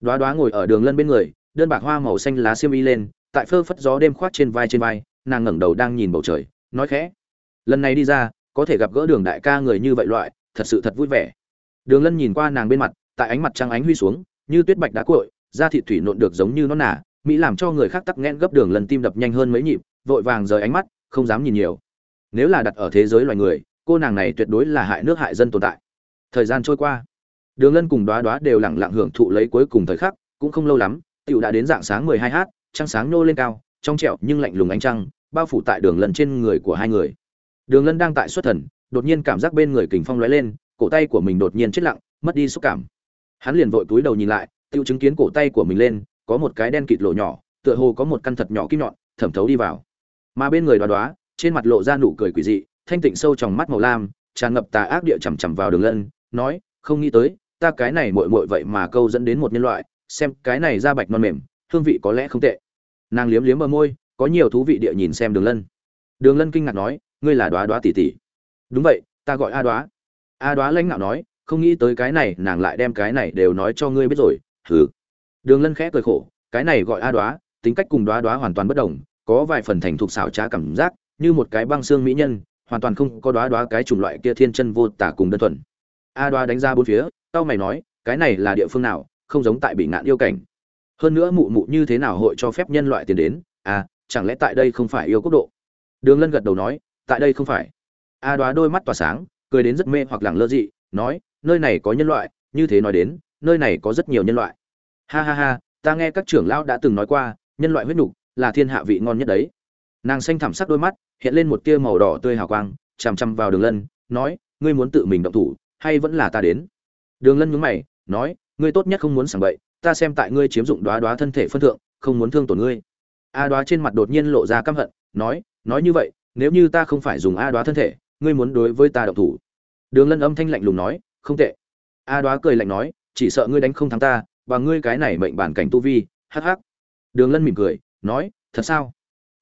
đóa đóa ngồi ở đường lân bên người đơn bạc hoa màu xanh lá xiêm y lên tại phơ phất gió đêm khoác trên vai trên vai nàng ngẩng đầu đang nhìn bầu trời nói khẽ. Lần này đi ra có thể gặp gỡ đường đại ca người như vậy loại thật sự thật vui vẻ. Đường lân nhìn qua nàng bên mặt tại ánh mặt trăng ánh huy xuống như tuyết bạch đá cuội, da thịt thủy nộn được giống như nó nả mỹ làm cho người khác tắc nghẽn gấp đường lần tim đập nhanh hơn mấy nhịp vội vàng rời ánh mắt không dám nhìn nhiều. Nếu là đặt ở thế giới loài người cô nàng này tuyệt đối là hại nước hại dân tồn tại. Thời gian trôi qua đường lân cùng đoá đoá đều lẳng lặng hưởng thụ lấy cuối cùng thời khắc, cũng không lâu lắm tựu đã đến dạng sáng mười hai h, trăng sáng nô lên cao, trong trẹo nhưng lạnh lùng ánh trăng, bao phủ tại đường lân trên người của hai người. Đường lân đang tại xuất thần, đột nhiên cảm giác bên người kình phong lóe lên, cổ tay của mình đột nhiên chết lặng, mất đi xúc cảm. Hắn liền vội túi đầu nhìn lại tự chứng kiến cổ tay của mình lên, có một cái đen kịt lộ nhỏ, tựa hồ có một căn thật nhỏ kim nhọn, thẩm thấu đi vào. Mà bên người đoá đoá, trên mặt lộ ra nụ cười quỷ dị, thanh tịnh sâu trong mắt màu lam, tràn ngập tà ác địa chằm chằm vào đường lân, nói không nghĩ tới, ta cái này muội muội vậy mà câu dẫn đến một nhân loại, xem cái này da bạch non mềm, hương vị có lẽ không tệ. Nàng liếm liếm bờ môi, có nhiều thú vị địa nhìn xem đường lân. Đường lân kinh ngạc nói, ngươi là đoá đoá tỷ tỷ. Đúng vậy, ta gọi a đoá. A đoá lãnh ngạo nói, không nghĩ tới cái này, nàng lại đem cái này đều nói cho ngươi biết rồi, hừ. Đường lân khẽ cười khổ, cái này gọi a đoá, tính cách cùng đoá đoá hoàn toàn bất đồng, có vài phần thành thục xảo trá cảm giác, như một cái băng xương mỹ nhân, hoàn toàn không có đoá đoá cái chủng loại kia thiên chân vô tả cùng đơn thuần a đoá đánh ra bốn phía, tao mày nói, cái này là địa phương nào, không giống tại bị ngạn yêu cảnh. Hơn nữa mụ mụ như thế nào hội cho phép nhân loại tiền đến? À chẳng lẽ tại đây không phải yêu quốc độ? Đường lân gật đầu nói, tại đây không phải. A đoá đôi mắt tỏa sáng, cười đến rất mê hoặc lẳng lơ dị, nói, nơi này có nhân loại, như thế nói đến, nơi này có rất nhiều nhân loại. Ha ha ha, ta nghe các trưởng lão đã từng nói qua, nhân loại huyết nhục là thiên hạ vị ngon nhất đấy. Nàng xanh thẳm sắc đôi mắt, hiện lên một tia màu đỏ tươi hào quang, chằm chằm vào đường lân, nói, ngươi muốn tự mình động thủ hay vẫn là ta đến? Đường lân nhướng mày, nói, ngươi tốt nhất không muốn sảng bậy, ta xem tại ngươi chiếm dụng đoá đoá thân thể phân thượng, không muốn thương tổn ngươi. A đoá trên mặt đột nhiên lộ ra căm hận, nói nói như vậy, nếu như ta không phải dùng a đoá thân thể, ngươi muốn đối với ta động thủ. Đường lân âm thanh lạnh lùng nói, không tệ. A đoá cười lạnh nói, chỉ sợ ngươi đánh không thắng ta, và ngươi cái này mệnh bản cảnh tu vi, hắc hắc. Đường lân mỉm cười, nói, thật sao?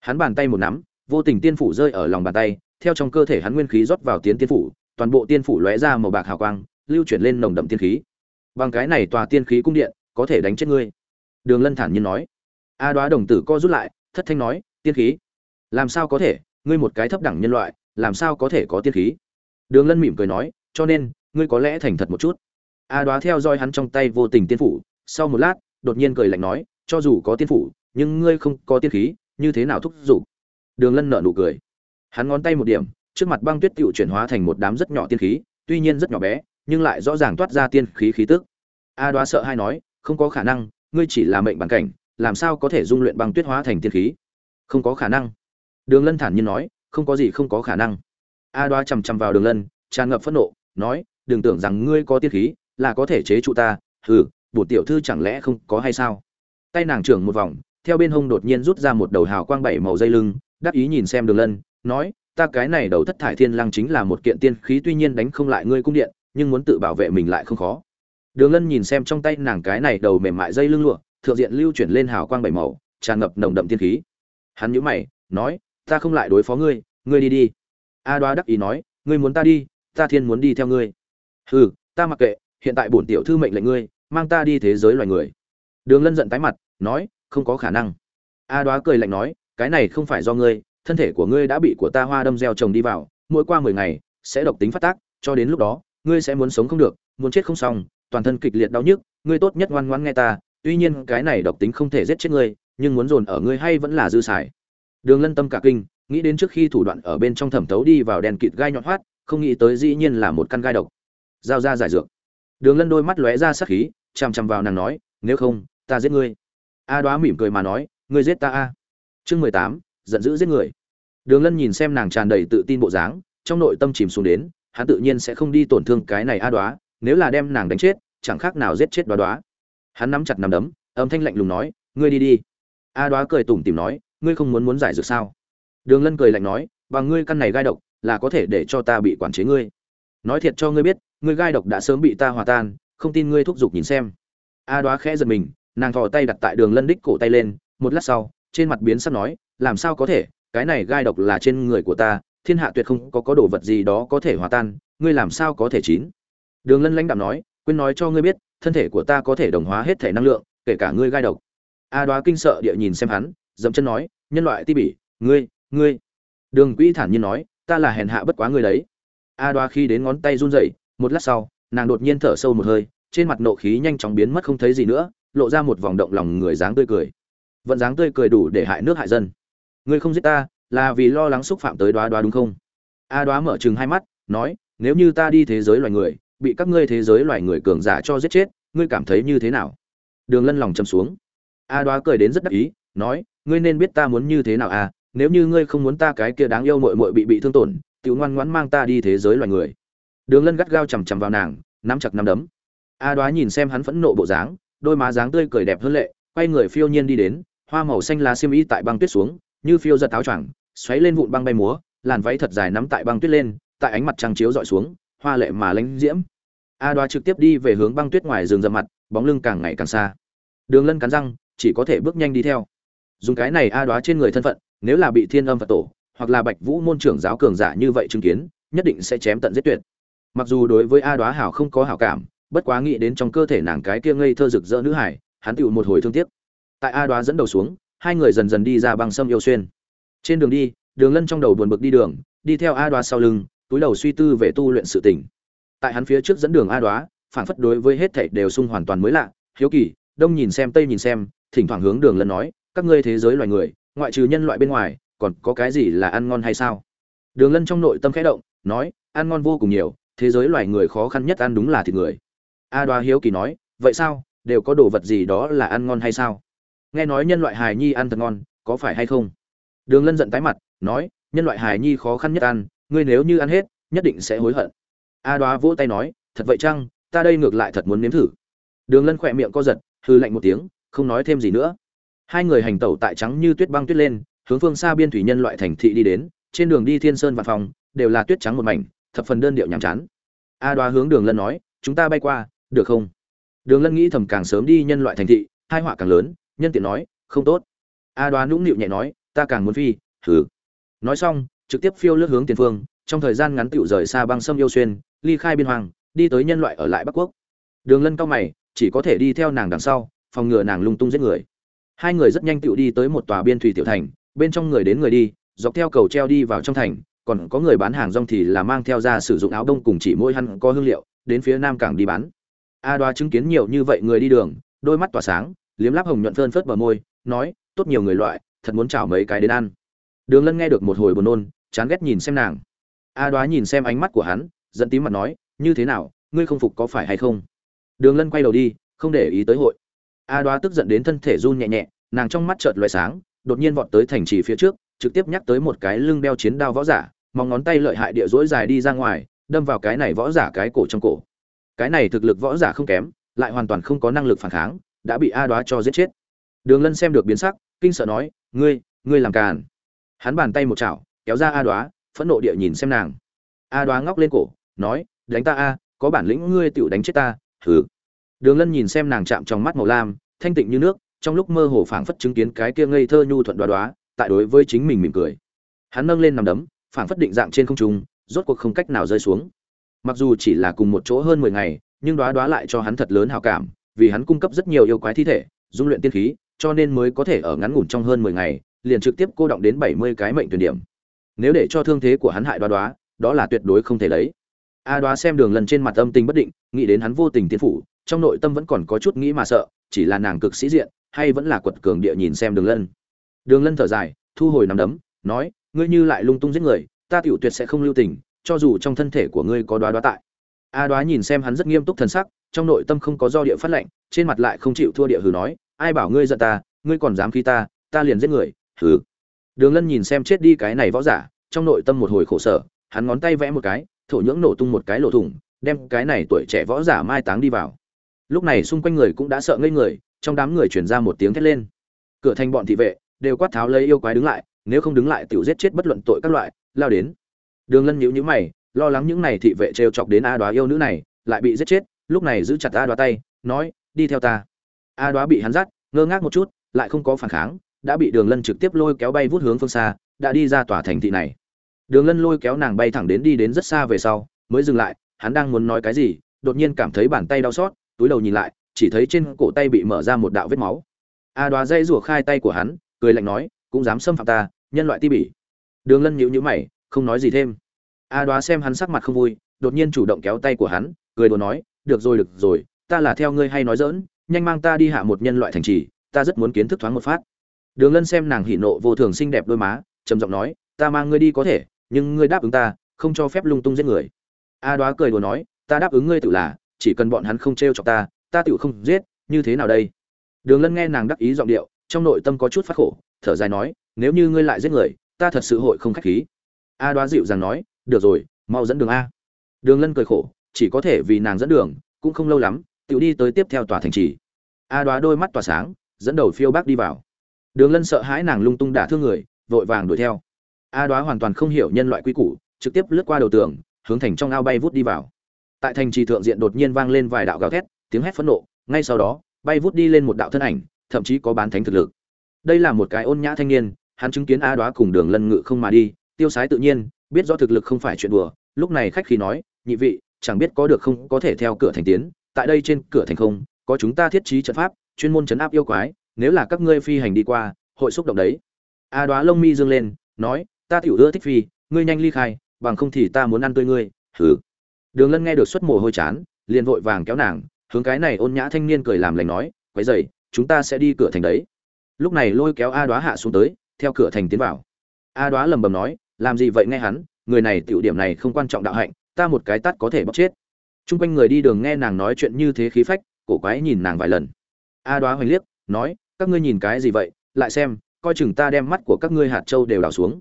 Hắn bàn tay một nắm, vô tình tiên phủ rơi ở lòng bàn tay, theo trong cơ thể hắn nguyên khí rót vào tiến tiên phủ toàn bộ tiên phủ lóe ra màu bạc hào quang, lưu chuyển lên nồng đậm tiên khí. Bằng cái này tòa tiên khí cung điện, có thể đánh chết ngươi. Đường lân thản nhiên nói. A đoá đồng tử co rút lại, thất thanh nói, tiên khí? Làm sao có thể? Ngươi một cái thấp đẳng nhân loại, làm sao có thể có tiên khí? Đường lân mỉm cười nói, cho nên, ngươi có lẽ thành thật một chút. A đoá theo dõi hắn trong tay vô tình tiên phủ, sau một lát, đột nhiên cười lạnh nói, cho dù có tiên phủ, nhưng ngươi không có tiên khí, như thế nào thúc giục? Đường lân nở nụ cười. Hắn ngón tay một điểm trước mặt băng tuyết tựu chuyển hóa thành một đám rất nhỏ tiên khí, tuy nhiên rất nhỏ bé, nhưng lại rõ ràng toát ra tiên khí khí tức. A đoá sợ hay nói, không có khả năng, ngươi chỉ là mệnh bản cảnh, làm sao có thể dung luyện băng tuyết hóa thành tiên khí? Không có khả năng. Đường lân thản nhiên nói, không có gì không có khả năng. A đoá chằm chằm vào đường lân, tràn ngập phẫn nộ, nói, đừng tưởng rằng ngươi có tiên khí, là có thể chế trụ ta, hừ, bổn tiểu thư chẳng lẽ không có hay sao? Tay nàng trưởng một vòng, theo bên hông đột nhiên rút ra một đầu hào quang bảy màu dây lưng, đắc ý nhìn xem đường lân, nói ta cái này đầu thất thải thiên lăng chính là một kiện tiên khí, tuy nhiên đánh không lại ngươi cung điện, nhưng muốn tự bảo vệ mình lại không khó. Đường lân nhìn xem trong tay nàng cái này đầu mềm mại dây lưng lụa, thượng diện lưu chuyển lên hào quang bảy màu, tràn ngập nồng đậm tiên khí. Hắn nhíu mày, nói, ta không lại đối phó ngươi ngươi đi đi. A đoá đắc ý nói, ngươi muốn ta đi, ta thiên muốn đi theo ngươi. Ừ ta mặc kệ, hiện tại bổn tiểu thư mệnh lệnh ngươi, mang ta đi thế giới loài người. Đường lân giận tái mặt, nói, không có khả năng. A đoá cười lạnh nói, cái này không phải do ngươi thân thể của ngươi đã bị của ta hoa đâm gieo trồng đi vào, mỗi qua mười ngày, sẽ độc tính phát tác, cho đến lúc đó, ngươi sẽ muốn sống không được, muốn chết không xong, toàn thân kịch liệt đau nhức, ngươi tốt nhất ngoan ngoãn nghe ta, tuy nhiên cái này độc tính không thể giết chết ngươi, nhưng muốn dồn ở ngươi hay vẫn là dư xài. Đường lân tâm cả kinh, nghĩ đến trước khi thủ đoạn ở bên trong thẩm thấu đi vào đèn kịt gai nhọn hoắt, không nghĩ tới dĩ nhiên là một căn gai độc. Giao ra giải dược. Đường lân đôi mắt lóe ra sắc khí, chằm chằm vào nàng nói, nếu không, ta giết ngươi. A đoá mỉm cười mà nói, ngươi giết ta a. Chương mười tám, giận dữ giết người đường lân nhìn xem nàng tràn đầy tự tin bộ dáng, trong nội tâm chìm xuống đến, hắn tự nhiên sẽ không đi tổn thương cái này a đoá, nếu là đem nàng đánh chết, chẳng khác nào giết chết đoá đoá. Hắn nắm chặt nắm đấm, âm thanh lạnh lùng nói, ngươi đi đi. A đoá cười tủm tỉm nói, ngươi không muốn muốn giải dược sao? Đường lân cười lạnh nói, bằng ngươi căn này gai độc, là có thể để cho ta bị quản chế ngươi. Nói thiệt cho ngươi biết, ngươi gai độc đã sớm bị ta hòa tan, không tin ngươi thúc giục nhìn xem. A đoá khẽ giật mình, nàng thò tay đặt tại đường lân đích cổ tay lên, một lát sau, trên mặt biến sắc nói, làm sao có thể? Cái này gai độc là trên người của ta, thiên hạ tuyệt không có có đồ vật gì đó có thể hòa tan, ngươi làm sao có thể chín? Đường lân lãnh đạo nói, quên nói cho ngươi biết, thân thể của ta có thể đồng hóa hết thể năng lượng, kể cả ngươi gai độc. A đoá kinh sợ địa nhìn xem hắn dẫm chân nói, nhân loại ti bỉ, ngươi ngươi. Đường quỹ thản nhiên nói, ta là hèn hạ bất quá ngươi đấy. A đoá khi đến ngón tay run rẩy, một lát sau, nàng đột nhiên thở sâu một hơi, trên mặt nộ khí nhanh chóng biến mất không thấy gì nữa, lộ ra một vòng động lòng người dáng tươi cười. Vận dáng tươi cười đủ để hại nước hại dân ngươi không giết ta, là vì lo lắng xúc phạm tới đoá đoá đúng không? A đoá mở chừng hai mắt, nói, nếu như ta đi thế giới loài người, bị các ngươi thế giới loài người cường giả cho giết chết, ngươi cảm thấy như thế nào? Đường lân lòng châm xuống. A đoá cười đến rất đắc ý, nói, ngươi nên biết ta muốn như thế nào à nếu như ngươi không muốn ta cái kia đáng yêu mội mội bị bị thương tổn tự ngoan ngoãn mang ta đi thế giới loài người. Đường lân gắt gao chằm chằm vào nàng, nắm chặt nắm đấm. A đoá nhìn xem hắn phẫn nộ bộ dáng, đôi má dáng tươi cười đẹp hơn lệ, quay người phiêu nhiên đi đến, hoa màu xanh lá xiêm y tại băng tuyết xuống như phiêu giật áo choàng, xoáy lên vụn băng bay múa, làn váy thật dài nắm tại băng tuyết lên, tại ánh mặt trăng chiếu dọi xuống, hoa lệ mà lánh diễm. A đoá trực tiếp đi về hướng băng tuyết ngoài rừng rậm mặt, bóng lưng càng ngày càng xa. Đường lân cắn răng, chỉ có thể bước nhanh đi theo. Dùng cái này a đoá trên người thân phận, nếu là bị thiên âm phật tổ, hoặc là bạch vũ môn trưởng giáo cường giả như vậy chứng kiến, nhất định sẽ chém tận giết tuyệt. Mặc dù đối với a đoá hảo không có hảo cảm, bất quá nghĩ đến trong cơ thể nàng cái kia ngây thơ rực rỡ nữ hải, hắn tựu một hồi thương tiếc. Tại a đoá dẫn đầu xuống hai người dần dần đi ra băng sâm yêu xuyên. Trên đường đi, đường lân trong đầu buồn bực đi đường, đi theo a đoá sau lưng, túi đầu suy tư về tu luyện sự tỉnh tại hắn phía trước dẫn đường a đoá, phản phất đối với hết thảy đều sung hoàn toàn mới lạ, hiếu kỳ, đông nhìn xem, tây nhìn xem, thỉnh thoảng hướng đường lân nói, các ngươi thế giới loài người, ngoại trừ nhân loại bên ngoài, còn có cái gì là ăn ngon hay sao? Đường lân trong nội tâm khẽ động, nói, ăn ngon vô cùng nhiều, thế giới loài người khó khăn nhất ăn đúng là thịt người. A đoá hiếu kỳ nói, vậy sao? Đều có đồ vật gì đó là ăn ngon hay sao? Nghe nói nhân loại hài nhi ăn thật ngon, có phải hay không? Đường lân giận tái mặt, nói, nhân loại hài nhi khó khăn nhất ăn, ngươi nếu như ăn hết, nhất định sẽ hối hận. A đoá vỗ tay nói, thật vậy chăng, ta đây ngược lại thật muốn nếm thử. Đường lân khỏe miệng co giật hư lạnh một tiếng, không nói thêm gì nữa. Hai người hành tẩu tại trắng như tuyết băng tuyết lên, hướng phương xa biên thủy nhân loại thành thị đi đến, trên đường đi thiên sơn và phòng, đều là tuyết trắng một mảnh, thập phần đơn điệu nhàm chán. A đoá hướng đường lân nói, chúng ta bay qua, được không? Đường lân nghĩ thầm càng sớm đi nhân loại thành thị, hai họa càng lớn nhân tiện nói, không tốt. A đoá nũng nịu nhẹ nói, ta càng muốn phi thử nói xong, trực tiếp phiêu lướt hướng tiền phương, trong thời gian ngắn tựu rời xa băng sâm yêu xuyên, ly khai biên hoàng, đi tới nhân loại ở lại bắc quốc. Đường lân cao mày, chỉ có thể đi theo nàng đằng sau, phòng ngừa nàng lung tung giết người. Hai người rất nhanh tựu đi tới một tòa biên thủy tiểu thành, bên trong người đến người đi, dọc theo cầu treo đi vào trong thành, còn có người bán hàng rong thì là mang theo ra sử dụng áo đông cùng chỉ môi hăn có hương liệu, đến phía nam cảng đi bán. A đoá chứng kiến nhiều như vậy người đi đường, đôi mắt tỏa sáng liếm láp hồng nhuận phơn phớt bờ môi, nói, tốt nhiều người loại, thật muốn chảo mấy cái đến ăn. Đường lân nghe được một hồi buồn nôn, chán ghét nhìn xem nàng. A đoá nhìn xem ánh mắt của hắn dẫn tím mặt nói, như thế nào, ngươi không phục có phải hay không? Đường lân quay đầu đi, không để ý tới hội. A đoá tức giận đến thân thể run nhẹ nhẹ, nàng trong mắt chợt loại sáng, đột nhiên vọt tới thành trì phía trước, trực tiếp nhắc tới một cái lưng đeo chiến đao võ giả mong ngón tay lợi hại địa dỗi dài đi ra ngoài, đâm vào cái này võ giả cái cổ trong cổ. Cái này thực lực võ giả không kém, lại hoàn toàn không có năng lực phản kháng đã bị a đoá cho giết chết. Đường lân xem được biến sắc, kinh sợ nói, ngươi ngươi làm càn. Hắn bàn tay một chảo, kéo ra a đoá, phẫn nộ địa nhìn xem nàng. A đoá ngóc lên cổ, nói, đánh ta a, có bản lĩnh ngươi tựu đánh chết ta thử đường lân nhìn xem nàng chạm trong mắt màu lam, thanh tịnh như nước, trong lúc mơ hồ phảng phất chứng kiến cái kia ngây thơ nhu thuận đoá đoá, tại đối với chính mình mỉm cười. Hắn nâng lên nằm đấm, phảng phất định dạng trên không trung, rốt cuộc không cách nào rơi xuống. Mặc dù chỉ là cùng một chỗ hơn mười ngày, nhưng đoá đoá lại cho hắn thật lớn hào cảm vì hắn cung cấp rất nhiều yêu quái thi thể, dung luyện tiên khí, cho nên mới có thể ở ngắn ngủn trong hơn mười ngày, liền trực tiếp cô động đến bảy mươi cái mệnh tuyển điểm. Nếu để cho thương thế của hắn hại đoá đoá, đó là tuyệt đối không thể lấy. A đoá xem đường lần trên mặt âm tình bất định, nghĩ đến hắn vô tình tiên phủ, trong nội tâm vẫn còn có chút nghĩ mà sợ, chỉ là nàng cực sĩ diện, hay vẫn là quật cường địa nhìn xem đường lân. Đường lân thở dài, thu hồi nắm đấm, nói, ngươi như lại lung tung giết người, ta tiểu tuyệt sẽ không lưu tình, cho dù trong thân thể của ngươi có đoá đoá tại. A đoá nhìn xem hắn rất nghiêm túc thần sắc trong nội tâm không có do địa phát lệnh, trên mặt lại không chịu thua địa hừ nói, ai bảo ngươi giận ta, ngươi còn dám khi ta ta liền giết người. Hừ. Đường lân nhìn xem chết đi cái này võ giả, trong nội tâm một hồi khổ sở, hắn ngón tay vẽ một cái, thổ nhưỡng nổ tung một cái lỗ thủng, đem cái này tuổi trẻ võ giả mai táng đi vào. Lúc này xung quanh người cũng đã sợ ngây người, trong đám người chuyển ra một tiếng thét lên. Cửa thành bọn thị vệ đều quát tháo lấy yêu quái đứng lại, nếu không đứng lại tiểu giết chết bất luận tội các loại, lao đến. Đường lân nhíu nhíu mày, lo lắng những này thị vệ trêu chọc đến a đoá yêu nữ này, lại bị giết chết lúc này giữ chặt a đoá tay, nói, đi theo ta. A đoá bị hắn dắt, ngơ ngác một chút, lại không có phản kháng, đã bị đường lân trực tiếp lôi kéo bay vút hướng phương xa, đã đi ra tòa thành thị này. Đường lân lôi kéo nàng bay thẳng đến đi đến rất xa về sau, mới dừng lại, hắn đang muốn nói cái gì, đột nhiên cảm thấy bàn tay đau xót, túi đầu nhìn lại, chỉ thấy trên cổ tay bị mở ra một đạo vết máu. A đoá dây rủa khai tay của hắn, cười lạnh nói, cũng dám xâm phạm ta, nhân loại ti bỉ. Đường lân nhíu nhíu mày, không nói gì thêm. A đoá xem hắn sắc mặt không vui, đột nhiên chủ động kéo tay của hắn, cười đùa nói được rồi được rồi, ta là theo ngươi hay nói dỡn nhanh mang ta đi hạ một nhân loại thành trì, ta rất muốn kiến thức thoáng một phát. Đường lân xem nàng hỉ nộ vô thường xinh đẹp đôi má, trầm giọng nói, ta mang ngươi đi có thể, nhưng ngươi đáp ứng ta, không cho phép lung tung giết người. A đoá cười đùa nói, ta đáp ứng ngươi tự là, chỉ cần bọn hắn không t r e o chọc ta ta tự không giết, như thế nào đây? Đường lân nghe nàng đắc ý giọng điệu, trong nội tâm có chút phát khổ, thở dài nói, nếu như ngươi lại giết người, ta thật sự hội không khách khí. A đoá dịu dàng nói, được rồi, mau dẫn đường a. Đường lân cười khổ chỉ có thể vì nàng dẫn đường, cũng không lâu lắm tự đi tới tiếp theo tòa thành trì. A đoá đôi mắt tỏa sáng, dẫn đầu phiêu bác đi vào. Đường lân sợ hãi nàng lung tung đả thương người, vội vàng đuổi theo. A đoá hoàn toàn không hiểu nhân loại quy củ, trực tiếp lướt qua đầu tường, hướng thành trong ao bay vút đi vào. Tại thành trì thượng diện đột nhiên vang lên vài đạo gào thét, tiếng hét phẫn nộ, ngay sau đó, bay vút đi lên một đạo thân ảnh, thậm chí có bán thánh thực lực. Đây là một cái ôn nhã thanh niên, hắn chứng kiến a đoá cùng đường lân ngự không mà đi, tiêu sái tự nhiên, biết rõ thực lực không phải chuyện đùa, lúc này khách khí nói, nhị vị chẳng biết có được không, có thể theo cửa thành tiến, tại đây trên cửa thành không, có chúng ta thiết trí trận pháp, chuyên môn chấn áp yêu quái, nếu là các ngươi phi hành đi qua, hội xúc động đấy. A đoá lông mi dương lên, nói, ta tiểu ưa thích phi, ngươi nhanh ly khai, bằng không thì ta muốn ăn tươi ngươi. Hừ. Đường lân nghe được suất mồ hôi chán, liền vội vàng kéo nàng, hướng cái này ôn nhã thanh niên cười làm lành nói, quấy dày chúng ta sẽ đi cửa thành đấy. Lúc này lôi kéo a đoá hạ xuống tới, theo cửa thành tiến vào. A đoá lầm bầm nói, làm gì vậy nghe hắn, người này tiểu điểm này không quan trọng đạo hạnh ta một cái tắt có thể bóc chết. Chung quanh người đi đường nghe nàng nói chuyện như thế khí phách, cổ quái nhìn nàng vài lần. A đoá hoành liếc, nói, các ngươi nhìn cái gì vậy? Lại xem, coi chừng ta đem mắt của các ngươi hạt châu đều đào xuống.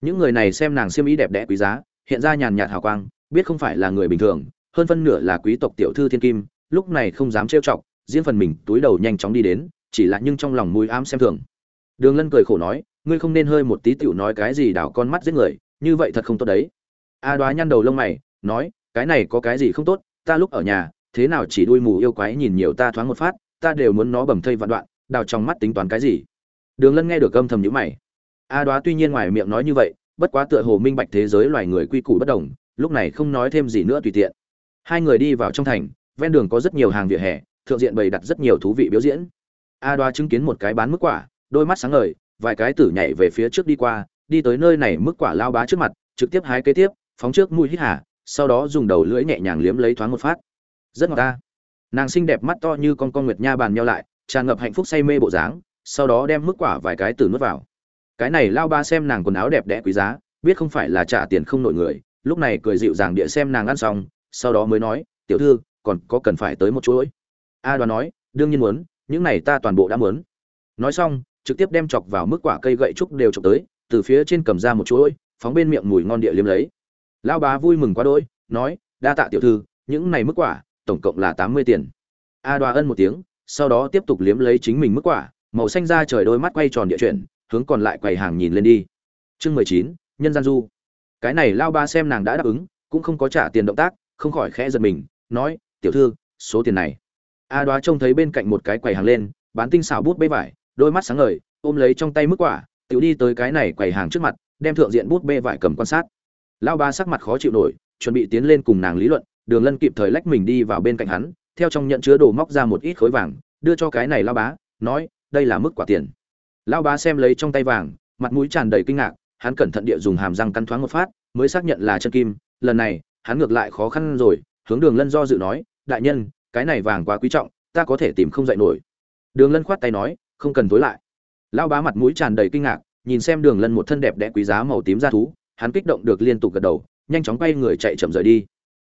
Những người này xem nàng siêm ý đẹp đẽ quý giá, hiện ra nhàn nhạt hào quang, biết không phải là người bình thường, hơn phân nửa là quý tộc tiểu thư thiên kim, lúc này không dám trêu chọc, riêng phần mình túi đầu nhanh chóng đi đến, chỉ là nhưng trong lòng mùi ám xem thường. Đường lân cười khổ nói, ngươi không nên hơi một tí tiểu nói cái gì đảo con mắt giết người, như vậy thật không tốt đấy. A đoá nhăn đầu lông mày nói, cái này có cái gì không tốt, ta lúc ở nhà, thế nào chỉ đuôi mù yêu quái nhìn nhiều ta thoáng một phát, ta đều muốn nó bầm thây vạn đoạn, đào trong mắt tính toán cái gì? Đường lân nghe được âm thầm nhữ mày. A đoá tuy nhiên ngoài miệng nói như vậy, bất quá tựa hồ minh bạch thế giới loài người quy củ bất đồng, lúc này không nói thêm gì nữa tùy tiện. Hai người đi vào trong thành, ven đường có rất nhiều hàng vỉa hè, thượng diện bày đặt rất nhiều thú vị biểu diễn. A đoá chứng kiến một cái bán mức quả, đôi mắt sáng ngời, vài cái tử nhảy về phía trước đi qua, đi tới nơi này mức quả lao bá trước mặt, trực tiếp hái kế tiếp, phóng trước mũi hít hà sau đó dùng đầu lưỡi nhẹ nhàng liếm lấy thoáng một phát. Rất ngọt ta. Nàng xinh đẹp mắt to như con con nguyệt nha bàn nhau lại, tràn ngập hạnh phúc say mê bộ dáng, sau đó đem mức quả vài cái từ nuốt vào. Cái này lao ba xem nàng quần áo đẹp đẽ quý giá, biết không phải là trả tiền không nội người, lúc này cười dịu dàng địa xem nàng ăn xong, sau đó mới nói, tiểu thư, còn có cần phải tới một chuỗi a đoán nói, đương nhiên muốn, những này ta toàn bộ đã muốn. Nói xong, trực tiếp đem chọc vào mức quả cây gậy trúc đều chọc tới, từ phía trên cầm ra một chuỗi phóng bên miệng mùi ngon địa liếm lấy lao bá vui mừng quá đỗi, nói, đa tạ tiểu thư, những này mức quả, tổng cộng là tám mươi tiền. A Đoa ân một tiếng, sau đó tiếp tục liếm lấy chính mình mức quả, màu xanh ra trời đôi mắt quay tròn địa chuyển, hướng còn lại quầy hàng nhìn lên đi. Chương mười chín, nhân gian du. Cái này lao ba xem nàng đã đáp ứng, cũng không có trả tiền động tác, không khỏi khẽ giật mình, nói, tiểu thư, số tiền này. A đoá trông thấy bên cạnh một cái quầy hàng lên, bán tinh xào bút bê vải, đôi mắt sáng ngời, ôm lấy trong tay mức quả, tiểu đi tới cái này quầy hàng trước mặt, đem thượng diện bút bê vải cầm quan sát lao ba sắc mặt khó chịu nổi, chuẩn bị tiến lên cùng nàng lý luận, đường lân kịp thời lách mình đi vào bên cạnh hắn, theo trong nhận chứa đồ móc ra một ít khối vàng, đưa cho cái này lao bá, nói, đây là mức quả tiền. Lao bá xem lấy trong tay vàng, mặt mũi tràn đầy kinh ngạc, hắn cẩn thận địa dùng hàm răng cắn thoáng một phát, mới xác nhận là chân kim, lần này, hắn ngược lại khó khăn rồi, hướng đường lân do dự nói, đại nhân, cái này vàng quá quý trọng, ta có thể tìm không dậy nổi. Đường lân khoát tay nói, không cần tối lại. Lao bá mặt mũi tràn đầy kinh ngạc, nhìn xem đường lân một thân đẹp đẽ quý giá màu tím ra thú hắn kích động được liên tục gật đầu, nhanh chóng quay người chạy chậm rời đi.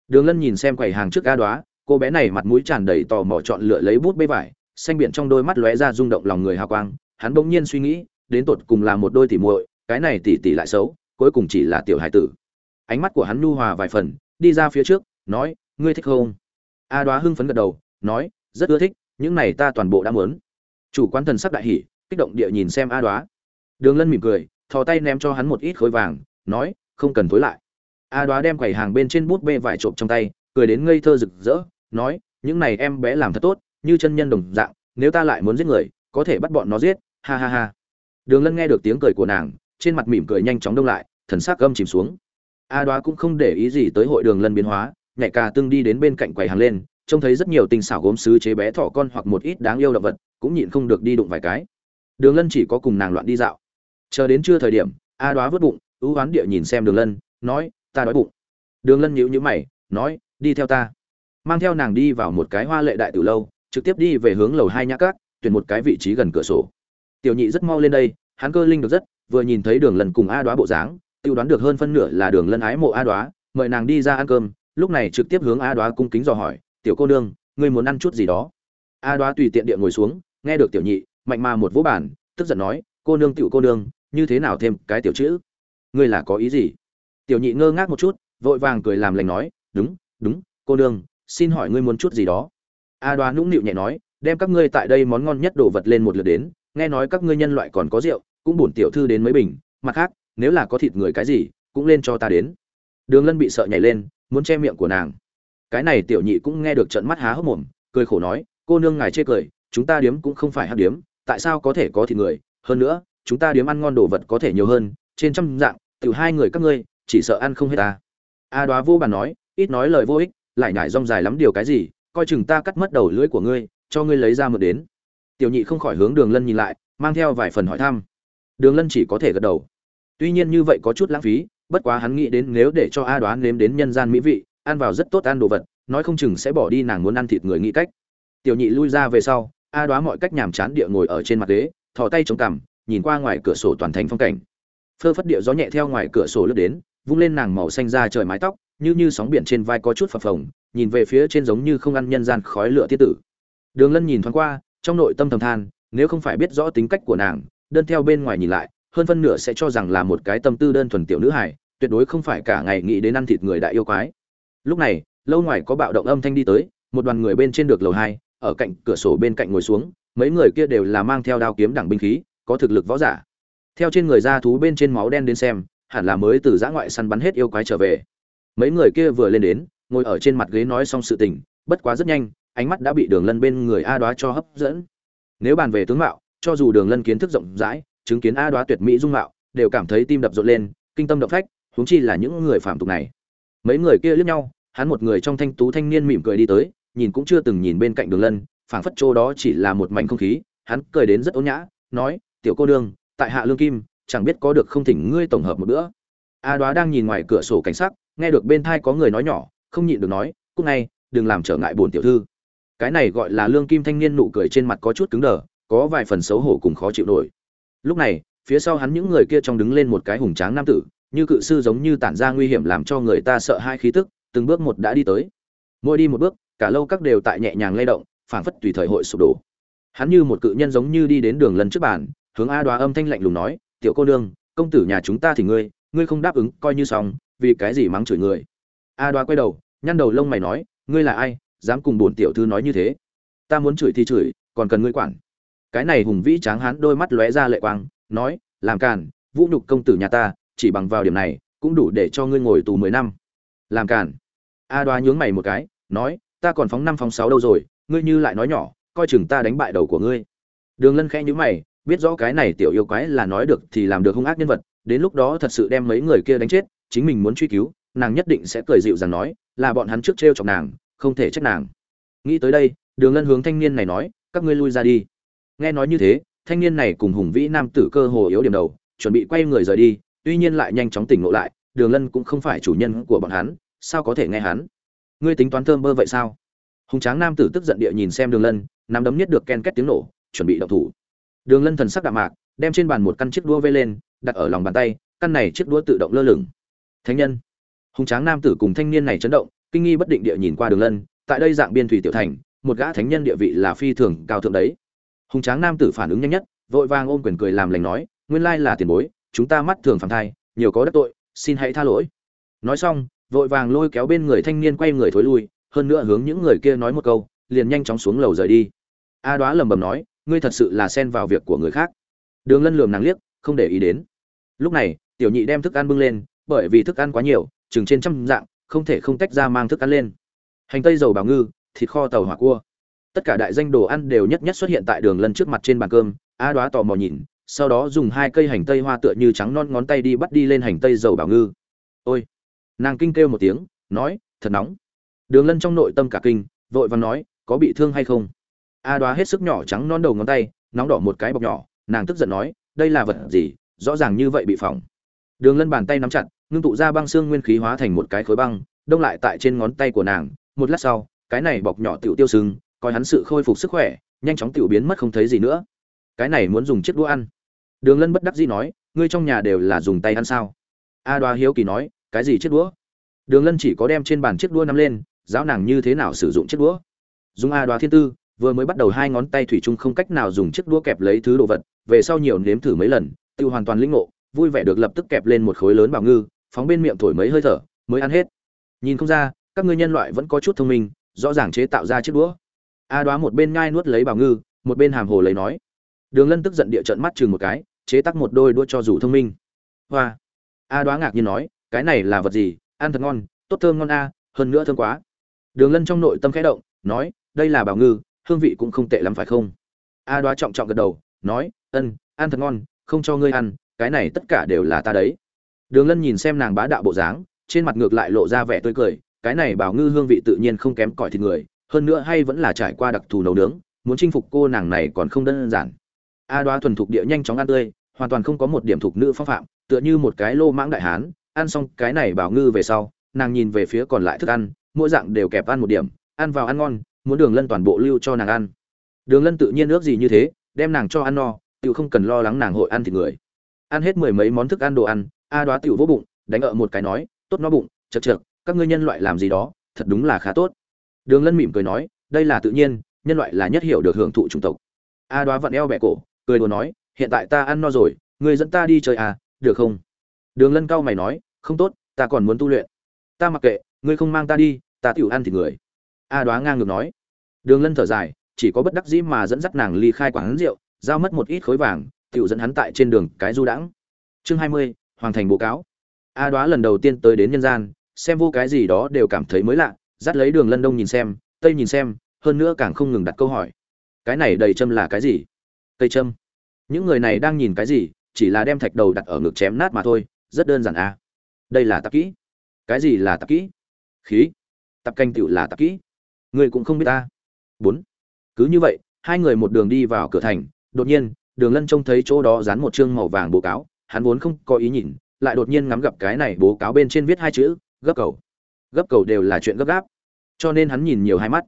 Đường lân nhìn xem quầy hàng trước ga đoá cô bé này mặt mũi tràn đầy tò mò chọn lựa lấy bút bê vải, xanh biển trong đôi mắt lóe ra rung động lòng người hào quang, hắn bỗng nhiên suy nghĩ, đến tột cùng là một đôi tỉ muội, cái này tỉ tỉ lại xấu, cuối cùng chỉ là tiểu hải tử. Ánh mắt của hắn nhu hòa vài phần, đi ra phía trước, nói, ngươi thích không? A đoá hưng phấn gật đầu, nói, rất ưa thích, những này ta toàn bộ đã muốn. Chủ quán thần sắc đại hỉ, kích động địa nhìn xem a đoá đường lân mỉm cười, thò tay ném cho hắn một ít khối vàng nói, không cần thối lại. A đoá đem quầy hàng bên trên bút bê vải trộm trong tay, cười đến ngây thơ rực rỡ, nói, những này em bé làm thật tốt, như chân nhân đồng dạng, nếu ta lại muốn giết người, có thể bắt bọn nó giết. Ha ha ha. Đường lân nghe được tiếng cười của nàng, trên mặt mỉm cười nhanh chóng đông lại, thần sắc gâm chìm xuống. A đoá cũng không để ý gì tới hội đường lân biến hóa nhạy cà tương đi đến bên cạnh quầy hàng lên, trông thấy rất nhiều tinh xảo gốm sứ chế bé thỏ con hoặc một ít đáng yêu động vật, cũng nhịn không được đi đụng vài cái. Đường lân chỉ có cùng nàng loạn đi dạo. Chờ đến trưa thời điểm, a đoá vớt bụng ưu oán địa nhìn xem đường lân, nói, ta đói bụng. Đường lân nhíu nhíu mày, nói, đi theo ta. Mang theo nàng đi vào một cái hoa lệ đại từ lâu, trực tiếp đi về hướng lầu hai nhã cát tuyển một cái vị trí gần cửa sổ. Tiểu nhị rất mau lên đây, hắn cơ linh được rất, vừa nhìn thấy đường lân cùng a đoá bộ dáng, tiêu đoán được hơn phân nửa là đường lân ái mộ a đoá, mời nàng đi ra ăn cơm, lúc này trực tiếp hướng a đoá cung kính dò hỏi, tiểu cô nương, ngươi muốn ăn chút gì đó? A đoá tùy tiện địa ngồi xuống, nghe được tiểu nhị, mạnh mà một vỗ bản tức giận nói, cô nương, tiểu cô nương, như thế nào thêm cái tiểu chữ? Ngươi là có ý gì? Tiểu nhị ngơ ngác một chút, vội vàng cười làm lành nói, đúng đúng, cô nương, xin hỏi ngươi muốn chút gì đó. A đoá nũng nịu nhẹ nói, đem các ngươi tại đây món ngon nhất đồ vật lên một lượt đến, nghe nói các ngươi nhân loại còn có rượu, cũng bổn tiểu thư đến mấy bình, mặt khác, nếu là có thịt người cái gì, cũng lên cho ta đến. Đường lân bị sợ nhảy lên, muốn che miệng của nàng. Cái này tiểu nhị cũng nghe được trận mắt há hốc mồm, cười khổ nói, cô nương ngài chê cười, chúng ta điếm cũng không phải hát điếm, tại sao có thể có thịt người? Hơn nữa, chúng ta điếm ăn ngon đồ vật có thể nhiều hơn, trên trăm dạng Tiểu hai người các ngươi, chỉ sợ ăn không hết ta. A đoá vô bàn nói, ít nói lời vô ích, lại nhải rong dài lắm điều cái gì, coi chừng ta cắt mất đầu lưỡi của ngươi, cho ngươi lấy ra mượn đến. Tiểu nhị không khỏi hướng đường lân nhìn lại, mang theo vài phần hỏi thăm. Đường lân chỉ có thể gật đầu. Tuy nhiên như vậy có chút lãng phí, bất quá hắn nghĩ đến nếu để cho a Đóa nếm đến nhân gian mỹ vị, ăn vào rất tốt ăn đồ vật, nói không chừng sẽ bỏ đi nàng muốn ăn thịt người nghĩ cách. Tiểu nhị lui ra về sau, a đoá mọi cách nhàm chán địa ngồi ở trên mặt ghế, thò tay chống cằm, nhìn qua ngoài cửa sổ toàn thành phong cảnh phơ phất điệu gió nhẹ theo ngoài cửa sổ lướt đến, vung lên nàng màu xanh ra trời mái tóc, như như sóng biển trên vai có chút phập phồng, nhìn về phía trên giống như không ăn nhân gian khói lửa tiết tử. Đường lân nhìn thoáng qua, trong nội tâm thầm than, nếu không phải biết rõ tính cách của nàng, đơn theo bên ngoài nhìn lại, hơn phân nửa sẽ cho rằng là một cái tâm tư đơn thuần tiểu nữ hài, tuyệt đối không phải cả ngày nghĩ đến ăn thịt người đại yêu quái. Lúc này, lâu ngoài có bạo động âm thanh đi tới, một đoàn người bên trên được lầu hai, ở cạnh cửa sổ bên cạnh ngồi xuống, mấy người kia đều là mang theo đao kiếm đẳng binh khí, có thực lực võ giả theo trên người da thú bên trên máu đen đến xem, hẳn là mới từ giã ngoại săn bắn hết yêu quái trở về. Mấy người kia vừa lên đến, ngồi ở trên mặt ghế nói xong sự tình, bất quá rất nhanh, ánh mắt đã bị đường lân bên người a đoá cho hấp dẫn. Nếu bàn về tướng mạo, cho dù đường lân kiến thức rộng rãi, chứng kiến a đoá tuyệt mỹ dung mạo, đều cảm thấy tim đập rộn lên, kinh tâm động phách, huống chi là những người phạm tục này. Mấy người kia liếc nhau, hắn một người trong thanh tú thanh niên mỉm cười đi tới, nhìn cũng chưa từng nhìn bên cạnh đường lân, phảng phất chỗ đó chỉ là một mảnh không khí, hắn cười đến rất ôn nhã, nói, tiểu cô đương tại hạ lương kim, chẳng biết có được không thỉnh ngươi tổng hợp một bữa. A đoá đang nhìn ngoài cửa sổ cảnh sắc, nghe được bên thai có người nói nhỏ, không nhịn được nói cúc ngay, đừng làm trở ngại bổn tiểu thư. Cái này gọi là lương kim thanh niên nụ cười trên mặt có chút cứng đờ, có vài phần xấu hổ cùng khó chịu nổi. Lúc này, phía sau hắn những người kia trong đứng lên một cái hùng tráng nam tử, như cự sư giống như tản ra nguy hiểm làm cho người ta sợ hai khí tức, từng bước một đã đi tới. Mỗi đi một bước, cả lâu các đều tại nhẹ nhàng lay động, phảng phất tùy thời hội sụp đổ. Hắn như một cự nhân giống như đi đến đường lần trước bàn hướng a đoá âm thanh lạnh lùng nói, tiểu cô nương, công tử nhà chúng ta thì ngươi ngươi không đáp ứng, coi như xong, vì cái gì mắng chửi người? A đoá quay đầu, nhăn đầu lông mày nói, ngươi là ai, dám cùng bổn tiểu thư nói như thế? Ta muốn chửi thì chửi, còn cần ngươi quản. Cái này hùng vĩ tráng hán đôi mắt lóe ra lệ quang, nói, làm càn, vũ nhục công tử nhà ta, chỉ bằng vào điểm này, cũng đủ để cho ngươi ngồi tù mười năm. Làm càn. A đoá nhướng mày một cái, nói, ta còn phóng năm phóng sáu đâu rồi, ngươi như lại nói nhỏ, coi chừng ta đánh bại đầu của ngươi. Đường lân khẽ nhướng mày biết rõ cái này tiểu yêu quái là nói được thì làm được hung ác nhân vật, đến lúc đó thật sự đem mấy người kia đánh chết, chính mình muốn truy cứu, nàng nhất định sẽ cười dịu rằng nói, là bọn hắn trước trêu chọc nàng, không thể trách nàng. Nghĩ tới đây, đường lân hướng thanh niên này nói, các ngươi lui ra đi. Nghe nói như thế, thanh niên này cùng hùng vĩ nam tử cơ hồ yếu điểm đầu, chuẩn bị quay người rời đi, tuy nhiên lại nhanh chóng tỉnh ngộ lại, đường lân cũng không phải chủ nhân của bọn hắn, sao có thể nghe hắn? Ngươi tính toán thơm bơ vậy sao? Hùng tráng nam tử tức giận địa nhìn xem đường lân, nắm đấm nhất được ken két tiếng nổ, chuẩn bị động thủ đường lân thần sắc đạm mạc, đem trên bàn một căn chiếc đũa vê lên, đặt ở lòng bàn tay, căn này chiếc đũa tự động lơ lửng. Thánh nhân. Hùng tráng nam tử cùng thanh niên này chấn động, kinh nghi bất định địa nhìn qua đường lân, tại đây dạng biên thủy tiểu thành, một gã thánh nhân địa vị là phi thường cao thượng đấy. Hùng tráng nam tử phản ứng nhanh nhất, vội vàng ôm quyền cười làm lành nói, nguyên lai là tiền bối, chúng ta mắt thường phàm thai, nhiều có đắc tội, xin hãy tha lỗi. Nói xong, vội vàng lôi kéo bên người thanh niên quay người thối lui, hơn nữa hướng những người kia nói một câu, liền nhanh chóng xuống lầu rời đi. A đoá lẩm bẩm nói ngươi thật sự là xen vào việc của người khác. Đường lân lườm nàng liếc, không để ý đến. Lúc này, tiểu nhị đem thức ăn bưng lên, bởi vì thức ăn quá nhiều, chừng trên trăm dạng, không thể không tách ra mang thức ăn lên. Hành tây dầu bào ngư, thịt kho tàu hỏa cua. Tất cả đại danh đồ ăn đều nhất nhất xuất hiện tại đường lân trước mặt trên bàn cơm, a đoá tò mò nhìn, sau đó dùng hai cây hành tây hoa tựa như trắng non ngón tay đi bắt đi lên hành tây dầu bào ngư. Ôi! Nàng kinh kêu một tiếng, nói, thật nóng. Đường lân trong nội tâm cả kinh, vội vàng nói, có bị thương hay không? A đoá hết sức nhỏ trắng non đầu ngón tay, nóng đỏ một cái bọc nhỏ, nàng tức giận nói, đây là vật gì? Rõ ràng như vậy bị phỏng. Đường lân bàn tay nắm chặt, ngưng tụ ra băng xương nguyên khí hóa thành một cái khối băng, đông lại tại trên ngón tay của nàng. Một lát sau, cái này bọc nhỏ tiểu tiêu sưng coi hắn sự khôi phục sức khỏe, nhanh chóng tiểu biến mất không thấy gì nữa. Cái này muốn dùng chiếc đũa ăn. Đường lân bất đắc dĩ nói, ngươi trong nhà đều là dùng tay ăn sao? A đoá hiếu kỳ nói, cái gì chiếc đũa? Đường lân chỉ có đem trên bàn chiếc đũa nắm lên, giáo nàng như thế nào sử dụng chiếc đũa? Dùng a đoá thiên tư vừa mới bắt đầu hai ngón tay thủy chung không cách nào dùng chiếc đũa kẹp lấy thứ đồ vật, về sau nhiều nếm thử mấy lần tự hoàn toàn linh ngộ, vui vẻ được lập tức kẹp lên một khối lớn bảo ngư, phóng bên miệng thổi mấy hơi thở, mới ăn hết. Nhìn không ra, các ngươi nhân loại vẫn có chút thông minh, rõ ràng chế tạo ra chiếc đũa. A đoá một bên ngai nuốt lấy bảo ngư, một bên hàm hồ lấy nói. Đường lân tức giận địa trận mắt chừng một cái, chế tắc một đôi đũa cho dù thông minh. Hoa. A đoá ngạc nhiên nói, cái này là vật gì? Ăn thật ngon, tốt thơm ngon a, hơn nữa thơm quá. Đường lân trong nội tâm khẽ động, nói, đây là bảo ngư hương vị cũng không tệ lắm phải không? A đoá trọng trọng gật đầu, nói, ân, ăn thật ngon, không cho ngươi ăn, cái này tất cả đều là ta đấy. Đường lân nhìn xem nàng bá đạo bộ dáng, trên mặt ngược lại lộ ra vẻ tươi cười, cái này bảo ngư hương vị tự nhiên không kém cỏi thịt người, hơn nữa hay vẫn là trải qua đặc thù nấu nướng, muốn chinh phục cô nàng này còn không đơn giản. A đoá thuần thục địa nhanh chóng ăn tươi, hoàn toàn không có một điểm thục nữ phong phạm, tựa như một cái lô mãng đại hán, ăn xong cái này bảo ngư về sau, nàng nhìn về phía còn lại thức ăn, mỗi dạng đều kẹp ăn một điểm, ăn vào ăn ngon muốn đường lân toàn bộ lưu cho nàng ăn. Đường lân tự nhiên ước gì như thế, đem nàng cho ăn no tự không cần lo lắng nàng hội ăn thịt người. Ăn hết mười mấy món thức ăn đồ ăn, a đoá tiểu vỗ bụng, đánh ở một cái nói, tốt no bụng, chật chật các ngươi nhân loại làm gì đó, thật đúng là khá tốt. Đường lân mỉm cười nói, đây là tự nhiên, nhân loại là nhất hiểu được hưởng thụ chủng tộc. A đoá vặn eo bẹ cổ, cười đùa nói, hiện tại ta ăn no rồi người dẫn ta đi chơi à được không? Đường lân cao mày nói, không tốt, ta còn muốn tu luyện. Ta mặc kệ, ngươi không mang ta đi, ta tiểu ăn thịt người a đoá ngang ngược nói. Đường lân thở dài, chỉ có bất đắc dĩ mà dẫn dắt nàng ly khai quán rượu, giao mất một ít khối vàng, tiểu dẫn hắn tại trên đường cái du đãng. Chương hai mươi, hoàng thành bố cáo. A đoá lần đầu tiên tới đến nhân gian, xem vô cái gì đó đều cảm thấy mới lạ, dắt lấy đường lân đông nhìn xem, tây nhìn xem, hơn nữa càng không ngừng đặt câu hỏi. Cái này đầy châm là cái gì? Cây châm. Những người này đang nhìn cái gì, chỉ là đem thạch đầu đặt ở ngực chém nát mà thôi, rất đơn giản à? đây là tạp kỹ. Cái gì là tạp kỹ? Khí. Tạp canh tựu là tạp kỹ người cũng không biết ta. Bốn. Cứ như vậy, hai người một đường đi vào cửa thành, đột nhiên, đường lân trông thấy chỗ đó dán một chương màu vàng bố cáo, hắn vốn không có ý nhìn, lại đột nhiên ngắm gặp cái này bố cáo bên trên viết hai chữ, gấp cầu. Gấp cầu đều là chuyện gấp gáp. Cho nên hắn nhìn nhiều hai mắt.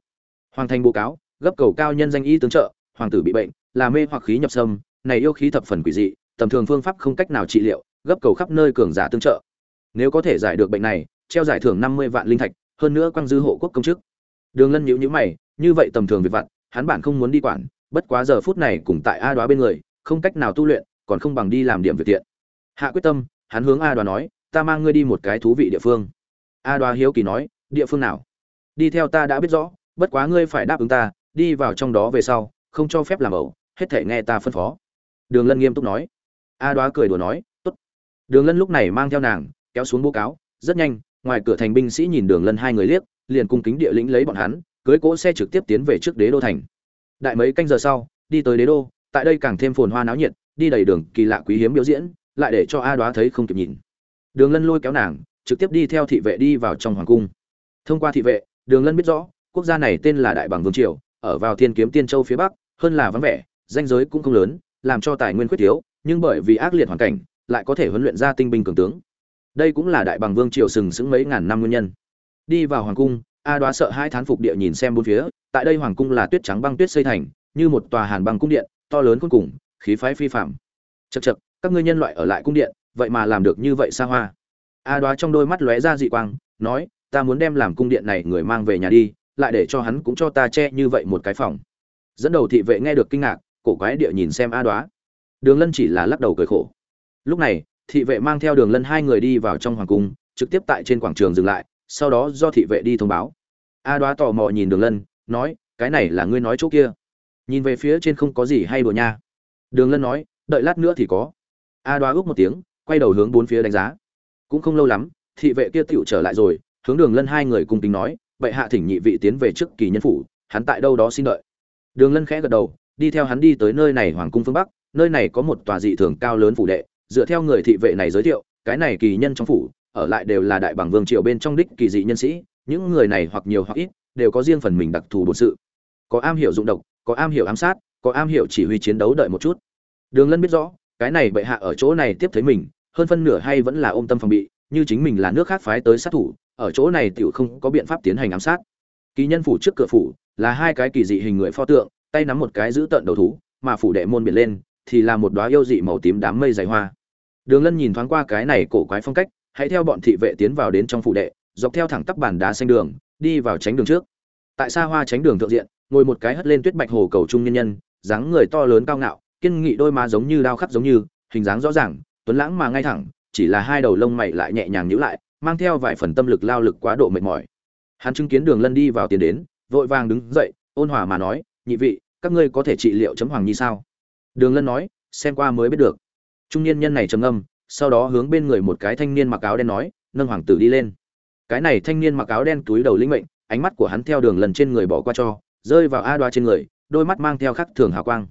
Hoàng thành bố cáo, gấp cầu cao nhân danh y tướng trợ, hoàng tử bị bệnh, là mê hoặc khí nhập sâm, này yêu khí thập phần quỷ dị, tầm thường phương pháp không cách nào trị liệu, gấp cầu khắp nơi cường giả tương trợ. Nếu có thể giải được bệnh này, treo giải thưởng năm mươi vạn linh thạch, hơn nữa quang dư hộ quốc công chức đường lân nhíu nhíu mày, như vậy tầm thường việc vặt, hắn bản không muốn đi quản, bất quá giờ phút này cùng tại a đoá bên người, không cách nào tu luyện, còn không bằng đi làm điểm việc tiện. hạ quyết tâm, hắn hướng a đoá nói, ta mang ngươi đi một cái thú vị địa phương. A đoá hiếu kỳ nói, địa phương nào? Đi theo ta đã biết rõ, bất quá ngươi phải đáp ứng ta, đi vào trong đó về sau, không cho phép làm ẩu, hết thể nghe ta phân phó. Đường lân nghiêm túc nói. A đoá cười đùa nói, tốt. Đường lân lúc này mang theo nàng, kéo xuống bố cáo, rất nhanh, ngoài cửa thành binh sĩ nhìn đường lân hai người liếc liền cung kính địa lĩnh lấy bọn hắn, cưới cỗ xe trực tiếp tiến về trước đế đô thành. Đại mấy canh giờ sau, đi tới đế đô, tại đây càng thêm phồn hoa náo nhiệt, đi đầy đường kỳ lạ quý hiếm biểu diễn, lại để cho a đoá thấy không kịp nhìn. Đường lân lôi kéo nàng, trực tiếp đi theo thị vệ đi vào trong hoàng cung. Thông qua thị vệ, đường lân biết rõ, quốc gia này tên là đại bằng vương triều, ở vào thiên kiếm tiên châu phía bắc, hơn là vắng vẻ, danh giới cũng không lớn, làm cho tài nguyên khuyết thiếu, nhưng bởi vì ác liệt hoàn cảnh, lại có thể huấn luyện ra tinh binh cường tướng. Đây cũng là đại bằng vương triều sừng sững mấy ngàn năm nguyên nhân đi vào hoàng cung, a đoá sợ hai thán phục địa nhìn xem bốn phía, tại đây hoàng cung là tuyết trắng băng tuyết xây thành, như một tòa hàn băng cung điện, to lớn cuối cùng, khí phái phi phạm chật chật các ngươi nhân loại ở lại cung điện, vậy mà làm được như vậy xa hoa. A đoá trong đôi mắt lóe ra dị quang, nói, ta muốn đem làm cung điện này người mang về nhà đi, lại để cho hắn cũng cho ta che như vậy một cái phòng. Dẫn đầu thị vệ nghe được kinh ngạc, cổ quái địa nhìn xem a đoá. Đường lân chỉ là lắc đầu cười khổ. Lúc này, thị vệ mang theo đường lân hai người đi vào trong hoàng cung, trực tiếp tại trên quảng trường dừng lại sau đó do thị vệ đi thông báo. A đoá tò mò nhìn đường lân, nói, cái này là ngươi nói chỗ kia. Nhìn về phía trên không có gì hay đùa nha. Đường lân nói, đợi lát nữa thì có. A đoá ước một tiếng, quay đầu hướng bốn phía đánh giá. Cũng không lâu lắm, thị vệ kia tựu trở lại rồi, hướng đường lân hai người cùng tính nói vậy hạ thỉnh nhị vị tiến về trước kỳ nhân phủ, hắn tại đâu đó xin đợi. Đường lân khẽ gật đầu, đi theo hắn đi tới nơi này hoàng cung phương bắc, nơi này có một tòa dị thường cao lớn phủ đệ, dựa theo người thị vệ này giới thiệu, cái này kỳ nhân trong phủ ở lại đều là đại bằng vương triều bên trong đích kỳ dị nhân sĩ, những người này hoặc nhiều hoặc ít đều có riêng phần mình đặc thù bổn sự. Có am hiểu dụng độc, có am hiểu ám sát, có am hiểu chỉ huy chiến đấu đợi một chút. Đường lân biết rõ, cái này bệ hạ ở chỗ này tiếp thấy mình, hơn phân nửa hay vẫn là ôm tâm phòng bị, như chính mình là nước khác phái tới sát thủ, ở chỗ này tiểu không có biện pháp tiến hành ám sát. Kỳ nhân phủ trước cửa phủ là hai cái kỳ dị hình người pho tượng, tay nắm một cái giữ tận đầu thú, mà phủ đệ môn biển lên thì là một đóa yêu dị màu tím đám mây dày hoa. Đường lân nhìn thoáng qua cái này cổ quái phong cách hãy theo bọn thị vệ tiến vào đến trong phủ đệ, dọc theo thẳng tắp bàn đá xanh đường, đi vào tránh đường trước. Tại xa hoa tránh đường thượng diện, ngồi một cái hất lên tuyết bạch hồ cầu trung nhân nhân, dáng người to lớn cao ngạo, kiên nghị đôi má giống như đao khắc giống như, hình dáng rõ ràng, tuấn lãng mà ngay thẳng, chỉ là hai đầu lông mày lại nhẹ nhàng nhíu lại, mang theo vài phần tâm lực lao lực quá độ mệt mỏi. Hắn chứng kiến đường lân đi vào tiền đến, vội vàng đứng dậy, ôn hòa mà nói, nhị vị, các ngươi có thể trị liệu chấm hoàng nhi sao? Đường lân nói, xem qua mới biết được. Trung niên nhân này trầm âm sau đó hướng bên người một cái thanh niên mặc áo đen nói, nâng hoàng tử đi lên. Cái này thanh niên mặc áo đen túi đầu linh mệnh, ánh mắt của hắn theo đường lần trên người bỏ qua cho, rơi vào a đoa trên người, đôi mắt mang theo khắc thường hào quang.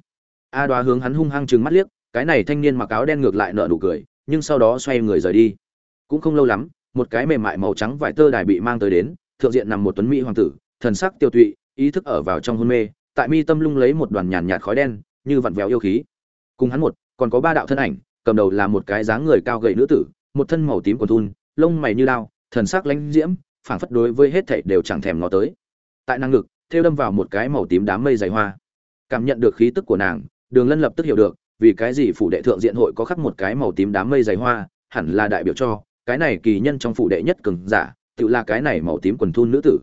A đoá hướng hắn hung hăng chừng mắt liếc, cái này thanh niên mặc áo đen ngược lại nở nụ cười, nhưng sau đó xoay người rời đi. Cũng không lâu lắm, một cái mềm mại màu trắng vải tơ đài bị mang tới đến, thượng diện nằm một tuấn mỹ hoàng tử, thần sắc tiêu tụy, ý thức ở vào trong hôn mê, tại mi tâm lung lấy một đoàn nhàn nhạt khói đen, như vặn vẹo yêu khí. Cùng hắn một, còn có ba đạo thân ảnh cầm đầu là một cái dáng người cao gầy nữ tử một thân màu tím quần thun lông mày như lao thần sắc lãnh diễm phảng phất đối với hết thảy đều chẳng thèm ngó tới. Tại năng lực, theo đâm vào một cái màu tím đám mây dày hoa. Cảm nhận được khí tức của nàng đường lân lập tức hiểu được vì cái gì phủ đệ thượng diện hội có khắc một cái màu tím đám mây dày hoa hẳn là đại biểu cho cái này kỳ nhân trong phủ đệ nhất cường giả tự là cái này màu tím quần thun nữ tử.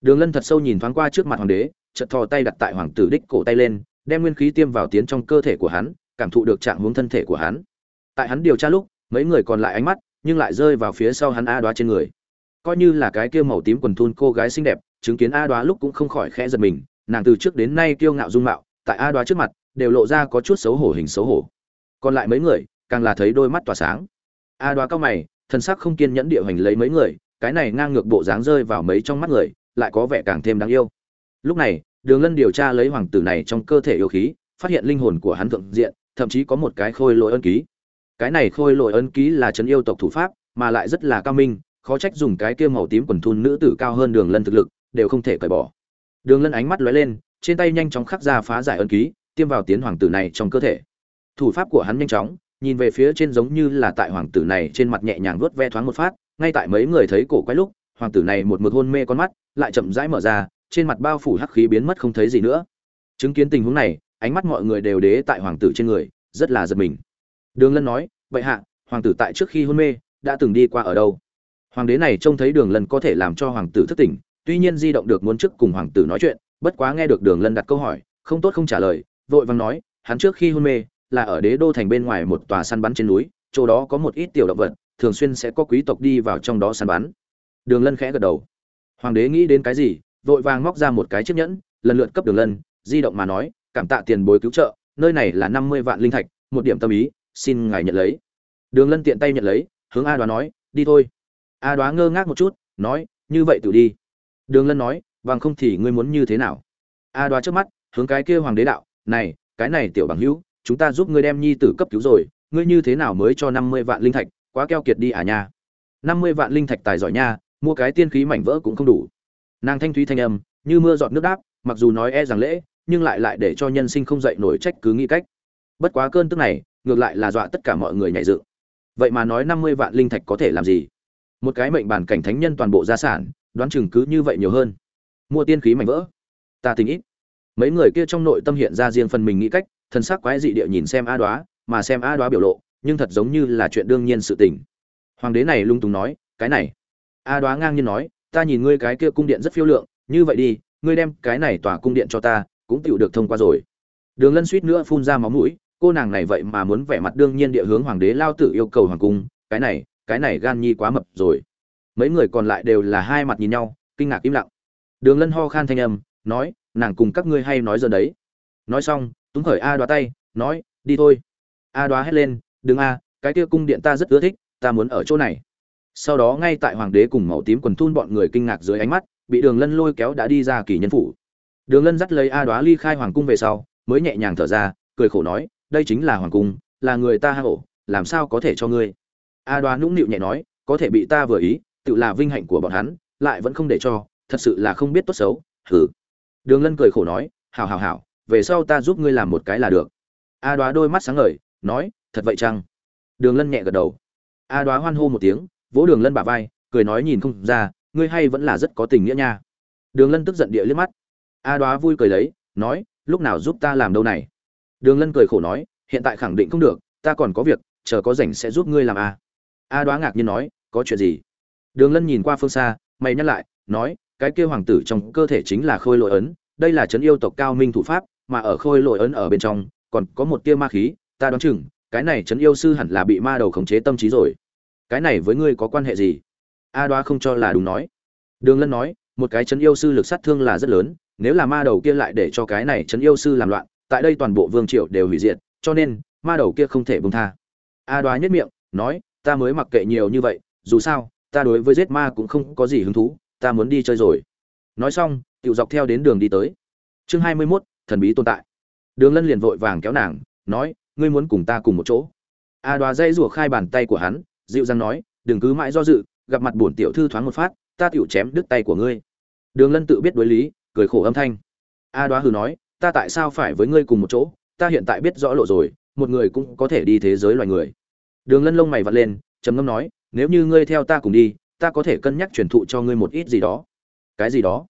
Đường lân thật sâu nhìn thoáng qua trước mặt hoàng đế chợt thò tay đặt tại hoàng tử đích cổ tay lên đem nguyên khí tiêm vào tiến trong cơ thể của hắn cảm thụ được trạng huống thân thể của hắn tại hắn điều tra lúc, mấy người còn lại ánh mắt, nhưng lại rơi vào phía sau hắn a đoá trên người. Coi như là cái kia màu tím quần thun cô gái xinh đẹp, chứng kiến a đoá lúc cũng không khỏi khẽ giật mình, nàng từ trước đến nay kiêu ngạo dung mạo, tại a đoá trước mặt, đều lộ ra có chút xấu hổ hình xấu hổ. Còn lại mấy người, càng là thấy đôi mắt tỏa sáng. A đoá cao mày thân sắc không kiên nhẫn địa hành lấy mấy người, cái này ngang ngược bộ dáng rơi vào mấy trong mắt người, lại có vẻ càng thêm đáng yêu. Lúc này, đường lân điều tra lấy hoàng tử này trong cơ thể yêu khí, phát hiện linh hồn của hắn thượng diện, thậm chí có một cái khôi lỗi ân ký cái này khôi lỗi ấn ký là trấn yêu tộc thủ pháp, mà lại rất là cao minh, khó trách dùng cái kia màu tím quần thun nữ tử cao hơn đường lân thực lực, đều không thể cởi bỏ. Đường lân ánh mắt lóe lên, trên tay nhanh chóng khắc ra phá giải ấn ký, tiêm vào tiến hoàng tử này trong cơ thể. Thủ pháp của hắn nhanh chóng, nhìn về phía trên giống như là tại hoàng tử này trên mặt nhẹ nhàng vuốt ve thoáng một phát, ngay tại mấy người thấy cổ quái lúc, hoàng tử này một mực hôn mê con mắt, lại chậm rãi mở ra, trên mặt bao phủ hắc khí biến mất không thấy gì nữa. Chứng kiến tình huống này, ánh mắt mọi người đều đế tại hoàng tử trên người, rất là giật mình đường lân nói, vậy hạ, hoàng tử tại trước khi hôn mê, đã từng đi qua ở đâu? Hoàng đế này trông thấy đường lân có thể làm cho hoàng tử thức tỉnh, tuy nhiên di động được muốn trước cùng hoàng tử nói chuyện, bất quá nghe được đường lân đặt câu hỏi, không tốt không trả lời, vội vàng nói, hắn trước khi hôn mê, là ở đế đô thành bên ngoài một tòa săn bắn trên núi, chỗ đó có một ít tiểu động vật, thường xuyên sẽ có quý tộc đi vào trong đó săn bắn. Đường lân khẽ gật đầu. Hoàng đế nghĩ đến cái gì, vội vàng móc ra một cái chiếc nhẫn, lần lượt cấp đường lân, di động mà nói, cảm tạ tiền bối cứu trợ, nơi này là năm mươi vạn linh thạch, một điểm tâm ý xin ngài nhận lấy. Đường lân tiện tay nhận lấy, hướng a đoá nói, đi thôi. A đoá ngơ ngác một chút, nói, như vậy tự đi. Đường lân nói, bằng không thì ngươi muốn như thế nào? A đoá trước mắt, hướng cái kia hoàng đế đạo, này, cái này tiểu bằng hữu, chúng ta giúp ngươi đem nhi tử cấp cứu rồi, ngươi như thế nào mới cho năm mươi vạn linh thạch, quá keo kiệt đi à nha. Năm mươi vạn linh thạch tài giỏi nha, mua cái tiên khí mảnh vỡ cũng không đủ. Nàng thanh thúy thanh âm, như mưa giọt nước đáp, mặc dù nói e rằng lễ, nhưng lại lại để cho nhân sinh không dậy nổi trách cứ nghĩ cách. Bất quá cơn tức này ngược lại là dọa tất cả mọi người nhảy dựng. Vậy mà nói năm mươi vạn linh thạch có thể làm gì? Một cái mệnh bản cảnh thánh nhân toàn bộ gia sản, đoán chừng cứ như vậy nhiều hơn. Mua tiên khí mảnh vỡ. Ta tình ít. Mấy người kia trong nội tâm hiện ra riêng phần mình nghĩ cách, thần sắc quái dị địa nhìn xem a đoá, mà xem a đoá biểu lộ, nhưng thật giống như là chuyện đương nhiên sự tình. Hoàng đế này lung tung nói, cái này. A đoá ngang nhiên nói, ta nhìn ngươi cái kia cung điện rất phiêu lượng, như vậy đi, ngươi đem cái này tỏa cung điện cho ta, cũng tựu được thông qua rồi. Đường lân suýt nữa phun ra máu mũi cô nàng này vậy mà muốn vẻ mặt đương nhiên địa hướng hoàng đế lao tử yêu cầu hoàng cung, cái này cái này gan nhi quá mập rồi. Mấy người còn lại đều là hai mặt nhìn nhau, kinh ngạc im lặng. Đường lân ho khan thanh âm, nói, nàng cùng các ngươi hay nói giờ đấy. Nói xong, túng khởi a đoá tay, nói, đi thôi. A đoá hét lên, đừng a, cái kia cung điện ta rất ưa thích, ta muốn ở chỗ này. Sau đó ngay tại hoàng đế cùng màu tím quần thun bọn người kinh ngạc dưới ánh mắt, bị đường lân lôi kéo đã đi ra kỳ nhân phủ. Đường lân dắt lấy a đoá ly khai hoàng cung về sau, mới nhẹ nhàng thở ra, cười khổ nói đây chính là hoàng cung, là người ta hạ hổ làm sao có thể cho ngươi? A đoá nũng nịu nhẹ nói, có thể bị ta vừa ý, tự là vinh hạnh của bọn hắn, lại vẫn không để cho, thật sự là không biết tốt xấu, hừ. Đường lân cười khổ nói, hảo hảo hảo, về sau ta giúp ngươi làm một cái là được. A đoá đôi mắt sáng ngời, nói, thật vậy chăng? Đường lân nhẹ gật đầu. A đoá hoan hô một tiếng, vỗ đường lân bả vai, cười nói nhìn không ra, ngươi hay vẫn là rất có tình nghĩa nha. Đường lân tức giận địa liếc mắt. A đoá vui cười lấy, nói, lúc nào giúp ta làm đâu này? Đường lân cười khổ nói, hiện tại khẳng định không được, ta còn có việc, chờ có rảnh sẽ giúp ngươi làm a a đoá ngạc nhiên nói, có chuyện gì? Đường lân nhìn qua phương xa, mày nhắc lại, nói, cái kia hoàng tử trong cơ thể chính là khôi lội ấn, đây là trấn yêu tộc cao minh thủ pháp, mà ở khôi lội ấn ở bên trong, còn có một tia ma khí, ta đoán chừng, cái này trấn yêu sư hẳn là bị ma đầu khống chế tâm trí rồi. Cái này với ngươi có quan hệ gì? A đoá không cho là đúng nói. Đường lân nói, một cái trấn yêu sư lực sát thương là rất lớn, nếu là ma đầu kia lại để cho cái này trấn yêu sư làm loạn tại đây toàn bộ vương triều đều hủy diệt cho nên ma đầu kia không thể bông tha. A đoá nhất miệng nói ta mới mặc kệ nhiều như vậy dù sao ta đối với giết ma cũng không có gì hứng thú ta muốn đi chơi rồi. Nói xong tự dọc theo đến đường đi tới. Chương hai mươi 21, thần bí tồn tại. Đường lân liền vội vàng kéo nàng nói ngươi muốn cùng ta cùng một chỗ. A đoá dây rủa khai bàn tay của hắn dịu dàng nói đừng cứ mãi do dự gặp mặt bổn tiểu thư thoáng một phát ta tiểu chém đứt tay của ngươi. Đường lân tự biết đối lý cười khổ âm thanh. A đoá hừ nói ta tại sao phải với ngươi cùng một chỗ? Ta hiện tại biết rõ lộ rồi, một người cũng có thể đi thế giới loài người. Đường lân lông mày vặt lên, trầm ngâm nói, nếu như ngươi theo ta cùng đi, ta có thể cân nhắc truyền thụ cho ngươi một ít gì đó. Cái gì đó?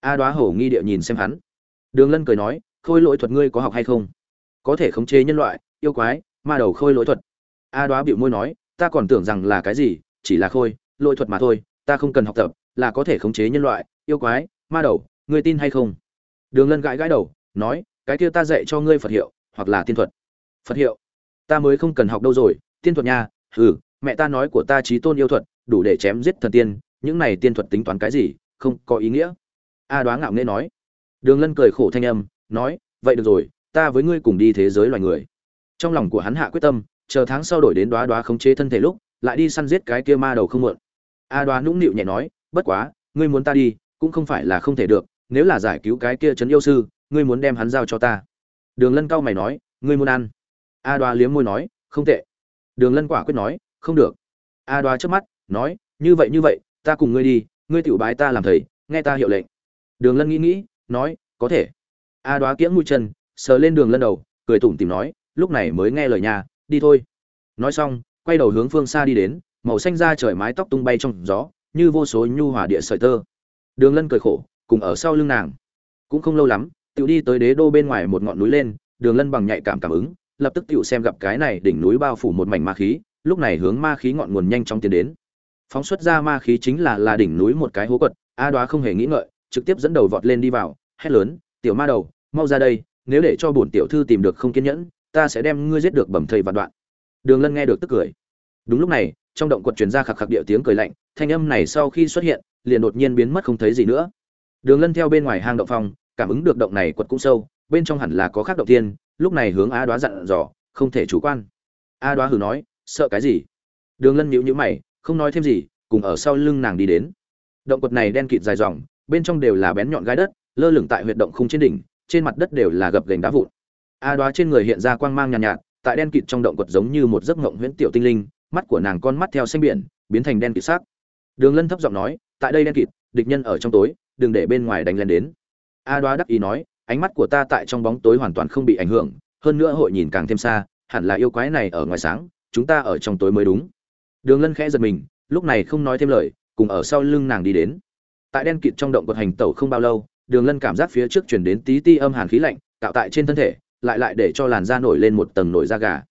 A đoá hổ nghi địa nhìn xem hắn. Đường lân cười nói, khôi lỗi thuật ngươi có học hay không? Có thể khống chế nhân loại, yêu quái, ma đầu khôi lỗi thuật. A đoá bịu môi nói, ta còn tưởng rằng là cái gì, chỉ là khôi, lỗi thuật mà thôi, ta không cần học tập, là có thể khống chế nhân loại, yêu quái, ma đầu, ngươi tin hay không? Đường lân gãi gãi đầu nói, cái kia ta dạy cho ngươi phật hiệu, hoặc là tiên thuật. Phật hiệu? Ta mới không cần học đâu rồi, tiên thuật nha, hừ, mẹ ta nói của ta trí tôn yêu thuật, đủ để chém giết thần tiên, những này tiên thuật tính toán cái gì, không có ý nghĩa. A đoá ngạo nghễ nói. Đường lân cười khổ thanh âm, nói, vậy được rồi, ta với ngươi cùng đi thế giới loài người. Trong lòng của hắn hạ quyết tâm, chờ tháng sau đổi đến đoá đoá khống chế thân thể lúc, lại đi săn giết cái kia ma đầu không muộn. A đoá nũng nịu nhẹ nói, bất quá, ngươi muốn ta đi, cũng không phải là không thể được, nếu là giải cứu cái kia trấn yêu sư ngươi muốn đem hắn giao cho ta. Đường lân cao mày nói, ngươi muốn ăn. A đoá liếm môi nói, không tệ. Đường lân quả quyết nói, không được. A đoá trước mắt, nói, như vậy như vậy, ta cùng ngươi đi, ngươi tiểu bái ta làm thầy, nghe ta hiệu lệnh. Đường lân nghĩ nghĩ, nói, có thể. A đoá kiễng mũi chân, sờ lên đường lân đầu, cười tủm tìm nói, lúc này mới nghe lời nhà, đi thôi. Nói xong, quay đầu hướng phương xa đi đến, màu xanh da trời mái tóc tung bay trong gió, như vô số nhu hòa địa sợi tơ. Đường lân cười khổ, cùng ở sau lưng nàng. Cũng không lâu lắm tiểu đi tới đế đô bên ngoài một ngọn núi lên, đường lân bằng nhạy cảm cảm ứng, lập tức tiểu xem gặp cái này đỉnh núi bao phủ một mảnh ma khí, lúc này hướng ma khí ngọn nguồn nhanh chóng tiến đến. Phóng xuất ra ma khí chính là là đỉnh núi một cái hố quật, a đoá không hề nghĩ ngợi, trực tiếp dẫn đầu vọt lên đi vào, hét lớn, tiểu ma đầu, mau ra đây, nếu để cho bổn tiểu thư tìm được không kiên nhẫn, ta sẽ đem ngươi giết được bẩm thầy vạn đoạn. Đường lân nghe được tức cười. Đúng lúc này, trong động quật truyền ra khạc khạc địa tiếng cười lạnh, thanh âm này sau khi xuất hiện, liền đột nhiên biến mất không thấy gì nữa. Đường lân theo bên ngoài hang động phòng cảm ứng được động này quật cũng sâu bên trong hẳn là có khác động tiên lúc này hướng a đoá dặn dò không thể chủ quan. A đoá hử nói sợ cái gì? Đường lân nhíu nhíu mày không nói thêm gì cùng ở sau lưng nàng đi đến. Động quật này đen kịt dài dòng bên trong đều là bén nhọn gai đất lơ lửng tại huyệt động khung trên đỉnh trên mặt đất đều là gập gành đá vụn. A đoá trên người hiện ra quang mang nhàn nhạt, nhạt tại đen kịt trong động quật giống như một giấc ngộng huyễn tiểu tinh linh mắt của nàng con mắt theo xanh biển biến thành đen kịt sắc đường lân thấp giọng nói tại đây đen kịt địch nhân ở trong tối đừng để bên ngoài đánh lên đến a đoá đắc ý nói, ánh mắt của ta tại trong bóng tối hoàn toàn không bị ảnh hưởng, hơn nữa hội nhìn càng thêm xa, hẳn là yêu quái này ở ngoài sáng, chúng ta ở trong tối mới đúng. Đường lân khẽ giật mình, lúc này không nói thêm lời, cùng ở sau lưng nàng đi đến. Tại đen kịt trong động vật hành tẩu không bao lâu, đường lân cảm giác phía trước chuyển đến tí ti âm hàn khí lạnh tạo tại trên thân thể, lại lại để cho làn da nổi lên một tầng nổi da gà.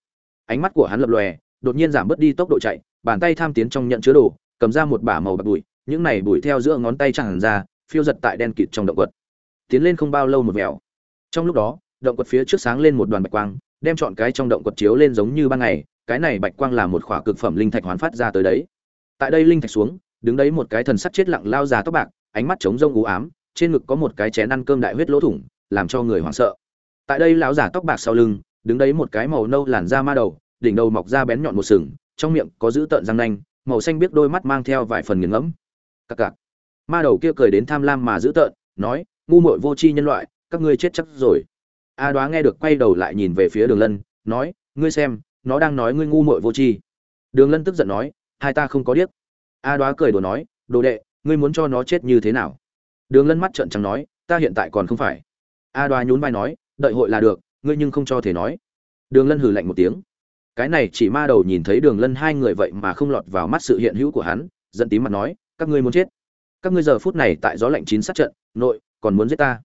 Ánh mắt của hắn lập lòe, đột nhiên giảm bớt đi tốc độ chạy, bàn tay tham tiến trong nhận chứa đồ, cầm ra một bả màu bạc bụi, những này bụi theo giữa ngón tay chẳng ra, phiêu giật tại đen kịt trong động vật tiến lên không bao lâu một vẹo. Trong lúc đó, động quật phía trước sáng lên một đoàn bạch quang, đem chọn cái trong động quật chiếu lên giống như ban ngày, cái này bạch quang là một khỏa cực phẩm linh thạch hoán phát ra tới đấy. Tại đây linh thạch xuống, đứng đấy một cái thần sắt chết lặng lao già tóc bạc, ánh mắt trống rông u ám, trên ngực có một cái chén ăn cơm đại huyết lỗ thủng, làm cho người hoảng sợ. Tại đây lão giả tóc bạc sau lưng, đứng đấy một cái màu nâu làn da ma đầu, đỉnh đầu mọc ra bén nhọn một sừng, trong miệng có giữ tợn răng nanh, màu xanh biết đôi mắt mang theo vài phần nghiền ngẫm. Cặc cặc. Ma đầu kia cười đến tham lam mà giữ tợn, nói ngu muội vô tri nhân loại, các ngươi chết chắc rồi. A đoá nghe được quay đầu lại nhìn về phía đường lân, nói, ngươi xem, nó đang nói ngươi ngu muội vô tri. Đường lân tức giận nói, hai ta không có điếc. A đoá cười đùa nói, đồ đệ, ngươi muốn cho nó chết như thế nào? Đường lân mắt trợn trắng nói, ta hiện tại còn không phải. A đoá nhún vai nói, đợi hội là được, ngươi nhưng không cho thể nói. Đường lân hừ lạnh một tiếng. Cái này chỉ ma đầu nhìn thấy đường lân hai người vậy mà không lọt vào mắt sự hiện hữu của hắn, giận tím mặt nói, các ngươi muốn chết. Các ngươi giờ phút này tại gió lạnh chín sát trận, nội còn muốn giết ta?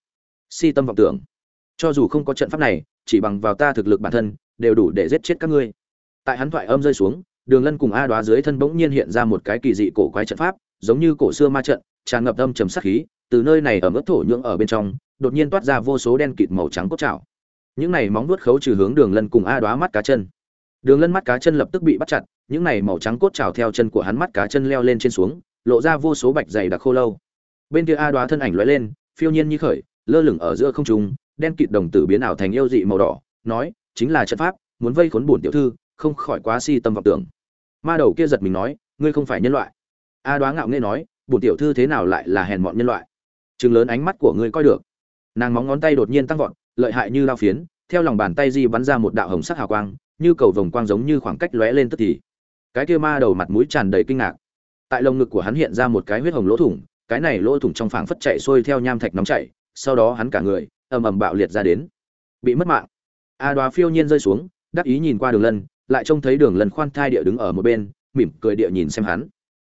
Si tâm vọng tưởng. Cho dù không có trận pháp này, chỉ bằng vào ta thực lực bản thân, đều đủ để giết chết các ngươi. Tại hắn thoại âm rơi xuống, đường lân cùng a đoá dưới thân bỗng nhiên hiện ra một cái kỳ dị cổ quái trận pháp, giống như cổ xưa ma trận, tràn ngập âm trầm sát khí, từ nơi này ở mức thổ nhưỡng ở bên trong, đột nhiên toát ra vô số đen kịt màu trắng cốt trào những này móng vuốt khấu trừ hướng đường lân cùng a đoá mắt cá chân. Đường lân mắt cá chân lập tức bị bắt chặt, những này màu trắng cốt trào theo chân của hắn mắt cá chân leo lên trên xuống, lộ ra vô số bạch dày đặc khô lâu. Bên kia a đoá thân ảnh lóe lên phiêu nhiên như khởi, lơ lửng ở giữa không trung, đen kịt đồng tử biến ảo thành yêu dị màu đỏ, nói, chính là trận pháp, muốn vây khốn bổn tiểu thư, không khỏi quá si tâm vọng tưởng. Ma đầu kia giật mình nói, ngươi không phải nhân loại. A đoá ngạo nghễ nói, bổn tiểu thư thế nào lại là hèn mọn nhân loại? Chừng lớn ánh mắt của ngươi coi được. Nàng móng ngón tay đột nhiên tăng vọt, lợi hại như lao phiến, theo lòng bàn tay di bắn ra một đạo hồng sắc hào quang, như cầu vồng quang giống như khoảng cách lóe lên tức thì. Cái kia ma đầu mặt mũi tràn đầy kinh ngạc. Tại lồng ngực của hắn hiện ra một cái huyết hồng lỗ thủng cái này lỗ thủng trong phảng phất chạy xuôi theo nham thạch nóng chảy, sau đó hắn cả người, ầm ầm bạo liệt ra đến. Bị mất mạng. A đoá phiêu nhiên rơi xuống, đắc ý nhìn qua đường lân, lại trông thấy đường lân khoan thai địa đứng ở một bên, mỉm cười địa nhìn xem hắn.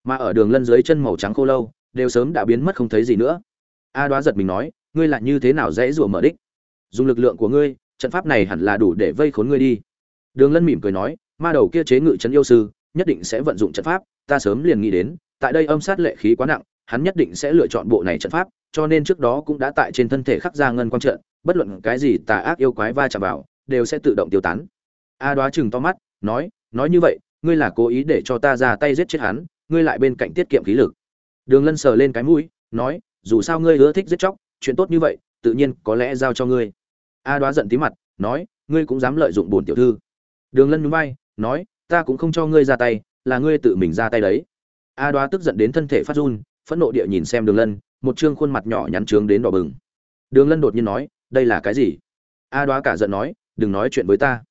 Mà ở đường lân dưới chân màu trắng khô lâu, đều sớm đã biến mất không thấy gì nữa. A đoá giật mình nói, ngươi lại như thế nào dễ rủa mở đích? Dùng lực lượng của ngươi, trận pháp này hẳn là đủ để vây khốn ngươi đi. Đường lân mỉm cười nói, ma đầu kia chế ngự trấn yêu sư, nhất định sẽ vận dụng trận pháp, ta sớm liền nghĩ đến, tại đây âm sát lệ khí quá nặng hắn nhất định sẽ lựa chọn bộ này trận pháp, cho nên trước đó cũng đã tại trên thân thể khắc ra ngân quang trận, bất luận cái gì tà ác yêu quái va chạm vào, đều sẽ tự động tiêu tán. A đoá chừng to mắt, nói nói như vậy, ngươi là cố ý để cho ta ra tay giết chết hắn, ngươi lại bên cạnh tiết kiệm khí lực. Đường lân sờ lên cái mũi, nói, dù sao ngươi ưa thích giết chóc, chuyện tốt như vậy, tự nhiên có lẽ giao cho ngươi. A đoá giận tí mặt, nói, ngươi cũng dám lợi dụng bổn tiểu thư. Đường lân nhún vai, nói, ta cũng không cho ngươi ra tay, là ngươi tự mình ra tay đấy. A đoá tức giận đến thân thể phát run phẫn nộ địa nhìn xem đường lân, một chương khuôn mặt nhỏ nhắn trướng đến đỏ bừng. Đường lân đột nhiên nói, đây là cái gì? A đoá cả giận nói, đừng nói chuyện với ta.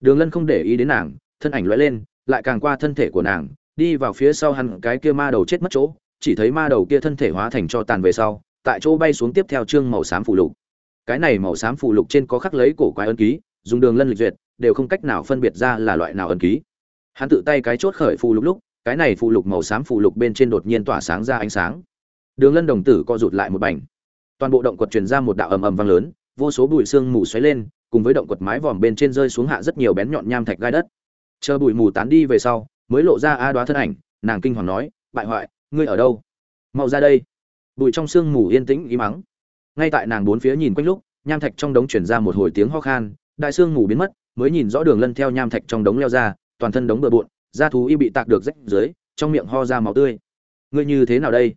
Đường lân không để ý đến nàng, thân ảnh lõi lên, lại càng qua thân thể của nàng, đi vào phía sau hẳn cái kia ma đầu chết mất chỗ, chỉ thấy ma đầu kia thân thể hóa thành cho tàn về sau, tại chỗ bay xuống tiếp theo chương màu xám phù lục. Cái này màu xám phù lục trên có khắc lấy cổ quái ân ký, dùng đường lân lịch duyệt, đều không cách nào phân biệt ra là loại nào ân ký. Hắn tự tay cái chốt khởi phù lục lúc cái này phụ lục màu xám phụ lục bên trên đột nhiên tỏa sáng ra ánh sáng. Đường lân đồng tử co rụt lại một bành. Toàn bộ động quật truyền ra một đạo ầm ầm vang lớn, vô số bụi xương mù xoáy lên, cùng với động quật mái vòm bên trên rơi xuống hạ rất nhiều bén nhọn nham thạch gai đất. Chờ bụi mù tán đi về sau, mới lộ ra a đoá thân ảnh, nàng kinh hoàng nói, bại hoại, ngươi ở đâu? Mau ra đây. Bụi trong sương mù yên tĩnh ý mắng ngay tại nàng bốn phía nhìn quanh lúc, nham thạch trong đống chuyển ra một hồi tiếng ho khan, đại sương mù biến mất, mới nhìn rõ đường lân theo nham thạch trong đống leo ra, toàn thân đống bừa bộn da thú y bị tạc được rách dưới, trong miệng ho ra máu tươi. Ngươi như thế nào đây?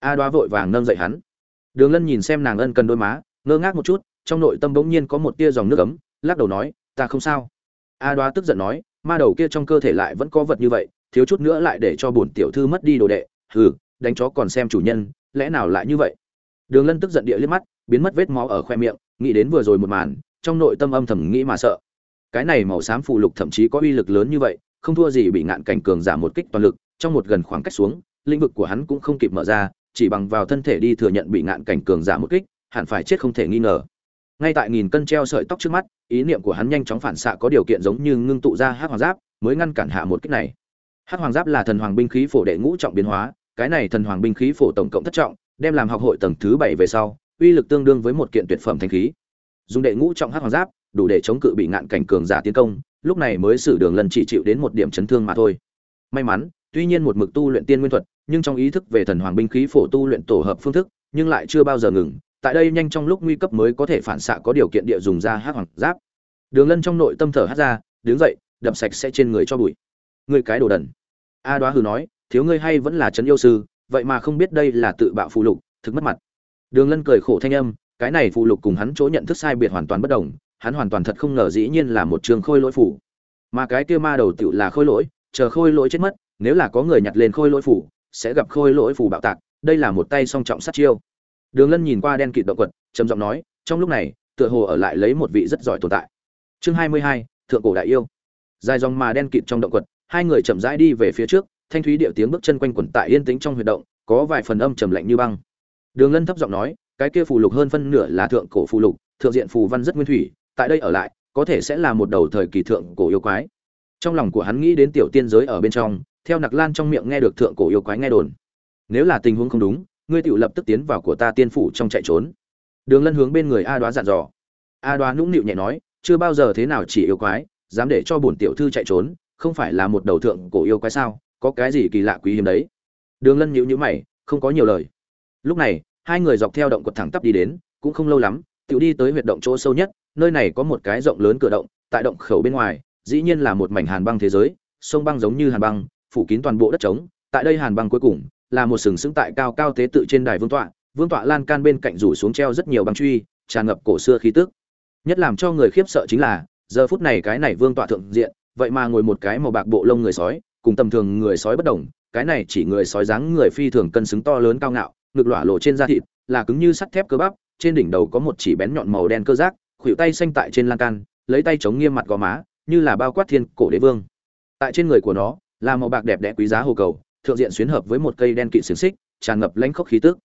A đoá vội vàng nâng dậy hắn. Đường lân nhìn xem nàng ân cần đôi má, ngơ ngác một chút, trong nội tâm bỗng nhiên có một tia dòng nước ấm, lắc đầu nói, ta không sao. A đoá tức giận nói, ma đầu kia trong cơ thể lại vẫn có vật như vậy, thiếu chút nữa lại để cho bổn tiểu thư mất đi đồ đệ. Hừ, đánh chó còn xem chủ nhân, lẽ nào lại như vậy? Đường lân tức giận địa liếc mắt, biến mất vết máu ở khoe miệng, nghĩ đến vừa rồi một màn, trong nội tâm âm thầm nghĩ mà sợ. Cái này màu xám phù lục thậm chí có uy lực lớn như vậy không thua gì bị ngạn cảnh cường giả một kích toàn lực, trong một gần khoảng cách xuống, lĩnh vực của hắn cũng không kịp mở ra, chỉ bằng vào thân thể đi thừa nhận bị ngạn cảnh cường giả một kích, hẳn phải chết không thể nghi ngờ. Ngay tại nghìn cân treo sợi tóc trước mắt, ý niệm của hắn nhanh chóng phản xạ có điều kiện giống như ngưng tụ ra hắc hoàng giáp, mới ngăn cản hạ một kích này. Hắc hoàng giáp là thần hoàng binh khí phổ đệ ngũ trọng biến hóa, cái này thần hoàng binh khí phổ tổng cộng thất trọng, đem làm học hội tầng thứ bảy về sau, uy lực tương đương với một kiện tuyệt phẩm thanh khí. Dùng đệ ngũ trọng hắc hoàng giáp, đủ để chống cự bị ngạn cảnh cường giả tiến công lúc này mới xử đường lần chỉ chịu đến một điểm chấn thương mà thôi. May mắn, tuy nhiên một mực tu luyện tiên nguyên thuật, nhưng trong ý thức về thần hoàng binh khí phổ tu luyện tổ hợp phương thức, nhưng lại chưa bao giờ ngừng. Tại đây nhanh trong lúc nguy cấp mới có thể phản xạ có điều kiện địa dùng ra hắc hoàng giáp. Đường lân trong nội tâm thở hát ra, đứng dậy, đập sạch sẽ trên người cho bụi. Người cái đồ đần. A đoá hừ nói, thiếu ngươi hay vẫn là trấn yêu sư, vậy mà không biết đây là tự bạo phụ lục, thực mất mặt. Đường lân cười khổ thanh âm, cái này phụ lục cùng hắn chỗ nhận thức sai biệt hoàn toàn bất đồng hắn hoàn toàn thật không ngờ dĩ nhiên là một trường khôi lỗi phủ. Mà cái kia ma đầu tựu là khôi lỗi, chờ khôi lỗi chết mất, nếu là có người nhặt lên khôi lỗi phủ, sẽ gặp khôi lỗi phủ bạo tạc, đây là một tay song trọng sát chiêu. Đường lân nhìn qua đen kịt động quật, trầm giọng nói, trong lúc này, tựa hồ ở lại lấy một vị rất giỏi tồn tại. Chương hai mươi hai, thượng cổ đại yêu. Dài dòng mà đen kịt trong động quật, hai người chậm rãi đi về phía trước, thanh thúy điệu tiếng bước chân quanh quẩn tại yên tĩnh trong huy động, có vài phần âm trầm lạnh như băng. Đường lân thấp giọng nói, cái kia phù lục hơn phân nửa là thượng cổ phù lục, thượng diện phù văn rất nguyên thủy tại đây ở lại, có thể sẽ là một đầu thời kỳ thượng cổ yêu quái. Trong lòng của hắn nghĩ đến tiểu tiên giới ở bên trong, theo nặc lan trong miệng nghe được thượng cổ yêu quái nghe đồn. Nếu là tình huống không đúng, ngươi tự lập tức tiến vào của ta tiên phủ trong chạy trốn. Đường lân hướng bên người a đoá dặn dò. A đoá nũng nịu nhẹ nói, chưa bao giờ thế nào chỉ yêu quái, dám để cho bổn tiểu thư chạy trốn, không phải là một đầu thượng cổ yêu quái sao, có cái gì kỳ lạ quý hiếm đấy. Đường lân nhíu nhíu mày, không có nhiều lời. Lúc này, hai người dọc theo động quật thẳng tắp đi đến, cũng không lâu lắm tự đi tới huyệt động chỗ sâu nhất, nơi này có một cái rộng lớn cửa động, tại động khẩu bên ngoài, dĩ nhiên là một mảnh hàn băng thế giới, sông băng giống như hàn băng, phủ kín toàn bộ đất trống, tại đây hàn băng cuối cùng, là một sừng sững tại cao cao tế tự trên đài vương tọa vương tọa lan can bên cạnh rủ xuống treo rất nhiều băng truy, tràn ngập cổ xưa khí tức. Nhất làm cho người khiếp sợ chính là, giờ phút này cái này vương tọa thượng diện, vậy mà ngồi một cái màu bạc bộ lông người sói, cùng tầm thường người sói bất đồng, cái này chỉ người sói dáng người phi thường cân xứng to lớn cao ngạo, ngực lỏa lộ trên da thịt, là cứng như sắt thép cơ bắp trên đỉnh đầu có một chỉ bén nhọn màu đen cơ giác, khuỷu tay xanh tại trên lan can, lấy tay chống nghiêm mặt gò má, như là bao quát thiên cổ đế vương. Tại trên người của nó, là màu bạc đẹp đẽ quý giá hồ cầu, thượng diện xuyến hợp với một cây đen kỵ xiềng xích, tràn ngập lãnh khốc khí tức.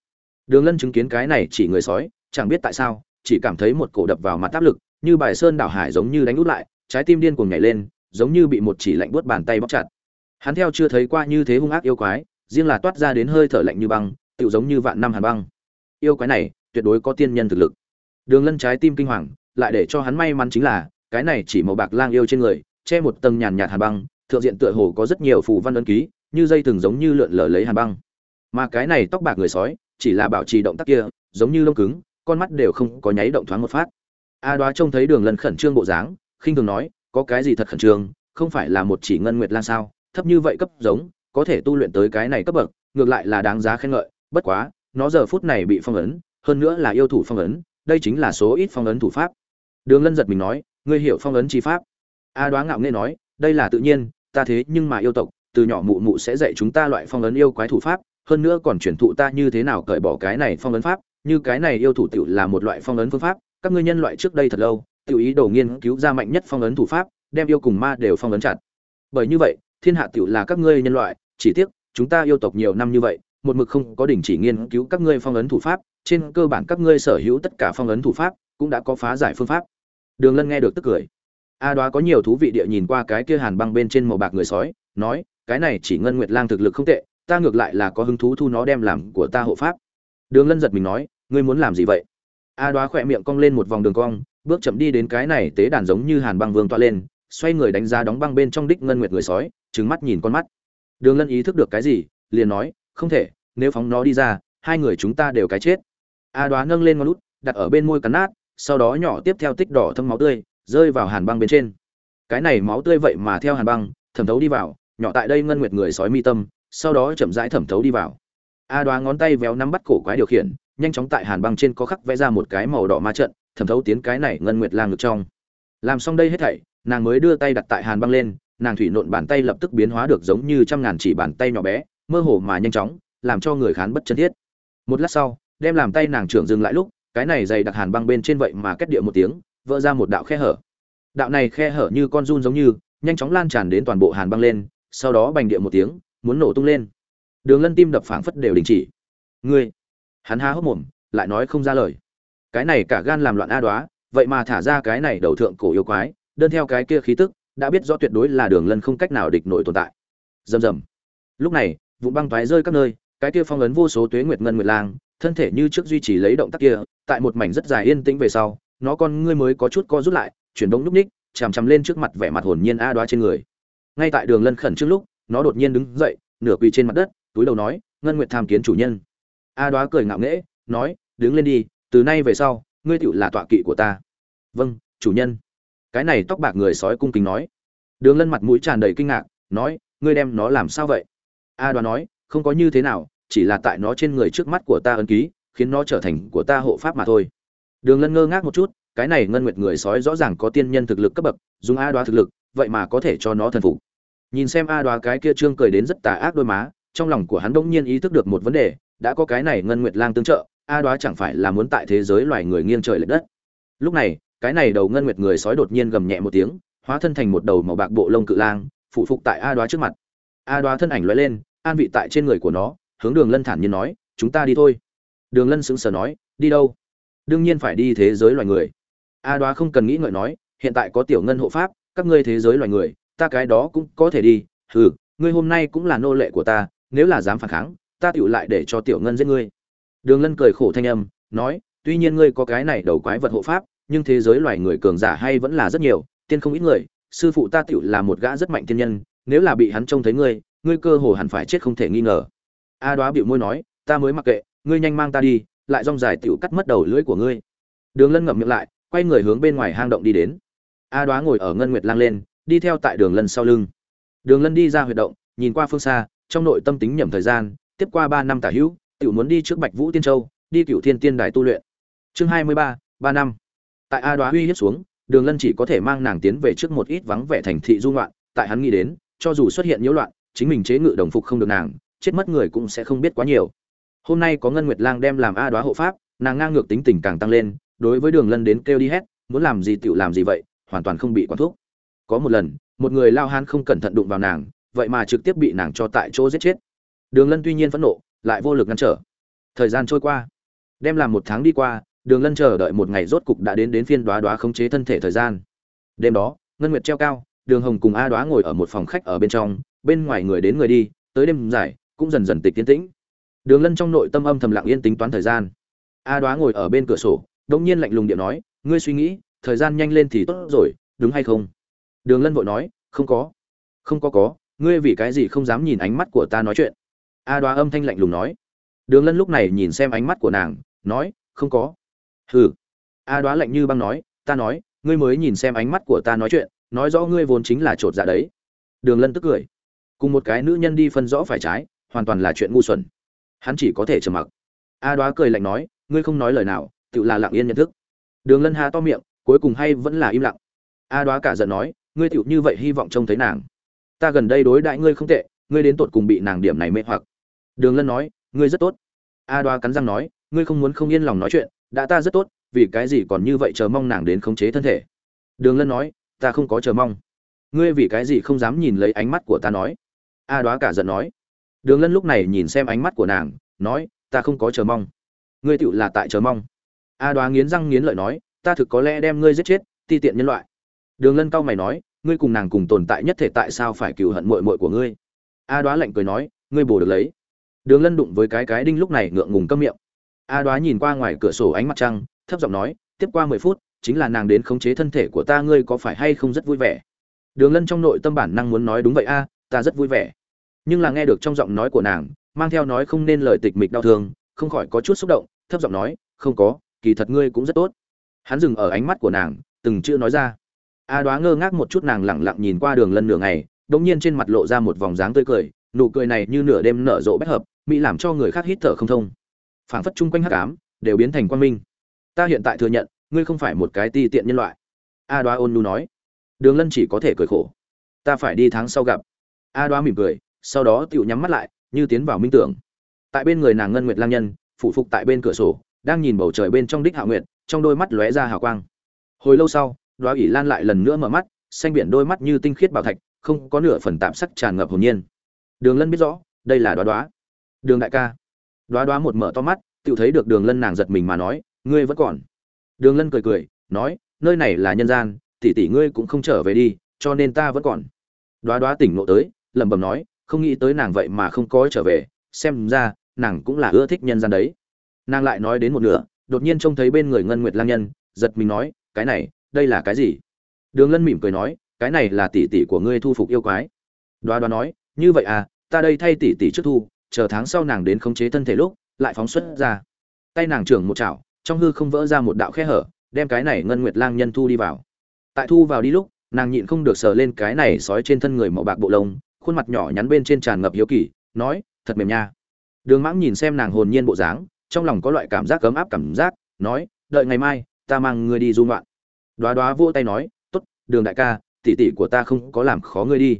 Đường lân chứng kiến cái này chỉ người sói, chẳng biết tại sao, chỉ cảm thấy một cổ đập vào mặt áp lực, như bài sơn đảo hải giống như đánh út lại, trái tim điên cuồng nhảy lên, giống như bị một chỉ lạnh buốt bàn tay bóp chặt. Hắn theo chưa thấy qua như thế hung ác yêu quái, riêng là toát ra đến hơi thở lạnh như băng, tựu giống như vạn năm hàn băng. Yêu quái này tuyệt đối có tiên nhân thực lực. Đường lân trái tim kinh hoàng, lại để cho hắn may mắn chính là, cái này chỉ màu bạc lang yêu trên người, che một tầng nhàn nhạt hàn băng, thượng diện tựa hồ có rất nhiều phù văn ấn ký, như dây thừng giống như lượn lờ lấy hàn băng. Mà cái này tóc bạc người sói, chỉ là bảo trì động tác kia, giống như lông cứng, con mắt đều không có nháy động thoáng một phát. A đoá trông thấy đường lân khẩn trương bộ dáng, khinh thường nói, có cái gì thật khẩn trương? Không phải là một chỉ ngân nguyệt lan sao? Thấp như vậy cấp giống, có thể tu luyện tới cái này cấp bậc, ngược lại là đáng giá khen ngợi. Bất quá, nó giờ phút này bị phong ấn hơn nữa là yêu thủ phong ấn, đây chính là số ít phong ấn thủ pháp. Đường lân giật mình nói, ngươi hiểu phong ấn chi pháp? A đoá ngạo nghe nói, đây là tự nhiên, ta thế nhưng mà yêu tộc, từ nhỏ mụ mụ sẽ dạy chúng ta loại phong ấn yêu quái thủ pháp, hơn nữa còn truyền thụ ta như thế nào cởi bỏ cái này phong ấn pháp, như cái này yêu thủ tiểu là một loại phong ấn phương pháp, các ngươi nhân loại trước đây thật lâu, tiểu ý đồ nghiên cứu ra mạnh nhất phong ấn thủ pháp, đem yêu cùng ma đều phong ấn chặt. Bởi như vậy, thiên hạ tiểu là các ngươi nhân loại, chỉ tiếc, chúng ta yêu tộc nhiều năm như vậy một mực không có đình chỉ nghiên cứu các ngươi phong ấn thủ pháp, trên cơ bản các ngươi sở hữu tất cả phong ấn thủ pháp cũng đã có phá giải phương pháp. Đường lân nghe được tức cười. A đoá có nhiều thú vị địa nhìn qua cái kia hàn băng bên trên màu bạc người sói, nói, cái này chỉ ngân nguyệt lang thực lực không tệ, ta ngược lại là có hứng thú thu nó đem làm của ta hộ pháp. Đường lân giật mình nói, ngươi muốn làm gì vậy? A đoá khỏe miệng cong lên một vòng đường cong, bước chậm đi đến cái này tế đàn giống như hàn băng vương toa lên, xoay người đánh giá đóng băng bên trong đích ngân nguyệt người sói trứng mắt nhìn con mắt. Đường lân ý thức được cái gì, liền nói không thể, nếu phóng nó đi ra, hai người chúng ta đều cái chết. A đoá nâng lên ngón lút đặt ở bên môi cắn nát, sau đó nhỏ tiếp theo tích đỏ thâm máu tươi, rơi vào hàn băng bên trên. Cái này máu tươi vậy mà theo hàn băng, thẩm thấu đi vào, nhỏ tại đây ngân nguyệt người sói mi tâm, sau đó chậm rãi thẩm thấu đi vào. A đoá ngón tay véo nắm bắt cổ quái điều khiển, nhanh chóng tại hàn băng trên có khắc vẽ ra một cái màu đỏ ma trận, thẩm thấu tiến cái này ngân nguyệt lang ngực trong. Làm xong đây hết thảy, nàng mới đưa tay đặt tại hàn băng lên, nàng thủy nộn bàn tay lập tức biến hóa được giống như trăm ngàn chỉ bàn tay nhỏ bé mơ hồ mà nhanh chóng, làm cho người khán bất chân thiết. Một lát sau, đem làm tay nàng trưởng dừng lại lúc, cái này dày đặc hàn băng bên trên vậy mà kết địa một tiếng, vỡ ra một đạo khe hở. Đạo này khe hở như con run giống như, nhanh chóng lan tràn đến toàn bộ hàn băng lên, sau đó bành địa một tiếng, muốn nổ tung lên. Đường lân tim đập phảng phất đều đình chỉ. Ngươi! Hắn há hốc mồm, lại nói không ra lời. Cái này cả gan làm loạn a đoá, vậy mà thả ra cái này đầu thượng cổ yêu quái, đơn theo cái kia khí tức, đã biết rõ tuyệt đối là đường lân không cách nào địch nổi tồn tại. Rầm rầm. Lúc này vụ băng toái rơi các nơi, cái kia phong ấn vô số tuế nguyệt ngân nguyệt lang, thân thể như trước duy trì lấy động tác kia, tại một mảnh rất dài yên tĩnh về sau, nó con ngươi mới có chút co rút lại, chuyển động núp ních chằm chằm lên trước mặt vẻ mặt hồn nhiên a đoá trên người. Ngay tại đường lân khẩn trước lúc, nó đột nhiên đứng dậy, nửa quỳ trên mặt đất, túi đầu nói, ngân nguyệt tham kiến chủ nhân. A đoá cười ngạo nghễ, nói, đứng lên đi, từ nay về sau, ngươi tựu là tọa kỵ của ta. Vâng chủ nhân. Cái này tóc bạc người sói cung kính nói. Đường lân mặt mũi tràn đầy kinh ngạc, nói, ngươi đem nó làm sao vậy? A đoá nói, không có như thế nào, chỉ là tại nó trên người trước mắt của ta ấn ký, khiến nó trở thành của ta hộ pháp mà thôi. Đường lân ngơ ngác một chút, cái này ngân nguyệt người sói rõ ràng có tiên nhân thực lực cấp bậc, dùng a đoá thực lực, vậy mà có thể cho nó thần phục. Nhìn xem a đoá cái kia trương cười đến rất tà ác đôi má, trong lòng của hắn đông nhiên ý thức được một vấn đề, đã có cái này ngân nguyệt lang tương trợ, a đoá chẳng phải là muốn tại thế giới loài người nghiêng trời lệch đất. Lúc này, cái này đầu ngân nguyệt người sói đột nhiên gầm nhẹ một tiếng, hóa thân thành một đầu màu bạc bộ lông cự lang, phụ phục tại a đoá trước mặt a đoá thân ảnh lóe lên, an vị tại trên người của nó, hướng đường lân thản nhiên nói, chúng ta đi thôi. Đường lân sững sờ nói, đi đâu? Đương nhiên phải đi thế giới loài người. A đoá không cần nghĩ ngợi nói, hiện tại có tiểu ngân hộ pháp, các ngươi thế giới loài người, ta cái đó cũng có thể đi. Hừ, ngươi hôm nay cũng là nô lệ của ta, nếu là dám phản kháng, ta tựu lại để cho tiểu ngân giết ngươi. Đường lân cười khổ thanh âm, nói, tuy nhiên ngươi có cái này đầu quái vật hộ pháp, nhưng thế giới loài người cường giả hay vẫn là rất nhiều, tiên không ít người, sư phụ ta tựu là một gã rất mạnh tiên nhân nếu là bị hắn trông thấy ngươi ngươi cơ hồ hẳn phải chết không thể nghi ngờ. A đoá bịu môi nói, ta mới mặc kệ, ngươi nhanh mang ta đi, lại rong dài tựu cắt mất đầu lưỡi của ngươi. Đường lân ngậm miệng lại, quay người hướng bên ngoài hang động đi đến. A đoá ngồi ở ngân nguyệt lang lên, đi theo tại đường lân sau lưng. Đường lân đi ra huyệt động, nhìn qua phương xa, trong nội tâm tính nhẩm thời gian, tiếp qua ba năm tả hữu, tiểu muốn đi trước bạch vũ tiên châu, đi cựu thiên tiên đài tu luyện. Chương hai mươi ba ba năm. Tại a đoá uy hiếp xuống, đường lân chỉ có thể mang nàng tiến về trước một ít vắng vẻ thành thị du ngoạn, tại hắn nghĩ đến cho dù xuất hiện nhiễu loạn, chính mình chế ngự đồng phục không được nàng, chết mất người cũng sẽ không biết quá nhiều. Hôm nay có ngân nguyệt lang đem làm a đoá hộ pháp, nàng ngang ngược tính tình càng tăng lên, đối với đường lân đến kêu đi hét muốn làm gì tựu làm gì vậy, hoàn toàn không bị quản thúc. có một lần, một người lao hán không cẩn thận đụng vào nàng, vậy mà trực tiếp bị nàng cho tại chỗ giết chết. Đường lân tuy nhiên phẫn nộ, lại vô lực ngăn trở. Thời gian trôi qua, đem làm một tháng đi qua, đường lân chờ đợi một ngày rốt cục đã đến đến phiên đoá đoá khống chế thân thể thời gian. Đêm đó, ngân nguyệt treo cao đường hồng cùng a đoá ngồi ở một phòng khách ở bên trong, bên ngoài người đến người đi, tới đêm dài, cũng dần dần tịch tiến tĩnh. Đường lân trong nội tâm âm thầm lặng yên tính toán thời gian. A đoá ngồi ở bên cửa sổ đông nhiên lạnh lùng điện nói, ngươi suy nghĩ, thời gian nhanh lên thì tốt rồi, đúng hay không? Đường lân vội nói, không có. Không có có, ngươi vì cái gì không dám nhìn ánh mắt của ta nói chuyện? A đoá âm thanh lạnh lùng nói. Đường lân lúc này nhìn xem ánh mắt của nàng, nói, không có. Hừ. A đoá lạnh như băng nói, ta nói, ngươi mới nhìn xem ánh mắt của ta nói chuyện nói rõ ngươi vốn chính là trột dạ đấy. Đường lân tức cười. Cùng một cái nữ nhân đi phân rõ phải trái, hoàn toàn là chuyện ngu xuẩn. Hắn chỉ có thể trầm mặc. A đoá cười lạnh nói, ngươi không nói lời nào, tự là lặng yên nhận thức. Đường lân hà to miệng, cuối cùng hay vẫn là im lặng. A đoá cả giận nói, ngươi tựu như vậy hy vọng trông thấy nàng. Ta gần đây đối đại ngươi không tệ, ngươi đến tột cùng bị nàng điểm này mê hoặc. Đường lân nói, ngươi rất tốt. A đoá cắn răng nói, ngươi không muốn không yên lòng nói chuyện, đã ta rất tốt, vì cái gì còn như vậy chờ mong nàng đến khống chế thân thể. Đường lân nói ta không có chờ mong. Ngươi vì cái gì không dám nhìn lấy ánh mắt của ta nói? A đoá cả giận nói. Đường lân lúc này nhìn xem ánh mắt của nàng, nói, ta không có chờ mong. Ngươi tựu là tại chờ mong. A đoá nghiến răng nghiến lợi nói, ta thực có lẽ đem ngươi giết chết, ti tiện nhân loại. Đường lân cau mày nói, ngươi cùng nàng cùng tồn tại nhất thể tại sao phải cựu hận mội mội của ngươi? A đoá lạnh cười nói, ngươi bổ được lấy. Đường lân đụng với cái cái đinh lúc này ngượng ngùng câm miệng. A đoá nhìn qua ngoài cửa sổ ánh mặt trăng, thấp giọng nói, tiếp qua mười phút chính là nàng đến khống chế thân thể của ta, ngươi có phải hay không rất vui vẻ? Đường lân trong nội tâm bản năng muốn nói đúng vậy a, ta rất vui vẻ. Nhưng là nghe được trong giọng nói của nàng, mang theo nói không nên lời tịch mịch đau thương, không khỏi có chút xúc động, thấp giọng nói, không có, kỳ thật ngươi cũng rất tốt. Hắn dừng ở ánh mắt của nàng, từng chữ nói ra. A đoá ngơ ngác một chút, nàng lẳng lặng nhìn qua đường lân nửa ngày đ ỗ n g nhiên trên mặt lộ ra một vòng dáng tươi cười, nụ cười này như nửa đêm nở rộ bách hợp, mỹ làm cho người khác hít thở không thông. Phảng phất chung quanh hắc ám, đều biến thành quan minh. Ta hiện tại thừa nhận ngươi không phải một cái ti tiện nhân loại. A đoá ôn nu nói. Đường lân chỉ có thể cười khổ. Ta phải đi tháng sau gặp. A đoá mỉm cười, sau đó tựu nhắm mắt lại, như tiến vào minh tưởng. Tại bên người nàng ngân nguyệt lang nhân phụ phục tại bên cửa sổ, đang nhìn bầu trời bên trong đích hạ nguyệt, trong đôi mắt lóe ra hào quang. Hồi lâu sau, đoá ỷ lan lại lần nữa mở mắt, xanh biển đôi mắt như tinh khiết bảo thạch, không có nửa phần tạm sắc tràn ngập hồn nhiên. Đường lân biết rõ, đây là đoá đoá. Đường đại ca. Đoá đoá một mở to mắt tự thấy được đường lân nàng giật mình mà nói, ngươi vẫn còn đường lân cười cười, nói, nơi này là nhân gian, tỷ tỷ ngươi cũng không trở về đi, cho nên ta vẫn còn. Đóa Đóa tỉnh ngộ tới, lẩm bẩm nói, không nghĩ tới nàng vậy mà không có trở về, xem ra, nàng cũng là ưa thích nhân gian đấy. Nàng lại nói đến một nửa, đột nhiên trông thấy bên người ngân nguyệt lang nhân, giật mình nói, cái này, đây là cái gì? Đường lân mỉm cười nói, cái này là tỷ tỷ của ngươi thu phục yêu quái. Đóa Đóa nói, như vậy à ta đây thay tỷ tỷ trước thu, chờ tháng sau nàng đến khống chế thân thể lúc, lại phóng xuất ra. Tay nàng trưởng một chảo trong hư không vỡ ra một đạo khe hở, đem cái này ngân nguyệt lang nhân thu đi vào. Tại thu vào đi lúc, nàng nhịn không được sờ lên cái này sói trên thân người màu bạc bộ lông, khuôn mặt nhỏ nhắn bên trên tràn ngập hiếu kỳ, nói, thật mềm nha. Đường mãng nhìn xem nàng hồn nhiên bộ dáng, trong lòng có loại cảm giác cấm áp cảm giác, nói, đợi ngày mai, ta mang ngươi đi du ngoạn. Đoá đoá vỗ tay nói t ố t đường đại ca tỉ tỉ của ta không có làm khó ngươi đi.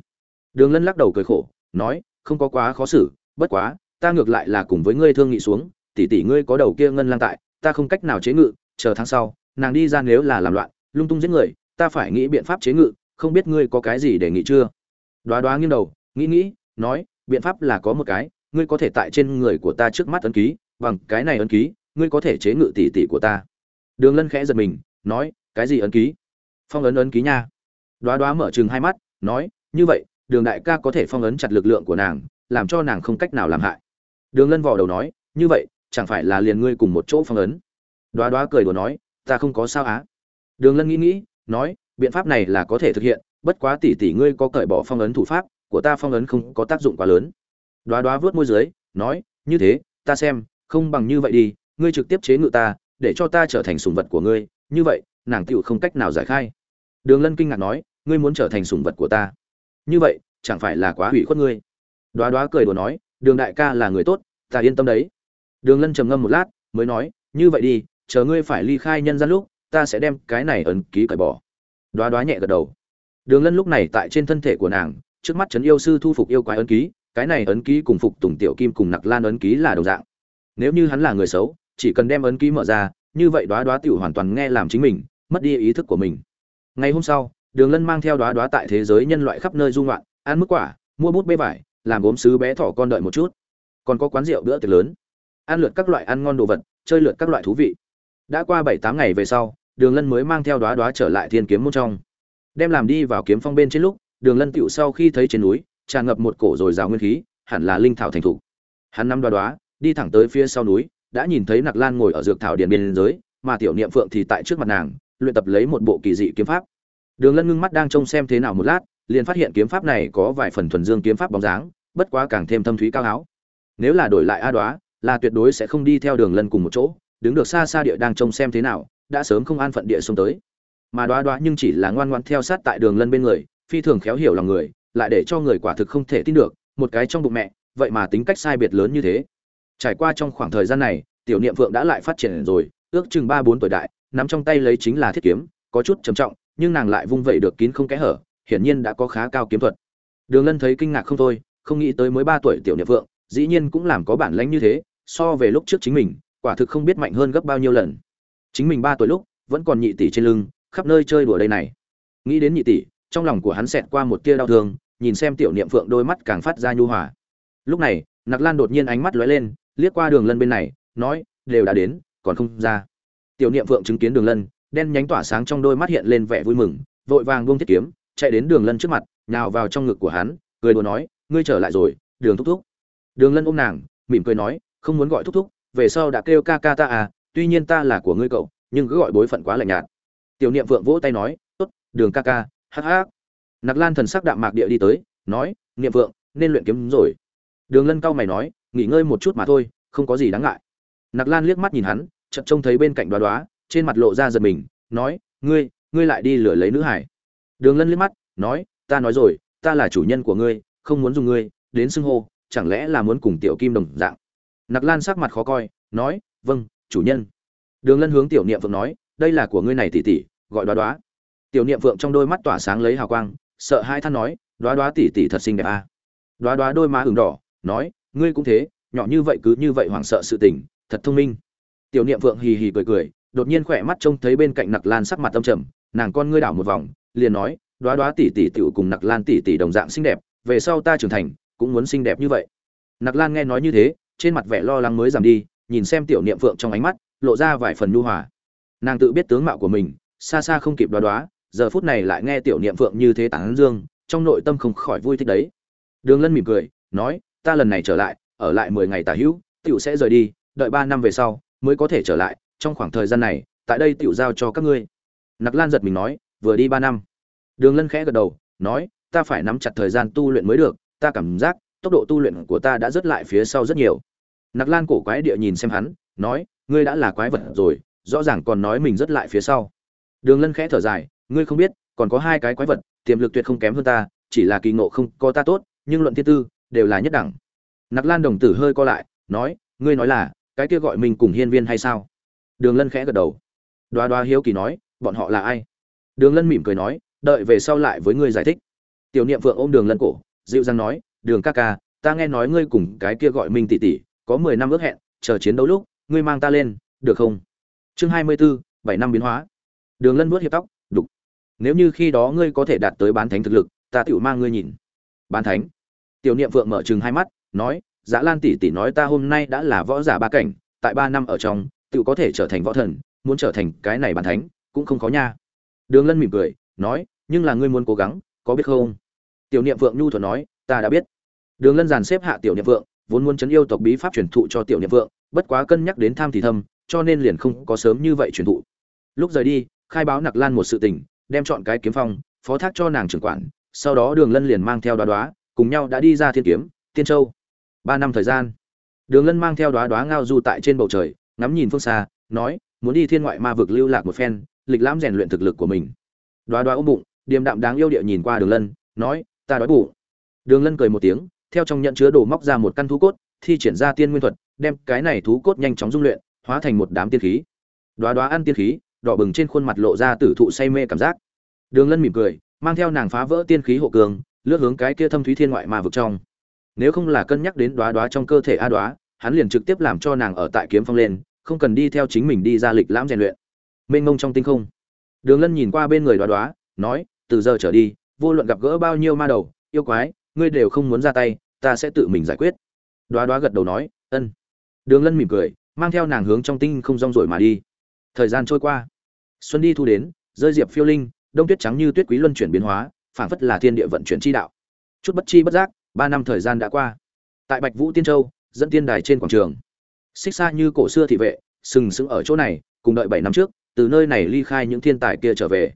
Đường lân lắc đầu cười khổ, nói, không có quá khó xử, bất quá, ta ngược lại là cùng với ngươi thương nghị xuống tỉ tỉ ngươi có đầu kia ngân lang tại ta không cách nào chế ngự, chờ tháng sau, nàng đi ra nếu là làm loạn, lung tung giết người, ta phải nghĩ biện pháp chế ngự, không biết ngươi có cái gì để nghị chưa? Đoá đoá nghiêng đầu, nghĩ nghĩ, nói, biện pháp là có một cái, ngươi có thể tại trên người của ta trước mắt ấn ký, bằng cái này ấn ký, ngươi có thể chế ngự tỷ tỷ của ta. Đường lân khẽ giật mình, nói, cái gì ấn ký? Phong ấn ấn ký nha. Đoá đoá mở chừng hai mắt, nói, như vậy, đường đại ca có thể phong ấn chặt lực lượng của nàng, làm cho nàng không cách nào làm hại. Đường lân vò đầu nói, như vậy chẳng phải là liền ngươi cùng một chỗ phong ấn. Đoá đoá cười đùa nói, ta không có sao á. Đường lân nghĩ nghĩ, nói, biện pháp này là có thể thực hiện, bất quá tỷ tỷ ngươi có cởi bỏ phong ấn thủ pháp, của ta phong ấn không có tác dụng quá lớn. Đoá đoá vớt môi dưới, nói, như thế, ta xem, không bằng như vậy đi, ngươi trực tiếp chế ngự ta, để cho ta trở thành sùng vật của ngươi, như vậy, nàng tựu không cách nào giải khai. Đường lân kinh ngạc nói, ngươi muốn trở thành sùng vật của ta. Như vậy, chẳng phải là quá hủy khuất ngươi. Đoá đoá cười đùa nói, đường đại ca là người tốt, ta yên tâm đấy đường lân trầm ngâm một lát mới nói như vậy đi chờ ngươi phải ly khai nhân gian lúc ta sẽ đem cái này ấn ký cởi bỏ. Đoá đoá nhẹ gật đầu. Đường lân lúc này tại trên thân thể của nàng trước mắt trấn yêu sư thu phục yêu quái ấn ký cái này ấn ký cùng phục tùng tiểu kim cùng nặc lan ấn ký là đồng dạng. Nếu như hắn là người xấu chỉ cần đem ấn ký mở ra như vậy đoá đoá tiểu hoàn toàn nghe làm chính mình mất đi ý thức của mình. Ngày hôm sau đường lân mang theo đoá đoá tại thế giới nhân loại khắp nơi du ngoạn, ăn mức quả mua bút bê vải làm gốm sứ bé thỏ con đợi một chút. Còn có quán rượu bữa tiệc lớn ăn lượt các loại ăn ngon đồ vật, chơi lượt các loại thú vị. Đã qua bảy tám ngày về sau, đường lân mới mang theo đoá đoá trở lại thiên kiếm môn trong. Đem làm đi vào kiếm phong bên trên lúc, đường lân tựu sau khi thấy trên núi, tràn ngập một cổ rồi rào nguyên khí, hẳn là linh thảo thành thục. Hắn năm đoá đoá, đi thẳng tới phía sau núi, đã nhìn thấy nặc lan ngồi ở dược thảo điện biên giới mà tiểu niệm phượng thì tại trước mặt nàng, luyện tập lấy một bộ kỳ dị kiếm pháp. Đường lân ngưng mắt đang trông xem thế nào một lát, liền phát hiện kiếm pháp này có vài phần thuần dương kiếm pháp bóng dáng, bất quá càng thêm thâm thúy cao áo nếu là đổi lại a đoá là tuyệt đối sẽ không đi theo đường lân cùng một chỗ, đứng được xa xa địa đang trông xem thế nào, đã sớm không an phận địa xông tới. Mà đoá đoá nhưng chỉ là ngoan ngoan theo sát tại đường lân bên người, phi thường khéo hiểu lòng người, lại để cho người quả thực không thể tin được, một cái trong bụng mẹ, vậy mà tính cách sai biệt lớn như thế. Trải qua trong khoảng thời gian này, tiểu niệm phượng đã lại phát triển rồi, ước chừng ba bốn tuổi đại, nắm trong tay lấy chính là thiết kiếm, có chút trầm trọng, nhưng nàng lại vung vẩy được kín không kẽ hở, hiển nhiên đã có khá cao kiếm thuật. Đường lân thấy kinh ngạc không thôi, không nghĩ tới mới ba tuổi tiểu niệm phượng, dĩ nhiên cũng làm có bản lãnh như thế so về lúc trước chính mình, quả thực không biết mạnh hơn gấp bao nhiêu lần. Chính mình ba tuổi lúc, vẫn còn nhị tỷ trên lưng, khắp nơi chơi đùa đây này. Nghĩ đến nhị tỷ, trong lòng của hắn xẹt qua một tia đau thương, nhìn xem tiểu niệm phượng đôi mắt càng phát ra nhu hòa. Lúc này, nặc lan đột nhiên ánh mắt lóe lên, liếc qua đường lân bên này, nói, đều đã đến, còn không ra. Tiểu niệm phượng chứng kiến đường lân, đen nhánh tỏa sáng trong đôi mắt hiện lên vẻ vui mừng, vội vàng buông thiết kiếm, chạy đến đường lân trước mặt, nhào vào trong ngực của hắn, cười đùa nói, ngươi trở lại rồi, đường thúc thúc. Đường lân ôm nàng, mỉm cười nói không muốn gọi thúc thúc, về sau đã kêu ca ca ta à tuy nhiên ta là của ngươi cậu, nhưng cứ gọi bối phận quá lạnh nhạt. Tiểu niệm vượng vỗ tay nói, tốt, đường ca ca hắc hắc nặc lan thần sắc đạm mạc địa đi tới, nói, niệm vượng, nên luyện kiếm rồi. Đường lân cao mày nói, nghỉ ngơi một chút mà thôi, không có gì đáng ngại. Nặc lan liếc mắt nhìn hắn, chợt trông thấy bên cạnh đoá đoá, trên mặt lộ ra giật mình, nói, ngươi ngươi lại đi lửa lấy nữ hải. Đường lân liếc mắt, nói, ta nói rồi, ta là chủ nhân của ngươi, không muốn dùng ngươi, đến xưng hô, chẳng lẽ là muốn cùng tiểu kim đồng dạng? Nặc lan sắc mặt khó coi, nói vâng chủ nhân. Đường lân hướng tiểu niệm phượng nói, đây là của ngươi này tỷ tỷ, gọi đoá đoá. Tiểu niệm phượng trong đôi mắt tỏa sáng lấy hào quang, sợ hai than nói, đoá đoá tỷ tỷ thật xinh đẹp à. đoá đoá đôi má ửng đỏ, nói, ngươi cũng thế, nhỏ như vậy cứ như vậy hoảng sợ sự tình, thật thông minh. Tiểu niệm phượng hì hì cười cười, đột nhiên khỏe mắt trông thấy bên cạnh nặc lan sắc mặt tâm trầm, nàng con ngươi đảo một vòng, liền nói, đoá đoá tỷ tỷ tiểu cùng nặc lan tỷ tỷ đồng dạng xinh đẹp, về sau ta trưởng thành, cũng muốn xinh đẹp như vậy. Nặc lan nghe nói như thế trên mặt vẻ lo lắng mới giảm đi, nhìn xem tiểu niệm phượng trong ánh mắt, lộ ra vài phần nhu hòa. Nàng tự biết tướng mạo của mình, xa xa không kịp đoá đoá, giờ phút này lại nghe tiểu niệm phượng như thế tán dương, trong nội tâm không khỏi vui thích đấy. Đường lân mỉm cười, nói, ta lần này trở lại, ở lại mười ngày tả hữu, tiểu sẽ rời đi, đợi ba năm về sau, mới có thể trở lại, trong khoảng thời gian này, tại đây tiểu giao cho các ngươi. Nặc lan giật mình nói, vừa đi ba năm. Đường lân khẽ gật đầu, nói, ta phải nắm chặt thời gian tu luyện mới được, ta cảm giác tốc độ tu luyện của ta đã rất lại phía sau rất nhiều. Nặc lan cổ quái địa nhìn xem hắn, nói, ngươi đã là quái vật rồi, rõ ràng còn nói mình rất lại phía sau. Đường lân khẽ thở dài, ngươi không biết, còn có hai cái quái vật, tiềm lực tuyệt không kém hơn ta, chỉ là kỳ ngộ không có ta tốt, nhưng luận thiên tư, đều là nhất đẳng. Nặc lan đồng tử hơi co lại, nói, ngươi nói là, cái kia gọi mình cùng hiên viên hay sao? Đường lân khẽ gật đầu. Đoá đoá hiếu kỳ nói, bọn họ là ai? Đường lân mỉm cười nói, đợi về sau lại với ngươi giải thích. Tiểu niệm phượng ôm đường lân cổ, dịu dàng nói đường ca ca, ta nghe nói ngươi cùng cái kia gọi minh tỷ tỷ, có mười năm ước hẹn, chờ chiến đấu lúc, ngươi mang ta lên, được không? Chương hai mươi bốn, bảy năm biến hóa. Đường lân vuốt hiệp tóc, đục. Nếu như khi đó ngươi có thể đạt tới bán thánh thực lực, ta tựu mang ngươi nhìn. Bán thánh. Tiểu niệm phượng mở chừng hai mắt, nói dã lan tỷ tỷ nói ta hôm nay đã là võ giả ba cảnh, tại ba năm ở trong tự có thể trở thành võ thần, muốn trở thành cái này bàn thánh, cũng không khó nha. Đường lân mỉm cười, nói, nhưng là ngươi muốn cố gắng, có biết không? Tiểu niệm vượng nhu thuận nói, ta đã biết đường lân dàn xếp hạ tiểu niệm vượng, vốn muốn trấn yêu tộc bí pháp truyền thụ cho tiểu niệm vượng, bất quá cân nhắc đến tham thì thâm, cho nên liền không có sớm như vậy truyền thụ. Lúc rời đi, khai báo nặc lan một sự tình, đem chọn cái kiếm phong, phó thác cho nàng trưởng quản, sau đó đường lân liền mang theo đoá đoá cùng nhau đã đi ra thiên kiếm, tiên châu. Ba năm thời gian, đường lân mang theo đoá đoá ngao du tại trên bầu trời, ngắm nhìn phương xa, nói, muốn đi thiên ngoại ma vực lưu lạc một phen, lịch lãm rèn luyện thực lực của mình. Đoá đoá ôm bụng, điềm đạm đáng yêu địa nhìn qua đường lân, nói, ta đói bụng. Đường lân cười một tiếng theo trong nhận chứa đồ móc ra một căn thú cốt, thi triển ra tiên nguyên thuật, đem cái này thú cốt nhanh chóng dung luyện, hóa thành một đám tiên khí. Đoá đoá ăn tiên khí, đỏ bừng trên khuôn mặt lộ ra tử thụ say mê cảm giác. Đường lân mỉm cười, mang theo nàng phá vỡ tiên khí hộ cường, lướt hướng cái kia thâm thúy thiên ngoại ma vực trong. Nếu không là cân nhắc đến đoá đoá trong cơ thể a đoá, hắn liền trực tiếp làm cho nàng ở tại kiếm phong lên, không cần đi theo chính mình đi ra lịch lãm rèn luyện. Mênh mông trong tinh không. Đường lân nhìn qua bên người đoá đoá, nói, từ giờ trở đi, vô luận gặp gỡ bao nhiêu ma đầu, yêu quái, ngươi đều không muốn ra tay ta sẽ tự mình giải quyết. Đoá đoá gật đầu nói, ân. Đường lân mỉm cười, mang theo nàng hướng trong tinh không rong rồi mà đi. Thời gian trôi qua. Xuân đi thu đến, rơi diệp phiêu linh, đông tuyết trắng như tuyết quý luân chuyển biến hóa, phảng phất là thiên địa vận chuyển chi đạo. Chút bất chi bất giác, ba năm thời gian đã qua. Tại bạch vũ tiên châu, dẫn tiên đài trên quảng trường. Xích xa như cổ xưa thị vệ, sừng sững ở chỗ này, cùng đợi bảy năm trước, từ nơi này ly khai những thiên tài kia trở về.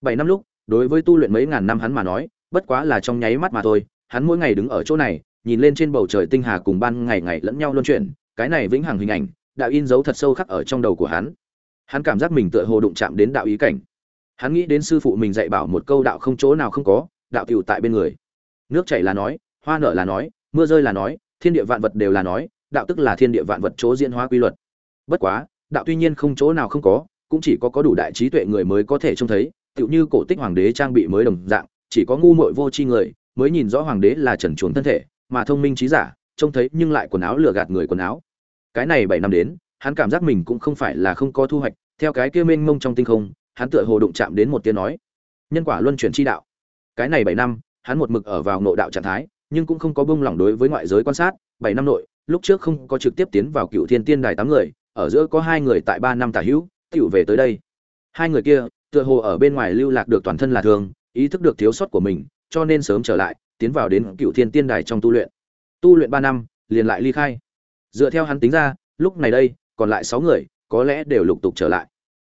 Bảy năm lúc, đối với tu luyện mấy ngàn năm hắn mà nói, bất quá là trong nháy mắt mà thôi, hắn mỗi ngày đứng ở chỗ này nhìn lên trên bầu trời tinh hà cùng ban ngày ngày lẫn nhau luân chuyển, cái này vĩnh hằng hình ảnh đã in dấu thật sâu khắc ở trong đầu của hắn. Hắn cảm giác mình tựa hồ đụng chạm đến đạo ý cảnh. Hắn nghĩ đến sư phụ mình dạy bảo một câu đạo không chỗ nào không có, đạo cựu tại bên người. Nước chảy là nói, hoa nở là nói, mưa rơi là nói, thiên địa vạn vật đều là nói, đạo tức là thiên địa vạn vật chỗ diễn hóa quy luật. Bất quá, đạo tuy nhiên không chỗ nào không có, cũng chỉ có có đủ đại trí tuệ người mới có thể trông thấy, tựu như cổ tích hoàng đế trang bị mới đồng dạng, chỉ có ngu muội vô tri người mới nhìn rõ hoàng đế là trần chuồng thân thể mà thông minh trí giả, trông thấy nhưng lại quần áo lừa gạt người quần áo. Cái này bảy năm đến, hắn cảm giác mình cũng không phải là không có thu hoạch, theo cái kia mênh mông trong tinh không, hắn tựa hồ đụng chạm đến một tiếng nói. Nhân quả luân chuyển chi đạo. Cái này bảy năm, hắn một mực ở vào nội đạo trạng thái, nhưng cũng không có bông lỏng đối với ngoại giới quan sát. Bảy năm nội, lúc trước không có trực tiếp tiến vào cựu thiên tiên đài tám người, ở giữa có hai người tại ba năm tả hữu tựu về tới đây. Hai người kia, tựa hồ ở bên ngoài lưu lạc được toàn thân là thường, ý thức được thiếu sót của mình, cho nên sớm trở lại tiến vào đến cựu thiên tiên đài trong tu luyện. Tu luyện ba năm, liền lại ly khai. Dựa theo hắn tính ra, lúc này đây, còn lại sáu người, có lẽ đều lục tục trở lại.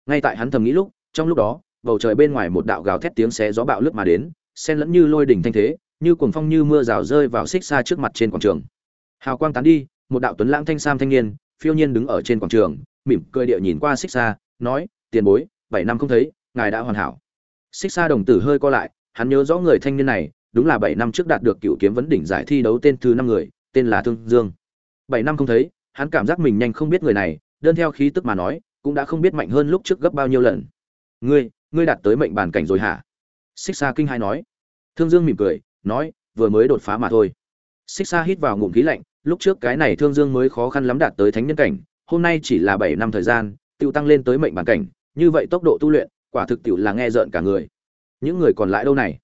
Ngay tại hắn thầm nghĩ lúc, trong lúc đó, bầu trời bên ngoài một đạo gào thét tiếng xé gió bạo lướt mà đến, xen lẫn như lôi đỉnh thanh thế, như cuồng phong như mưa rào rơi vào xích xa trước mặt trên quảng trường. Hào quang tán đi, một đạo tuấn lãng thanh sam thanh niên, phiêu nhiên đứng ở trên quảng trường, mỉm cười địa nhìn qua xích xa, nói, tiền bối, bảy năm không thấy, ngài đã hoàn hảo. Xích xa đồng tử hơi co lại, hắn nhớ rõ người thanh niên này đúng là bảy năm trước đạt được cựu kiếm vấn đỉnh giải thi đấu tên thứ năm người, tên là thương dương. Bảy năm không thấy, hắn cảm giác mình nhanh không biết người này, đơn theo khí tức mà nói, cũng đã không biết mạnh hơn lúc trước gấp bao nhiêu lần. Ngươi ngươi đạt tới mệnh bàn cảnh rồi hả? Xích xa kinh hai nói. Thương dương mỉm cười, nói, vừa mới đột phá mà thôi. Xích xa hít vào ngụm khí lạnh, lúc trước cái này thương dương mới khó khăn lắm đạt tới thánh nhân cảnh, hôm nay chỉ là bảy năm thời gian tự tăng lên tới mệnh bàn cảnh, như vậy tốc độ tu luyện, quả thực tiểu là nghe rợn cả người. Những người còn lại đâu này?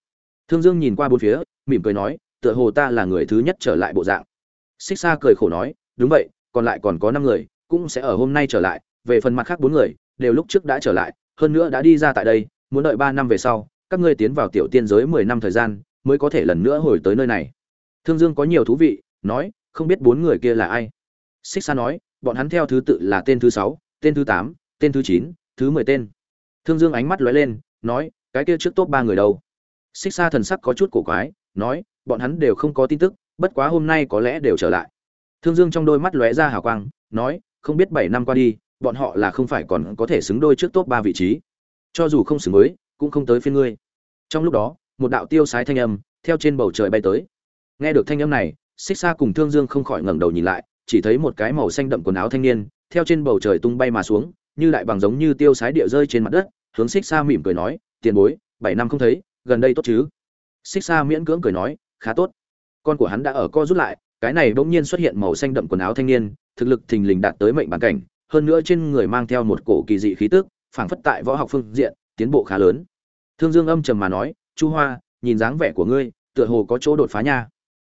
Thương dương nhìn qua bốn phía, mỉm cười nói, tựa hồ ta là người thứ nhất trở lại bộ dạng. Xích Sa cười khổ nói, đúng vậy, còn lại còn có năm người, cũng sẽ ở hôm nay trở lại, về phần mặt khác bốn người, đều lúc trước đã trở lại, hơn nữa đã đi ra tại đây, muốn đợi ba năm về sau, các ngươi tiến vào tiểu tiên giới mười năm thời gian, mới có thể lần nữa hồi tới nơi này. Thương dương có nhiều thú vị, nói, không biết bốn người kia là ai? Xích Sa nói, bọn hắn theo thứ tự là tên thứ sáu, tên thứ tám, tên thứ chín, thứ mười tên. Thương dương ánh mắt lóe lên, nói, cái kia trước tốt ba người đâu? Xích xa thần sắc có chút cổ quái, nói, bọn hắn đều không có tin tức, bất quá hôm nay có lẽ đều trở lại. Thương dương trong đôi mắt lóe ra hào quang, nói, không biết bảy năm qua đi, bọn họ là không phải còn có thể xứng đôi trước top ba vị trí. Cho dù không xứng mới cũng không tới phiên ngươi. Trong lúc đó, một đạo tiêu sái thanh âm theo trên bầu trời bay tới. Nghe được thanh âm này, xích xa cùng thương dương không khỏi ngẩng đầu nhìn lại, chỉ thấy một cái màu xanh đậm quần áo thanh niên theo trên bầu trời tung bay mà xuống, như đại bằng giống như tiêu sái địa rơi trên mặt đất, hướng xích xa mỉm cười nói, tiền bối, bảy năm không thấy gần đây tốt chứ? Xích xa miễn cưỡng cười nói, khá tốt. Con của hắn đã ở co rút lại, cái này bỗng nhiên xuất hiện màu xanh đậm quần áo thanh niên, thực lực thình lình đạt tới mệnh bản cảnh, hơn nữa trên người mang theo một cổ kỳ dị khí tức, phảng phất tại võ học phương diện, tiến bộ khá lớn. Thương dương âm trầm mà nói, chu hoa, nhìn dáng vẻ của ngươi, tựa hồ có chỗ đột phá nha.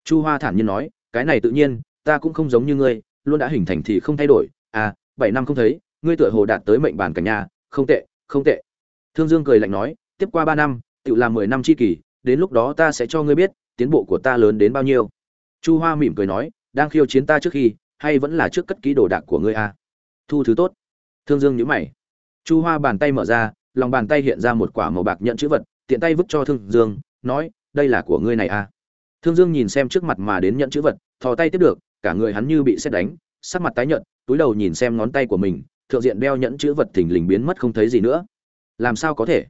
Chu hoa thản nhiên nói, cái này tự nhiên, ta cũng không giống như ngươi, luôn đã hình thành thì không thay đổi. À bảy năm không thấy, ngươi tựa hồ đạt tới mệnh bản cảnh nhà không tệ không tệ. Thương dương cười lạnh nói, tiếp qua ba năm tự làm mười năm c h i kỳ đến lúc đó ta sẽ cho ngươi biết, tiến bộ của ta lớn đến bao nhiêu. Chu hoa mỉm cười nói, đang khiêu chiến ta trước khi, hay vẫn là trước cất ký đồ đạc của ngươi a thu thứ tốt. Thương dương nhữ mày. Chu hoa bàn tay mở ra, lòng bàn tay hiện ra một quả màu bạc nhận chữ vật, tiện tay vứt cho thương dương, nói, đây là của ngươi này a thương dương nhìn xem trước mặt mà đến nhận chữ vật, thò tay tiếp được, cả người hắn như bị xét đánh, sắc mặt tái nhợt, túi đầu nhìn xem ngón tay của mình, thượng diện đeo nhẫn chữ vật thình lình biến mất không thấy gì nữa. Làm sao có thể?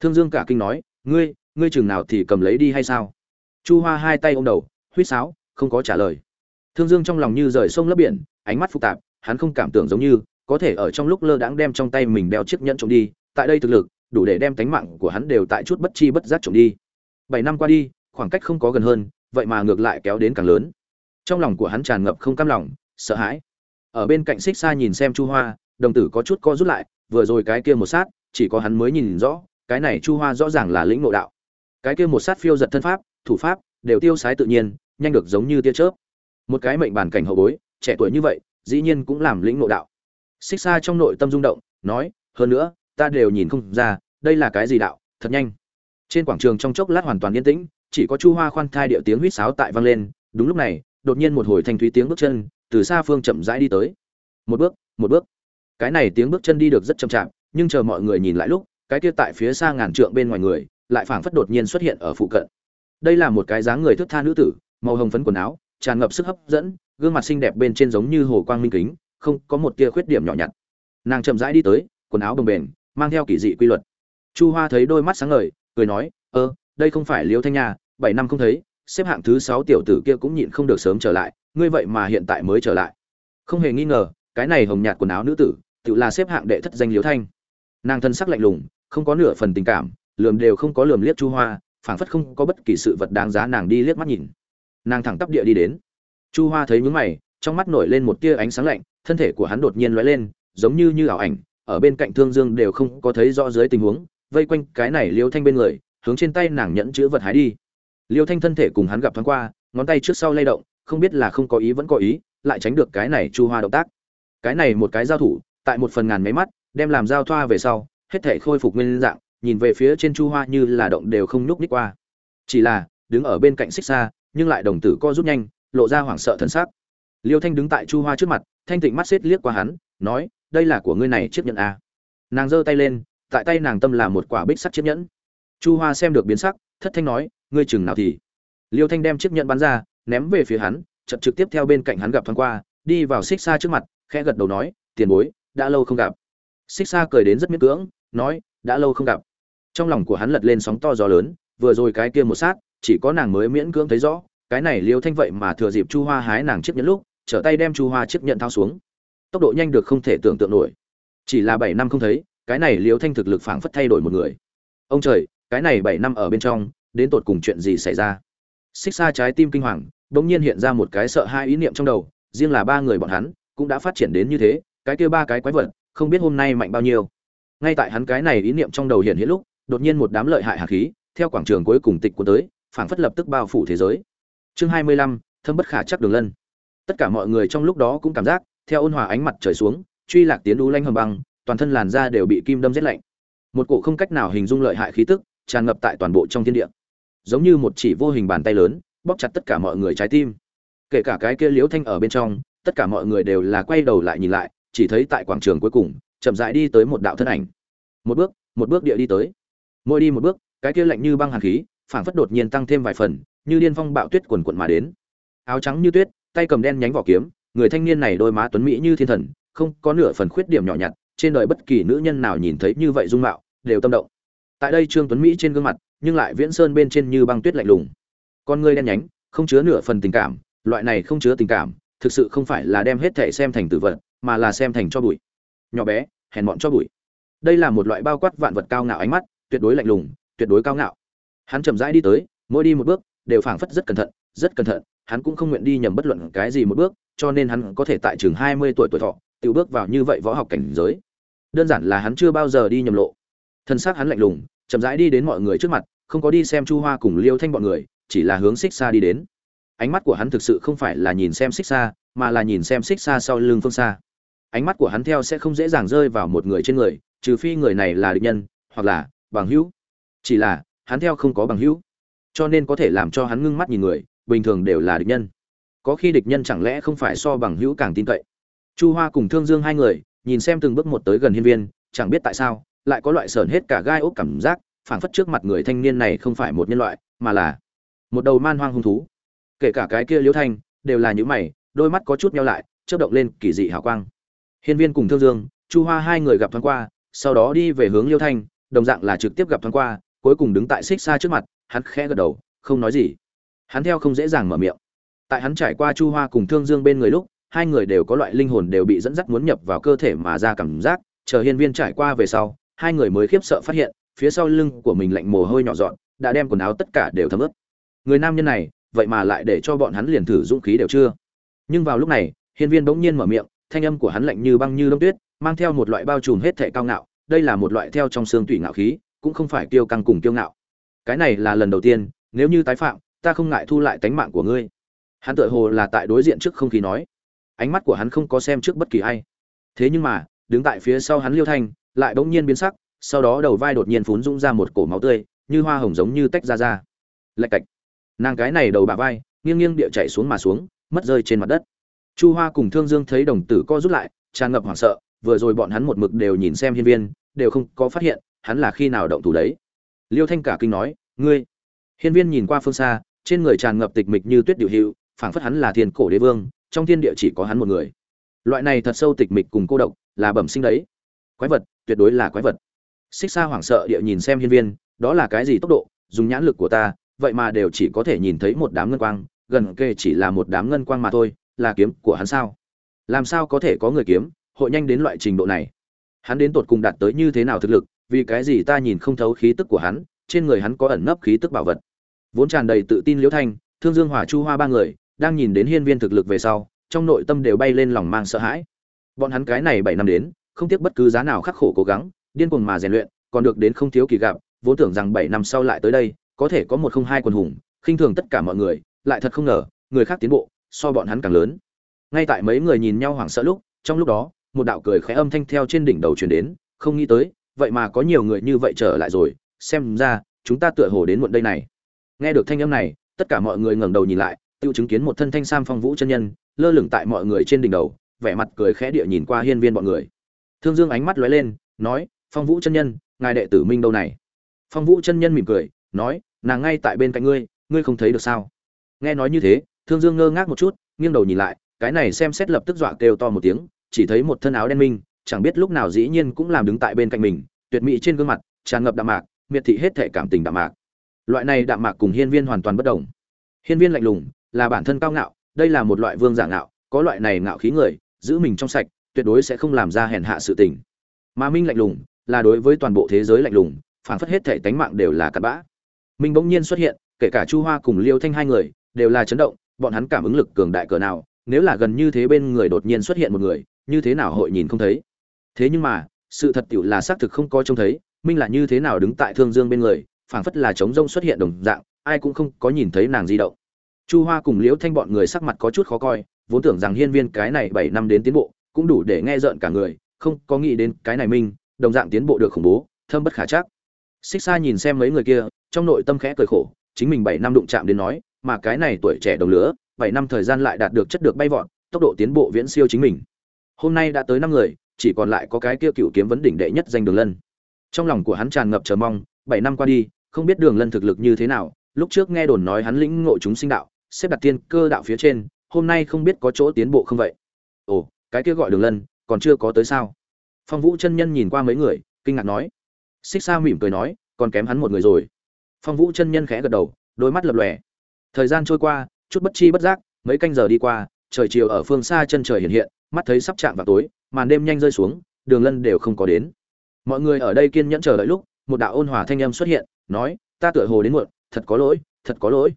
Thương dương cả kinh nói ngươi ngươi chừng nào thì cầm lấy đi hay sao? Chu hoa hai tay ôm đầu huýt sáo, không có trả lời. Thương dương trong lòng như rời sông lấp biển, ánh mắt phức tạp, hắn không cảm tưởng giống như, có thể ở trong lúc lơ đãng đem trong tay mình đeo chiếc nhẫn trộm đi, tại đây thực lực, đủ để đem tánh mạng của hắn đều tại chút bất chi bất giác trộm đi. Bảy năm qua đi, khoảng cách không có gần hơn, vậy mà ngược lại kéo đến càng lớn. Trong lòng của hắn tràn ngập không cam lòng, sợ hãi. Ở bên cạnh xích xa nhìn xem chu hoa, đồng tử có chút co rút lại, vừa rồi cái kia một sát, chỉ có hắn mới nhìn rõ cái này chu hoa rõ ràng là lĩnh nội đạo. Cái kia một sát phiêu giật thân pháp, thủ pháp, đều tiêu sái tự nhiên, nhanh được giống như tia chớp. Một cái mệnh bản cảnh hậu bối, trẻ tuổi như vậy, dĩ nhiên cũng làm lĩnh nội đạo. Xích xa trong nội tâm rung động, nói, hơn nữa, ta đều nhìn không ra, đây là cái gì đạo, thật nhanh. Trên quảng trường trong chốc lát hoàn toàn yên tĩnh, chỉ có chu hoa khoan thai điệu tiếng huýt sáo tại vang lên, đúng lúc này, đột nhiên một hồi thanh thúy tiếng bước chân, từ xa phương chậm rãi đi tới. Một bước một bước. Cái này tiếng bước chân đi được rất chậm chạp, nhưng chờ mọi người nhìn lại lúc cái kia tại phía xa ngàn trượng bên ngoài người, lại phảng phất đột nhiên xuất hiện ở phụ cận. Đây là một cái dáng người thước tha nữ tử, màu hồng phấn quần áo, tràn ngập sức hấp dẫn, gương mặt xinh đẹp bên trên giống như hồ quang minh kính, không có một tia khuyết điểm nhỏ nhặt. Nàng chậm rãi đi tới, quần áo bồng bềnh, mang theo kỳ dị quy luật. Chu hoa thấy đôi mắt sáng ngời, cười nói, ơ, đây không phải liêu thanh nha, bảy năm không thấy, xếp hạng thứ sáu tiểu tử kia cũng nhịn không được sớm trở lại, ngươi vậy mà hiện tại mới trở lại. Không hề nghi ngờ, cái này hồng nhạt quần áo nữ tử, tự là xếp hạng đệ thất danh liêu thanh nàng thân sắc lạnh lùng, không có nửa phần tình cảm, lườm đều không có lườm liếc chu hoa, phảng phất không có bất kỳ sự vật đáng giá nàng đi liếc mắt nhìn. Nàng thẳng tắp địa đi đến. Chu hoa thấy nhướng mày, trong mắt nổi lên một tia ánh sáng lạnh, thân thể của hắn đột nhiên lóe lên, giống như như ảo ảnh, ở bên cạnh thương dương đều không có thấy rõ dưới tình huống, vây quanh cái này liêu thanh bên người, hướng trên tay nàng nhẫn chữ vật hái đi. Liêu thanh thân thể cùng hắn gặp thoáng qua, ngón tay trước sau lay động, không biết là không có ý vẫn có ý, lại tránh được cái này chu hoa động tác. Cái này một cái giao thủ, tại một phần ngàn máy mắt đem làm giao thoa về sau, hết thể khôi phục nguyên dạng, nhìn về phía trên chu hoa như là động đều không nhúc ních qua. Chỉ là, đứng ở bên cạnh xích xa nhưng lại đồng tử co rút nhanh, lộ ra hoảng sợ thần sắc. Liêu thanh đứng tại chu hoa trước mặt, thanh tịnh mắt xếp liếc qua hắn, nói, đây là của ngươi này chiếc nhẫn a nàng giơ tay lên, tại tay nàng tâm là một quả bích sắt chiếc nhẫn. Chu hoa xem được biến sắc, thất thanh nói, ngươi chừng nào thì? Liêu thanh đem chiếc nhẫn bắn ra, ném về phía hắn chậm trực tiếp theo bên cạnh hắn gặp thoáng qua, đi vào xích xa trước mặt, khẽ gật đầu nói, tiền bối, đã lâu không gặp xích xa cười đến rất miễn cưỡng, nói, đã lâu không gặp. Trong lòng của hắn lật lên sóng to gió lớn, vừa rồi cái kia một sát, chỉ có nàng mới miễn cưỡng thấy rõ, cái này liêu thanh vậy mà thừa dịp chu hoa hái nàng chiếc nhẫn lúc, trở tay đem chu hoa chiếc nhẫn thao xuống. Tốc độ nhanh được không thể tưởng tượng nổi. Chỉ là bảy năm không thấy, cái này liêu thanh thực lực phảng phất thay đổi một người. Ông trời, cái này bảy năm ở bên trong, đến tột cùng chuyện gì xảy ra? Xích xa trái tim kinh hoàng, bỗng nhiên hiện ra một cái sợ hai ý niệm trong đầu, riêng là ba người bọn hắn, cũng đã phát triển đến như thế, cái kia ba cái quái vật không biết hôm nay mạnh bao nhiêu. Ngay tại hắn cái này ý niệm trong đầu hiện hiện lúc, đột nhiên một đám lợi hại hạt khí, theo quảng trường cuối cùng tịch của tới, phảng phất lập tức bao phủ thế giới. Chương hai mươi lăm, thâm bất khả chắc đường lân. Tất cả mọi người trong lúc đó cũng cảm giác, theo ôn hòa ánh mặt trời xuống, truy lạc tiến đu lanh hầm băng, toàn thân làn da đều bị kim đâm rét lạnh. Một cổ không cách nào hình dung lợi hại khí tức, tràn ngập tại toàn bộ trong thiên địa. Giống như một chỉ vô hình bàn tay lớn, bóp chặt tất cả mọi người trái tim. Kể cả cái kia liễu thanh ở bên trong, tất cả mọi người đều là quay đầu lại nhìn lại chỉ thấy tại quảng trường cuối cùng, chậm rãi đi tới một đạo thân ảnh. Một bước một bước địa đi tới. Mỗi đi một bước, cái kia lạnh như băng hàn khí, phảng phất đột nhiên tăng thêm vài phần, như liên phong bạo tuyết quần quận mà đến. Áo trắng như tuyết, tay cầm đen nhánh vỏ kiếm, người thanh niên này đôi má tuấn mỹ như thiên thần, không có nửa phần khuyết điểm nhỏ nhặt, trên đời bất kỳ nữ nhân nào nhìn thấy như vậy dung mạo, đều tâm động. Tại đây trương tuấn mỹ trên gương mặt, nhưng lại viễn sơn bên trên như băng tuyết lạnh lùng. Con ngươi đen nhánh, không chứa nửa phần tình cảm, loại này không chứa tình cảm, thực sự không phải là đem hết thể xem thành tử vật mà là xem thành cho bụi. Nhỏ bé, hèn mọn cho bụi. Đây là một loại bao quát vạn vật cao ngạo ánh mắt, tuyệt đối lạnh lùng, tuyệt đối cao ngạo. Hắn chậm rãi đi tới, mỗi đi một bước, đều phảng phất rất cẩn thận, rất cẩn thận, hắn cũng không nguyện đi nhầm bất luận cái gì một bước, cho nên hắn có thể tại trường hai mươi tuổi tuổi thọ, tự bước vào như vậy võ học cảnh giới. Đơn giản là hắn chưa bao giờ đi nhầm lộ. Thân xác hắn lạnh lùng, chậm rãi đi đến mọi người trước mặt, không có đi xem chu hoa cùng liêu thanh bọn người, chỉ là hướng xích xa đi đến. Ánh mắt của hắn thực sự không phải là nhìn xem xích xa, mà là nhìn xem xích xa sau lưng phương xa ánh mắt của hắn theo sẽ không dễ dàng rơi vào một người trên người, trừ phi người này là địch nhân, hoặc là bằng hữu. Chỉ là, hắn theo không có bằng hữu. Cho nên có thể làm cho hắn ngưng mắt nhìn người, bình thường đều là địch nhân. Có khi địch nhân chẳng lẽ không phải so bằng hữu càng tin cậy. Chu hoa cùng thương dương hai người, nhìn xem từng bước một tới gần hiên viên, chẳng biết tại sao, lại có loại sờn hết cả gai ốc cảm giác, phảng phất trước mặt người thanh niên này không phải một nhân loại, mà là một đầu man hoang hung thú. Kể cả cái kia liễu thanh, đều là những mày, đôi mắt có chút nhau lại, chớp động lên kỳ dị hào quang hiên viên cùng thương dương chu hoa hai người gặp thoáng qua sau đó đi về hướng liêu thanh đồng dạng là trực tiếp gặp thoáng qua cuối cùng đứng tại xích xa trước mặt hắn khẽ gật đầu không nói gì. Hắn theo không dễ dàng mở miệng. Tại hắn trải qua chu hoa cùng thương dương bên người lúc hai người đều có loại linh hồn đều bị dẫn dắt muốn nhập vào cơ thể mà ra cảm giác chờ hiên viên trải qua về sau hai người mới khiếp sợ phát hiện phía sau lưng của mình lạnh mồ hôi nhỏ giọt, đã đem quần áo tất cả đều thấm ướt. Người nam nhân này vậy mà lại để cho bọn hắn liền thử dũng khí đều chưa. Nhưng vào lúc này hiên viên bỗng nhiên mở miệng thanh âm của hắn lạnh như băng như đông tuyết, mang theo một loại bao trùm hết thảy cao ngạo, đây là một loại theo trong xương tủy ngạo khí, cũng không phải kiêu căng cùng kiêu ngạo. Cái này là lần đầu tiên, nếu như tái phạm, ta không ngại thu lại tánh mạng của ngươi. Hắn tựa hồ là tại đối diện trước không khí nói. Ánh mắt của hắn không có xem trước bất kỳ ai. Thế nhưng mà, đứng tại phía sau hắn liêu thanh, lại bỗng nhiên biến sắc, sau đó đầu vai đột nhiên phún dũng ra một cổ máu tươi, như hoa hồng giống như tách ra ra. Lạch cạch. Nàng cái này đầu bà vai, nghiêng nghiêng địa chảy xuống mà xuống, mất rơi trên mặt đất chu hoa cùng thương dương thấy đồng tử co rút lại, tràn ngập hoảng sợ, vừa rồi bọn hắn một mực đều nhìn xem hiên viên, đều không có phát hiện, hắn là khi nào động thủ đấy. Liêu thanh cả kinh nói, ngươi. Hiên viên nhìn qua phương xa, trên người tràn ngập tịch mịch như tuyết điệu hữu, phảng phất hắn là thiên cổ đế vương, trong thiên địa chỉ có hắn một người. Loại này thật sâu tịch mịch cùng cô độc, là bẩm sinh đấy. Quái vật, tuyệt đối là quái vật. Xích xa hoảng sợ địa nhìn xem hiên viên, đó là cái gì tốc độ, dùng nhãn lực của ta, vậy mà đều chỉ có thể nhìn thấy một đám ngân quang, gần kề chỉ là một đám ngân quang mà thôi là kiếm của hắn sao? Làm sao có thể có người kiếm, hội nhanh đến loại trình độ này? Hắn đến tột cùng đạt tới như thế nào thực lực, vì cái gì ta nhìn không thấu khí tức của hắn, trên người hắn có ẩn nấp khí tức bảo vật. Vốn tràn đầy tự tin liễu thanh, thương dương hòa chu hoa ba người, đang nhìn đến hiên viên thực lực về sau, trong nội tâm đều bay lên lòng mang sợ hãi. Bọn hắn cái này bảy năm đến, không tiếc bất cứ giá nào khắc khổ cố gắng, điên cuồng mà rèn luyện, còn được đến không thiếu kỳ gặp, vốn tưởng rằng bảy năm sau lại tới đây, có thể có một không hai quần hùng, khinh thường tất cả mọi người, lại thật không ngờ, người khác tiến bộ so bọn hắn càng lớn. Ngay tại mấy người nhìn nhau hoảng sợ lúc, trong lúc đó, một đạo cười khẽ âm thanh theo trên đỉnh đầu truyền đến, không nghĩ tới, vậy mà có nhiều người như vậy trở lại rồi, xem ra, chúng ta tựa hồ đến muộn đây này. Nghe được thanh âm này, tất cả mọi người ngẩng đầu nhìn lại tự chứng kiến một thân thanh sam phong vũ chân nhân, lơ lửng tại mọi người trên đỉnh đầu, vẻ mặt cười khẽ địa nhìn qua hiên viên bọn người. Thương dương ánh mắt lóe lên, nói, phong vũ chân nhân, ngài đệ tử minh đâu này? Phong vũ chân nhân mỉm cười, nói, nàng ngay tại bên cạnh ngươi ngươi không thấy được sao? Nghe nói như thế thương dương ngơ ngác một chút, nghiêng đầu nhìn lại, cái này xem xét lập tức dọa kêu to một tiếng, chỉ thấy một thân áo đen minh, chẳng biết lúc nào dĩ nhiên cũng làm đứng tại bên cạnh mình, tuyệt mỹ trên gương mặt, tràn ngập đạm mạc, miệt thị hết thể cảm tình đạm mạc. Loại này đạm mạc cùng hiên viên hoàn toàn bất đồng. Hiên viên lạnh lùng, là bản thân cao ngạo, đây là một loại vương giả ngạo, có loại này ngạo khí người, giữ mình trong sạch, tuyệt đối sẽ không làm ra hèn hạ sự tình. Mà minh lạnh lùng, là đối với toàn bộ thế giới lạnh lùng, phản phất hết thể tánh mạng đều là cặn bã. Minh bỗng nhiên xuất hiện, kể cả chu hoa cùng liêu thanh hai người, đều là chấn động bọn hắn cảm ứng lực cường đại cỡ nào, nếu là gần như thế bên người đột nhiên xuất hiện một người, như thế nào hội nhìn không thấy? Thế nhưng mà, sự thật tiểu là xác thực không có trông thấy, minh là như thế nào đứng tại thương dương bên người, phảng phất là trống rông xuất hiện đồng dạng, ai cũng không có nhìn thấy nàng di động. Chu hoa cùng liễu thanh bọn người sắc mặt có chút khó coi, vốn tưởng rằng hiên viên cái này bảy năm đến tiến bộ, cũng đủ để nghe rợn cả người, không có nghĩ đến cái này minh, đồng dạng tiến bộ được khủng bố, thâm bất khả chắc. Xích xa nhìn xem mấy người kia, trong nội tâm khẽ cười khổ, chính mình bảy năm đụng chạm đến nói mà cái này tuổi trẻ đồng lứa, bảy năm thời gian lại đạt được chất được bay vọt, tốc độ tiến bộ viễn siêu chính mình. Hôm nay đã tới năm người, chỉ còn lại có cái kia cựu kiếm vấn đỉnh đệ nhất danh đường lân. Trong lòng của hắn tràn ngập chờ mong, bảy năm qua đi, không biết đường lân thực lực như thế nào, lúc trước nghe đồn nói hắn lĩnh ngộ chúng sinh đạo, xếp đặt tiên cơ đạo phía trên, hôm nay không biết có chỗ tiến bộ không vậy? Ồ, cái kia gọi đường lân, còn chưa có tới sao? Phong vũ chân nhân nhìn qua mấy người, kinh ngạc nói. Xích sa mỉm cười nói, còn kém hắn một người rồi. Phong vũ chân nhân khẽ gật đầu, đôi mắt lập lòe thời gian trôi qua, chút bất chi bất giác, mấy canh giờ đi qua, trời chiều ở phương xa chân trời hiện hiện, mắt thấy sắp chạm vào tối, màn đêm nhanh rơi xuống, đường lân đều không có đến. Mọi người ở đây kiên nhẫn chờ đợi lúc, một đạo ôn hòa thanh âm xuất hiện, nói, ta tựa hồ đến muộn, thật có lỗi, thật có lỗi.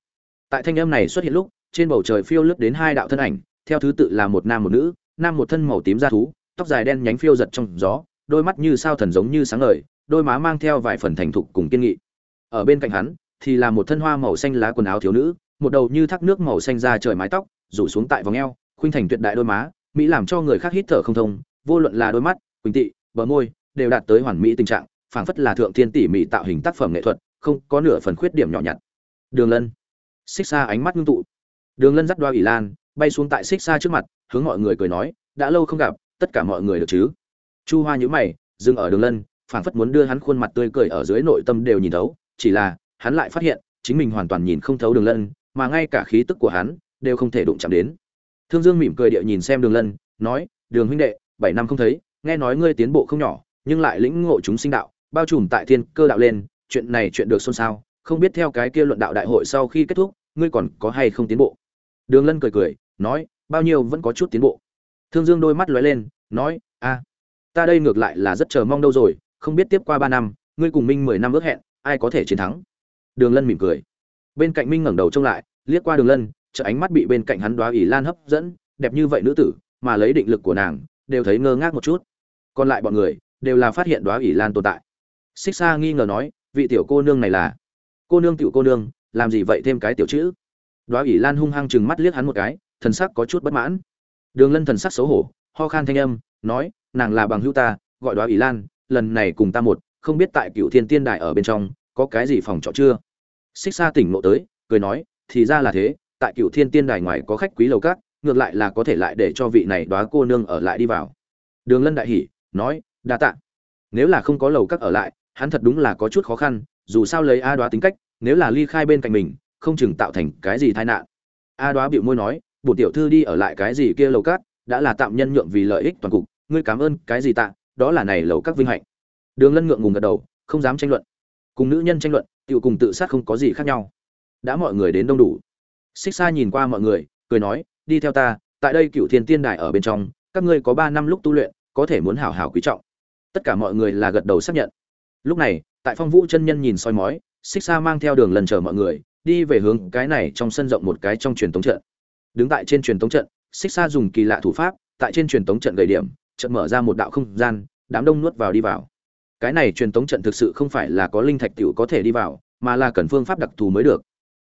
Tại thanh âm này xuất hiện lúc, trên bầu trời phiêu lướt đến hai đạo thân ảnh, theo thứ tự là một nam một nữ, nam một thân màu tím da thú, tóc dài đen nhánh phiêu giật trong gió, đôi mắt như sao thần giống như sáng ngời, đôi má mang theo vài phần thành thục cùng kiên nghị. Ở bên cạnh hắn thì là một thân hoa màu xanh lá quần áo thiếu nữ một đầu như thác nước màu xanh ra trời mái tóc, rủ xuống tại vòng eo, khuynh thành tuyệt đại đôi má, mỹ làm cho người khác hít thở không thông, vô luận là đôi mắt, quỳnh tị, bờ môi, đều đạt tới hoàn mỹ tình trạng, phảng phất là thượng thiên tỉ mỉ tạo hình tác phẩm nghệ thuật, không có nửa phần khuyết điểm nhỏ nhặt. Đường lân. Xích xa ánh mắt ngưng tụ. Đường lân dắt đoa ỷ lan, bay xuống tại xích xa trước mặt, hướng mọi người cười nói, đã lâu không gặp, tất cả mọi người được chứ? Chu hoa nhữ mày, dừng ở đường lân, phảng phất muốn đưa hắn khuôn mặt tươi cười ở dưới nội tâm đều nhìn thấu, chỉ là, hắn lại phát hiện, chính mình hoàn toàn nhìn không thấu đường lân mà ngay cả khí tức của hắn đều không thể đụng chạm đến. Thương dương mỉm cười địa nhìn xem đường lân, nói, đường huynh đệ, bảy năm không thấy, nghe nói ngươi tiến bộ không nhỏ, nhưng lại lĩnh ngộ chúng sinh đạo, bao trùm tại thiên cơ đạo lên, chuyện này chuyện được xôn xao, không biết theo cái kia luận đạo đại hội sau khi kết thúc, ngươi còn có hay không tiến bộ? Đường lân cười cười, nói, bao nhiêu vẫn có chút tiến bộ. Thương dương đôi mắt lóe lên, nói, a, ta đây ngược lại là rất chờ mong đâu rồi, không biết tiếp qua ba năm, ngươi cùng minh mười năm ước hẹn, ai có thể chiến thắng? Đường lân mỉm cười bên cạnh minh ngẩng đầu trông lại, liếc qua đường lân chợ ánh mắt bị bên cạnh hắn đoá ỷ lan hấp dẫn, đẹp như vậy nữ tử, mà lấy định lực của nàng, đều thấy ngơ ngác một chút. Còn lại bọn người, đều là phát hiện đoá ỷ lan tồn tại. Xích xa nghi ngờ nói, vị tiểu cô nương này là? Cô nương tiểu cô nương, làm gì vậy thêm cái tiểu chữ? Đoá ỷ lan hung hăng chừng mắt liếc hắn một cái, thần sắc có chút bất mãn. Đường lân thần sắc xấu hổ, ho khan thanh âm, nói, nàng là bằng hữu ta, gọi đoá ỷ lan, lần này cùng ta một, không biết tại cựu thiên tiên đại ở bên trong, có cái gì phòng trọ chưa? Xích xa tỉnh ngộ tới, cười nói, thì ra là thế, tại cựu thiên tiên đài ngoài có khách quý lầu cát ngược lại là có thể lại để cho vị này đoá cô nương ở lại đi vào. Đường lân đại hỉ, nói, đa tạ. Nếu là không có lầu các ở lại, hắn thật đúng là có chút khó khăn, dù sao lấy a đoá tính cách, nếu là ly khai bên cạnh mình, không chừng tạo thành cái gì tai nạn. A đoá bịu môi nói bổ tiểu thư đi ở lại cái gì kia lầu cát đã là tạm nhân nhượng vì lợi ích toàn cục, ngươi cảm ơn cái gì tạ, đó là này lầu các vinh hạnh. Đường lân ngượng ngùng gật đầu, không dám tranh luận. Cùng nữ nhân tranh luận Tiểu cùng tự sát không có gì khác nhau. Đã mọi người đến đông đủ. Xích Sa nhìn qua mọi người, cười nói, đi theo ta, tại đây cựu thiên tiên đài ở bên trong, các ngươi có ba năm lúc tu luyện, có thể muốn hảo hảo quý trọng. Tất cả mọi người là gật đầu xác nhận. Lúc này, tại phong vũ chân nhân nhìn soi mói, xích Sa mang theo đường lần chờ mọi người, đi về hướng cái này trong sân rộng một cái trong truyền tống trận. Đứng tại trên truyền tống trận, xích Sa dùng kỳ lạ thủ pháp, tại trên truyền tống trận gầy điểm trận mở ra một đạo không gian, đám đông nuốt vào đi vào cái này truyền tống trận thực sự không phải là có linh thạch tiểu có thể đi vào mà là cần phương pháp đặc thù mới được.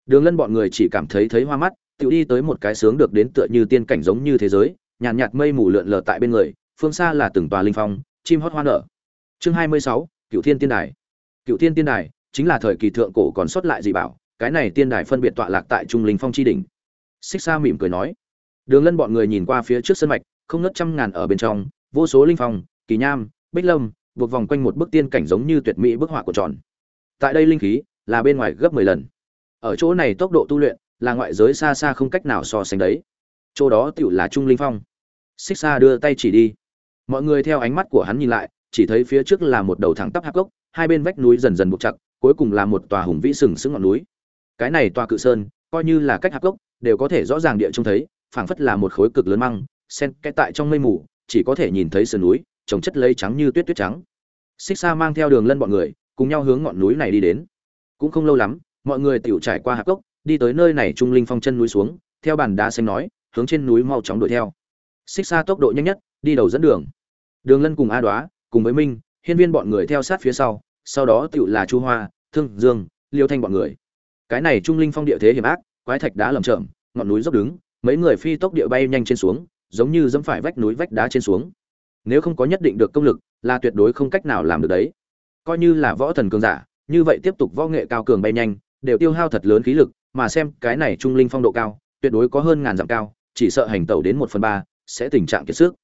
Đường lân bọn người chỉ cảm thấy thấy hoa mắt tiểu đi tới một cái sướng được đến tựa như tiên cảnh giống như thế giới nhàn nhạt, nhạt mây mù lượn lờ tại bên người phương xa là từng tòa linh phong chim hót hoa nở. Chương hai mươi sáu cựu thiên tiên đài. Cựu thiên tiên đài chính là thời kỳ thượng cổ còn sót lại dị bảo cái này tiên đài phân biệt tọa lạc tại trung linh phong chi đỉnh. Xích xa mỉm cười nói. Đường lân bọn người nhìn qua phía trước sân mạch không ngất trăm ngàn ở bên trong vô số linh phong kỳ nham bích lâm buộc vòng quanh một bức tiên cảnh giống như tuyệt mỹ bức họa của tròn. Tại đây linh khí là bên ngoài gấp mười lần. Ở chỗ này tốc độ tu luyện là ngoại giới xa xa không cách nào so sánh đấy. Chỗ đó tiểu là trung linh phong. Xích Sa đưa tay chỉ đi. Mọi người theo ánh mắt của hắn nhìn lại, chỉ thấy phía trước là một đầu thẳng tắp hạp gốc, hai bên vách núi dần dần buộc chặt, cuối cùng là một tòa hùng vĩ sừng sững ngọn núi. Cái này tòa cự sơn, coi như là cách hạp gốc, đều có thể rõ ràng địa trông thấy, phảng phất là một khối cực lớn măng sen cái tại trong mây mù, chỉ có thể nhìn thấy sườn núi trồng chất lấy trắng như tuyết tuyết trắng. Xích xa mang theo đường lân bọn người, cùng nhau hướng ngọn núi này đi đến. Cũng không lâu lắm, mọi người tiểu trải qua hạp gốc đi tới nơi này trung linh phong chân núi xuống, theo bàn đá xanh nói, hướng trên núi mau chóng đuổi theo. Xích xa tốc độ nhanh nhất, đi đầu dẫn đường. Đường lân cùng a đoá, cùng với minh, hiên viên bọn người theo sát phía sau sau đó tựu là chu hoa, thương dương, liêu thanh bọn người. Cái này trung linh phong địa thế hiểm ác, quái thạch đá lầm chởm, ngọn núi dốc đứng, mấy người phi tốc địa bay nhanh trên xuống, giống như dẫm phải vách núi vách đá trên xuống nếu không có nhất định được công lực, là tuyệt đối không cách nào làm được đấy. Coi như là võ thần cường giả, như vậy tiếp tục võ nghệ cao cường bay nhanh, đều tiêu hao thật lớn khí lực, mà xem cái này trung linh phong độ cao, tuyệt đối có hơn ngàn dặm cao, chỉ sợ hành tẩu đến một phần ba, sẽ tình trạng kiệt sức.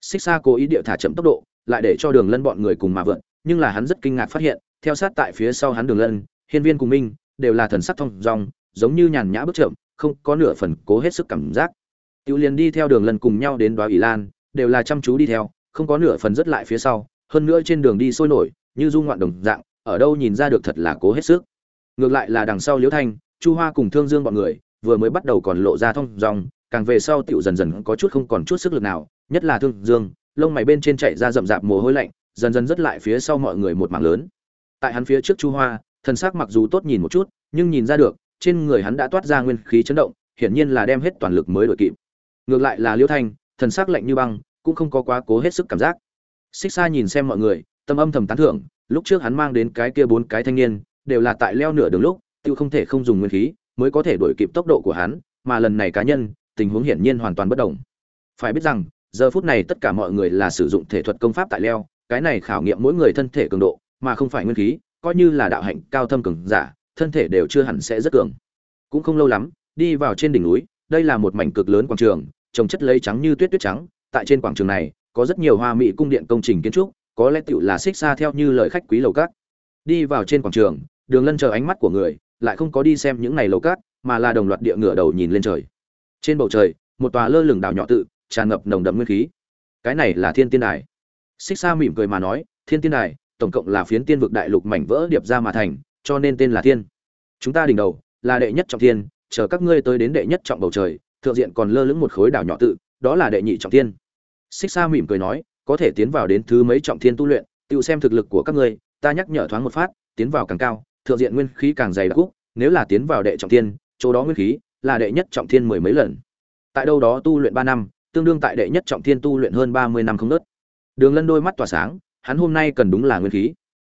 Xích xa cố ý địa thả chậm tốc độ, lại để cho đường lân bọn người cùng mà vượn, nhưng là hắn rất kinh ngạc phát hiện, theo sát tại phía sau hắn đường lân, hiên viên cùng minh, đều là thần sắc thông dong, giống như nhàn nhã bước chậm, không có nửa phần cố hết sức cảm giác. Tiểu liền đi theo đường lân cùng nhau đến đoá ỷ lan, đều là chăm chú đi theo không có nửa phần rất lại phía sau, hơn nữa trên đường đi sôi nổi, như du ngoạn đồng dạng, ở đâu nhìn ra được thật là cố hết sức. Ngược lại là đằng sau liễu thanh, chu hoa cùng thương dương bọn người, vừa mới bắt đầu còn lộ ra thông dòng, càng về sau tiểu dần dần có chút không còn chút sức lực nào, nhất là thương dương, lông mày bên trên chạy ra rậm rạp mồ hôi lạnh, dần dần rất lại phía sau mọi người một mảng lớn. Tại hắn phía trước chu hoa, thần sắc mặc dù tốt nhìn một chút, nhưng nhìn ra được, trên người hắn đã toát ra nguyên khí chấn động, hiển nhiên là đem hết toàn lực mới đội kịp. Ngược lại là liễu thanh, thần sắc lạnh như băng cũng không có quá cố hết sức cảm giác. Xích xa nhìn xem mọi người, tâm âm thầm tán thưởng, lúc trước hắn mang đến cái kia bốn cái thanh niên, đều là tại leo nửa đường lúc, tiêu không thể không dùng nguyên khí, mới có thể đuổi kịp tốc độ của hắn, mà lần này cá nhân, tình huống hiển nhiên hoàn toàn bất đồng. Phải biết rằng, giờ phút này tất cả mọi người là sử dụng thể thuật công pháp tại leo, cái này khảo nghiệm mỗi người thân thể cường độ, mà không phải nguyên khí, coi như là đạo hạnh cao thâm cường giả, thân thể đều chưa hẳn sẽ rất cường. Cũng không lâu lắm, đi vào trên đỉnh núi, đây là một mảnh cực lớn quảng trường, trồng chất lấy trắng như tuyết tuyết trắng tại trên quảng trường này, có rất nhiều hoa mỹ cung điện công trình kiến trúc, có lẽ tựu là xích xa theo như lời khách quý lầu cát. Đi vào trên quảng trường, đường lân chờ ánh mắt của người, lại không có đi xem những này lầu cát, mà là đồng loạt địa ngựa đầu nhìn lên trời. Trên bầu trời, một tòa lơ lửng đảo nhỏ tự, tràn ngập nồng đậm nguyên khí. Cái này là thiên tiên đài. Xích xa mỉm cười mà nói, thiên tiên đài, tổng cộng là phiến tiên vực đại lục mảnh vỡ điệp ra mà thành, cho nên tên là thiên. Chúng ta đỉnh đầu, là đệ nhất trọng thiên, chờ các ngươi tới đến đệ nhất trọng bầu trời, thượng diện còn lơ lửng một khối đảo nhỏ tự đó là đệ nhị trọng thiên. Xích sa mỉm cười nói, có thể tiến vào đến thứ mấy trọng thiên tu luyện, tự xem thực lực của các ngươi, ta nhắc nhở thoáng một phát, tiến vào càng cao, thượng diện nguyên khí càng dày đặc cúc nếu là tiến vào đệ trọng thiên, chỗ đó nguyên khí là đệ nhất trọng thiên mười mấy lần. Tại đâu đó tu luyện ba năm, tương đương tại đệ nhất trọng thiên tu luyện hơn ba mươi năm không nớt đường lân đôi mắt tỏa sáng, hắn hôm nay cần đúng là nguyên khí.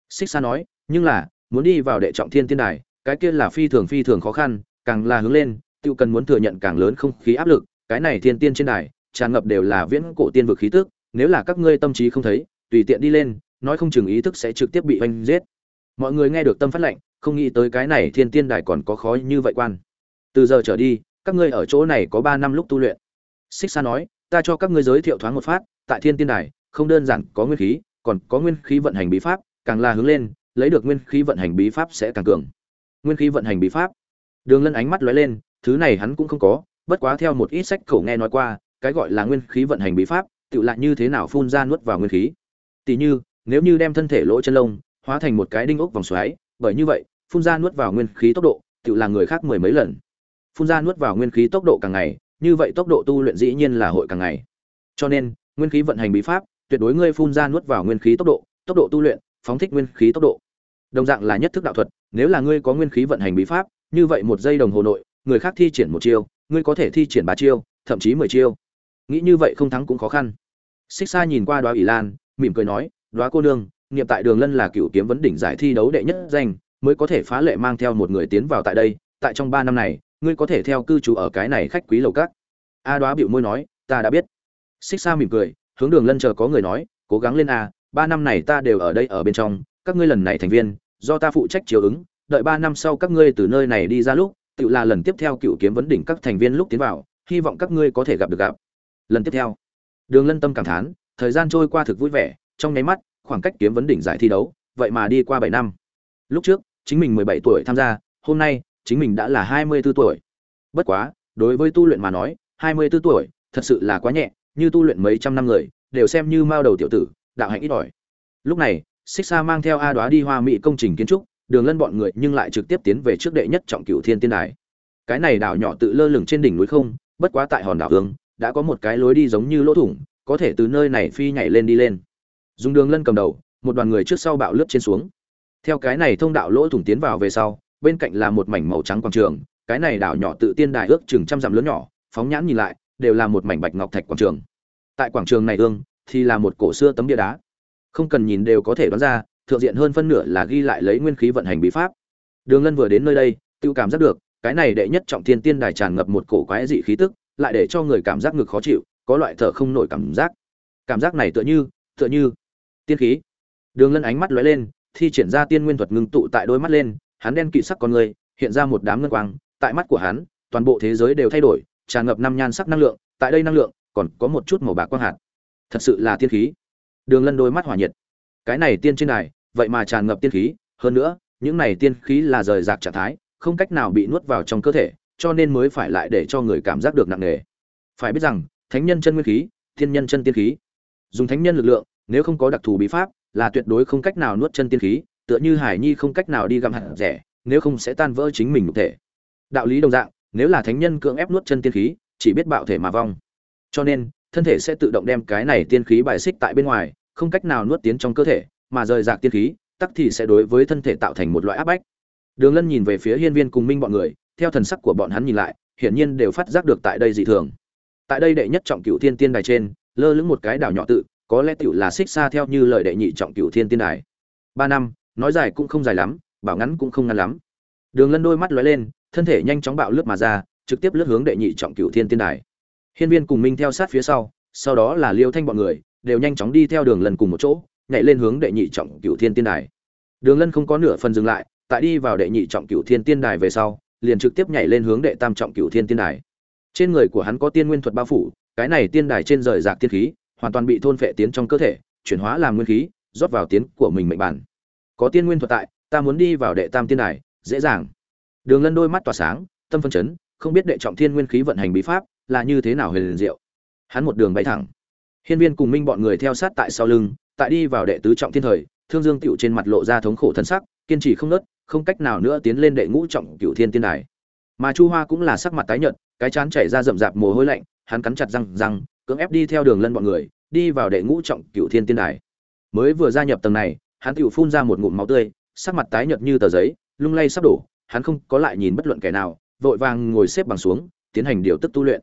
Xích sa nói, nhưng là, muốn đi vào đệ trọng thiên tiên đài, cái kia là phi thường phi thường khó khăn, càng là hướng lên, tự cần muốn thừa nhận càng lớn không khí áp lực cái này thiên tiên trên đài, tràn ngập đều là viễn cổ tiên vực khí tức, nếu là các ngươi tâm trí không thấy, tùy tiện đi lên, nói không chừng ý thức sẽ trực tiếp bị oanh giết. Mọi người nghe được tâm phát lệnh, không nghĩ tới cái này thiên tiên đài còn có khó như vậy quan. Từ giờ trở đi, các ngươi ở chỗ này có ba năm lúc tu luyện. Xích xa nói, ta cho các ngươi giới thiệu thoáng một phát, tại thiên tiên đài, không đơn giản có nguyên khí, còn có nguyên khí vận hành bí pháp, càng là hướng lên, lấy được nguyên khí vận hành bí pháp sẽ càng cường. Nguyên khí vận hành bí pháp. Đường lân ánh mắt lóe lên, thứ này hắn cũng không có bất quá theo một ít sách cổ nghe nói qua, cái gọi là nguyên khí vận hành bí pháp tự lại như thế nào phun ra nuốt vào nguyên khí. Tỷ như, nếu như đem thân thể lỗ chân lông, hóa thành một cái đinh ốc vòng xoáy, bởi như vậy, phun ra nuốt vào nguyên khí tốc độ tự là người khác mười mấy lần. Phun ra nuốt vào nguyên khí tốc độ càng ngày, như vậy tốc độ tu luyện dĩ nhiên là hội càng ngày. Cho nên, nguyên khí vận hành bí pháp, tuyệt đối ngươi phun ra nuốt vào nguyên khí tốc độ tốc độ tu luyện, phóng thích nguyên khí tốc độ. Đồng dạng là nhất thức đạo thuật, nếu là ngươi có nguyên khí vận hành bí pháp, như vậy một giây đồng hồ nội, người khác thi triển một chiêu ngươi có thể thi triển ba chiêu, thậm chí mười chiêu. Nghĩ như vậy không thắng cũng khó khăn. Xích xa nhìn qua đoá ỷ lan, mỉm cười nói, đoá cô nương, nghiệm tại đường lân là cựu kiếm vấn đỉnh giải thi đấu đệ nhất danh, mới có thể phá lệ mang theo một người tiến vào tại đây, tại trong ba năm này, ngươi có thể theo cư trú ở cái này khách quý lầu cát a đoá bịu môi nói, ta đã biết. Xích xa mỉm cười, hướng đường lân chờ có người nói, cố gắng lên a, ba năm này ta đều ở đây ở bên trong, các ngươi lần này thành viên, do ta phụ trách chiều ứng, đợi ba năm sau các ngươi từ nơi này đi ra lúc tự là lần tiếp theo cựu kiếm vấn đỉnh các thành viên lúc tiến vào, hy vọng các ngươi có thể gặp được gặp. Lần tiếp theo, đường lân tâm cảm thán, thời gian trôi qua thực vui vẻ, trong nháy mắt, khoảng cách kiếm vấn đỉnh giải thi đấu, vậy mà đi qua bảy năm. Lúc trước, chính mình mười bảy tuổi tham gia, hôm nay, chính mình đã là hai mươi 24 tuổi. Bất quá, đối với tu luyện mà nói, hai mươi 24 tuổi, thật sự là quá nhẹ, như tu luyện mấy trăm năm người, đều xem như mao đầu tiểu tử, đạo hạnh ít ỏi. Lúc này, xích xa mang theo a đoá đi hoa mỹ công trình kiến trúc đường lân bọn người nhưng lại trực tiếp tiến về trước đệ nhất trọng cựu thiên tiên đài. Cái này đảo nhỏ tự lơ lửng trên đỉnh núi không, bất quá tại hòn đảo hướng đã có một cái lối đi giống như lỗ thủng, có thể từ nơi này phi nhảy lên đi lên. Dùng đường lân cầm đầu, một đoàn người trước sau bạo lướt trên xuống. Theo cái này thông đạo lỗ thủng tiến vào về sau, bên cạnh là một mảnh màu trắng quảng trường, cái này đảo nhỏ tự tiên đài ước chừng trăm dặm lớn nhỏ, phóng nhãn nhìn lại, đều là một mảnh bạch ngọc thạch quảng trường. Tại quảng trường này ương thì là một cổ xưa tấm bia đá. Không cần nhìn đều có thể đoán ra thượng diện hơn phân nửa là ghi lại lấy nguyên khí vận hành bí pháp. Đường lân vừa đến nơi đây tự cảm giác được, cái này đệ nhất trọng thiên tiên đài tràn ngập một cổ quái dị khí tức, lại để cho người cảm giác ngực khó chịu, có loại thở không nổi cảm giác. Cảm giác này tựa như tựa như tiên khí. Đường lân ánh mắt lóe lên, thi triển ra tiên nguyên thuật ngưng tụ tại đôi mắt lên, hắn đen kỵ sắc con người, hiện ra một đám ngân quang, tại mắt của hắn, toàn bộ thế giới đều thay đổi, tràn ngập năm nhan sắc năng lượng, tại đây năng lượng, còn có một chút màu bạc quang hạt. Thật sự là tiên khí. Đường lân đôi mắt hỏa nhiệt. Cái này tiên trên này vậy mà tràn ngập tiên khí. Hơn nữa, những này tiên khí là rời rạc trạng thái, không cách nào bị nuốt vào trong cơ thể, cho nên mới phải lại để cho người cảm giác được nặng nề. Phải biết rằng, thánh nhân chân nguyên khí, thiên nhân chân tiên khí. Dùng thánh nhân lực lượng, nếu không có đặc thù bí pháp, là tuyệt đối không cách nào nuốt chân tiên khí, tựa như hải nhi không cách nào đi gặm hạt rẻ, nếu không sẽ tan vỡ chính mình nhục thể. Đạo lý đồng dạng, nếu là thánh nhân cưỡng ép nuốt chân tiên khí, chỉ biết bạo thể mà vong. Cho nên, thân thể sẽ tự động đem cái này tiên khí bài xích tại bên ngoài, không cách nào nuốt tiến trong cơ thể mà rời rạc tiên khí, tắc thì sẽ đối với thân thể tạo thành một loại áp bách. Đường lân nhìn về phía hiên viên cùng minh bọn người, theo thần sắc của bọn hắn nhìn lại, hiển nhiên đều phát giác được tại đây dị thường. Tại đây đệ nhất trọng cựu thiên tiên đài trên, lơ lửng một cái đảo nhỏ tự, có lẽ tiểu là xích xa theo như lời đệ nhị trọng cựu thiên tiên đài. Ba năm, nói dài cũng không dài lắm, bảo ngắn cũng không ngắn lắm. Đường lân đôi mắt lóe lên, thân thể nhanh chóng bạo lướt mà ra, trực tiếp lướt hướng đệ nhị trọng cựu thiên tiên đài. Hiên viên cùng minh theo sát phía sau sau đó là liêu thanh bọn người, đều nhanh chóng đi theo đường lân cùng một chỗ nhảy lên hướng đệ nhị trọng cửu thiên tiên đài. Đường lân không có nửa phần dừng lại, tại đi vào đệ nhị trọng cửu thiên tiên đài về sau, liền trực tiếp nhảy lên hướng đệ tam trọng cửu thiên tiên đài. Trên người của hắn có tiên nguyên thuật bao phủ, cái này tiên đài trên rời rạc tiên khí, hoàn toàn bị thôn phệ tiến trong cơ thể, chuyển hóa làm nguyên khí, rót vào tiến của mình mệnh bản. Có tiên nguyên thuật tại, ta muốn đi vào đệ tam tiên đài, dễ dàng. Đường lân đôi mắt tỏa sáng, tâm phân chấn, không biết đệ trọng thiên nguyên khí vận hành bí pháp là như thế nào huyền diệu. Hắn một đường bay thẳng. Hiên viên cùng minh bọn người theo sát tại sau lưng tại đi vào đệ tứ trọng thiên thời, thương dương tựu trên mặt lộ ra thống khổ thân sắc, kiên trì không nớt, không cách nào nữa tiến lên đệ ngũ trọng cựu thiên tiên đài. Mà chu hoa cũng là sắc mặt tái nhợt, cái chán chảy ra rậm rạp mồ hôi lạnh, hắn cắn chặt răng răng, cưỡng ép đi theo đường lân bọn người, đi vào đệ ngũ trọng cựu thiên tiên đài. Mới vừa gia nhập tầng này, hắn tựu phun ra một ngụm máu tươi, sắc mặt tái nhợt như tờ giấy, lung lay sắp đổ, hắn không có lại nhìn bất luận kẻ nào, vội vàng ngồi xếp bằng xuống, tiến hành điều tức tu luyện.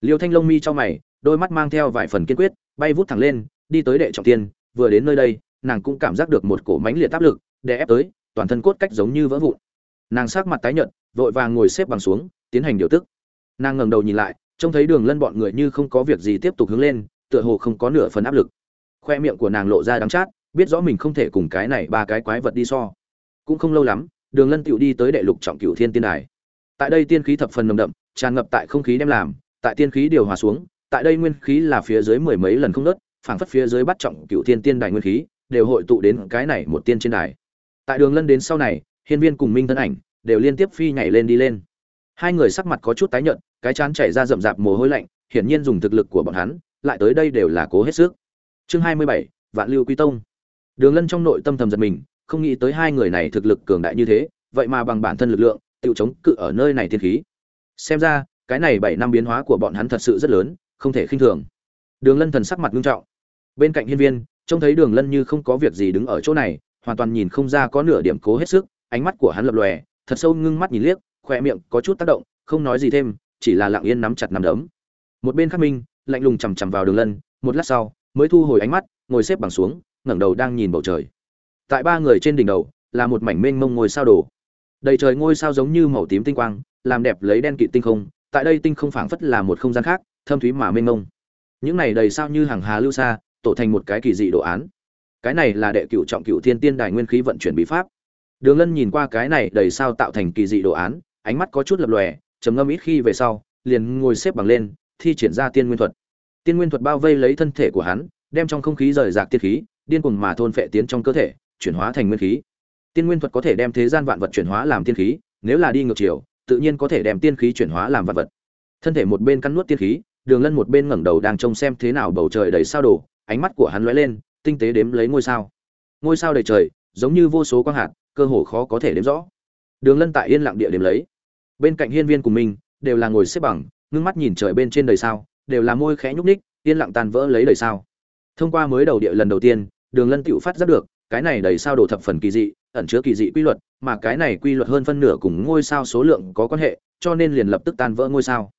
Liêu thanh long mi cho mày, đôi mắt mang theo vài phần kiên quyết, bay vút thẳng lên, đi tới đệ trọng tiên vừa đến nơi đây, nàng cũng cảm giác được một cổ mánh liệt áp lực, đè ép tới, toàn thân cốt cách giống như vỡ vụn. Nàng sát mặt tái nhợt, vội vàng ngồi xếp bằng xuống, tiến hành điều tức. Nàng ngẩng đầu nhìn lại, trông thấy đường lân bọn người như không có việc gì tiếp tục hướng lên, tựa hồ không có nửa phần áp lực. Khoe miệng của nàng lộ ra đắng chát, biết rõ mình không thể cùng cái này ba cái quái vật đi so. Cũng không lâu lắm, đường lân tựu đi tới đệ lục trọng cửu thiên tiên đài. Tại đây tiên khí thập phần nồng đậm, tràn ngập tại không khí đem làm, tại tiên khí điều hòa xuống, tại đây nguyên khí là phía dưới mười mấy lần không nớt phảng phất phía dưới bắt trọng cựu thiên tiên đài nguyên khí, đều hội tụ đến cái này một tiên trên đài. Tại đường lân đến sau này, hiên viên cùng minh thân ảnh, đều liên tiếp phi nhảy lên đi lên. Hai người sắc mặt có chút tái nhợt, cái chán chảy ra rậm rạp mồ hôi lạnh, hiển nhiên dùng thực lực của bọn hắn, lại tới đây đều là cố hết sức. Chương hai mươi bảy, vạn lưu quy tông. Đường lân trong nội tâm thầm giật mình, không nghĩ tới hai người này thực lực cường đại như thế, vậy mà bằng bản thân lực lượng, tự chống cự ở nơi này thiên khí. Xem ra, cái này bảy năm biến hóa của bọn hắn thật sự rất lớn, không thể khinh thường. Đường lân thần sắc mặt nghiêm trọng bên cạnh hiên viên, trông thấy đường lân như không có việc gì đứng ở chỗ này, hoàn toàn nhìn không ra có nửa điểm cố hết sức, ánh mắt của hắn lập lòe, thật sâu ngưng mắt nhìn liếc khoe miệng có chút tác động, không nói gì thêm, chỉ là lặng yên nắm chặt nắm đấm. Một bên khắc minh, lạnh lùng chằm chằm vào đường lân, một lát sau, mới thu hồi ánh mắt, ngồi xếp bằng xuống, ngẩng đầu đang nhìn bầu trời. Tại ba người trên đỉnh đầu, là một mảnh mênh mông ngôi sao đổ đầy trời ngôi sao giống như màu tím tinh quang, làm đẹp lấy đen kịt tinh không, tại đây tinh không phảng phất là một không gian khác, thâm thúy mà mênh mông. Những này đầy sao như hàng hà lưu xa tổ thành một cái kỳ dị đồ án. Cái này là đệ cựu trọng cựu thiên tiên đài nguyên khí vận chuyển bí pháp. Đường lân nhìn qua cái này đầy sao tạo thành kỳ dị đồ án, ánh mắt có chút lập lòe, trầm ngâm ít khi về sau, liền ngồi xếp bằng lên, thi triển ra tiên nguyên thuật. Tiên nguyên thuật bao vây lấy thân thể của hắn, đem trong không khí rời rạc tiên khí, điên cuồng mà thôn phệ tiến trong cơ thể, chuyển hóa thành nguyên khí. Tiên nguyên thuật có thể đem thế gian vạn vật chuyển hóa làm tiên khí, nếu là đi ngược chiều, tự nhiên có thể đem tiên khí chuyển hóa làm vạn vật. Thân thể một bên cắn nuốt tiên khí, đường lân một bên ngẩng đầu đang trông xem thế nào bầu trời đầy sao đổ ánh mắt của hắn lóe lên tinh tế đếm lấy ngôi sao. Ngôi sao đầy trời giống như vô số quang hạt cơ hồ khó có thể đếm rõ. Đường lân tại yên lặng địa đếm lấy. Bên cạnh hiên viên của mình đều là ngồi xếp bằng ngưng mắt nhìn trời bên trên đầy sao đều là môi khẽ nhúc nhích, yên lặng tàn vỡ lấy đầy sao. Thông qua mới đầu địa lần đầu tiên đường lân tựu phát giác được cái này đầy sao đồ thập phần kỳ dị ẩn chứa kỳ dị quy luật mà cái này quy luật hơn phân nửa cùng ngôi sao số lượng có quan hệ cho nên liền lập tức tan vỡ ngôi sao.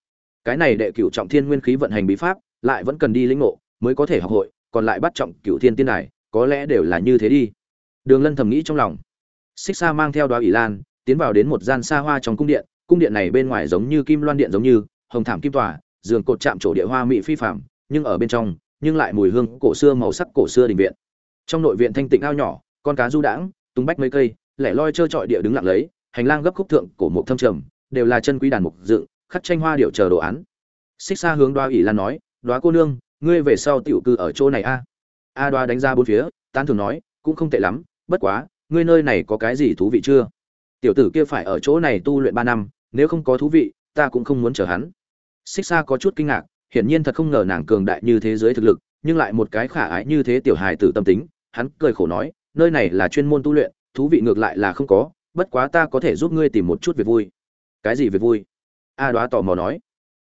Cái này đệ cửu trọng thiên nguyên khí vận hành bí pháp lại vẫn cần đi lĩnh ngộ mới có thể học hội còn lại bắt trọng cựu thiên tiên đài, có lẽ đều là như thế đi. Đường lân thầm nghĩ trong lòng. Xích sa mang theo đoá ỷ lan, tiến vào đến một gian xa hoa trong cung điện cung điện này bên ngoài giống như kim loan điện giống như, hồng thảm kim tòa, giường cột chạm trổ địa hoa mỹ phi phạm nhưng ở bên trong, nhưng lại mùi hương cổ xưa màu sắc cổ xưa đình viện. Trong nội viện thanh tịnh ao nhỏ, con cá du đãng, tung bách mấy cây, lẻ loi trơ trọi địa đứng lặng lấy, hành lang gấp khúc thượng, cổ mục thâm trầm, đều là chân quý đàn mục dựng, khắc tranh hoa điệu chờ đồ án. Xích xa hướng đoá ỷ lan nói đoá cô nương ngươi về sau tiểu cư ở chỗ này a. A đoá đánh ra bốn phía, tán thường nói, cũng không tệ lắm, bất quá, ngươi nơi này có cái gì thú vị chưa? Tiểu tử kia phải ở chỗ này tu luyện ba năm, nếu không có thú vị, ta cũng không muốn chờ hắn. Xích xa có chút kinh ngạc, hiển nhiên thật không ngờ nàng cường đại như thế giới thực lực, nhưng lại một cái khả ái như thế tiểu hài tử tâm tính, hắn cười khổ nói, nơi này là chuyên môn tu luyện, thú vị ngược lại là không có, bất quá ta có thể giúp ngươi tìm một chút việc vui. Cái gì việc vui? A đoá tò mò nói.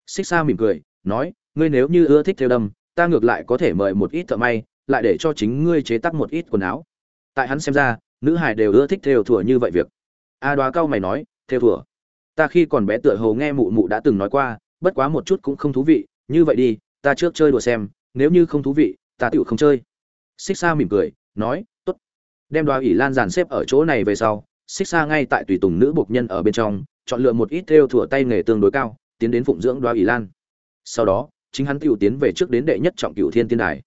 Xích xa mỉm cười, nói, ngươi nếu như ưa thích theo đâm ta ngược lại có thể mời một ít thợ may, lại để cho chính ngươi chế tác một ít quần áo. Tại hắn xem ra, nữ hải đều ưa thích theo thùa như vậy việc. A đoá cao mày nói, theo thùa. Ta khi còn bé tựa hồ nghe mụ mụ đã từng nói qua, bất quá một chút cũng không thú vị, như vậy đi, ta trước chơi đùa xem, nếu như không thú vị, ta tựu không chơi. Xích xa mỉm cười, nói t ố t đem đoá ủy lan dàn xếp ở chỗ này về sau, xích xa ngay tại tùy tùng nữ bộc nhân ở bên trong, chọn lựa một ít theo thùa tay nghề tương đối cao, tiến đến phụng dưỡng đoá ủy lan. Sau đó chính hắn tiểu tiến về trước đến đệ nhất trọng cửu thiên tiên đài.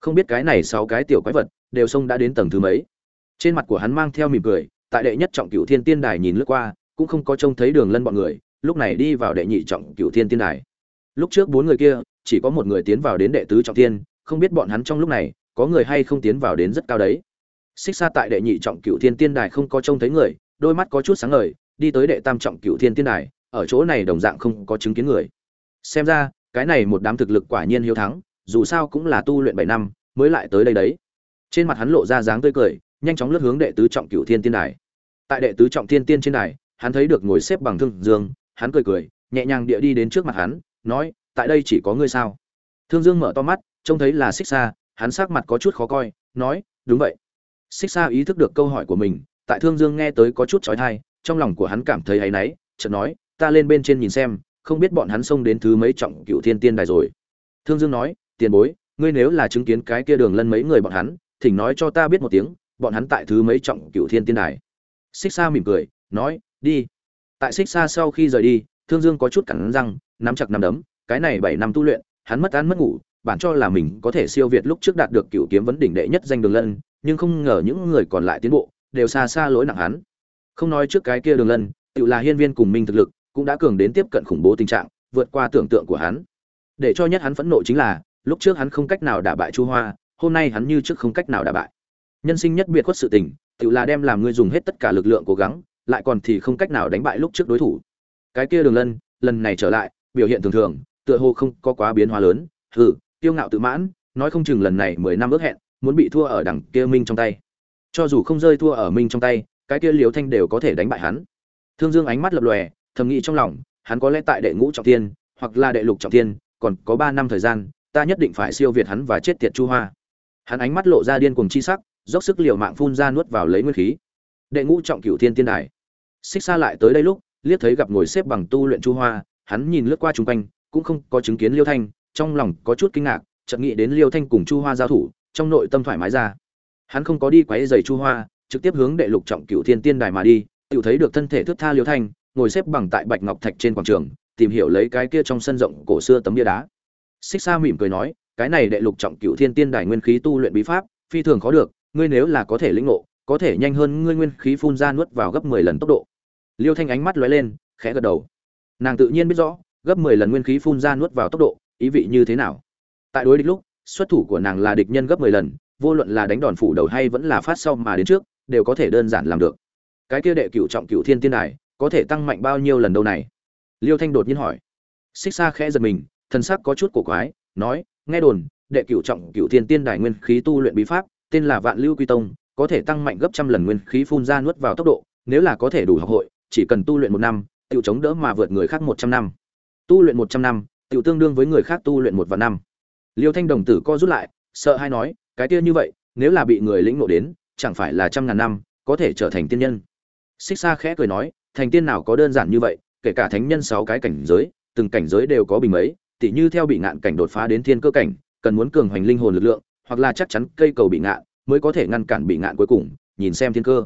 Không biết cái này sáu cái tiểu quái vật đều xông đã đến tầng thứ mấy. Trên mặt của hắn mang theo mỉm cười, tại đệ nhất trọng cửu thiên tiên đài nhìn lướt qua, cũng không có trông thấy đường lân bọn người, lúc này đi vào đệ nhị trọng cửu thiên tiên đài. Lúc trước bốn người kia, chỉ có một người tiến vào đến đệ tứ trọng thiên không biết bọn hắn trong lúc này, có người hay không tiến vào đến rất cao đấy. Xích xa tại đệ nhị trọng cửu thiên tiên đài không có trông thấy người, đôi mắt có chút sáng ngời, đi tới đệ tam trọng cửu thiên tiên đài, ở chỗ này đồng dạng không có chứng kiến người. Xem ra cái này một đám thực lực quả nhiên hiếu thắng, dù sao cũng là tu luyện bảy năm, mới lại tới đây đấy. Trên mặt hắn lộ ra dáng tươi cười, nhanh chóng lướt hướng đệ tứ trọng cửu thiên tiên đài. Tại đệ tứ trọng thiên tiên trên đài, hắn thấy được ngồi xếp bằng thương dương, hắn cười cười, nhẹ nhàng địa đi đến trước mặt hắn, nói, tại đây chỉ có ngươi sao? Thương dương mở to mắt, trông thấy là xích xa hắn sắc mặt có chút khó coi, nói, đúng vậy. Xích xa ý thức được câu hỏi của mình, tại thương dương nghe tới có chút trói thai trong lòng của hắn cảm thấy áy náy, chợt nói, ta lên bên trên nhìn xem không biết bọn hắn xông đến thứ mấy trọng cựu thiên tiên đài rồi. Thương dương nói, tiền bối, ngươi nếu là chứng kiến cái kia đường lân mấy người bọn hắn, thỉnh nói cho ta biết một tiếng, bọn hắn tại thứ mấy trọng cựu thiên tiên đài. Xích xa mỉm cười, nói, đi. Tại xích xa sau khi rời đi, thương dương có chút cẳng răng, nắm chặt nắm đấm, cái này bảy năm tu luyện, hắn mất ăn mất ngủ, bản cho là mình có thể siêu việt lúc trước đạt được cựu kiếm vấn đỉnh đệ nhất danh đường lân, nhưng không ngờ những người còn lại tiến bộ, đều xa xa lỗi nặng hắn. Không nói trước cái kia đường lân tự là hiên viên cùng minh thực lực cũng đã cường đến tiếp cận khủng bố tình trạng, vượt qua tưởng tượng của hắn. Để cho nhất hắn phẫn nộ chính là, lúc trước hắn không cách nào đả bại chu hoa, hôm nay hắn như trước không cách nào đả bại. Nhân sinh nhất biệt khuất sự tình, tự là đem làm ngươi dùng hết tất cả lực lượng cố gắng, lại còn thì không cách nào đánh bại lúc trước đối thủ. Cái kia đường lân, lần này trở lại, biểu hiện thường thường, tựa hồ không có quá biến hóa lớn, hừ tiêu ngạo tự mãn, nói không chừng lần này mười năm ước hẹn, muốn bị thua ở đằng kia minh trong tay. Cho dù không rơi thua ở minh trong tay, cái kia Liễu thanh đều có thể đánh bại hắn. Thương dương ánh mắt lập lòe thầm nghĩ trong lòng, hắn có lẽ tại đệ ngũ trọng thiên, hoặc là đệ lục trọng thiên, còn có ba năm thời gian, ta nhất định phải siêu việt hắn và chết tiệt chu hoa. Hắn ánh mắt lộ ra điên cuồng chi sắc, dốc sức liều mạng phun ra nuốt vào lấy nguyên khí. Đệ ngũ trọng cửu thiên tiên đài. Xích xa lại tới đây lúc, liếc thấy gặp ngồi xếp bằng tu luyện chu hoa, hắn nhìn lướt qua chung quanh, cũng không có chứng kiến liêu thanh, trong lòng có chút kinh ngạc, chợt nghĩ đến liêu thanh cùng chu hoa giao thủ, trong nội tâm thoải mái ra. Hắn không có đi quấy giày chu hoa, trực tiếp hướng đệ lục trọng cửu thiên tiên đài mà đi, tự thấy được thân thể thước tha liêu thanh ngồi xếp bằng tại bạch ngọc thạch trên quảng trường, tìm hiểu lấy cái kia trong sân rộng cổ xưa tấm bia đá. Xích sa mỉm cười nói, cái này đệ lục trọng cửu thiên tiên đài nguyên khí tu luyện bí pháp, phi thường khó được, ngươi nếu là có thể lĩnh ngộ, có thể nhanh hơn ngươi nguyên khí phun ra nuốt vào gấp mười lần tốc độ. Liêu thanh ánh mắt lóe lên, khẽ gật đầu. Nàng tự nhiên biết rõ, gấp mười lần nguyên khí phun ra nuốt vào tốc độ, ý vị như thế nào. Tại đối địch lúc, xuất thủ của nàng là địch nhân gấp mười lần, vô luận là đánh đòn phủ đầu hay vẫn là phát sau mà đến trước, đều có thể đơn giản làm được. Cái kia đệ cửu trọng cửu thiên tiên đài có thể tăng mạnh bao nhiêu lần đâu này? Liêu thanh đột nhiên hỏi. Xích xa khẽ giật mình, thần sắc có chút cổ quái, nói, nghe đồn, đệ cửu trọng cửu thiên tiên đài nguyên khí tu luyện bí pháp, tên là vạn lưu quy tông, có thể tăng mạnh gấp trăm lần nguyên khí phun ra nuốt vào tốc độ, nếu là có thể đủ học hội, chỉ cần tu luyện một năm tự chống đỡ mà vượt người khác một trăm năm. Tu luyện một trăm năm tự tương đương với người khác tu luyện một vạn năm. Liêu thanh đồng tử co rút lại, sợ hay nói, cái kia như vậy, nếu là bị người lĩnh ngộ đến, chẳng phải là trăm ngàn năm, có thể trở thành tiên nhân. Xích xa khẽ cười nói thành tiên nào có đơn giản như vậy, kể cả thánh nhân sáu cái cảnh giới, từng cảnh giới đều có bình mấy, tỉ như theo bị ngạn cảnh đột phá đến thiên cơ cảnh, cần muốn cường hoành linh hồn lực lượng, hoặc là chắc chắn cây cầu bị ngạn mới có thể ngăn cản bị ngạn cuối cùng, nhìn xem thiên cơ.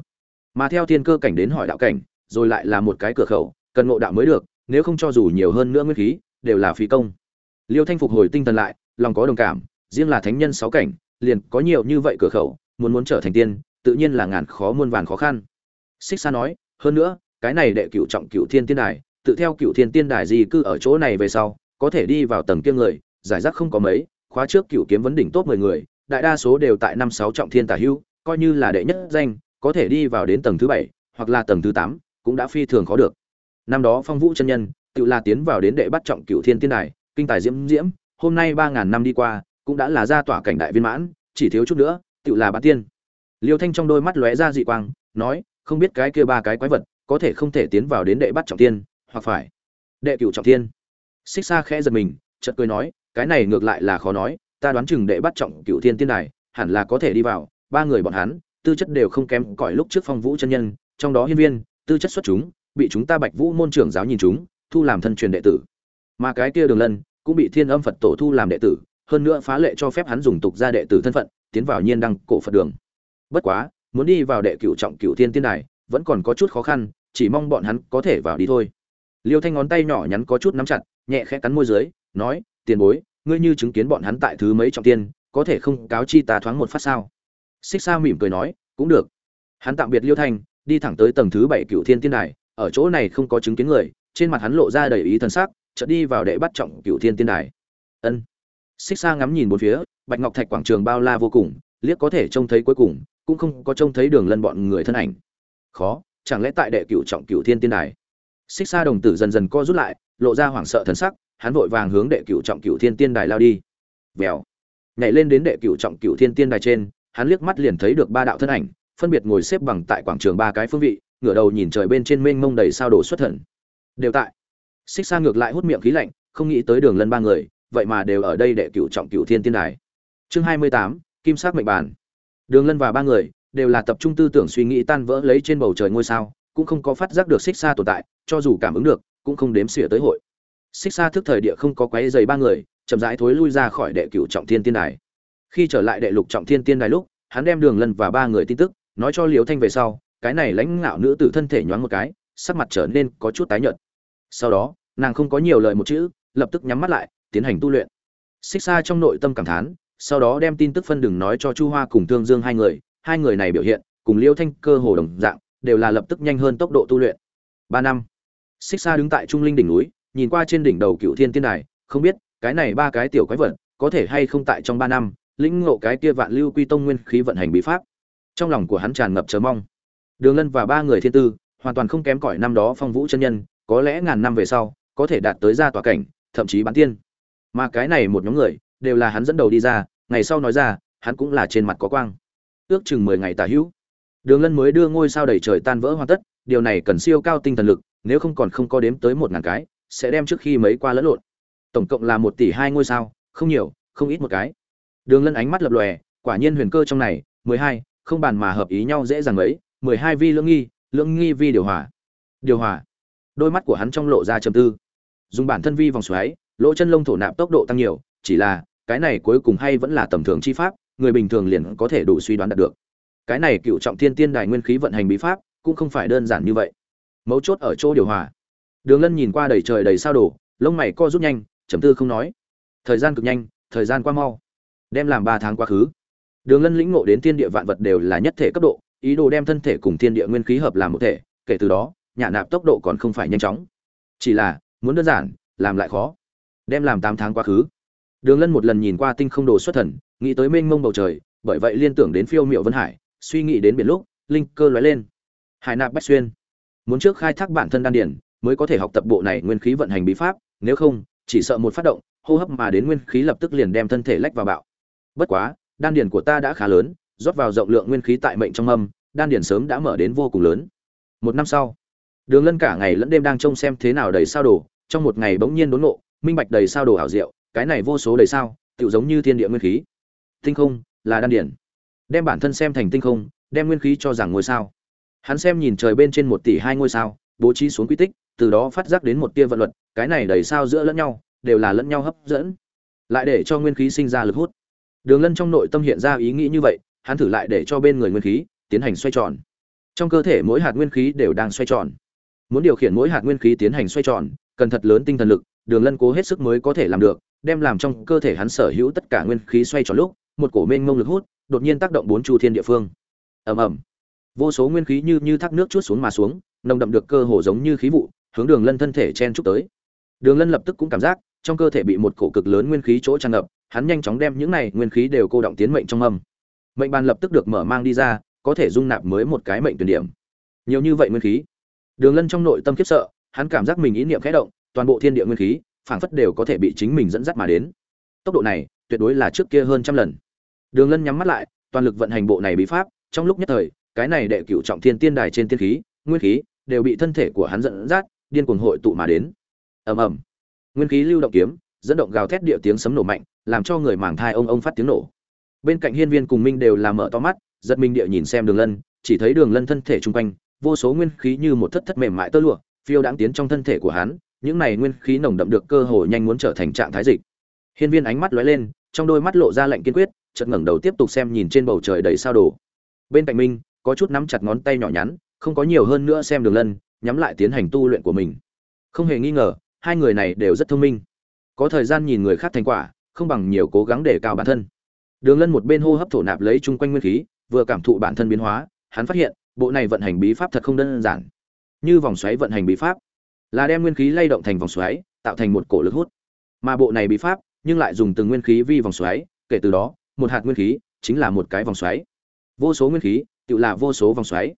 Mà theo thiên cơ cảnh đến hỏi đạo cảnh, rồi lại là một cái cửa khẩu, cần ngộ đạo mới được, nếu không cho dù nhiều hơn nữa nguyên khí, đều là phí công. Liêu thanh phục hồi tinh thần lại, lòng có đồng cảm, riêng là thánh nhân sáu cảnh, liền có nhiều như vậy cửa khẩu, muốn muốn trở thành tiên, tự nhiên là ngàn khó muôn vàn khó khăn. Xích xa nói, hơn nữa cái này đệ cửu trọng cửu thiên tiên đài, tự theo cửu thiên tiên đài gì cư ở chỗ này về sau, có thể đi vào tầng kia người, giải rác không có mấy, khóa trước cửu kiếm vấn đỉnh top mười người, đại đa số đều tại năm sáu trọng thiên tả hưu, coi như là đệ nhất danh, có thể đi vào đến tầng thứ bảy, hoặc là tầng thứ tám, cũng đã phi thường khó được. Năm đó phong vũ chân nhân, tự là tiến vào đến đệ bắt trọng cửu thiên tiên đài, kinh tài diễm diễm, hôm nay ba ngàn năm đi qua, cũng đã là ra tỏa cảnh đại viên mãn, chỉ thiếu chút nữa, tự là bát tiên. Liêu thanh trong đôi mắt lóe ra dị quang, nói, không biết cái kia ba cái quái vật có thể không thể tiến vào đến đệ bắt trọng thiên, hoặc phải đệ cửu trọng thiên. xích Sa khẽ giật mình chợt cười nói cái này ngược lại là khó nói ta đoán chừng đệ bắt trọng cửu thiên tiên đài hẳn là có thể đi vào ba người bọn hắn tư chất đều không kém cỏi lúc trước phong vũ chân nhân trong đó hiên viên tư chất xuất chúng bị chúng ta bạch vũ môn trưởng giáo nhìn chúng thu làm thân truyền đệ tử mà cái kia đường lân cũng bị thiên âm phật tổ thu làm đệ tử hơn nữa phá lệ cho phép hắn dùng tục gia đệ tử thân phận tiến vào nhiên đăng cổ phật đường bất quá muốn đi vào đệ cửu trọng cửu thiên tiên đài vẫn còn có chút khó khăn chỉ mong bọn hắn có thể vào đi thôi. Liêu thanh ngón tay nhỏ nhắn có chút nắm chặt nhẹ khẽ cắn môi dưới nói tiền bối ngươi như chứng kiến bọn hắn tại thứ mấy trọng tiên có thể không cáo chi ta thoáng một phát sao? Xích sa mỉm cười nói cũng được. Hắn tạm biệt liêu thanh đi thẳng tới tầng thứ bảy cựu thiên tiên đài ở chỗ này không có chứng kiến người trên mặt hắn lộ ra đầy ý thần sắc, chợt đi vào đệ bắt trọng cựu thiên tiên đài. Ân. Xích Sa ngắm nhìn một phía bạch ngọc thạch quảng trường bao la vô cùng liếc có thể trông thấy cuối cùng cũng không có trông thấy đường lân bọn người thân ảnh. Khó chẳng lẽ tại đệ cửu trọng cửu thiên tiên đài? Xích xa đồng tử dần dần co rút lại, lộ ra hoảng sợ thần sắc, hắn vội vàng hướng đệ cửu trọng cửu thiên tiên đài lao đi. Vèo. Nhảy lên đến đệ cửu trọng cửu thiên tiên đài trên, hắn liếc mắt liền thấy được ba đạo thân ảnh, phân biệt ngồi xếp bằng tại quảng trường ba cái phương vị, ngửa đầu nhìn trời bên trên mênh mông đầy sao đổ xuất thần. Đều tại. Xích xa ngược lại hút miệng khí lạnh, không nghĩ tới đường lân ba người, vậy mà đều ở đây đệ cửu trọng cửu thiên tiên đài. Chương hai mươi tám, kim sắc mệnh bản. Đường lân và ba người đều là tập trung tư tưởng suy nghĩ tan vỡ lấy trên bầu trời ngôi sao, cũng không có phát giác được xích xa tồn tại, cho dù cảm ứng được, cũng không đếm xỉa tới hội. Xích xa thức thời địa không có quấy dày ba người, chậm rãi thối lui ra khỏi đệ cửu trọng thiên tiên đài. Khi trở lại đệ lục trọng thiên tiên đài lúc, hắn đem đường lân và ba người tin tức, nói cho liều thanh về sau, cái này lãnh ngạo nữ tử thân thể nhoáng một cái, sắc mặt trở nên có chút tái nhợt. Sau đó, nàng không có nhiều lời một chữ, lập tức nhắm mắt lại, tiến hành tu luyện. Xích xa trong nội tâm cảm thán, sau đó đem tin tức phân đừng nói cho chu hoa cùng thương dương hai người hai người này biểu hiện, cùng liêu thanh cơ hồ đồng dạng, đều là lập tức nhanh hơn tốc độ tu luyện. Ba năm, xích xa đứng tại trung linh đỉnh núi, nhìn qua trên đỉnh đầu cựu thiên tiên đài, không biết, cái này ba cái tiểu quái vật, có thể hay không tại trong ba năm, lĩnh ngộ cái kia vạn lưu quy tông nguyên khí vận hành bí pháp. Trong lòng của hắn tràn ngập chờ mong. Đường lân và ba người thiên tư, hoàn toàn không kém cỏi năm đó phong vũ chân nhân, có lẽ ngàn năm về sau, có thể đạt tới gia tòa cảnh, thậm chí bán tiên. Mà cái này một nhóm người, đều là hắn dẫn đầu đi ra, ngày sau nói ra, hắn cũng là trên mặt có quang ước chừng mười ngày tả hữu. Đường lân mới đưa ngôi sao đầy trời tan vỡ hoàn tất, điều này cần siêu cao tinh thần lực, nếu không còn không có đếm tới một ngàn cái, sẽ đem trước khi mấy qua lẫn lộn. Tổng cộng là một tỷ hai ngôi sao, không nhiều, không ít một cái. Đường lân ánh mắt lập lòe, quả nhiên huyền cơ trong này, mười hai, không bàn mà hợp ý nhau dễ dàng mấy, mười hai vi lưỡng nghi lưỡng nghi vi điều hòa. Điều hòa. Đôi mắt của hắn trong lộ ra trầm tư. Dùng bản thân vi vòng xoáy, lỗ chân lông thổ nạp tốc độ tăng nhiều, chỉ là, cái này cuối cùng hay vẫn là tầm thường chi pháp người bình thường liền có thể đủ suy đoán đạt được. Cái này cựu trọng thiên tiên đài nguyên khí vận hành bí pháp, cũng không phải đơn giản như vậy. Mấu chốt ở chỗ điều hòa. Đường lân nhìn qua đầy trời đầy sao đổ, lông mày co rút nhanh chấm tư không nói. Thời gian cực nhanh, thời gian qua mau. Đem làm ba tháng quá khứ. Đường lân lĩnh ngộ đến thiên địa vạn vật đều là nhất thể cấp độ, ý đồ đem thân thể cùng thiên địa nguyên khí hợp làm một thể, kể từ đó, nhả nạp tốc độ còn không phải nhanh chóng. Chỉ là, muốn đơn giản, làm lại khó. Đem làm tám tháng quá khứ. Đường lân một lần nhìn qua tinh không đồ xuất thần nghĩ tới mênh mông bầu trời, bởi vậy liên tưởng đến phiêu miệu vân hải, suy nghĩ đến biển lúc, linh cơ lóe lên. Hải nạp bách xuyên. Muốn trước khai thác bản thân đan điển mới có thể học tập bộ này nguyên khí vận hành bí pháp, nếu không, chỉ sợ một phát động, hô hấp mà đến nguyên khí lập tức liền đem thân thể lách vào bạo. Bất quá, đan điển của ta đã khá lớn, rót vào rộng lượng nguyên khí tại mệnh trong âm, đan điển sớm đã mở đến vô cùng lớn. Một năm sau, đường lân cả ngày lẫn đêm đang trông xem thế nào đầy sao đồ, trong một ngày bỗng nhiên đốn ngộ, minh bạch đầy sao đồ ảo diệu, cái này vô số đầy sao tự giống như thiên địa nguyên khí tinh không là đan điển. Đem bản thân xem thành tinh không, đem nguyên khí cho rằng ngôi sao. Hắn xem nhìn trời bên trên một tỷ hai ngôi sao, bố trí xuống quy tích, từ đó phát giác đến một tia vận luật, cái này đầy sao giữa lẫn nhau, đều là lẫn nhau hấp dẫn. Lại để cho nguyên khí sinh ra lực hút. Đường lân trong nội tâm hiện ra ý nghĩ như vậy, hắn thử lại để cho bên người nguyên khí tiến hành xoay tròn. Trong cơ thể mỗi hạt nguyên khí đều đang xoay tròn. Muốn điều khiển mỗi hạt nguyên khí tiến hành xoay tròn, cần thật lớn tinh thần lực, đường lân cố hết sức mới có thể làm được, đem làm trong cơ thể hắn sở hữu tất cả nguyên khí xoay tròn lúc một cổ mênh mông lực hút, đột nhiên tác động bốn chu thiên địa phương. Ầm ầm. Vô số nguyên khí như như thác nước chút xuống mà xuống, nồng đậm được cơ hồ giống như khí vụ, hướng đường lân thân thể chen chúc tới. Đường lân lập tức cũng cảm giác, trong cơ thể bị một cổ cực lớn nguyên khí chỗ tràn ngập, hắn nhanh chóng đem những này nguyên khí đều cô động tiến mệnh trong âm. Mệnh bàn lập tức được mở mang đi ra, có thể dung nạp mới một cái mệnh tuyển điểm. Nhiều như vậy nguyên khí. Đường lân trong nội tâm khiếp sợ, hắn cảm giác mình ý niệm khẽ động, toàn bộ thiên địa nguyên khí, phảng phất đều có thể bị chính mình dẫn dắt mà đến. Tốc độ này, tuyệt đối là trước kia hơn trăm lần đường lân nhắm mắt lại, toàn lực vận hành bộ này bí pháp, trong lúc nhất thời, cái này đệ cửu trọng thiên tiên đài trên tiên khí, nguyên khí, đều bị thân thể của hắn dẫn dắt, điên cuồng hội tụ mà đến. Ầm ầm. Nguyên khí lưu động kiếm, dẫn động gào thét địa tiếng sấm nổ mạnh, làm cho người màng thai ông ông phát tiếng nổ. Bên cạnh hiên viên cùng minh đều là mở to mắt, giật mình địa nhìn xem đường lân, chỉ thấy đường lân thân thể trung quanh, vô số nguyên khí như một thất thất mềm mại tơ lụa, phiêu đáng tiến trong thân thể của hắn, những này nguyên khí nồng đậm được cơ hội nhanh muốn trở thành trạng thái dịch. Hiên viên ánh mắt lóe lên, trong đôi mắt lộ ra lạnh kiên quyết chợt ngẩng đầu tiếp tục xem nhìn trên bầu trời đầy sao đổ bên cạnh minh có chút nắm chặt ngón tay nhỏ nhắn, không có nhiều hơn nữa xem đường lân, nhắm lại tiến hành tu luyện của mình. Không hề nghi ngờ, hai người này đều rất thông minh. Có thời gian nhìn người khác thành quả, không bằng nhiều cố gắng để cao bản thân. Đường lân một bên hô hấp thổ nạp lấy chung quanh nguyên khí, vừa cảm thụ bản thân biến hóa, hắn phát hiện, bộ này vận hành bí pháp thật không đơn giản. Như vòng xoáy vận hành bí pháp. Là đem nguyên khí lay động thành vòng xoáy, tạo thành một cổ lực hút. Mà bộ này bí pháp, nhưng lại dùng từng nguyên khí vi vòng xoáy, kể từ đó một hạt nguyên khí chính là một cái vòng xoáy. Vô số nguyên khí tự là vô số vòng xoáy.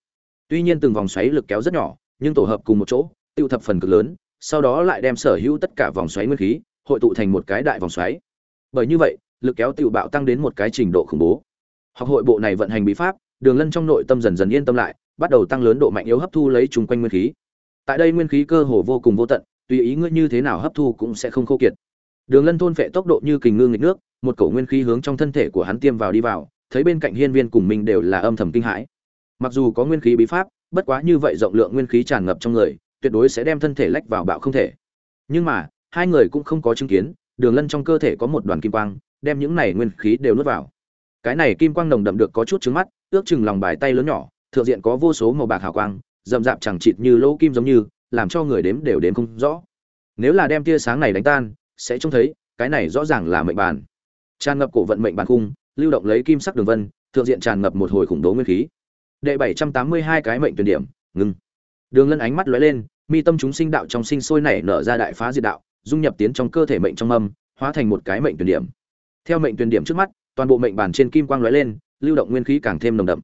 Tuy nhiên từng vòng xoáy lực kéo rất nhỏ, nhưng tổ hợp cùng một chỗ tự thập phần cực lớn, sau đó lại đem sở hữu tất cả vòng xoáy nguyên khí hội tụ thành một cái đại vòng xoáy. Bởi như vậy, lực kéo tự bạo tăng đến một cái trình độ khủng bố. Học hội bộ này vận hành bí pháp, đường lân trong nội tâm dần dần yên tâm lại, bắt đầu tăng lớn độ mạnh yếu hấp thu lấy chung quanh nguyên khí. Tại đây nguyên khí cơ hồ vô cùng vô tận, tùy ý ngươi như thế nào hấp thu cũng sẽ không khô kiệt. Đường lân thôn phệ tốc độ như kình ngư nghịch nước một cổ nguyên khí hướng trong thân thể của hắn tiêm vào đi vào, thấy bên cạnh hiên viên cùng mình đều là âm thầm kinh hãi. Mặc dù có nguyên khí bí pháp, bất quá như vậy rộng lượng nguyên khí tràn ngập trong người, tuyệt đối sẽ đem thân thể lách vào bạo không thể. Nhưng mà, hai người cũng không có chứng kiến, đường lân trong cơ thể có một đoàn kim quang, đem những này nguyên khí đều nuốt vào. Cái này kim quang nồng đậm được có chút trứng mắt, ước chừng lòng bài tay lớn nhỏ, thượng diện có vô số màu bạc hào quang, rậm rạp chẳng chịt như lỗ kim giống như, làm cho người đếm đều đếm không rõ. Nếu là đem tia sáng này đánh tan, sẽ trông thấy, cái này rõ ràng là mệnh bàn tràn ngập cổ vận mệnh bàn cung, lưu động lấy kim sắc đường vân, thượng diện tràn ngập một hồi khủng bố nguyên khí. Đệ bảy trăm tám mươi hai cái mệnh tuyển điểm ngừng đường lân ánh mắt lóe lên, mi tâm chúng sinh đạo trong sinh sôi nảy nở ra đại phá diệt đạo, dung nhập tiến trong cơ thể mệnh trong âm, hóa thành một cái mệnh tuyển điểm. Theo mệnh tuyển điểm trước mắt, toàn bộ mệnh bản trên kim quang lóe lên, lưu động nguyên khí càng thêm nồng đậm.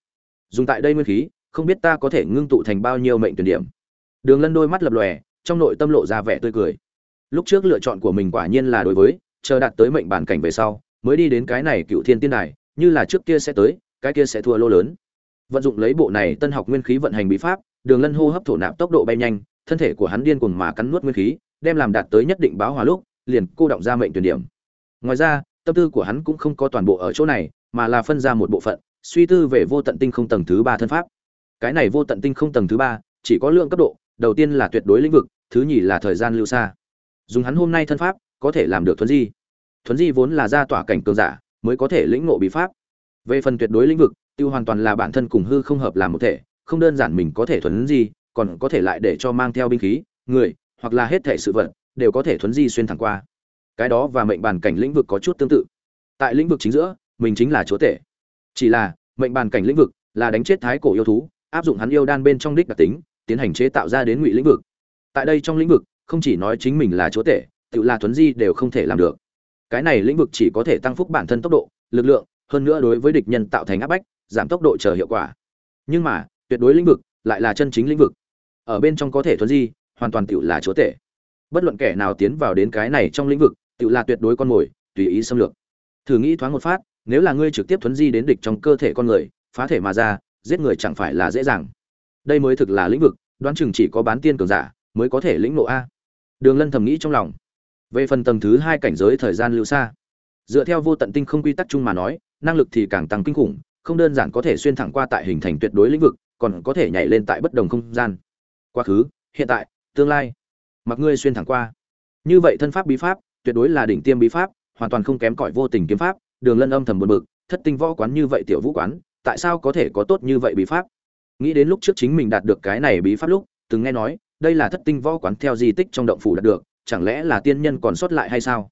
Dùng tại đây nguyên khí, không biết ta có thể ngưng tụ thành bao nhiêu mệnh tuyển điểm. Đường lân đôi mắt lập lòe, trong nội tâm lộ ra vẻ tươi cười. Lúc trước lựa chọn của mình quả nhiên là đối với, chờ đạt tới mệnh bản cảnh về sau mới đi đến cái này cựu thiên tiên đài, như là trước kia sẽ tới, cái kia sẽ thua lô lớn. Vận dụng lấy bộ này tân học nguyên khí vận hành bí pháp, đường lân hô hấp thổ nạp tốc độ bay nhanh, thân thể của hắn điên cuồng mà cắn nuốt nguyên khí, đem làm đạt tới nhất định báo hòa lúc, liền cô động ra mệnh tuyển điểm. Ngoài ra, tâm tư của hắn cũng không có toàn bộ ở chỗ này, mà là phân ra một bộ phận, suy tư về vô tận tinh không tầng thứ ba thân pháp. Cái này vô tận tinh không tầng thứ ba, chỉ có lượng cấp độ, đầu tiên là tuyệt đối lĩnh vực, thứ nhì là thời gian lưu xa. Dùng hắn hôm nay thân pháp, có thể làm được thuấn di thuấn di vốn là ra tỏa cảnh cường giả, mới có thể lĩnh ngộ bí pháp. Về phần tuyệt đối lĩnh vực, tiêu hoàn toàn là bản thân cùng hư không hợp làm một thể, không đơn giản mình có thể thuấn di, còn có thể lại để cho mang theo binh khí, người, hoặc là hết thể sự vật, đều có thể thuấn di xuyên thẳng qua. Cái đó và mệnh bàn cảnh lĩnh vực có chút tương tự. Tại lĩnh vực chính giữa, mình chính là chúa tể. Chỉ là, mệnh bàn cảnh lĩnh vực là đánh chết thái cổ yêu thú, áp dụng hắn yêu đan bên trong đích đặc tính, tiến hành chế tạo ra đến ngụy lĩnh vực. Tại đây trong lĩnh vực, không chỉ nói chính mình là chúa tể, tự là thuấn di đều không thể làm được cái này lĩnh vực chỉ có thể tăng phúc bản thân tốc độ, lực lượng, hơn nữa đối với địch nhân tạo thành áp bách, giảm tốc độ chờ hiệu quả. Nhưng mà, tuyệt đối lĩnh vực lại là chân chính lĩnh vực. Ở bên trong có thể thuấn di, hoàn toàn tự là chúa tể. Bất luận kẻ nào tiến vào đến cái này trong lĩnh vực tự là tuyệt đối con mồi, tùy ý xâm lược. Thử nghĩ thoáng một phát, nếu là ngươi trực tiếp thuấn di đến địch trong cơ thể con người, phá thể mà ra, giết người chẳng phải là dễ dàng. Đây mới thực là lĩnh vực, đoán chừng chỉ có bán tiên cường giả mới có thể lĩnh ngộ a. Đường lân thầm nghĩ trong lòng về phần tầng thứ hai cảnh giới thời gian lưu xa, dựa theo vô tận tinh không quy tắc chung mà nói, năng lực thì càng tăng kinh khủng, không đơn giản có thể xuyên thẳng qua tại hình thành tuyệt đối lĩnh vực, còn có thể nhảy lên tại bất đồng không gian. Quá khứ, hiện tại, tương lai, mặc ngươi xuyên thẳng qua. Như vậy thân pháp bí pháp, tuyệt đối là đỉnh tiêm bí pháp, hoàn toàn không kém cỏi vô tình kiếm pháp, đường lân âm thầm buồn bực, thất tinh võ quán như vậy tiểu vũ quán, tại sao có thể có tốt như vậy bí pháp? Nghĩ đến lúc trước chính mình đạt được cái này bí pháp lúc, từng nghe nói, đây là thất tinh võ quán theo di tích trong động phủ đạt được chẳng lẽ là tiên nhân còn sót lại hay sao?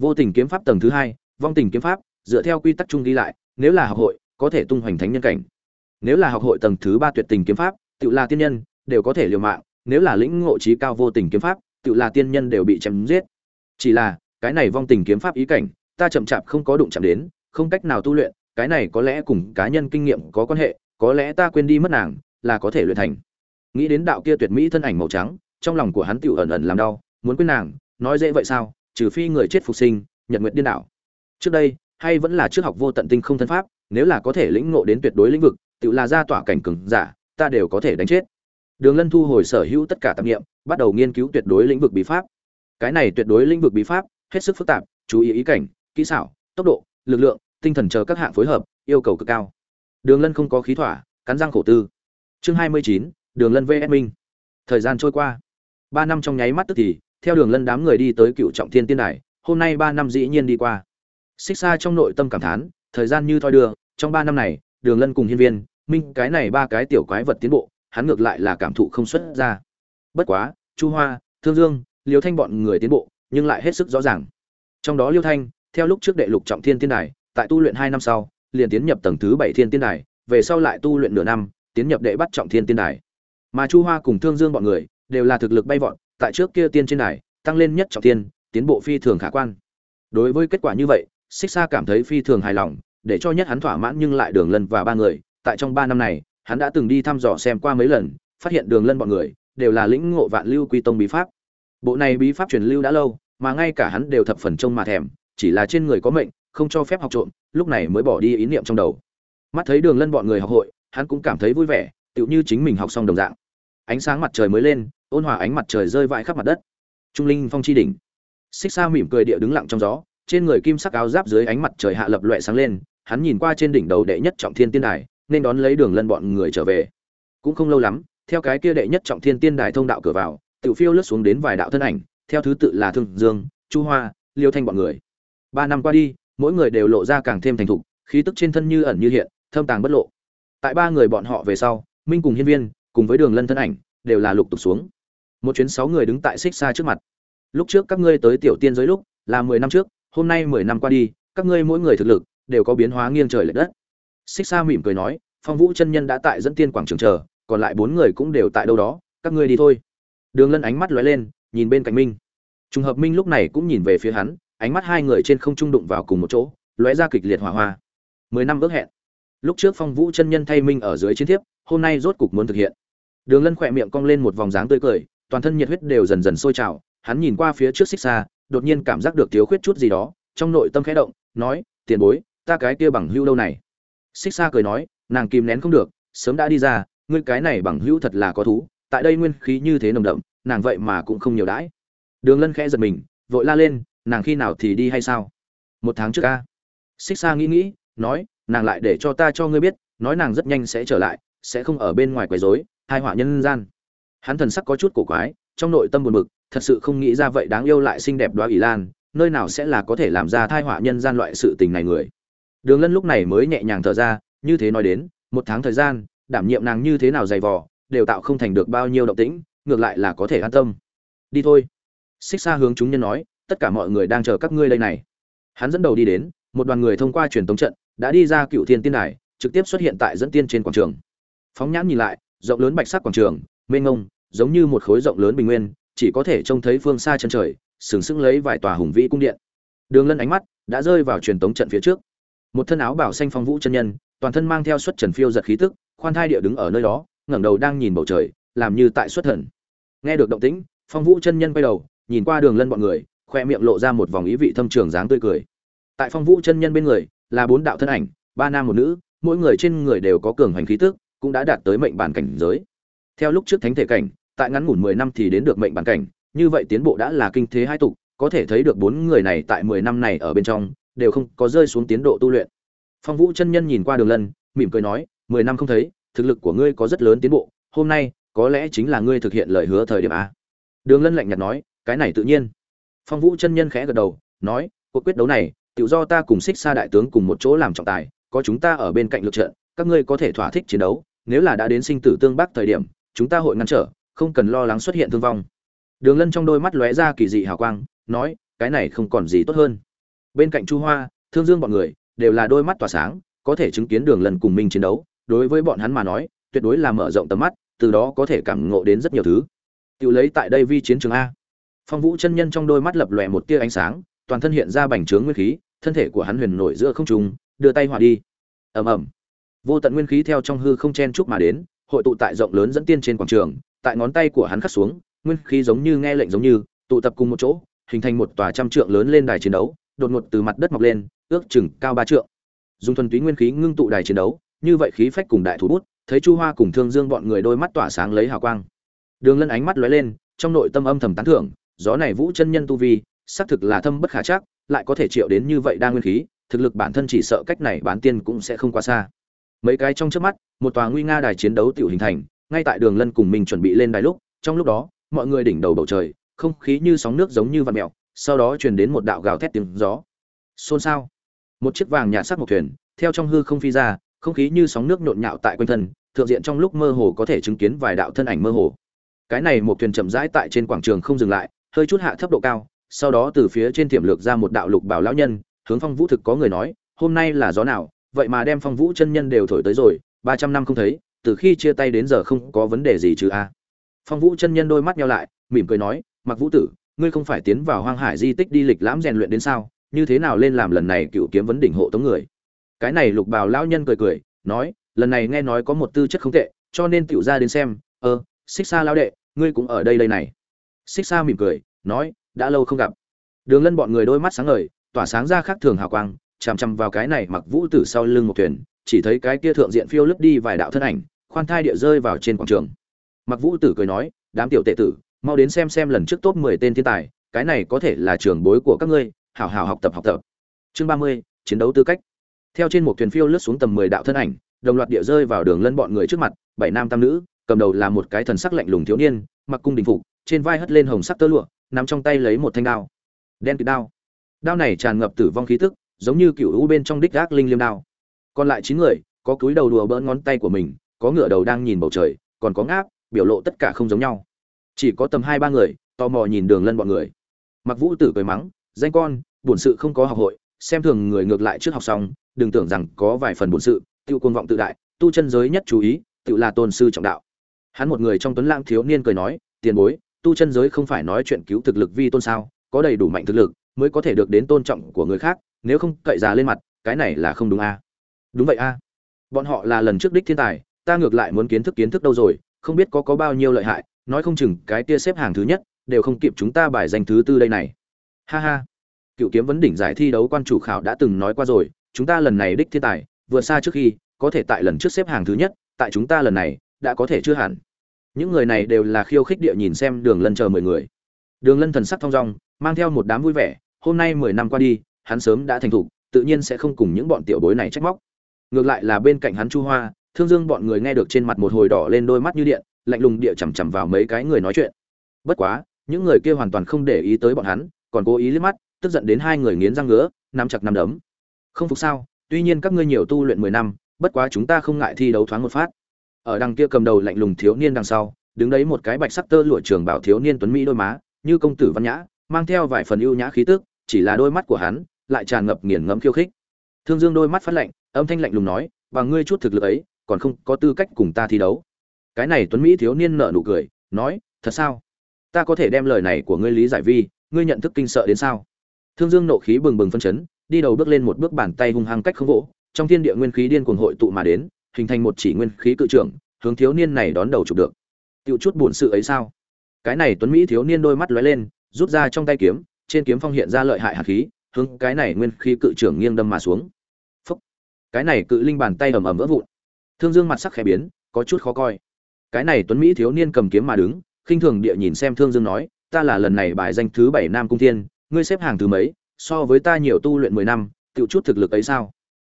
Vô tình kiếm pháp tầng thứ hai, vong tình kiếm pháp, dựa theo quy tắc chung đi lại, nếu là học hội, có thể tung hoành thánh nhân cảnh. Nếu là học hội tầng thứ ba tuyệt tình kiếm pháp, tự là tiên nhân, đều có thể liều mạng. Nếu là lĩnh ngộ trí cao vô tình kiếm pháp, tự là tiên nhân đều bị chém giết. Chỉ là, cái này vong tình kiếm pháp ý cảnh, ta chậm chạp không có đụng chạm đến, không cách nào tu luyện, cái này có lẽ cùng cá nhân kinh nghiệm có quan hệ, có lẽ ta quên đi mất nàng, là có thể luyện thành. Nghĩ đến đạo kia tuyệt mỹ thân ảnh màu trắng, trong lòng của hắn tựu ẩn ẩn làm đau muốn quên nàng, nói dễ vậy sao? Trừ phi người chết phục sinh, nhật nguyện điên đảo. Trước đây, hay vẫn là trước học vô tận tinh không thân pháp, nếu là có thể lĩnh ngộ đến tuyệt đối lĩnh vực, tự là ra tỏa cảnh cừng giả, ta đều có thể đánh chết. Đường lân thu hồi sở hữu tất cả tạp nghiệm bắt đầu nghiên cứu tuyệt đối lĩnh vực bí pháp. Cái này tuyệt đối lĩnh vực bí pháp, hết sức phức tạp, chú ý ý cảnh, kỹ xảo, tốc độ, lực lượng, tinh thần chờ các hạng phối hợp, yêu cầu cực cao. Đường lân không có khí thỏa, cắn răng khổ tư. Chương hai mươi chín, đường lân vs minh. Thời gian trôi qua. Ba năm trong nháy mắt tức thì theo đường lân đám người đi tới cựu trọng thiên tiên đài, hôm nay ba năm dĩ nhiên đi qua. Xích xa trong nội tâm cảm thán, thời gian như thoi đưa, trong ba năm này, đường lân cùng hiên viên, minh, cái này ba cái tiểu quái vật tiến bộ, hắn ngược lại là cảm thụ không xuất ra. Bất quá, chu hoa, thương dương, liêu thanh bọn người tiến bộ, nhưng lại hết sức rõ ràng. Trong đó liêu thanh, theo lúc trước đệ lục trọng thiên tiên đài, tại tu luyện hai năm sau, liền tiến nhập tầng thứ bảy thiên tiên đài, về sau lại tu luyện nửa năm, tiến nhập đệ bắt trọng thiên tiên đài. Mà chu hoa cùng thương dương bọn người, đều là thực lực bay vọt tại trước kia tiên trên đài, tăng lên nhất trọng tiên, tiến bộ phi thường khả quan. Đối với kết quả như vậy, xích xa cảm thấy phi thường hài lòng, để cho nhất hắn thỏa mãn nhưng lại đường lân và ba người, tại trong ba năm này, hắn đã từng đi thăm dò xem qua mấy lần, phát hiện đường lân bọn người, đều là lĩnh ngộ vạn lưu quy tông bí pháp. Bộ này bí pháp truyền lưu đã lâu, mà ngay cả hắn đều thập phần trông mà thèm, chỉ là trên người có mệnh, không cho phép học trộm, lúc này mới bỏ đi ý niệm trong đầu. Mắt thấy đường lân bọn người học hội, hắn cũng cảm thấy vui vẻ, tựu như chính mình học xong đồng dạng. Ánh sáng mặt trời mới lên ôn hòa ánh mặt trời rơi vãi khắp mặt đất. Trung linh phong chi đỉnh. Xích xa mỉm cười địa đứng lặng trong gió, trên người kim sắc áo giáp dưới ánh mặt trời hạ lập loẹ sáng lên, hắn nhìn qua trên đỉnh đầu đệ nhất trọng thiên tiên đài, nên đón lấy đường lân bọn người trở về. Cũng không lâu lắm, theo cái kia đệ nhất trọng thiên tiên đài thông đạo cửa vào, tiểu phiêu lướt xuống đến vài đạo thân ảnh, theo thứ tự là thương dương, chu hoa, liêu thanh bọn người. Ba năm qua đi, mỗi người đều lộ ra càng thêm thành thục, khí tức trên thân như ẩn như hiện, thâm tàng bất lộ. Tại ba người bọn họ về sau, minh cùng hiên viên, cùng với đường lân thân ảnh, đều là lục tục xuống một chuyến sáu người đứng tại xích xa trước mặt. Lúc trước các ngươi tới tiểu tiên giới lúc, là mười năm trước, hôm nay mười năm qua đi, các ngươi mỗi người thực lực đều có biến hóa nghiêng trời lệch đất. Xích xa mỉm cười nói, phong vũ chân nhân đã tại dẫn tiên quảng trường chờ, còn lại bốn người cũng đều tại đâu đó, các ngươi đi thôi. Đường lân ánh mắt lóe lên, nhìn bên cạnh minh. Trùng hợp minh lúc này cũng nhìn về phía hắn, ánh mắt hai người trên không trung đụng vào cùng một chỗ, lóe ra kịch liệt hỏa hoa. Mười năm ước hẹn. Lúc trước phong vũ chân nhân thay minh ở dưới chiến thiếp, hôm nay rốt cục muốn thực hiện. Đường lân khỏe miệng cong lên một vòng dáng tươi cười toàn thân nhiệt huyết đều dần dần sôi trào, hắn nhìn qua phía trước xích xa, đột nhiên cảm giác được thiếu khuyết chút gì đó, trong nội tâm khẽ động, nói, tiền bối, ta cái kia bằng hưu lâu này? Xích xa cười nói, nàng kìm nén không được, sớm đã đi ra, ngươi cái này bằng hữu thật là có thú, tại đây nguyên khí như thế nồng đậm, nàng vậy mà cũng không nhiều đãi. Đường lân khẽ giật mình, vội la lên, nàng khi nào thì đi hay sao? Một tháng trước ca xích xa nghĩ nghĩ, nói, nàng lại để cho ta cho ngươi biết, nói nàng rất nhanh sẽ trở lại, sẽ không ở bên ngoài quấy rối, hai họa nhân gian hắn thần sắc có chút cổ quái, trong nội tâm buồn bực, thật sự không nghĩ ra vậy đáng yêu lại xinh đẹp đoá ỷ lan, nơi nào sẽ là có thể làm ra thai họa nhân gian loại sự tình này người. Đường lân lúc này mới nhẹ nhàng thở ra, như thế nói đến, một tháng thời gian, đảm nhiệm nàng như thế nào dày vò, đều tạo không thành được bao nhiêu động tĩnh, ngược lại là có thể an tâm. Đi thôi. Xích xa hướng chúng nhân nói, tất cả mọi người đang chờ các ngươi đây này. Hắn dẫn đầu đi đến, một đoàn người thông qua truyền tống trận, đã đi ra cựu thiên tiên đài, trực tiếp xuất hiện tại dẫn tiên trên quảng trường. Phóng nhãn nhìn lại, rộng lớn bạch sắc quảng trường, mênh ngông giống như một khối rộng lớn bình nguyên, chỉ có thể trông thấy phương xa chân trời, sừng sững lấy vài tòa hùng vĩ cung điện. Đường lân ánh mắt đã rơi vào truyền tống trận phía trước. Một thân áo bảo xanh phong vũ chân nhân, toàn thân mang theo xuất trần phiêu giật khí tức, khoan thai địa đứng ở nơi đó, ngẩng đầu đang nhìn bầu trời, làm như tại xuất thần. Nghe được động tĩnh, phong vũ chân nhân quay đầu, nhìn qua đường lân bọn người, khoe miệng lộ ra một vòng ý vị thâm trường dáng tươi cười. Tại phong vũ chân nhân bên người, là bốn đạo thân ảnh, ba nam một nữ, mỗi người trên người đều có cường hành khí tức, cũng đã đạt tới mệnh bản cảnh giới. Theo lúc trước thánh thể cảnh tại ngắn ngủn mười năm thì đến được mệnh bản cảnh, như vậy tiến bộ đã là kinh thế hai tục, có thể thấy được bốn người này tại mười năm này ở bên trong, đều không có rơi xuống tiến độ tu luyện. Phong vũ chân nhân nhìn qua đường lân, mỉm cười nói, mười năm không thấy, thực lực của ngươi có rất lớn tiến bộ, hôm nay, có lẽ chính là ngươi thực hiện lời hứa thời điểm a. Đường lân lạnh nhạt nói, cái này tự nhiên. Phong vũ chân nhân khẽ gật đầu, nói, cuộc quyết đấu này, tự do ta cùng xích Sa đại tướng cùng một chỗ làm trọng tài, có chúng ta ở bên cạnh lực trận, các ngươi có thể thỏa thích chiến đấu, nếu là đã đến sinh tử tương bắc thời điểm, chúng ta hội ngăn trở không cần lo lắng xuất hiện thương vong. Đường lân trong đôi mắt lóe ra kỳ dị hào quang, nói, cái này không còn gì tốt hơn. Bên cạnh chu hoa, thương dương bọn người, đều là đôi mắt tỏa sáng, có thể chứng kiến đường lân cùng minh chiến đấu. Đối với bọn hắn mà nói, tuyệt đối là mở rộng tầm mắt, từ đó có thể cảm ngộ đến rất nhiều thứ. Tự lấy tại đây vi chiến trường a. Phong vũ chân nhân trong đôi mắt lập lòe một tia ánh sáng, toàn thân hiện ra bành trướng nguyên khí, thân thể của hắn huyền nổi giữa không trung, đưa tay hòa đi. Ầm ầm. Vô tận nguyên khí theo trong hư không chen chúc mà đến, hội tụ tại rộng lớn dẫn tiên trên quảng trường tại ngón tay của hắn khắc xuống, nguyên khí giống như nghe lệnh giống như, tụ tập cùng một chỗ, hình thành một tòa trăm trượng lớn lên đài chiến đấu, đột ngột từ mặt đất mọc lên, ước chừng cao ba trượng. Dùng thuần túy nguyên khí ngưng tụ đài chiến đấu, như vậy khí phách cùng đại thủ bút, thấy chu hoa cùng thương dương bọn người đôi mắt tỏa sáng lấy hào quang. Đường lân ánh mắt lóe lên, trong nội tâm âm thầm tán thưởng, gió này vũ chân nhân tu vi, xác thực là thâm bất khả chắc, lại có thể triệu đến như vậy đa nguyên khí, thực lực bản thân chỉ sợ cách này bán tiên cũng sẽ không quá xa. Mấy cái trong trước mắt, một tòa nguy nga đài chiến đấu tiểu hình thành ngay tại đường lân cùng mình chuẩn bị lên đài lúc, trong lúc đó, mọi người đỉnh đầu bầu trời, không khí như sóng nước giống như vạt mẹo sau đó truyền đến một đạo gào thét tiếng gió. Xôn xao. Một chiếc vàng nhạt sắc một thuyền, theo trong hư không phi ra, không khí như sóng nước nhộn nhạo tại quanh thân, thượng diện trong lúc mơ hồ có thể chứng kiến vài đạo thân ảnh mơ hồ. Cái này một thuyền chậm rãi tại trên quảng trường không dừng lại, hơi chút hạ thấp độ cao, sau đó từ phía trên tiềm lược ra một đạo lục bảo lão nhân, hướng phong vũ thực có người nói, hôm nay là gió nào, vậy mà đem phong vũ chân nhân đều thổi tới rồi, ba trăm năm không thấy từ khi chia tay đến giờ không có vấn đề gì chứ a. Phong vũ chân nhân đôi mắt nhau lại, mỉm cười nói mặc vũ tử, ngươi không phải tiến vào hoang hải di tích đi lịch lãm rèn luyện đến sao? Như thế nào lên làm lần này cựu kiếm vấn đỉnh hộ tống người? Cái này lục bào lão nhân cười cười, nói, lần này nghe nói có một tư chất không tệ, cho nên tiểu ra đến xem ơ xích xa lao đệ, ngươi cũng ở đây đây này. Xích xa mỉm cười, nói, đã lâu không gặp. Đường lân bọn người đôi mắt sáng ngời, tỏa sáng ra khác thường hào quang, chằm chằm vào cái này mặc vũ tử sau lưng một thuyền, chỉ thấy cái kia thượng diện phiêu lướt đi vài đạo thân ảnh khoan thai địa rơi vào trên quảng trường. Mặc vũ tử cười nói, đám tiểu tệ tử, mau đến xem xem lần trước top mười tên thiên tài, cái này có thể là trường bối của các ngươi, hảo hảo học tập học tập. Chương ba mươi, chiến đấu tư cách. Theo trên một thuyền phiêu lướt xuống tầm mười đạo thân ảnh, đồng loạt địa rơi vào đường lân bọn người trước mặt, bảy nam tam nữ, cầm đầu là một cái thần sắc lạnh lùng thiếu niên, mặc cung đình phục, trên vai hất lên hồng sắc tơ lụa, nắm trong tay lấy một thanh đao. Đen kịt đao. Đao này tràn ngập tử vong khí tức, giống như cựu u bên trong đích gác linh liêm đao. Còn lại chín người, có cúi đầu đùa bỡn ngón tay của mình có ngựa đầu đang nhìn bầu trời, còn có ngáp, biểu lộ tất cả không giống nhau. Chỉ có tầm hai ba người, tò mò nhìn đường lân bọn người. Mặc vũ tử cười mắng, danh con, bổn sự không có học hội, xem thường người ngược lại trước học xong, đừng tưởng rằng có vài phần bổn sự tự côn vọng tự đại, tu chân giới nhất chú ý tự là tôn sư trọng đạo. Hắn một người trong tuấn lãng thiếu niên cười nói, tiền bối, tu chân giới không phải nói chuyện cứu thực lực vi tôn sao, có đầy đủ mạnh thực lực, mới có thể được đến tôn trọng của người khác, nếu không cậy già lên mặt, cái này là không đúng a. Đúng vậy a. Bọn họ là lần trước đích thiên tài ta ngược lại muốn kiến thức kiến thức đâu rồi, không biết có có bao nhiêu lợi hại, nói không chừng cái tia xếp hàng thứ nhất, đều không kịp chúng ta bài danh thứ tư đây này. Ha ha. Cựu kiếm vấn đỉnh giải thi đấu quan chủ khảo đã từng nói qua rồi, chúng ta lần này đích thiên tài vượt xa trước khi, có thể tại lần trước xếp hàng thứ nhất, tại chúng ta lần này, đã có thể chưa hẳn. Những người này đều là khiêu khích địa nhìn xem đường lân chờ mười người. Đường lân thần sắc thong dong, mang theo một đám vui vẻ, hôm nay mười năm qua đi, hắn sớm đã thành thục, tự nhiên sẽ không cùng những bọn tiểu bối này trách móc. Ngược lại là bên cạnh hắn chu hoa thương dương bọn người nghe được trên mặt một hồi đỏ lên đôi mắt như điện, lạnh lùng địa chằm chằm vào mấy cái người nói chuyện. Bất quá, những người kia hoàn toàn không để ý tới bọn hắn, còn cố ý liếc mắt, tức giận đến hai người nghiến răng ngứa, nắm chặt nắm đấm. Không phục sao? Tuy nhiên các ngươi nhiều tu luyện mười năm, bất quá chúng ta không ngại thi đấu thoáng một phát. Ở đằng kia cầm đầu lạnh lùng thiếu niên đằng sau, đứng đấy một cái bạch sắc tơ lụa trường bảo thiếu niên tuấn mỹ đôi má, như công tử văn nhã, mang theo vài phần ưu nhã khí tức, chỉ là đôi mắt của hắn lại tràn ngập nghiền ngẫm khiêu khích. Thương dương đôi mắt phát lạnh, âm thanh lạnh lùng nói và ngươi chút thực lực ấy còn không có tư cách cùng ta thi đấu. Cái này tuấn mỹ thiếu niên nở nụ cười, nói, thật sao? Ta có thể đem lời này của ngươi lý giải vi ngươi nhận thức kinh sợ đến sao? Thương dương nộ khí bừng bừng phân chấn, đi đầu bước lên một bước bàn tay hung hăng cách không vỗ, trong thiên địa nguyên khí điên cuồng hội tụ mà đến, hình thành một chỉ nguyên khí cự trưởng, hướng thiếu niên này đón đầu chụp được. Tựu chút buồn sự ấy sao? Cái này tuấn mỹ thiếu niên đôi mắt lóe lên, rút ra trong tay kiếm, trên kiếm phong hiện ra lợi hại hạt khí, hướng cái này nguyên khí cự trưởng nghiêng đâm mà xuống. Phúc. cái này cự linh bàn tay ầm ầm vỡ vụn thương dương mặt sắc khẽ biến, có chút khó coi. Cái này tuấn mỹ thiếu niên cầm kiếm mà đứng, khinh thường địa nhìn xem thương dương nói, ta là lần này bài danh thứ bảy nam cung thiên, ngươi xếp hàng thứ mấy, so với ta nhiều tu luyện mười năm tiểu chút thực lực ấy sao?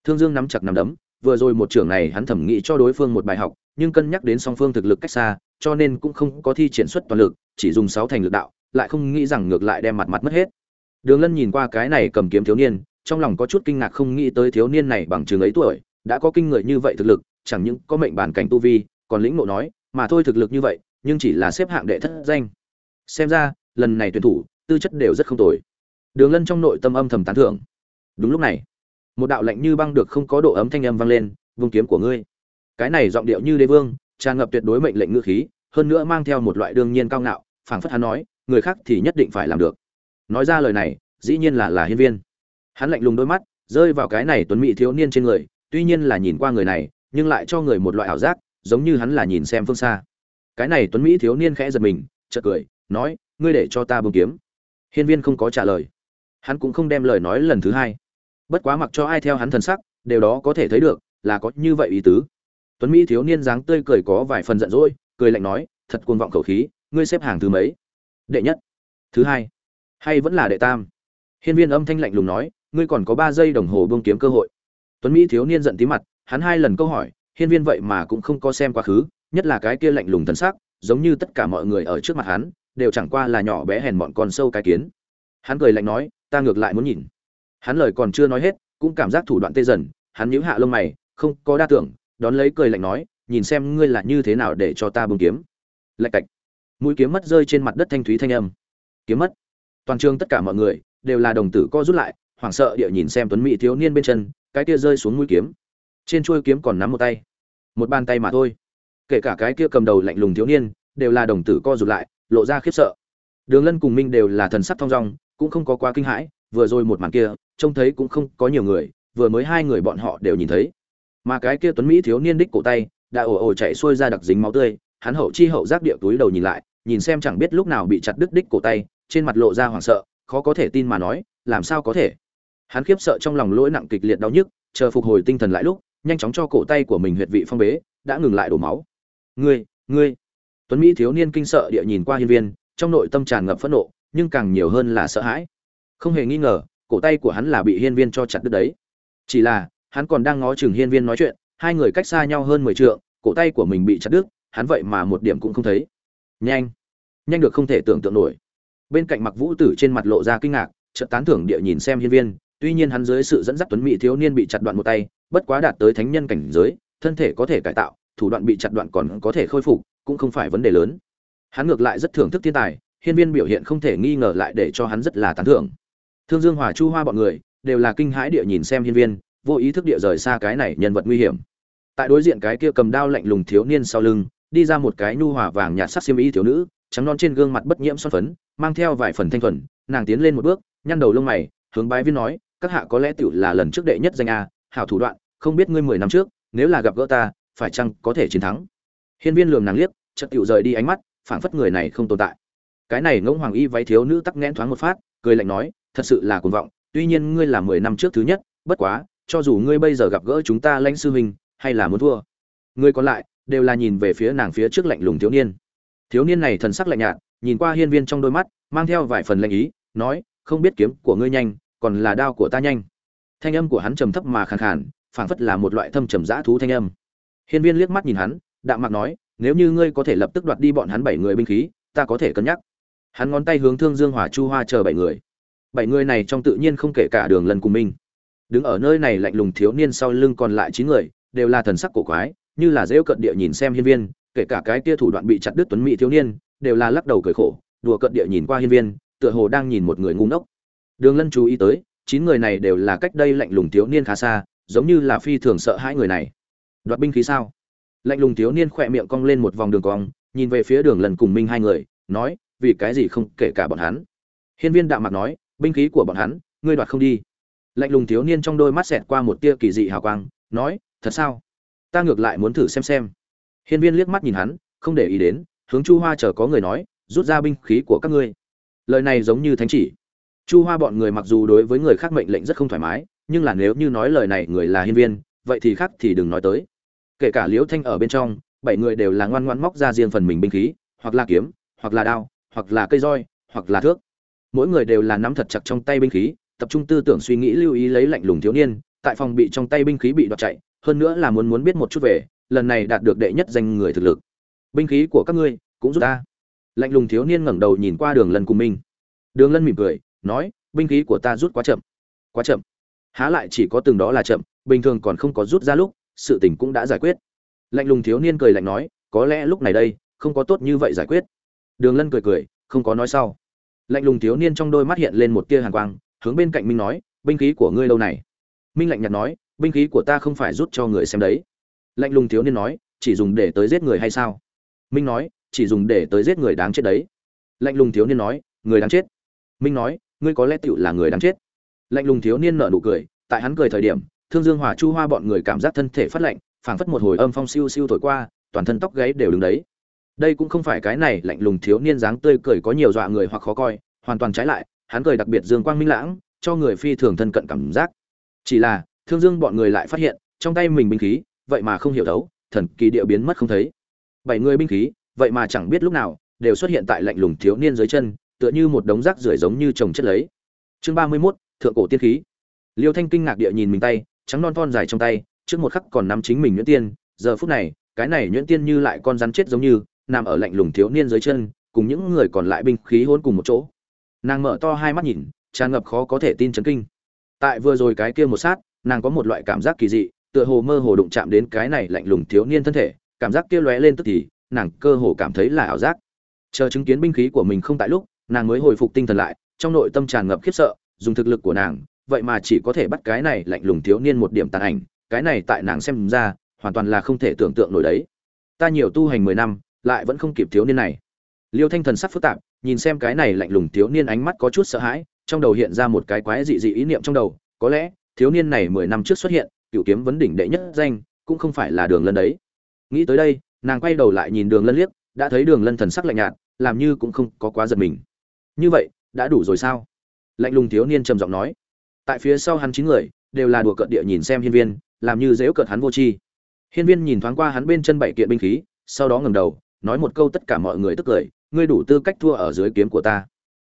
Thương dương nắm chặt nắm đấm, vừa rồi một trưởng này hắn thẩm nghĩ cho đối phương một bài học, nhưng cân nhắc đến song phương thực lực cách xa, cho nên cũng không có thi triển xuất toàn lực, chỉ dùng sáu thành lực đạo, lại không nghĩ rằng ngược lại đem mặt mặt mất hết. Đường lân nhìn qua cái này cầm kiếm thiếu niên, trong lòng có chút kinh ngạc không nghĩ tới thiếu niên này bằng chừng ấy tuổi, đã có kinh người như vậy thực lực chẳng những có mệnh bản cảnh tu vi, còn lĩnh ngộ nói, mà thôi thực lực như vậy, nhưng chỉ là xếp hạng đệ thất danh. Xem ra, lần này tuyển thủ, tư chất đều rất không tồi. Đường lân trong nội tâm âm thầm tán thưởng. Đúng lúc này, một đạo lạnh như băng được không có độ ấm thanh âm vang lên vung kiếm của ngươi. Cái này giọng điệu như đế vương, tràn ngập tuyệt đối mệnh lệnh ngữ khí, hơn nữa mang theo một loại đương nhiên cao ngạo, phảng phất hắn nói, người khác thì nhất định phải làm được. Nói ra lời này, dĩ nhiên là là hiên viên. Hắn lạnh lùng đôi mắt, rơi vào cái này tuấn mỹ thiếu niên trên người, tuy nhiên là nhìn qua người này nhưng lại cho người một loại ảo giác, giống như hắn là nhìn xem phương xa. Cái này tuấn mỹ thiếu niên khẽ giật mình, chợt cười, nói, ngươi để cho ta bông kiếm. Hiên viên không có trả lời. Hắn cũng không đem lời nói lần thứ hai. Bất quá mặc cho ai theo hắn thần sắc, đều đó có thể thấy được, là có như vậy ý tứ. Tuấn mỹ thiếu niên dáng tươi cười có vài phần giận dỗi, cười lạnh nói, thật cuồng vọng khẩu khí, ngươi xếp hàng thứ mấy? Đệ nhất. Thứ hai. Hay vẫn là đệ tam? Hiên viên âm thanh lạnh lùng nói, ngươi còn có ba giây đồng hồ buông kiếm cơ hội. Tuấn mỹ thiếu niên giận tí mặt hắn hai lần câu hỏi, hiên viên vậy mà cũng không có xem quá khứ, nhất là cái kia lạnh lùng thần sắc, giống như tất cả mọi người ở trước mặt hắn, đều chẳng qua là nhỏ bé hèn bọn con sâu cái kiến. Hắn cười lạnh nói, ta ngược lại muốn nhìn. Hắn lời còn chưa nói hết, cũng cảm giác thủ đoạn tê dần, hắn nhíu hạ lông mày, không có đa tưởng. Đón lấy cười lạnh nói, nhìn xem ngươi là như thế nào để cho ta bưng kiếm. Lạch cạch. Mũi kiếm mất rơi trên mặt đất thanh thúy thanh âm. Kiếm mất. Toàn trường tất cả mọi người, đều là đồng tử co rút lại, hoảng sợ địa nhìn xem tuấn mỹ thiếu niên bên chân, cái kia rơi xuống mũi kiếm trên chuôi kiếm còn nắm một tay. Một bàn tay mà thôi. Kể cả cái kia cầm đầu lạnh lùng thiếu niên, đều là đồng tử co rụt lại, lộ ra khiếp sợ. Đường lân cùng minh đều là thần sắc thong dong, cũng không có quá kinh hãi, vừa rồi một màn kia, trông thấy cũng không có nhiều người, vừa mới hai người bọn họ đều nhìn thấy. Mà cái kia tuấn mỹ thiếu niên đích cổ tay, đã ồ ồ chạy xuôi ra đặc dính máu tươi, hắn hậu chi hậu giác địa túi đầu nhìn lại, nhìn xem chẳng biết lúc nào bị chặt đứt đích cổ tay, trên mặt lộ ra hoảng sợ, khó có thể tin mà nói, làm sao có thể. Hắn khiếp sợ trong lòng lỗi nặng kịch liệt đau nhức, chờ phục hồi tinh thần lại lúc nhanh chóng cho cổ tay của mình huyệt vị phong bế, đã ngừng lại đổ máu. Ngươi ngươi. Tuấn mỹ thiếu niên kinh sợ địa nhìn qua hiên viên, trong nội tâm tràn ngập phẫn nộ, nhưng càng nhiều hơn là sợ hãi. Không hề nghi ngờ, cổ tay của hắn là bị hiên viên cho chặt đứt đấy. Chỉ là, hắn còn đang ngó chừng hiên viên nói chuyện, hai người cách xa nhau hơn mười trượng, cổ tay của mình bị chặt đứt, hắn vậy mà một điểm cũng không thấy. Nhanh. Nhanh được không thể tưởng tượng nổi. Bên cạnh mặc vũ tử trên mặt lộ ra kinh ngạc, chợt tán thưởng địa nhìn xem hiên viên, tuy nhiên hắn dưới sự dẫn dắt tuấn mỹ thiếu niên bị chặt đoạn một tay bất quá đạt tới thánh nhân cảnh giới, thân thể có thể cải tạo, thủ đoạn bị chặt đoạn còn có thể khôi phục, cũng không phải vấn đề lớn. Hắn ngược lại rất thưởng thức thiên tài, hiên viên biểu hiện không thể nghi ngờ lại để cho hắn rất là tán thưởng. Thương dương hòa chu hoa bọn người, đều là kinh hãi địa nhìn xem hiên viên, vô ý thức địa rời xa cái này nhân vật nguy hiểm. Tại đối diện cái kia cầm đao lạnh lùng thiếu niên sau lưng, đi ra một cái nhu hòa vàng nhạt sắc xiêm y thiếu nữ, trắng non trên gương mặt bất nhiễm son phấn, mang theo vài phần thanh thuần, nàng tiến lên một bước, nhăn đầu lông mày, hướng bái viên nói, các hạ có lẽ tiểu là lần trước đệ nhất danh a, hảo thủ đoạn không biết ngươi mười năm trước, nếu là gặp gỡ ta, phải chăng có thể chiến thắng? Hiên viên lườm nàng liếc, chợt tiểu rời đi ánh mắt, phảng phất người này không tồn tại. Cái này ngỗng hoàng y váy thiếu nữ tắc nghẽn thoáng một phát, cười lạnh nói, thật sự là cuồng vọng, tuy nhiên ngươi là mười năm trước thứ nhất, bất quá, cho dù ngươi bây giờ gặp gỡ chúng ta lãnh sư huynh, hay là muốn thua người còn lại, đều là nhìn về phía nàng phía trước lạnh lùng thiếu niên. Thiếu niên này thần sắc lạnh nhạt, nhìn qua hiên viên trong đôi mắt, mang theo vài phần lạnh ý, nói, không biết kiếm của ngươi nhanh, còn là đao của ta nhanh. Thanh âm của hắn trầm thấp mà khàn khàn phảng phất là một loại thâm trầm dã thú thanh âm. Hiên viên liếc mắt nhìn hắn đạm mạc nói nếu như ngươi có thể lập tức đoạt đi bọn hắn bảy người binh khí ta có thể cân nhắc. Hắn ngón tay hướng thương dương hỏa chu hoa chờ bảy người. Bảy người này trong tự nhiên không kể cả đường lần cùng mình, đứng ở nơi này lạnh lùng thiếu niên sau lưng còn lại chín người đều là thần sắc cổ quái như là dễ cận địa nhìn xem hiên viên kể cả cái kia thủ đoạn bị chặt đứt tuấn mỹ thiếu niên đều là lắc đầu cười khổ đùa cận địa nhìn qua hiên viên tựa hồ đang nhìn một người ngu ngốc. Đường lân chú ý tới chín người này đều là cách đây lạnh lùng thiếu niên khá xa giống như là phi thường sợ hai người này. Đoạt binh khí sao? Lạnh lùng thiếu niên khỏe miệng cong lên một vòng đường cong, nhìn về phía đường lần cùng minh hai người, nói, vì cái gì không kể cả bọn hắn? Hiên viên đạm mặt nói, binh khí của bọn hắn, ngươi đoạt không đi. Lạnh lùng thiếu niên trong đôi mắt xẹt qua một tia kỳ dị hào quang, nói, thật sao? Ta ngược lại muốn thử xem xem. Hiên viên liếc mắt nhìn hắn, không để ý đến, hướng chu hoa chờ có người nói, rút ra binh khí của các ngươi. Lời này giống như thánh chỉ. Chu hoa bọn người mặc dù đối với người khác mệnh lệnh rất không thoải mái nhưng là nếu như nói lời này người là hiên viên, vậy thì khác thì đừng nói tới. Kể cả liễu thanh ở bên trong, bảy người đều là ngoan ngoan móc ra riêng phần mình binh khí, hoặc là kiếm, hoặc là đao, hoặc là cây roi, hoặc là thước. Mỗi người đều là nắm thật chặt trong tay binh khí, tập trung tư tưởng suy nghĩ lưu ý lấy lạnh lùng thiếu niên, tại phòng bị trong tay binh khí bị đoạt chạy, hơn nữa là muốn muốn biết một chút về, lần này đạt được đệ nhất danh người thực lực. Binh khí của các ngươi cũng giúp ta. Lạnh lùng thiếu niên ngẩng đầu nhìn qua đường lân cùng minh đường lân mỉm cười, nói, binh khí của ta rút quá chậm. Quá chậm? Há lại chỉ có từng đó là chậm, bình thường còn không có rút ra lúc, sự tình cũng đã giải quyết. Lạnh lùng thiếu niên cười lạnh nói, có lẽ lúc này đây, không có tốt như vậy giải quyết. Đường lân cười cười, không có nói sau. Lạnh lùng thiếu niên trong đôi mắt hiện lên một tia hàn quang, hướng bên cạnh minh nói, binh khí của ngươi lâu này. Minh lạnh nhạt nói, binh khí của ta không phải rút cho người xem đấy. Lạnh lùng thiếu niên nói, chỉ dùng để tới giết người hay sao? Minh nói, chỉ dùng để tới giết người đáng chết đấy. Lạnh lùng thiếu niên nói, người đáng chết. Minh nói, ngươi có lẽ tựu là người đáng chết lạnh lùng thiếu niên nở nụ cười, tại hắn cười thời điểm, thương dương hòa chu hoa bọn người cảm giác thân thể phát lạnh, phảng phất một hồi âm phong siêu siêu thổi qua, toàn thân tóc gáy đều đứng đấy. Đây cũng không phải cái này lạnh lùng thiếu niên dáng tươi cười có nhiều dọa người hoặc khó coi, hoàn toàn trái lại, hắn cười đặc biệt dương quang minh lãng, cho người phi thường thân cận cảm giác. Chỉ là, thương dương bọn người lại phát hiện, trong tay mình binh khí, vậy mà không hiểu thấu, thần kỳ địa biến mất không thấy. Bảy người binh khí, vậy mà chẳng biết lúc nào, đều xuất hiện tại lạnh lùng thiếu niên dưới chân, tựa như một đống rác rưởi giống như trồng chất lấy. Chương ba mươi mốt thượng cổ tiên khí. Liêu thanh kinh ngạc địa nhìn mình tay, trắng non thon dài trong tay, trước một khắc còn nắm chính mình nhuyễn tiên. Giờ phút này, cái này nhuyễn tiên như lại con rắn chết giống như, nằm ở lạnh lùng thiếu niên dưới chân, cùng những người còn lại binh khí hôn cùng một chỗ. Nàng mở to hai mắt nhìn, tràn ngập khó có thể tin chấn kinh. Tại vừa rồi cái kia một sát, nàng có một loại cảm giác kỳ dị, tựa hồ mơ hồ đụng chạm đến cái này lạnh lùng thiếu niên thân thể, cảm giác kia lóe lên tức thì, nàng cơ hồ cảm thấy là ảo giác. Chờ chứng kiến binh khí của mình không tại lúc, nàng mới hồi phục tinh thần lại, trong nội tâm tràn ngập khiếp sợ dùng thực lực của nàng, vậy mà chỉ có thể bắt cái này lạnh lùng thiếu niên một điểm tàn ảnh, cái này tại nàng xem ra, hoàn toàn là không thể tưởng tượng nổi đấy. Ta nhiều tu hành mười năm, lại vẫn không kịp thiếu niên này. Liêu thanh thần sắc phức tạp, nhìn xem cái này lạnh lùng thiếu niên ánh mắt có chút sợ hãi, trong đầu hiện ra một cái quái dị dị ý niệm trong đầu, có lẽ, thiếu niên này mười năm trước xuất hiện, cựu kiếm vấn đỉnh đệ nhất danh, cũng không phải là đường lân đấy. Nghĩ tới đây, nàng quay đầu lại nhìn đường lân liếc, đã thấy đường lân thần sắc lạnh nhạt, làm như cũng không có quá giật mình. Như vậy, đã đủ rồi sao? Lạnh lùng thiếu niên trầm giọng nói. Tại phía sau hắn chín người, đều là đùa cợt địa nhìn xem hiên viên, làm như dễu cợt hắn vô tri. Hiên viên nhìn thoáng qua hắn bên chân bảy kiện binh khí, sau đó ngẩng đầu, nói một câu tất cả mọi người tức cười, ngươi đủ tư cách thua ở dưới kiếm của ta.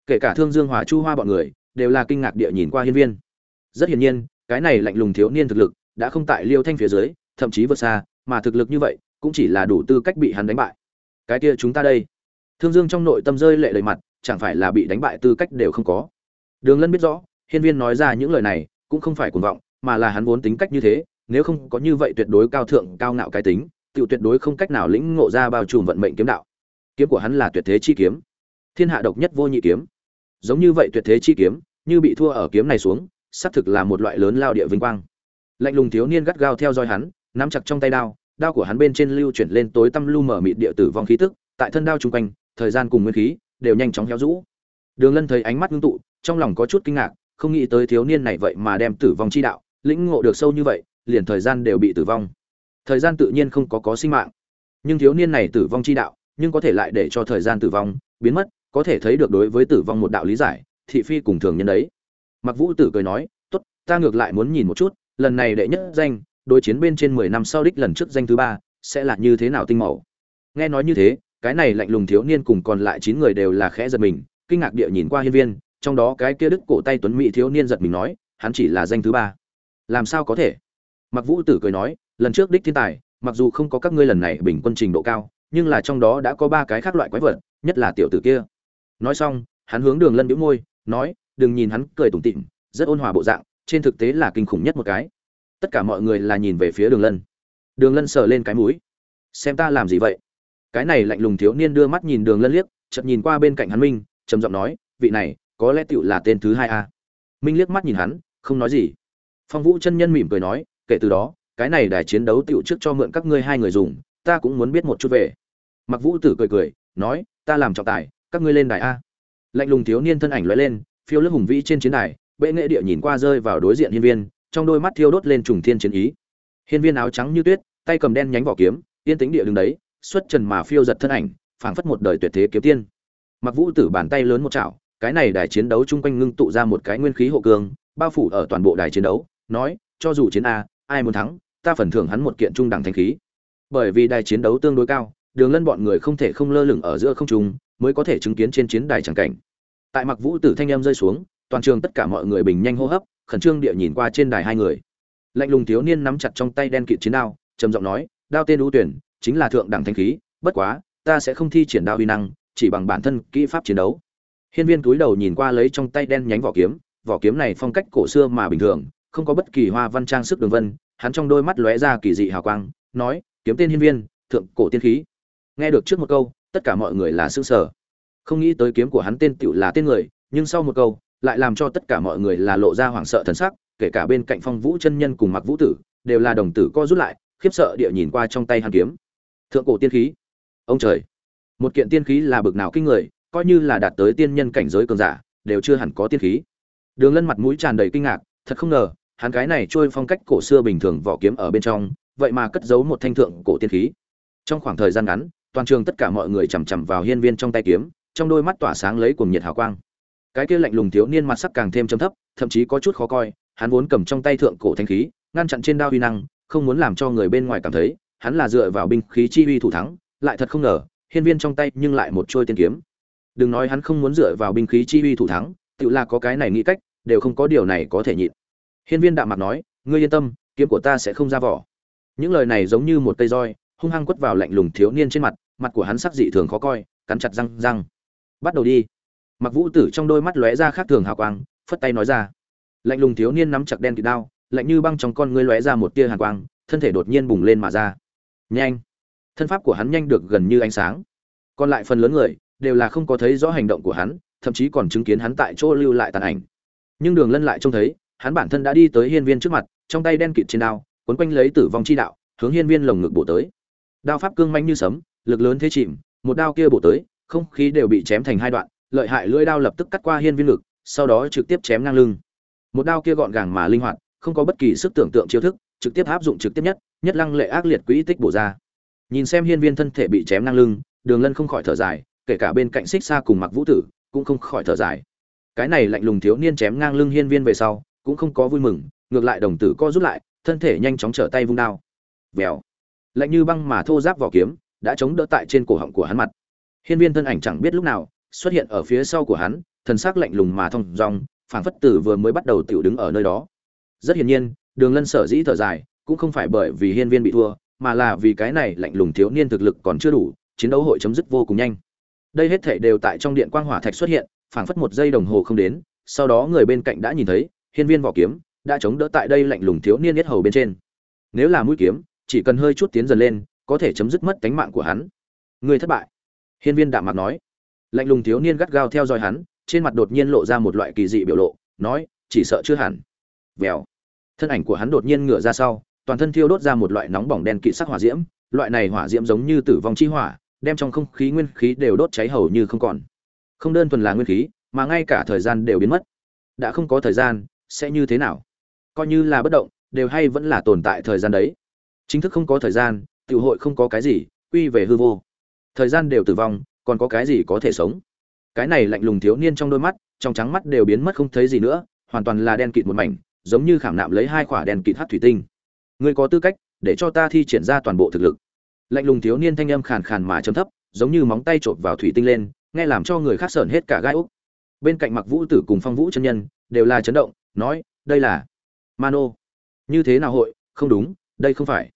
Kể cả thương dương hòa chu hoa bọn người, đều là kinh ngạc địa nhìn qua hiên viên. Rất hiển nhiên, cái này lạnh lùng thiếu niên thực lực đã không tại liêu thanh phía dưới, thậm chí vượt xa, mà thực lực như vậy, cũng chỉ là đủ tư cách bị hắn đánh bại. Cái kia chúng ta đây. Thương dương trong nội tâm rơi lệ đầy mặt, chẳng phải là bị đánh bại tư cách đều không có đường lân biết rõ, hiên viên nói ra những lời này cũng không phải cuồng vọng, mà là hắn vốn tính cách như thế, nếu không có như vậy tuyệt đối cao thượng, cao ngạo cái tính tiểu tuyệt đối không cách nào lĩnh ngộ ra bao trùm vận mệnh kiếm đạo. Kiếm của hắn là tuyệt thế chi kiếm. Thiên hạ độc nhất vô nhị kiếm. Giống như vậy tuyệt thế chi kiếm, như bị thua ở kiếm này xuống, xác thực là một loại lớn lao địa vinh quang. Lạnh lùng thiếu niên gắt gao theo dõi hắn, nắm chặt trong tay đao đao của hắn bên trên lưu chuyển lên tối tăm lu mở mịt địa tử vong khí tức, tại thân đao trung quanh, thời gian cùng nguyên khí đều nhanh chóng héo rũ. Đường lân thấy ánh mắt ngưng tụ trong lòng có chút kinh ngạc, không nghĩ tới thiếu niên này vậy mà đem tử vong chi đạo, lĩnh ngộ được sâu như vậy, liền thời gian đều bị tử vong. Thời gian tự nhiên không có có sinh mạng. Nhưng thiếu niên này tử vong chi đạo, nhưng có thể lại để cho thời gian tử vong biến mất, có thể thấy được đối với tử vong một đạo lý giải, thị phi cùng thường nhân đấy. Mặc vũ tử cười nói, tốt, ta ngược lại muốn nhìn một chút, lần này đệ nhất danh, đối chiến bên trên mười năm sau đích lần trước danh thứ ba, sẽ là như thế nào tinh màu nghe nói như thế, cái này lạnh lùng thiếu niên cùng còn lại chín người đều là khẽ giật mình, kinh ngạc địa nhìn qua hiên viên trong đó cái kia đức cổ tay tuấn mỹ thiếu niên giật mình nói, hắn chỉ là danh thứ ba. Làm sao có thể? Mặc vũ tử cười nói, lần trước đích thiên tài, mặc dù không có các ngươi lần này bình quân trình độ cao, nhưng là trong đó đã có ba cái khác loại quái vật, nhất là tiểu tử kia. Nói xong, hắn hướng đường lân đĩu môi, nói, đừng nhìn hắn cười tủm tỉm, rất ôn hòa bộ dạng, trên thực tế là kinh khủng nhất một cái. Tất cả mọi người là nhìn về phía đường lân. Đường lân sờ lên cái mũi. Xem ta làm gì vậy? Cái này lạnh lùng thiếu niên đưa mắt nhìn đường lân liếc, chợt nhìn qua bên cạnh hắn minh, trầm giọng nói, vị này có lẽ tựu là tên thứ hai a. Minh liếc mắt nhìn hắn, không nói gì. Phong vũ chân nhân mỉm cười nói, kể từ đó, cái này đài chiến đấu tựu trước cho mượn các ngươi hai người dùng, ta cũng muốn biết một chút về. Mặc vũ tử cười cười, nói, ta làm trọng tài, các ngươi lên đài a. Lạnh lùng thiếu niên thân ảnh lóe lên, phiêu lướt hùng vĩ trên chiến đài, bệ nghệ địa nhìn qua rơi vào đối diện hiên viên, trong đôi mắt thiêu đốt lên trùng thiên chiến ý. Hiên viên áo trắng như tuyết, tay cầm đen nhánh vỏ kiếm, yên tĩnh địa đứng đấy, xuất trần mà phiêu giật thân ảnh, phảng phất một đời tuyệt thế kiếm tiên. Mặc vũ tử bàn tay lớn một chảo cái này đài chiến đấu chung quanh ngưng tụ ra một cái nguyên khí hộ cường, bao phủ ở toàn bộ đài chiến đấu, nói, cho dù chiến a, ai muốn thắng, ta phần thưởng hắn một kiện trung đẳng thanh khí. Bởi vì đài chiến đấu tương đối cao, đường lân bọn người không thể không lơ lửng ở giữa không trung, mới có thể chứng kiến trên chiến đài chẳng cảnh. Tại mặc vũ tử thanh em rơi xuống, toàn trường tất cả mọi người bình nhanh hô hấp, khẩn trương địa nhìn qua trên đài hai người. Lạnh lùng thiếu niên nắm chặt trong tay đen kịt chiến đao, trầm giọng nói, đao tên ưu tuyển, chính là thượng đẳng thanh khí, bất quá, ta sẽ không thi triển đao uy năng, chỉ bằng bản thân kỹ pháp chiến đấu hiên viên túi đầu nhìn qua lấy trong tay đen nhánh vỏ kiếm vỏ kiếm này phong cách cổ xưa mà bình thường, không có bất kỳ hoa văn trang sức đường vân, hắn trong đôi mắt lóe ra kỳ dị hào quang, nói, kiếm tên hiên viên, thượng cổ tiên khí. Nghe được trước một câu, tất cả mọi người là sửng sở không nghĩ tới kiếm của hắn tên tiểu là tên người, nhưng sau một câu, lại làm cho tất cả mọi người là lộ ra hoảng sợ thần sắc, kể cả bên cạnh phong vũ chân nhân cùng mặc vũ tử, đều là đồng tử co rút lại, khiếp sợ địa nhìn qua trong tay hắn kiếm. Thượng cổ tiên khí. Ông trời. Một kiện tiên khí là bực nào kinh người coi như là đạt tới tiên nhân cảnh giới cường giả, đều chưa hẳn có tiên khí. Đường lân mặt mũi tràn đầy kinh ngạc, thật không ngờ, hắn cái này trôi phong cách cổ xưa bình thường vỏ kiếm ở bên trong, vậy mà cất giấu một thanh thượng cổ tiên khí. Trong khoảng thời gian ngắn, toàn trường tất cả mọi người chằm chằm vào hiên viên trong tay kiếm, trong đôi mắt tỏa sáng lấy cuồng nhiệt hào quang. Cái kia lạnh lùng thiếu niên mặt sắc càng thêm trầm thấp, thậm chí có chút khó coi, hắn vốn cầm trong tay thượng cổ thanh khí, ngăn chặn trên đao uy năng, không muốn làm cho người bên ngoài cảm thấy, hắn là dựa vào binh khí chi uy thủ thắng, lại thật không ngờ, hiên viên trong tay nhưng lại một trôi tiên kiếm đừng nói hắn không muốn dựa vào binh khí chi uy thủ thắng, tự là có cái này nghĩ cách, đều không có điều này có thể nhịn. Hiên viên đạm mặt nói, ngươi yên tâm, kiếm của ta sẽ không ra vỏ. Những lời này giống như một cây roi, hung hăng quất vào lạnh lùng thiếu niên trên mặt mặt của hắn sắc dị thường khó coi, cắn chặt răng răng. Bắt đầu đi. Mặc vũ tử trong đôi mắt lóe ra khác thường hào quang, phất tay nói ra. Lạnh lùng thiếu niên nắm chặt đen kịt đao, lạnh như băng trong con ngươi lóe ra một tia hàn quang, thân thể đột nhiên bùng lên mà ra. Nhanh. Thân pháp của hắn nhanh được gần như ánh sáng. Còn lại phần lớn người đều là không có thấy rõ hành động của hắn, thậm chí còn chứng kiến hắn tại chỗ lưu lại tàn ảnh. Nhưng đường lân lại trông thấy, hắn bản thân đã đi tới hiên viên trước mặt, trong tay đen kịt trên đao, quấn quanh lấy tử vong chi đạo, hướng hiên viên lồng ngực bổ tới. Đao pháp cương manh như sấm, lực lớn thế chìm, một đao kia bổ tới, không khí đều bị chém thành hai đoạn, lợi hại lưỡi đao lập tức cắt qua hiên viên ngực, sau đó trực tiếp chém ngang lưng. Một đao kia gọn gàng mà linh hoạt, không có bất kỳ sức tưởng tượng chiêu thức, trực tiếp áp dụng trực tiếp nhất nhất lăng lệ ác liệt quỹ tích bổ ra. Nhìn xem hiên viên thân thể bị chém ngang lưng, đường lân không khỏi thở dài kể cả bên cạnh xích xa cùng mặc vũ tử, cũng không khỏi thở dài. Cái này lạnh lùng thiếu niên chém ngang lưng hiên viên về sau, cũng không có vui mừng, ngược lại đồng tử co rút lại, thân thể nhanh chóng trở tay vung đao. Vèo. Lạnh như băng mà thô giáp vỏ kiếm, đã chống đỡ tại trên cổ họng của hắn mặt. Hiên viên thân ảnh chẳng biết lúc nào xuất hiện ở phía sau của hắn, thần sắc lạnh lùng mà thong dong, phảng phất tử vừa mới bắt đầu tiểu đứng ở nơi đó. Rất hiển nhiên, đường lân sở dĩ thở dài, cũng không phải bởi vì hiên viên bị thua, mà là vì cái này lạnh lùng thiếu niên thực lực còn chưa đủ, chiến đấu hội chấm dứt vô cùng nhanh đây hết thảy đều tại trong điện quang hỏa thạch xuất hiện, phảng phất một giây đồng hồ không đến, sau đó người bên cạnh đã nhìn thấy, hiên viên vỏ kiếm đã chống đỡ tại đây lạnh lùng thiếu niên nhất hầu bên trên. Nếu là mũi kiếm, chỉ cần hơi chút tiến dần lên, có thể chấm dứt mất cánh mạng của hắn. Người thất bại. Hiên viên đạm mặt nói. Lạnh lùng thiếu niên gắt gao theo dõi hắn, trên mặt đột nhiên lộ ra một loại kỳ dị biểu lộ, nói, chỉ sợ chưa hẳn. Vèo. Thân ảnh của hắn đột nhiên ngửa ra sau, toàn thân thiêu đốt ra một loại nóng bỏng đen kỵ sắc hỏa diễm, loại này hỏa diễm giống như tử vong chi hỏa đem trong không khí nguyên khí đều đốt cháy hầu như không còn. Không đơn thuần là nguyên khí, mà ngay cả thời gian đều biến mất. Đã không có thời gian, sẽ như thế nào? Coi như là bất động, đều hay vẫn là tồn tại thời gian đấy. Chính thức không có thời gian, tiểu hội không có cái gì, quy về hư vô. Thời gian đều tử vong, còn có cái gì có thể sống? Cái này lạnh lùng thiếu niên trong đôi mắt, trong trắng mắt đều biến mất không thấy gì nữa, hoàn toàn là đen kịt một mảnh, giống như khảm nạm lấy hai quả đèn kịt hắc thủy tinh. Ngươi có tư cách để cho ta thi triển ra toàn bộ thực lực lạnh lùng thiếu niên thanh âm khàn khàn mà trầm thấp, giống như móng tay chộp vào thủy tinh lên, nghe làm cho người khác sởn hết cả gai úc. Bên cạnh mặc vũ tử cùng phong vũ chân nhân đều là chấn động, nói, đây là mano. Như thế nào hội? Không đúng, đây không phải.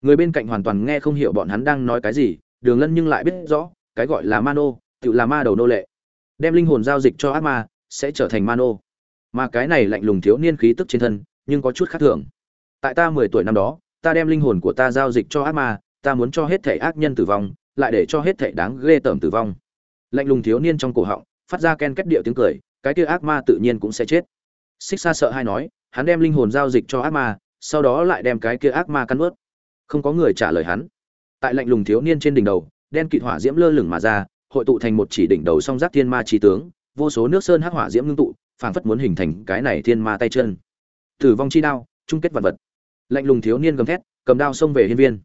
Người bên cạnh hoàn toàn nghe không hiểu bọn hắn đang nói cái gì, đường lân nhưng lại biết rõ, cái gọi là mano, tự là ma đầu nô lệ. Đem linh hồn giao dịch cho ác ma, sẽ trở thành mano. Mà cái này lạnh lùng thiếu niên khí tức trên thân, nhưng có chút khác thường. Tại ta mười tuổi năm đó, ta đem linh hồn của ta giao dịch cho ác ma ta muốn cho hết thể ác nhân tử vong, lại để cho hết thể đáng ghê tởm tử vong. Lạnh lùng thiếu niên trong cổ họng, phát ra ken kết điệu tiếng cười, cái kia ác ma tự nhiên cũng sẽ chết. Xích xa sợ hay nói, hắn đem linh hồn giao dịch cho ác ma, sau đó lại đem cái kia ác ma cắn ướt không có người trả lời hắn. Tại lạnh lùng thiếu niên trên đỉnh đầu, đen kịt hỏa diễm lơ lửng mà ra, hội tụ thành một chỉ đỉnh đầu song giác thiên ma trí tướng, vô số nước sơn hắc hỏa diễm ngưng tụ, phảng phất muốn hình thành cái này thiên ma tay chân. Tử vong chi đao, chung kết vật vật. Lạnh lùng thiếu niên gầm thét, cầm đao xông về hiên viên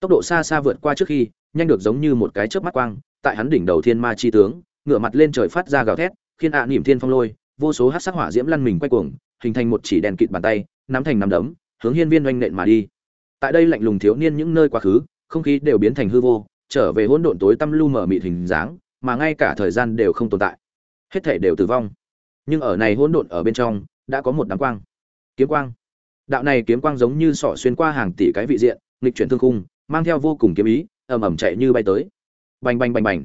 tốc độ xa xa vượt qua trước khi, nhanh được giống như một cái chớp mắt quang, tại hắn đỉnh đầu thiên ma chi tướng, ngửa mặt lên trời phát ra gào thét, khiến ạ à niệm thiên phong lôi, vô số hắc sắc hỏa diễm lăn mình quay cuồng, hình thành một chỉ đèn kịt bàn tay, nắm thành nắm đấm, hướng hiên viên oanh nện mà đi. Tại đây lạnh lùng thiếu niên những nơi quá khứ, không khí đều biến thành hư vô, trở về hỗn độn tối tăm lu mở mịt hình dáng, mà ngay cả thời gian đều không tồn tại. Hết thể đều tử vong. Nhưng ở này hỗn độn ở bên trong, đã có một đám quang. Kiếm quang. Đạo này kiếm quang giống như sỏ xuyên qua hàng tỷ cái vị diện, nghịch chuyển thương khung mang theo vô cùng kiếm ý, ầm ầm chạy như bay tới. Bành bành bành bành.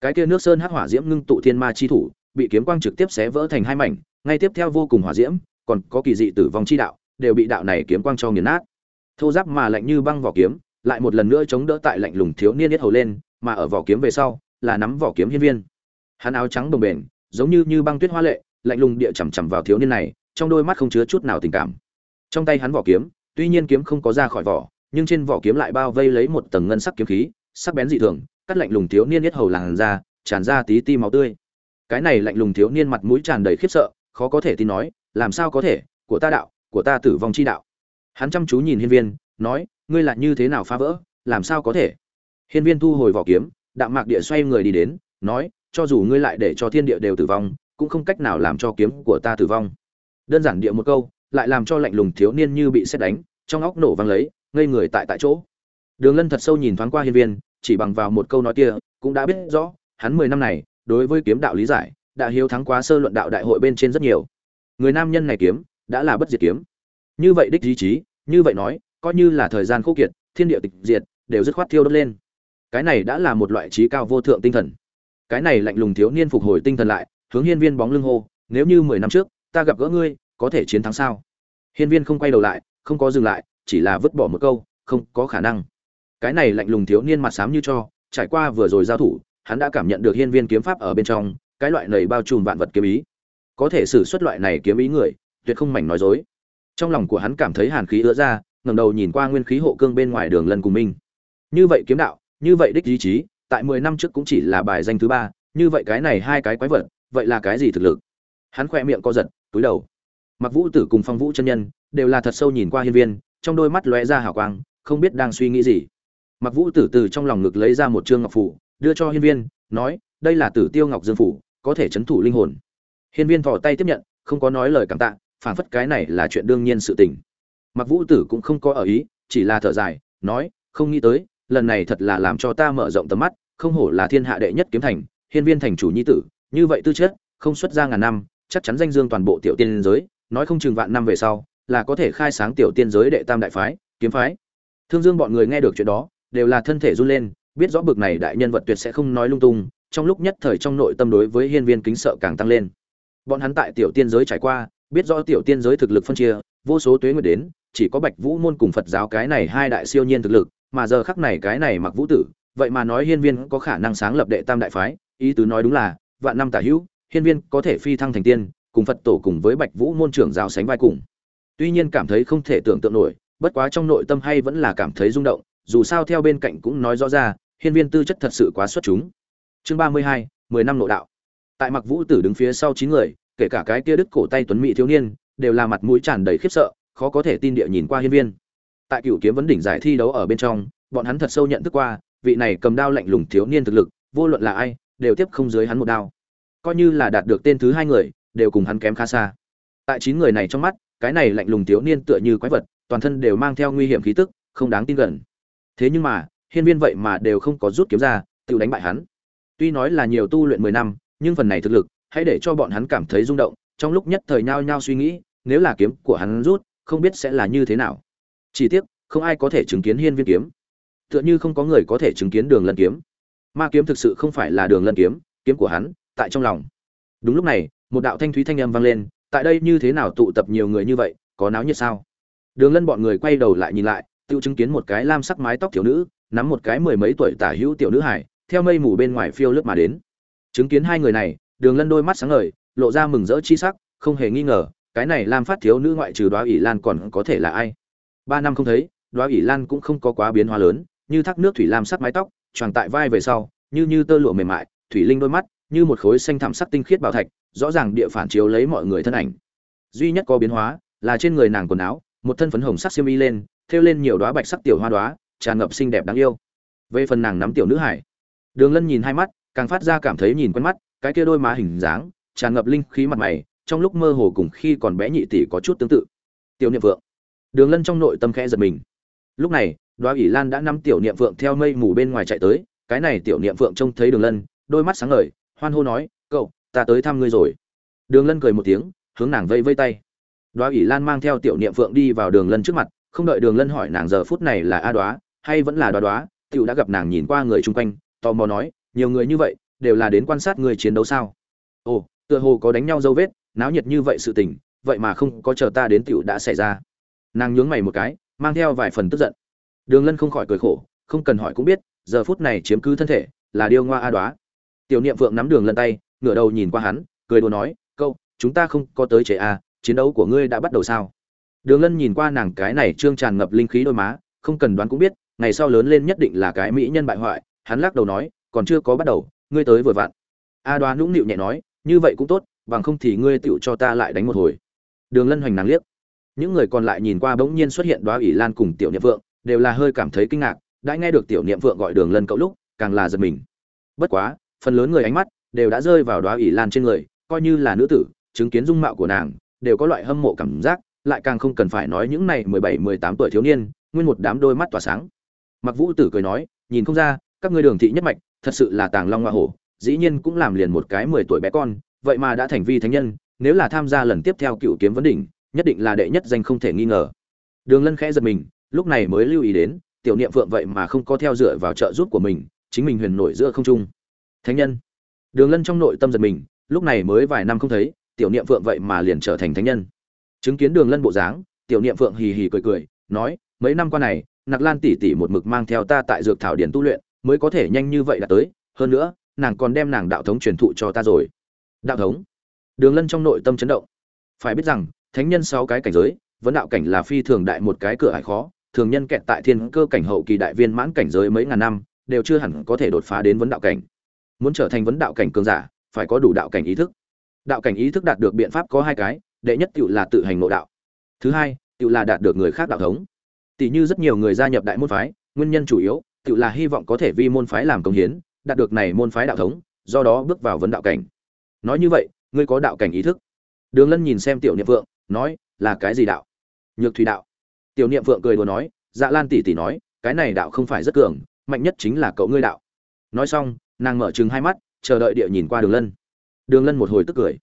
Cái kia nước sơn hắc hỏa diễm ngưng tụ thiên ma chi thủ, bị kiếm quang trực tiếp xé vỡ thành hai mảnh, ngay tiếp theo vô cùng hỏa diễm, còn có kỳ dị tử vong chi đạo, đều bị đạo này kiếm quang cho nghiền nát. Thô giáp mà lạnh như băng vỏ kiếm, lại một lần nữa chống đỡ tại lạnh lùng thiếu niên nhất hầu lên, mà ở vỏ kiếm về sau, là nắm vỏ kiếm hiên viên. Hắn áo trắng đồng bền, giống như như băng tuyết hoa lệ, lạnh lùng địa chằm chằm vào thiếu niên này, trong đôi mắt không chứa chút nào tình cảm. Trong tay hắn vỏ kiếm, tuy nhiên kiếm không có ra khỏi vỏ nhưng trên vỏ kiếm lại bao vây lấy một tầng ngân sắc kiếm khí, sắc bén dị thường, cắt lạnh lùng thiếu niên nhất hầu làn ra tràn ra tí ti máu tươi. Cái này lạnh lùng thiếu niên mặt mũi tràn đầy khiếp sợ, khó có thể tin nói, làm sao có thể? Của ta đạo, của ta tử vong chi đạo. Hắn chăm chú nhìn hiên viên, nói, ngươi lại như thế nào phá vỡ? Làm sao có thể? Hiên viên thu hồi vỏ kiếm, đạm mạc địa xoay người đi đến, nói, cho dù ngươi lại để cho thiên địa đều tử vong, cũng không cách nào làm cho kiếm của ta tử vong. Đơn giản địa một câu, lại làm cho lạnh lùng thiếu niên như bị xét đánh, trong óc nổ vang lấy ngây người tại tại chỗ. Đường lân thật sâu nhìn thoáng qua hiên viên, chỉ bằng vào một câu nói kia, cũng đã biết rõ, hắn mười năm này, đối với kiếm đạo lý giải, đã hiếu thắng quá sơ luận đạo đại hội bên trên rất nhiều. Người nam nhân này kiếm, đã là bất diệt kiếm. Như vậy đích ý chí, như vậy nói, coi như là thời gian khô kiệt, thiên địa tịch diệt, đều dứt khoát thiêu đốt lên. Cái này đã là một loại trí cao vô thượng tinh thần. Cái này lạnh lùng thiếu niên phục hồi tinh thần lại, hướng hiên viên bóng lưng hô, nếu như mười năm trước, ta gặp gỡ ngươi, có thể chiến thắng sao? Hiên viên không quay đầu lại, không có dừng lại chỉ là vứt bỏ một câu, không có khả năng. Cái này lạnh lùng thiếu niên mặt xám như cho, trải qua vừa rồi giao thủ, hắn đã cảm nhận được hiên viên kiếm pháp ở bên trong, cái loại này bao trùm vạn vật kiếm ý. Có thể xử xuất loại này kiếm ý người, tuyệt không mảnh nói dối. Trong lòng của hắn cảm thấy hàn khí ứa ra, ngẩng đầu nhìn qua nguyên khí hộ cương bên ngoài đường lần cùng mình. như vậy kiếm đạo, như vậy đích ý chí, tại mười năm trước cũng chỉ là bài danh thứ ba, như vậy cái này hai cái quái vật, vậy là cái gì thực lực? Hắn khoe miệng co giật túi đầu. Mặc vũ tử cùng phong vũ chân nhân, đều là thật sâu nhìn qua hiên viên trong đôi mắt lóe ra hào quang, không biết đang suy nghĩ gì. Mặc vũ tử từ trong lòng ngực lấy ra một trương ngọc phủ, đưa cho hiên viên, nói, đây là tử tiêu ngọc dương phủ, có thể chấn thủ linh hồn. Hiên viên thò tay tiếp nhận, không có nói lời cảm tạ, phảng phất cái này là chuyện đương nhiên sự tình. Mặc vũ tử cũng không có ở ý, chỉ là thở dài, nói, không nghĩ tới, lần này thật là làm cho ta mở rộng tầm mắt, không hổ là thiên hạ đệ nhất kiếm thành, hiên viên thành chủ nhi tử, như vậy tư chất, không xuất ra ngàn năm, chắc chắn danh dương toàn bộ tiểu tiên giới, nói không chừng vạn năm về sau là có thể khai sáng tiểu tiên giới đệ tam đại phái, kiếm phái. Thương dương bọn người nghe được chuyện đó, đều là thân thể run lên, biết rõ bực này đại nhân vật tuyệt sẽ không nói lung tung, trong lúc nhất thời trong nội tâm đối với hiên viên kính sợ càng tăng lên. Bọn hắn tại tiểu tiên giới trải qua, biết rõ tiểu tiên giới thực lực phân chia, vô số tuế nguyệt đến, chỉ có bạch vũ môn cùng phật giáo cái này hai đại siêu nhiên thực lực, mà giờ khắc này cái này mặc vũ tử, vậy mà nói hiên viên có khả năng sáng lập đệ tam đại phái, ý tứ nói đúng là, vạn năm tả hữu, hiên viên có thể phi thăng thành tiên, cùng phật tổ cùng với bạch vũ môn trưởng giáo sánh vai cùng tuy nhiên cảm thấy không thể tưởng tượng nổi, bất quá trong nội tâm hay vẫn là cảm thấy rung động, dù sao theo bên cạnh cũng nói rõ ra, hiên viên tư chất thật sự quá xuất chúng. Chương ba mươi hai, mười năm nội đạo. Tại mặc vũ tử đứng phía sau chín người, kể cả cái kia đứt cổ tay tuấn mỹ thiếu niên, đều là mặt mũi tràn đầy khiếp sợ, khó có thể tin địa nhìn qua hiên viên. Tại cựu kiếm vấn đỉnh giải thi đấu ở bên trong, bọn hắn thật sâu nhận thức qua, vị này cầm đao lạnh lùng thiếu niên thực lực, vô luận là ai, đều tiếp không dưới hắn một đao. Coi như là đạt được tên thứ hai người, đều cùng hắn kém khá xa. Tại chín người này trong mắt cái này lạnh lùng thiếu niên tựa như quái vật, toàn thân đều mang theo nguy hiểm khí tức, không đáng tin gần. Thế nhưng mà, hiên viên vậy mà đều không có rút kiếm ra, tự đánh bại hắn. Tuy nói là nhiều tu luyện mười năm, nhưng phần này thực lực, hãy để cho bọn hắn cảm thấy rung động, trong lúc nhất thời nhao nhao suy nghĩ, nếu là kiếm của hắn rút, không biết sẽ là như thế nào. Chỉ tiếc, không ai có thể chứng kiến hiên viên kiếm. Tựa như không có người có thể chứng kiến đường lân kiếm. Ma kiếm thực sự không phải là đường lân kiếm kiếm của hắn, tại trong lòng. Đúng lúc này, một đạo thanh thúy thanh âm vang lên tại đây như thế nào tụ tập nhiều người như vậy, có náo nhiệt sao? Đường lân bọn người quay đầu lại nhìn lại, tự chứng kiến một cái lam sắc mái tóc thiếu nữ, nắm một cái mười mấy tuổi tả hữu tiểu nữ hải theo mây mù bên ngoài phiêu lướt mà đến. Chứng kiến hai người này, đường lân đôi mắt sáng ngời, lộ ra mừng rỡ chi sắc, không hề nghi ngờ, cái này lam phát thiếu nữ ngoại trừ đoá ỷ lan còn có thể là ai? Ba năm không thấy, đoá ỷ lan cũng không có quá biến hóa lớn, như thác nước thủy lam sắc mái tóc tròn tại vai về sau, như như tơ lụa mềm mại, thủy linh đôi mắt, như một khối xanh thảm sắc tinh khiết bảo thạch rõ ràng địa phản chiếu lấy mọi người thân ảnh. Duy nhất có biến hóa là trên người nàng quần áo, một thân phấn hồng sắc xiêm y lên, thêu lên nhiều đóa bạch sắc tiểu hoa đóa, tràn ngập xinh đẹp đáng yêu. Về phần nàng nắm tiểu nữ hải, đường lân nhìn hai mắt, càng phát ra cảm thấy nhìn quen mắt, cái kia đôi má hình dáng, tràn ngập linh khí mặt mày, trong lúc mơ hồ cùng khi còn bé nhị tỷ có chút tương tự. Tiểu niệm vượng đường lân trong nội tâm khẽ giật mình. Lúc này, đoá ủy lan đã nắm tiểu niệm vượng theo mây mù bên ngoài chạy tới, cái này tiểu niệm vượng trông thấy đường lân, đôi mắt sáng ngời, hoan hô nói, cậu ta tới thăm ngươi rồi. Đường lân cười một tiếng, hướng nàng vây vây tay. Đoá ủy lan mang theo tiểu niệm Phượng đi vào đường lân trước mặt, không đợi đường lân hỏi nàng giờ phút này là a đoá, hay vẫn là đoá đoá t i ể u đã gặp nàng nhìn qua người chung quanh, tò mò nói, nhiều người như vậy, đều là đến quan sát người chiến đấu sao? Ồ, tựa hồ có đánh nhau dấu vết, náo nhiệt như vậy sự tình, vậy mà không có chờ ta đến t i ể u đã xảy ra. Nàng nhướng mày một cái, mang theo vài phần tức giận. Đường lân không khỏi cười khổ, không cần hỏi cũng biết, giờ phút này chiếm cứ thân thể, là điêu ngoa a đoá. Tiểu niệm Phượng nắm đường lân tay ngửa đầu nhìn qua hắn, cười đùa nói câu chúng ta không có tới chế a à, chiến đấu của ngươi đã bắt đầu sao? Đường lân nhìn qua nàng cái này trương tràn ngập linh khí đôi má, không cần đoán cũng biết, ngày sau lớn lên nhất định là cái mỹ nhân bại hoại, hắn lắc đầu nói, còn chưa có bắt đầu, ngươi tới vừa vặn. A đoá nũng nịu nhẹ nói, như vậy cũng tốt, bằng không thì ngươi tựu cho ta lại đánh một hồi. Đường lân hoành nàng liếc. Những người còn lại nhìn qua bỗng nhiên xuất hiện đoá ỷ lan cùng tiểu niệm vượng, đều là hơi cảm thấy kinh ngạc, đã nghe được tiểu niệm vượng gọi đường lân cậu lúc, càng là giật mình. Bất quá, phần lớn người ánh mắt đều đã rơi vào đoá ỷ lan trên người coi như là nữ tử chứng kiến dung mạo của nàng đều có loại hâm mộ cảm giác, lại càng không cần phải nói những này 17, 18 tuổi thiếu niên, nguyên một đám đôi mắt tỏa sáng. Mặc Vũ Tử cười nói, nhìn không ra, các ngươi đường thị nhất mạch, thật sự là tàng long hoa hổ, dĩ nhiên cũng làm liền một cái 10 tuổi bé con, vậy mà đã thành vi thánh nhân, nếu là tham gia lần tiếp theo cựu kiếm vấn đỉnh, nhất định là đệ nhất danh không thể nghi ngờ. Đường Lân khẽ giật mình, lúc này mới lưu ý đến, tiểu niệm phượng vậy mà không có theo dựa vào trợ giúp của mình, chính mình huyền nổi giữa không trung. Thánh nhân. Đường Lân trong nội tâm giật mình, lúc này mới vài năm không thấy, tiểu niệm phượng vậy mà liền trở thành thánh nhân. Chứng kiến đường lân bộ dáng tiểu niệm phượng hì hì cười cười nói mấy năm qua này nặc lan tỷ tỷ một mực mang theo ta tại dược thảo điển tu luyện mới có thể nhanh như vậy đạt tới hơn nữa nàng còn đem nàng đạo thống truyền thụ cho ta rồi. Đạo thống? Đường lân trong nội tâm chấn động. Phải biết rằng thánh nhân sáu cái cảnh giới vấn đạo cảnh là phi thường đại một cái cửa hải khó thường nhân kẹt tại thiên cơ cảnh hậu kỳ đại viên mãn cảnh giới mấy ngàn năm đều chưa hẳn có thể đột phá đến vấn đạo cảnh muốn trở thành vấn đạo cảnh cường giả, phải có đủ đạo cảnh ý thức. Đạo cảnh ý thức đạt được biện pháp có hai cái, đệ nhất tự là tự hành nội đạo. Thứ hai tự là đạt được người khác đạo thống. Tỷ như rất nhiều người gia nhập đại môn phái, nguyên nhân chủ yếu tự là hy vọng có thể vi môn phái làm công hiến, đạt được này môn phái đạo thống, do đó bước vào vấn đạo cảnh. Nói như vậy, ngươi có đạo cảnh ý thức. Đường lân nhìn xem tiểu niệm vượng nói, là cái gì đạo? Nhược thủy đạo. Tiểu niệm vượng cười đùa nói dạ lan tỷ tỷ nói, cái này đạo không phải rất cường, mạnh nhất chính là cậu ngươi đạo. Nói xong nàng mở chừng hai mắt, chờ đợi địa nhìn qua đường lân. Đường lân một hồi tức cười.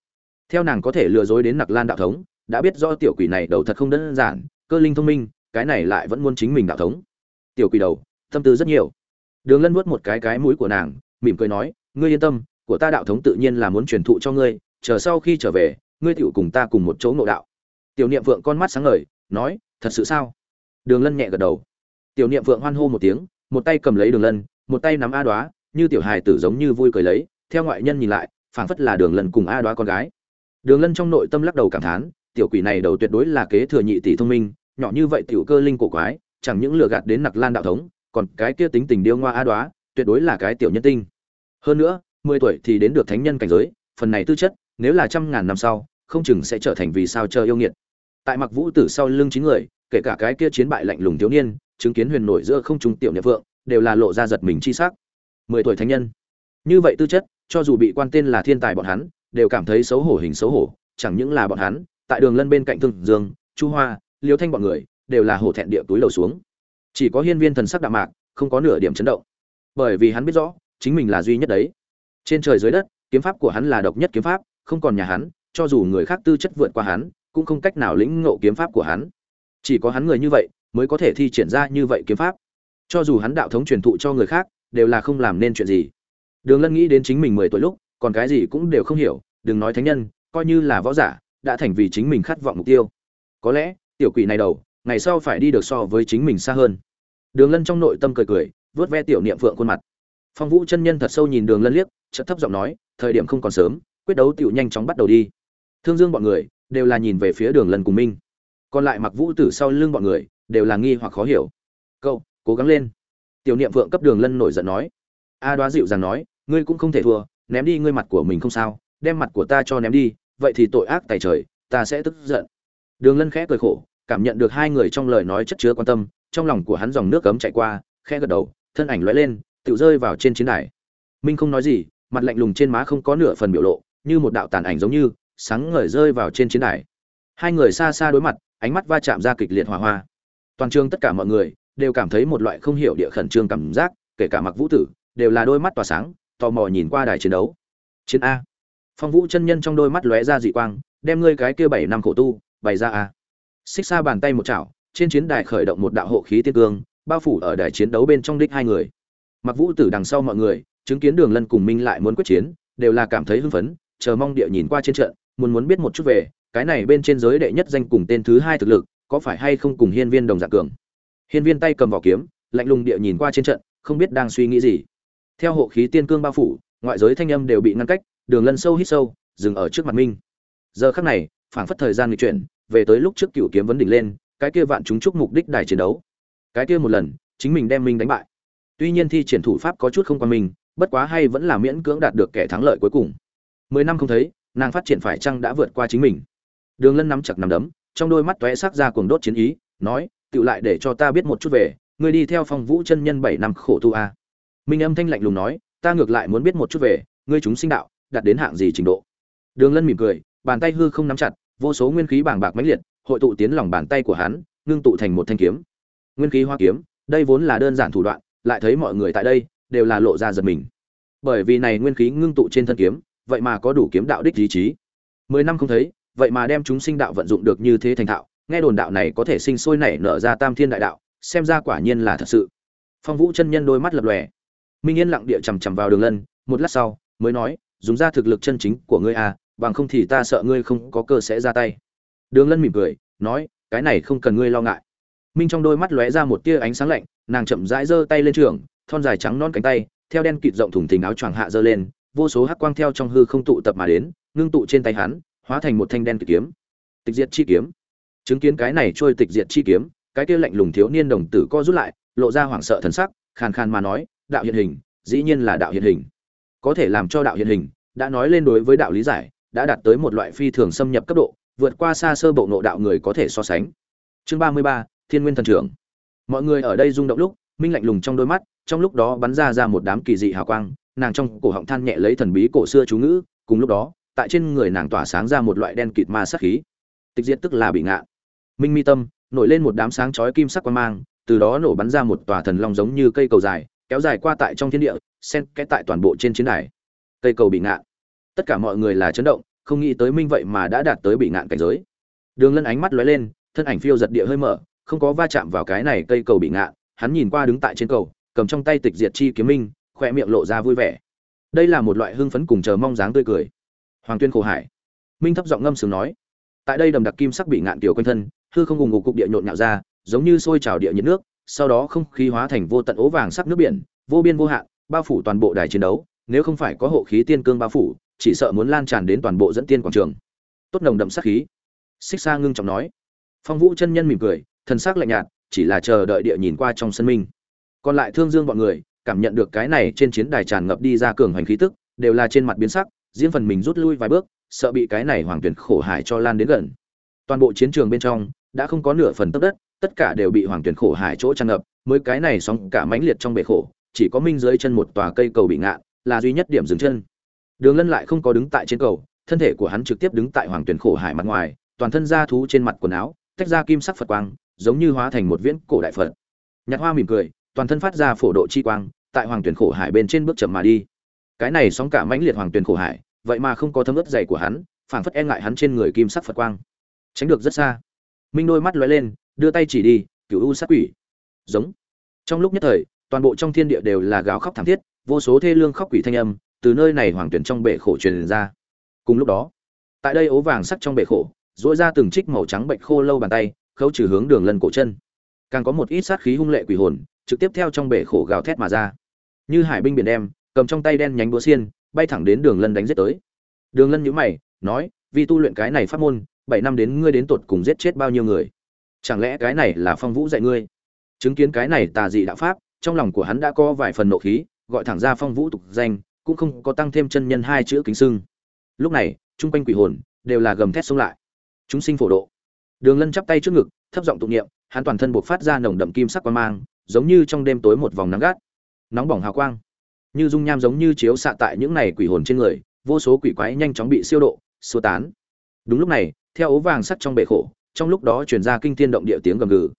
Theo nàng có thể lừa dối đến nặc lan đạo thống, đã biết do tiểu quỷ này đầu thật không đơn giản, cơ linh thông minh, cái này lại vẫn muốn chính mình đạo thống. Tiểu quỷ đầu, tâm tư rất nhiều. Đường lân vuốt một cái cái mũi của nàng, mỉm cười nói, ngươi yên tâm, của ta đạo thống tự nhiên là muốn truyền thụ cho ngươi, chờ sau khi trở về, ngươi tựu cùng ta cùng một chỗ ngộ đạo. Tiểu niệm vượng con mắt sáng ngời, nói, thật sự sao? Đường lân nhẹ gật đầu. Tiểu niệm vượng hoan hô một tiếng, một tay cầm lấy đường lân, một tay nắm a đoá như tiểu hài tử giống như vui cười lấy, theo ngoại nhân nhìn lại, phảng phất là đường lân cùng a đoá con gái. Đường lân trong nội tâm lắc đầu cảm thán, tiểu quỷ này đầu tuyệt đối là kế thừa nhị tỷ thông minh, nhỏ như vậy tiểu cơ linh cổ quái, chẳng những lừa gạt đến nặc lan đạo thống, còn cái kia tính tình điêu ngoa a đoá, tuyệt đối là cái tiểu nhân tinh. Hơn nữa, mười tuổi thì đến được thánh nhân cảnh giới, phần này tư chất, nếu là trăm ngàn năm sau, không chừng sẽ trở thành vì sao chờ yêu nghiệt. Tại mặc vũ tử sau lưng chín người, kể cả cái kia chiến bại lạnh lùng thiếu niên, chứng kiến huyền nổi giữa không trung tiểu niệm vượng, đều là lộ ra giật mình chi sắc mười tuổi thánh nhân. Như vậy tư chất, cho dù bị quan tên là thiên tài bọn hắn, đều cảm thấy xấu hổ hình xấu hổ, chẳng những là bọn hắn, tại đường lân bên cạnh thương dương, chu hoa, liêu thanh bọn người, đều là hổ thẹn địa túi lầu xuống. Chỉ có hiên viên thần sắc đạm mạc, không có nửa điểm chấn động. Bởi vì hắn biết rõ, chính mình là duy nhất đấy. Trên trời dưới đất, kiếm pháp của hắn là độc nhất kiếm pháp, không còn nhà hắn, cho dù người khác tư chất vượt qua hắn, cũng không cách nào lĩnh ngộ kiếm pháp của hắn. Chỉ có hắn người như vậy, mới có thể thi triển ra như vậy kiếm pháp. Cho dù hắn đạo thống truyền thụ cho người khác đều là không làm nên chuyện gì. Đường lân nghĩ đến chính mình mười tuổi lúc, còn cái gì cũng đều không hiểu, đừng nói thánh nhân, coi như là võ giả, đã thành vì chính mình khát vọng mục tiêu. Có lẽ, tiểu quỷ này đầu, ngày sau phải đi được so với chính mình xa hơn. Đường lân trong nội tâm cười cười vớt ve tiểu niệm phượng khuôn mặt. Phong vũ chân nhân thật sâu nhìn đường lân liếc, chợt thấp giọng nói, thời điểm không còn sớm, quyết đấu tiểu nhanh chóng bắt đầu đi. Thương dương bọn người đều là nhìn về phía đường lân cùng minh. Còn lại mặc vũ tử sau lưng bọn người đều là nghi hoặc khó hiểu. Cậu, cố gắng lên tiểu niệm vượng cấp đường lân nổi giận nói. A đoá dịu dàng nói, ngươi cũng không thể thua, ném đi ngươi mặt của mình không sao, đem mặt của ta cho ném đi, vậy thì tội ác tài trời, ta sẽ tức giận. Đường lân khẽ cười khổ, cảm nhận được hai người trong lời nói chất chứa quan tâm, trong lòng của hắn dòng nước cấm chạy qua, khẽ gật đầu, thân ảnh lóe lên, tự rơi vào trên chiến đài. Minh không nói gì, mặt lạnh lùng trên má không có nửa phần biểu lộ, như một đạo tàn ảnh giống như, sáng ngời rơi vào trên chiến đài. Hai người xa xa đối mặt, ánh mắt va chạm ra kịch liệt hỏa hoa. Toàn trường tất cả mọi người đều cảm thấy một loại không hiểu địa khẩn trương cảm giác, kể cả mặc vũ tử, đều là đôi mắt tỏa sáng, tò mò nhìn qua đài chiến đấu. Chiến a. Phong vũ chân nhân trong đôi mắt lóe ra dị quang, đem ngươi cái kia bảy năm khổ tu, bày ra a. Xích xa bàn tay một chảo, trên chiến đài khởi động một đạo hộ khí tiên cương, bao phủ ở đài chiến đấu bên trong đích hai người. Mặc vũ tử đằng sau mọi người, chứng kiến đường lân cùng minh lại muốn quyết chiến, đều là cảm thấy hưng phấn, chờ mong địa nhìn qua trên trận, muốn muốn biết một chút về, cái này bên trên giới đệ nhất danh cùng tên thứ hai thực lực, có phải hay không cùng hiên viên đồng dạng cường hiên viên tay cầm vỏ kiếm, lạnh lùng địa nhìn qua trên trận, không biết đang suy nghĩ gì. Theo hộ khí tiên cương bao phủ, ngoại giới thanh âm đều bị ngăn cách, đường lân sâu hít sâu, dừng ở trước mặt minh giờ khắc này, phảng phất thời gian nghịch chuyển, về tới lúc trước cựu kiếm vấn đỉnh lên, cái kia vạn chúng chúc mục đích đài chiến đấu. Cái kia một lần, chính mình đem minh đánh bại. Tuy nhiên thi triển thủ pháp có chút không qua mình, bất quá hay vẫn là miễn cưỡng đạt được kẻ thắng lợi cuối cùng. Mười năm không thấy, nàng phát triển phải chăng đã vượt qua chính mình? Đường lân nắm chặt nắm đấm, trong đôi mắt tóe sắc ra cuồng đốt chiến ý, nói tự lại để cho ta biết một chút về, ngươi đi theo phong vũ chân nhân bảy năm khổ tu a. Minh âm thanh lạnh lùng nói, ta ngược lại muốn biết một chút về, ngươi chúng sinh đạo, đạt đến hạng gì trình độ? Đường lân mỉm cười, bàn tay hư không nắm chặt, vô số nguyên khí bàng bạc mãnh liệt, hội tụ tiến lòng bàn tay của hắn, ngưng tụ thành một thanh kiếm. Nguyên khí hoa kiếm, đây vốn là đơn giản thủ đoạn, lại thấy mọi người tại đây, đều là lộ ra giật mình. Bởi vì này nguyên khí ngưng tụ trên thân kiếm, vậy mà có đủ kiếm đạo đích ý chí. Mười năm không thấy, vậy mà đem chúng sinh đạo vận dụng được như thế thành thạo nghe đồn đạo này có thể sinh sôi nảy nở ra tam thiên đại đạo, xem ra quả nhiên là thật sự. Phong vũ chân nhân đôi mắt lập lòe. Minh yên lặng địa chằm chằm vào đường lân, một lát sau, mới nói, dùng ra thực lực chân chính của ngươi à bằng không thì ta sợ ngươi không có cơ sẽ ra tay. Đường lân mỉm cười, nói, cái này không cần ngươi lo ngại. Minh trong đôi mắt lóe ra một tia ánh sáng lạnh, nàng chậm rãi giơ tay lên trường, thon dài trắng non cánh tay, theo đen kịt rộng thùng thình áo choàng hạ giơ lên, vô số hắc quang theo trong hư không tụ tập mà đến, ngưng tụ trên tay hắn, hóa thành một thanh đen kịt kiếm. Tịch diệt chi kiếm chứng kiến cái này trôi tịch diệt chi kiếm, cái kia lạnh lùng thiếu niên đồng tử co rút lại, lộ ra hoảng sợ thần sắc, khàn khàn mà nói, đạo hiện hình, dĩ nhiên là đạo hiện hình. Có thể làm cho đạo hiện hình, đã nói lên đối với đạo lý giải, đã đạt tới một loại phi thường xâm nhập cấp độ, vượt qua xa sơ bộ nộ đạo người có thể so sánh. Chương ba mươi ba, thiên nguyên thần trưởng. Mọi người ở đây rung động lúc, minh lạnh lùng trong đôi mắt, trong lúc đó bắn ra ra một đám kỳ dị hào quang, nàng trong cổ họng than nhẹ lấy thần bí cổ xưa chú ngữ, cùng lúc đó, tại trên người nàng tỏa sáng ra một loại đen kịt ma sắc khí. Tịch diệt tức là bị ngạ minh mi tâm, nổi lên một đám sáng chói kim sắc quang mang, từ đó nổ bắn ra một tòa thần long giống như cây cầu dài, kéo dài qua tại trong thiên địa, xen kẽ tại toàn bộ trên chiến đài. Cây cầu bị ngạn tất cả mọi người là chấn động, không nghĩ tới minh vậy mà đã đạt tới bị ngạn cảnh giới. Đường lân ánh mắt lóe lên, thân ảnh phiêu giật địa hơi mở, không có va chạm vào cái này cây cầu bị ngạn hắn nhìn qua đứng tại trên cầu, cầm trong tay tịch diệt chi kiếm minh khoe miệng lộ ra vui vẻ. Đây là một loại hưng phấn cùng chờ mong dáng tươi cười. Hoàng tuyên khổ hải. Minh thấp giọng ngâm sướng nói, tại đây đầm đặc kim sắc bị ngạn tiểu quanh thân hư không ngùng ngục cục địa nhộn nhạo ra, giống như sôi trào địa nhiệt nước, sau đó không khí hóa thành vô tận ố vàng sắc nước biển, vô biên vô hạn, bao phủ toàn bộ đài chiến đấu, nếu không phải có hộ khí tiên cương bao phủ, chỉ sợ muốn lan tràn đến toàn bộ dẫn tiên quảng trường. Tốt nồng đậm sắc khí. Xích xa ngưng trọng nói. Phong vũ chân nhân mỉm cười, thần sắc lạnh nhạt, chỉ là chờ đợi địa nhìn qua trong sân minh. Còn lại thương dương bọn người, cảm nhận được cái này trên chiến đài tràn ngập đi ra cường hành khí tức, đều là trên mặt biến sắc, riêng phần mình rút lui vài bước, sợ bị cái này hoàng tuyển khổ hải cho lan đến gần. Toàn bộ chiến trường bên trong đã không có nửa phần tấc đất, tất cả đều bị hoàng tuyển khổ hải chỗ tràn ngập, mới cái này sóng cả mãnh liệt trong bể khổ, chỉ có minh dưới chân một tòa cây cầu bị ngạn, là duy nhất điểm dừng chân. Đường lân lại không có đứng tại trên cầu, thân thể của hắn trực tiếp đứng tại hoàng tuyển khổ hải mặt ngoài, toàn thân da thú trên mặt quần áo, tách ra kim sắc phật quang, giống như hóa thành một viễn cổ đại phật. Nhạc hoa mỉm cười, toàn thân phát ra phổ độ chi quang, tại hoàng tuyển khổ hải bên trên bước chậm mà đi. Cái này sóng cả mãnh liệt hoàng tuyển khổ hải, vậy mà không có thấm ướt dày của hắn, phảng phất e ngại hắn trên người kim sắc phật quang. Tránh được rất xa minh đôi mắt lóe lên, đưa tay chỉ đi cựu u sát quỷ. Giống. Trong lúc nhất thời, toàn bộ trong thiên địa đều là gào khóc thảm thiết, vô số thê lương khóc quỷ thanh âm từ nơi này hoàng tuyển trong bể khổ truyền ra. Cùng lúc đó, tại đây ố vàng sắc trong bể khổ dỗi ra từng trích màu trắng bệnh khô lâu bàn tay, khấu trừ hướng đường lân cổ chân. Càng có một ít sát khí hung lệ quỷ hồn, trực tiếp theo trong bể khổ gào thét mà ra. Như hải binh biển đem cầm trong tay đen nhánh búa xiên, bay thẳng đến đường lân đánh giết tới. Đường lân nhíu mày, nói vì tu luyện cái này pháp môn bảy năm đến ngươi đến tột cùng giết chết bao nhiêu người? Chẳng lẽ cái này là phong vũ dạy ngươi? Chứng kiến cái này tà dị đạo pháp, trong lòng của hắn đã có vài phần nộ khí, gọi thẳng ra phong vũ tục danh, cũng không có tăng thêm chân nhân hai chữ kính sưng. Lúc này, chung quanh quỷ hồn đều là gầm thét xông lại. Chúng sinh phổ độ. Đường lân chắp tay trước ngực, thấp giọng tụng niệm, hắn toàn thân buộc phát ra nồng đậm kim sắc quang mang, giống như trong đêm tối một vòng nắng gắt. Nóng bỏng hào quang. Như dung nham giống như chiếu xạ tại những này quỷ hồn trên người, vô số quỷ quái nhanh chóng bị siêu độ, xua tán. Đúng lúc này theo ố vàng sắt trong bể khổ, trong lúc đó truyền ra kinh thiên động địa tiếng gầm gừ.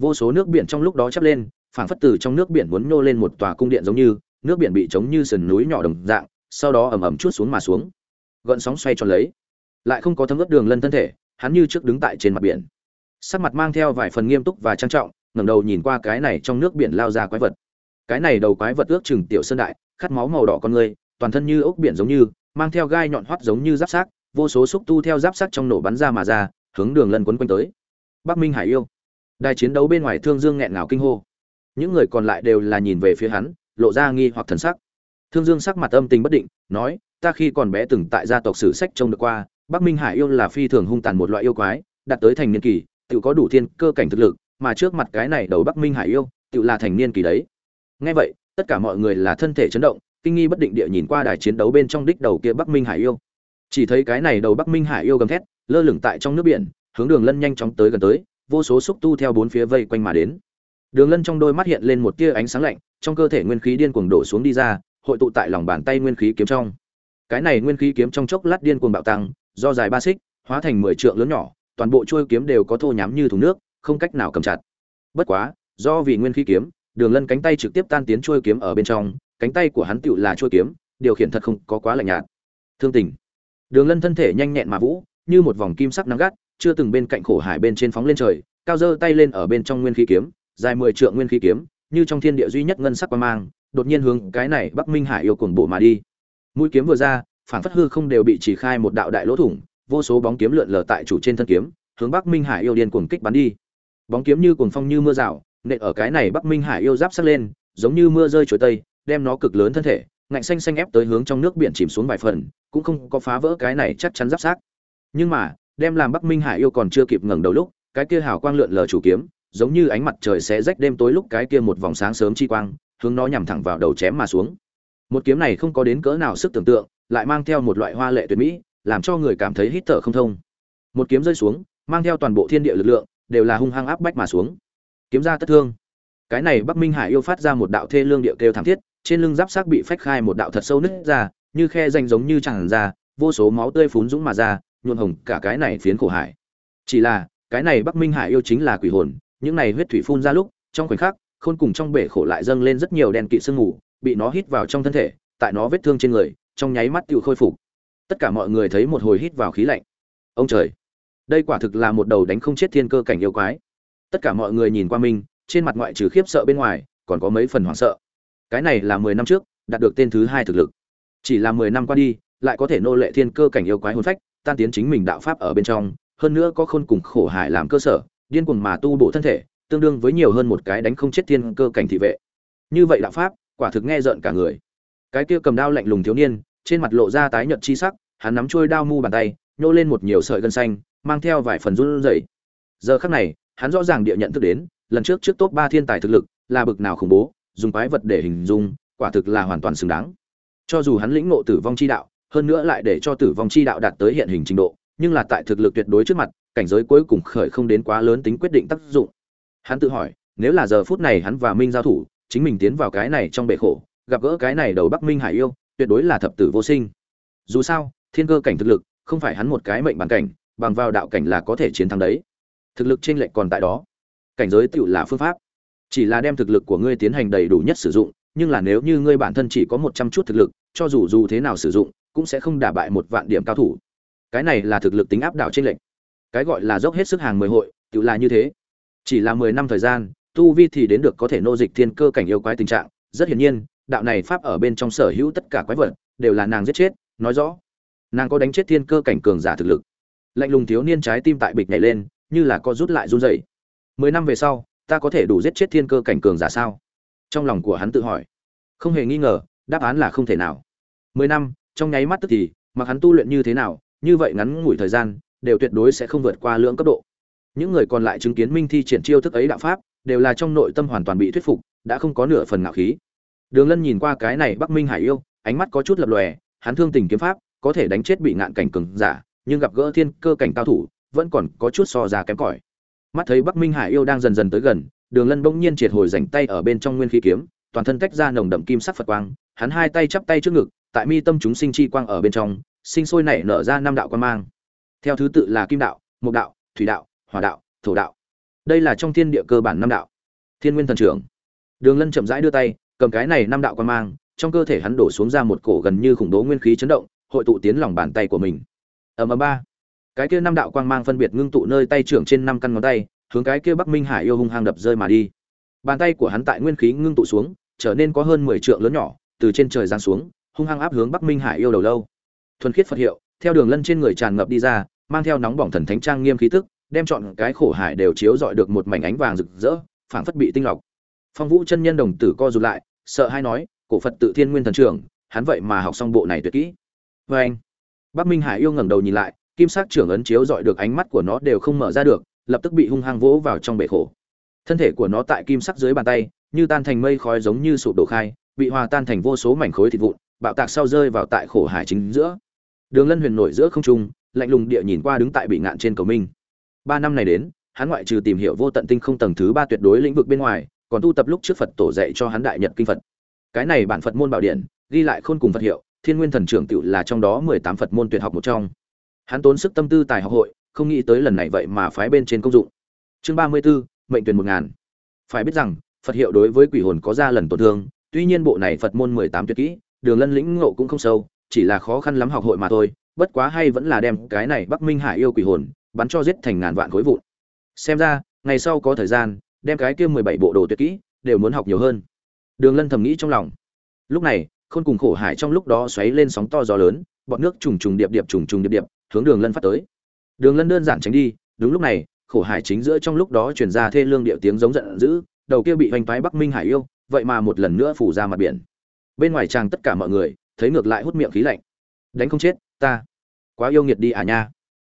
Vô số nước biển trong lúc đó chắp lên, phảng phất từ trong nước biển muốn nhô lên một tòa cung điện giống như, nước biển bị chống như sườn núi nhỏ đồng dạng, sau đó ầm ầm chuốt xuống mà xuống. Gợn sóng xoay tròn lấy, lại không có thấm ướt đường lân thân thể, hắn như trước đứng tại trên mặt biển. Sắc mặt mang theo vài phần nghiêm túc và trang trọng, ngẩng đầu nhìn qua cái này trong nước biển lao ra quái vật. Cái này đầu quái vật ước chừng tiểu sơn đại, khát máu màu đỏ con người, toàn thân như ốc biển giống như, mang theo gai nhọn hoắt giống như giáp xác vô số xúc tu theo giáp sắt trong nổ bắn ra mà ra, hướng đường lân quấn quanh tới. Bắc minh hải yêu. Đài chiến đấu bên ngoài thương dương nghẹn ngào kinh hô. Những người còn lại đều là nhìn về phía hắn, lộ ra nghi hoặc thần sắc. Thương dương sắc mặt âm tình bất định, nói, ta khi còn bé từng tại gia tộc sử sách trông được qua, bắc minh hải yêu là phi thường hung tàn một loại yêu quái, đạt tới thành niên kỳ, tự có đủ thiên cơ cảnh thực lực, mà trước mặt cái này đầu bắc minh hải yêu, tự là thành niên kỳ đấy. Nghe vậy, tất cả mọi người là thân thể chấn động, kinh nghi bất định địa nhìn qua đài chiến đấu bên trong đích đầu kia bắc minh hải yêu chỉ thấy cái này đầu bắc minh hải yêu gầm thét, lơ lửng tại trong nước biển, hướng đường lân nhanh chóng tới gần tới, vô số xúc tu theo bốn phía vây quanh mà đến. Đường lân trong đôi mắt hiện lên một tia ánh sáng lạnh, trong cơ thể nguyên khí điên cuồng đổ xuống đi ra, hội tụ tại lòng bàn tay nguyên khí kiếm trong. Cái này nguyên khí kiếm trong chốc lát điên cuồng bạo tăng, do dài ba xích, hóa thành mười trượng lớn nhỏ, toàn bộ chuôi kiếm đều có thô nhám như thùng nước, không cách nào cầm chặt. Bất quá, do vì nguyên khí kiếm, đường lân cánh tay trực tiếp tan tiến chuôi kiếm ở bên trong, cánh tay của hắn tựu là chuôi kiếm, điều khiển thật không có quá lạnh nhạt. Thương tình. Đường Lân thân thể nhanh nhẹn mà vũ, như một vòng kim sắc nắng gắt, chưa từng bên cạnh khổ hải bên trên phóng lên trời, cao giơ tay lên ở bên trong nguyên khí kiếm, dài 10 trượng nguyên khí kiếm, như trong thiên địa duy nhất ngân sắc quang mang, đột nhiên hướng cái này Bắc Minh Hải yêu cuồng bộ mà đi. Mũi kiếm vừa ra, phản phất hư không đều bị chỉ khai một đạo đại lỗ thủng, vô số bóng kiếm lượn lờ tại chủ trên thân kiếm, hướng Bắc Minh Hải yêu điên cuồng kích bắn đi. Bóng kiếm như cuồng phong như mưa rào, nện ở cái này Bắc Minh Hải yêu giáp sắc lên, giống như mưa rơi chối tây, đem nó cực lớn thân thể, ngạnh xanh xanh ép tới hướng trong nước biển chìm xuống vài phần, cũng không có phá vỡ cái này chắc chắn giáp xác. Nhưng mà, đem làm Bắc Minh Hải yêu còn chưa kịp ngẩng đầu lúc, cái kia hào quang lượn lờ chủ kiếm, giống như ánh mặt trời sẽ rách đêm tối lúc cái kia một vòng sáng sớm chi quang, hướng nó nhằm thẳng vào đầu chém mà xuống. Một kiếm này không có đến cỡ nào sức tưởng tượng, lại mang theo một loại hoa lệ tuyệt mỹ, làm cho người cảm thấy hít thở không thông. Một kiếm rơi xuống, mang theo toàn bộ thiên địa lực lượng, đều là hung hăng áp bách mà xuống. Kiếm ra tất thương. Cái này Bắc Minh Hải yêu phát ra một đạo thê lương điệu kêu thảm thiết, trên lưng giáp xác bị phách khai một đạo thật sâu nứt ra, như khe rãnh giống như tràn ra, vô số máu tươi phún dũng mà ra, nhuộm hồng cả cái này phiến khổ hải. Chỉ là, cái này Bắc Minh Hải yêu chính là quỷ hồn, những này huyết thủy phun ra lúc, trong khoảnh khắc, khôn cùng trong bể khổ lại dâng lên rất nhiều đèn kỵ sương mù, bị nó hít vào trong thân thể, tại nó vết thương trên người, trong nháy mắt tiêu khôi phục. Tất cả mọi người thấy một hồi hít vào khí lạnh. Ông trời, đây quả thực là một đầu đánh không chết thiên cơ cảnh yêu quái. Tất cả mọi người nhìn qua mình, trên mặt ngoại trừ khiếp sợ bên ngoài, còn có mấy phần hoảng sợ. Cái này là mười năm trước, đạt được tên thứ hai thực lực. Chỉ là mười năm qua đi, lại có thể nô lệ thiên cơ cảnh yêu quái hồn phách, tan tiến chính mình đạo pháp ở bên trong, hơn nữa có khôn cùng khổ hải làm cơ sở, điên cuồng mà tu bổ thân thể, tương đương với nhiều hơn một cái đánh không chết thiên cơ cảnh thị vệ. Như vậy đạo pháp, quả thực nghe rợn cả người. Cái kia cầm đao lạnh lùng thiếu niên, trên mặt lộ ra tái nhợt chi sắc, hắn nắm chuôi đao mu bàn tay, nhô lên một nhiều sợi gân xanh, mang theo vài phần run rẩy. Giờ khắc này, hắn rõ ràng địa nhận thức đến, lần trước trước top ba thiên tài thực lực, là bực nào khủng bố, dùng quái vật để hình dung, quả thực là hoàn toàn xứng đáng. Cho dù hắn lĩnh ngộ tử vong chi đạo, hơn nữa lại để cho tử vong chi đạo đạt tới hiện hình trình độ, nhưng là tại thực lực tuyệt đối trước mặt, cảnh giới cuối cùng khởi không đến quá lớn tính quyết định tác dụng. Hắn tự hỏi, nếu là giờ phút này hắn và Minh giao thủ, chính mình tiến vào cái này trong bể khổ, gặp gỡ cái này đầu Bắc Minh Hải yêu, tuyệt đối là thập tử vô sinh. Dù sao, thiên cơ cảnh thực lực, không phải hắn một cái mệnh bản cảnh, bằng vào đạo cảnh là có thể chiến thắng đấy. Thực lực trên lệch còn tại đó. Cảnh giới tựu là phương pháp. Chỉ là đem thực lực của ngươi tiến hành đầy đủ nhất sử dụng, nhưng là nếu như ngươi bản thân chỉ có một trăm chút thực lực, cho dù dù thế nào sử dụng, cũng sẽ không đả bại một vạn điểm cao thủ. Cái này là thực lực tính áp đảo trên lệnh. Cái gọi là dốc hết sức hàng mười hội, tự là như thế. Chỉ là mười năm thời gian, tu vi thì đến được có thể nô dịch thiên cơ cảnh yêu quái tình trạng, rất hiển nhiên, đạo này pháp ở bên trong sở hữu tất cả quái vật đều là nàng giết chết, nói rõ, nàng có đánh chết thiên cơ cảnh cường giả thực lực. Lạnh lùng thiếu niên trái tim tại bịch nhảy lên, như là có rút lại run rẩy. Mười năm về sau, ta có thể đủ giết chết thiên cơ cảnh cường giả sao? Trong lòng của hắn tự hỏi. Không hề nghi ngờ, đáp án là không thể nào. Mười năm, trong nháy mắt tức thì, mặc hắn tu luyện như thế nào, như vậy ngắn ngủi thời gian, đều tuyệt đối sẽ không vượt qua lưỡng cấp độ. Những người còn lại chứng kiến Minh Thi triển chiêu thức ấy đạo pháp, đều là trong nội tâm hoàn toàn bị thuyết phục, đã không có nửa phần ngạo khí. Đường Lân nhìn qua cái này Bắc Minh Hải yêu, ánh mắt có chút lập lòe, hắn thương tình kiếm pháp, có thể đánh chết bị ngạn cảnh cường giả, nhưng gặp gỡ thiên cơ cảnh cao thủ, vẫn còn có chút so ra kém cỏi. Mắt thấy Bắc Minh Hải yêu đang dần dần tới gần, Đường Lân bỗng nhiên triệt hồi rảnh tay ở bên trong nguyên khí kiếm, toàn thân tách ra nồng đậm kim sắc Phật quang, hắn hai tay chắp tay trước ngực, tại mi tâm chúng sinh chi quang ở bên trong, sinh sôi nảy nở ra năm đạo quan mang. Theo thứ tự là kim đạo, mộc đạo, thủy đạo, hỏa đạo, thổ đạo. Đây là trong thiên địa cơ bản năm đạo. Thiên Nguyên thần trưởng. Đường Lân chậm rãi đưa tay, cầm cái này năm đạo quan mang, trong cơ thể hắn đổ xuống ra một cổ gần như khủng bố nguyên khí chấn động, hội tụ tiến lòng bàn tay của mình. Ầm ầm ba. Cái kia năm đạo quang mang phân biệt ngưng tụ nơi tay trưởng trên năm căn ngón tay, hướng cái kia Bắc Minh Hải yêu hung hăng đập rơi mà đi. Bàn tay của hắn tại nguyên khí ngưng tụ xuống, trở nên có hơn 10 trượng lớn nhỏ, từ trên trời giáng xuống, hung hăng áp hướng Bắc Minh Hải yêu đầu lâu. Thuần khiết Phật hiệu, theo đường lân trên người tràn ngập đi ra, mang theo nóng bỏng thần thánh trang nghiêm khí tức, đem chọn cái khổ hải đều chiếu rọi được một mảnh ánh vàng rực rỡ, phảng phất bị tinh lọc. Phong Vũ chân nhân đồng tử co rụt lại, sợ hai nói, cổ Phật tự thiên nguyên thần trưởng, hắn vậy mà học xong bộ này tuyệt kỹ. vê anh, Bắc Minh Hải yêu ngẩng đầu nhìn lại, kim sắc trưởng ấn chiếu dọi được ánh mắt của nó đều không mở ra được, lập tức bị hung hăng vỗ vào trong bể khổ. Thân thể của nó tại kim sắc dưới bàn tay, như tan thành mây khói giống như sụp đổ khai, bị hòa tan thành vô số mảnh khối thịt vụn, bạo tạc sau rơi vào tại khổ hải chính giữa. Đường Lân Huyền nổi giữa không trung, lạnh lùng địa nhìn qua đứng tại bị ngạn trên cầu minh. Ba năm này đến, hắn ngoại trừ tìm hiểu vô tận tinh không tầng thứ ba tuyệt đối lĩnh vực bên ngoài, còn tu tập lúc trước Phật tổ dạy cho hắn đại nhật kinh Phật. Cái này bản Phật môn bảo điện, ghi lại khôn cùng Phật hiệu, Thiên Nguyên Thần Trưởng tựu là trong đó mười tám Phật môn tuyệt học một trong. Hắn tốn sức tâm tư tài học hội, không nghĩ tới lần này vậy mà phái bên trên công dụng. Chương ba mươi 34, mệnh tuyển một ngàn. Phải biết rằng, Phật hiệu đối với quỷ hồn có ra lần tổn thương, tuy nhiên bộ này Phật môn mười tám tuyệt kỹ, Đường Lân lĩnh ngộ cũng không sâu, chỉ là khó khăn lắm học hội mà thôi, bất quá hay vẫn là đem cái này Bắc Minh Hải yêu quỷ hồn, bắn cho giết thành ngàn vạn khối vụn. Xem ra, ngày sau có thời gian, đem cái kia mười bảy bộ đồ tuyệt kỹ, đều muốn học nhiều hơn. Đường Lân thầm nghĩ trong lòng. Lúc này, khôn cùng khổ hải trong lúc đó xoáy lên sóng to gió lớn, bọn nước trùng trùng điệp điệp trùng trùng điệp điệp, hướng Đường Lân phát tới. Đường Lân đơn giản tránh đi, đúng lúc này, khổ hải chính giữa trong lúc đó truyền ra thê lương điệu tiếng giống giận dữ, đầu kia bị hoành phái Bắc Minh Hải yêu, vậy mà một lần nữa phủ ra mặt biển. Bên ngoài chàng tất cả mọi người, thấy ngược lại hút miệng khí lạnh. Đánh không chết, ta quá yêu nghiệt đi à nha.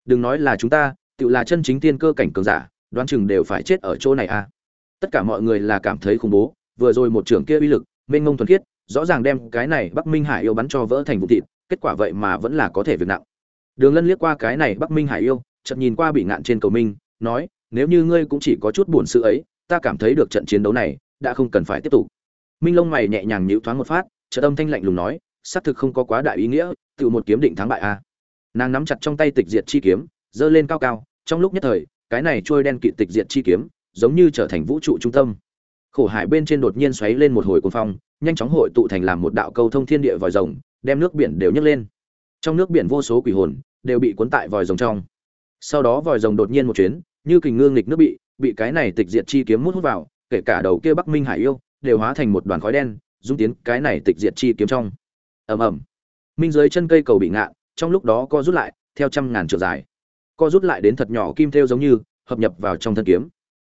đừng nói là chúng ta tự là chân chính tiên cơ cảnh cường giả đoán chừng đều phải chết ở chỗ này à tất cả mọi người là cảm thấy khủng bố vừa rồi một trưởng kia uy lực mênh ngông thuần khiết rõ ràng đem cái này bắc minh hải yêu bắn cho vỡ thành vụ thịt kết quả vậy mà vẫn là có thể việc nặng đường lân liếc qua cái này bắc minh hải yêu, chợt nhìn qua bị ngạn trên cầu minh, nói, nếu như ngươi cũng chỉ có chút buồn sự ấy, ta cảm thấy được trận chiến đấu này đã không cần phải tiếp tục. Minh lông mày nhẹ nhàng nhíu thoáng một phát, chợt âm thanh lạnh lùng nói, xác thực không có quá đại ý nghĩa, tự một kiếm định thắng bại a nàng nắm chặt trong tay tịch diệt chi kiếm, giơ lên cao cao, trong lúc nhất thời, cái này trôi đen kịt tịch diệt chi kiếm, giống như trở thành vũ trụ trung tâm. Khổ hải bên trên đột nhiên xoáy lên một hồi cuồng phong, nhanh chóng hội tụ thành làm một đạo câu thông thiên địa vòi rồng, đem nước biển đều nhấc lên trong nước biển vô số quỷ hồn đều bị cuốn tại vòi rồng trong. Sau đó vòi rồng đột nhiên một chuyến, như kình ngương nghịch nước bị bị cái này tịch diệt chi kiếm mút hút vào, kể cả đầu kia bắc minh hải yêu đều hóa thành một đoàn khói đen, dung tiến cái này tịch diệt chi kiếm trong. Ầm ầm. Minh dưới chân cây cầu bị ngạn trong lúc đó co rút lại, theo trăm ngàn trượng dài. Co rút lại đến thật nhỏ kim thêu giống như, hợp nhập vào trong thân kiếm.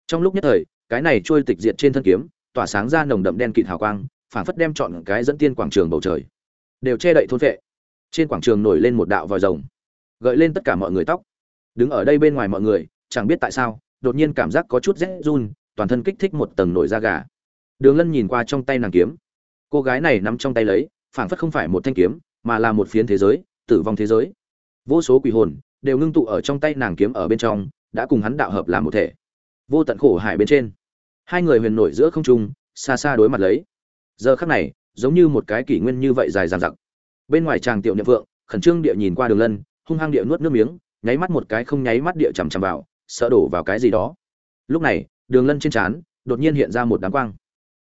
Trong lúc nhất thời, cái này trôi tịch diệt trên thân kiếm, tỏa sáng ra nồng đậm đen kịt hào quang, phảng phất đem chọn cái dẫn tiên quảng trường bầu trời. Đều che đậy thôn vệ trên quảng trường nổi lên một đạo vòi rồng, gợi lên tất cả mọi người tóc. Đứng ở đây bên ngoài mọi người, chẳng biết tại sao, đột nhiên cảm giác có chút rét run, toàn thân kích thích một tầng nổi da gà. Đường lân nhìn qua trong tay nàng kiếm. Cô gái này nắm trong tay lấy, phảng phất không phải một thanh kiếm, mà là một phiến thế giới, tử vong thế giới. Vô số quỷ hồn đều ngưng tụ ở trong tay nàng kiếm ở bên trong, đã cùng hắn đạo hợp làm một thể. Vô tận khổ hải bên trên, hai người huyền nổi giữa không trung, xa xa đối mặt lấy. Giờ khắc này, giống như một cái kỷ nguyên như vậy dài dằng dặc bên ngoài chàng tiểu niệm vượng, khẩn trương địa nhìn qua đường lân, hung hăng địa nuốt nước miếng, nháy mắt một cái không nháy mắt địa chằm chằm vào, sợ đổ vào cái gì đó. Lúc này, đường lân trên trán, đột nhiên hiện ra một đám quang.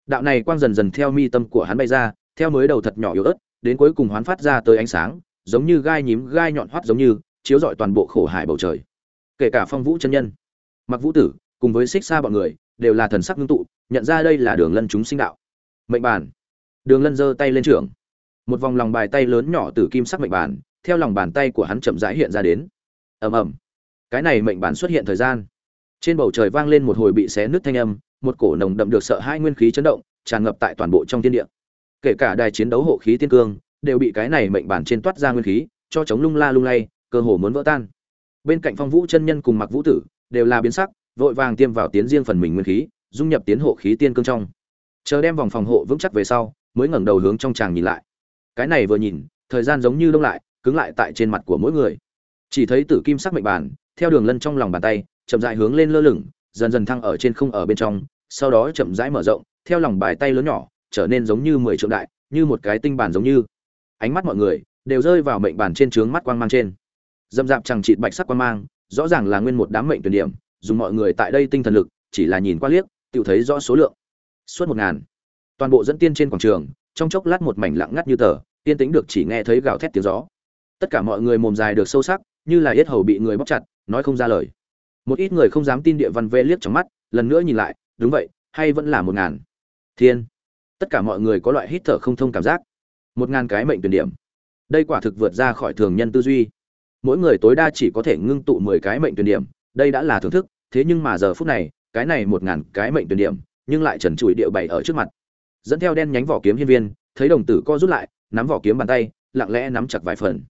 Đạo này quang dần dần theo mi tâm của hắn bay ra, theo mới đầu thật nhỏ yếu ớt, đến cuối cùng hoán phát ra tới ánh sáng, giống như gai nhím gai nhọn hoắt giống như, chiếu rọi toàn bộ khổ hải bầu trời. Kể cả phong vũ chân nhân, mặc vũ tử, cùng với xích xa bọn người, đều là thần sắc ngưng tụ, nhận ra đây là đường lân chúng sinh đạo. Mệnh bản đường lân giơ tay lên trưởng một vòng lòng bài tay lớn nhỏ từ kim sắc mệnh bản theo lòng bàn tay của hắn chậm rãi hiện ra đến. Ầm ầm. Cái này mệnh bản xuất hiện thời gian. Trên bầu trời vang lên một hồi bị xé nứt thanh âm, một cổ nồng đậm được sợ hai nguyên khí chấn động, tràn ngập tại toàn bộ trong thiên địa. Kể cả đài chiến đấu hộ khí tiên cương, đều bị cái này mệnh bản trên toát ra nguyên khí, cho chống lung la lung lay, cơ hồ muốn vỡ tan. Bên cạnh phong vũ chân nhân cùng mặc vũ tử, đều là biến sắc, vội vàng tiêm vào tiến riêng phần mình nguyên khí, dung nhập tiến hộ khí tiên cương trong. Chờ đem vòng phòng hộ vững chắc về sau, mới ngẩng đầu hướng trong tràng nhìn lại cái này vừa nhìn, thời gian giống như đông lại, cứng lại tại trên mặt của mỗi người. Chỉ thấy tử kim sắc mệnh bản theo đường lân trong lòng bàn tay, chậm rãi hướng lên lơ lửng, dần dần thăng ở trên không ở bên trong, sau đó chậm rãi mở rộng, theo lòng bài tay lớn nhỏ, trở nên giống như mười trượng đại, như một cái tinh bản giống như. Ánh mắt mọi người đều rơi vào mệnh bản trên trướng mắt quang mang trên. Dâm dạp chẳng chịt bạch sắc quang mang, rõ ràng là nguyên một đám mệnh tuyển điểm, dùng mọi người tại đây tinh thần lực, chỉ là nhìn qua liếc, tự thấy rõ số lượng. Suốt một ngàn, toàn bộ dẫn tiên trên quảng trường, trong chốc lát một mảnh lặng ngắt như tờ tiên tính được chỉ nghe thấy gào thét tiếng gió. Tất cả mọi người mồm dài được sâu sắc, như là yết hầu bị người bóc chặt, nói không ra lời. Một ít người không dám tin địa văn vê liếc trong mắt, lần nữa nhìn lại, đúng vậy, hay vẫn là một ngàn. Thiên. Tất cả mọi người có loại hít thở không thông cảm giác. Một ngàn cái mệnh tuyển điểm. Đây quả thực vượt ra khỏi thường nhân tư duy. Mỗi người tối đa chỉ có thể ngưng tụ mười cái mệnh tuyển điểm, đây đã là thưởng thức, thế nhưng mà giờ phút này, cái này một ngàn cái mệnh tuyển điểm, nhưng lại trần trụi địa bày ở trước mặt. Dẫn theo đen nhánh vỏ kiếm hiên viên, thấy đồng tử co rút lại nắm vỏ kiếm bàn tay, lặng lẽ nắm chặt vài phần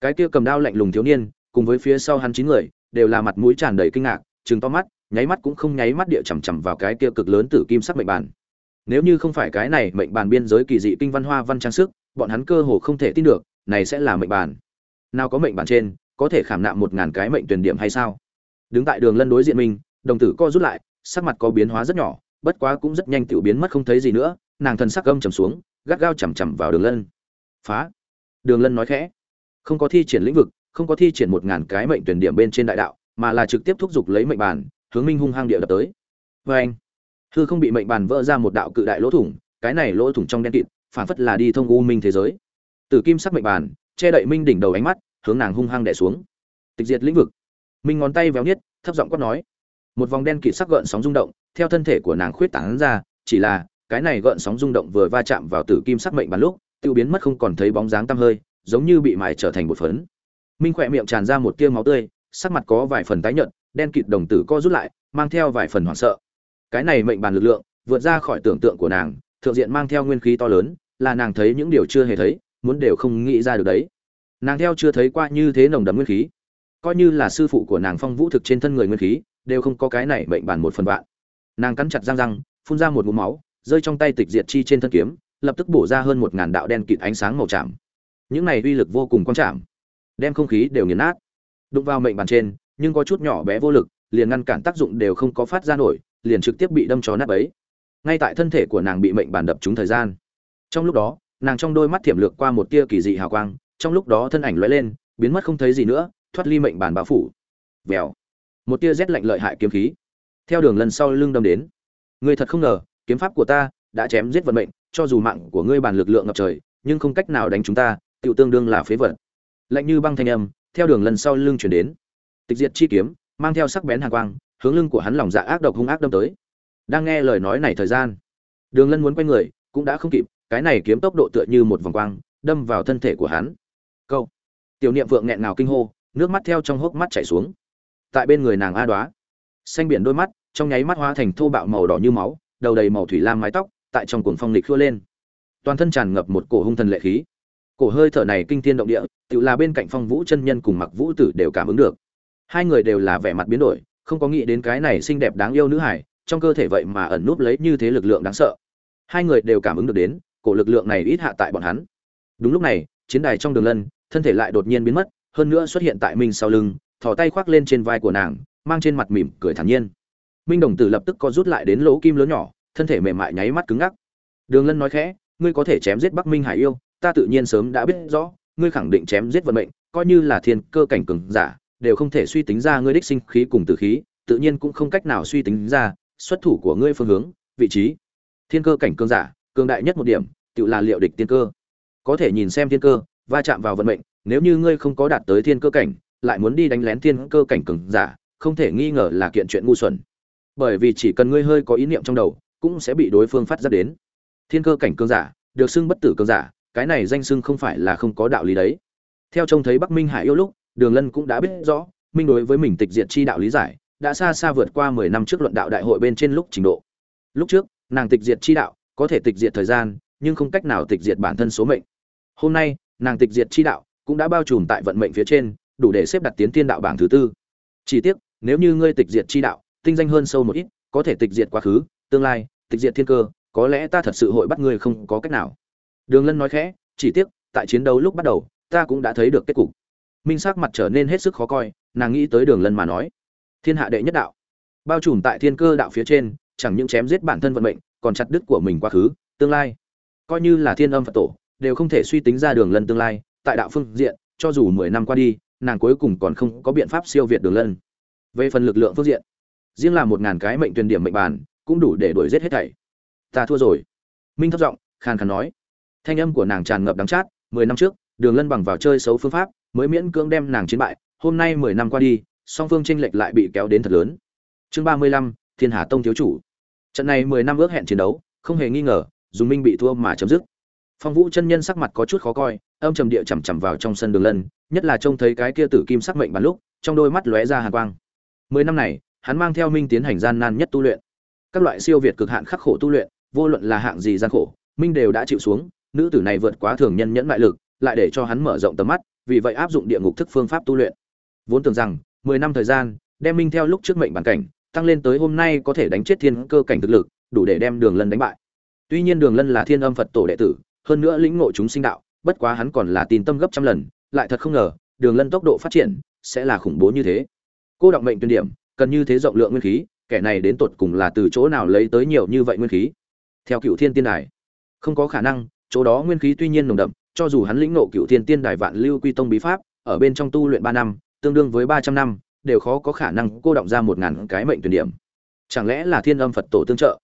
cái kia cầm đao lạnh lùng thiếu niên, cùng với phía sau hắn chín người, đều là mặt mũi tràn đầy kinh ngạc, trừng to mắt, nháy mắt cũng không nháy mắt địa chằm chằm vào cái kia cực lớn tử kim sắc mệnh bàn. nếu như không phải cái này mệnh bàn biên giới kỳ dị kinh văn hoa văn trang sức, bọn hắn cơ hồ không thể tin được, này sẽ là mệnh bàn. nào có mệnh bàn trên, có thể khảm nạm một ngàn cái mệnh tuyển điểm hay sao đứng tại đường lân đối diện mình, đồng tử co rút lại, sắc mặt có biến hóa rất nhỏ, bất quá cũng rất nhanh tiểu biến mất không thấy gì nữa, nàng thần sắc gâm trầm xuống, gắt gao chằm chằm vào đường lân phá. Đường lân nói khẽ, không có thi triển lĩnh vực, không có thi triển một ngàn cái mệnh tuyển điểm bên trên đại đạo, mà là trực tiếp thúc giục lấy mệnh bàn, hướng minh hung hăng địa đập tới. Vê anh, hư không bị mệnh bàn vỡ ra một đạo cự đại lỗ thủng, cái này lỗ thủng trong đen kịt, phản phất là đi thông u minh thế giới. Từ kim sắc mệnh bàn, che đậy minh đỉnh đầu ánh mắt, hướng nàng hung hăng đè xuống. Tịch diệt lĩnh vực. Minh ngón tay véo niết, thấp giọng quát nói. Một vòng đen kịt sắc gợn sóng rung động, theo thân thể của nàng khuyết tảng ra, chỉ là, cái này gợn sóng rung động vừa va chạm vào tử kim sắc mệnh bàn lúc tiêu biến mất không còn thấy bóng dáng tăm hơi, giống như bị mài trở thành một phấn. Minh khỏe miệng tràn ra một tia máu tươi, sắc mặt có vài phần tái nhợt, đen kịt đồng tử co rút lại, mang theo vài phần hoảng sợ. Cái này mệnh bàn lực lượng, vượt ra khỏi tưởng tượng của nàng, thượng diện mang theo nguyên khí to lớn, là nàng thấy những điều chưa hề thấy, muốn đều không nghĩ ra được đấy. Nàng theo chưa thấy qua như thế nồng đậm nguyên khí. Coi như là sư phụ của nàng phong vũ thực trên thân người nguyên khí, đều không có cái này mệnh bản một phần vạn. Nàng cắn chặt răng răng, phun ra một ngụm máu, rơi trong tay tịch diệt chi trên thân kiếm lập tức bổ ra hơn một ngàn đạo đen kịt ánh sáng màu chạm những này uy lực vô cùng quan trọng đem không khí đều nghiền nát. Đụng vào mệnh bàn trên, nhưng có chút nhỏ bé vô lực, liền ngăn cản tác dụng đều không có phát ra nổi, liền trực tiếp bị đâm chó nát ấy ngay tại thân thể của nàng bị mệnh bàn đập trúng thời gian. Trong lúc đó, nàng trong đôi mắt thiểm lược qua một tia kỳ dị hào quang, trong lúc đó thân ảnh lóe lên, biến mất không thấy gì nữa, thoát ly mệnh bàn bao phủ. Vèo. Một tia rét lạnh lợi hại kiếm khí. Theo đường lần sau lưng đâm đến. Người thật không ngờ, kiếm pháp của ta đã chém giết vận mệnh cho dù mạng của ngươi bàn lực lượng ngập trời, nhưng không cách nào đánh chúng ta, tiểu tương đương là phế vật. Lạnh như băng thanh âm, theo đường lần sau lưng chuyển đến. Tịch diệt chi kiếm, mang theo sắc bén hàng quang, hướng lưng của hắn lòng dạ ác độc hung ác đâm tới. Đang nghe lời nói này thời gian, đường lân muốn quay người, cũng đã không kịp, cái này kiếm tốc độ tựa như một vòng quang, đâm vào thân thể của hắn. Câu. Tiểu niệm vượng nghẹn ngào kinh hô, nước mắt theo trong hốc mắt chảy xuống. Tại bên người nàng a đoá, xanh biển đôi mắt, trong nháy mắt hóa thành thô bạo màu đỏ như máu, đầu đầy màu thủy lam mái tóc tại trong cuồng phong lịch khua lên. Toàn thân tràn ngập một cổ hung thần lệ khí. Cổ hơi thở này kinh thiên động địa, tự là bên cạnh phong vũ chân nhân cùng mặc vũ tử đều cảm ứng được. Hai người đều là vẻ mặt biến đổi, không có nghĩ đến cái này xinh đẹp đáng yêu nữ hải, trong cơ thể vậy mà ẩn núp lấy như thế lực lượng đáng sợ. Hai người đều cảm ứng được đến, cổ lực lượng này ít hạ tại bọn hắn. Đúng lúc này, chiến đài trong đường lân, thân thể lại đột nhiên biến mất, hơn nữa xuất hiện tại minh sau lưng, thò tay khoác lên trên vai của nàng, mang trên mặt mỉm cười thản nhiên. Minh đồng tử lập tức co rút lại đến lỗ kim lớn nhỏ thân thể mềm mại nháy mắt cứng ngắc. Đường lân nói khẽ, ngươi có thể chém giết bắc minh hải yêu, ta tự nhiên sớm đã biết rõ, ngươi khẳng định chém giết vận mệnh, coi như là thiên cơ cảnh cường giả, đều không thể suy tính ra ngươi đích sinh khí cùng tử khí, tự nhiên cũng không cách nào suy tính ra xuất thủ của ngươi phương hướng, vị trí. Thiên cơ cảnh cường giả, cường đại nhất một điểm, tự là liệu địch tiên cơ. Có thể nhìn xem thiên cơ, va chạm vào vận mệnh, nếu như ngươi không có đạt tới thiên cơ cảnh, lại muốn đi đánh lén thiên cơ cảnh cường giả, không thể nghi ngờ là kiện chuyện ngu xuẩn. Bởi vì chỉ cần ngươi hơi có ý niệm trong đầu cũng sẽ bị đối phương phát giác đến. Thiên cơ cảnh cường giả, được xưng bất tử cường giả, cái này danh xưng không phải là không có đạo lý đấy. Theo trông thấy bắc minh hải yêu lúc, đường lân cũng đã biết rõ, minh đối với mình tịch diệt chi đạo lý giải, đã xa xa vượt qua mười năm trước luận đạo đại hội bên trên lúc trình độ. Lúc trước, nàng tịch diệt chi đạo, có thể tịch diệt thời gian, nhưng không cách nào tịch diệt bản thân số mệnh. Hôm nay, nàng tịch diệt chi đạo cũng đã bao trùm tại vận mệnh phía trên, đủ để xếp đặt tiến tiên đạo bảng thứ tư. Chỉ tiếc, nếu như ngươi tịch diệt chi đạo, tinh danh hơn sâu một ít, có thể tịch diệt quá khứ, tương lai tịch diệt thiên cơ, có lẽ ta thật sự hội bắt ngươi không có cách nào. Đường lân nói khẽ, chỉ tiếc, tại chiến đấu lúc bắt đầu, ta cũng đã thấy được kết cục. Minh sắc mặt trở nên hết sức khó coi, nàng nghĩ tới đường lân mà nói. Thiên hạ đệ nhất đạo. Bao trùm tại thiên cơ đạo phía trên, chẳng những chém giết bản thân vận mệnh, còn chặt đứt của mình quá khứ, tương lai. Coi như là thiên âm phật tổ, đều không thể suy tính ra đường lân tương lai, tại đạo phương diện, cho dù mười năm qua đi, nàng cuối cùng còn không có biện pháp siêu việt đường lân. Về phần lực lượng phương diện, riêng là một ngàn cái mệnh tuyển điểm mệnh bàn cũng đủ để đuổi giết hết thảy. Ta thua rồi. Minh thấp giọng, khàn khàn nói. Thanh âm của nàng tràn ngập đắng chát, mười năm trước, đường lân bằng vào chơi xấu phương pháp, mới miễn cưỡng đem nàng chiến bại, hôm nay mười năm qua đi, song phương tranh lệch lại bị kéo đến thật lớn. Chương ba mươi lăm, thiên hà tông thiếu chủ. Trận này mười năm ước hẹn chiến đấu, không hề nghi ngờ, dùng minh bị thua mà chấm dứt. Phong vũ chân nhân sắc mặt có chút khó coi, âm trầm địa chằm chằm vào trong sân đường lân, nhất là trông thấy cái kia tử kim sắc mệnh bàn lúc, trong đôi mắt lóe ra hàn quang. Mười năm này, hắn mang theo minh tiến hành gian nan nhất tu luyện các loại siêu việt cực hạn khắc khổ tu luyện, vô luận là hạng gì gian khổ, minh đều đã chịu xuống, nữ tử này vượt quá thường nhân nhẫn mại lực, lại để cho hắn mở rộng tầm mắt, vì vậy áp dụng địa ngục thức phương pháp tu luyện. Vốn tưởng rằng, mười năm thời gian, đem minh theo lúc trước mệnh bản cảnh, tăng lên tới hôm nay có thể đánh chết thiên cơ cảnh thực lực, đủ để đem đường lân đánh bại. Tuy nhiên đường lân là thiên âm phật tổ đệ tử, hơn nữa lĩnh ngộ chúng sinh đạo, bất quá hắn còn là tin tâm gấp trăm lần, lại thật không ngờ, đường lân tốc độ phát triển, sẽ là khủng bố như thế. Cô đọc mệnh tuyên điểm, cần như thế rộng lượng nguyên khí kẻ này đến tột cùng là từ chỗ nào lấy tới nhiều như vậy nguyên khí? Theo cựu thiên tiên đài, không có khả năng, chỗ đó nguyên khí tuy nhiên nồng đậm, cho dù hắn lĩnh ngộ cựu thiên tiên đài vạn lưu quy tông bí pháp, ở bên trong tu luyện ba năm, tương đương với ba trăm năm, đều khó có khả năng cô động ra một ngàn cái mệnh tuyển điểm. Chẳng lẽ là thiên âm phật tổ tương trợ?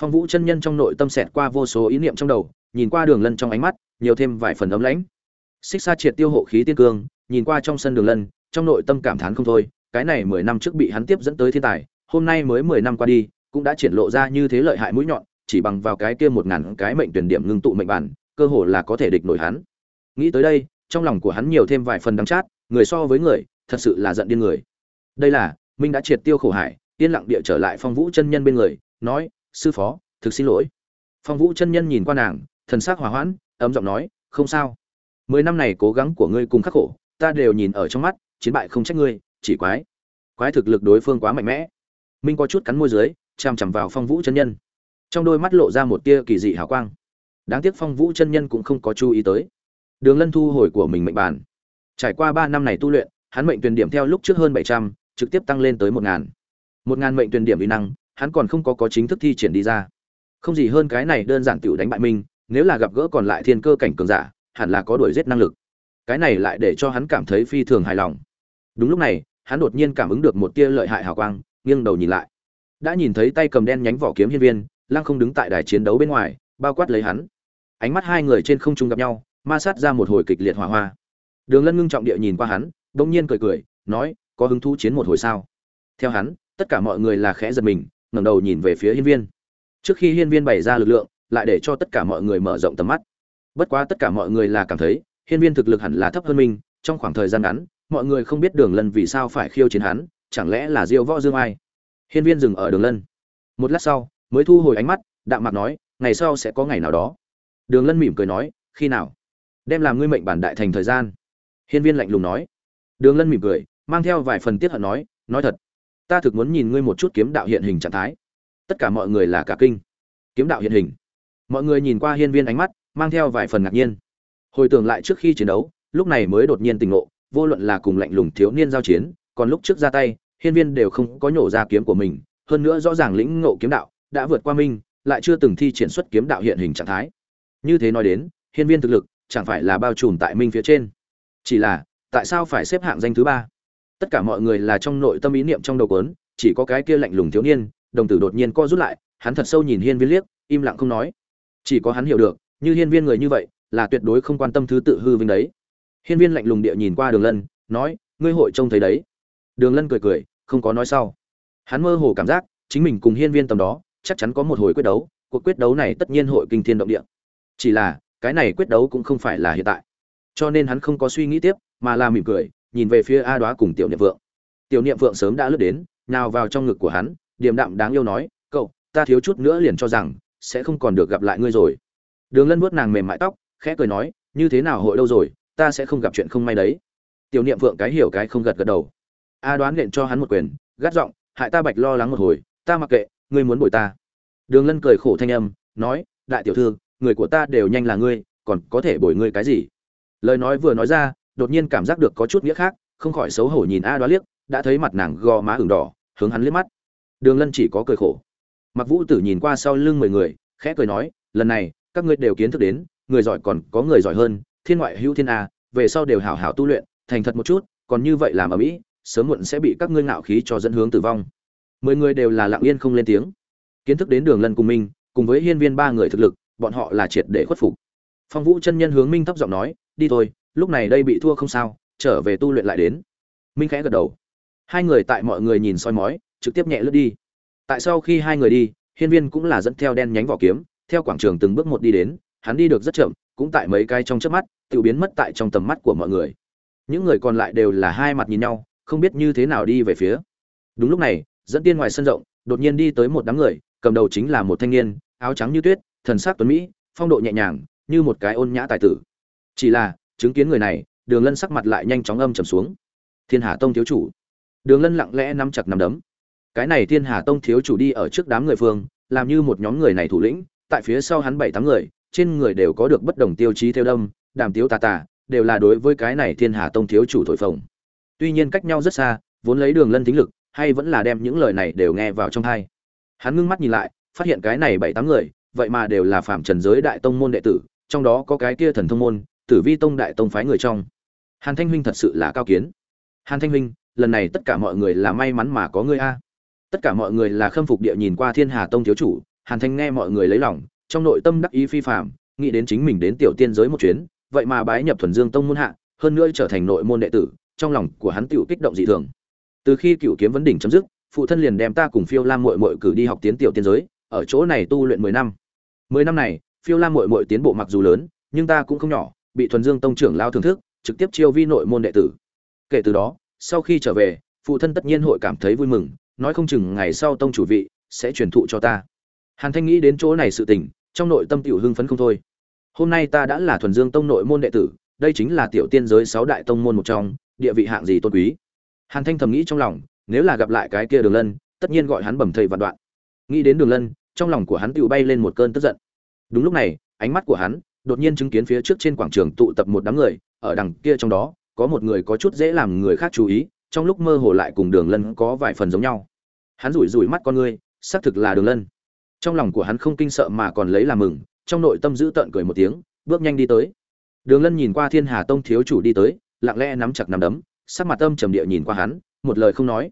Phong vũ chân nhân trong nội tâm xẹt qua vô số ý niệm trong đầu, nhìn qua đường lân trong ánh mắt, nhiều thêm vài phần ấm lãnh. Xích xa triệt tiêu hộ khí tiên cương, nhìn qua trong sân đường lân, trong nội tâm cảm thán không thôi, cái này mười năm trước bị hắn tiếp dẫn tới thiên tài hôm nay mới mười năm qua đi, cũng đã triển lộ ra như thế lợi hại mũi nhọn, chỉ bằng vào cái kia một ngàn cái mệnh tuyển điểm ngưng tụ mệnh bản, cơ hồ là có thể địch nổi hắn. Nghĩ tới đây, trong lòng của hắn nhiều thêm vài phần đắng chát, người so với người, thật sự là giận điên người. Đây là, minh đã triệt tiêu khổ hải, yên lặng địa trở lại phong vũ chân nhân bên người, nói, sư phó, thực xin lỗi. Phong vũ chân nhân nhìn qua nàng, thần sắc hòa hoãn, ấm giọng nói, không sao. Mười năm này cố gắng của ngươi cùng khắc khổ, ta đều nhìn ở trong mắt, chiến bại không trách ngươi, chỉ quái. Quái thực lực đối phương quá mạnh mẽ minh có chút cắn môi dưới, chằm chằm vào phong vũ chân nhân. Trong đôi mắt lộ ra một tia kỳ dị hào quang. Đáng tiếc phong vũ chân nhân cũng không có chú ý tới. Đường lân thu hồi của mình mệnh bản trải qua ba năm này tu luyện, hắn mệnh tuyển điểm theo lúc trước hơn bảy trăm, trực tiếp tăng lên tới một ngàn. Một ngàn mệnh tuyển điểm uy năng, hắn còn không có có chính thức thi triển đi ra. Không gì hơn cái này đơn giản tiểu đánh bại minh nếu là gặp gỡ còn lại thiên cơ cảnh cường giả, hẳn là có đuổi giết năng lực. Cái này lại để cho hắn cảm thấy phi thường hài lòng. Đúng lúc này, hắn đột nhiên cảm ứng được một tia lợi hại hào quang nghiêng đầu nhìn lại. Đã nhìn thấy tay cầm đen nhánh vỏ kiếm hiên viên, lăng không đứng tại đài chiến đấu bên ngoài, bao quát lấy hắn. Ánh mắt hai người trên không trung gặp nhau, ma sát ra một hồi kịch liệt hỏa hoa. Đường lân ngưng trọng địa nhìn qua hắn bỗng nhiên cười cười, nói, có hứng thú chiến một hồi sao? Theo hắn, tất cả mọi người là khẽ giật mình, ngẩng đầu nhìn về phía hiên viên. Trước khi hiên viên bày ra lực lượng, lại để cho tất cả mọi người mở rộng tầm mắt. Bất quá tất cả mọi người là cảm thấy, hiên viên thực lực hẳn là thấp hơn mình, trong khoảng thời gian ngắn, mọi người không biết đường lân vì sao phải khiêu chiến hắn chẳng lẽ là diêu võ dương ai? Hiên viên dừng ở đường lân. Một lát sau, mới thu hồi ánh mắt, đạm mạc nói, ngày sau sẽ có ngày nào đó. Đường lân mỉm cười nói, khi nào? Đem làm ngươi mệnh bản đại thành thời gian. Hiên viên lạnh lùng nói. Đường lân mỉm cười, mang theo vài phần tiết hận nói nói thật, ta thực muốn nhìn ngươi một chút kiếm đạo hiện hình trạng thái. Tất cả mọi người là cả kinh. Kiếm đạo hiện hình. Mọi người nhìn qua hiên viên ánh mắt, mang theo vài phần ngạc nhiên. Hồi tưởng lại trước khi chiến đấu, lúc này mới đột nhiên tình ngộ, vô luận là cùng lạnh lùng thiếu niên giao chiến còn lúc trước ra tay, hiên viên đều không có nhổ ra kiếm của mình, hơn nữa rõ ràng lĩnh ngộ kiếm đạo, đã vượt qua minh, lại chưa từng thi triển xuất kiếm đạo hiện hình trạng thái. Như thế nói đến, hiên viên thực lực chẳng phải là bao trùm tại minh phía trên. Chỉ là, tại sao phải xếp hạng danh thứ ba? Tất cả mọi người là trong nội tâm ý niệm trong đầu cuốn, chỉ có cái kia lạnh lùng thiếu niên, đồng tử đột nhiên co rút lại, hắn thật sâu nhìn hiên viên liếc, im lặng không nói. Chỉ có hắn hiểu được, như hiên viên người như vậy, là tuyệt đối không quan tâm thứ tự hư vinh đấy. Hiên viên lạnh lùng địa nhìn qua đường lân, nói, ngươi hội trông thấy đấy đường lân cười cười, không có nói sau. Hắn mơ hồ cảm giác, chính mình cùng hiên viên tầm đó, chắc chắn có một hồi quyết đấu, cuộc quyết đấu này tất nhiên hội kinh thiên động địa. Chỉ là, cái này quyết đấu cũng không phải là hiện tại. Cho nên hắn không có suy nghĩ tiếp, mà là mỉm cười, nhìn về phía a đoá cùng tiểu niệm vượng. Tiểu niệm vượng sớm đã lướt đến, nào vào trong ngực của hắn, điềm đạm đáng yêu nói, cậu, ta thiếu chút nữa liền cho rằng, sẽ không còn được gặp lại ngươi rồi. Đường lân vuốt nàng mềm mại tóc, khẽ cười nói, như thế nào hội đâu rồi, ta sẽ không gặp chuyện không may đấy. Tiểu niệm vượng cái hiểu cái không gật gật đầu a đoán nện cho hắn một quyền, gắt giọng, hại ta bạch lo lắng một hồi, ta mặc kệ, ngươi muốn bồi ta. Đường lân cười khổ thanh âm, nói, đại tiểu thư, người của ta đều nhanh là ngươi, còn có thể bồi ngươi cái gì? Lời nói vừa nói ra, đột nhiên cảm giác được có chút nghĩa khác, không khỏi xấu hổ nhìn a đoá liếc, đã thấy mặt nàng gò má ửng đỏ, hướng hắn liếc mắt. Đường lân chỉ có cười khổ. Mặc vũ tử nhìn qua sau lưng mười người, khẽ cười nói, lần này, các ngươi đều kiến thức đến, người giỏi còn có người giỏi hơn, thiên ngoại hữu thiên a, về sau đều hảo hảo tu luyện, thành thật một chút, còn như vậy làm ở mỹ sớm muộn sẽ bị các ngươi ngạo khí cho dẫn hướng tử vong. Mười người đều là lặng yên không lên tiếng. Kiến thức đến đường lân cùng minh cùng với hiên viên ba người thực lực, bọn họ là triệt để khuất phục. Phong vũ chân nhân hướng minh thấp giọng nói, đi thôi, lúc này đây bị thua không sao, trở về tu luyện lại đến. Minh khẽ gật đầu. Hai người tại mọi người nhìn soi mói, trực tiếp nhẹ lướt đi. Tại sau khi hai người đi, hiên viên cũng là dẫn theo đen nhánh vỏ kiếm, theo quảng trường từng bước một đi đến, hắn đi được rất chậm, cũng tại mấy cái trong chớp mắt, tự biến mất tại trong tầm mắt của mọi người. Những người còn lại đều là hai mặt nhìn nhau không biết như thế nào đi về phía. Đúng lúc này, dẫn tiên ngoài sân rộng, đột nhiên đi tới một đám người, cầm đầu chính là một thanh niên, áo trắng như tuyết, thần sắc tuấn mỹ, phong độ nhẹ nhàng, như một cái ôn nhã tài tử. Chỉ là, chứng kiến người này, đường lân sắc mặt lại nhanh chóng âm trầm xuống. Thiên hà tông thiếu chủ. Đường lân lặng lẽ nắm chặt nắm đấm. Cái này thiên hà tông thiếu chủ đi ở trước đám người phương, làm như một nhóm người này thủ lĩnh, tại phía sau hắn bảy tám người, trên người đều có được bất đồng tiêu chí theo đâm, đàm tiếu tà tà, đều là đối với cái này thiên hà tông thiếu chủ thổi phồng tuy nhiên cách nhau rất xa, vốn lấy đường lân thính lực, hay vẫn là đem những lời này đều nghe vào trong thai hắn ngưng mắt nhìn lại, phát hiện cái này bảy tám người, vậy mà đều là phạm trần giới đại tông môn đệ tử, trong đó có cái kia thần thông môn, tử vi tông đại tông phái người trong. Hàn thanh huynh thật sự là cao kiến. Hàn thanh huynh, lần này tất cả mọi người là may mắn mà có ngươi a. Tất cả mọi người là khâm phục địa nhìn qua thiên hà tông thiếu chủ, hàn thanh nghe mọi người lấy lòng, trong nội tâm đắc ý phi phạm nghĩ đến chính mình đến tiểu tiên giới một chuyến, vậy mà bái nhập thuần dương tông môn hạ, hơn nữa trở thành nội môn đệ tử trong lòng của hắn tiểu kích động dị thường. Từ khi cựu kiếm vấn đỉnh chấm dứt, phụ thân liền đem ta cùng phiêu lam mội mội cử đi học tiến tiểu tiên giới, ở chỗ này tu luyện mười năm. Mười năm này, phiêu lam mội mội tiến bộ mặc dù lớn, nhưng ta cũng không nhỏ, bị thuần dương tông trưởng lao thưởng thức, trực tiếp chiêu vi nội môn đệ tử. Kể từ đó, sau khi trở về, phụ thân tất nhiên hội cảm thấy vui mừng, nói không chừng ngày sau tông chủ vị sẽ truyền thụ cho ta. Hàn thanh nghĩ đến chỗ này sự tình, trong nội tâm tiểu hưng phấn không thôi. Hôm nay ta đã là thuần dương tông nội môn đệ tử, đây chính là tiểu tiên giới sáu đại tông môn một trong địa vị hạng gì tôn quý. Hàn thanh thầm nghĩ trong lòng, nếu là gặp lại cái kia đường lân, tất nhiên gọi hắn bẩm thầy vạn đoạn. Nghĩ đến đường lân, trong lòng của hắn tự bay lên một cơn tức giận. Đúng lúc này, ánh mắt của hắn đột nhiên chứng kiến phía trước trên quảng trường tụ tập một đám người, ở đằng kia trong đó, có một người có chút dễ làm người khác chú ý, trong lúc mơ hồ lại cùng đường lân có vài phần giống nhau. Hắn rủi rủi mắt con ngươi, xác thực là đường lân. Trong lòng của hắn không kinh sợ mà còn lấy làm mừng, trong nội tâm giữ tợn cười một tiếng, bước nhanh đi tới. Đường lân nhìn qua thiên hà tông thiếu chủ đi tới lặng lẽ nắm chặt nắm đấm, sắc mặt âm trầm địa nhìn qua hắn, một lời không nói.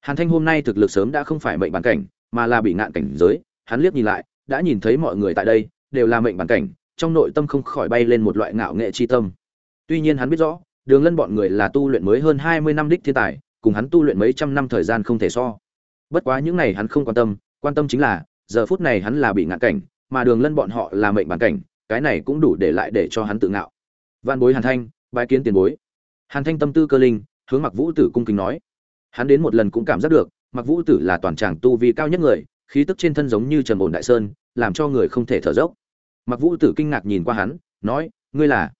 Hàn thanh hôm nay thực lực sớm đã không phải mệnh bản cảnh, mà là bị ngạn cảnh giới. Hắn liếc nhìn lại, đã nhìn thấy mọi người tại đây, đều là mệnh bản cảnh, trong nội tâm không khỏi bay lên một loại ngạo nghệ chi tâm. Tuy nhiên hắn biết rõ, đường lân bọn người là tu luyện mới hơn hai mươi năm đích thiên tài, cùng hắn tu luyện mấy trăm năm thời gian không thể so. Bất quá những này hắn không quan tâm quan tâm chính là, giờ phút này hắn là bị ngạn cảnh, mà đường lân bọn họ là mệnh bản cảnh, cái này cũng đủ để lại để cho hắn tự ngạo. Vạn bối hàn thanh, bái kiến tiền bối hàn thanh tâm tư cơ linh, hướng mặc vũ tử cung kính nói. Hắn đến một lần cũng cảm giác được mặc vũ tử là toàn tràng tu vi cao nhất người, khí tức trên thân giống như trần ổn đại sơn, làm cho người không thể thở dốc. Mặc vũ tử kinh ngạc nhìn qua hắn, nói, ngươi là?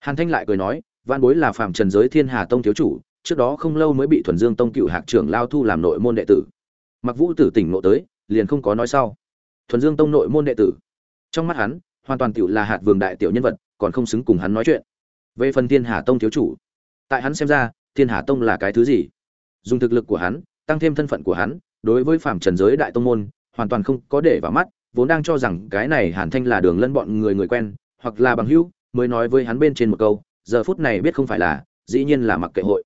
Hàn thanh lại cười nói văn bối là phạm trần giới thiên hà tông thiếu chủ, trước đó không lâu mới bị thuần dương tông cựu hạc trưởng lao thu làm nội môn đệ tử. Mặc vũ tử tỉnh ngộ tới, liền không có nói sau. Thuần dương tông nội môn đệ tử. Trong mắt hắn, hoàn toàn tiểu là hạt vườn đại tiểu nhân vật, còn không xứng cùng hắn nói chuyện. Về phần thiên hà tông thiếu chủ tại hắn xem ra, thiên hà tông là cái thứ gì? Dùng thực lực của hắn, tăng thêm thân phận của hắn, đối với phạm trần giới đại tông môn, hoàn toàn không có để vào mắt, vốn đang cho rằng cái này hàn thanh là đường lân bọn người người quen, hoặc là bằng hữu, mới nói với hắn bên trên một câu, giờ phút này biết không phải là, dĩ nhiên là mặc kệ hội.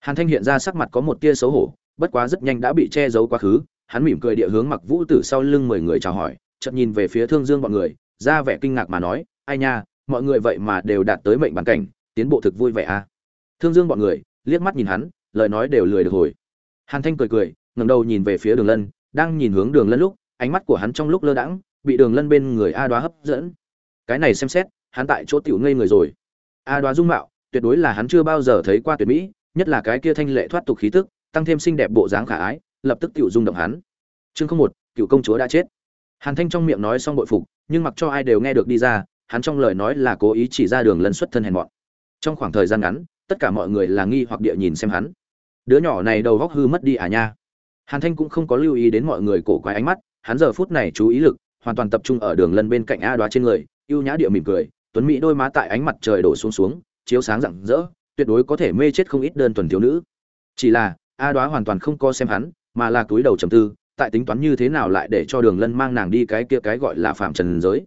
Hàn thanh hiện ra sắc mặt có một tia xấu hổ, bất quá rất nhanh đã bị che giấu quá khứ, hắn mỉm cười địa hướng mặc vũ tử sau lưng mười người chào hỏi, chợt nhìn về phía thương dương bọn người, ra vẻ kinh ngạc mà nói, ai nha, mọi người vậy mà đều đạt tới mệnh bản cảnh, tiến bộ thực vui vẻ à? Thương dương bọn người, liếc mắt nhìn hắn, lời nói đều lười được hồi. Hàn thanh cười cười, ngẩng đầu nhìn về phía đường lân, đang nhìn hướng đường lân lúc, ánh mắt của hắn trong lúc lơ đãng, bị đường lân bên người a đoá hấp dẫn. Cái này xem xét, hắn tại chỗ tiểu ngây người rồi. A đoá dung mạo, tuyệt đối là hắn chưa bao giờ thấy qua tuyệt mỹ, nhất là cái kia thanh lệ thoát tục khí tức, tăng thêm xinh đẹp bộ dáng khả ái, lập tức tiểu rung động hắn. Chương không một, cựu công chúa đã chết. Hàn thanh trong miệng nói xong bội phục, nhưng mặc cho ai đều nghe được đi ra, hắn trong lời nói là cố ý chỉ ra đường lân xuất thân hèn mọn. Trong khoảng thời gian ngắn tất cả mọi người là nghi hoặc địa nhìn xem hắn. Đứa nhỏ này đầu góc hư mất đi à nha. Hàn thanh cũng không có lưu ý đến mọi người cổ quái ánh mắt, hắn giờ phút này chú ý lực, hoàn toàn tập trung ở đường lân bên cạnh a đoá trên người, ưu nhã địa mỉm cười, tuấn mỹ đôi má tại ánh mặt trời đổ xuống xuống, chiếu sáng rạng rỡ, tuyệt đối có thể mê chết không ít đơn thuần thiếu nữ. Chỉ là, a đoá hoàn toàn không co xem hắn, mà là túi đầu trầm tư, tại tính toán như thế nào lại để cho đường lân mang nàng đi cái kia cái gọi là phạm trần giới.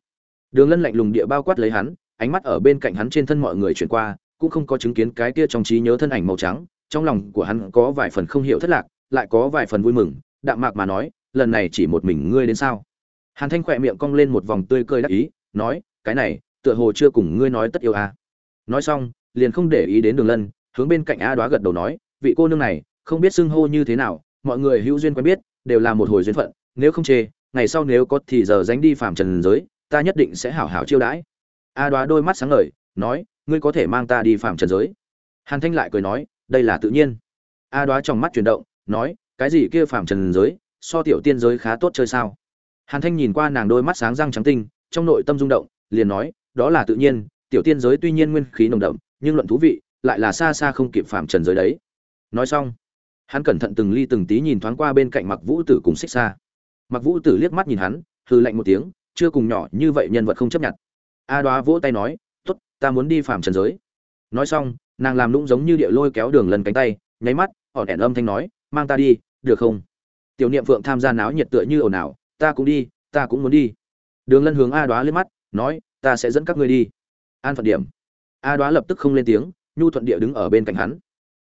Đường lân lạnh lùng địa bao quát lấy hắn, ánh mắt ở bên cạnh hắn trên thân mọi người chuyển qua cũng không có chứng kiến cái kia trong trí nhớ thân ảnh màu trắng, trong lòng của hắn có vài phần không hiểu thất lạc, lại có vài phần vui mừng, đạm mạc mà nói, lần này chỉ một mình ngươi đến sao hàn thanh khỏe miệng cong lên một vòng tươi cười đắc ý, nói, cái này, tựa hồ chưa cùng ngươi nói tất yêu à. nói xong, liền không để ý đến đường lân, hướng bên cạnh a đoá gật đầu nói, vị cô nương này, không biết xưng hô như thế nào, mọi người hữu duyên quen biết, đều là một hồi duyên phận, nếu không chê, ngày sau nếu có thì giờ dánh đi phạm trần giới, ta nhất định sẽ hảo hảo chiêu đãi a đoá đôi mắt sáng ngời, nói ngươi có thể mang ta đi phạm trần giới. Hàn thanh lại cười nói, đây là tự nhiên. A đoá trong mắt chuyển động, nói, cái gì kia phạm trần giới, so tiểu tiên giới khá tốt chơi sao? Hàn thanh nhìn qua nàng đôi mắt sáng răng trắng tinh, trong nội tâm rung động, liền nói, đó là tự nhiên, tiểu tiên giới tuy nhiên nguyên khí nồng đậm, nhưng luận thú vị, lại là xa xa không kịp phạm trần giới đấy. Nói xong, hắn cẩn thận từng ly từng tí nhìn thoáng qua bên cạnh mặc vũ tử cùng xích xa mặc vũ tử liếc mắt nhìn hắn hư lạnh một tiếng, chưa cùng nhỏ như vậy nhân vật không chấp nhận. A đoá vỗ tay nói ta muốn đi phạm trần giới. Nói xong, nàng làm lũng giống như địa lôi kéo đường lần cánh tay, nháy mắt họ đèn âm thanh nói, mang ta đi, được không? Tiểu niệm phượng tham gia náo nhiệt tựa như ồn ào, ta cũng đi, ta cũng muốn đi. Đường lân hướng a đoá lên mắt, nói, ta sẽ dẫn các ngươi đi. An phận điểm. A đoá lập tức không lên tiếng, nhu thuận địa đứng ở bên cạnh hắn.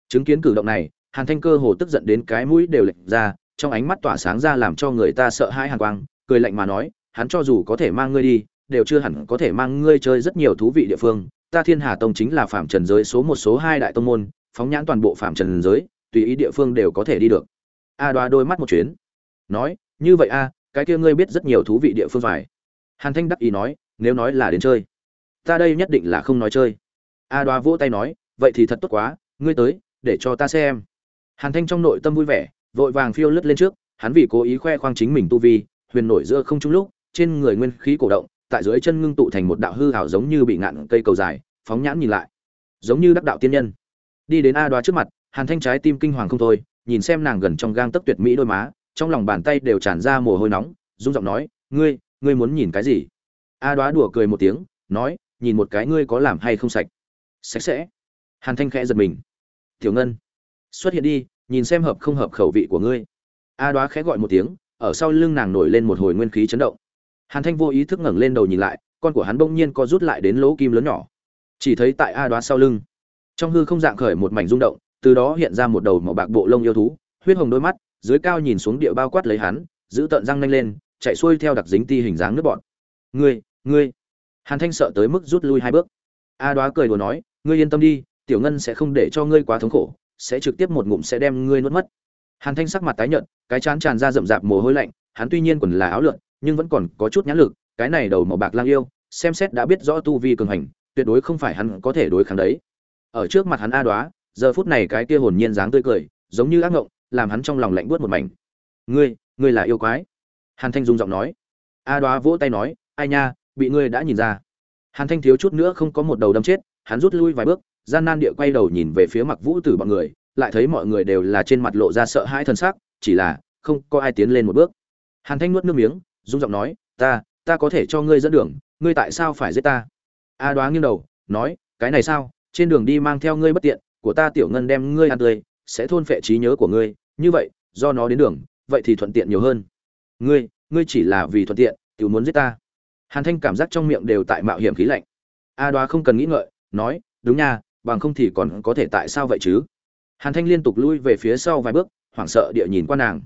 Chứng kiến cử động này, hàn thanh cơ hồ tức giận đến cái mũi đều lệch ra, trong ánh mắt tỏa sáng ra làm cho người ta sợ hãi hàn quang, cười lạnh mà nói, hắn cho dù có thể mang ngươi đi đều chưa hẳn có thể mang ngươi chơi rất nhiều thú vị địa phương. Ta thiên hà tông chính là phạm trần giới số một số hai đại tông môn, phóng nhãn toàn bộ phạm trần giới, tùy ý địa phương đều có thể đi được. A đoá đôi mắt một chuyến, nói, như vậy a, cái kia ngươi biết rất nhiều thú vị địa phương phải. Hàn thanh đắc ý nói, nếu nói là đến chơi, ta đây nhất định là không nói chơi. A đoá vỗ tay nói, vậy thì thật tốt quá, ngươi tới, để cho ta xem. Hàn thanh trong nội tâm vui vẻ, vội vàng phiêu lướt lên trước, hắn vì cố ý khoe khoang chính mình tu vi, huyền nổi giữa không trung lúc, trên người nguyên khí cổ động tại dưới chân ngưng tụ thành một đạo hư hảo giống như bị ngạn cây cầu dài, phóng nhãn nhìn lại. Giống như đắc đạo tiên nhân. Đi đến a đoá trước mặt, hàn thanh trái tim kinh hoàng không thôi, nhìn xem nàng gần trong gang tấc tuyệt mỹ đôi má, trong lòng bàn tay đều tràn ra mồ hôi nóng, rung giọng nói, ngươi ngươi muốn nhìn cái gì? A đoá đùa cười một tiếng, nói, nhìn một cái ngươi có làm hay không sạch. Sạch sẽ. Hàn thanh khẽ giật mình. Tiểu ngân, xuất hiện đi, nhìn xem hợp không hợp khẩu vị của ngươi. A đoá khẽ gọi một tiếng, ở sau lưng nàng nổi lên một hồi nguyên khí chấn động hàn thanh vô ý thức ngẩng lên đầu nhìn lại, con của hắn bỗng nhiên co rút lại đến lỗ kim lớn nhỏ. Chỉ thấy tại a đoá sau lưng, trong hư không dạng khởi một mảnh rung động, từ đó hiện ra một đầu màu bạc bộ lông yêu thú, huyết hồng đôi mắt, dưới cao nhìn xuống địa bao quát lấy hắn, giữ tợn răng nanh lên, chạy xuôi theo đặc dính ti hình dáng nước bọn. Ngươi ngươi! Hàn thanh sợ tới mức rút lui hai bước. A đoá cười đùa nói, ngươi yên tâm đi, tiểu ngân sẽ không để cho ngươi quá thống khổ, sẽ trực tiếp một ngụm sẽ đem ngươi nuốt mất. Hàn thanh sắc mặt tái nhợt, cái chán tràn ra rậm rạp mồ hôi lạnh, hắn tuy nhiên quần là áo lượn nhưng vẫn còn có chút nhãn lực, cái này đầu màu bạc lang yêu, xem xét đã biết rõ tu vi cường hành, tuyệt đối không phải hắn có thể đối kháng đấy. Ở trước mặt hắn a đoá, giờ phút này cái kia hồn nhiên dáng tươi cười, giống như ác ngộng, làm hắn trong lòng lạnh buốt một mảnh. Ngươi ngươi là yêu quái? Hàn thanh dung giọng nói. A đoá vỗ tay nói, ai nha, bị ngươi đã nhìn ra. Hàn thanh thiếu chút nữa không có một đầu đâm chết, hắn rút lui vài bước, gian nan địa quay đầu nhìn về phía mặc vũ tử bọn người, lại thấy mọi người đều là trên mặt lộ ra sợ hãi thân xác chỉ là không có ai tiến lên một bước. Hàn thanh nuốt nước miếng rung giọng nói, ta ta có thể cho ngươi dẫn đường, ngươi tại sao phải giết ta? A đoá nghiêng đầu, nói, cái này sao? Trên đường đi mang theo ngươi bất tiện, của ta tiểu ngân đem ngươi ăn tươi, sẽ thôn phệ trí nhớ của ngươi. Như vậy, do nó đến đường, vậy thì thuận tiện nhiều hơn. Ngươi ngươi chỉ là vì thuận tiện, tiểu muốn giết ta. Hàn thanh cảm giác trong miệng đều tại mạo hiểm khí lạnh. A đoá không cần nghĩ ngợi, nói, đúng nha, bằng không thì còn có thể tại sao vậy chứ? Hàn thanh liên tục lui về phía sau vài bước, hoảng sợ địa nhìn qua nàng.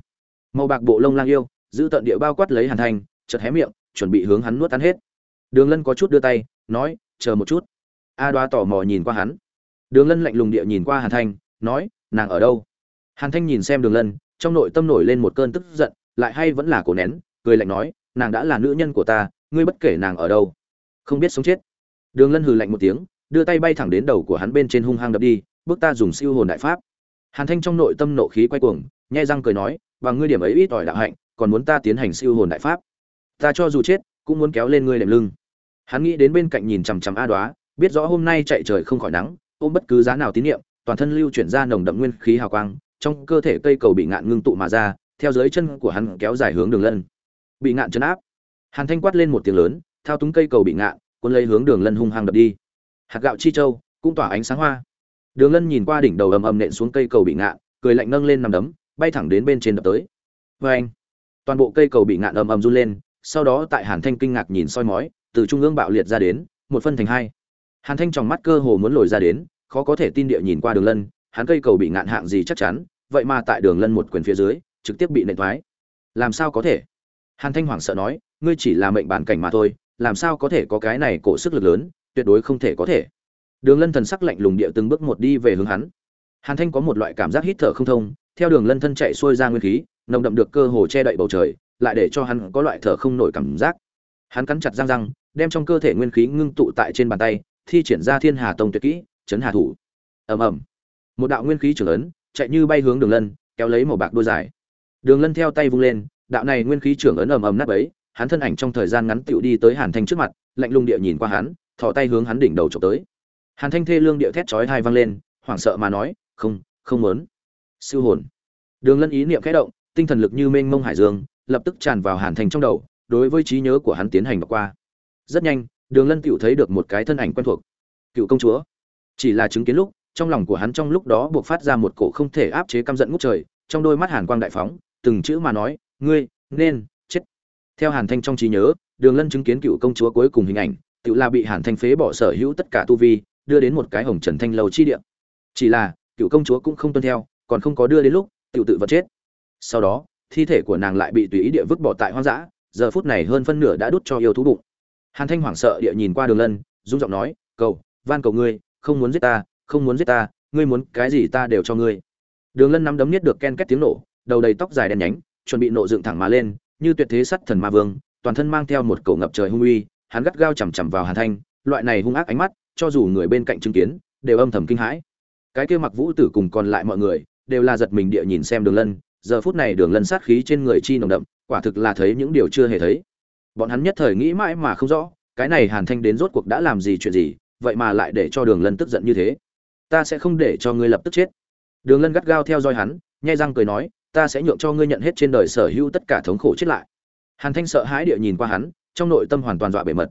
Màu bạc bộ lông lang yêu giữ tận địa bao quát lấy hàn thanh, chợt hé miệng, chuẩn bị hướng hắn nuốt tan hết. Đường lân có chút đưa tay, nói, chờ một chút. A đoá tò mò nhìn qua hắn. Đường lân lạnh lùng địa nhìn qua hàn thanh, nói, nàng ở đâu? Hàn thanh nhìn xem đường lân, trong nội tâm nổi lên một cơn tức giận, lại hay vẫn là cổ nén, cười lạnh nói, nàng đã là nữ nhân của ta, ngươi bất kể nàng ở đâu, không biết sống chết. Đường lân hừ lạnh một tiếng, đưa tay bay thẳng đến đầu của hắn bên trên hung hăng đập đi, bước ta dùng siêu hồn đại pháp. Hàn thanh trong nội tâm nộ khí quay cuồng, nhai răng cười nói, và ngươi điểm ấy ít ỏi đạo hạnh còn muốn ta tiến hành siêu hồn đại pháp. Ta cho dù chết, cũng muốn kéo lên ngươi đệm lưng. Hắn nghĩ đến bên cạnh nhìn chằm chằm a đoá, biết rõ hôm nay chạy trời không khỏi nắng, ôm bất cứ giá nào tín nhiệm toàn thân lưu chuyển ra nồng đậm nguyên khí hào quang, trong cơ thể cây cầu bị ngạn ngưng tụ mà ra, theo dưới chân của hắn kéo dài hướng đường lân. Bị ngạn chấn áp. Hàn thanh quát lên một tiếng lớn, thao túng cây cầu bị ngạn quân lấy hướng đường lân hung hăng đập đi. Hạt gạo chi châu, cũng tỏa ánh sáng hoa. Đường lân nhìn qua đỉnh đầu ầm ầm nện xuống cây cầu bị ngạn, cười lạnh nâng lên nằm đấm, bay thẳng đến bên trên đập tới. Vê anh toàn bộ cây cầu bị ngạn ầm ầm run lên, sau đó tại hàn thanh kinh ngạc nhìn soi mói, từ trung ương bạo liệt ra đến, một phân thành hai. Hàn thanh trong mắt cơ hồ muốn lồi ra đến, khó có thể tin địa nhìn qua đường lân, hắn cây cầu bị ngạn hạng gì chắc chắn, vậy mà tại đường lân một quyền phía dưới, trực tiếp bị nện thoái. Làm sao có thể? Hàn thanh hoảng sợ nói, ngươi chỉ là mệnh bản cảnh mà thôi, làm sao có thể có cái này cổ sức lực lớn, tuyệt đối không thể có thể. Đường lân thần sắc lạnh lùng địa từng bước một đi về hướng hắn. Hàn thanh có một loại cảm giác hít thở không thông, theo đường lân thân chạy xuôi ra nguyên khí nồng đậm được cơ hồ che đậy bầu trời, lại để cho hắn có loại thở không nổi cảm giác. Hắn cắn chặt răng răng, đem trong cơ thể nguyên khí ngưng tụ tại trên bàn tay, thi triển ra thiên hà tông tuyệt kỹ, chấn hà thủ. Ầm ầm. Một đạo nguyên khí trưởng ấn, chạy như bay hướng đường lân, kéo lấy màu bạc đôi dài. Đường lân theo tay vung lên, đạo này nguyên khí trưởng ấn ầm ầm nát ấy hắn thân ảnh trong thời gian ngắn tựu đi tới hàn thanh trước mặt, lạnh lùng địa nhìn qua hắn, thò tay hướng hắn đỉnh đầu trộm tới. Hàn thanh thê lương địa thét chói hai vang lên, hoảng sợ mà nói, không không muốn. Siêu hồn. Đường lân ý niệm khẽ động tinh thần lực như mênh mông hải dương, lập tức tràn vào hàn thành trong đầu, đối với trí nhớ của hắn tiến hành đọc qua. Rất nhanh, đường lân tựu thấy được một cái thân ảnh quen thuộc. Cựu công chúa. Chỉ là chứng kiến lúc, trong lòng của hắn trong lúc đó buộc phát ra một cổ không thể áp chế căm giận ngút trời, trong đôi mắt hàn quang đại phóng, từng chữ mà nói, ngươi nên chết. Theo hàn thanh trong trí nhớ, đường lân chứng kiến cựu công chúa cuối cùng hình ảnh, tự là bị hàn thanh phế bỏ sở hữu tất cả tu vi, đưa đến một cái hồng trần thanh lâu chi địa. Chỉ là cựu công chúa cũng không tuân theo, còn không có đưa đến lúc tiểu tự vật chết sau đó, thi thể của nàng lại bị tùy ý địa vứt bỏ tại hoang dã, giờ phút này hơn phân nửa đã đút cho yêu thú bụng. Hàn thanh hoảng sợ địa nhìn qua đường lân rung giọng nói, cầu, van cầu ngươi, không muốn giết ta, không muốn giết ta, ngươi muốn cái gì ta đều cho ngươi. Đường lân nắm đấm niết được ken két tiếng nổ, đầu đầy tóc dài đen nhánh, chuẩn bị nộ dựng thẳng mà lên, như tuyệt thế sắt thần ma vương, toàn thân mang theo một cầu ngập trời hung uy, hắn gắt gao chằm chằm vào hàn thanh, loại này hung ác ánh mắt, cho dù người bên cạnh chứng kiến, đều âm thầm kinh hãi. Cái kia mặc vũ tử cùng còn lại mọi người, đều là giật mình địa nhìn xem đường lân giờ phút này đường lân sát khí trên người chi nồng đậm, quả thực là thấy những điều chưa hề thấy. Bọn hắn nhất thời nghĩ mãi mà không rõ, cái này hàn thanh đến rốt cuộc đã làm gì chuyện gì, vậy mà lại để cho đường lân tức giận như thế. Ta sẽ không để cho ngươi lập tức chết. Đường lân gắt gao theo dõi hắn, nhai răng cười nói, ta sẽ nhượng cho ngươi nhận hết trên đời sở hữu tất cả thống khổ chết lại. Hàn thanh sợ hãi địa nhìn qua hắn, trong nội tâm hoàn toàn dọa bể mật.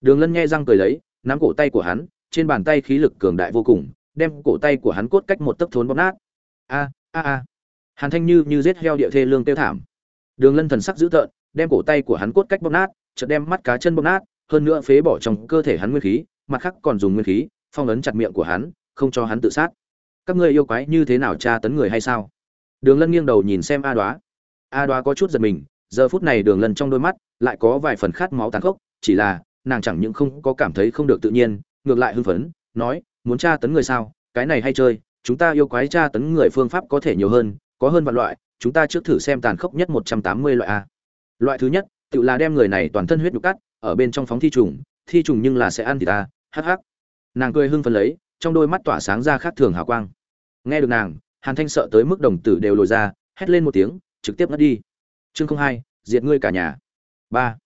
Đường lân nhai răng cười lấy, nắm cổ tay của hắn, trên bàn tay khí lực cường đại vô cùng, đem cổ tay của hắn cốt cách một tấc thốn bóp nát. A a a hàn thanh như như rết heo địa thê lương tiêu thảm. Đường lân thần sắc dữ tợn, đem cổ tay của hắn cốt cách bóp nát, chợt đem mắt cá chân bóp nát, hơn nữa phế bỏ trong cơ thể hắn nguyên khí, mặt khác còn dùng nguyên khí, phong ấn chặt miệng của hắn, không cho hắn tự sát. Các ngươi yêu quái như thế nào tra tấn người hay sao? Đường lân nghiêng đầu nhìn xem a đoá. A đoá có chút giật mình, giờ phút này đường lân trong đôi mắt lại có vài phần khát máu tàn khốc, chỉ là nàng chẳng những không có cảm thấy không được tự nhiên, ngược lại hưng phấn, nói, muốn tra tấn người sao? Cái này hay chơi, chúng ta yêu quái tra tấn người phương pháp có thể nhiều hơn có hơn vạn loại, chúng ta trước thử xem tàn khốc nhất một trăm tám mươi loại a. Loại thứ nhất, tự là đem người này toàn thân huyết nhục cắt, ở bên trong phóng thi trùng thi trùng nhưng là sẽ ăn thì ta, hắc hắc. Nàng cười hưng phấn lấy, trong đôi mắt tỏa sáng ra khác thường hào quang. Nghe được nàng, hàn thanh sợ tới mức đồng tử đều lồi ra, hét lên một tiếng, trực tiếp ngất đi. Chương không hai, diệt ngươi cả nhà. Ba.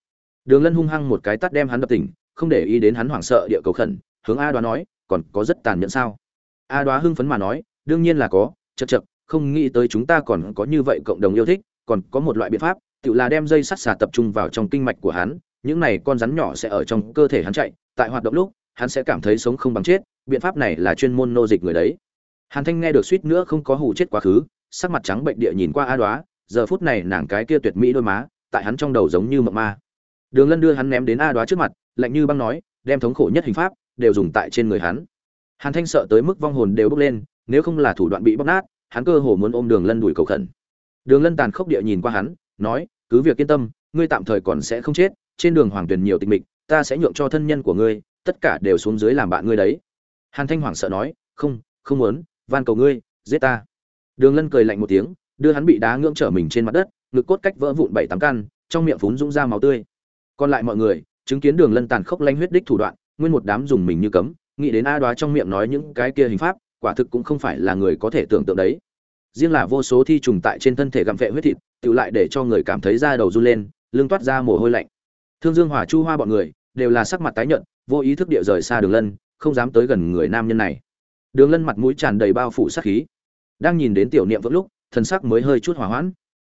Đường lân hung hăng một cái tắt đem hắn đập tỉnh, không để ý đến hắn hoảng sợ địa cầu khẩn, hướng a đoá nói, còn có rất tàn nhẫn sao? A đoá hưng phấn mà nói, đương nhiên là có chật chật không nghĩ tới chúng ta còn có như vậy cộng đồng yêu thích, còn có một loại biện pháp, tự là đem dây sắt xà tập trung vào trong kinh mạch của hắn, những này con rắn nhỏ sẽ ở trong cơ thể hắn chạy, tại hoạt động lúc, hắn sẽ cảm thấy sống không bằng chết, biện pháp này là chuyên môn nô dịch người đấy. Hàn thanh nghe được suýt nữa không có hù chết quá khứ, sắc mặt trắng bệnh địa nhìn qua a đoá, giờ phút này nàng cái kia tuyệt mỹ đôi má, tại hắn trong đầu giống như mộng ma. Đường lân đưa hắn ném đến a đoá trước mặt, lạnh như băng nói, đem thống khổ nhất hình pháp, đều dùng tại trên người hắn. Hàn thanh sợ tới mức vong hồn đều bốc lên, nếu không là thủ đoạn bị bóc nát hắn cơ hồ muốn ôm đường lân đuổi cầu khẩn. Đường lân tàn khốc địa nhìn qua hắn, nói, cứ việc yên tâm, ngươi tạm thời còn sẽ không chết, trên đường hoàng tuyền nhiều tịch mịch, ta sẽ nhượng cho thân nhân của ngươi, tất cả đều xuống dưới làm bạn ngươi đấy. Hàn thanh Hoàng sợ nói, không không muốn, van cầu ngươi, giết ta. Đường lân cười lạnh một tiếng, đưa hắn bị đá ngưỡng trở mình trên mặt đất, ngực cốt cách vỡ vụn bảy tám căn, trong miệng phún rung ra máu tươi. Còn lại mọi người, chứng kiến đường lân tàn khốc lanh huyết đích thủ đoạn, nguyên một đám dùng mình như cấm, nghĩ đến a đoá trong miệng nói những cái kia hình pháp quả thực cũng không phải là người có thể tưởng tượng đấy. Riêng là vô số thi trùng tại trên thân thể gặm vệ huyết thịt, tự lại để cho người cảm thấy da đầu run lên, lưng toát ra mồ hôi lạnh. Thương dương hòa chu hoa bọn người đều là sắc mặt tái nhợt, vô ý thức địa rời xa đường lân, không dám tới gần người nam nhân này. Đường lân mặt mũi tràn đầy bao phủ sát khí. Đang nhìn đến tiểu niệm vững lúc, thần sắc mới hơi chút hỏa hoãn.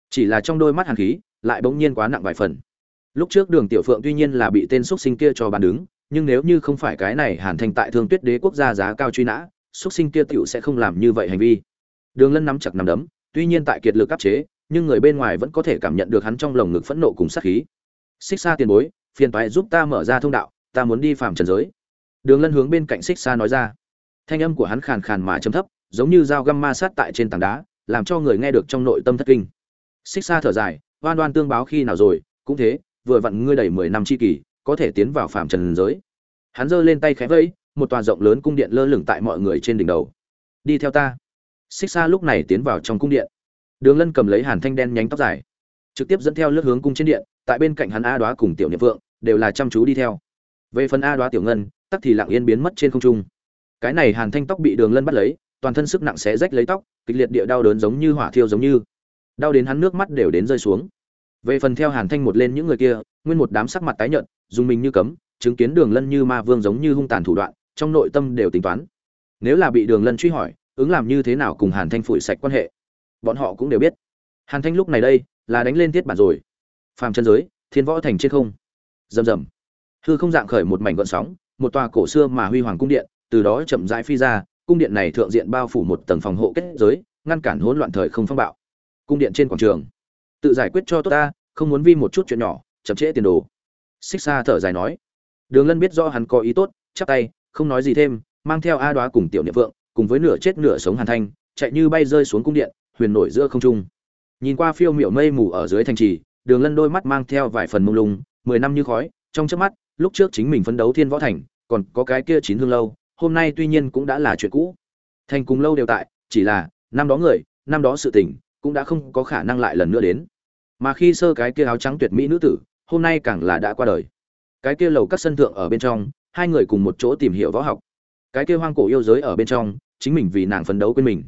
Chỉ là trong đôi mắt hàn khí, lại bỗng nhiên quá nặng vài phần. Lúc trước đường tiểu phượng tuy nhiên là bị tên x sinh kia cho bàn đứng, nhưng nếu như không phải cái này hàn thành tại thương tuyết đế quốc gia giá cao truy nã xuất sinh kia tiểu sẽ không làm như vậy hành vi. Đường lân nắm chặt nắm đấm, tuy nhiên tại kiệt lực áp chế, nhưng người bên ngoài vẫn có thể cảm nhận được hắn trong lồng ngực phẫn nộ cùng sát khí. Xích Sa tiền bối, phiền toái giúp ta mở ra thông đạo, ta muốn đi phàm trần giới. Đường lân hướng bên cạnh xích Sa nói ra. Thanh âm của hắn khàn khàn mà trầm thấp, giống như dao găm ma sát tại trên tảng đá, làm cho người nghe được trong nội tâm thất kinh. Xích Sa thở dài, oan oan tương báo khi nào rồi, cũng thế, vừa vặn ngươi đầy mười năm chi kỳ có thể tiến vào phàm trần giới. Hắn giơ lên tay khẽ vẫy một tòa rộng lớn cung điện lơ lửng tại mọi người trên đỉnh đầu. Đi theo ta. Xích xa lúc này tiến vào trong cung điện. Đường lân cầm lấy hàn thanh đen nhánh tóc dài, trực tiếp dẫn theo lướt hướng cung trên điện, tại bên cạnh hắn a đoá cùng tiểu niệm vượng, đều là chăm chú đi theo. Về phần a đoá tiểu ngân, tắc thì lặng yên biến mất trên không trung. Cái này hàn thanh tóc bị đường lân bắt lấy, toàn thân sức nặng xé rách lấy tóc, kịch liệt địa đau đớn giống như hỏa thiêu giống như. Đau đến hắn nước mắt đều đến rơi xuống. Về phần theo hàn thanh một lên những người kia, nguyên một đám sắc mặt tái nhợt, dùng mình như cấm, chứng kiến đường lân như ma vương giống như hung tàn thủ đoạn trong nội tâm đều tính toán. Nếu là bị đường lân truy hỏi, ứng làm như thế nào cùng hàn thanh phủi sạch quan hệ? Bọn họ cũng đều biết. Hàn thanh lúc này đây, là đánh lên thiết bản rồi. Phàm chân giới, thiên võ thành trên không. Rầm rầm. Hư không dạng khởi một mảnh gợn sóng, một tòa cổ xưa mà huy hoàng cung điện, từ đó chậm rãi phi ra, cung điện này thượng diện bao phủ một tầng phòng hộ kết giới, ngăn cản hỗn loạn thời không phong bạo. Cung điện trên quảng trường. Tự giải quyết cho tốt ta, không muốn vi một chút chuyện nhỏ, chậm trễ tiền đồ. Xích xa thở dài nói. Đường lân biết do hắn có ý tốt, chắp tay không nói gì thêm, mang theo a đoá cùng tiểu niệm vượng, cùng với nửa chết nửa sống hàn thanh, chạy như bay rơi xuống cung điện, huyền nổi giữa không trung. Nhìn qua phiêu miểu mây mù ở dưới thành trì, đường lân đôi mắt mang theo vài phần mông lung, mười năm như khói, trong chớp mắt, lúc trước chính mình phấn đấu thiên võ thành, còn có cái kia chín hương lâu, hôm nay tuy nhiên cũng đã là chuyện cũ. Thành cùng lâu đều tại, chỉ là, năm đó người, năm đó sự tình, cũng đã không có khả năng lại lần nữa đến. Mà khi sơ cái kia áo trắng tuyệt mỹ nữ tử, hôm nay càng là đã qua đời. Cái kia lầu các sân thượng ở bên trong hai người cùng một chỗ tìm hiểu võ học. Cái kia hoang cổ yêu giới ở bên trong, chính mình vì nàng phấn đấu quên mình.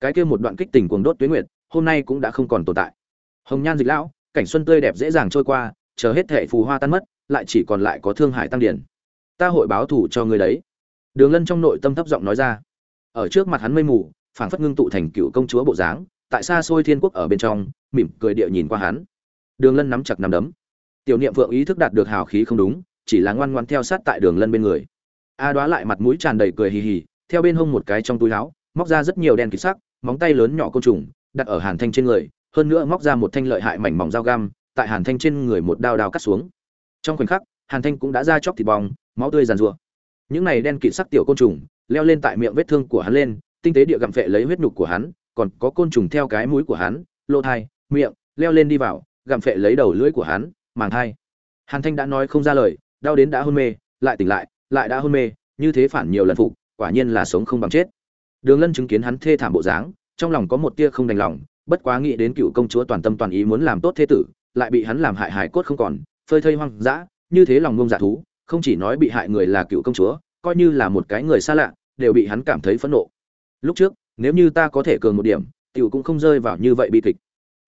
Cái kia một đoạn kích tình cuồng đốt tuyến nguyệt, hôm nay cũng đã không còn tồn tại. Hồng nhan dịch lão, cảnh xuân tươi đẹp dễ dàng trôi qua, chờ hết thệ phù hoa tan mất, lại chỉ còn lại có thương hải tăng điển. Ta hội báo thủ cho người đấy. Đường lân trong nội tâm thấp giọng nói ra. Ở trước mặt hắn mây mù, phảng phất ngưng tụ thành cựu công chúa bộ dáng, tại xa xôi thiên quốc ở bên trong, mỉm cười địa nhìn qua hắn. Đường lân nắm chặt nắm đấm. Tiểu niệm vượng ý thức đạt được hào khí không đúng chỉ là ngoan ngoan theo sát tại đường lân bên người. A đoá lại mặt mũi tràn đầy cười hì hì, theo bên hông một cái trong túi áo, móc ra rất nhiều đen kịt sắc, móng tay lớn nhỏ côn trùng, đặt ở hàn thanh trên người, hơn nữa móc ra một thanh lợi hại mảnh mỏng dao găm, tại hàn thanh trên người một đao đao cắt xuống. Trong khoảnh khắc, hàn thanh cũng đã ra chóc thịt bong, máu tươi giàn rủa những này đen kịt sắc tiểu côn trùng, leo lên tại miệng vết thương của hắn lên, tinh tế địa gặm phệ lấy huyết nhục của hắn, còn có côn trùng theo cái mũi của hắn, lỗ thai, miệng, leo lên đi vào, gặm phệ lấy đầu lưỡi của hắn, màng thai hàn thanh đã nói không ra lời đau đến đã hôn mê, lại tỉnh lại lại đã hôn mê, như thế phản nhiều lần phục, quả nhiên là sống không bằng chết. Đường lân chứng kiến hắn thê thảm bộ dáng, trong lòng có một tia không đành lòng, bất quá nghĩ đến cựu công chúa toàn tâm toàn ý muốn làm tốt thế tử, lại bị hắn làm hại hải cốt không còn, phơi thây hoang dã, như thế lòng ngông giả dạ thú, không chỉ nói bị hại người là cựu công chúa, coi như là một cái người xa lạ, đều bị hắn cảm thấy phẫn nộ. Lúc trước, nếu như ta có thể cường một điểm, tiểu cũng không rơi vào như vậy bi kịch.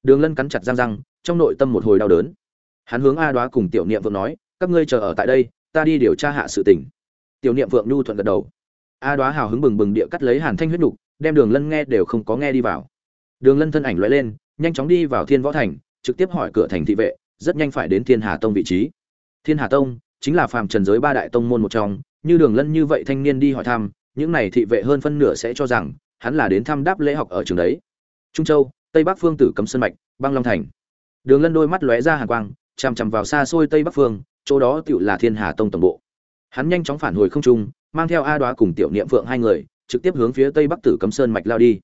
Đường lân cắn chặt răng răng, trong nội tâm một hồi đau đớn. Hắn hướng a đoá cùng tiểu niệm vượng nói các ngươi chờ ở tại đây, ta đi điều tra hạ sự tình. Tiểu niệm vượng nhu thuận gật đầu. A đoá hào hứng bừng bừng địa cắt lấy hàn thanh huyết nục đem đường lân nghe đều không có nghe đi vào. Đường lân thân ảnh loại lên, nhanh chóng đi vào thiên võ thành, trực tiếp hỏi cửa thành thị vệ, rất nhanh phải đến thiên hà tông vị trí. Thiên hà tông chính là phàm trần giới ba đại tông môn một trong, như đường lân như vậy thanh niên đi hỏi thăm, những này thị vệ hơn phân nửa sẽ cho rằng, hắn là đến thăm đáp lễ học ở trường đấy. Trung châu, tây bắc phương tử cấm sân mạch, băng long thành. Đường lân đôi mắt lóe ra hàn quang, chằm chằm vào xa xôi tây bắc phương chỗ đó tựu là thiên hà tông tổng bộ. Hắn nhanh chóng phản hồi không trung, mang theo a đoá cùng tiểu niệm phượng hai người, trực tiếp hướng phía tây bắc tử cấm sơn mạch lao đi.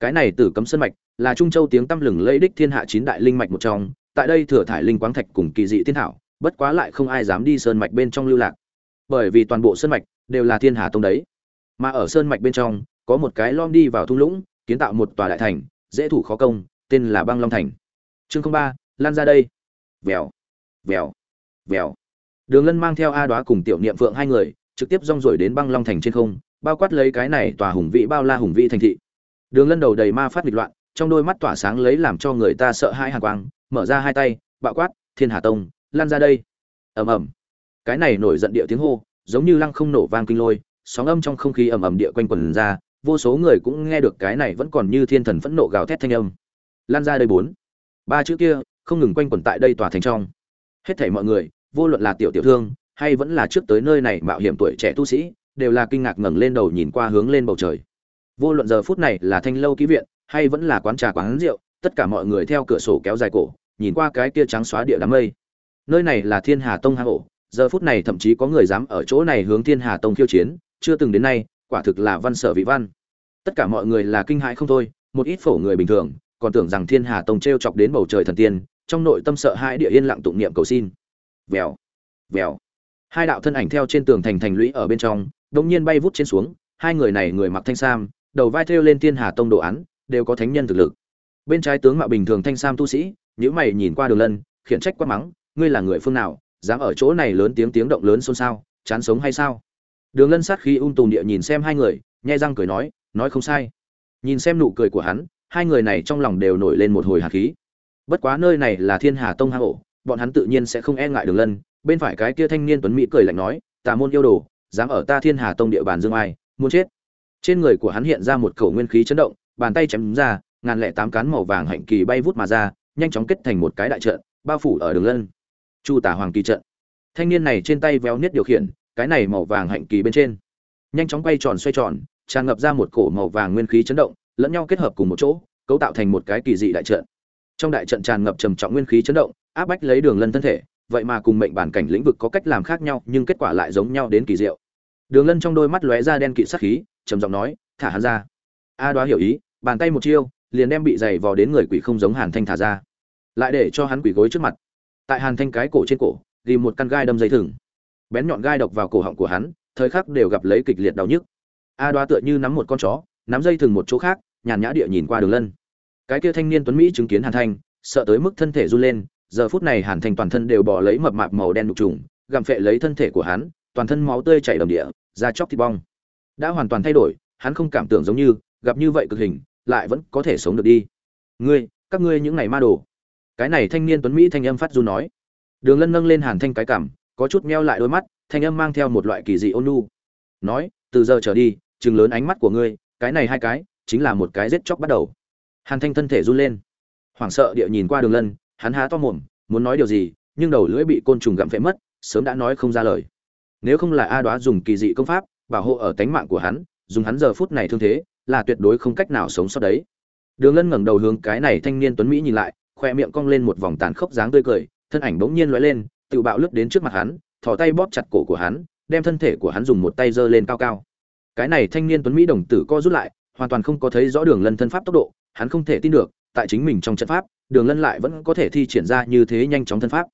Cái này tử cấm sơn mạch là trung châu tiếng tăm lừng lẫy đích thiên hạ chín đại linh mạch một trong, tại đây thừa thải linh quáng thạch cùng kỳ dị thiên thảo, bất quá lại không ai dám đi sơn mạch bên trong lưu lạc. Bởi vì toàn bộ sơn mạch đều là thiên hà tông đấy. Mà ở sơn mạch bên trong, có một cái lom đi vào thung lũng, kiến tạo một tòa đại thành, dễ thủ khó công, tên là băng long thành. Chương ba, lan ra đây. Vèo vèo vèo đường lân mang theo a Đóa cùng tiểu niệm phượng hai người, trực tiếp rong ruổi đến băng long thành trên không, bao quát lấy cái này tòa hùng vĩ bao la hùng vĩ thành thị. Đường lân đầu đầy ma phát nghịch loạn, trong đôi mắt tỏa sáng lấy làm cho người ta sợ hãi hàn quang, mở ra hai tay, bạo quát, thiên hà tông, lan ra đây. Ầm ầm. Cái này nổi giận địa tiếng hô, giống như lăng không nổ vang kinh lôi, sóng âm trong không khí ầm ầm địa quanh quần ra, vô số người cũng nghe được cái này vẫn còn như thiên thần phẫn nộ gào thét thanh âm. Lan ra đây bốn. Ba chữ kia không ngừng quanh quẩn tại đây tòa thành trong. Hết thảy mọi người vô luận là tiểu tiểu thương, hay vẫn là trước tới nơi này mạo hiểm tuổi trẻ tu sĩ, đều là kinh ngạc ngẩng lên đầu nhìn qua hướng lên bầu trời. Vô luận giờ phút này là thanh lâu ký viện, hay vẫn là quán trà quán rượu, tất cả mọi người theo cửa sổ kéo dài cổ, nhìn qua cái kia trắng xóa địa đám mây. Nơi này là thiên hà tông hang ổ, giờ phút này thậm chí có người dám ở chỗ này hướng thiên hà tông khiêu chiến, chưa từng đến nay, quả thực là văn sở vị văn. Tất cả mọi người là kinh hãi không thôi, một ít phổ người bình thường, còn tưởng rằng thiên hà tông t r e o chọc đến bầu trời thần tiên, trong nội tâm sợ hãi địa yên lặng tụng niệm cầu xin vèo vèo. Hai đạo thân ảnh theo trên tường thành thành lũy ở bên trong, đột nhiên bay vút trên xuống, hai người này người mặc thanh sam, đầu vai thêu lên thiên hà tông đồ án, đều có thánh nhân thực lực. Bên trái tướng mạo bình thường thanh sam tu sĩ nhữ mày nhìn qua đường lân, khiển trách quát mắng, ngươi là người phương nào, dám ở chỗ này lớn tiếng tiếng động lớn xôn xao, chán sống hay sao? Đường lân sát khi ung tùm địa nhìn xem hai người, nhai răng cười nói nói không sai. Nhìn xem nụ cười của hắn, hai người này trong lòng đều nổi lên một hồi hạt khí. Bất quá nơi này là thiên hà tông hang ổ bọn hắn tự nhiên sẽ không e ngại đường lân. Bên phải cái kia thanh niên tuấn mỹ cười lạnh nói, tà môn yêu đồ, dám ở ta thiên hà tông địa bàn dương ai, muốn chết. Trên người của hắn hiện ra một khẩu nguyên khí chấn động, bàn tay chém ra, ngàn lẻ tám cán màu vàng hạnh kỳ bay vút mà ra, nhanh chóng kết thành một cái đại trận, bao phủ ở đường lân. Chu tả hoàng kỳ trận. Thanh niên này trên tay véo niết điều khiển, cái này màu vàng hạnh kỳ bên trên. Nhanh chóng quay tròn xoay tròn, tràn ngập ra một cổ màu vàng nguyên khí chấn động, lẫn nhau kết hợp cùng một chỗ, cấu tạo thành một cái kỳ dị đại trận trong đại trận tràn ngập trầm trọng nguyên khí chấn động, áp bách lấy đường lân thân thể, vậy mà cùng mệnh bản cảnh lĩnh vực có cách làm khác nhau, nhưng kết quả lại giống nhau đến kỳ diệu. Đường lân trong đôi mắt lóe ra đen kỵ sắc khí, trầm giọng nói, thả hắn ra. A đoá hiểu ý, bàn tay một chiêu, liền đem bị dày vò đến người quỷ không giống hàn thanh thả ra. Lại để cho hắn quỷ gối trước mặt. Tại hàn thanh cái cổ trên cổ, ghi một căn gai đâm dây thừng. Bén nhọn gai độc vào cổ họng của hắn, thời khắc đều gặp lấy kịch liệt đau nhức. A đoá tựa như nắm một con chó, nắm dây thừng một chỗ khác, nhàn nhã địa nhìn qua đường lân cái kia thanh niên tuấn mỹ chứng kiến hàn thanh, sợ tới mức thân thể run lên, giờ phút này hàn thanh toàn thân đều bỏ lấy mập mạp màu đen đục trùng, gặm phệ lấy thân thể của hắn, toàn thân máu tươi chảy đầm địa, da chóc thịt bong. Đã hoàn toàn thay đổi, hắn không cảm tưởng giống như, gặp như vậy cực hình, lại vẫn có thể sống được đi. Ngươi, các ngươi những ngày ma đồ. Cái này thanh niên tuấn mỹ thanh âm phát du nói. Đường lân nâng lên hàn thanh cái cảm, có chút meo lại đôi mắt, thanh âm mang theo một loại kỳ dị ôn nhu. Nói, từ giờ trở đi, chừng lớn ánh mắt của ngươi, cái này hai cái, chính là một cái giết chóc bắt đầu hàn thanh thân thể run lên. Hoảng sợ địa nhìn qua đường lân, hắn há to mồm, muốn nói điều gì, nhưng đầu lưỡi bị côn trùng gặm phệ mất, sớm đã nói không ra lời. Nếu không là a đoá dùng kỳ dị công pháp, bảo hộ ở tánh mạng của hắn, dùng hắn giờ phút này thương thế, là tuyệt đối không cách nào sống sót đấy. Đường lân ngẩng đầu hướng cái này thanh niên tuấn mỹ nhìn lại, khoe miệng cong lên một vòng tàn khốc dáng tươi cười, thân ảnh bỗng nhiên lóe lên, tự bạo lướt đến trước mặt hắn, thò tay bóp chặt cổ của hắn, đem thân thể của hắn dùng một tay giơ lên cao cao. Cái này thanh niên tuấn mỹ đồng tử co rút lại, hoàn toàn không có thấy rõ đường lân thân pháp tốc độ hắn không thể tin được, tại chính mình trong trận pháp, đường lân lại vẫn có thể thi triển ra như thế nhanh chóng thân pháp.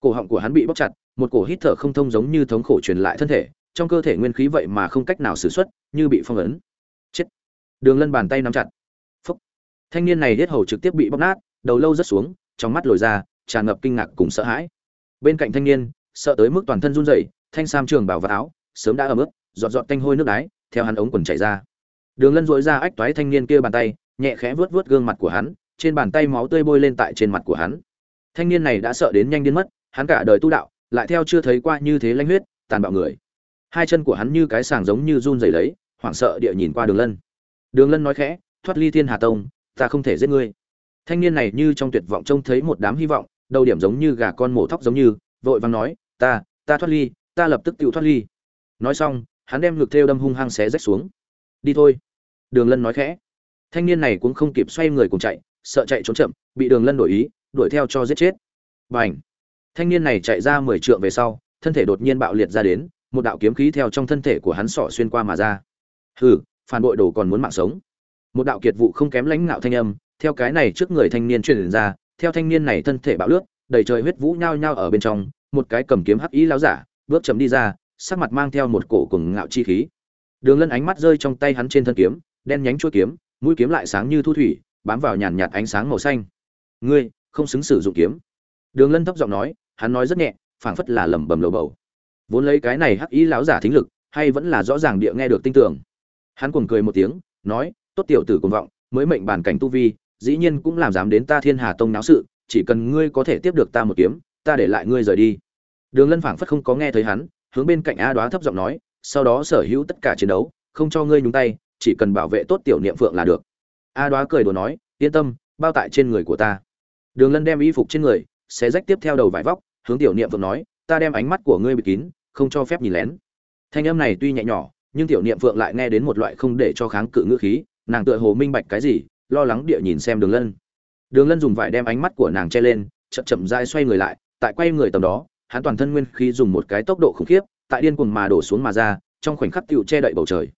Cổ họng của hắn bị bóp chặt, một cổ hít thở không thông giống như thống khổ truyền lại thân thể, trong cơ thể nguyên khí vậy mà không cách nào xử xuất, như bị phong ấn. Chết. Đường lân bàn tay nắm chặt. Phúc. Thanh niên này hết hầu trực tiếp bị bóp nát, đầu lâu rất xuống, trong mắt lồi ra, tràn ngập kinh ngạc cùng sợ hãi. Bên cạnh thanh niên, sợ tới mức toàn thân run rẩy, thanh sam trường bảo và áo, sớm đã ẩm ướt, giọt giọt tanh hôi nước đái theo hắn ống quần chảy ra. Đường lân rũa ra ách toái thanh niên kia bàn tay nhẹ khẽ vớt vớt gương mặt của hắn, trên bàn tay máu tươi bôi lên tại trên mặt của hắn. Thanh niên này đã sợ đến nhanh đến mất, hắn cả đời tu đạo, lại theo chưa thấy qua như thế lanh huyết, tàn bạo người. Hai chân của hắn như cái sàng giống như run rẩy lấy, hoảng sợ địa nhìn qua đường lân. Đường lân nói khẽ, thoát ly thiên hà tông, ta không thể giết ngươi. Thanh niên này như trong tuyệt vọng trông thấy một đám hy vọng, đầu điểm giống như gà con mổ thóc giống như, vội vàng nói, ta ta thoát ly, ta lập tức tự thoát ly. Nói xong, hắn đem ngực thêu đâm hung hăng xé rách xuống. Đi thôi. Đường lân nói khẽ thanh niên này cũng không kịp xoay người cùng chạy, sợ chạy trốn chậm, bị đường lân đổi ý, đuổi theo cho giết chết. B à n h thanh niên này chạy ra mười trượng về sau, thân thể đột nhiên bạo liệt ra đến, một đạo kiếm khí theo trong thân thể của hắn sỏ xuyên qua mà ra. Hừ, phản bội đồ còn muốn mạng sống. Một đạo kiệt vụ không kém lãnh ngạo thanh âm, theo cái này trước người thanh niên truyền ra, theo thanh niên này thân thể bạo lướt, đầy trời huyết vũ nhao nhao ở bên trong, một cái cầm kiếm hắc ý láo giả, bước chậm đi ra, sắc mặt mang theo một cổ cùng ngạo chi khí. Đường lân ánh mắt rơi trong tay hắn trên thân kiếm, đen nhánh chuôi kiếm mũi kiếm lại sáng như thu thủy, bám vào nhàn nhạt ánh sáng màu xanh. Ngươi, không xứng sử dụng kiếm. Đường lân thấp giọng nói, hắn nói rất nhẹ, phảng phất là lẩm bẩm lầu bầu. Vốn lấy cái này hắc ý láo giả thính lực, hay vẫn là rõ ràng địa nghe được tinh tưởng. Hắn cuồng cười một tiếng, nói, tốt tiểu tử cuồng vọng, mới mệnh bản cảnh tu vi, dĩ nhiên cũng làm dám đến ta thiên hà tông náo sự, chỉ cần ngươi có thể tiếp được ta một kiếm, ta để lại ngươi rời đi. Đường lân phảng phất không có nghe thấy hắn, hướng bên cạnh a đoá thấp giọng nói, sau đó sở hữu tất cả chiến đấu, không cho ngươi nhúng tay chỉ cần bảo vệ tốt tiểu niệm phượng là được. A đoá cười đùa nói, yên tâm, bao tại trên người của ta. Đường lân đem y phục trên người sẽ rách tiếp theo đầu vải vóc, hướng tiểu niệm phượng nói, ta đem ánh mắt của ngươi bịt kín, không cho phép nhìn lén. Thanh âm này tuy nhẹ nhỏ, nhưng tiểu niệm phượng lại nghe đến một loại không để cho kháng cự ngữ khí, nàng tựa hồ minh bạch cái gì, lo lắng địa nhìn xem đường lân. Đường lân dùng vải đem ánh mắt của nàng che lên, chậm chậm dai xoay người lại, tại quay người tầm đó, hắn toàn thân nguyên khí dùng một cái tốc độ khủng khiếp, tại điên cuồng mà đổ xuống mà ra, trong khoảnh khắc tựu che đậy bầu trời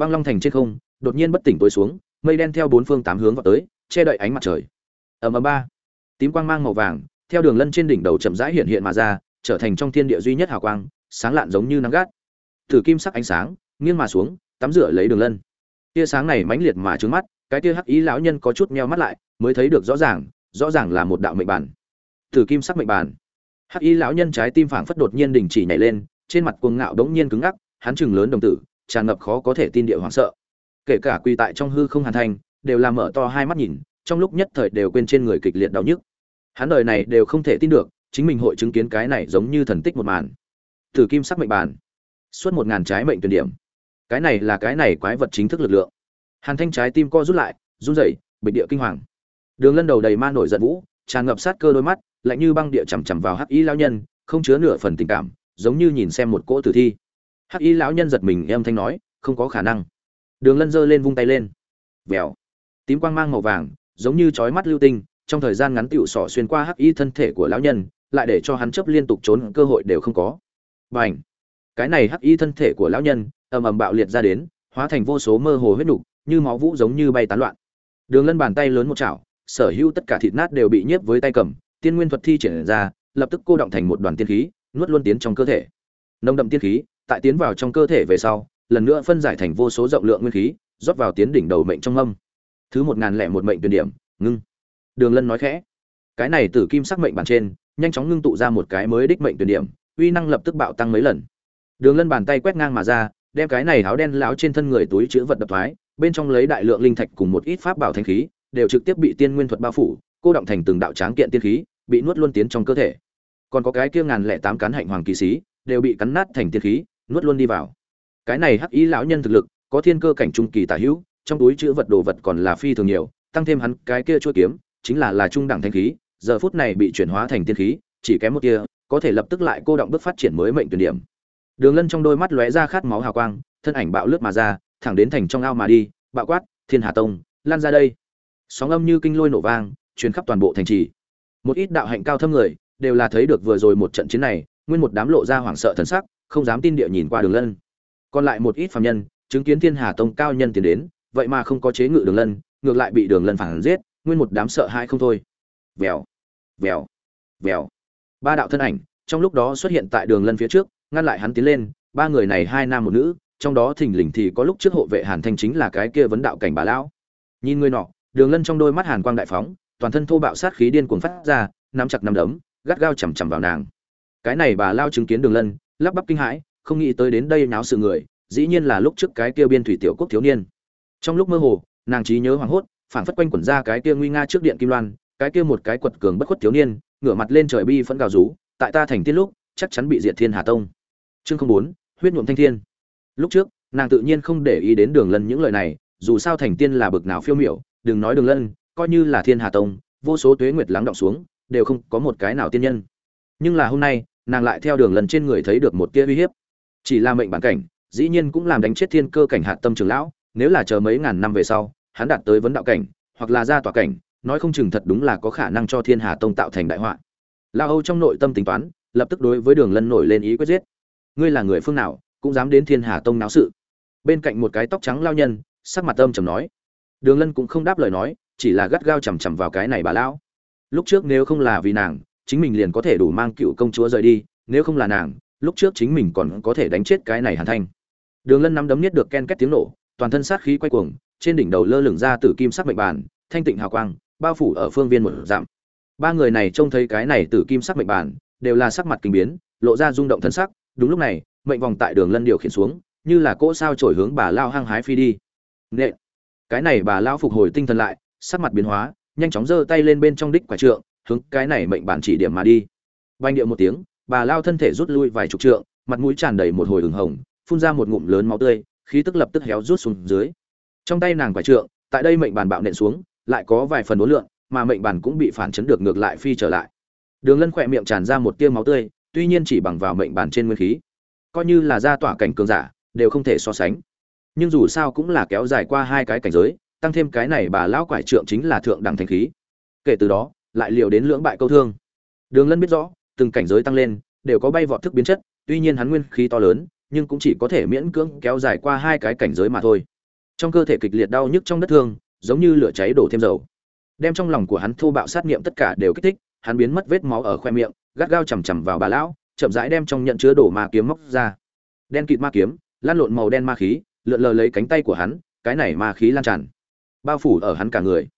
băng long thành trên không, đột nhiên bất tỉnh tối xuống, mây đen theo bốn phương tám hướng vào tới, che đậy ánh mặt trời. Ầm ầm ba. Tím quang mang màu vàng, theo đường lân trên đỉnh đầu chậm rãi hiện hiện mà ra, trở thành trong thiên địa duy nhất hào quang, sáng lạn giống như nắng gắt. Thử kim sắc ánh sáng, nghiêng mà xuống, tắm rửa lấy đường lân. Tia sáng này mãnh liệt mà trướng mắt, cái tia hắc ý lão nhân có chút meo mắt lại, mới thấy được rõ ràng rõ ràng là một đạo mệnh bản. Thử kim sắc mệnh bản. Hắc ý lão nhân trái tim phảng phất đột nhiên đình chỉ nhảy lên, trên mặt cuồng ngạo đống nhiên cứng ngắc, hắn chừng lớn đồng tử tràn ngập khó có thể tin địa hoảng sợ kể cả quy tại trong hư không hàn thành đều làm mở to hai mắt nhìn trong lúc nhất thời đều quên trên người kịch liệt đau nhức hắn đời này đều không thể tin được chính mình hội chứng kiến cái này giống như thần tích một màn Thử kim sắc mệnh bàn, suốt một ngàn trái mệnh tuyển điểm. Cái này là cái này quái vật chính thức lực lượng. Hàn Thanh trái tim co rút lại, run rẩy, bịch địa kinh hoàng. Đường Lân đầu đầy ma nổi giận vũ, tràn ngập sát cơ đôi mắt, lạnh như băng địa chằm chằm vào Hắc Y lão nhân, không chứa nửa phần tình cảm, giống như nhìn xem một cỗ tử thi. Hắc Y lão nhân giật mình em thanh nói, không có khả năng. Đường Lân giơ lên vung tay lên. Vèo. Tím quang mang màu vàng, giống như chói mắt lưu tinh, trong thời gian ngắn tựu sỏ xuyên qua Hắc Y thân thể của lão nhân, lại để cho hắn chấp liên tục trốn cơ hội đều không có bành cái này hắc y thân thể của lão nhân ầm ầm bạo liệt ra đến hóa thành vô số mơ hồ huyết nục như máu vũ giống như bay tán loạn đường lân bàn tay lớn một chảo sở hữu tất cả thịt nát đều bị nhiếp với tay cầm tiên nguyên thuật thi triển ra lập tức cô động thành một đoàn tiên khí nuốt luôn tiến trong cơ thể nồng đậm tiên khí tại tiến vào trong cơ thể về sau, lần nữa phân giải thành vô số rộng lượng nguyên khí, rót vào tiến đỉnh đầu mệnh trong âm thứ một ngàn lẻ một mệnh tuyển điểm, ngưng. Đường lân nói khẽ. Cái này tử kim sắc mệnh bản trên, nhanh chóng ngưng tụ ra một cái mới đích mệnh tuyển điểm, uy năng lập tức bạo tăng mấy lần. Đường lân bàn tay quét ngang mà ra, đem cái này áo đen láo trên thân người túi chứa vật đập thoái, bên trong lấy đại lượng linh thạch cùng một ít pháp bảo thanh khí, đều trực tiếp bị tiên nguyên thuật bao phủ, cô động thành từng đạo tráng kiện tiên khí, bị nuốt luôn tiến trong cơ thể. Còn có cái kia ngàn lẻ tám cán hạnh hoàng kỳ sĩ, đều bị cắn nát thành tiên khí nuốt luôn đi vào. Cái này hắc ý lão nhân thực lực, có thiên cơ cảnh trung kỳ tả hữu, trong túi chữ vật đồ vật còn là phi thường nhiều, tăng thêm hắn cái kia chuôi kiếm, chính là là trung đẳng thanh khí, giờ phút này bị chuyển hóa thành tiên khí, chỉ kém một kia có thể lập tức lại cô động bước phát triển mới mệnh tuyển điểm. Đường lân trong đôi mắt lóe ra khát máu hào quang, thân ảnh bạo lướt mà ra, thẳng đến thành trong ao mà đi, bạo quát, thiên hà tông, lan ra đây. Sóng âm như kinh lôi nổ vang, truyền khắp toàn bộ thành trì. Một ít đạo hạnh cao thâm người, đều là thấy được vừa rồi một trận chiến này, nguyên một đám lộ ra hoảng sợ thần sắc không dám tin địa nhìn qua đường lân. Còn lại một ít phàm nhân, chứng kiến thiên hà tông cao nhân tiến đến, vậy mà không có chế ngự đường lân, ngược lại bị đường lân phản giết, nguyên một đám sợ hãi không thôi. Vèo vèo vèo. Ba đạo thân ảnh, trong lúc đó xuất hiện tại đường lân phía trước, ngăn lại hắn tiến lên, ba người này hai nam một nữ, trong đó thình lình thì có lúc trước hộ vệ hàn thanh chính là cái kia vấn đạo cảnh bà lão. Nhìn người nọ, đường lân trong đôi mắt hàn quang đại phóng, toàn thân thô bạo sát khí điên cuồng phát ra, nắm chặt nắm đấm, gắt gao chằm chằm vào nàng. Cái này bà lao chứng kiến đường lân lắp bắp kinh hãi, không nghĩ tới đến đây náo sự người, dĩ nhiên là lúc trước cái kia biên thủy tiểu quốc thiếu niên. Trong lúc mơ hồ, nàng trí nhớ hoảng hốt, phảng phất quanh quẩn ra cái kia nguy nga trước điện kim loan, cái kia một cái quật cường bất khuất thiếu niên, ngửa mặt lên trời bi phẫn gào rú, tại ta thành tiên lúc, chắc chắn bị diệt thiên hà tông. Chương không bốn, huyết nhuộm thanh thiên. Lúc trước, nàng tự nhiên không để ý đến đường lân những lời này, dù sao thành tiên là bực nào phiêu miểu, đừng nói đường lân, coi như là thiên hà tông, vô số tuế nguyệt lắng động xuống, đều không có một cái nào tiên nhân. Nhưng là hôm nay nàng lại theo đường lần trên người thấy được một tia uy hiếp. Chỉ là mệnh bản cảnh, dĩ nhiên cũng làm đánh chết thiên cơ cảnh hạt tâm trường lão, nếu là chờ mấy ngàn năm về sau, hắn đạt tới vấn đạo cảnh, hoặc là ra tòa cảnh, nói không chừng thật đúng là có khả năng cho thiên hà tông tạo thành đại họa. La âu trong nội tâm tính toán, lập tức đối với đường lân nổi lên ý quyết giết. Ngươi là người phương nào, cũng dám đến thiên hà tông náo sự? Bên cạnh một cái tóc trắng lao nhân, sắc mặt âm trầm nói. Đường lân cũng không đáp lời nói, chỉ là gắt gao chằm chằm vào cái này bà lão. Lúc trước nếu không là vì nàng chính mình liền có thể đủ mang cựu công chúa rời đi, nếu không là nàng, lúc trước chính mình còn có thể đánh chết cái này hàn thanh. Đường lân nắm đấm nhất được ken két tiếng nổ, toàn thân sát khí quay cuồng, trên đỉnh đầu lơ lửng ra từ kim sắc mệnh bàn, thanh tịnh hào quang, bao phủ ở phương viên một dặm. Ba người này trông thấy cái này từ kim sắc mệnh bàn, đều là sắc mặt kinh biến, lộ ra rung động thân sắc, đúng lúc này, mệnh vòng tại đường lân điều khiển xuống, như là cỗ sao trổi hướng bà lao hăng hái phi đi. Nệ cái này bà lao phục hồi tinh thần lại, sắc mặt biến hóa, nhanh chóng giơ tay lên bên trong đích quả trượng hướng cái này mệnh bản chỉ điểm mà đi. Banh điệu một tiếng, bà lao thân thể rút lui vài chục trượng, mặt mũi tràn đầy một hồi ửng hồng, phun ra một ngụm lớn máu tươi, khí tức lập tức héo rút xuống dưới. Trong tay nàng quả trượng, tại đây mệnh bản bạo nện xuống, lại có vài phần đối lượng mà mệnh bản cũng bị phản chấn được ngược lại phi trở lại. Đường lân khỏe miệng tràn ra một tia máu tươi, tuy nhiên chỉ bằng vào mệnh bản trên nguyên khí. Coi như là ra tỏa cảnh cường giả, đều không thể so sánh. Nhưng dù sao cũng là kéo dài qua hai cái cảnh giới, tăng thêm cái này bà lão quải trượng chính là thượng đẳng thanh khí. Kể từ đó lại liều đến lưỡng bại câu thương. Đường lân biết rõ, từng cảnh giới tăng lên, đều có bay vọt thức biến chất, tuy nhiên hắn nguyên khí to lớn, nhưng cũng chỉ có thể miễn cưỡng kéo dài qua hai cái cảnh giới mà thôi. Trong cơ thể kịch liệt đau nhức trong đất thương, giống như lửa cháy đổ thêm dầu. Đem trong lòng của hắn thô bạo sát nghiệm tất cả đều kích thích, hắn biến mất vết máu ở khoe miệng, gắt gao chằm chằm vào bà lão, chậm rãi đem trong nhận chứa đổ ma kiếm móc ra. Đen kịt ma kiếm, lan lộn màu đen ma khí, lượn lờ lấy cánh tay của hắn, cái này ma khí lan tràn, bao phủ ở hắn cả người.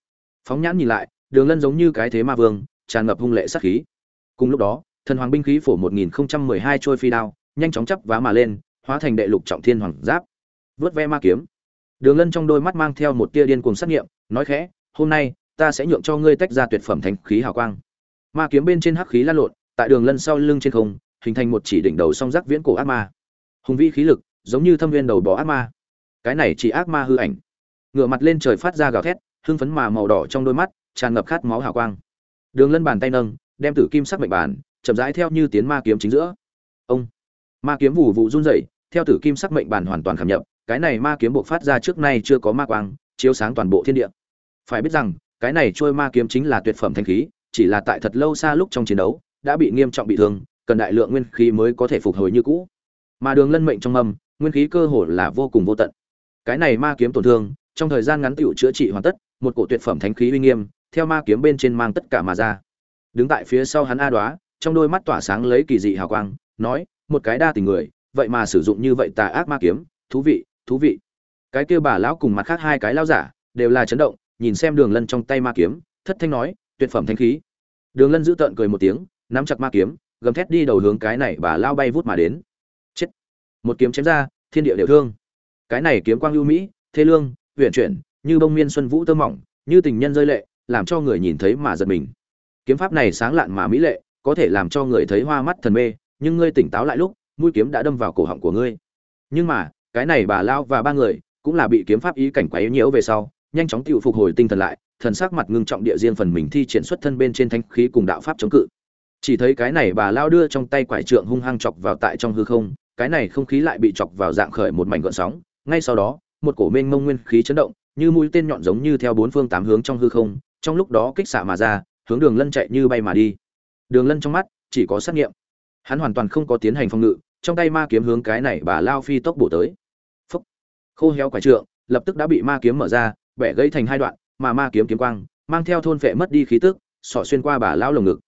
Phóng nhãn nhìn lại đường lân giống như cái thế ma vương, tràn ngập hung lệ sát khí. Cùng lúc đó, thần hoàng binh khí phổ 1012 trôi phi đao, nhanh chóng chấp vá mà lên, hóa thành đệ lục trọng thiên hoàng giáp. Vớt ve ma kiếm. Đường lân trong đôi mắt mang theo một tia điên cuồng sát nghiệm, nói khẽ, hôm nay, ta sẽ nhượng cho ngươi tách ra tuyệt phẩm thành khí hào quang. Ma kiếm bên trên hắc khí lan lộn, tại đường lân sau lưng trên không, hình thành một chỉ đỉnh đầu song giác viễn cổ ác ma. Hùng vĩ khí lực, giống như thâm viên đầu bò ác ma. Cái này chỉ ác ma hư ảnh. Ngửa mặt lên trời phát ra gào thét, hưng phấn mà màu đỏ trong đôi mắt tràn ngập khát máu hào quang. Đường lân bàn tay nâng đem tử kim sắc mệnh bàn, chậm rãi theo như tiến ma kiếm chính giữa. Ông! Ma kiếm vụ vụ run rẩy theo tử kim sắc mệnh bàn hoàn toàn khảm nhập cái này ma kiếm buộc phát ra trước nay chưa có ma quang chiếu sáng toàn bộ thiên địa. Phải biết rằng cái này trôi ma kiếm chính là tuyệt phẩm thanh khí chỉ là tại thật lâu xa lúc trong chiến đấu đã bị nghiêm trọng bị thương cần đại lượng nguyên khí mới có thể phục hồi như cũ. Mà đường lân mệnh trong âm nguyên khí cơ hồ là vô cùng vô tận. Cái này ma kiếm tổn thương trong thời gian ngắn tựu chữa trị hoàn tất một cổ tuyệt phẩm thánh khí uy nghiêm theo ma kiếm bên trên mang tất cả mà ra. Đứng tại phía sau hắn a đoá, trong đôi mắt tỏa sáng lấy kỳ dị hào quang, nói, một cái đa tình người, vậy mà sử dụng như vậy tà ác ma kiếm, thú vị thú vị. Cái kia bà lão cùng mặt khác hai cái lão giả đều là chấn động, nhìn xem đường lân trong tay ma kiếm, thất thanh nói, tuyệt phẩm thánh khí. Đường lân giữ tợn cười một tiếng, nắm chặt ma kiếm, gầm thét đi đầu hướng cái này bà lao bay vút mà đến. Chết. Một kiếm chém ra, thiên địa đều thương. Cái này kiếm quang ưu mỹ thế lương huyền chuyển, như bông miên xuân vũ tơ mỏng, như tình nhân rơi lệ làm cho người nhìn thấy mà giật mình. Kiếm pháp này sáng lạn mà mỹ lệ, có thể làm cho người thấy hoa mắt thần mê, nhưng ngươi tỉnh táo lại lúc, mũi kiếm đã đâm vào cổ họng của ngươi. Nhưng mà, cái này bà lao và ba người, cũng là bị kiếm pháp ý cảnh quấy nhiễu về sau, nhanh chóng tự phục hồi tinh thần lại, thần sắc mặt ngưng trọng địa riêng phần mình thi triển xuất thân bên trên thanh khí cùng đạo pháp chống cự. Chỉ thấy cái này bà lao đưa trong tay quải trượng hung hăng chọc vào tại trong hư không, cái này không khí lại bị chọc vào dạng khởi một mảnh gợn sóng. Ngay sau đó, một cổ mênh mông nguyên khí chấn động, như mũi tên nhọn giống như theo bốn phương tám hướng trong hư không trong lúc đó kích xạ mà ra, hướng đường lân chạy như bay mà đi. Đường lân trong mắt chỉ có xét nghiệm. Hắn hoàn toàn không có tiến hành phòng ngự, trong tay ma kiếm hướng cái này bà lao phi tốc bổ tới. Phúc. Khô héo quải trượng, lập tức đã bị ma kiếm mở ra, bẻ gây thành hai đoạn, mà ma kiếm kiếm quang mang theo thôn phệ mất đi khí tức sọ xuyên qua bà lao lồng ngực.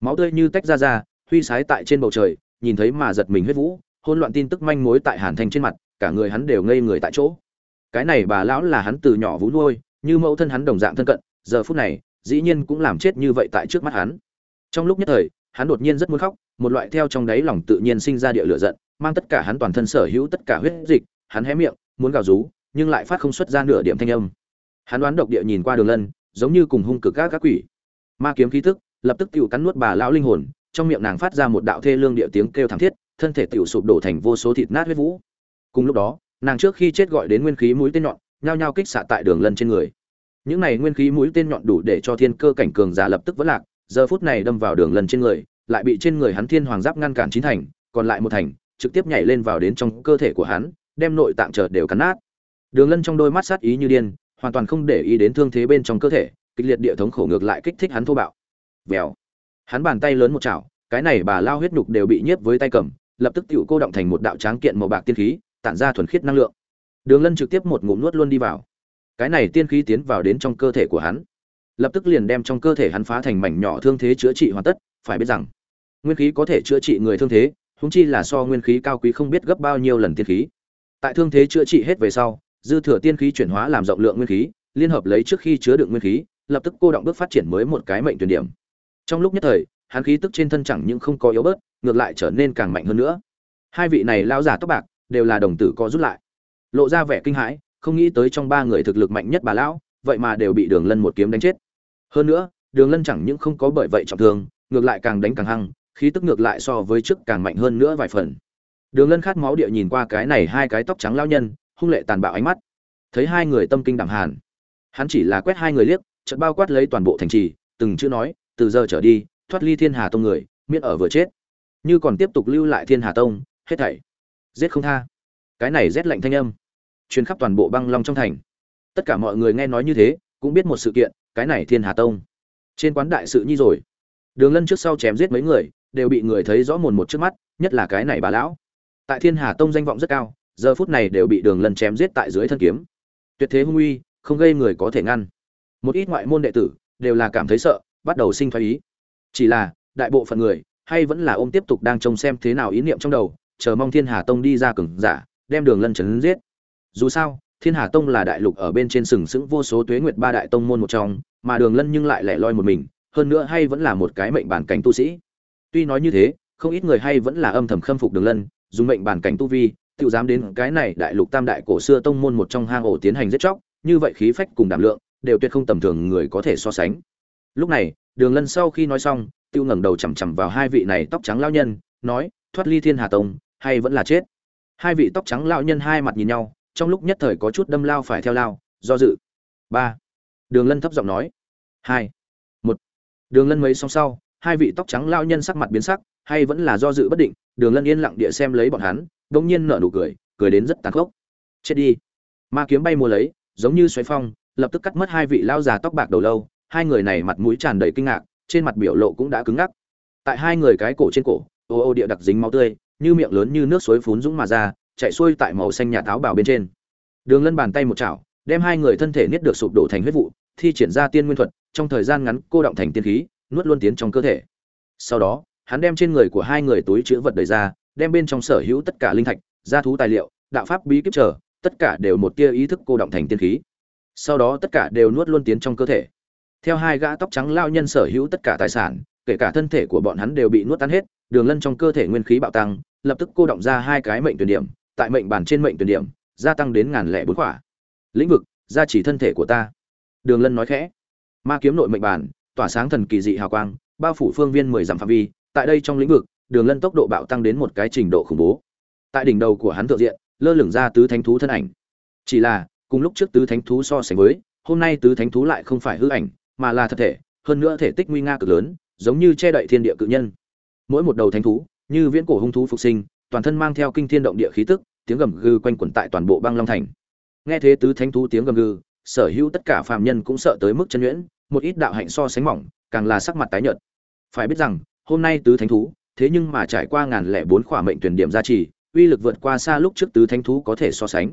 Máu tươi như tách ra ra, huy sái tại trên bầu trời, nhìn thấy mà giật mình huyết vũ hôn loạn tin tức manh mối tại hàn thanh trên mặt, cả người hắn đều ngây người tại chỗ. Cái này bà lão là hắn từ nhỏ vú nuôi, như mẫu thân hắn đồng dạng thân cận giờ phút này, dĩ nhiên cũng làm chết như vậy tại trước mắt hắn. Trong lúc nhất thời, hắn đột nhiên rất muốn khóc, một loại theo trong đáy lòng tự nhiên sinh ra địa lửa giận, mang tất cả hắn toàn thân sở hữu tất cả huyết dịch, hắn hé miệng, muốn gào rú, nhưng lại phát không xuất ra nửa điểm thanh âm. Hắn đoán độc địa nhìn qua đường lân, giống như cùng hung cực các các quỷ. Ma kiếm khí tức, lập tức tiểu cắn nuốt bà lão linh hồn, trong miệng nàng phát ra một đạo thê lương địa tiếng kêu thảm thiết, thân thể tiểu sụp đổ thành vô số thịt nát huyết vũ. Cùng lúc đó, nàng trước khi chết gọi đến nguyên khí mũi tên nhọn, nhao nhao kích xạ tại đường lân trên người những này nguyên khí mũi tên nhọn đủ để cho thiên cơ cảnh cường giả lập tức vỡ lạc, giờ phút này đâm vào đường lân trên người, lại bị trên người hắn thiên hoàng giáp ngăn cản chín thành, còn lại một thành trực tiếp nhảy lên vào đến trong cơ thể của hắn, đem nội tạng chợt đều cắn nát. Đường lân trong đôi mắt sát ý như điên, hoàn toàn không để ý đến thương thế bên trong cơ thể, kịch liệt địa thống khổ ngược lại kích thích hắn thô bạo. Vèo. Hắn bàn tay lớn một chảo, cái này bà lao huyết nhục đều bị nhiếp với tay cầm, lập tức tựu cô động thành một đạo tráng kiện màu bạc tiên khí, tản ra thuần khiết năng lượng. Đường lân trực tiếp một ngụm nuốt luôn đi vào cái này tiên khí tiến vào đến trong cơ thể của hắn. Lập tức liền đem trong cơ thể hắn phá thành mảnh nhỏ thương thế chữa trị hoàn tất, phải biết rằng, nguyên khí có thể chữa trị người thương thế húng chi là so nguyên khí cao quý không biết gấp bao nhiêu lần tiên khí. Tại thương thế chữa trị hết về sau, dư thừa tiên khí chuyển hóa làm rộng lượng nguyên khí, liên hợp lấy trước khi chứa đựng nguyên khí, lập tức cô động bước phát triển mới một cái mệnh tuyển điểm. Trong lúc nhất thời, hắn khí tức trên thân chẳng những không có yếu bớt, ngược lại trở nên càng mạnh hơn nữa. Hai vị này lao giả tóc bạc, đều là đồng tử có rút lại. Lộ ra vẻ kinh hãi không nghĩ tới trong ba người thực lực mạnh nhất bà lão, vậy mà đều bị đường lân một kiếm đánh chết. Hơn nữa, đường lân chẳng những không có bởi vậy trọng thương, ngược lại càng đánh càng hăng, khí tức ngược lại so với trước càng mạnh hơn nữa vài phần. Đường lân khát máu địa nhìn qua cái này hai cái tóc trắng lao nhân, hung lệ tàn bạo ánh mắt. Thấy hai người tâm kinh đẳng hàn. Hắn chỉ là quét hai người liếc, chợt bao quát lấy toàn bộ thành trì, từng chữ nói, từ giờ trở đi, thoát ly thiên hà tông người, miễn ở vừa chết. Như còn tiếp tục lưu lại thiên hà tông, hết thảy. Giết không tha. Cái này rét lạnh thanh âm truyền khắp toàn bộ băng long trong thành. Tất cả mọi người nghe nói như thế, cũng biết một sự kiện, cái này thiên hà tông. Trên quán đại sự nhi rồi. Đường lân trước sau chém giết mấy người, đều bị người thấy rõ mồn một trước mắt, nhất là cái này bà lão. Tại thiên hà tông danh vọng rất cao, giờ phút này đều bị đường lân chém giết tại dưới thân kiếm. Tuyệt thế hung uy, không gây người có thể ngăn. Một ít ngoại môn đệ tử, đều là cảm thấy sợ, bắt đầu sinh thái ý. Chỉ là, đại bộ phận người, hay vẫn là ôm tiếp tục đang trông xem thế nào ý niệm trong đầu, chờ mong thiên hà tông đi ra cường giả, đem đường lân chấn giết dù sao, thiên hà tông là đại lục ở bên trên sừng sững vô số tuế nguyệt ba đại tông môn một trong, mà đường lân nhưng lại lẻ loi một mình, hơn nữa hay vẫn là một cái mệnh bản cảnh tu sĩ. Tuy nói như thế, không ít người hay vẫn là âm thầm khâm phục đường lân, dùng mệnh bản cảnh tu vi, tự dám đến cái này đại lục tam đại cổ xưa tông môn một trong hang ổ tiến hành giết chóc, như vậy khí phách cùng đảm lượng, đều tuyệt không tầm thường người có thể so sánh. Lúc này, đường lân sau khi nói xong, tiêu ngẩng đầu chằm chằm vào hai vị này tóc trắng lao nhân, nói, thoát ly thiên hà tông, hay vẫn là chết? Hai vị tóc trắng lao nhân hai mặt nhìn nhau trong lúc nhất thời có chút đâm lao phải theo lao, do dự. Ba. Đường lân thấp giọng nói. Hai. Một. Đường lân mấy xong sau, hai vị tóc trắng lao nhân sắc mặt biến sắc, hay vẫn là do dự bất định, đường lân yên lặng địa xem lấy bọn hắn đông nhiên nở nụ cười cười đến rất tàn khốc. Chết đi. Ma kiếm bay mua lấy, giống như xoáy phong, lập tức cắt mất hai vị lao già tóc bạc đầu lâu, hai người này mặt mũi tràn đầy kinh ngạc, trên mặt biểu lộ cũng đã cứng ngắc. Tại hai người cái cổ trên cổ, ô ô địa đặc dính máu tươi, như miệng lớn như nước suối phún dũng mà ra chạy xuôi tại màu xanh nhà táo bào bên trên. Đường lân bàn tay một chảo, đem hai người thân thể niết được sụp đổ thành huyết vụ, thi triển ra tiên nguyên thuật, trong thời gian ngắn cô động thành tiên khí, nuốt luôn tiến trong cơ thể. Sau đó, hắn đem trên người của hai người túi chứa vật đầy ra, đem bên trong sở hữu tất cả linh thạch, gia thú tài liệu, đạo pháp bí kíp trở tất cả đều một tia ý thức cô động thành tiên khí. Sau đó tất cả đều nuốt luôn tiến trong cơ thể. Theo hai gã tóc trắng lao nhân sở hữu tất cả tài sản, kể cả thân thể của bọn hắn đều bị nuốt tan hết, đường lân trong cơ thể nguyên khí bạo tăng, lập tức cô động ra hai cái mệnh tuyển điểm tại mệnh bản trên mệnh tuyển điểm, gia tăng đến ngàn lẻ bốn quả lĩnh vực, gia trì thân thể của ta. Đường lân nói khẽ. Ma kiếm nội mệnh bản tỏa sáng thần kỳ dị hào quang, bao phủ phương viên mười dặm phạm vi. Tại đây trong lĩnh vực, đường lân tốc độ bạo tăng đến một cái trình độ khủng bố. Tại đỉnh đầu của hắn thượng diện, lơ lửng ra tứ thánh thú thân ảnh. Chỉ là, cùng lúc trước tứ thánh thú so sánh với, hôm nay tứ thánh thú lại không phải hư ảnh, mà là thật thể, hơn nữa thể tích nguy nga cực lớn, giống như che đậy thiên địa cự nhân. Mỗi một đầu thánh thú, như viễn cổ hung thú phục sinh toàn thân mang theo kinh thiên động địa khí tức, tiếng gầm gừ quanh quẩn tại toàn bộ băng long thành. Nghe thế tứ thánh thú tiếng gầm gừ, sở hữu tất cả phàm nhân cũng sợ tới mức chân nhuyễn, một ít đạo hạnh so sánh mỏng, càng là sắc mặt tái nhợt. Phải biết rằng, hôm nay tứ thánh thú, thế nhưng mà trải qua ngàn lẻ bốn khỏa mệnh tuyển điểm gia trì, uy lực vượt qua xa lúc trước tứ thánh thú có thể so sánh.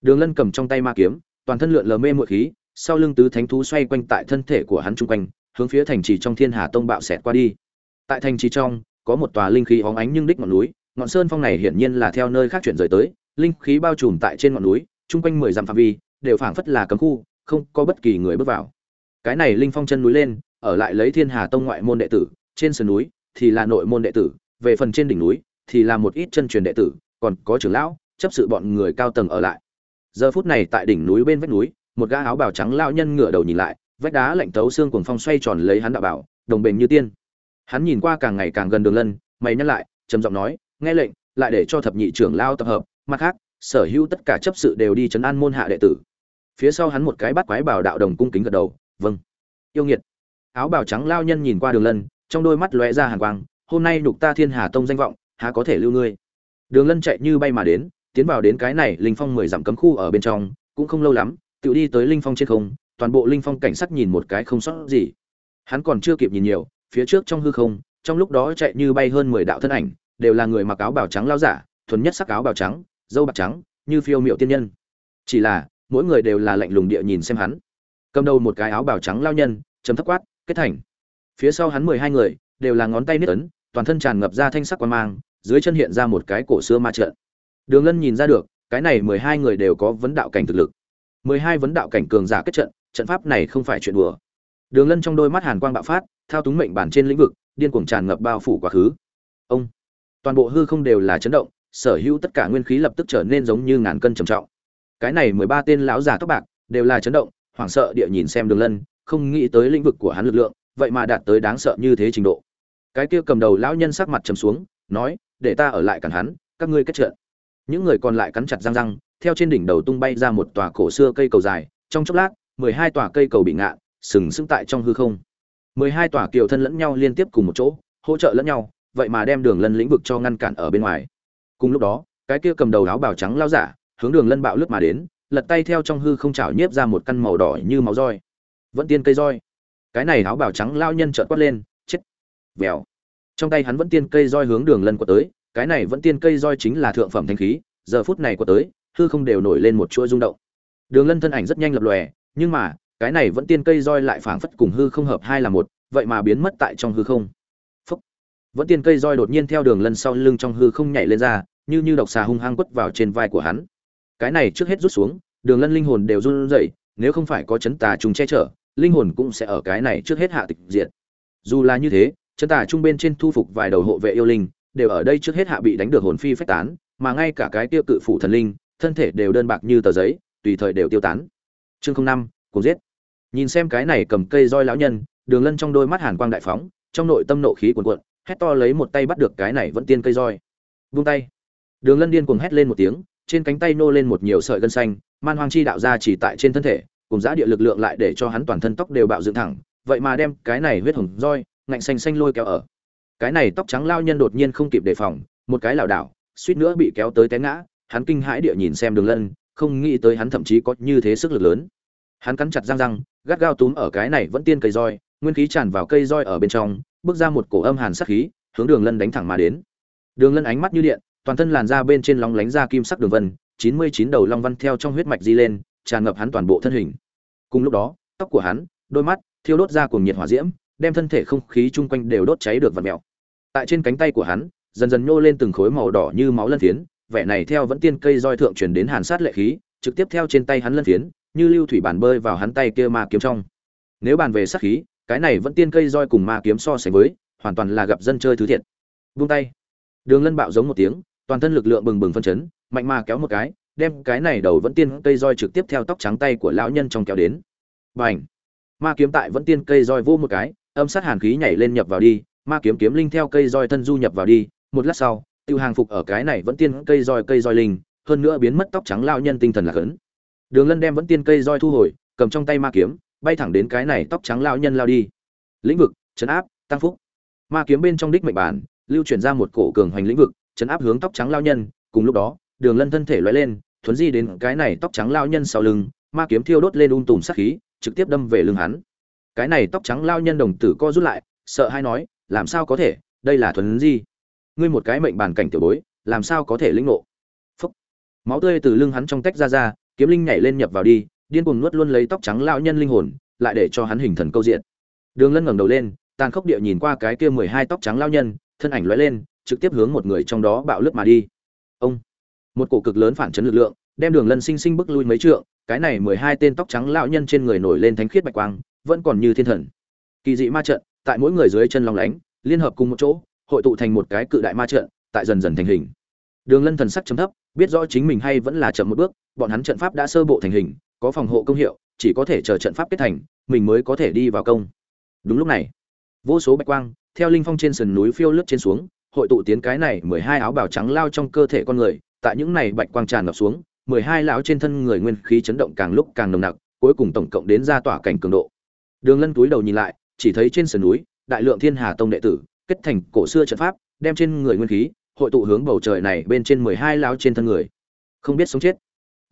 Đường lân cầm trong tay ma kiếm, toàn thân lượn lờ mê muội khí, sau lưng tứ thánh thú xoay quanh tại thân thể của hắn trung quanh, hướng phía thành trì trong thiên hà tông bạo xẹt qua đi. Tại thành trì trong, có một tòa linh khí óng ánh nhưng đích ngọn núi ngọn sơn phong này hiển nhiên là theo nơi khác chuyển rời tới, linh khí bao trùm tại trên ngọn núi, chung quanh mười dặm phạm vi, đều phảng phất là cấm khu, không có bất kỳ người bước vào. Cái này linh phong chân núi lên, ở lại lấy thiên hà tông ngoại môn đệ tử, trên sườn núi thì là nội môn đệ tử, về phần trên đỉnh núi thì là một ít chân truyền đệ tử, còn có trưởng lão, chấp sự bọn người cao tầng ở lại. Giờ phút này tại đỉnh núi bên vách núi, một gã áo bào trắng lão nhân ngửa đầu nhìn lại, vách đá lạnh tấu xương cuồng phong xoay tròn lấy hắn đạo bảo, đồng bền như tiên. Hắn nhìn qua càng ngày càng gần đường lân, mày nhăn lại, trầm giọng nói nghe lệnh, lại để cho thập nhị trưởng lao tập hợp, mặt khác, sở hữu tất cả chấp sự đều đi chấn an môn hạ đệ tử. Phía sau hắn một cái bắt quái bảo đạo đồng cung kính gật đầu vâng. Yêu nghiệt. Áo bào trắng lao nhân nhìn qua đường lân, trong đôi mắt lóe ra hàn quang, hôm nay nhục ta thiên hà tông danh vọng, há có thể lưu ngươi? Đường lân chạy như bay mà đến, tiến vào đến cái này linh phong mười dặm cấm khu ở bên trong, cũng không lâu lắm tự đi tới linh phong trên không, toàn bộ linh phong cảnh sắc nhìn một cái không sót gì. Hắn còn chưa kịp nhìn nhiều, phía trước trong hư không, trong lúc đó chạy như bay hơn mười đạo thân ảnh đều là người mặc áo bào trắng lao giả, thuần nhất sắc áo bào trắng, dâu bạc trắng, như phiêu miệu tiên nhân. Chỉ là, mỗi người đều là lạnh lùng địa nhìn xem hắn. Cầm đầu một cái áo bào trắng lao nhân, chấm thấp quát, kết thành. Phía sau hắn mười hai người, đều là ngón tay nít ấn, toàn thân tràn ngập ra thanh sắc quan mang, dưới chân hiện ra một cái cổ xưa ma trận. Đường lân nhìn ra được, cái này mười hai người đều có vấn đạo cảnh thực lực. mười hai vấn đạo cảnh cường giả kết trận trận pháp này không phải chuyện đùa. Đường lân trong đôi mắt hàn quang bạo phát, thao túng mệnh bản trên lĩnh vực, điên cuồng tràn ngập bao phủ quá khứ. Ông! Toàn bộ hư không đều là chấn động, sở hữu tất cả nguyên khí lập tức trở nên giống như ngàn cân trầm trọng. Cái này mười ba tên lão già tóc bạc đều là chấn động, hoảng sợ địa nhìn xem đường lân, không nghĩ tới lĩnh vực của hắn lực lượng, vậy mà đạt tới đáng sợ như thế trình độ. Cái kia cầm đầu lão nhân sắc mặt trầm xuống, nói, để ta ở lại cản hắn, các ngươi kết trận. Những người còn lại cắn chặt răng răng, theo trên đỉnh đầu tung bay ra một tòa cổ xưa cây cầu dài, trong chốc lát, mười hai tòa cây cầu bị ngạn sừng sững tại trong hư không. Mười hai tòa kiều thân lẫn nhau liên tiếp cùng một chỗ, hỗ trợ lẫn nhau vậy mà đem đường lân lĩnh vực cho ngăn cản ở bên ngoài. Cùng lúc đó, cái kia cầm đầu áo bào trắng lao giả, hướng đường lân bạo lướt mà đến, lật tay theo trong hư không chảo nhiếp ra một căn màu đỏ như máu roi. Vẫn tiên cây roi. Cái này áo bào trắng lao nhân trợn quát lên, chết. Vèo. Trong tay hắn vẫn tiên cây roi hướng đường lân của tới, cái này vẫn tiên cây roi chính là thượng phẩm thanh khí, giờ phút này của tới, hư không đều nổi lên một chuỗi rung động. Đường lân thân ảnh rất nhanh lập lòe, nhưng mà, cái này vẫn tiên cây roi lại phảng phất cùng hư không hợp hai là một, vậy mà biến mất tại trong hư không vẫn tiên cây roi đột nhiên theo đường lân sau lưng trong hư không nhảy lên ra, như như độc xà hung hăng quất vào trên vai của hắn. Cái này trước hết rút xuống, đường lân linh hồn đều run rẩy, nếu không phải có chấn tà trùng che chở, linh hồn cũng sẽ ở cái này trước hết hạ tịch diệt. Dù là như thế, chấn tà trung bên trên thu phục vài đầu hộ vệ yêu linh, đều ở đây trước hết hạ bị đánh được hồn phi phách tán, mà ngay cả cái tiêu cự phủ thần linh, thân thể đều đơn bạc như tờ giấy, tùy thời đều tiêu tán. Chương năm cùng giết. Nhìn xem cái này cầm cây roi lão nhân, đường lân trong đôi mắt hàn quang đại phóng, trong nội tâm nộ khí cuồn cuộn hét to lấy một tay bắt được cái này vẫn tiên cây roi. Vung tay. Đường lân điên cuồng hét lên một tiếng, trên cánh tay nô lên một nhiều sợi gân xanh, man hoang chi đạo ra chỉ tại trên thân thể, cùng giã địa lực lượng lại để cho hắn toàn thân tóc đều bạo dựng thẳng, vậy mà đem cái này huyết hồng roi, ngạnh xanh xanh lôi kéo ở. Cái này tóc trắng lao nhân đột nhiên không kịp đề phòng, một cái lảo đảo, suýt nữa bị kéo tới té ngã, hắn kinh hãi địa nhìn xem đường lân, không nghĩ tới hắn thậm chí có như thế sức lực lớn. Hắn cắn chặt răng răng, gắt gao túm ở cái này vẫn tiên cây roi, nguyên khí tràn vào cây roi ở bên trong bước ra một cổ âm hàn sắc khí, hướng đường lân đánh thẳng mà đến. Đường lân ánh mắt như điện, toàn thân làn da bên trên lóng lánh ra kim sắc đường vân, chín mươi chín đầu long văn theo trong huyết mạch di lên, tràn ngập hắn toàn bộ thân hình. Cùng lúc đó, tóc của hắn, đôi mắt thiêu đốt ra cuồng nhiệt hỏa diễm, đem thân thể không khí chung quanh đều đốt cháy được vật mèo tại trên cánh tay của hắn, dần dần nhô lên từng khối màu đỏ như máu lân phiến, vẻ này theo vẫn tiên cây roi thượng truyền đến hàn sát lệ khí, trực tiếp theo trên tay hắn lân phiến, như lưu thủy bản bơi vào hắn tay kia mà kiếm trong. Nếu bàn về sát khí cái này vẫn tiên cây roi cùng ma kiếm so sánh với, hoàn toàn là gặp dân chơi thứ thiệt. Vung tay. Đường lân bạo giống một tiếng, toàn thân lực lượng bừng bừng phân chấn, mạnh mà kéo một cái, đem cái này đầu vẫn tiên cây roi trực tiếp theo tóc trắng tay của lão nhân trong kéo đến. Bành. Ma kiếm tại vẫn tiên cây roi vô một cái, âm sát hàn khí nhảy lên nhập vào đi, ma kiếm kiếm linh theo cây roi thân du nhập vào đi, một lát sau, tiêu hàng phục ở cái này vẫn tiên cây roi cây roi linh, hơn nữa biến mất tóc trắng lao nhân tinh thần là khấn. Đường lân đem vẫn tiên cây roi thu hồi, cầm trong tay ma kiếm bay thẳng đến cái này tóc trắng lao nhân lao đi. Lĩnh vực, chấn áp, tăng phúc. Ma kiếm bên trong đích mệnh bản, lưu chuyển ra một cổ cường hoành lĩnh vực, chấn áp hướng tóc trắng lao nhân, cùng lúc đó, đường lân thân thể loay lên, thuấn di đến cái này tóc trắng lao nhân sau lưng, ma kiếm thiêu đốt lên un tùm sát khí, trực tiếp đâm về lưng hắn. Cái này tóc trắng lao nhân đồng tử co rút lại, sợ hay nói, làm sao có thể? Đây là thuấn di. Ngươi một cái mệnh bản cảnh tiểu bối, làm sao có thể lĩnh ngộ? Phúc. Máu tươi từ lưng hắn trong tách ra ra, kiếm linh nhảy lên nhập vào đi điên cuồng nuốt luôn lấy tóc trắng lão nhân linh hồn, lại để cho hắn hình thần câu diện. Đường lân ngẩng đầu lên, tàn khốc địa nhìn qua cái kia mười hai tóc trắng lão nhân, thân ảnh lóe lên, trực tiếp hướng một người trong đó bạo lướt mà đi. Ông! Một cổ cực lớn phản chấn lực lượng, đem đường lân sinh sinh bức lui mấy trượng, cái này mười hai tên tóc trắng lão nhân trên người nổi lên thánh khiết bạch quang, vẫn còn như thiên thần. Kỳ dị ma trận, tại mỗi người dưới chân long lánh, liên hợp cùng một chỗ, hội tụ thành một cái cự đại ma trận, tại dần dần thành hình. Đường lân thần sắc trầm thấp, biết rõ chính mình hay vẫn là chậm một bước, bọn hắn trận pháp đã sơ bộ thành hình có phòng hộ công hiệu, chỉ có thể chờ trận pháp kết thành, mình mới có thể đi vào công. Đúng lúc này, vô số bạch quang, theo linh phong trên sườn núi phiêu lướt trên xuống, hội tụ tiến cái này mười hai áo bào trắng lao trong cơ thể con người, tại những này bạch quang tràn ngập xuống, mười hai lão trên thân người nguyên khí chấn động càng lúc càng nồng nặc, cuối cùng tổng cộng đến ra tỏa cảnh cường độ. Đường lân túi đầu nhìn lại, chỉ thấy trên sườn núi, đại lượng thiên hà tông đệ tử, kết thành cổ xưa trận pháp, đem trên người nguyên khí, hội tụ hướng bầu trời này bên trên mười hai lão trên thân người. Không biết sống chết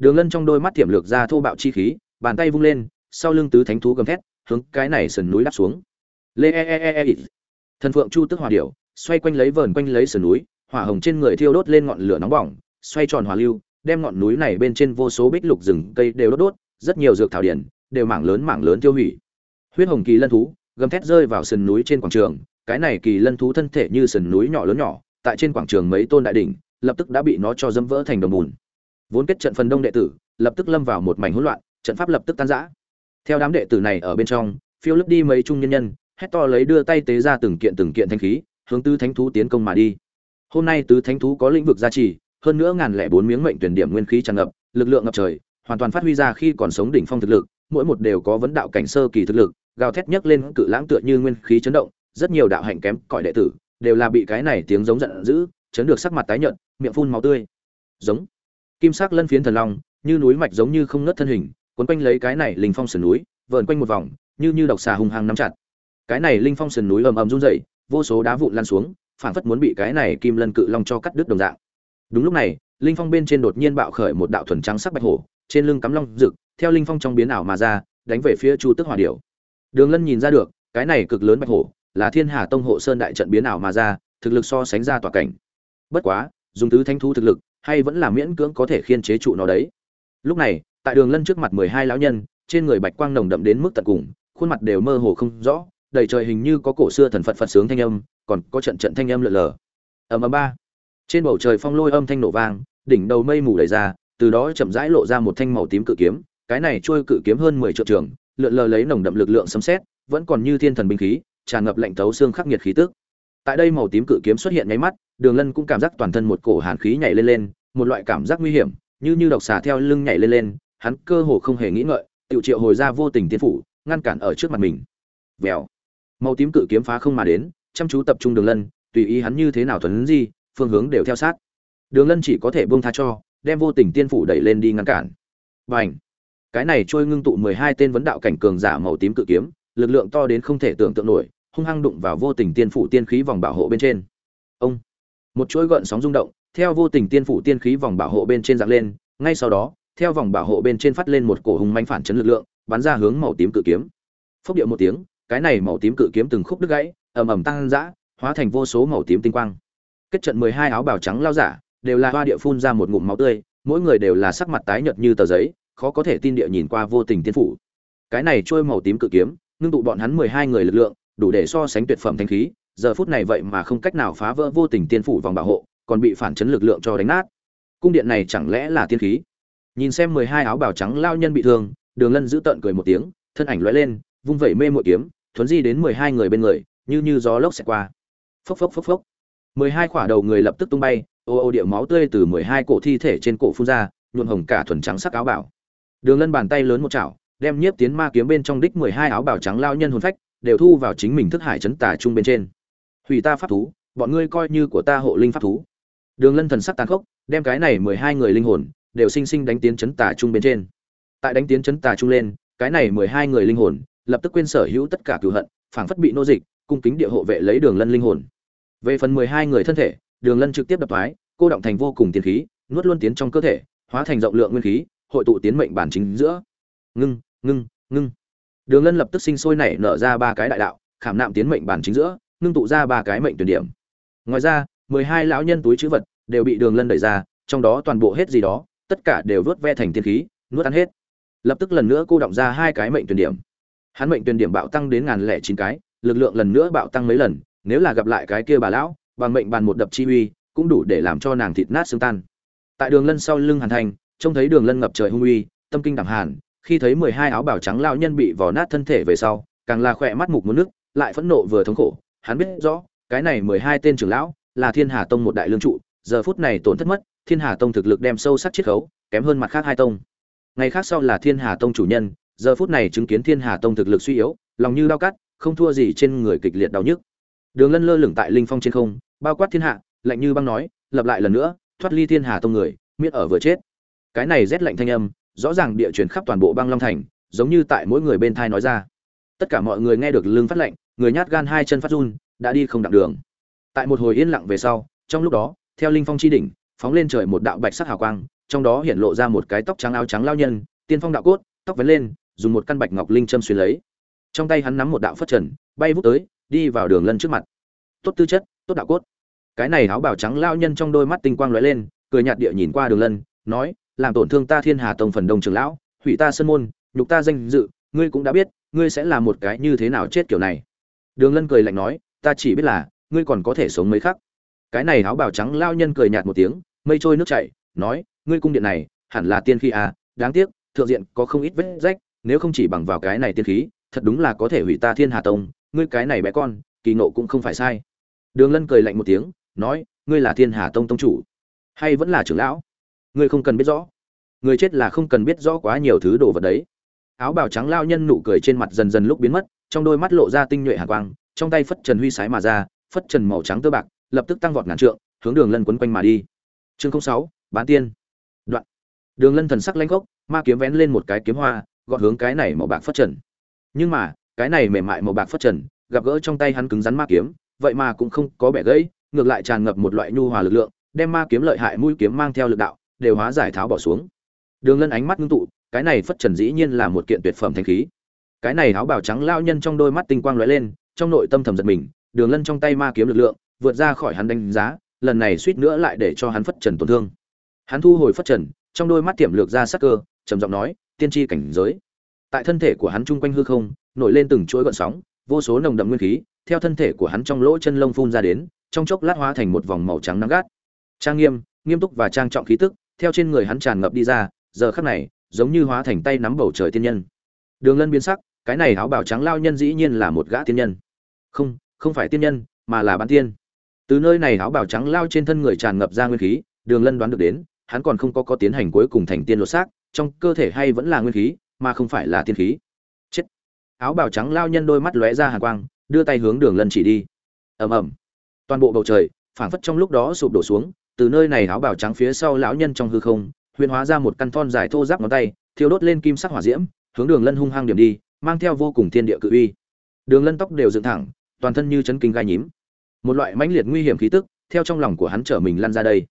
đường lân trong đôi mắt tiềm lược ra thô bạo chi khí, bàn tay vung lên, sau lưng tứ thánh thú gầm thét, hướng cái này sườn núi đáp xuống. Lê e, e e e e thần phượng chu tức hòa điểu, xoay quanh lấy vờn quanh lấy sườn núi, hỏa hồng trên người thiêu đốt lên ngọn lửa nóng bỏng, xoay tròn hỏa lưu, đem ngọn núi này bên trên vô số bích lục rừng cây đều đốt đốt, rất nhiều dược thảo điển, đều mảng lớn mảng lớn tiêu hủy. Huyết hồng kỳ lân thú, gầm thét rơi vào sườn núi trên quảng trường, cái này kỳ lân thú thân thể như sườn núi nhỏ lớn nhỏ, tại trên quảng trường mấy tôn đại đỉnh, lập tức đã bị nó cho dẫm vỡ thành đồng bùn vốn kết trận phần đông đệ tử, lập tức lâm vào một mảnh hỗn loạn, trận pháp lập tức tan rã. Theo đám đệ tử này ở bên trong, phiêu lướt đi mấy trung nhân nhân, hét to lấy đưa tay tế ra từng kiện từng kiện thanh khí, hướng tứ thánh thú tiến công mà đi. Hôm nay tứ thánh thú có lĩnh vực gia trì, hơn nữa ngàn lẻ bốn miếng mệnh tuyển điểm nguyên khí tràn ngập, lực lượng ngập trời, hoàn toàn phát huy ra khi còn sống đỉnh phong thực lực, mỗi một đều có vấn đạo cảnh sơ kỳ thực lực, gào thét nhấc lên cự lãng tựa như nguyên khí chấn động, rất nhiều đạo hạnh kém cỏi đệ tử, đều là bị cái này tiếng giống giận dữ, chấn được sắc mặt tái nhợt, miệng phun máu tươi. Giống kim sắc lân phiến thần long, như núi mạch giống như không ngớt thân hình, quấn quanh lấy cái này linh phong sườn núi, vờn quanh một vòng, như như độc xà hung hăng nắm chặt. Cái này linh phong sườn núi ầm ầm run rẩy, vô số đá vụn lan xuống, phảng phất muốn bị cái này kim lân cự long cho cắt đứt đồng dạng. Đúng lúc này, linh phong bên trên đột nhiên bạo khởi một đạo thuần trắng sắc bạch hổ, trên lưng cắm long rực, theo linh phong trong biến ảo mà ra, đánh về phía chu tức hỏa điểu. Đường lân nhìn ra được, cái này cực lớn bạch hổ, là thiên hà tông hộ sơn đại trận biến ảo mà ra, thực lực so sánh ra tỏa cảnh. Bất quá, dùng tứ thanh thu thực lực hay vẫn là miễn cưỡng có thể khiên chế trụ nó đấy. Lúc này tại đường lân trước mặt mười hai lão nhân trên người bạch quang nồng đậm đến mức tận cùng khuôn mặt đều mơ hồ không rõ đầy trời hình như có cổ xưa thần phật phật sướng thanh âm còn có trận trận thanh âm lượn lờ. Ầm ầm ba. Trên bầu trời phong lôi âm thanh nổ vang đỉnh đầu mây mù đầy ra từ đó chậm rãi lộ ra một thanh màu tím cự kiếm cái này trôi cự kiếm hơn mười triệu trường lượn lờ lấy nồng đậm lực lượng sấm xét, vẫn còn như thiên thần binh khí tràn ngập lạnh tấu xương khắc nghiệt khí tức tại đây màu tím cự kiếm xuất hiện nháy mắt, đường lân cũng cảm giác toàn thân một cổ hàn khí nhảy lên lên, một loại cảm giác nguy hiểm, như như độc xà theo lưng nhảy lên lên, hắn cơ hồ không hề nghĩ ngợi tự triệu hồi ra vô tình tiên phủ, ngăn cản ở trước mặt mình. Vèo. Màu tím cự kiếm phá không mà đến, chăm chú tập trung đường lân, tùy ý hắn như thế nào thuấn di, phương hướng đều theo sát. Đường lân chỉ có thể buông tha cho, đem vô tình tiên phủ đẩy lên đi ngăn cản. Và h cái này trôi ngưng tụ mười hai tên vấn đạo cảnh cường giả màu tím cự kiếm, lực lượng to đến không thể tưởng tượng nổi hung hăng đụng vào vô tình tiên phủ tiên khí vòng bảo hộ bên trên. Ông. Một chuỗi gợn sóng rung động, theo vô tình tiên phủ tiên khí vòng bảo hộ bên trên dạng lên, ngay sau đó, theo vòng bảo hộ bên trên phát lên một cổ hung manh phản chấn lực lượng, bắn ra hướng màu tím cự kiếm. Phốc điệu một tiếng, cái này màu tím cự kiếm từng khúc đứt gãy, ầm ầm tăng dã, hóa thành vô số màu tím tinh quang. Kết trận mười hai áo bào trắng lao giả, đều là hoa địa phun ra một ngụm máu tươi, mỗi người đều là sắc mặt tái nhợt như tờ giấy, khó có thể tin địa nhìn qua vô tình tiên phủ. Cái này trôi màu tím cự kiếm, ngưng tụ bọn hắn mười hai người lực lượng đủ để so sánh tuyệt phẩm thanh khí, giờ phút này vậy mà không cách nào phá vỡ vô tình tiên phủ vòng bảo hộ, còn bị phản chấn lực lượng cho đánh nát. Cung điện này chẳng lẽ là tiên khí? Nhìn xem mười hai áo bào trắng lao nhân bị thương, đường lân giữ tợn cười một tiếng, thân ảnh lóe lên, vung vẩy mê mội kiếm, thuấn di đến mười hai người bên người, như như gió lốc xẹt qua. Phốc phốc phốc phốc. mười hai khỏa đầu người lập tức tung bay, ô ô điệu máu tươi từ mười hai cổ thi thể trên cổ phun ra nhuộn hồng cả thuần trắng sắc áo bảo đường lân bàn tay lớn một chảo, đem nhiếp tiến ma kiếm bên trong đích mười hai áo bào trắng lao nhân hồn phách đều thu vào chính mình thức hải chấn tà trung bên trên. Hủy ta pháp thú, bọn ngươi coi như của ta hộ linh pháp thú. Đường lân thần sắc tàn khốc, đem cái này mười hai người linh hồn đều sinh sinh đánh tiến chấn tà trung bên trên. Tại đánh tiến chấn tà trung lên, cái này mười hai người linh hồn lập tức quên sở hữu tất cả cửu hận, phảng phất bị nô dịch, cung kính địa hộ vệ lấy đường lân linh hồn. Về phần mười hai người thân thể, đường lân trực tiếp đập thoái, cô động thành vô cùng tiền khí, nuốt luôn tiến trong cơ thể, hóa thành rộng lượng nguyên khí, hội tụ tiến mệnh bản chính giữa. Ngưng ngưng ngưng đường lân lập tức sinh sôi nảy nở ra ba cái đại đạo, khảm nạm tiến mệnh bản chính giữa, ngưng tụ ra ba cái mệnh tuyển điểm. Ngoài ra, mười hai lão nhân túi chữ vật đều bị đường lân đẩy ra, trong đó toàn bộ hết gì đó, tất cả đều vớt ve thành tiên khí, nuốt ăn hết. Lập tức lần nữa cô động ra hai cái mệnh tuyển điểm. Hắn mệnh tuyển điểm bạo tăng đến ngàn lẻ chín cái, lực lượng lần nữa bạo tăng mấy lần, nếu là gặp lại cái kia bà lão, bằng mệnh bàn một đập chi uy, cũng đủ để làm cho nàng thịt nát xương tan. Tại đường lân sau lưng hàn thành, trông thấy đường lân ngập trời hung uy, tâm kinh đẳng hàn khi thấy mười hai áo bào trắng lão nhân bị vò nát thân thể về sau, càng là khỏe mắt mục muốn nước, lại phẫn nộ vừa thống khổ. Hắn biết rõ, cái này mười hai tên trưởng lão là thiên hà tông một đại lương trụ, giờ phút này tổn thất mất, thiên hà tông thực lực đem sâu sắc chiết khấu, kém hơn mặt khác hai tông. Ngày khác sau là thiên hà tông chủ nhân, giờ phút này chứng kiến thiên hà tông thực lực suy yếu, lòng như dao cắt, không thua gì trên người kịch liệt đau nhức. Đường lân lơ lửng tại linh phong trên không, bao quát thiên hạ, lạnh như băng nói, lập lại lần nữa, thoát ly thiên hà tông người miết ở vừa chết. Cái này rét lạnh thanh âm rõ ràng địa truyền khắp toàn bộ băng long thành giống như tại mỗi người bên thai nói ra. Tất cả mọi người nghe được lưng phát lệnh, người nhát gan hai chân phát run đã đi không đặng đường. Tại một hồi yên lặng về sau trong lúc đó theo linh phong chi đỉnh phóng lên trời một đạo bạch sắc hào quang trong đó hiện lộ ra một cái tóc trắng áo trắng lao nhân tiên phong đạo cốt tóc vấn lên dùng một căn bạch ngọc linh châm xuyên lấy. Trong tay hắn nắm một đạo phất trần bay vút tới đi vào đường lân trước mặt. Tốt tư chất tốt đạo cốt. Cái này áo bào trắng lao nhân trong đôi mắt tinh quang lóe lên cười nhạt địa nhìn qua đường lân nói làm tổn thương ta thiên hà tông phần đông trường lão, hủy ta sân môn, nhục ta danh dự, ngươi cũng đã biết, ngươi sẽ là một cái như thế nào chết kiểu này. Đường lân cười lạnh nói, ta chỉ biết là, ngươi còn có thể sống mấy khắc. Cái này áo bào trắng lao nhân cười nhạt một tiếng, mây trôi nước chảy, nói, ngươi cung điện này, hẳn là tiên khí à đáng tiếc, thượng diện có không ít vết rách, nếu không chỉ bằng vào cái này tiên khí, thật đúng là có thể hủy ta thiên hà tông, ngươi cái này bé con, kỳ nộ cũng không phải sai. Đường lân cười lạnh một tiếng, nói, ngươi là thiên hà tông tông chủ, hay vẫn là trưởng lão? Ngươi không cần biết rõ người chết là không cần biết rõ quá nhiều thứ đồ vật đấy. Áo bào trắng lao nhân nụ cười trên mặt dần dần lúc biến mất, trong đôi mắt lộ ra tinh nhuệ hạ quang, trong tay phất trần huy sái mà ra, phất trần màu trắng tơ bạc, lập tức tăng vọt ngàn trượng, hướng đường lân quấn quanh mà đi. Chương sáu, bán tiên. Đoạn. Đường lân thần sắc lanh gốc ma kiếm vén lên một cái kiếm hoa gọn hướng cái này màu bạc phất trần. Nhưng mà, cái này mềm mại màu bạc phất trần, gặp gỡ trong tay hắn cứng rắn ma kiếm, vậy mà cũng không có bẻ gãy, ngược lại tràn ngập một loại nhu hòa lực lượng, đem ma kiếm lợi hại mũi kiếm mang theo lực đạo, đều hóa giải tháo bỏ xuống đường lân ánh mắt ngưng tụ, cái này phất trần dĩ nhiên là một kiện tuyệt phẩm thanh khí. Cái này áo bào trắng lao nhân trong đôi mắt tinh quang lóe lên, trong nội tâm thầm giật mình, đường lân trong tay ma kiếm lực lượng, vượt ra khỏi hắn đánh giá, lần này suýt nữa lại để cho hắn phất trần tổn thương. Hắn thu hồi phất trần, trong đôi mắt tiềm lược ra sắc cơ, trầm giọng nói, tiên tri cảnh giới. Tại thân thể của hắn chung quanh hư không, nổi lên từng chuỗi gợn sóng, vô số nồng đậm nguyên khí, theo thân thể của hắn trong lỗ chân lông phun ra đến, trong chốc lát hóa thành một vòng màu trắng nắng gắt. Trang nghiêm nghiêm túc và trang trọng khí tức, theo trên người hắn tràn ngập đi ra giờ khắc này, giống như hóa thành tay nắm bầu trời tiên nhân. Đường lân biến sắc, cái này áo bào trắng lao nhân dĩ nhiên là một gã tiên nhân. Không không phải tiên nhân, mà là bán tiên. Từ nơi này áo bào trắng lao trên thân người tràn ngập ra nguyên khí, đường lân đoán được đến, hắn còn không có có tiến hành cuối cùng thành tiên lột xác, trong cơ thể hay vẫn là nguyên khí, mà không phải là tiên khí. Chết. Áo bào trắng lao nhân đôi mắt lóe ra hàng quang, đưa tay hướng đường lân chỉ đi. Ầm ầm. Toàn bộ bầu trời, phảng phất trong lúc đó sụp đổ xuống, từ nơi này áo bào trắng phía sau lão nhân trong hư không huyền hóa ra một căn thon dài thô giáp ngón tay, thiêu đốt lên kim sắc hỏa diễm, hướng đường lân hung hăng điểm đi, mang theo vô cùng thiên địa cự uy. Đường lân tóc đều dựng thẳng, toàn thân như chấn kinh gai nhím. Một loại mãnh liệt nguy hiểm khí tức, theo trong lòng của hắn trở mình lăn ra đây.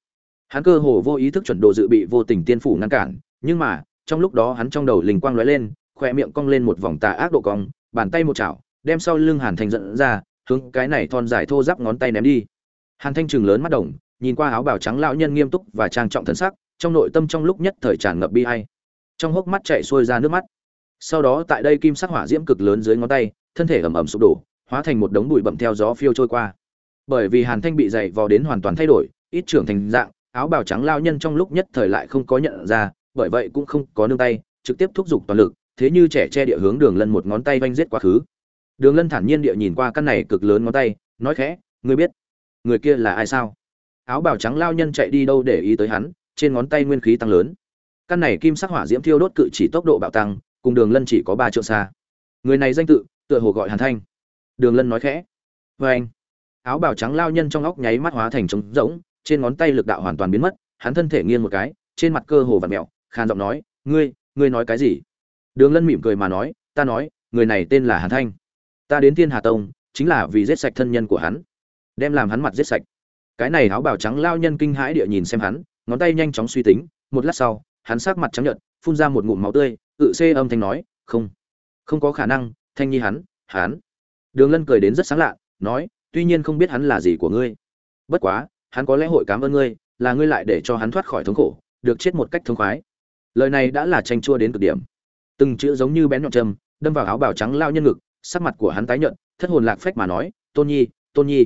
Hắn cơ hồ vô ý thức chuẩn độ dự bị vô tình tiên phủ ngăn cản, nhưng mà, trong lúc đó hắn trong đầu linh quang lóe lên khoe miệng cong lên một vòng tà ác độ cong, bàn tay một chảo, đem sau lưng hàn thành dẫn ra, hướng cái này thon dài thô giáp ngón tay ném đi. Hàn thanh trường lớn mắt đồng, nhìn qua áo bào trắng lão nhân nghiêm túc và trang trọng thần sắc trong nội tâm trong lúc nhất thời tràn ngập bi ai. Trong hốc mắt chạy xuôi ra nước mắt. Sau đó tại đây kim sắc hỏa diễm cực lớn dưới ngón tay, thân thể ẩm ẩm sụp đổ, hóa thành một đống bụi bậm theo gió phiêu trôi qua. Bởi vì hàn thanh bị dày vò đến hoàn toàn thay đổi, ít trưởng thành dạng, áo bào trắng lao nhân trong lúc nhất thời lại không có nhận ra, bởi vậy cũng không có nương tay, trực tiếp thúc giục toàn lực, thế như trẻ che địa hướng đường lân một ngón tay vanh rết quá khứ. Đường lân thản nhiên địa nhìn qua căn này cực lớn ngón tay, nói khẽ, ngươi biết, người kia là ai sao? Áo bào trắng lao nhân chạy đi đâu để ý tới hắn trên ngón tay nguyên khí tăng lớn. Căn này kim sắc hỏa diễm thiêu đốt cự chỉ tốc độ bạo tăng, cùng đường lân chỉ có ba trượng xa. Người này danh tự, tựa hồ gọi hàn thanh. Đường lân nói khẽ. Vê anh, áo bào trắng lao nhân trong óc nháy mắt hóa thành trống rỗng, trên ngón tay lực đạo hoàn toàn biến mất, hắn thân thể nghiêng một cái, trên mặt cơ hồ vặn mẹo khàn giọng nói, ngươi ngươi nói cái gì? Đường lân mỉm cười mà nói, ta nói, người này tên là hàn thanh. Ta đến thiên hà tông, chính là vì giết sạch thân nhân của hắn, đem làm hắn mặt giết sạch. Cái này áo bào trắng lao nhân kinh hãi địa nhìn xem hắn ngón tay nhanh chóng suy tính, một lát sau, hắn sắc mặt trắng nhợt, phun ra một ngụm máu tươi, tự xê âm thanh nói, không không có khả năng, thanh nhi hắn hắn. Đường lân cười đến rất sáng lạ, nói, tuy nhiên không biết hắn là gì của ngươi. Bất quá, hắn có lẽ hội cảm ơn ngươi, là ngươi lại để cho hắn thoát khỏi thống khổ, được chết một cách thống khoái. Lời này đã là tranh chua đến cực điểm. Từng chữ giống như bén nhọn châm, đâm vào áo bào trắng lao nhân ngực, sắc mặt của hắn tái nhợt, thất hồn lạc phách mà nói, tôn nhi tôn nhi.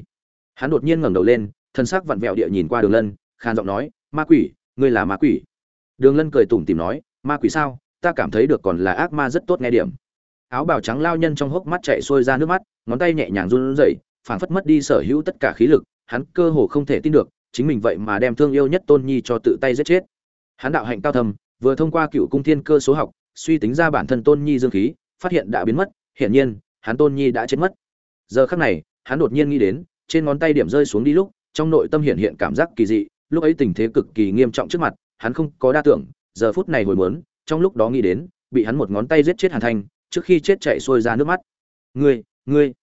Hắn đột nhiên ngẩng đầu lên, thân xác vặn vẹo địa nhìn qua đường lân khan giọng nói ma quỷ, ngươi là ma quỷ. Đường lân cười tủm tìm nói, ma quỷ sao? Ta cảm thấy được còn là ác ma rất tốt nghe điểm. Áo bào trắng lao nhân trong hốc mắt chạy xuôi ra nước mắt, ngón tay nhẹ nhàng run rẩy, phảng phất mất đi sở hữu tất cả khí lực, hắn cơ hồ không thể tin được, chính mình vậy mà đem thương yêu nhất tôn nhi cho tự tay giết chết. Hắn đạo hạnh cao thầm vừa thông qua cựu cung thiên cơ số học, suy tính ra bản thân tôn nhi dương khí, phát hiện đã biến mất, hiển nhiên, hắn tôn nhi đã chết mất. Giờ khắc này, hắn đột nhiên nghĩ đến, trên ngón tay điểm rơi xuống đi lúc, trong nội tâm hiện hiện cảm giác kỳ dị lúc ấy tình thế cực kỳ nghiêm trọng trước mặt, hắn không có đa tưởng, giờ phút này hồi muốn, trong lúc đó nghĩ đến, bị hắn một ngón tay giết chết hàn thanh, trước khi chết chạy xuôi ra nước mắt. Ngươi ngươi!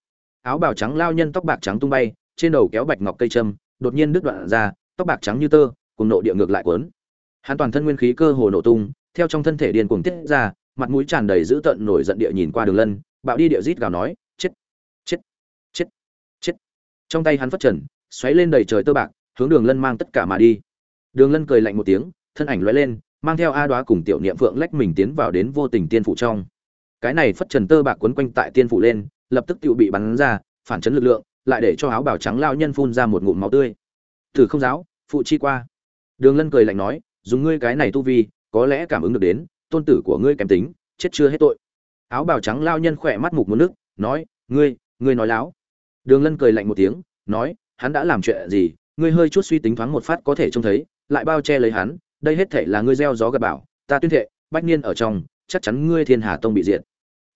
Áo bào trắng lao nhân tóc bạc trắng tung bay, trên đầu kéo bạch ngọc cây châm, đột nhiên đứt đoạn ra, tóc bạc trắng như tơ, cùng nộ địa ngược lại cuốn. Hắn toàn thân nguyên khí cơ hồ nổ tung, theo trong thân thể điên cuồng tiết ra, mặt mũi tràn đầy dữ tợn nổi giận địa nhìn qua đường lân, bạo đi địa rít gào nói, chết chết chết chết! Trong tay hắn phất trần, xoáy lên đầy trời tơ bạc hướng đường lân mang tất cả mà đi. Đường lân cười lạnh một tiếng, thân ảnh loay lên, mang theo a đoá cùng tiểu niệm phượng lách mình tiến vào đến vô tình tiên phủ trong. Cái này phất trần tơ bạc quấn quanh tại tiên phủ lên, lập tức tự bị bắn ra, phản chấn lực lượng, lại để cho áo bào trắng lao nhân phun ra một ngụm máu tươi. Thử không giáo, phụ chi qua. Đường lân cười lạnh nói, dùng ngươi cái này tu vi, có lẽ cảm ứng được đến, tôn tử của ngươi kém tính, chết chưa hết tội. Áo bào trắng lao nhân khỏe mắt mục một nước, nói, ngươi ngươi nói láo. Đường lân cười lạnh một tiếng, nói, hắn đã làm chuyện gì ngươi hơi chút suy tính thoáng một phát có thể trông thấy, lại bao che lấy hắn, đây hết thể là ngươi gieo gió gặt bão. ta tuyên thệ, bách niên ở trong, chắc chắn ngươi thiên hà tông bị diệt.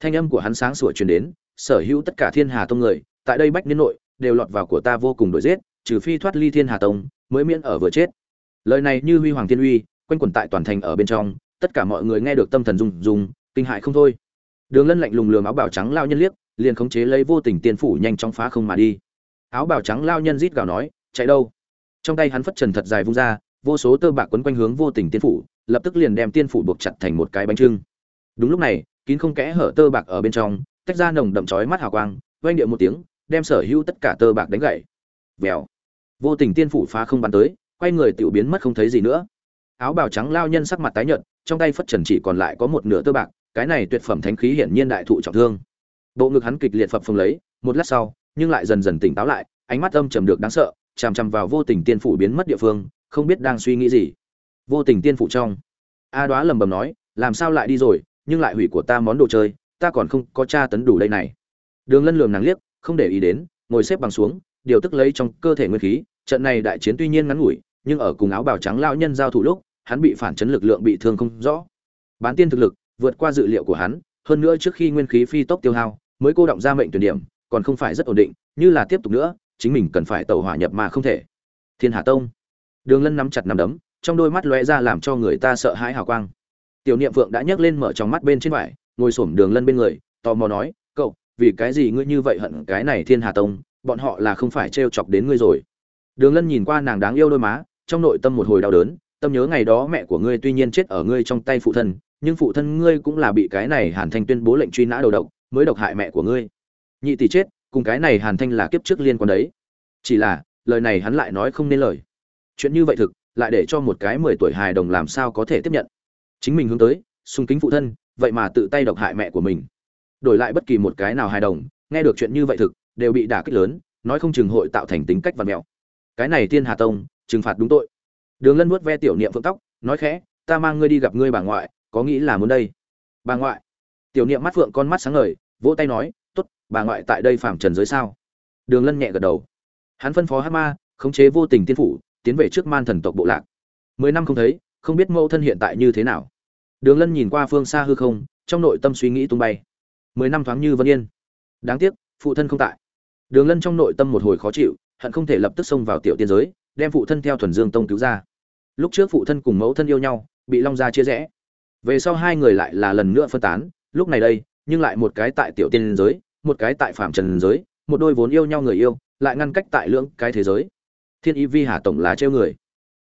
Thanh âm của hắn sáng sủa truyền đến, sở hữu tất cả thiên hà tông người, tại đây bách niên nội, đều lọt vào của ta vô cùng đổi giết, trừ phi thoát ly thiên hà tông, mới miễn ở vừa chết. Lời này như huy hoàng thiên uy, quanh quẩn tại toàn thành ở bên trong, tất cả mọi người nghe được tâm thần rung rung, kinh hại không thôi. Đường lân lạnh lùng lườm áo bào trắng lao nhân liếc, liền khống chế lấy vô tình tiên phủ nhanh chóng phá không mà đi. Áo bào trắng lao nhân rít gào nói chạy đâu? Trong tay hắn phất trần thật dài vung ra, vô số tơ bạc quấn quanh hướng vô tình tiên phủ, lập tức liền đem tiên phủ buộc chặt thành một cái bánh trưng. Đúng lúc này, kín không kẽ hở tơ bạc ở bên trong, tách ra nồng đậm chói mắt hào quang oanh điệu một tiếng, đem sở hữu tất cả tơ bạc đánh gãy. Vèo. Vô tình tiên phủ phá không bắn tới, quay người tiểu biến mất không thấy gì nữa. Áo bào trắng lao nhân sắc mặt tái nhợt, trong tay phất trần chỉ còn lại có một nửa tơ bạc, cái này tuyệt phẩm thánh khí hiển nhiên đại thụ trọng thương. Bộ ngực hắn kịch liệt phập phồng lấy, một lát sau, nhưng lại dần dần tỉnh táo lại, ánh mắt âm trầm được đáng sợ chằm chằm vào vô tình tiên phủ biến mất địa phương, không biết đang suy nghĩ gì. Vô tình tiên phủ trong. A đoá lầm bầm nói, làm sao lại đi rồi, nhưng lại hủy của ta món đồ chơi, ta còn không có tra tấn đủ đây này. Đường lân lường nàng liếc, không để ý đến, ngồi xếp bằng xuống, điều tức lấy trong cơ thể nguyên khí. Trận này đại chiến tuy nhiên ngắn ngủi, nhưng ở cùng áo bào trắng lao nhân giao thủ lúc, hắn bị phản chấn lực lượng bị thương không rõ. Bán tiên thực lực, vượt qua dự liệu của hắn, hơn nữa trước khi nguyên khí phi tốc tiêu hao, mới cô động ra mệnh tuyển điểm, còn không phải rất ổn định, như là tiếp tục nữa chính mình cần phải tẩu hỏa nhập mà không thể. Thiên hà tông. Đường lân nắm chặt nắm đấm, trong đôi mắt lóe ra làm cho người ta sợ hãi hào quang. Tiểu niệm phượng đã nhấc lên mở trong mắt bên trên vải, ngồi xổm đường lân bên người, tò mò nói, cậu, vì cái gì ngươi như vậy hận cái này thiên hà tông? Bọn họ là không phải trêu chọc đến ngươi rồi. Đường lân nhìn qua nàng đáng yêu đôi má, trong nội tâm một hồi đau đớn, tâm nhớ ngày đó mẹ của ngươi tuy nhiên chết ở ngươi trong tay phụ thân, nhưng phụ thân ngươi cũng là bị cái này hàn thanh tuyên bố lệnh truy nã đầu độc, mới độc hại mẹ của ngươi. Nhị tỷ chết cùng cái này hàn thanh là kiếp trước liên quan đấy. Chỉ là, lời này hắn lại nói không nên lời. Chuyện như vậy thực, lại để cho một cái mười tuổi hài đồng làm sao có thể tiếp nhận. Chính mình hướng tới, sung kính phụ thân, vậy mà tự tay độc hại mẹ của mình. Đổi lại bất kỳ một cái nào hài đồng, nghe được chuyện như vậy thực, đều bị đả kích lớn, nói không chừng hội tạo thành tính cách vật mẹo. Cái này tiên hà tông, trừng phạt đúng tội. Đường lân vuốt ve tiểu niệm phượng tóc, nói khẽ, ta mang ngươi đi gặp ngươi bà ngoại, có nghĩ là muốn đây? Bà ngoại? Tiểu niệm mắt phượng con mắt sáng ngời, vỗ tay nói Tốt, bà ngoại tại đây phạm trần giới sao? Đường lân nhẹ gật đầu. Hắn phân phó hát ma khống chế vô tình tiên phủ tiến về trước man thần tộc bộ lạc. Mười năm không thấy không biết mẫu thân hiện tại như thế nào. Đường lân nhìn qua phương xa hư không trong nội tâm suy nghĩ tung bay. Mười năm thoáng như vân yên. Đáng tiếc phụ thân không tại. Đường lân trong nội tâm một hồi khó chịu hận không thể lập tức xông vào tiểu tiên giới đem phụ thân theo thuần dương tông cứu ra. Lúc trước phụ thân cùng mẫu thân yêu nhau bị long gia chia rẽ. Về sau hai người lại là lần nữa phân tán lúc này đây nhưng lại một cái tại tiểu tiên giới, một cái tại phạm trần giới, một đôi vốn yêu nhau người yêu, lại ngăn cách tại lưỡng cái thế giới. Thiên y vi hà tổng là trêu người.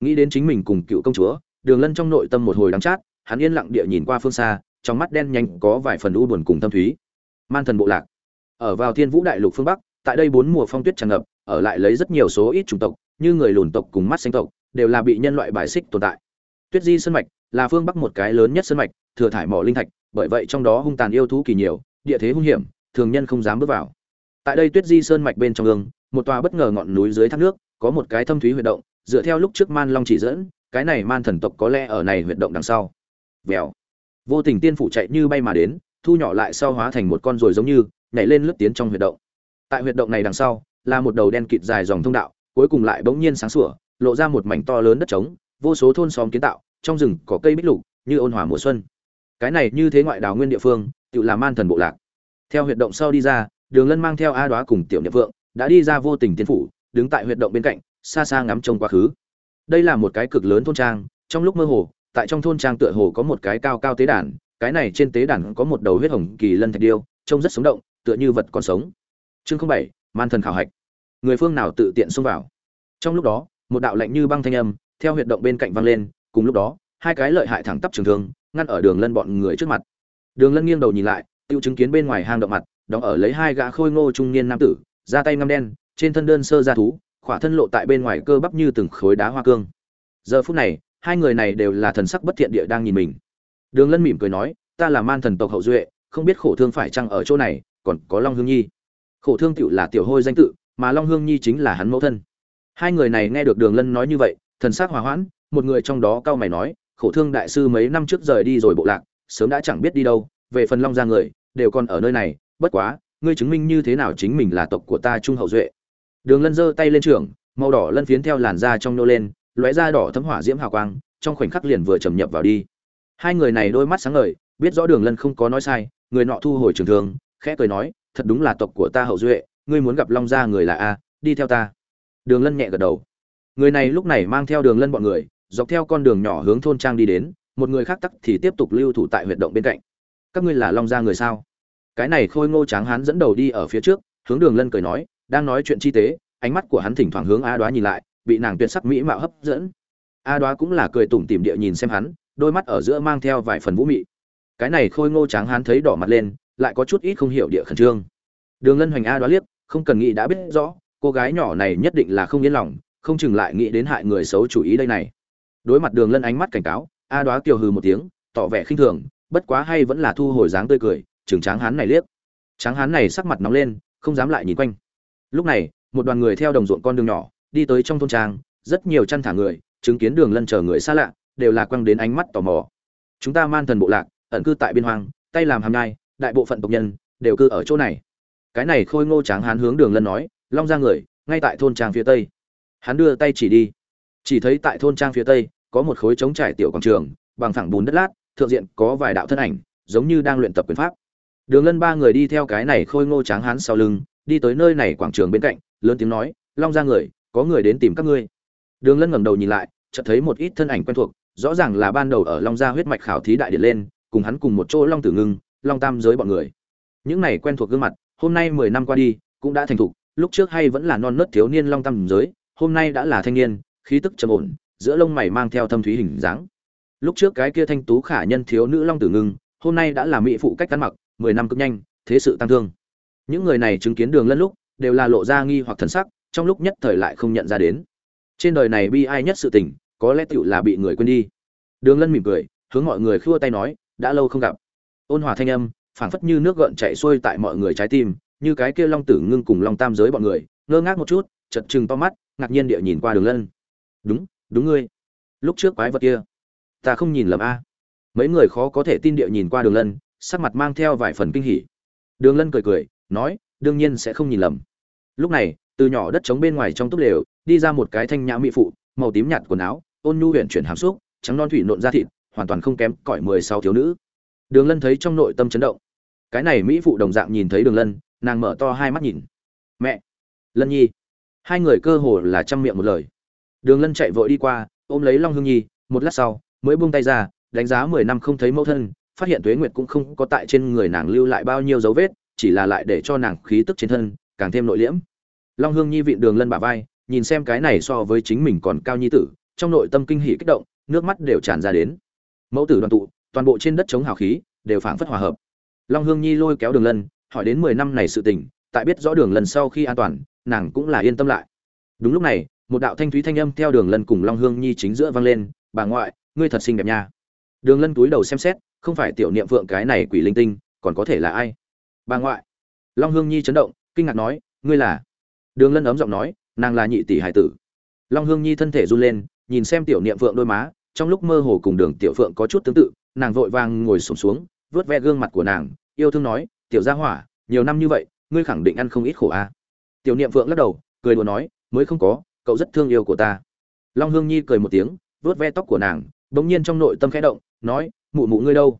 Nghĩ đến chính mình cùng cựu công chúa, đường lân trong nội tâm một hồi đắng chát, hắn yên lặng địa nhìn qua phương xa, trong mắt đen nhanh có vài phần u buồn cùng tâm thúy. Man thần bộ lạc. Ở vào thiên vũ đại lục phương bắc, tại đây bốn mùa phong tuyết tràn ngập, ở lại lấy rất nhiều số ít chủng tộc, như người lùn tộc cùng mắt xanh tộc, đều là bị nhân loại bài xích tồn tại. Tuyết di sơn mạch là phương bắc một cái lớn nhất sơn mạch thừa thải mỏ linh thạch, bởi vậy trong đó hung tàn yêu thú kỳ nhiều, địa thế hung hiểm, thường nhân không dám bước vào. Tại đây tuyết di sơn mạch bên trong ương, một tòa bất ngờ ngọn núi dưới thác nước, có một cái thâm thúy huyệt động, dựa theo lúc trước man long chỉ dẫn, cái này man thần tộc có lẽ ở này huyệt động đằng sau. Vèo. Vô tình tiên phủ chạy như bay mà đến, thu nhỏ lại sau hóa thành một con rồi giống như, nhảy lên lướt tiến trong huyệt động. Tại huyệt động này đằng sau, là một đầu đen kịt dài dòng thông đạo, cuối cùng lại bỗng nhiên sáng sủa, lộ ra một mảnh to lớn đất trống, vô số thôn xóm kiến tạo, trong rừng có cây bích lục, như ôn hòa mùa xuân cái này như thế ngoại đào nguyên địa phương, tự là man thần bộ lạc. Theo huyệt động sau đi ra, đường lân mang theo a đoá cùng tiểu niệm vượng, đã đi ra vô tình tiên phủ, đứng tại huyệt động bên cạnh, xa xa ngắm trông quá khứ. Đây là một cái cực lớn thôn trang, trong lúc mơ hồ, tại trong thôn trang tựa hồ có một cái cao cao tế đàn, cái này trên tế đàn có một đầu huyết hồng kỳ lân thạch điêu, trông rất sống động, tựa như vật còn sống. Chương bảy, man thần khảo hạch. Người phương nào tự tiện xông vào? Trong lúc đó, một đạo lạnh như băng thanh âm theo huyệt động bên cạnh vang lên, cùng lúc đó hai cái lợi hại thẳng tắp trường thương, ngăn ở đường lân bọn người trước mặt. Đường lân nghiêng đầu nhìn lại tự chứng kiến bên ngoài hang động mặt, đóng ở lấy hai gã khôi ngô trung niên nam tử ra tay ngăm đen, trên thân đơn sơ ra thú, khỏa thân lộ tại bên ngoài cơ bắp như từng khối đá hoa cương. Giờ phút này, hai người này đều là thần sắc bất thiện địa đang nhìn mình. Đường lân mỉm cười nói, ta là man thần tộc hậu duệ, không biết khổ thương phải chăng ở chỗ này, còn có long hương nhi. Khổ thương cựu là tiểu hôi danh tự, mà long hương nhi chính là hắn mẫu thân. Hai người này nghe được đường lân nói như vậy, thần sắc hòa hoãn, một người trong đó cao mày nói khổ thương đại sư mấy năm trước rời đi rồi bộ lạc, sớm đã chẳng biết đi đâu, về phần long gia người, đều còn ở nơi này, bất quá, ngươi chứng minh như thế nào chính mình là tộc của ta trung hậu duệ. Đường lân giơ tay lên trường màu đỏ lân phiến theo làn da trong nô lên, lóe da đỏ thấm hỏa diễm hào quang, trong khoảnh khắc liền vừa trầm nhập vào đi. Hai người này đôi mắt sáng ngời, biết rõ đường lân không có nói sai, người nọ thu hồi trường thương, khẽ cười nói, thật đúng là tộc của ta hậu duệ, ngươi muốn gặp long gia người là a, đi theo ta. Đường lân nhẹ gật đầu. Người này lúc này mang theo đường lân bọn người dọc theo con đường nhỏ hướng thôn trang đi đến, một người khác tắc thì tiếp tục lưu thủ tại huyệt động bên cạnh. Các ngươi là long gia người sao? Cái này khôi ngô tráng hán dẫn đầu đi ở phía trước, hướng đường lân cười nói, đang nói chuyện chi tế, ánh mắt của hắn thỉnh thoảng hướng a đoá nhìn lại, bị nàng tuyệt sắc mỹ mạo hấp dẫn. A đoá cũng là cười tủm tìm địa nhìn xem hắn, đôi mắt ở giữa mang theo vài phần vũ mị. Cái này khôi ngô tráng hán thấy đỏ mặt lên, lại có chút ít không hiểu địa khẩn trương. Đường lân hoành a đoá liếc, không cần nghĩ đã biết rõ, cô gái nhỏ này nhất định là không yên lòng, không chừng lại nghĩ đến hại người xấu chủ ý đây này đối mặt đường lân ánh mắt cảnh cáo, a đoá kiều hừ một tiếng, tỏ vẻ khinh thường, bất quá hay vẫn là thu hồi dáng tươi cười, chừng tráng hán này liếc. Tráng hán này sắc mặt nóng lên, không dám lại nhìn quanh. Lúc này, một đoàn người theo đồng ruộng con đường nhỏ, đi tới trong thôn trang, rất nhiều chăn thả người, chứng kiến đường lân chờ người xa lạ, đều là quăng đến ánh mắt tò mò. Chúng ta man thần bộ lạc, ẩn cư tại biên hoang, tay làm hàm nhai, đại bộ phận tộc nhân, đều cư ở chỗ này. Cái này khôi ngô tráng hán hướng đường lân nói, long ra người, ngay tại thôn trang phía tây. Hắn đưa tay chỉ đi. Chỉ thấy tại thôn trang phía tây có một khối trống trải tiểu quảng trường, bằng phẳng bùn đất lát, thượng diện có vài đạo thân ảnh, giống như đang luyện tập quyền pháp. Đường lân ba người đi theo cái này khôi ngô tráng hán sau lưng, đi tới nơi này quảng trường bên cạnh, lớn tiếng nói, long ra người, có người đến tìm các ngươi. Đường lân ngẩng đầu nhìn lại, chợt thấy một ít thân ảnh quen thuộc, rõ ràng là ban đầu ở long gia huyết mạch khảo thí đại điện lên, cùng hắn cùng một chỗ long tử ngưng, long tam giới bọn người. Những này quen thuộc gương mặt, hôm nay mười năm qua đi, cũng đã thành thục, lúc trước hay vẫn là non nớt thiếu niên long tam giới, hôm nay đã là thanh niên, khí tức trầm ổn giữa lông mày mang theo thâm thúy hình dáng. Lúc trước cái kia thanh tú khả nhân thiếu nữ long tử ngưng, hôm nay đã là mỹ phụ cách ăn mặc, mười năm cực nhanh, thế sự tăng thương. Những người này chứng kiến đường lân lúc, đều là lộ ra nghi hoặc thần sắc, trong lúc nhất thời lại không nhận ra đến. Trên đời này bi ai nhất sự tình, có lẽ tựu là bị người quên đi. Đường lân mỉm cười, hướng mọi người khua tay nói, đã lâu không gặp. Ôn hòa thanh âm, phảng phất như nước gợn chạy xuôi tại mọi người trái tim, như cái kia long tử ngưng cùng long tam giới bọn người, ngơ ngác một chút chật chừng to mắt, ngạc nhiên địa nhìn qua đường lân. Đúng đúng ngươi. Lúc trước quái vật kia, ta không nhìn lầm a. Mấy người khó có thể tin địa nhìn qua đường lân, sắc mặt mang theo vài phần kinh hỉ. Đường lân cười cười, nói, đương nhiên sẽ không nhìn lầm. Lúc này, từ nhỏ đất trống bên ngoài trong túp lều, đi ra một cái thanh nhã mỹ phụ, màu tím nhạt quần áo, ôn nhu huyện chuyển hàm xúc, trắng non thủy nộn ra thịt, hoàn toàn không kém cỏi mười sáu thiếu nữ. Đường lân thấy trong nội tâm chấn động. Cái này mỹ phụ đồng dạng nhìn thấy đường lân, nàng mở to hai mắt nhìn. Mẹ, lân nhi. Hai người cơ hồ là chăm miệng một lời đường lân chạy vội đi qua, ôm lấy long hương nhi, một lát sau, mới buông tay ra, đánh giá mười năm không thấy mẫu thân, phát hiện tuế nguyệt cũng không có tại trên người nàng lưu lại bao nhiêu dấu vết, chỉ là lại để cho nàng khí tức trên thân càng thêm nội liễm. Long hương nhi vịn đường lân bả vai, nhìn xem cái này so với chính mình còn cao nhi tử, trong nội tâm kinh hỉ kích động, nước mắt đều tràn ra đến. Mẫu tử đoàn tụ, toàn bộ trên đất chống hào khí, đều phảng phất hòa hợp. Long hương nhi lôi kéo đường lân, hỏi đến mười năm này sự tình, tại biết rõ đường lần sau khi an toàn, nàng cũng là yên tâm lại. Đúng lúc này một đạo thanh thúy thanh âm theo đường lân cùng long hương nhi chính giữa vang lên bà ngoại ngươi thật xinh đẹp nha. Đường lân túi đầu xem xét không phải tiểu niệm phượng cái này quỷ linh tinh còn có thể là ai? Bà ngoại. Long hương nhi chấn động kinh ngạc nói ngươi là? Đường lân ấm giọng nói nàng là nhị tỷ hải tử. Long hương nhi thân thể run lên nhìn xem tiểu niệm phượng đôi má trong lúc mơ hồ cùng đường tiểu phượng có chút tương tự nàng vội vàng ngồi sụp xuống, xuống vớt ve gương mặt của nàng yêu thương nói tiểu gia hỏa nhiều năm như vậy ngươi khẳng định ăn không ít khổ a à. tiểu niệm phượng lắc đầu cười đùa nói mới không có cậu rất thương yêu của ta. Long hương nhi cười một tiếng vớt ve tóc của nàng, bỗng nhiên trong nội tâm khẽ động, nói, mụ mụ ngươi đâu?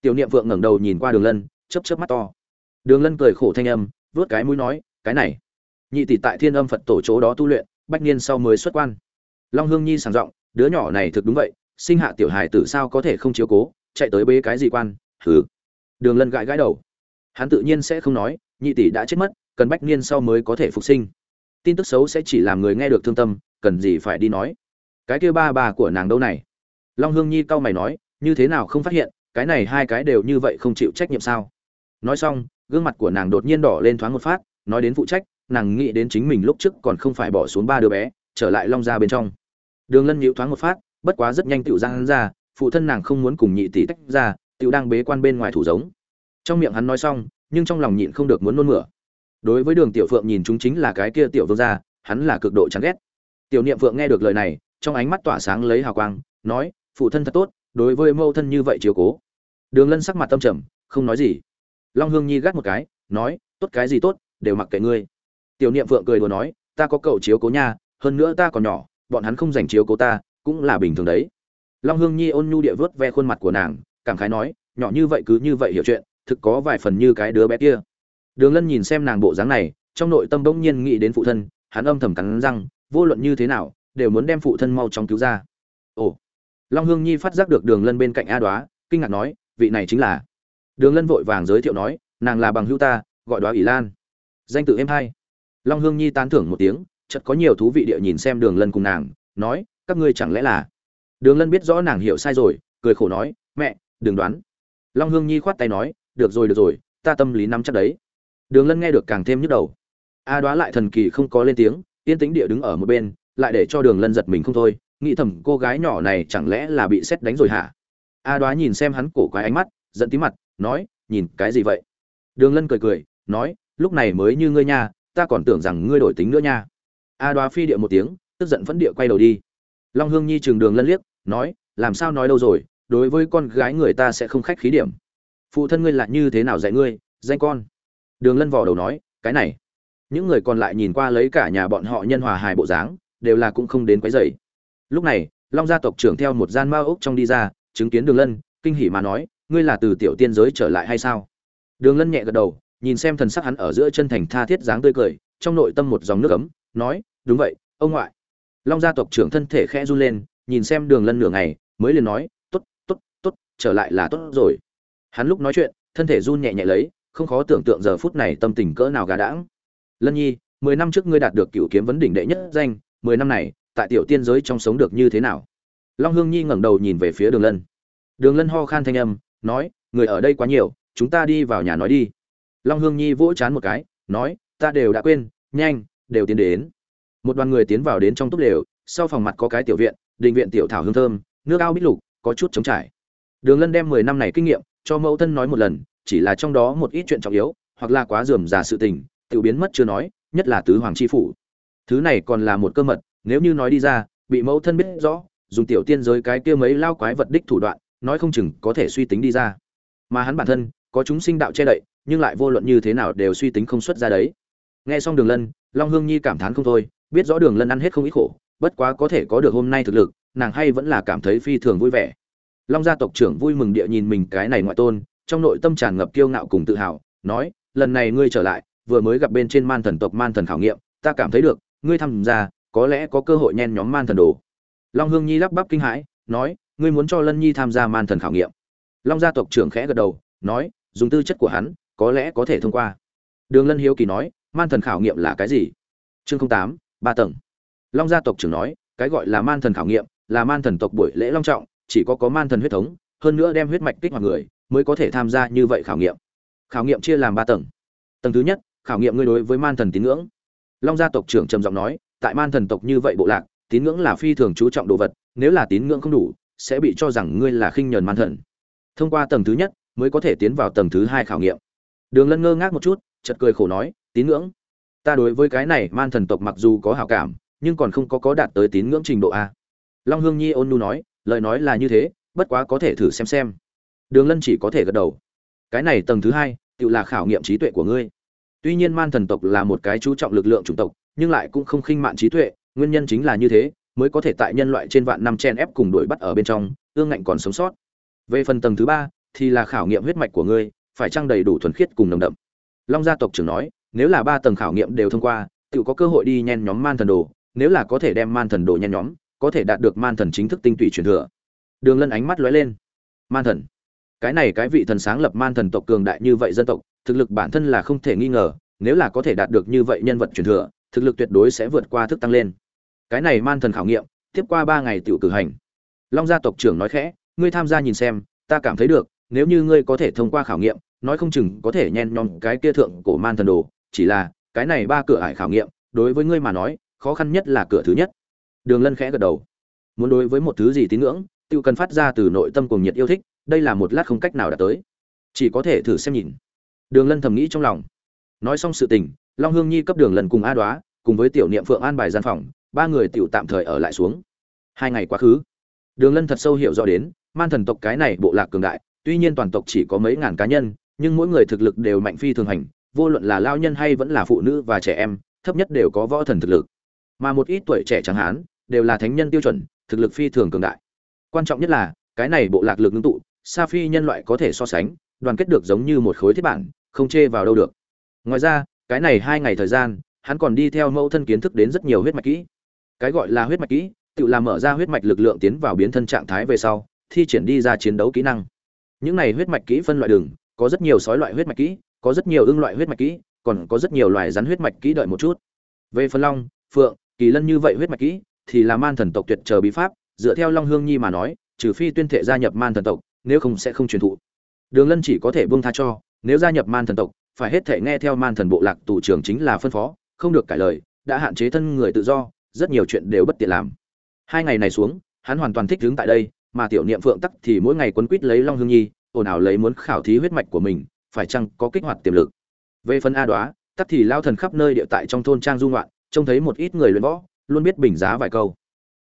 Tiểu niệm Vượng ngẩng đầu nhìn qua đường lân, chớp chớp mắt to. Đường lân cười khổ thanh âm vớt cái mũi nói, cái này, nhị tỷ tại thiên âm phật tổ chỗ đó tu luyện, bách niên sau mới xuất quan. Long hương nhi sàng giọng, đứa nhỏ này thực đúng vậy, sinh hạ tiểu hài tử sao có thể không chiếu cố, chạy tới bế cái gì quan, hừ. Đường lân gãi gãi đầu. Hắn tự nhiên sẽ không nói, nhị tỷ đã chết mất, cần bách niên sau mới có thể phục sinh tin tức xấu sẽ chỉ làm người nghe được thương tâm, cần gì phải đi nói. Cái kia ba bà của nàng đâu này? Long hương nhi cau mày nói, như thế nào không phát hiện, cái này hai cái đều như vậy không chịu trách nhiệm sao? Nói xong, gương mặt của nàng đột nhiên đỏ lên thoáng một phát, nói đến phụ trách, nàng nghĩ đến chính mình lúc trước còn không phải bỏ xuống ba đứa bé, trở lại long ra bên trong. Đường lân nhịu thoáng một phát, bất quá rất nhanh tựu ra hắn ra, phụ thân nàng không muốn cùng nhị tỷ tách ra tựu đang bế quan bên ngoài thủ giống. Trong miệng hắn nói xong, nhưng trong lòng nhịn không được muốn nôn mửa đối với đường tiểu phượng nhìn chúng chính là cái kia tiểu vương gia, hắn là cực độ chán ghét. Tiểu niệm phượng nghe được lời này, trong ánh mắt tỏa sáng lấy hào quang, nói, phụ thân thật tốt, đối với mẫu thân như vậy chiếu cố. Đường lân sắc mặt tâm trầm, không nói gì. Long hương nhi gắt một cái, nói, tốt cái gì tốt, đều mặc kệ ngươi. Tiểu niệm phượng cười đùa nói, ta có cậu chiếu cố nha, hơn nữa ta còn nhỏ, bọn hắn không dành chiếu cố ta, cũng là bình thường đấy. Long hương nhi ôn nhu địa vớt ve khuôn mặt của nàng, cảm khái nói, nhỏ như vậy cứ như vậy hiểu chuyện, thực có vài phần như cái đứa bé kia đường lân nhìn xem nàng bộ dáng này, trong nội tâm bỗng nhiên nghĩ đến phụ thân, hắn âm thầm cắn răng, vô luận như thế nào, đều muốn đem phụ thân mau chóng cứu ra. Ồ. Long hương nhi phát giác được đường lân bên cạnh a đoá, kinh ngạc nói, vị này chính là. Đường lân vội vàng giới thiệu nói, nàng là bằng hữu ta, gọi đoá ỷ lan. Danh tự em hai long hương nhi tán thưởng một tiếng, chợt có nhiều thú vị địa nhìn xem đường lân cùng nàng, nói, các ngươi chẳng lẽ là. Đường lân biết rõ nàng hiểu sai rồi, cười khổ nói, mẹ, đừng đoán. Long hương nhi khoát tay nói, được rồi được rồi, ta tâm lý nắm chắc đấy đường lân nghe được càng thêm nhức đầu. A đoá lại thần kỳ không có lên tiếng, yên tĩnh địa đứng ở một bên, lại để cho đường lân giật mình không thôi, nghĩ thầm cô gái nhỏ này chẳng lẽ là bị xét đánh rồi hả? A đoá nhìn xem hắn cổ quái ánh mắt, giận tí mặt, nói, nhìn cái gì vậy? Đường lân cười cười, nói, lúc này mới như ngươi nha, ta còn tưởng rằng ngươi đổi tính nữa nha. A đoá phi địa một tiếng, tức giận phẫn địa quay đầu đi. Long hương nhi trường đường lân liếc, nói, làm sao nói đâu rồi, đối với con gái người ta sẽ không khách khí điểm. Phụ thân ngươi là như thế nào dạy ngươi, danh con? Đường lân vò đầu nói, cái này. Những người còn lại nhìn qua lấy cả nhà bọn họ nhân hòa hài bộ dáng, đều là cũng không đến quấy dày lúc này, long gia tộc trưởng theo một gian mao ốc trong đi ra, chứng kiến đường lân, kinh hỉ mà nói, ngươi là từ tiểu tiên giới trở lại hay sao? Đường lân nhẹ gật đầu, nhìn xem thần sắc hắn ở giữa chân thành tha thiết dáng tươi cười, trong nội tâm một dòng nước ấm, nói, đúng vậy, ông ngoại. Long gia tộc trưởng thân thể khẽ run lên, nhìn xem đường lân nửa ngày, mới liền nói t ố t t ố t t ố t trở lại là tốt rồi. Hắn lúc nói chuyện, thân thể run nhẹ nhẹ lấy không khó tưởng tượng giờ phút này tâm tình cỡ nào gà đãng. Lân nhi, mười năm trước ngươi đạt được cựu kiếm vấn đỉnh đệ nhất danh, mười năm này, tại tiểu tiên giới trong sống được như thế nào? Long hương nhi ngẩng đầu nhìn về phía đường lân. Đường lân ho khan thanh âm, nói, người ở đây quá nhiều, chúng ta đi vào nhà nói đi. Long hương nhi vỗ chán một cái, nói, ta đều đã quên, nhanh, đều tiến đến. Một đoàn người tiến vào đến trong túp lều, sau phòng mặt có cái tiểu viện định viện tiểu thảo hương thơm, nước ao bít lục, có chút trống trải. Đường lân đem mười năm này kinh nghiệm cho mẫu thân nói một lần chỉ là trong đó một ít chuyện trọng yếu, hoặc là quá dườm già sự tình tự biến mất chưa nói, nhất là tứ hoàng chi phủ. Thứ này còn là một cơ mật, nếu như nói đi ra, bị mẫu thân biết rõ, dùng tiểu tiên giới cái kia mấy lao quái vật đích thủ đoạn, nói không chừng có thể suy tính đi ra. Mà hắn bản thân, có chúng sinh đạo che đậy, nhưng lại vô luận như thế nào đều suy tính không xuất ra đấy. Nghe xong đường lân, long hương nhi cảm thán không thôi, biết rõ đường lân ăn hết không ít khổ, bất quá có thể có được hôm nay thực lực, nàng hay vẫn là cảm thấy phi thường vui vẻ. Long gia tộc trưởng vui mừng địa nhìn mình cái này ngoại tôn trong nội tâm tràn ngập kiêu ngạo cùng tự hào, nói, lần này ngươi trở lại, vừa mới gặp bên trên man thần tộc man thần khảo nghiệm, ta cảm thấy được, ngươi tham gia, có lẽ có cơ hội nhen nhóm man thần đồ. Long hương nhi lắp bắp kinh hãi, nói, ngươi muốn cho lân nhi tham gia man thần khảo nghiệm? Long gia tộc trưởng khẽ gật đầu, nói, dùng tư chất của hắn, có lẽ có thể thông qua. Đường lân hiếu kỳ nói, man thần khảo nghiệm là cái gì? Chương tám, ba tầng. Long gia tộc trưởng nói, cái gọi là man thần khảo nghiệm, là man thần tộc buổi lễ long trọng, chỉ có có man thần huyết thống, hơn nữa đem huyết mạch kích hoạt người mới có thể tham gia như vậy khảo nghiệm. Khảo nghiệm chia làm ba tầng. Tầng thứ nhất, khảo nghiệm ngươi đối với man thần tín ngưỡng. Long gia tộc trưởng trầm giọng nói, tại man thần tộc như vậy bộ lạc, tín ngưỡng là phi thường chú trọng đồ vật, nếu là tín ngưỡng không đủ, sẽ bị cho rằng ngươi là khinh nhờn man thần. Thông qua tầng thứ nhất, mới có thể tiến vào tầng thứ hai khảo nghiệm. Đường lân ngơ ngác một chút chật cười khổ nói, tín ngưỡng. Ta đối với cái này, man thần tộc mặc dù có hảo cảm, nhưng còn không có có đạt tới tín ngưỡng trình độ a. Long hương nhi ôn nu nói, lời nói là như thế, bất quá có thể thử xem xem đường lân chỉ có thể gật đầu. Cái này tầng thứ hai, tự là khảo nghiệm trí tuệ của ngươi. Tuy nhiên man thần tộc là một cái chú trọng lực lượng chủng tộc, nhưng lại cũng không khinh mạn trí tuệ, nguyên nhân chính là như thế, mới có thể tại nhân loại trên vạn năm chen ép cùng đuổi bắt ở bên trong, ương ngạnh còn sống sót. Về phần tầng thứ ba, thì là khảo nghiệm huyết mạch của ngươi, phải trang đầy đủ thuần khiết cùng nồng đậm? Long gia tộc trưởng nói, nếu là ba tầng khảo nghiệm đều thông qua, tự có cơ hội đi nhen nhóm man thần đồ, nếu là có thể đem man thần đồ nhen nhóm, có thể đạt được man thần chính thức tinh tụy truyền thừa. Đường lân ánh mắt lóe lên. Man thần cái này cái vị thần sáng lập man thần tộc cường đại như vậy dân tộc, thực lực bản thân là không thể nghi ngờ, nếu là có thể đạt được như vậy nhân vật truyền thừa, thực lực tuyệt đối sẽ vượt qua thức tăng lên. Cái này man thần khảo nghiệm, tiếp qua ba ngày tiểu cử hành. Long gia tộc trưởng nói khẽ, ngươi tham gia nhìn xem, ta cảm thấy được, nếu như ngươi có thể thông qua khảo nghiệm, nói không chừng có thể nhen nhom cái kia thượng cổ man thần đồ, chỉ là, cái này ba cửa ải khảo nghiệm, đối với ngươi mà nói, khó khăn nhất là cửa thứ nhất. Đường lân khẽ gật đầu. Muốn đối với một thứ gì tín ngưỡng tự cần phát ra từ nội tâm cùng nhiệt yêu thích đây là một lát không cách nào đạt tới. Chỉ có thể thử xem nhìn. Đường lân thầm nghĩ trong lòng. Nói xong sự tình, long hương nhi cấp đường lần cùng a đoá, cùng với tiểu niệm phượng an bài gian phòng, ba người tiểu tạm thời ở lại xuống. Hai ngày quá khứ, đường lân thật sâu hiểu rõ đến, man thần tộc cái này bộ lạc cường đại, tuy nhiên toàn tộc chỉ có mấy ngàn cá nhân, nhưng mỗi người thực lực đều mạnh phi thường hành, vô luận là lao nhân hay vẫn là phụ nữ và trẻ em, thấp nhất đều có võ thần thực lực. Mà một ít tuổi trẻ chẳng hán, đều là thánh nhân tiêu chuẩn, thực lực phi thường cường đại. Quan trọng nhất là, cái này bộ lạc lực ngưng tụ sa phi nhân loại có thể so sánh, đoàn kết được giống như một khối thiết bản, không chê vào đâu được. Ngoài ra, cái này hai ngày thời gian, hắn còn đi theo mẫu thân kiến thức đến rất nhiều huyết mạch kỹ. Cái gọi là huyết mạch kỹ, tự làm mở ra huyết mạch lực lượng tiến vào biến thân trạng thái về sau, thi triển đi ra chiến đấu kỹ năng. Những này huyết mạch kỹ phân loại đường, có rất nhiều sói loại huyết mạch kỹ, có rất nhiều ưng loại huyết mạch kỹ, còn có rất nhiều loài rắn huyết mạch kỹ đợi một chút. Về phân long, phượng, kỳ lân như vậy huyết mạch kỹ, thì là man thần tộc tuyệt chờ bí pháp, dựa theo long hương nhi mà nói, trừ phi tuyên thệ gia nhập man thần tộc nếu không sẽ không truyền thụ. Đường lân chỉ có thể buông tha cho, nếu gia nhập man thần tộc, phải hết thể nghe theo man thần bộ lạc tù trưởng chính là phân phó, không được cải lời, đã hạn chế thân người tự do, rất nhiều chuyện đều bất tiện làm. Hai ngày này xuống, hắn hoàn toàn thích đứng tại đây, mà tiểu niệm phượng tắc thì mỗi ngày quấn quýt lấy long hương nhi, ồn ào lấy muốn khảo thí huyết mạch của mình, phải chăng có kích hoạt tiềm lực. Về phần a đoá, tắc thì lao thần khắp nơi địa tại trong thôn trang dung loạn trông thấy một ít người luyện võ, luôn biết bình giá vài câu.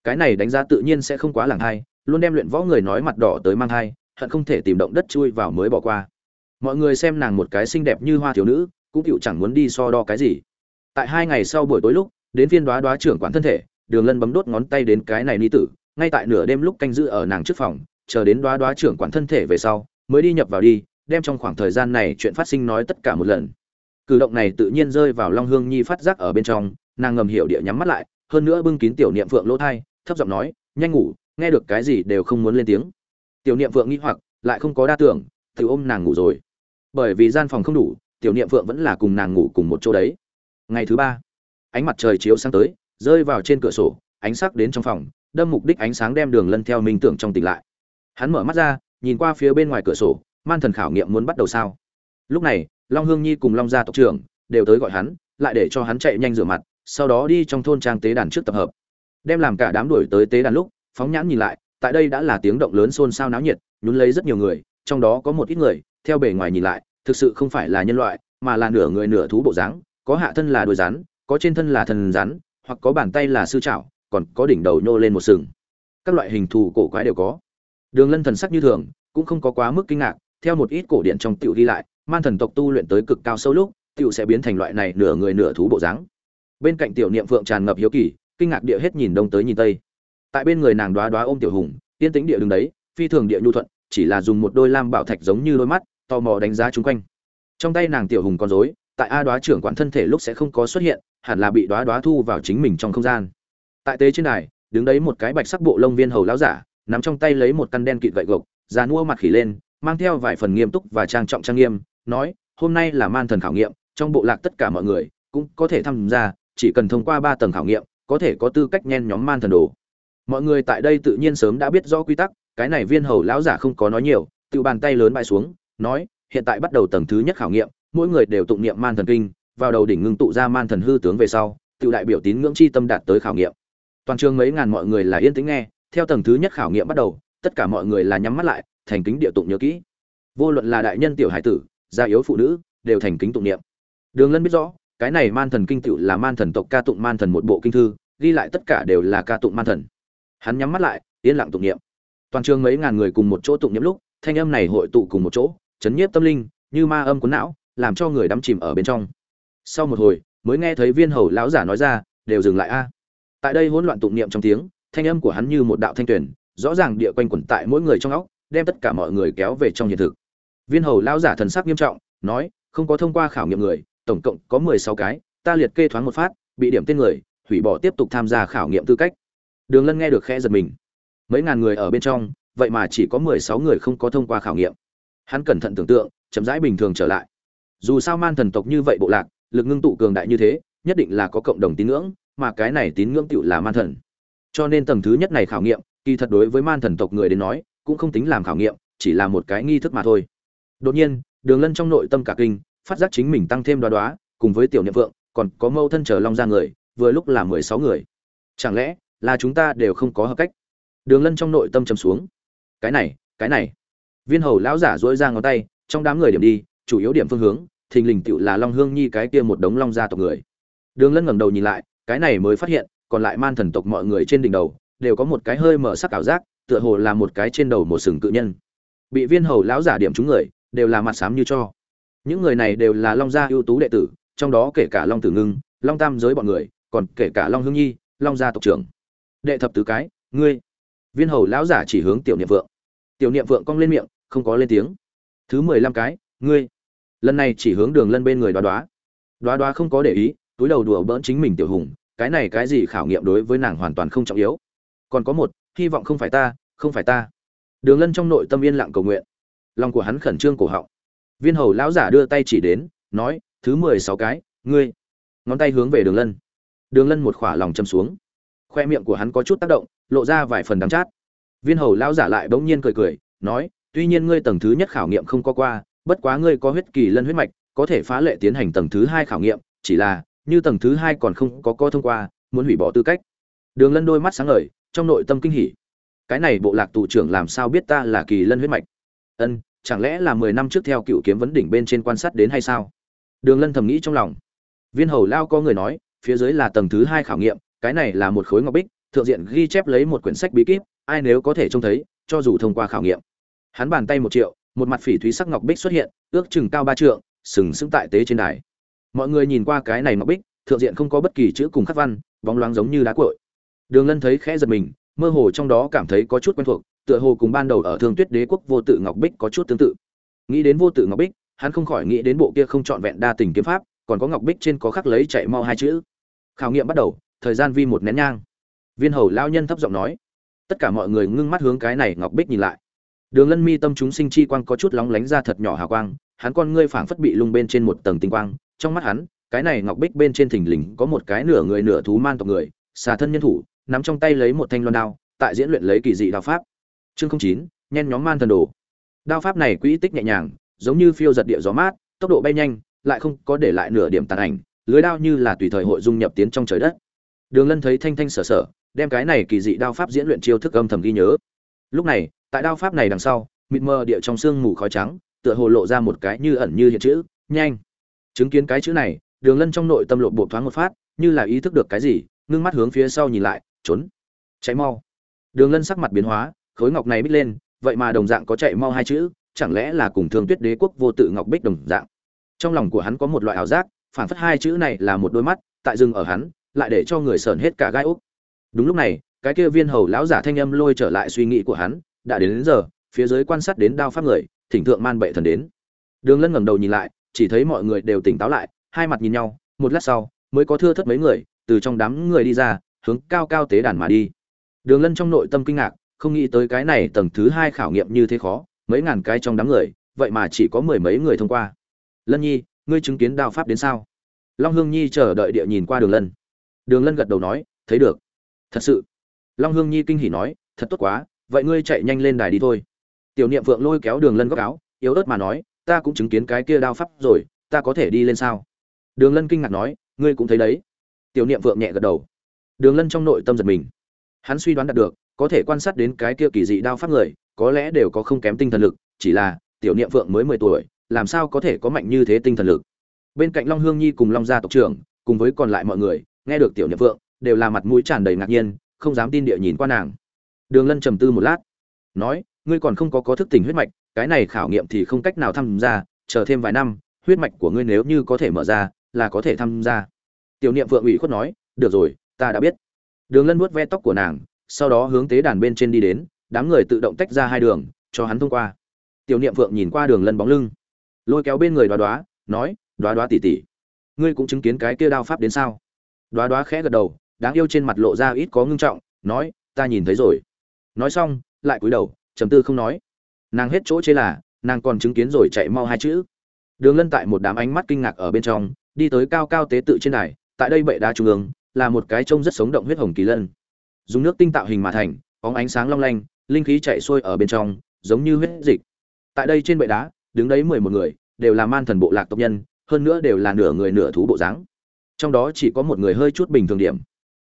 Cái này đánh giá tự nhiên sẽ không quá làng hay luôn đem luyện võ người nói mặt đỏ tới mang thai hận không thể tìm động đất chui vào mới bỏ qua. Mọi người xem nàng một cái xinh đẹp như hoa thiếu nữ, cũng chịu chẳng muốn đi so đo cái gì. Tại hai ngày sau buổi tối lúc, đến phiên đoá đoá trưởng quản thân thể, đường lân bấm đốt ngón tay đến cái này ni tử, ngay tại nửa đêm lúc canh giữ ở nàng trước phòng, chờ đến đoá đoá trưởng quản thân thể về sau, mới đi nhập vào đi, đem trong khoảng thời gian này chuyện phát sinh nói tất cả một lần. Cử động này tự nhiên rơi vào long hương nhi phát giác ở bên trong, nàng ngầm hiểu địa nhắm mắt lại, hơn nữa bưng kín tiểu niệm phượng lỗ thai, thấp giọng nói, nhanh ngủ, nghe được cái gì đều không muốn lên tiếng tiểu niệm Vượng nghĩ hoặc, lại không có đa tưởng tự ôm nàng ngủ rồi. Bởi vì gian phòng không đủ, tiểu niệm Vượng vẫn là cùng nàng ngủ cùng một chỗ đấy. Ngày thứ ba, ánh mặt trời chiếu sáng tới, rơi vào trên cửa sổ, ánh sắc đến trong phòng, đâm mục đích ánh sáng đem đường lân theo minh tưởng trong tỉnh lại. Hắn mở mắt ra, nhìn qua phía bên ngoài cửa sổ, man thần khảo nghiệm muốn bắt đầu sao. Lúc này, long hương nhi cùng long gia tộc trưởng đều tới gọi hắn, lại để cho hắn chạy nhanh rửa mặt, sau đó đi trong thôn trang tế đàn trước tập hợp. Đem làm cả đám đuổi tới tế đàn lúc, phóng nhãn nhìn lại tại đây đã là tiếng động lớn xôn xao náo nhiệt, nhún lấy rất nhiều người, trong đó có một ít người, theo bề ngoài nhìn lại, thực sự không phải là nhân loại, mà là nửa người nửa thú bộ dáng, có hạ thân là đuôi rắn, có trên thân là thần rắn, hoặc có bàn tay là sư trảo, còn có đỉnh đầu nhô lên một sừng. Các loại hình thù cổ quái đều có. Đường lân thần sắc như thường, cũng không có quá mức kinh ngạc, theo một ít cổ điện trong tiểu đi lại, man thần tộc tu luyện tới cực cao sâu lúc, tiểu sẽ biến thành loại này nửa người nửa thú bộ dáng. Bên cạnh tiểu niệm phượng tràn ngập hiếu kỳ, kinh ngạc địa hết nhìn đông tới nhìn tây tại bên người nàng đoá đoá ôm tiểu hùng tiên tính địa đứng đấy, phi thường địa nhu thuận, chỉ là dùng một đôi lam bảo thạch giống như đôi mắt, tò mò đánh giá chung quanh. Trong tay nàng tiểu hùng con rối, tại a đoá trưởng quản thân thể lúc sẽ không có xuất hiện, hẳn là bị đoá đoá thu vào chính mình trong không gian. Tại tế trên này đứng đấy một cái bạch sắc bộ lông viên hầu lão giả, nắm trong tay lấy một căn đen kịt gậy gộc, già nua mặt khỉ lên, mang theo vài phần nghiêm túc và trang trọng trang nghiêm, nói, hôm nay là man thần khảo nghiệm, trong bộ lạc tất cả mọi người cũng có thể tham gia, chỉ cần thông qua ba tầng khảo nghiệm, có thể có tư cách nhen nhóm man thần đồ mọi người tại đây tự nhiên sớm đã biết rõ quy tắc, cái này viên hầu lão giả không có nói nhiều tự bàn tay lớn bại xuống, nói, hiện tại bắt đầu tầng thứ nhất khảo nghiệm, mỗi người đều tụng niệm man thần kinh, vào đầu đỉnh ngưng tụ ra man thần hư tướng về sau tự đại biểu tín ngưỡng chi tâm đạt tới khảo nghiệm. Toàn trường mấy ngàn mọi người là yên tĩnh nghe, theo tầng thứ nhất khảo nghiệm bắt đầu, tất cả mọi người là nhắm mắt lại, thành kính địa tụng nhớ kỹ. Vô luận là đại nhân tiểu hải tử, gia yếu phụ nữ, đều thành kính tụng niệm. Đường lân biết rõ, cái này man thần kinh tựu là man thần tộc ca tụng man thần một bộ kinh thư, ghi lại tất cả đều là ca tụng man thần hắn nhắm mắt lại, yên lặng tụng niệm. Toàn trường mấy ngàn người cùng một chỗ tụng niệm lúc, thanh âm này hội tụ cùng một chỗ, chấn nhiếp tâm linh, như ma âm cuốn não, làm cho người đắm chìm ở bên trong. Sau một hồi, mới nghe thấy viên hầu lão giả nói ra, đều dừng lại a. Tại đây hỗn loạn tụng niệm trong tiếng, thanh âm của hắn như một đạo thanh tuyển rõ ràng địa quanh quẩn tại mỗi người trong óc, đem tất cả mọi người kéo về trong hiện thực. Viên hầu lão giả thần sắc nghiêm trọng, nói, không có thông qua khảo nghiệm người, tổng cộng có mười sáu cái, ta liệt kê thoáng một phát, bị điểm tên người, hủy bỏ tiếp tục tham gia khảo nghiệm tư cách đường lân nghe được khẽ giật mình. Mấy ngàn người ở bên trong, vậy mà chỉ có mười sáu người không có thông qua khảo nghiệm. Hắn cẩn thận tưởng tượng, chậm rãi bình thường trở lại. Dù sao man thần tộc như vậy bộ lạc, lực ngưng tụ cường đại như thế, nhất định là có cộng đồng tín ngưỡng, mà cái này tín ngưỡng tựu là man thần. Cho nên tầng thứ nhất này khảo nghiệm, kỳ thật đối với man thần tộc người đến nói, cũng không tính làm khảo nghiệm, chỉ là một cái nghi thức mà thôi. Đột nhiên, đường lân trong nội tâm cả kinh, phát giác chính mình tăng thêm đoá đoá, cùng với tiểu niệm vượng, còn có mâu thân chờ long ra người, vừa lúc là mười sáu người. Chẳng lẽ là chúng ta đều không có hợp cách. Đường lân trong nội tâm trầm xuống. Cái này cái này. Viên hầu lão giả dỗi ra ngón tay, trong đám người điểm đi, chủ yếu điểm phương hướng, thình lình tựu là long hương nhi cái kia một đống long gia tộc người. Đường lân ngẩng đầu nhìn lại, cái này mới phát hiện, còn lại man thần tộc mọi người trên đỉnh đầu, đều có một cái hơi mở sắc ảo giác, tựa hồ là một cái trên đầu một sừng cự nhân. Bị viên hầu lão giả điểm chúng người, đều là mặt xám như cho. Những người này đều là long gia ưu tú đệ tử, trong đó kể cả long tử ngưng, long tam giới bọn người, còn kể cả long hương nhi, long gia tộc trưởng đệ thập tứ cái, ngươi. Viên hầu lão giả chỉ hướng tiểu niệm vượng. Tiểu niệm vượng cong lên miệng, không có lên tiếng. Thứ mười lăm cái, ngươi. Lần này chỉ hướng đường lân bên người đoá đoá. Đoá đoá không có để ý, túi đầu đùa bỡn chính mình tiểu hùng, cái này cái gì khảo nghiệm đối với nàng hoàn toàn không trọng yếu. Còn có một, hy vọng không phải ta, không phải ta. Đường lân trong nội tâm yên lặng cầu nguyện. Lòng của hắn khẩn trương cổ họng. Viên hầu lão giả đưa tay chỉ đến, nói, thứ mười sáu cái, ngươi. Ngón tay hướng về đường lân. Đường lân một khỏa lòng châm xuống khoe miệng của hắn có chút tác động, lộ ra vài phần đắng chát. Viên hầu lão giả lại bỗng nhiên cười cười, nói, tuy nhiên ngươi tầng thứ nhất khảo nghiệm không có qua, bất quá ngươi có huyết kỳ lân huyết mạch, có thể phá lệ tiến hành tầng thứ hai khảo nghiệm, chỉ là, như tầng thứ hai còn không có co thông qua, muốn hủy bỏ tư cách. Đường lân đôi mắt sáng ngời, trong nội tâm kinh hỉ. Cái này bộ lạc tù trưởng làm sao biết ta là kỳ lân huyết mạch? Ân, chẳng lẽ là mười năm trước theo cựu kiếm vấn đỉnh bên trên quan sát đến hay sao? Đường lân thầm nghĩ trong lòng. Viên hầu lao có người nói, phía dưới là tầng thứ hai khảo nghiệm cái này là một khối ngọc bích, thượng diện ghi chép lấy một quyển sách bí kíp, ai nếu có thể trông thấy, cho dù thông qua khảo nghiệm. Hắn bàn tay một triệu, một mặt phỉ thúy sắc ngọc bích xuất hiện, ước chừng cao ba trượng, sừng sững tại tế trên đài. Mọi người nhìn qua cái này ngọc bích, thượng diện không có bất kỳ chữ cùng khắc văn, bóng loáng giống như đá cội đường lân thấy khẽ giật mình, mơ hồ trong đó cảm thấy có chút quen thuộc, tựa hồ cùng ban đầu ở thương tuyết đế quốc vô tự ngọc bích có chút tương tự. Nghĩ đến vô tự ngọc bích, hắn không khỏi nghĩ đến bộ kia không trọn vẹn đa tình kiếm pháp, còn có ngọc bích trên có khắc lấy chạy mau hai chữ. Khảo nghiệm bắt đầu thời gian vi một nén nhang. Viên hầu lao nhân thấp giọng nói. Tất cả mọi người ngưng mắt hướng cái này ngọc bích nhìn lại. Đường lân mi tâm chúng sinh chi quang có chút lóng lánh ra thật nhỏ hào quang, hắn con ngươi phảng phất bị lung bên trên một tầng tinh quang, trong mắt hắn, cái này ngọc bích bên trên thình lình có một cái nửa người nửa thú man tộc người, xà thân nhân thủ, nắm trong tay lấy một thanh loan đao, tại diễn luyện lấy kỳ dị đao pháp. Chương chín, nhen nhóm man thần đồ. Đao pháp này quỹ tích nhẹ nhàng, giống như phiêu giật địa gió mát, tốc độ bay nhanh, lại không có để lại nửa điểm tàn ảnh, lưới đao như là tùy thời hội dung nhập tiến trong trời đất đường lân thấy thanh thanh sở sở đem cái này kỳ dị đao pháp diễn luyện chiêu thức âm thầm ghi nhớ. Lúc này, tại đao pháp này đằng sau, mịt mờ địa trong sương mù khói trắng, tựa hồ lộ ra một cái như ẩn như hiện chữ, nhanh! Chứng kiến cái chữ này, đường lân trong nội tâm lộ bộ thoáng một phát, như là ý thức được cái gì, ngưng mắt hướng phía sau nhìn lại, trốn! Cháy mau! Đường lân sắc mặt biến hóa, khối ngọc này bích lên, vậy mà đồng dạng có chạy mau hai chữ, chẳng lẽ là cùng thương tuyết đế quốc vô tự ngọc bích đồng dạng? Trong lòng của hắn có một loại ảo giác, phản phất hai chữ này là một đôi mắt, tại rừng ở hắn lại để cho người sờn hết cả gai úc. Đúng lúc này cái kia viên hầu lão giả thanh âm lôi trở lại suy nghĩ của hắn đã đến, đến giờ phía dưới quan sát đến đao pháp người thỉnh thượng man bệ thần đến. Đường lân ngẩng đầu nhìn lại chỉ thấy mọi người đều tỉnh táo lại hai mặt nhìn nhau một lát sau mới có thưa thất mấy người từ trong đám người đi ra hướng cao cao tế đàn mà đi. Đường lân trong nội tâm kinh ngạc không nghĩ tới cái này tầng thứ hai khảo nghiệm như thế khó mấy ngàn cái trong đám người vậy mà chỉ có mười mấy người thông qua. Lân nhi ngươi chứng kiến đao pháp đến sao? Long hương nhi chờ đợi địa nhìn qua đường lân đường lân gật đầu nói, thấy được. Thật sự? Long hương nhi kinh hỉ nói, thật tốt quá, vậy ngươi chạy nhanh lên đài đi thôi. Tiểu niệm vượng lôi kéo đường lân góc áo, yếu ớt mà nói, ta cũng chứng kiến cái kia đao pháp rồi, ta có thể đi lên sao? Đường lân kinh ngạc nói, ngươi cũng thấy đấy. Tiểu niệm vượng nhẹ gật đầu. Đường lân trong nội tâm giật mình. Hắn suy đoán đạt được, có thể quan sát đến cái kia kỳ dị đao pháp người, có lẽ đều có không kém tinh thần lực, chỉ là, tiểu niệm vượng mới mười tuổi, làm sao có thể có mạnh như thế tinh thần lực? Bên cạnh long hương nhi cùng long gia tộc trưởng, cùng với còn lại mọi người nghe được tiểu niệm vượng đều là mặt mũi tràn đầy ngạc nhiên, không dám tin địa nhìn qua nàng. Đường lân trầm tư một lát, nói, ngươi còn không có có thức tỉnh huyết mạch, cái này khảo nghiệm thì không cách nào tham gia, chờ thêm vài năm, huyết mạch của ngươi nếu như có thể mở ra, là có thể tham gia. Tiểu niệm vượng ủy khuất nói, được rồi, ta đã biết. Đường lân vuốt ve tóc của nàng, sau đó hướng tế đàn bên trên đi đến, đám người tự động tách ra hai đường, cho hắn thông qua. Tiểu niệm vượng nhìn qua đường lân bóng lưng, lôi kéo bên người đoá đoá, nói, đoá đoá tỉ tỉ ngươi cũng chứng kiến cái kia đao pháp đến sao? Đoá đoá khẽ gật đầu, đáng yêu trên mặt lộ ra ít có ngưng trọng, nói, ta nhìn thấy rồi. Nói xong, lại cúi đầu, trầm tư không nói. Nàng hết chỗ chê là, nàng còn chứng kiến rồi chạy mau hai chữ. Đường lân tại một đám ánh mắt kinh ngạc ở bên trong, đi tới cao cao tế tự trên đài, tại đây bệ đá trung ương, là một cái trông rất sống động huyết hồng kỳ lân. Dùng nước tinh tạo hình mà thành, bóng ánh sáng long lanh, linh khí chạy xuôi ở bên trong, giống như huyết dịch. Tại đây trên bệ đá, đứng đấy mười một người, đều là man thần bộ lạc tộc nhân, hơn nữa đều là nửa người nửa thú bộ dáng trong đó chỉ có một người hơi chút bình thường điểm.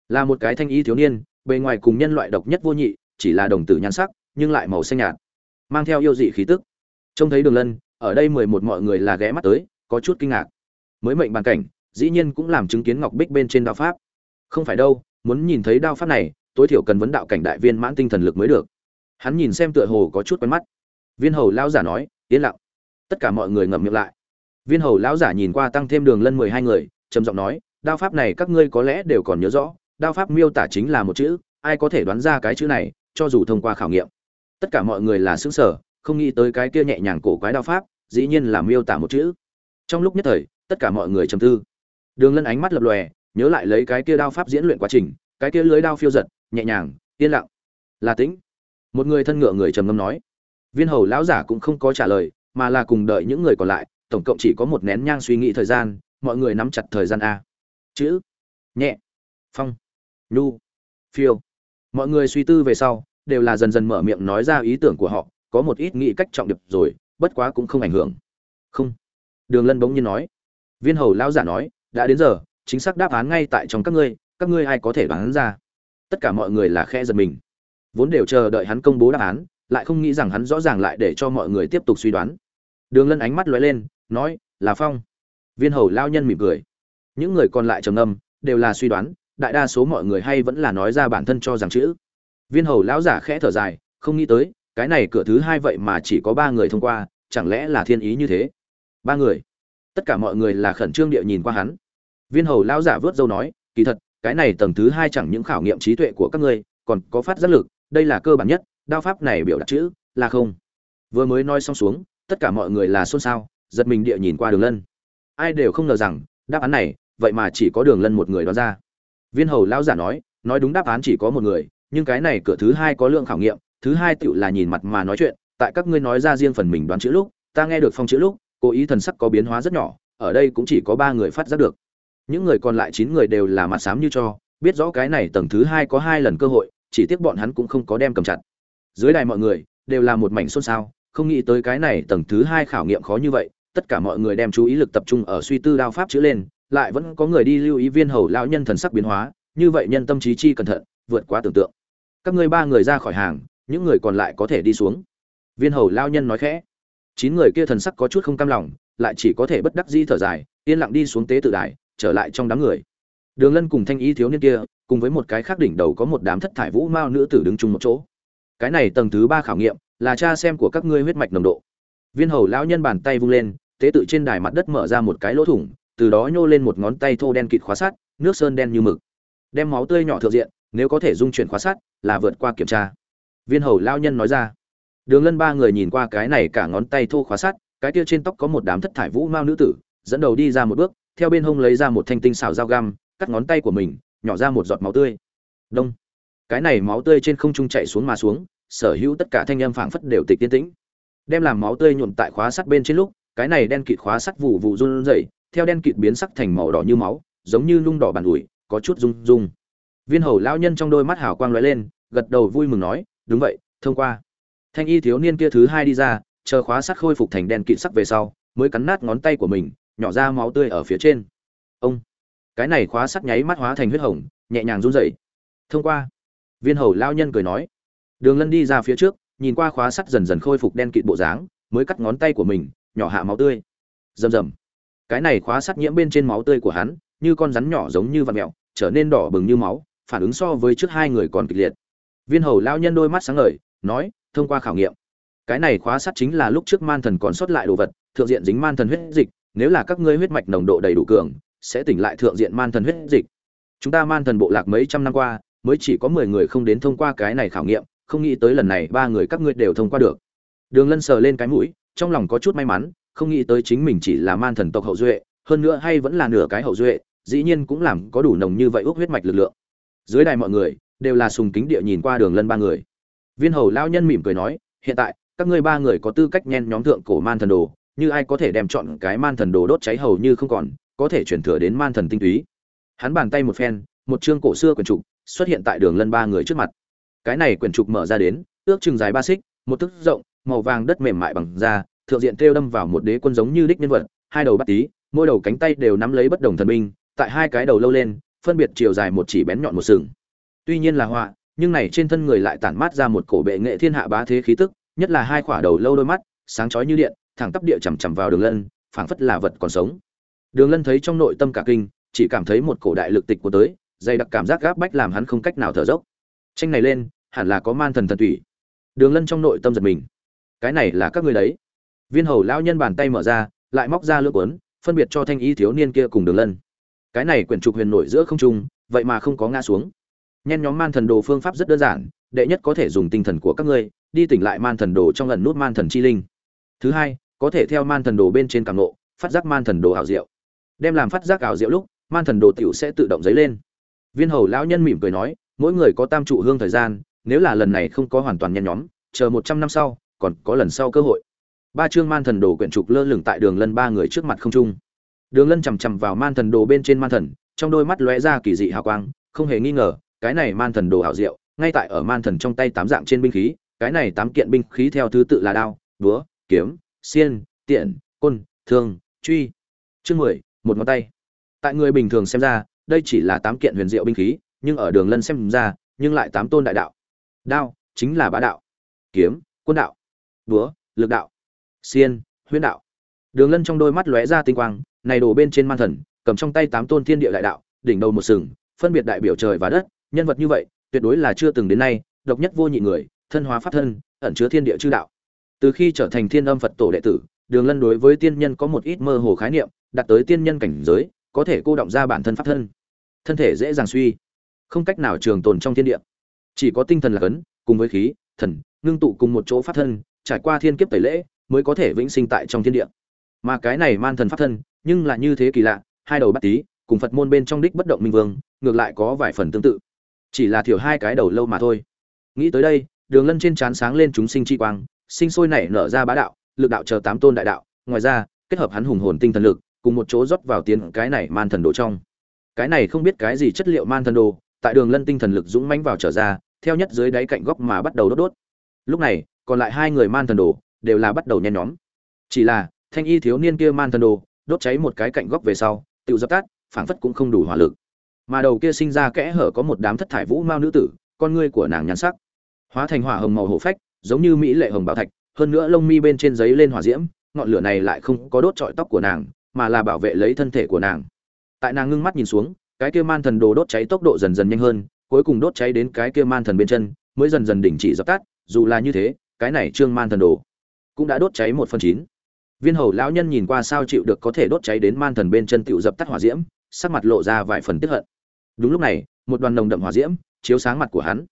Là một cái thanh y thiếu niên, bề ngoài cùng nhân loại độc nhất vô nhị, chỉ là đồng tử nhan sắc, nhưng lại màu xanh nhạt, mang theo yêu dị khí tức. Trông thấy đường lân, ở đây mười một mọi người là ghé mắt tới, có chút kinh ngạc. Mới mệnh bàn cảnh, dĩ nhiên cũng làm chứng kiến ngọc bích bên trên đao pháp. Không phải đâu, muốn nhìn thấy đao pháp này, tối thiểu cần vấn đạo cảnh đại viên mãn tinh thần lực mới được. Hắn nhìn xem tựa hồ có chút quen mắt. Viên hầu lão giả nói, yên lặng. Tất cả mọi người ngậm miệng lại. Viên hầu lão giả nhìn qua tăng thêm đường lân mười hai người trầm giọng nói, đao pháp này các ngươi có lẽ đều còn nhớ rõ, đao pháp miêu tả chính là một chữ, ai có thể đoán ra cái chữ này, cho dù thông qua khảo nghiệm. Tất cả mọi người là xứng sở không nghĩ tới cái kia nhẹ nhàng cổ quái đao pháp, dĩ nhiên là miêu tả một chữ. Trong lúc nhất thời, tất cả mọi người trầm tư. Đường lân ánh mắt lập lòe, nhớ lại lấy cái kia đao pháp diễn luyện quá trình, cái kia lưới đao phiêu giật, nhẹ nhàng, yên lặng. Là tĩnh. Một người thân ngựa người trầm ngâm nói. Viên hầu lão giả cũng không có trả lời, mà là cùng đợi những người còn lại, tổng cộng chỉ có một nén nhang suy nghĩ thời gian mọi người nắm chặt thời gian a. Chữ. Nhẹ. Phong. Nhu. Phiêu. Mọi người suy tư về sau, đều là dần dần mở miệng nói ra ý tưởng của họ, có một ít nghĩ cách trọng điệp rồi, bất quá cũng không ảnh hưởng. Không. Đường lân bỗng nhiên nói. Viên hầu lão giả nói, đã đến giờ, chính xác đáp án ngay tại trong các ngươi các ngươi ai có thể đoán ra? Tất cả mọi người là khe giật mình. Vốn đều chờ đợi hắn công bố đáp án, lại không nghĩ rằng hắn rõ ràng lại để cho mọi người tiếp tục suy đoán. Đường lân ánh mắt lóe lên, nói, là phong viên hầu lao nhân mỉm cười. Những người còn lại trầm ngâm, đều là suy đoán, đại đa số mọi người hay vẫn là nói ra bản thân cho rằng chữ. Viên hầu lão giả khẽ thở dài, không nghĩ tới, cái này cửa thứ hai vậy mà chỉ có ba người thông qua, chẳng lẽ là thiên ý như thế? Ba người. Tất cả mọi người là khẩn trương địa nhìn qua hắn. Viên hầu lão giả vớt dâu nói, kỳ thật, cái này tầng thứ hai chẳng những khảo nghiệm trí tuệ của các ngươi, còn có phát giác lực, đây là cơ bản nhất, đao pháp này biểu đạt chữ, là không. Vừa mới nói xong xuống, tất cả mọi người là xôn xao, giật mình địa nhìn qua đường lân ai đều không ngờ rằng, đáp án này, vậy mà chỉ có đường lân một người đoán ra. Viên hầu lão giả nói nói đúng đáp án chỉ có một người, nhưng cái này cửa thứ hai có lượng khảo nghiệm, thứ hai tựu là nhìn mặt mà nói chuyện, tại các ngươi nói ra riêng phần mình đoán chữ lúc, ta nghe được phong chữ lúc, cố ý thần sắc có biến hóa rất nhỏ, ở đây cũng chỉ có ba người phát giác được. Những người còn lại chín người đều là mặt xám như cho, biết rõ cái này tầng thứ hai có hai lần cơ hội, chỉ tiếc bọn hắn cũng không có đem cầm chặt. Dưới đài mọi người, đều là một mảnh xôn xao, không nghĩ tới cái này tầng thứ hai khảo nghiệm khó như vậy tất cả mọi người đem chú ý lực tập trung ở suy tư đao pháp chữ lên, lại vẫn có người đi lưu ý viên hầu lão nhân thần sắc biến hóa, như vậy nhân tâm trí chi cẩn thận, vượt quá tưởng tượng. Các ngươi ba người ra khỏi hàng, những người còn lại có thể đi xuống. Viên hầu lao nhân nói khẽ. Chín người kia thần sắc có chút không cam lòng, lại chỉ có thể bất đắc dĩ thở dài, yên lặng đi xuống tế tự đài, trở lại trong đám người. Đường lân cùng thanh ý thiếu niên kia, cùng với một cái khác đỉnh đầu có một đám thất thải vũ mao nữ tử đứng chung một chỗ. Cái này tầng thứ ba khảo nghiệm, là cha xem của các ngươi huyết mạch nồng độ. Viên hầu lão nhân bàn tay vung lên tế tự trên đài mặt đất mở ra một cái lỗ thủng, từ đó nhô lên một ngón tay thô đen kịt khóa sắt, nước sơn đen như mực. Đem máu tươi nhỏ thượng diện, nếu có thể dung chuyển khóa sắt, là vượt qua kiểm tra. Viên hầu lao nhân nói ra. Đường lân ba người nhìn qua cái này cả ngón tay thô khóa sắt, cái kia trên tóc có một đám thất thải vũ mao nữ tử, dẫn đầu đi ra một bước, theo bên hông lấy ra một thanh tinh xảo dao găm, cắt ngón tay của mình, nhỏ ra một giọt máu tươi. Đông. Cái này máu tươi trên không trung chạy xuống mà xuống, sở hữu tất cả thanh âm phảng phất đều tịch tiên tĩnh. Đem làm máu tươi nhuộm tại khóa sắt bên trên lúc cái này đen kịt khóa sắt vụ vụ run rẩy, theo đen kịt biến sắc thành màu đỏ như máu, giống như lung đỏ bàn ủi, có chút rung rung. Viên hầu lão nhân trong đôi mắt hào quang lóe lên, gật đầu vui mừng nói, đúng vậy, thông qua. Thanh y thiếu niên kia thứ hai đi ra, chờ khóa sắt khôi phục thành đen kịt sắc về sau, mới cắn nát ngón tay của mình, nhỏ ra máu tươi ở phía trên. Ông, cái này khóa sắt nháy mắt hóa thành huyết hồng, nhẹ nhàng run rẩy. Thông qua. Viên hầu lao nhân cười nói. Đường lân đi ra phía trước, nhìn qua khóa sắt dần dần khôi phục đen kịt bộ dáng, mới cắt ngón tay của mình nhỏ hạ máu tươi. Rầm rầm. Cái này khóa sắt nhiễm bên trên máu tươi của hắn, như con rắn nhỏ giống như vạt mẹo trở nên đỏ bừng như máu, phản ứng so với trước hai người còn kịch liệt. Viên hầu lao nhân đôi mắt sáng ngời, nói, thông qua khảo nghiệm, cái này khóa sắt chính là lúc trước man thần còn sót lại đồ vật, thượng diện dính man thần huyết dịch, nếu là các ngươi huyết mạch nồng độ đầy đủ cường, sẽ tỉnh lại thượng diện man thần huyết dịch. Chúng ta man thần bộ lạc mấy trăm năm qua, mới chỉ có mười người không đến thông qua cái này khảo nghiệm, không nghĩ tới lần này ba người các ngươi đều thông qua được. Đường lân sờ lên cái mũi trong lòng có chút may mắn, không nghĩ tới chính mình chỉ là man thần tộc hậu duệ, hơn nữa hay vẫn là nửa cái hậu duệ, dĩ nhiên cũng làm có đủ nồng như vậy ước huyết mạch lực lượng. Dưới đài mọi người đều là sùng kính địa nhìn qua đường lân ba người. Viên hầu lao nhân mỉm cười nói, hiện tại, các ngươi ba người có tư cách nhen nhóm thượng cổ man thần đồ, như ai có thể đem chọn cái man thần đồ đốt cháy hầu như không còn, có thể chuyển thừa đến man thần tinh túy. Hắn bàn tay một phen, một chương cổ xưa quyển trục xuất hiện tại đường lân ba người trước mặt. Cái này quyển trục mở ra đến, ước chừng dài ba xích, một thức rộng màu vàng đất mềm mại bằng da, thượng diện treo đâm vào một đế quân giống như đích nhân vật, hai đầu bắt tí mỗi đầu cánh tay đều nắm lấy bất đồng thần binh, tại hai cái đầu lâu lên, phân biệt chiều dài một chỉ bén nhọn một sừng. Tuy nhiên là họa, nhưng này trên thân người lại tản mát ra một cổ bệ nghệ thiên hạ bá thế khí tức, nhất là hai quả đầu lâu đôi mắt, sáng chói như điện, thẳng tắp địa chằm chằm vào đường lân, phảng phất là vật còn sống. Đường lân thấy trong nội tâm cả kinh, chỉ cảm thấy một cổ đại lực tịch của tới, dày đặc cảm giác gáp bách làm hắn không cách nào thở dốc. Tranh này lên, hẳn là có man thần thần thủy đường lân trong nội tâm giật mình cái này là các ngươi đấy. Viên hầu lão nhân bàn tay mở ra, lại móc ra lưỡi cuốn, phân biệt cho thanh y thiếu niên kia cùng đường lân. Cái này quyển trục huyền nổi giữa không trung, vậy mà không có ngã xuống. Nhen nhóm man thần đồ phương pháp rất đơn giản, đệ nhất có thể dùng tinh thần của các ngươi, đi tỉnh lại man thần đồ trong lần nút man thần chi linh. Thứ hai, có thể theo man thần đồ bên trên càng nộ phát giác man thần đồ ảo diệu. Đem làm phát giác ảo diệu lúc, man thần đồ tiểu sẽ tự động dấy lên. Viên hầu lão nhân mỉm cười nói, mỗi người có tam trụ hương thời gian, nếu là lần này không có hoàn toàn nhen nhóm, chờ một trăm năm sau còn có lần sau cơ hội. Ba chương man thần đồ quyển trục lơ lửng tại đường lân ba người trước mặt không trung. Đường lân chằm chằm vào man thần đồ bên trên man thần, trong đôi mắt lóe ra kỳ dị hào quang, không hề nghi ngờ, cái này man thần đồ hảo diệu, ngay tại ở man thần trong tay tám dạng trên binh khí, cái này tám kiện binh khí theo thứ tự là đao, búa, kiếm, xiên, tiện, côn, thương, truy. Chương mười, một ngón tay. Tại người bình thường xem ra, đây chỉ là tám kiện huyền diệu binh khí, nhưng ở đường lân xem ra, nhưng lại tám tôn đại đạo. Đao chính là bá đạo. Kiếm, quân đạo búa, lực đạo, xiên, huyễn đạo. Đường lân trong đôi mắt lóe ra tinh quang, này đổ bên trên man thần, cầm trong tay tám tôn thiên địa đại đạo, đỉnh đầu một sừng, phân biệt đại biểu trời và đất, nhân vật như vậy, tuyệt đối là chưa từng đến nay, độc nhất vô nhị người, thân hóa pháp thân, ẩn chứa thiên địa chư đạo. Từ khi trở thành thiên âm phật tổ đệ tử, đường lân đối với tiên nhân có một ít mơ hồ khái niệm, đạt tới tiên nhân cảnh giới, có thể cô động ra bản thân pháp thân. Thân thể dễ dàng suy, không cách nào trường tồn trong thiên địa. Chỉ có tinh thần là cấn, cùng với khí, thần, ngưng tụ cùng một chỗ pháp thân trải qua thiên kiếp tẩy lễ, mới có thể vĩnh sinh tại trong thiên địa. Mà cái này man thần pháp thân, nhưng là như thế kỳ lạ, hai đầu bắt tí cùng phật môn bên trong đích bất động minh vương, ngược lại có vài phần tương tự. Chỉ là thiểu hai cái đầu lâu mà thôi. Nghĩ tới đây, đường lân trên trán sáng lên chúng sinh chi quang, sinh sôi nảy nở ra bá đạo, lực đạo chờ tám tôn đại đạo, ngoài ra, kết hợp hắn hùng hồn tinh thần lực, cùng một chỗ rót vào tiến cái này man thần đồ trong. Cái này không biết cái gì chất liệu man thần đồ, tại đường lân tinh thần lực dũng mãnh vào trở ra, theo nhất dưới đáy cạnh góc mà bắt đầu đốt đốt. Lúc này còn lại hai người man thần đồ đều là bắt đầu nhen nhóm. Chỉ là, thanh y thiếu niên kia man thần đồ, đốt cháy một cái cạnh góc về sau tự dập tắt, phảng phất cũng không đủ hỏa lực. Mà đầu kia sinh ra kẽ hở có một đám thất thải vũ mao nữ tử, con ngươi của nàng nhắn sắc. Hóa thành hỏa hồng màu hổ phách, giống như mỹ lệ hồng bảo thạch, hơn nữa lông mi bên trên giấy lên hỏa diễm, ngọn lửa này lại không có đốt trọi tóc của nàng, mà là bảo vệ lấy thân thể của nàng. Tại nàng ngưng mắt nhìn xuống, cái kia man thần đồ đốt cháy tốc độ dần dần nhanh hơn, cuối cùng đốt cháy đến cái kia man thần bên chân, mới dần dần đình chỉ dập tắt, dù là như thế cái này trương man thần đồ cũng đã đốt cháy một phần chín. Viên hầu lão nhân nhìn qua sao chịu được có thể đốt cháy đến man thần bên chân tựu dập tắt hỏa diễm, sắc mặt lộ ra vài phần tức hận. Đúng lúc này, một đoàn nồng đậm hỏa diễm chiếu sáng mặt của hắn.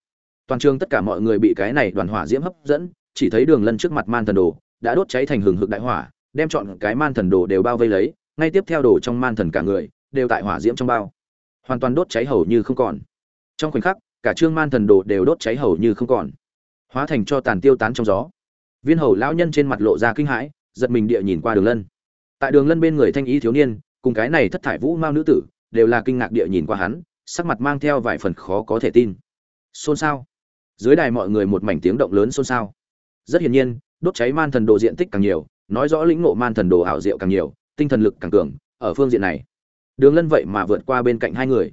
Toàn trường tất cả mọi người bị cái này đoàn hỏa diễm hấp dẫn, chỉ thấy đường lân trước mặt man thần đồ đã đốt cháy thành hừng hực đại hỏa, đem chọn cái man thần đồ đều bao vây lấy, ngay tiếp theo đồ trong man thần cả người đều tại hỏa diễm trong bao. Hoàn toàn đốt cháy hầu như không còn. Trong khoảnh khắc, cả trương man thần đồ đều đốt cháy hầu như không còn hóa thành cho tàn tiêu tán trong gió. Viên hầu lão nhân trên mặt lộ ra kinh hãi, giật mình địa nhìn qua đường lân. Tại đường lân bên người thanh ý thiếu niên, cùng cái này thất thải vũ mao nữ tử, đều là kinh ngạc địa nhìn qua hắn, sắc mặt mang theo vài phần khó có thể tin. Xôn xao. Dưới đài mọi người một mảnh tiếng động lớn xôn xao. Rất hiển nhiên, đốt cháy man thần đồ diện tích càng nhiều, nói rõ lĩnh ngộ man thần đồ ảo diệu càng nhiều, tinh thần lực càng cường, ở phương diện này. Đường lân vậy mà vượt qua bên cạnh hai người.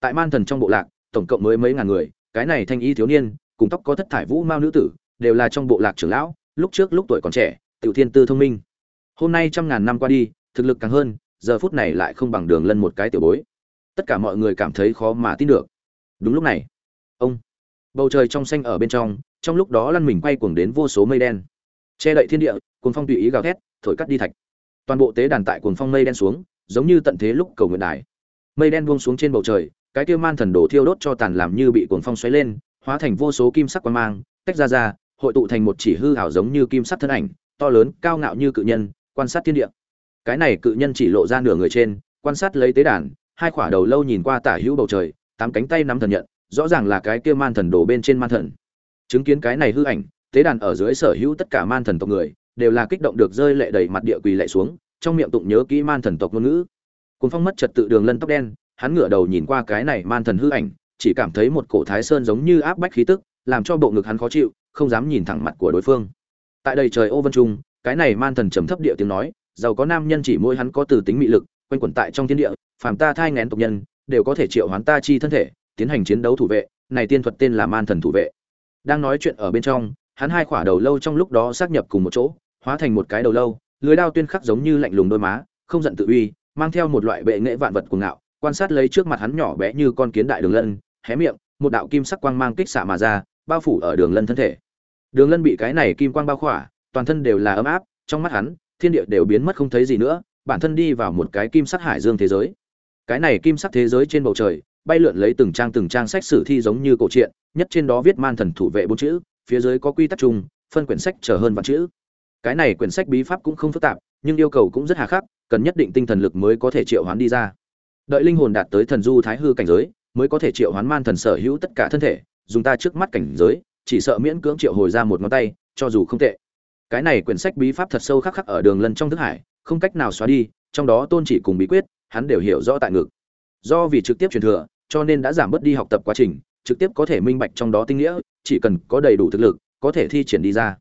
Tại man thần trong bộ lạc, tổng cộng mới mấy ngàn người, cái này thanh y thiếu niên cùng tóc có thất thải vũ mao nữ tử, đều là trong bộ lạc trưởng lão, lúc trước lúc tuổi còn trẻ, tiểu thiên tư thông minh. Hôm nay trăm ngàn năm qua đi, thực lực càng hơn, giờ phút này lại không bằng đường lân một cái tiểu bối. Tất cả mọi người cảm thấy khó mà tin được. Đúng lúc này, ông, bầu trời trong xanh ở bên trong trong lúc đó lăn mình quay cuồng đến vô số mây đen. Che đậy thiên địa, cuồng phong tùy ý gào thét, thổi cắt đi thạch. Toàn bộ tế đàn tại cuồng phong mây đen xuống, giống như tận thế lúc cầu nguyện đài. Mây đen buông xuống trên bầu trời, cái tiêu man thần đổ thiêu đốt cho tàn làm như bị cuồng phong xoáy lên hóa thành vô số kim sắc quang mang, tách ra ra, hội tụ thành một chỉ hư ảo giống như kim sắc thân ảnh, to lớn, cao ngạo như cự nhân, quan sát thiên địa. Cái này cự nhân chỉ lộ ra nửa người trên, quan sát lấy tế đàn, hai khỏa đầu lâu nhìn qua tả hữu bầu trời, tám cánh tay nắm thần nhận, rõ ràng là cái kia man thần đồ bên trên man thần. Chứng kiến cái này hư ảnh, tế đàn ở dưới sở hữu tất cả man thần tộc người, đều là kích động được rơi lệ đầy mặt địa quỳ lệ xuống, trong miệng tụng nhớ kỹ man thần tộc ngôn ngữ. Cuốn phong mất trật tự đường lân tóc đen, hắn ngửa đầu nhìn qua cái này man thần hư ảnh chỉ cảm thấy một cổ thái sơn giống như áp bách khí tức, làm cho bộ ngực hắn khó chịu, không dám nhìn thẳng mặt của đối phương. Tại đây trời ô vân trung, cái này man thần trầm thấp địa tiếng nói, giàu có nam nhân chỉ môi hắn có từ tính mị lực, quanh quẩn tại trong thiên địa, phàm ta thai nghén tộc nhân, đều có thể triệu hoán ta chi thân thể, tiến hành chiến đấu thủ vệ, này tiên thuật tên là man thần thủ vệ. Đang nói chuyện ở bên trong, hắn hai quả đầu lâu trong lúc đó xác nhập cùng một chỗ, hóa thành một cái đầu lâu, lưới đao tuyên khắc giống như lạnh lùng đôi má, không giận tự uy, mang theo một loại bệ nghệ vạn vật cuồng ngạo, quan sát lấy trước mặt hắn nhỏ bé như con kiến đại đường lân hé miệng, một đạo kim sắc quang mang kích xạ mà ra, bao phủ ở đường lân thân thể. Đường lân bị cái này kim quang bao khỏa, toàn thân đều là ấm áp, trong mắt hắn, thiên địa đều biến mất không thấy gì nữa, bản thân đi vào một cái kim sắc hải dương thế giới. Cái này kim sắc thế giới trên bầu trời, bay lượn lấy từng trang từng trang sách sử thi giống như cổ truyện, nhất trên đó viết man thần thủ vệ bốn chữ, phía dưới có quy tắc chung, phân quyển sách trở hơn vạn chữ. Cái này quyển sách bí pháp cũng không phức tạp, nhưng yêu cầu cũng rất hà khắc, cần nhất định tinh thần lực mới có thể triệu hoán đi ra. Đợi linh hồn đạt tới thần du thái hư cảnh giới mới có thể triệu hoán man thần sở hữu tất cả thân thể, dùng ta trước mắt cảnh giới, chỉ sợ miễn cưỡng triệu hồi ra một ngón tay, cho dù không tệ. Cái này quyển sách bí pháp thật sâu khắc khắc ở đường lân trong thức hải, không cách nào xóa đi, trong đó tôn chỉ cùng bí quyết, hắn đều hiểu rõ tại ngực. Do vì trực tiếp truyền thừa, cho nên đã giảm bớt đi học tập quá trình, trực tiếp có thể minh bạch trong đó tinh nghĩa, chỉ cần có đầy đủ thực lực, có thể thi triển đi ra.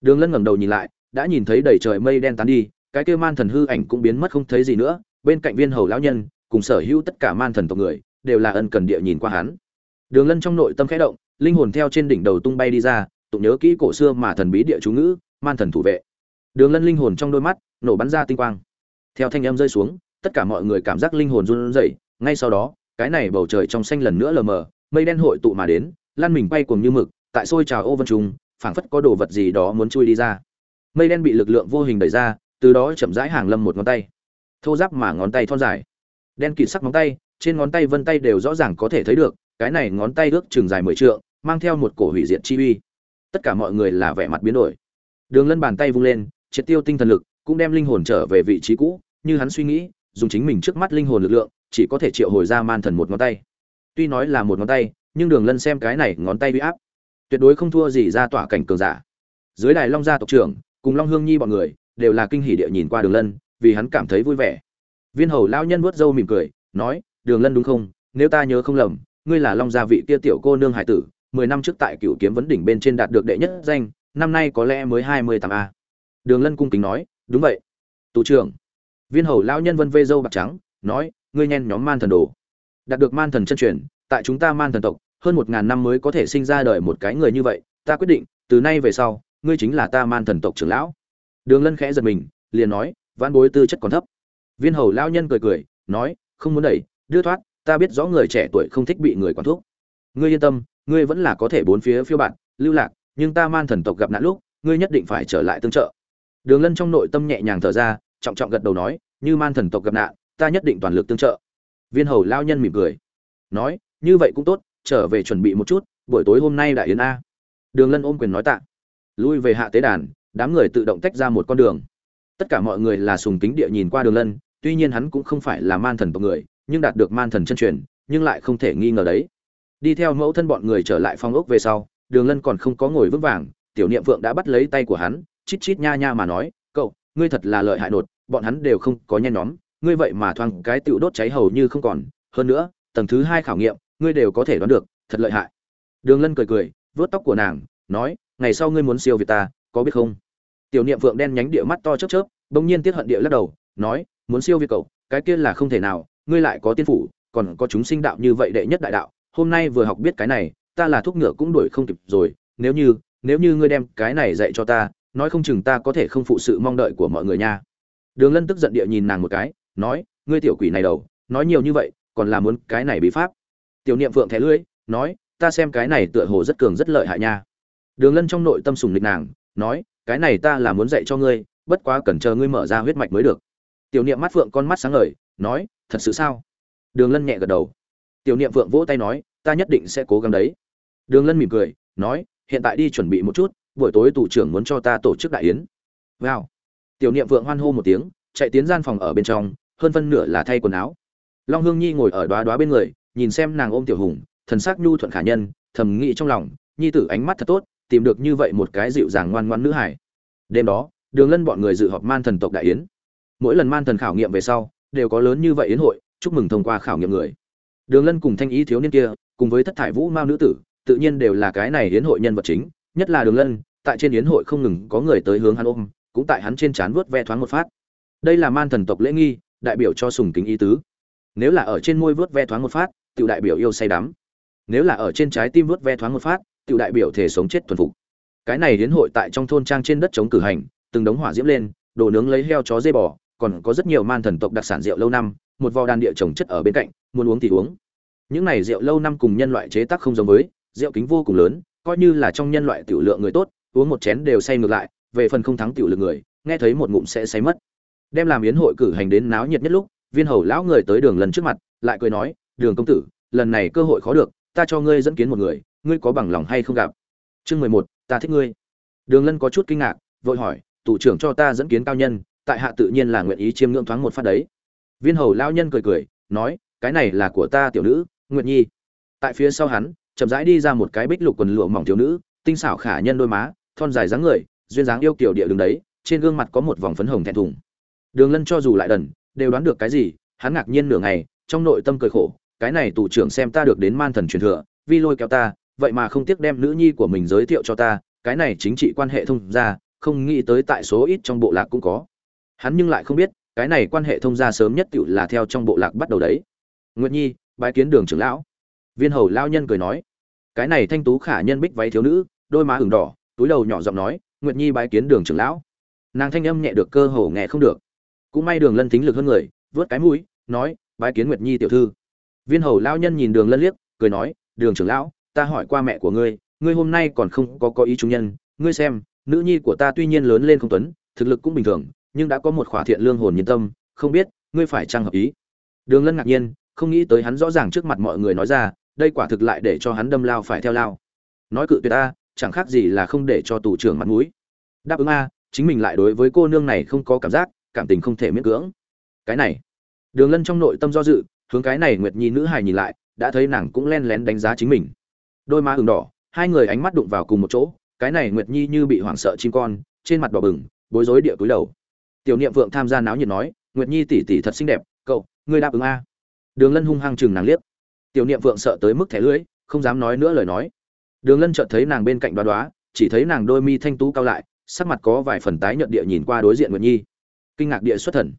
Đường lân ngẩng đầu nhìn lại, đã nhìn thấy đầy trời mây đen tán đi, cái kêu man thần hư ảnh cũng biến mất không thấy gì nữa, bên cạnh viên hầu lão nhân, cùng sở hữu tất cả man thần tộc người đều là ân cần địa nhìn qua hắn. Đường lân trong nội tâm khẽ động, linh hồn theo trên đỉnh đầu tung bay đi ra, tụng nhớ kỹ cổ xưa mà thần bí địa chú ngữ, man thần thủ vệ. Đường lân linh hồn trong đôi mắt, nổ bắn ra tinh quang. Theo thanh âm rơi xuống, tất cả mọi người cảm giác linh hồn run rẩy, ngay sau đó, cái này bầu trời trong xanh lần nữa lờ mờ, mây đen hội tụ mà đến, lan mình bay cuồng như mực, tại xôi trào ô vân trùng, phảng phất có đồ vật gì đó muốn chui đi ra. Mây đen bị lực lượng vô hình đẩy ra, từ đó chậm rãi hàng lâm một ngón tay. Thô giáp mà ngón tay thon dài. Đen kịt sắc ngón tay trên ngón tay vân tay đều rõ ràng có thể thấy được, cái này ngón tay ước chừng dài mười trượng, mang theo một cổ hủy diệt chi uy. Tất cả mọi người là vẻ mặt biến đổi. Đường lân bàn tay vung lên, triệt tiêu tinh thần lực, cũng đem linh hồn trở về vị trí cũ, như hắn suy nghĩ, dùng chính mình trước mắt linh hồn lực lượng, chỉ có thể triệu hồi ra man thần một ngón tay. Tuy nói là một ngón tay, nhưng đường lân xem cái này ngón tay bị áp, tuyệt đối không thua gì ra tỏa cảnh cường giả. Dưới đài long gia tộc trưởng, cùng long hương nhi bọn người, đều là kinh hỉ địa nhìn qua đường lân, vì hắn cảm thấy vui vẻ. Viên hầu lao nhân vuốt râu mỉm cười, nói đường lân đúng không? Nếu ta nhớ không lầm, ngươi là long gia vị kia tiểu cô nương hải tử, mười năm trước tại cựu kiếm vấn đỉnh bên trên đạt được đệ nhất danh, năm nay có lẽ mới hai mươi tám a. Đường lân cung kính nói, đúng vậy. Tù trưởng. Viên hầu Lão nhân vân vê dâu bạc trắng, nói, ngươi nhen nhóm man thần đồ. Đạt được man thần chân truyền, tại chúng ta man thần tộc, hơn một ngàn năm mới có thể sinh ra đời một cái người như vậy, ta quyết định, từ nay về sau, ngươi chính là ta man thần tộc trưởng lão. Đường lân khẽ giật mình, liền nói văn bối tư chất còn thấp. Viên hầu Lão nhân cười cười, nói, không muốn đẩy đưa thoát, ta biết rõ người trẻ tuổi không thích bị người quản thuốc ngươi yên tâm, ngươi vẫn là có thể bốn phía phiêu bạn lưu lạc, nhưng ta man thần tộc gặp nạn lúc, ngươi nhất định phải trở lại tương trợ. Đường lân trong nội tâm nhẹ nhàng thở ra, trọng trọng gật đầu nói, như man thần tộc gặp nạn, ta nhất định toàn lực tương trợ. Viên hầu lao nhân mỉm cười, nói, như vậy cũng tốt, trở về chuẩn bị một chút, buổi tối hôm nay đại yến a. Đường lân ôm quyền nói tạ. Lui về hạ tế đàn, đám người tự động tách ra một con đường. Tất cả mọi người là sùng kính địa nhìn qua đường lân, tuy nhiên hắn cũng không phải là man thần tộc người nhưng đạt được man thần chân truyền, nhưng lại không thể nghi ngờ đấy. Đi theo mẫu thân bọn người trở lại phong ốc về sau, đường lân còn không có ngồi vững vàng, tiểu niệm vượng đã bắt lấy tay của hắn, chít chít nha nha mà nói, cậu, ngươi thật là lợi hại nột bọn hắn đều không có nhen nhóm, ngươi vậy mà thoang cái tựu đốt cháy hầu như không còn. Hơn nữa, tầng thứ hai khảo nghiệm, ngươi đều có thể đoán được, thật lợi hại. Đường lân cười cười vớt tóc của nàng, nói, ngày sau ngươi muốn siêu việt ta, có biết không? Tiểu niệm vượng đen nhánh địa mắt to chớp chớp, bỗng nhiên tiết hận địa lắc đầu, nói, muốn siêu việt cậu, cái kia là không thể nào ngươi lại có tiên phủ, còn có chúng sinh đạo như vậy đệ nhất đại đạo, hôm nay vừa học biết cái này, ta là thuốc ngựa cũng đuổi không kịp rồi, nếu như nếu như ngươi đem cái này dạy cho ta, nói không chừng ta có thể không phụ sự mong đợi của mọi người nha. Đường lân tức giận địa nhìn nàng một cái, nói, ngươi tiểu quỷ này đầu, nói nhiều như vậy, còn là muốn cái này bí pháp. Tiểu niệm phượng thẻ lưỡi nói, ta xem cái này tựa hồ rất cường, rất lợi hại nha. Đường lân trong nội tâm sùng lịch nàng, nói, cái này ta là muốn dạy cho ngươi, bất quá cần chờ ngươi mở ra huyết mạch mới được. Tiểu niệm mắt phượng con mắt sáng ngời nói, thật sự sao? Đường lân nhẹ gật đầu. Tiểu niệm Vượng vỗ tay nói, ta nhất định sẽ cố gắng đấy. Đường lân mỉm cười, nói, hiện tại đi chuẩn bị một chút, buổi tối tù trưởng muốn cho ta tổ chức đại yến. Wow. Tiểu niệm Vượng hoan hô một tiếng, chạy tiến gian phòng ở bên trong, hơn phân nửa là thay quần áo. Long hương nhi ngồi ở đoá đoá bên người, nhìn xem nàng ôm tiểu hùng, thần sắc nhu thuận khả nhân, thầm nghĩ trong lòng, nhi tử ánh mắt thật tốt, tìm được như vậy một cái dịu dàng ngoan ngoan nữ hải đêm đó, đường lân bọn người dự họp man thần tộc đại yến. Mỗi lần man thần khảo nghiệm về sau đều có lớn như vậy yến hội, chúc mừng thông qua khảo nghiệm người. Đường lân cùng thanh ý thiếu niên kia, cùng với thất thải vũ mao nữ tử, tự nhiên đều là cái này yến hội nhân vật chính, nhất là đường lân, tại trên yến hội không ngừng có người tới hướng hắn ôm, cũng tại hắn trên trán vớt ve thoáng một phát. Đây là man thần tộc lễ nghi, đại biểu cho sùng kính ý tứ. Nếu là ở trên môi vớt ve thoáng một phát tự đại biểu yêu say đắm. Nếu là ở trên trái tim vớt ve thoáng một phát tự đại biểu thể sống chết thuần phục. Cái này hiến hội tại trong thôn trang trên đất chống cử hành, từng đống hỏa diễm lên, đồ nướng lấy heo chó dê bò còn có rất nhiều man thần tộc đặc sản rượu lâu năm, một vò đàn địa trồng chất ở bên cạnh, muốn uống thì uống. Những này rượu lâu năm cùng nhân loại chế tác không giống với, rượu kính vô cùng lớn, coi như là trong nhân loại tiểu lượng người tốt, uống một chén đều say ngược lại, về phần không thắng tiểu lượng người, nghe thấy một ngụm sẽ say mất. Đem làm yến hội cử hành đến náo nhiệt nhất lúc, viên hầu lão người tới đường lần trước mặt, lại cười nói, đường công tử, lần này cơ hội khó được, ta cho ngươi dẫn kiến một người, ngươi có bằng lòng hay không gặp? Chương mười một, ta thích ngươi. Đường lân có chút kinh ngạc, vội hỏi tủ trưởng cho ta dẫn kiến cao nhân tại hạ tự nhiên là nguyện ý chiêm ngưỡng thoáng một phát đấy. Viên hầu lao nhân cười cười, nói, cái này là của ta tiểu nữ, nguyệt nhi. Tại phía sau hắn, chậm rãi đi ra một cái bích lục quần lụa mỏng thiếu nữ, tinh xảo khả nhân đôi má, thon dài dáng người, duyên dáng yêu kiểu địa đường đấy, trên gương mặt có một vòng phấn hồng thẹn thùng. Đường lân cho dù lại đần, đều đoán được cái gì, hắn ngạc nhiên nửa ngày, trong nội tâm cười khổ, cái này tù trưởng xem ta được đến man thần truyền thừa, vi lôi kéo ta, vậy mà không tiếc đem nữ nhi của mình giới thiệu cho ta, cái này chính trị quan hệ thông ra không nghĩ tới tại số ít trong bộ lạc cũng có hắn nhưng lại không biết, cái này quan hệ thông gia sớm nhất tự là theo trong bộ lạc bắt đầu đấy. Nguyệt nhi, bái kiến đường trưởng lão. Viên hầu lao nhân cười nói, cái này thanh tú khả nhân bích váy thiếu nữ, đôi má ửng đỏ, túi đầu nhỏ giọng nói, nguyệt nhi bái kiến đường trưởng lão. Nàng thanh âm nhẹ được cơ hồ nghe không được. Cũng may đường lân thính lực hơn người, vớt cái mũi, nói, bái kiến nguyệt nhi tiểu thư. Viên hầu lao nhân nhìn đường lân liếc, cười nói, đường trưởng lão, ta hỏi qua mẹ của ngươi ngươi hôm nay còn không có có ý trung nhân, ngươi xem, nữ nhi của ta tuy nhiên lớn lên không tuấn, thực lực cũng bình thường nhưng đã có một khỏa thiện lương hồn nhân tâm, không biết, ngươi phải trang hợp ý? Đường lân ngạc nhiên, không nghĩ tới hắn rõ ràng trước mặt mọi người nói ra, đây quả thực lại để cho hắn đâm lao phải theo lao. Nói cự tuyệt ta chẳng khác gì là không để cho tù trưởng mặt mũi. Đáp ứng a, chính mình lại đối với cô nương này không có cảm giác, cảm tình không thể miễn cưỡng. Cái này. Đường lân trong nội tâm do dự, hướng cái này nguyệt nhi nữ hài nhìn lại, đã thấy nàng cũng len lén đánh giá chính mình. Đôi má ửng đỏ, hai người ánh mắt đụng vào cùng một chỗ, cái này nguyệt nhi như bị hoảng sợ chim con, trên mặt đỏ bừng, bối rối địa cúi đầu tiểu niệm vượng tham gia náo nhiệt nói, nguyệt nhi tỷ tỷ thật xinh đẹp, cậu, ngươi đáp ứng a? Đường lân hung hăng chừng nàng liếc. Tiểu niệm vượng sợ tới mức thẻ lưỡi, không dám nói nữa lời nói. Đường lân chợt thấy nàng bên cạnh đoá đoá, chỉ thấy nàng đôi mi thanh tú cao lại, sắc mặt có vài phần tái nhợt địa nhìn qua đối diện nguyệt nhi. Kinh ngạc địa xuất thần.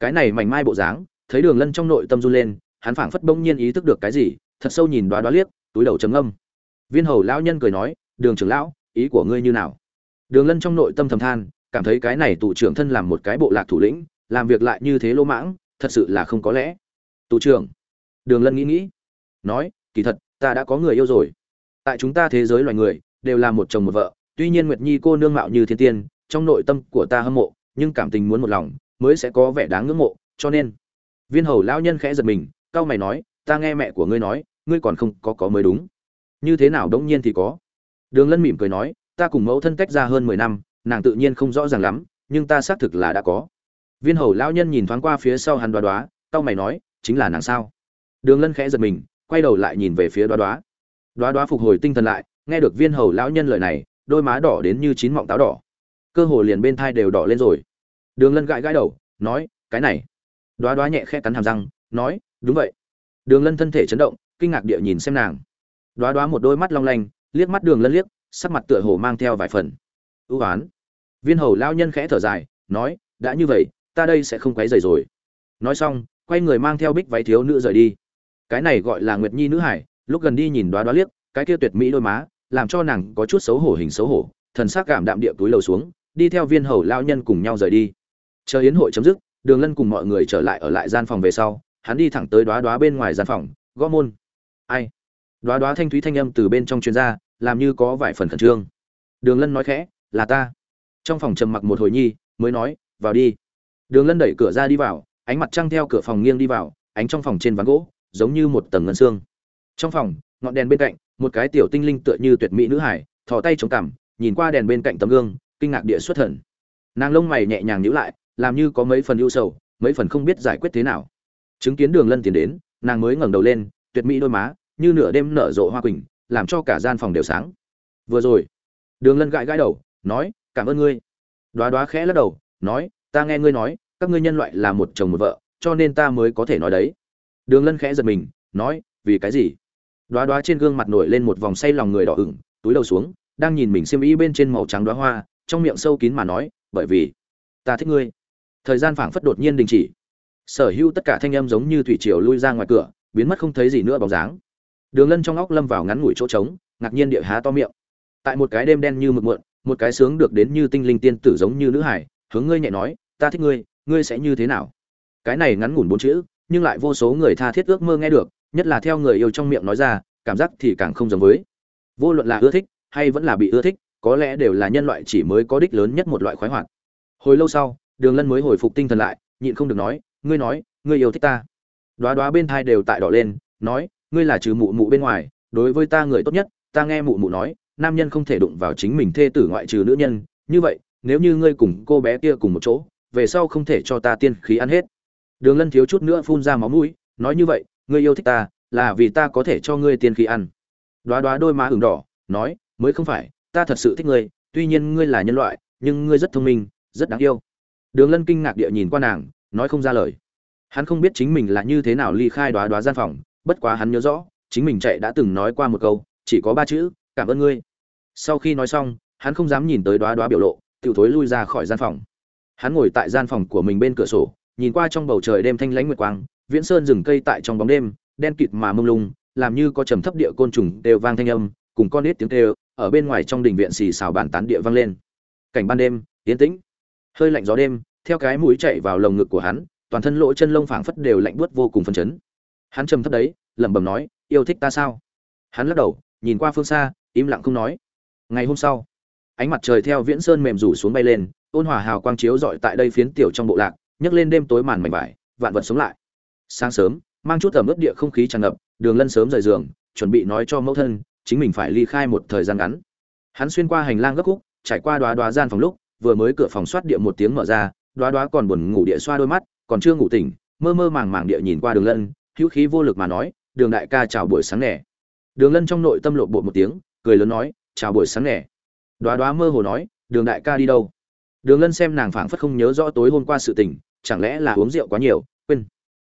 Cái này mảnh mai bộ dáng, thấy đường lân trong nội tâm run lên, hắn phảng phất bỗng nhiên ý thức được cái gì, thật sâu nhìn đoá đoá liếc, túi đầu trầm âm viên hầu lão nhân cười nói, đường trưởng lão, ý của ngươi như nào? Đường lân trong nội tâm thầm than cảm thấy cái này tù trưởng thân làm một cái bộ lạc thủ lĩnh, làm việc lại như thế lỗ mãng, thật sự là không có lẽ. Tù trưởng, đường lân nghĩ nghĩ, nói, kỳ thật, ta đã có người yêu rồi. Tại chúng ta thế giới loài người, đều là một chồng một vợ. Tuy nhiên nguyệt nhi cô nương mạo như thiên tiên, trong nội tâm của ta hâm mộ, nhưng cảm tình muốn một lòng, mới sẽ có vẻ đáng ngưỡng mộ. Cho nên, viên hầu lão nhân khẽ giật mình, cau mày nói, ta nghe mẹ của ngươi nói, ngươi còn không có có mới đúng. Như thế nào đống nhiên thì có? Đường lân mỉm cười nói, ta cùng mẫu thân cách ra hơn mười năm nàng tự nhiên không rõ ràng lắm, nhưng ta xác thực là đã có. Viên hầu lão nhân nhìn thoáng qua phía sau hắn đoá đoá tao mày nói, chính là nàng sao? Đường lân khẽ giật mình, quay đầu lại nhìn về phía đoá đoá. Đoá đoá phục hồi tinh thần lại, nghe được viên hầu lão nhân lời này, đôi má đỏ đến như chín mọng táo đỏ. Cơ hồ liền bên thai đều đỏ lên rồi. Đường lân gãi gãi đầu, nói, cái này. Đoá đoá nhẹ khe cắn hàm răng, nói, đúng vậy. Đường lân thân thể chấn động, kinh ngạc địa nhìn xem nàng. Đoá đoá một đôi mắt long lanh, liếc mắt đường lân liếc, sắc mặt tựa hồ mang theo vài phần. Ưu oán viên hầu lao nhân khẽ thở dài, nói, đã như vậy, ta đây sẽ không quấy rầy rồi. Nói xong, quay người mang theo bích váy thiếu nữ rời đi. Cái này gọi là nguyệt nhi nữ hải, lúc gần đi nhìn đoá đoá liếc, cái kia tuyệt mỹ đôi má, làm cho nàng có chút xấu hổ hình xấu hổ, thần sắc cảm đạm địa túi lầu xuống, đi theo viên hầu lao nhân cùng nhau rời đi. Chờ yến hội chấm dứt, đường lân cùng mọi người trở lại ở lại gian phòng về sau, hắn đi thẳng tới đoá đoá bên ngoài gian phòng, gõ môn. Ai? Đoá đoá thanh thúy thanh âm từ bên trong chuyên gia làm như có vài phần khẩn trương. Đường lân nói khẽ, là ta trong phòng trầm mặc một hồi nhi, mới nói, vào đi. Đường lân đẩy cửa ra đi vào, ánh mặt trăng theo cửa phòng nghiêng đi vào, ánh trong phòng trên ván gỗ, giống như một tầng ngân xương. Trong phòng, ngọn đèn bên cạnh, một cái tiểu tinh linh tựa như tuyệt mỹ nữ hải, thò tay chống cằm, nhìn qua đèn bên cạnh tấm gương, kinh ngạc địa xuất thần. Nàng lông mày nhẹ nhàng nhíu lại, làm như có mấy phần ưu sầu, mấy phần không biết giải quyết thế nào. Chứng kiến đường lân tiến đến, nàng mới ngẩng đầu lên, tuyệt mỹ đôi má, như nửa đêm nở rộ hoa quỳnh, làm cho cả gian phòng đều sáng. Vừa rồi. Đường lân gãi gãi đầu, nói cảm ơn ngươi. Đoá đoá khẽ lắc đầu, nói, ta nghe ngươi nói, các ngươi nhân loại là một chồng một vợ, cho nên ta mới có thể nói đấy. Đường lân khẽ giật mình, nói, vì cái gì? Đoá đoá trên gương mặt nổi lên một vòng say lòng người đỏ ửng, túi đầu xuống, đang nhìn mình xiêm y bên trên màu trắng đoá hoa, trong miệng sâu kín mà nói, bởi vì ta thích ngươi. Thời gian phảng phất đột nhiên đình chỉ. Sở hữu tất cả thanh âm giống như thủy triều lui ra ngoài cửa, biến mất không thấy gì nữa bóng dáng. Đường lân trong óc lâm vào ngắn ngủi chỗ trống, ngạc nhiên địa há to miệng. Tại một cái đêm đen như mực muộn một cái sướng được đến như tinh linh tiên tử giống như nữ hải, hướng ngươi nhẹ nói, ta thích ngươi ngươi sẽ như thế nào? Cái này ngắn ngủn bốn chữ, nhưng lại vô số người tha thiết ước mơ nghe được, nhất là theo người yêu trong miệng nói ra, cảm giác thì càng không giống với. Vô luận là ưa thích, hay vẫn là bị ưa thích, có lẽ đều là nhân loại chỉ mới có đích lớn nhất một loại khoái hoạt. Hồi lâu sau, đường lân mới hồi phục tinh thần lại, nhịn không được nói, ngươi nói, ngươi yêu thích ta. Đoá đoá bên thai đều tại đỏ lên, nói, ngươi là trừ mụ mụ bên ngoài, đối với ta người tốt nhất, ta nghe mụ mụ nói nam nhân không thể đụng vào chính mình thê tử ngoại trừ nữ nhân, như vậy, nếu như ngươi cùng cô bé kia cùng một chỗ, về sau không thể cho ta tiên khí ăn hết. Đường lân thiếu chút nữa phun ra máu mũi, nói như vậy, ngươi yêu thích ta, là vì ta có thể cho ngươi tiên khí ăn. Đoá đoá đôi má ửng đỏ, nói, mới không phải, ta thật sự thích ngươi, tuy nhiên ngươi là nhân loại, nhưng ngươi rất thông minh, rất đáng yêu. Đường lân kinh ngạc địa nhìn qua nàng, nói không ra lời. Hắn không biết chính mình là như thế nào ly khai đoá đoá gian phòng, bất quá hắn nhớ rõ, chính mình chạy đã từng nói qua một câu, chỉ có ba chữ, cảm ơn ngươi sau khi nói xong, hắn không dám nhìn tới đoá đoá biểu lộ tự thối lui ra khỏi gian phòng. Hắn ngồi tại gian phòng của mình bên cửa sổ, nhìn qua trong bầu trời đêm thanh lãnh nguyệt quang, viễn sơn rừng cây tại trong bóng đêm, đen kịt mà mông lung, làm như có trầm thấp địa côn trùng đều vang thanh âm, cùng con nít tiếng kêu, ở bên ngoài trong đình viện xì xào bàn tán địa vang lên. Cảnh ban đêm, yên tĩnh. Hơi lạnh gió đêm, theo cái mũi chạy vào lồng ngực của hắn, toàn thân lỗ chân lông phảng phất đều lạnh buốt vô cùng phấn chấn. Hắn trầm thấp đấy, lẩm bẩm nói, yêu thích ta sao? Hắn lắc đầu, nhìn qua phương xa, im lặng không nói ngày hôm sau, ánh mặt trời theo viễn sơn mềm rủ xuống bay lên, ôn hòa hào quang chiếu rọi tại đây phiến tiểu trong bộ lạc, nhấc lên đêm tối màn mảnh vải, vạn vật sống lại. Sáng sớm, mang chút ẩm ướt địa không khí tràn ngập, đường lân sớm rời giường, chuẩn bị nói cho mẫu thân, chính mình phải ly khai một thời gian ngắn. Hắn xuyên qua hành lang gấp khúc, trải qua đoá đoá gian phòng lúc, vừa mới cửa phòng soát địa một tiếng mở ra đoá đoá còn buồn ngủ địa xoa đôi mắt, còn chưa ngủ tỉnh, mơ mơ màng màng địa nhìn qua đường lân, hữu khí vô lực mà nói, đường đại ca chào buổi sáng nẻ đường lân trong nội tâm lộ bộ một tiếng, cười lớn nói chào buổi sáng nè, đoá đoá mơ hồ nói đường đại ca đi đâu? Đường lân xem nàng phảng phất không nhớ rõ tối hôm qua sự tình chẳng lẽ là uống rượu quá nhiều quên.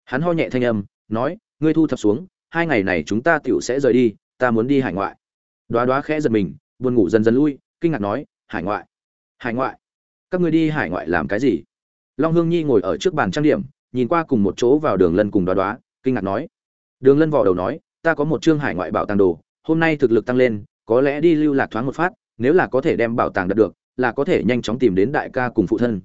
Hắn ho nhẹ thanh âm nói ngươi thu thập xuống hai ngày này chúng ta tựu sẽ rời đi ta muốn đi hải ngoại. Đoá đoá khẽ giật mình buồn ngủ dần dần lui kinh ngạc nói hải ngoại? Hải ngoại? Các ngươi đi hải ngoại làm cái gì? Long hương nhi ngồi ở trước bàn trang điểm nhìn qua cùng một chỗ vào đường lân cùng đoá đoá kinh ngạc nói. Đường lân vò đầu nói ta có một chương hải ngoại bảo tàng đồ hôm nay thực lực tăng lên có lẽ đi lưu lạc thoáng một phát, nếu là có thể đem bảo tàng đạt được, là có thể nhanh chóng tìm đến đại ca cùng phụ thân.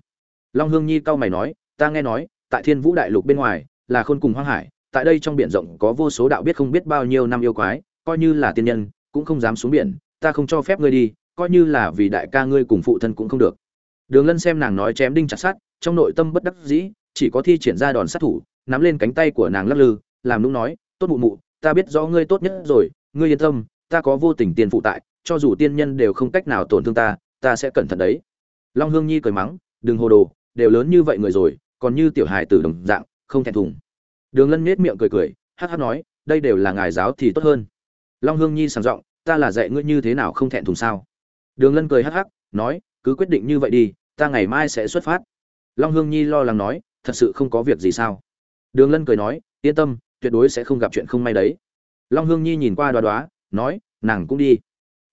Long hương nhi cau mày nói, ta nghe nói, tại thiên vũ đại lục bên ngoài, là khôn cùng hoang hải, tại đây trong biển rộng có vô số đạo biết không biết bao nhiêu năm yêu quái, coi như là tiên nhân, cũng không dám xuống biển, ta không cho phép ngươi đi, coi như là vì đại ca ngươi cùng phụ thân cũng không được. Đường lân xem nàng nói chém đinh chặt sát trong nội tâm bất đắc dĩ, chỉ có thi triển ra đòn sát thủ, nắm lên cánh tay của nàng lắc lư, làm nũng nói, tốt mụ mụ, ta biết rõ ngươi tốt nhất rồi, ngươi yên tâm ta có vô tình tiên phụ tại, cho dù tiên nhân đều không cách nào tổn thương ta ta sẽ cẩn thận đấy. Long hương nhi cười mắng, đừng hồ đồ, đều lớn như vậy người rồi, còn như tiểu hài tử đồng dạng, không thẹn thùng. Đường lân nhếch miệng cười cười hát hát nói, đây đều là ngài giáo thì tốt hơn. Long hương nhi sàng giọng, ta là dạy ngươi như thế nào không thẹn thùng sao? Đường lân cười hắc hắc, nói, cứ quyết định như vậy đi, ta ngày mai sẽ xuất phát. Long hương nhi lo lắng nói, thật sự không có việc gì sao? Đường lân cười nói, yên tâm, tuyệt đối sẽ không gặp chuyện không may đấy. Long hương nhi nhìn qua đoá đoá nói, nàng cũng đi.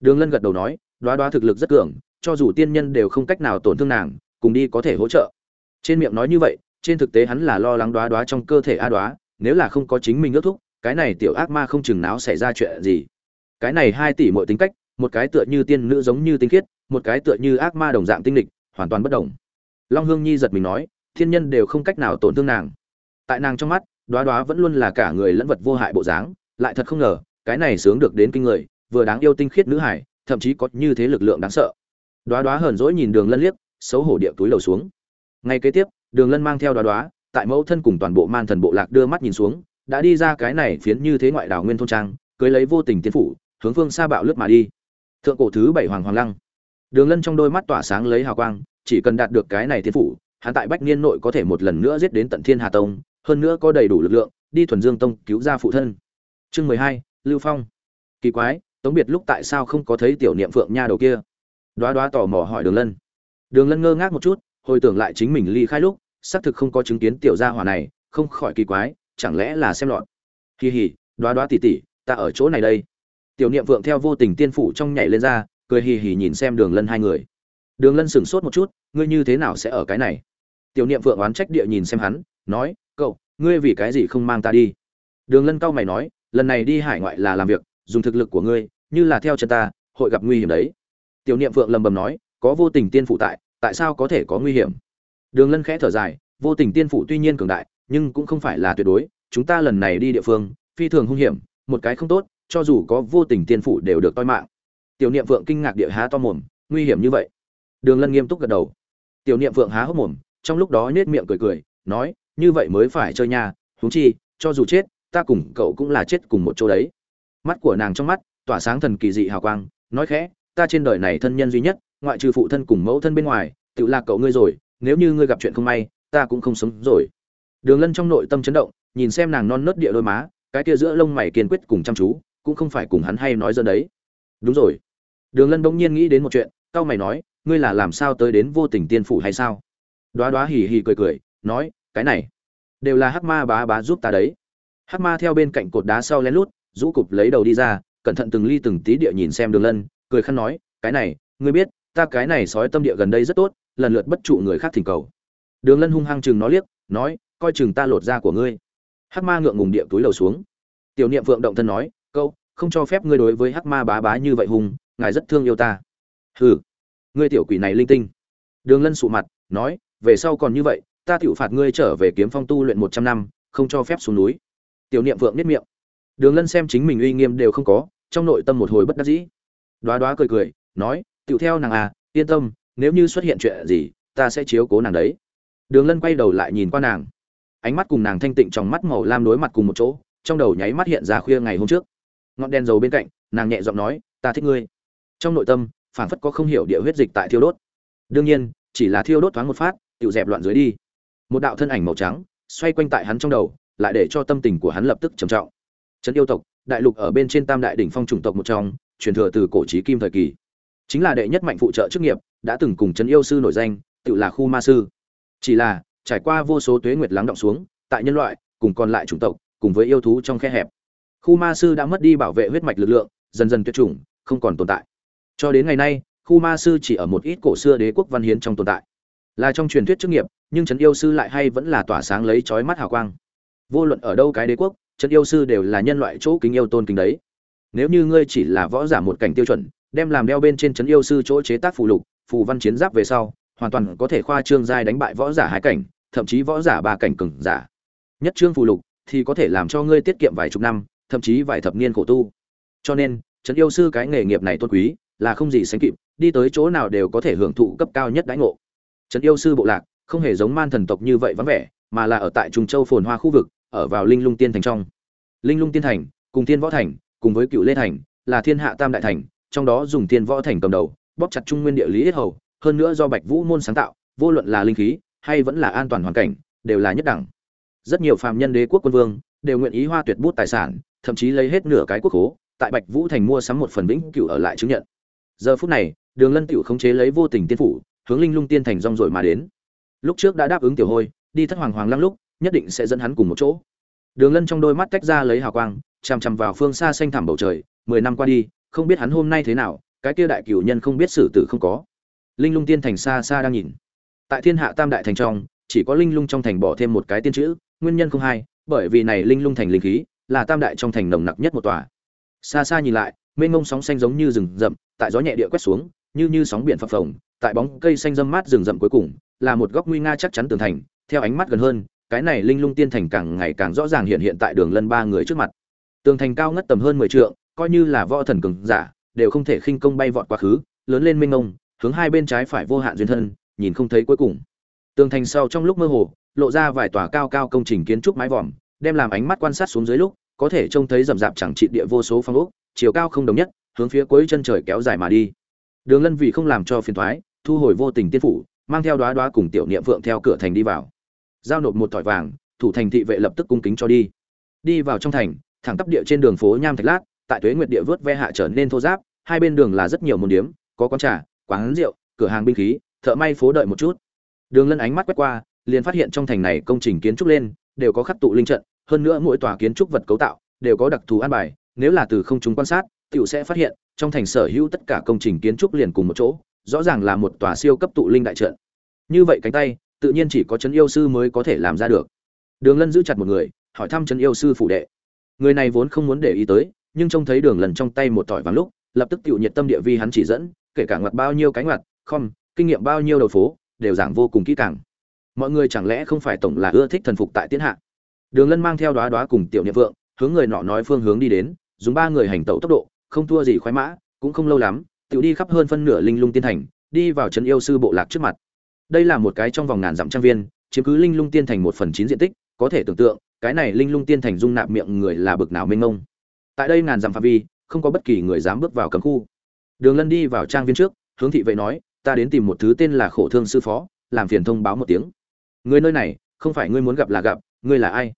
Đường lân gật đầu nói, đoá đoá thực lực rất cường, cho dù tiên nhân đều không cách nào tổn thương nàng, cùng đi có thể hỗ trợ. Trên miệng nói như vậy, trên thực tế hắn là lo lắng đoá đoá trong cơ thể a đoá, nếu là không có chính mình ước thúc, cái này tiểu ác ma không chừng náo xảy ra chuyện gì. Cái này hai tỷ mọi tính cách, một cái tựa như tiên nữ giống như tinh khiết, một cái tựa như ác ma đồng dạng tinh lịch hoàn toàn bất đồng. Long hương nhi giật mình nói, thiên nhân đều không cách nào tổn thương nàng. Tại nàng trong mắt, đoá đoá vẫn luôn là cả người lẫn vật vô hại bộ dáng, lại thật không ngờ cái này sướng được đến kinh người, vừa đáng yêu tinh khiết nữ hải, thậm chí có như thế lực lượng đáng sợ. Đoá đoá hờn dỗi nhìn đường lân liếc, xấu hổ địa túi lầu xuống. Ngay kế tiếp, đường lân mang theo đoá đoá, tại mẫu thân cùng toàn bộ man thần bộ lạc đưa mắt nhìn xuống, đã đi ra cái này phiến như thế ngoại đảo nguyên thôn trang, cưới lấy vô tình tiến phủ, hướng phương xa bạo lướt mà đi. Thượng cổ thứ bảy hoàng hoàng lăng. Đường lân trong đôi mắt tỏa sáng lấy hào quang, chỉ cần đạt được cái này tiến phủ, hắn tại bách niên nội có thể một lần nữa giết đến tận thiên hà tông, hơn nữa có đầy đủ lực lượng, đi thuần dương tông cứu ra phụ thân. Chương mười hai lưu phong. Kỳ quái, tống biệt lúc tại sao không có thấy tiểu niệm phượng nha đầu kia? Đoá đoá tò mò hỏi đường lân. Đường lân ngơ ngác một chút, hồi tưởng lại chính mình ly khai lúc, xác thực không có chứng kiến tiểu gia hỏa này, không khỏi kỳ quái, chẳng lẽ là xem lọt? Kỳ hỉ đoá đoá tỉ tỉ, ta ở chỗ này đây. Tiểu niệm phượng theo vô tình tiên phủ trong nhảy lên ra, cười hì hì nhìn xem đường lân hai người. Đường lân sửng sốt một chút, ngươi như thế nào sẽ ở cái này? Tiểu niệm phượng oán trách địa nhìn xem hắn, nói, cậu, ngươi vì cái gì không mang ta đi? Đường lân cau mày nói lần này đi hải ngoại là làm việc, dùng thực lực của ngươi, như là theo chân ta, hội gặp nguy hiểm đấy. Tiểu niệm phượng lầm bầm nói, có vô tình tiên phụ tại tại sao có thể có nguy hiểm? Đường lân khẽ thở dài, vô tình tiên phụ tuy nhiên cường đại, nhưng cũng không phải là tuyệt đối, chúng ta lần này đi địa phương, phi thường hung hiểm, một cái không tốt, cho dù có vô tình tiên phụ đều được toi mạng. Tiểu niệm phượng kinh ngạc địa há to mồm, nguy hiểm như vậy? Đường lân nghiêm túc gật đầu. Tiểu niệm phượng há hốc mồm, trong lúc đó nết miệng cười cười, nói, như vậy mới phải chơi nha, huống chi, cho dù chết ta cùng cậu cũng là chết cùng một chỗ đấy. Mắt của nàng trong mắt, tỏa sáng thần kỳ dị hào quang, nói khẽ, ta trên đời này thân nhân duy nhất, ngoại trừ phụ thân cùng mẫu thân bên ngoài, tự là cậu ngươi rồi, nếu như ngươi gặp chuyện không may, ta cũng không sống rồi. Đường lân trong nội tâm chấn động, nhìn xem nàng non nớt địa đôi má, cái kia giữa lông mày kiên quyết cùng chăm chú, cũng không phải cùng hắn hay nói dân đấy. Đúng rồi. Đường lân bỗng nhiên nghĩ đến một chuyện tao mày nói, ngươi là làm sao tới đến vô tình tiên phủ hay sao? Đoá đoá hì hì cười cười, nói, cái này, đều là hắc ma bá bá giúp ta đấy hắc ma theo bên cạnh cột đá sau lén lút, rũ cụp lấy đầu đi ra, cẩn thận từng ly từng tí địa nhìn xem đường lân, cười khăn nói, cái này, ngươi biết, ta cái này sói tâm địa gần đây rất tốt, lần lượt bất trụ người khác thỉnh cầu. Đường lân hung hăng chừng nó liếc, nói, coi chừng ta lột da của ngươi. Hắc ma ngượng ngùng địa túi lầu xuống. Tiểu niệm phượng động thân nói, câu, không cho phép ngươi đối với hắc ma bá bá như vậy hùng ngài rất thương yêu ta. Hừ, ngươi tiểu quỷ này linh tinh. Đường lân sụ mặt, nói, về sau còn như vậy, ta tiểu phạt ngươi trở về kiếm phong tu luyện một trăm năm, không cho phép xuống núi tiểu niệm vượng nhất miệng. Đường lân xem chính mình uy nghiêm đều không có, trong nội tâm một hồi bất đắc dĩ. Đoá đoá cười cười, nói, tiểu theo nàng à yên tâm, nếu như xuất hiện chuyện gì, ta sẽ chiếu cố nàng đấy. Đường lân quay đầu lại nhìn qua nàng. Ánh mắt cùng nàng thanh tịnh trong mắt màu lam đối mặt cùng một chỗ, trong đầu nháy mắt hiện ra khuya ngày hôm trước. Ngọn đèn dầu bên cạnh, nàng nhẹ giọng nói, ta thích ngươi. Trong nội tâm phản phất có không hiểu địa huyết dịch tại thiêu đốt. Đương nhiên, chỉ là thiêu đốt thoáng một phát tự dẹp loạn dưới đi. Một đạo thân ảnh màu trắng, xoay quanh tại hắn trong đầu lại để cho tâm tình của hắn lập tức trầm trọng. Trấn yêu tộc, đại lục ở bên trên tam đại đỉnh phong chủng tộc một trong, truyền thừa từ cổ trí kim thời kỳ. Chính là đệ nhất mạnh phụ trợ chức nghiệp, đã từng cùng trấn yêu sư nổi danh, tự là khu ma sư. Chỉ là, trải qua vô số tuế nguyệt lắng động xuống, tại nhân loại, cùng còn lại chủng tộc, cùng với yêu thú trong khe hẹp, khu ma sư đã mất đi bảo vệ huyết mạch lực lượng, dần dần tuyệt chủng, không còn tồn tại. Cho đến ngày nay, khu ma sư chỉ ở một ít cổ xưa đế quốc văn hiến trong tồn tại. Là trong truyền thuyết chức nghiệp, nhưng trấn yêu sư lại hay vẫn là tỏa sáng lấy chói mắt hào quang vô luận ở đâu cái đế quốc trấn yêu sư đều là nhân loại chỗ kính yêu tôn kính đấy. Nếu như ngươi chỉ là võ giả một cảnh tiêu chuẩn, đem làm đeo bên trên trấn yêu sư chỗ chế tác phù lục, phù văn chiến giáp về sau, hoàn toàn có thể khoa trương giai đánh bại võ giả hai cảnh, thậm chí võ giả ba cảnh cừng giả. Nhất trương phù lục thì có thể làm cho ngươi tiết kiệm vài chục năm, thậm chí vài thập niên khổ tu. Cho nên trấn yêu sư cái nghề nghiệp này tôn quý, là không gì sánh kịp, đi tới chỗ nào đều có thể hưởng thụ cấp cao nhất đãi ngộ. Trấn yêu sư bộ lạc không hề giống man thần tộc như vậy vắng vẻ, mà là ở tại trung châu phồn hoa khu vực ở vào linh lung tiên thành trong. Linh lung tiên thành, cùng tiên võ thành, cùng với cựu lê thành, là thiên hạ tam đại thành, trong đó dùng tiên võ thành cầm đầu, bóp chặt trung nguyên địa lý ít hầu, hơn nữa do bạch vũ môn sáng tạo, vô luận là linh khí, hay vẫn là an toàn hoàn cảnh, đều là nhất đẳng. Rất nhiều phàm nhân đế quốc quân vương, đều nguyện ý hoa tuyệt bút tài sản, thậm chí lấy hết nửa cái quốc hố tại bạch vũ thành mua sắm một phần vĩnh cửu ở lại chứng nhận. Giờ phút này, đường lân tiểu khống chế lấy vô tình tiên phủ, hướng linh lung tiên thành rong rồi mà đến. Lúc trước đã đáp ứng tiểu hôi, đi thất hoàng hoàng lăng lúc nhất định sẽ dẫn hắn cùng một chỗ. Đường lân trong đôi mắt tách ra lấy hào quang, chằm chằm vào phương xa xanh thẳm bầu trời, mười năm qua đi, không biết hắn hôm nay thế nào, cái kia đại cửu nhân không biết xử tử không có. Linh lung tiên thành xa xa đang nhìn. Tại thiên hạ tam đại thành trong, chỉ có linh lung trong thành bỏ thêm một cái tiên chữ, nguyên nhân không hai, bởi vì này linh lung thành linh khí, là tam đại trong thành nồng nặc nhất một tòa. Xa xa nhìn lại, mênh mông sóng xanh giống như rừng rậm, tại gió nhẹ địa quét xuống, như như sóng biển phập phồng, tại bóng cây xanh râm mát rừng rậm cuối cùng, là một góc nguy nga chắc chắn tường thành, theo ánh mắt gần hơn cái này linh lung tiên thành càng ngày càng rõ ràng hiện hiện tại đường lân ba người trước mặt. Tường thành cao ngất tầm hơn mười trượng, coi như là võ thần cường giả, đều không thể khinh công bay vọt quá khứ, lớn lên minh ông hướng hai bên trái phải vô hạn duyên thân, nhìn không thấy cuối cùng. Tường thành sau trong lúc mơ hồ, lộ ra vài tòa cao cao công trình kiến trúc mái vòm, đem làm ánh mắt quan sát xuống dưới lúc, có thể trông thấy rậm rạp chẳng trị địa vô số phong ốc, chiều cao không đồng nhất, hướng phía cuối chân trời kéo dài mà đi. Đường lân vì không làm cho phiền thoái, thu hồi vô tình tiên phủ, mang theo đoá đoá cùng tiểu niệm phượng theo cửa thành đi vào giao nộp một thỏi vàng, thủ thành thị vệ lập tức cung kính cho đi. Đi vào trong thành, thẳng tắp địa trên đường phố nham thạch lát, tại tuế nguyệt địa vớt ve hạ trở nên thô giáp, hai bên đường là rất nhiều môn điếm, có quán trà, quán rượu, cửa hàng binh khí, thợ may phố đợi một chút. Đường lân ánh mắt quét qua, liền phát hiện trong thành này công trình kiến trúc lên, đều có khắc tụ linh trận, hơn nữa mỗi tòa kiến trúc vật cấu tạo đều có đặc thù an bài, nếu là từ không chúng quan sát, tiểu sẽ phát hiện, trong thành sở hữu tất cả công trình kiến trúc liền cùng một chỗ, rõ ràng là một tòa siêu cấp tụ linh đại trận. Như vậy cánh tay tự nhiên chỉ có trấn yêu sư mới có thể làm ra được. Đường lân giữ chặt một người, hỏi thăm trấn yêu sư phụ đệ. Người này vốn không muốn để ý tới, nhưng trông thấy đường lần trong tay một tỏi vàng lúc, lập tức tiểu nhiệt tâm địa vi hắn chỉ dẫn, kể cả ngoặt bao nhiêu cái ngoặt không kinh nghiệm bao nhiêu đầu phố, đều giảng vô cùng kỹ càng. Mọi người chẳng lẽ không phải tổng là ưa thích thần phục tại tiến hạ? Đường lân mang theo đoá đoá cùng tiểu niệm vượng, hướng người nọ nói phương hướng đi đến, dùng ba người hành tẩu tốc độ, không thua gì khoái mã, cũng không lâu lắm, tiểu đi khắp hơn phân nửa linh lung tiên thành, đi vào trấn yêu sư bộ lạc trước mặt đây là một cái trong vòng ngàn dặm trang viên, chiếm cứ linh lung tiên thành một phần chín diện tích, có thể tưởng tượng, cái này linh lung tiên thành dung nạp miệng người là bực nào mênh mông. Tại đây ngàn dặm phạm vi, không có bất kỳ người dám bước vào cấm khu. Đường lân đi vào trang viên trước, hướng thị vệ nói, ta đến tìm một thứ tên là khổ thương sư phó, làm phiền thông báo một tiếng. Người nơi này, không phải ngươi muốn gặp là gặp, ngươi là ai?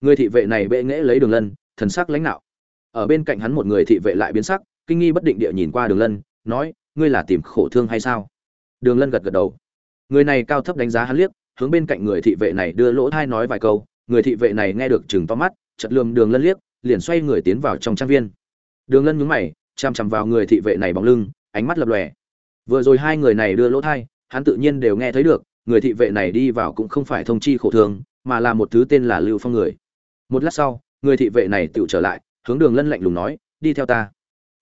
Người thị vệ này bệ nghễ lấy đường lân, thần sắc lãnh đạo ở bên cạnh hắn một người thị vệ lại biến sắc, kinh nghi bất định địa nhìn qua đường lân, nói, ngươi là tìm khổ thương hay sao? Đường lân gật gật đầu người này cao thấp đánh giá hắn liếc, hướng bên cạnh người thị vệ này đưa lỗ thai nói vài câu. Người thị vệ này nghe được chừng to mắt, chật lườm đường lân liếc, liền xoay người tiến vào trong trang viên. Đường lân nhúng mày chằm chằm vào người thị vệ này bóng lưng, ánh mắt lập lòe. Vừa rồi hai người này đưa lỗ thai, hắn tự nhiên đều nghe thấy được, người thị vệ này đi vào cũng không phải thông chi khổ thương mà là một thứ tên là lưu phong người. Một lát sau, người thị vệ này tự trở lại, hướng đường lân lạnh lùng nói, đi theo ta.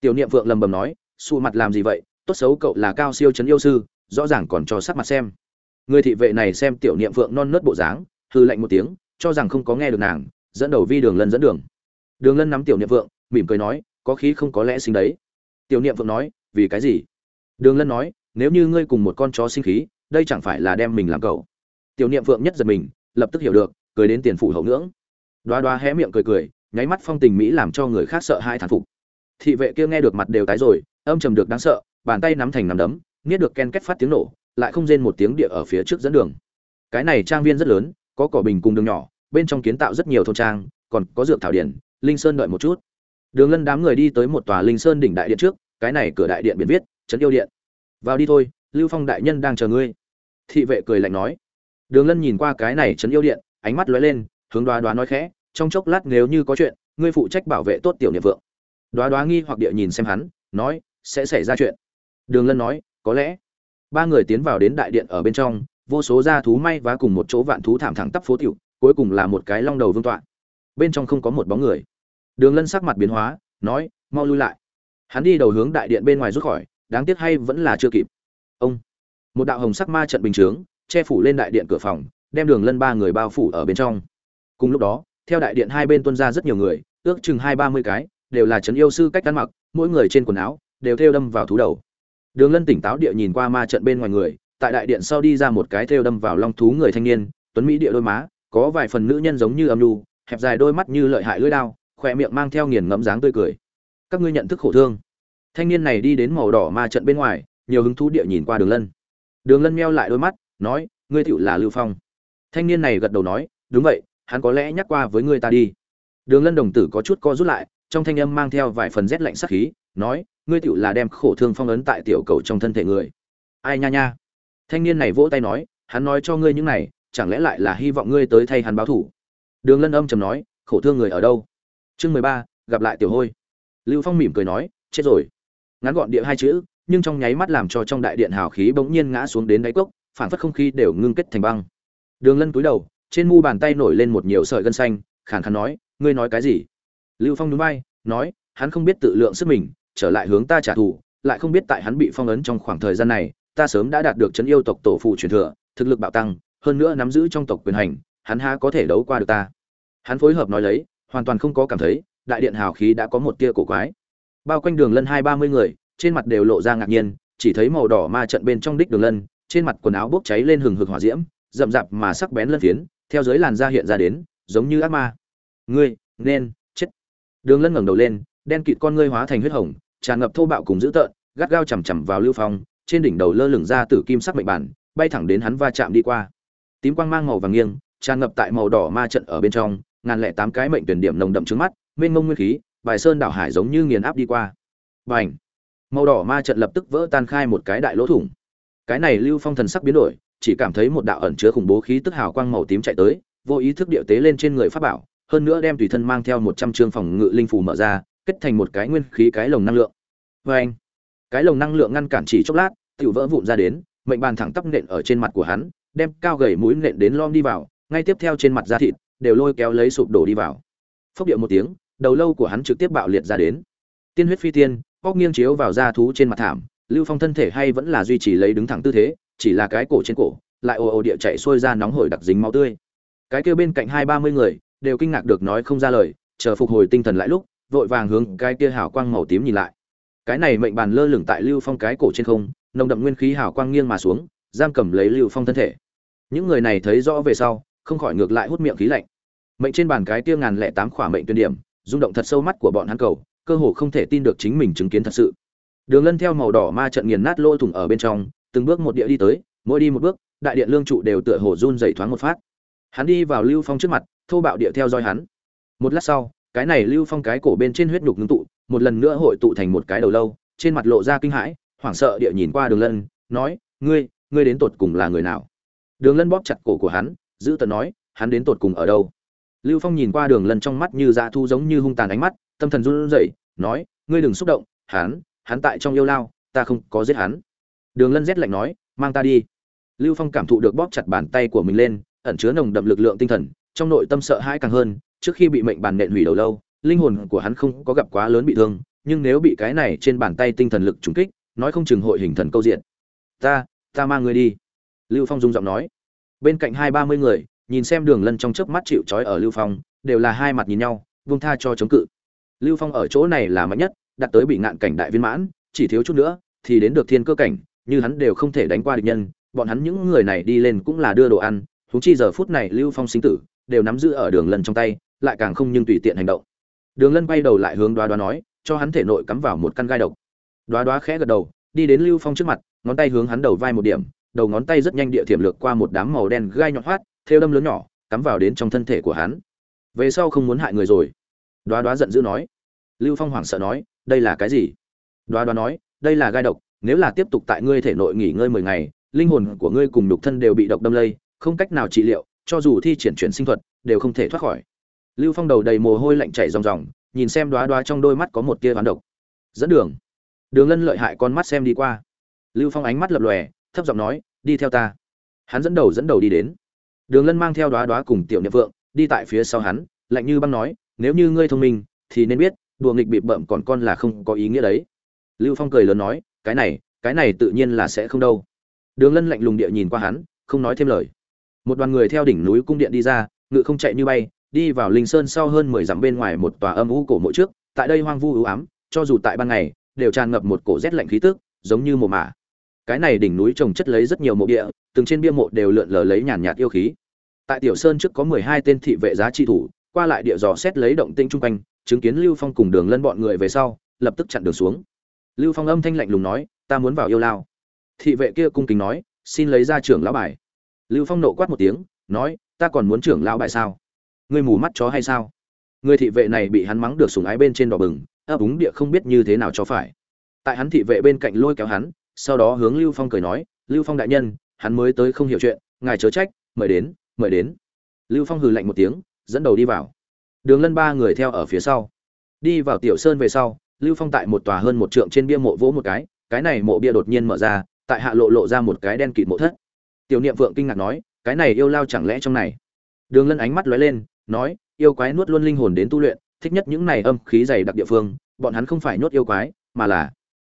Tiểu niệm vượng lầm bầm nói xù mặt làm gì vậy? Tốt xấu cậu là cao siêu chấn yêu sư rõ ràng còn cho sắc mặt xem. Người thị vệ này xem tiểu niệm vượng non nớt bộ dáng hư lạnh một tiếng, cho rằng không có nghe được nàng, dẫn đầu vi đường lân dẫn đường. Đường lân nắm tiểu niệm vượng mỉm cười nói, có khí không có lẽ sinh đấy. Tiểu niệm vượng nói, vì cái gì? Đường lân nói, nếu như ngươi cùng một con chó sinh khí, đây chẳng phải là đem mình làm cậu. Tiểu niệm vượng nhất giật mình, lập tức hiểu được, cười đến tiền phủ hậu ngưỡng. Đoá đoá hé miệng cười cười, nháy mắt phong tình mỹ làm cho người khác sợ hai thán phục. Thị vệ kia nghe được mặt đều tái rồi, âm trầm được đáng sợ, bàn tay nắm thành nắm đấm nghiết được ken kết phát tiếng nổ, lại không rên một tiếng địa ở phía trước dẫn đường. Cái này trang viên rất lớn, có cỏ bình cùng đường nhỏ, bên trong kiến tạo rất nhiều thôn trang, còn có dược thảo điển linh sơn đợi một chút. Đường lân đám người đi tới một tòa linh sơn đỉnh đại điện trước, cái này cửa đại điện biển viết, trấn yêu điện. Vào đi thôi, lưu phong đại nhân đang chờ ngươi. Thị vệ cười lạnh nói. Đường lân nhìn qua cái này trấn yêu điện, ánh mắt lóe lên, hướng đoá đoá nói khẽ, trong chốc lát nếu như có chuyện, ngươi phụ trách bảo vệ tốt tiểu niệm vượng. Đoá đoá nghi hoặc địa nhìn xem hắn, nói, sẽ xảy ra chuyện. Đường lân nói có lẽ. Ba người tiến vào đến đại điện ở bên trong, vô số gia thú may và cùng một chỗ vạn thú thảm thẳng tắp phố tiểu, cuối cùng là một cái long đầu vương tọa. Bên trong không có một bóng người. Đường lân sắc mặt biến hóa, nói, mau lui lại. Hắn đi đầu hướng đại điện bên ngoài rút khỏi, đáng tiếc hay vẫn là chưa kịp. Ông. Một đạo hồng sắc ma trận bình chướng, che phủ lên đại điện cửa phòng, đem đường lân ba người bao phủ ở bên trong. Cùng lúc đó, theo đại điện hai bên tuân ra rất nhiều người, ước chừng hai ba mươi cái, đều là trấn yêu sư cách ăn mặc, mỗi người trên quần áo, đều thêu đâm vào thú đầu đường lân tỉnh táo địa nhìn qua ma trận bên ngoài người tại đại điện sau đi ra một cái thêu đâm vào long thú người thanh niên tuấn mỹ địa đôi má có vài phần nữ nhân giống như âm nhu, hẹp dài đôi mắt như lợi hại lưỡi đao khỏe miệng mang theo nghiền ngẫm dáng tươi cười. Các ngươi nhận thức khổ thương. Thanh niên này đi đến màu đỏ ma trận bên ngoài nhiều hứng thú địa nhìn qua đường lân. Đường lân meo lại đôi mắt nói ngươi tựu là lưu phong. Thanh niên này gật đầu nói đúng vậy hắn có lẽ nhắc qua với ngươi ta đi. Đường lân đồng tử có chút co rút lại trong thanh âm mang theo vài phần rét lạnh sắc khí nói, ngươi tựu là đem khổ thương phong ấn tại tiểu cầu trong thân thể người. Ai nha nha. Thanh niên này vỗ tay nói, hắn nói cho ngươi những này, chẳng lẽ lại là hy vọng ngươi tới thay hắn báo thủ? Đường lân âm trầm nói, khổ thương người ở đâu? Chương mười ba, gặp lại tiểu hôi. Lưu phong mỉm cười nói, chết rồi. Ngắn gọn địa hai chữ, nhưng trong nháy mắt làm cho trong đại điện hào khí bỗng nhiên ngã xuống đến đáy cốc phản phất không khí đều ngưng kết thành băng. Đường lân cúi đầu, trên mu bàn tay nổi lên một nhiều sợi gân xanh, khàn khàn nói, ngươi nói cái gì? Lưu phong núi bay nói, hắn không biết tự lượng sức mình trở lại hướng ta trả thù, lại không biết tại hắn bị phong ấn trong khoảng thời gian này, ta sớm đã đạt được chấn yêu tộc tổ phụ truyền thừa, thực lực bạo tăng, hơn nữa nắm giữ trong tộc quyền hành, hắn há có thể đấu qua được ta. Hắn phối hợp nói lấy, hoàn toàn không có cảm thấy, đại điện hào khí đã có một tia cổ quái. Bao quanh đường lân hai ba mươi người, trên mặt đều lộ ra ngạc nhiên, chỉ thấy màu đỏ ma trận bên trong đích đường lân, trên mặt quần áo bốc cháy lên hừng hực hỏa diễm, rậm rạp mà sắc bén lân phiến, theo dưới làn da hiện ra đến, giống như ác ma. Ngươi, nên, chết. Đường lân ngẩng đầu lên, đen kịt con ngươi hóa thành huyết hồng tràn ngập thô bạo cùng dữ tợn gắt gao chằm chằm vào lưu phong trên đỉnh đầu lơ lửng ra tử kim sắc mệnh bản bay thẳng đến hắn va chạm đi qua. Tím quang mang màu vàng nghiêng tràn ngập tại màu đỏ ma trận ở bên trong ngàn lẻ tám cái mệnh tuyển điểm nồng đậm trước mắt mênh mông nguyên khí bài sơn đảo hải giống như nghiền áp đi qua. Bành, màu đỏ ma trận lập tức vỡ tan khai một cái đại lỗ thủng. Cái này lưu phong thần sắc biến đổi chỉ cảm thấy một đạo ẩn chứa khủng bố khí tức hào quang màu tím chạy tới vô ý thức điệu tế lên trên người pháp bảo hơn nữa đem tùy thân mang theo một trăm chương phòng ngự linh phù mở ra kết thành một cái nguyên khí cái lồng năng lượng. Vê anh, cái lồng năng lượng ngăn cản chỉ chốc lát tự vỡ vụn ra đến, mệnh bàn thẳng tắp nện ở trên mặt của hắn, đem cao gầy mũi nện đến lom đi vào, ngay tiếp theo trên mặt da thịt đều lôi kéo lấy sụp đổ đi vào. Phốc điệu một tiếng, đầu lâu của hắn trực tiếp bạo liệt ra đến. Tiên huyết phi tiên bóc nghiêng chiếu vào da thú trên mặt thảm, lưu phong thân thể hay vẫn là duy trì lấy đứng thẳng tư thế, chỉ là cái cổ trên cổ, lại ồ ồ địa chạy xuôi ra nóng hổi đặc dính máu tươi. Cái kia bên cạnh hai ba mươi người đều kinh ngạc được nói không ra lời, chờ phục hồi tinh thần lại lúc vội vàng hướng cái kia hào quang màu tím nhìn lại. Cái này mệnh bàn lơ lửng tại lưu phong cái cổ trên không, nồng đậm nguyên khí hào quang nghiêng mà xuống, giam cầm lấy lưu phong thân thể. Những người này thấy rõ về sau, không khỏi ngược lại hút miệng khí lạnh. Mệnh trên bàn cái kia ngàn lẻ tám khỏa mệnh tuyên điểm, rung động thật sâu mắt của bọn hắn cầu, cơ hồ không thể tin được chính mình chứng kiến thật sự. Đường lân theo màu đỏ ma trận nghiền nát lỗ thủng ở bên trong, từng bước một địa đi tới, mỗi đi một bước, đại điện lương trụ đều tựa hồ run dày thoáng một phát. Hắn đi vào lưu phong trước mặt, thô bạo địa theo dõi hắn. Một lát sau cái này lưu phong cái cổ bên trên huyết nhục ngưng tụ, một lần nữa hội tụ thành một cái đầu lâu, trên mặt lộ ra kinh hãi, hoảng sợ địa nhìn qua đường lân, nói, ngươi ngươi đến tột cùng là người nào? Đường lân bóp chặt cổ của hắn, giữ tận nói, hắn đến tột cùng ở đâu? Lưu phong nhìn qua đường lân trong mắt như dạ thu giống như hung tàn ánh mắt, tâm thần run rẩy, nói, ngươi đừng xúc động, hắn hắn tại trong yêu lao, ta không có giết hắn. Đường lân rét lạnh nói, mang ta đi. Lưu phong cảm thụ được bóp chặt bàn tay của mình lên, ẩn chứa nồng đậm lực lượng tinh thần, trong nội tâm sợ hãi càng hơn trước khi bị mệnh bàn nện hủy đầu lâu, linh hồn của hắn không có gặp quá lớn bị thương, nhưng nếu bị cái này trên bàn tay tinh thần lực trùng kích, nói không chừng hội hình thần câu diện. Ta ta mang ngươi đi. Lưu phong dung giọng nói. Bên cạnh hai ba mươi người, nhìn xem đường lân trong chớp mắt chịu trói ở lưu phong, đều là hai mặt nhìn nhau vung tha cho chống cự. Lưu phong ở chỗ này là mạnh nhất, đạt tới bị ngạn cảnh đại viên mãn, chỉ thiếu chút nữa, thì đến được thiên cơ cảnh, như hắn đều không thể đánh qua địch nhân, bọn hắn những người này đi lên cũng là đưa đồ ăn thú chi giờ phút này lưu phong sinh tử, đều nắm giữ ở đường lân trong tay lại càng không nhưng tùy tiện hành động. Đường lân quay đầu lại hướng đoá đoá nói, cho hắn thể nội cắm vào một căn gai độc. Đoá đoá khẽ gật đầu, đi đến lưu phong trước mặt, ngón tay hướng hắn đầu vai một điểm, đầu ngón tay rất nhanh địa thiểm lược qua một đám màu đen gai nhọn hoắt theo đâm lớn nhỏ, cắm vào đến trong thân thể của hắn. Về sau không muốn hại người rồi. Đoá đoá giận dữ nói. Lưu phong hoảng sợ nói, đây là cái gì? Đoá đoá nói, đây là gai độc, nếu là tiếp tục tại ngươi thể nội nghỉ ngơi mười ngày, linh hồn của ngươi cùng nhục thân đều bị độc đâm lây, không cách nào trị liệu, cho dù thi triển chuyển sinh thuật, đều không thể thoát khỏi lưu phong đầu đầy mồ hôi lạnh chảy ròng ròng, nhìn xem đoá đoá trong đôi mắt có một tia ván độc. Dẫn đường. Đường lân lợi hại con mắt xem đi qua. Lưu phong ánh mắt lập lòe, thấp giọng nói, đi theo ta. Hắn dẫn đầu dẫn đầu đi đến. Đường lân mang theo đoá đoá cùng tiểu niệm vượng, đi tại phía sau hắn, lạnh như băng nói, nếu như ngươi thông minh, thì nên biết, đùa nghịch bị bợm còn con là không có ý nghĩa đấy. Lưu phong cười lớn nói, cái này cái này tự nhiên là sẽ không đâu. Đường lân lạnh lùng địa nhìn qua hắn, không nói thêm lời. Một đoàn người theo đỉnh núi cung điện đi ra ngự không chạy như bay đi vào linh sơn sau hơn mười dặm bên ngoài một tòa âm u cổ mộ trước, tại đây hoang vu ưu ám, cho dù tại ban ngày, đều tràn ngập một cổ rét lạnh khí tức, giống như mồ mả. Cái này đỉnh núi trồng chất lấy rất nhiều mộ địa, từng trên bia mộ đều lượn lờ lấy nhàn nhạt yêu khí. Tại tiểu sơn trước có mười hai tên thị vệ giá trị thủ, qua lại địa dò xét lấy động tinh chung quanh, chứng kiến lưu phong cùng đường lân bọn người về sau, lập tức chặn đường xuống. Lưu phong âm thanh lạnh lùng nói, ta muốn vào yêu lao. Thị vệ kia cung kính nói, xin lấy ra trưởng lão bài. Lưu phong nộ quát một tiếng, nói, ta còn muốn trưởng lão bài sao? Ngươi mù mắt chó hay sao? Người thị vệ này bị hắn mắng được sùng ái bên trên đỏ bừng, ấp úng địa không biết như thế nào cho phải. Tại hắn thị vệ bên cạnh lôi kéo hắn, sau đó hướng lưu phong cười nói, lưu phong đại nhân, hắn mới tới không hiểu chuyện, ngài chớ trách, mời đến mời đến. Lưu phong hừ lạnh một tiếng, dẫn đầu đi vào. Đường lân ba người theo ở phía sau. Đi vào tiểu sơn về sau, lưu phong tại một tòa hơn một trượng trên bia mộ vỗ một cái cái này mộ bia đột nhiên mở ra, tại hạ lộ lộ ra một cái đen kịt mộ thất. Tiểu niệm vượng kinh ngạc nói, cái này yêu lao chẳng lẽ trong này? Đường lân ánh mắt lóe lên nói yêu quái nuốt luôn linh hồn đến tu luyện thích nhất những này âm khí dày đặc địa phương bọn hắn không phải nuốt yêu quái mà là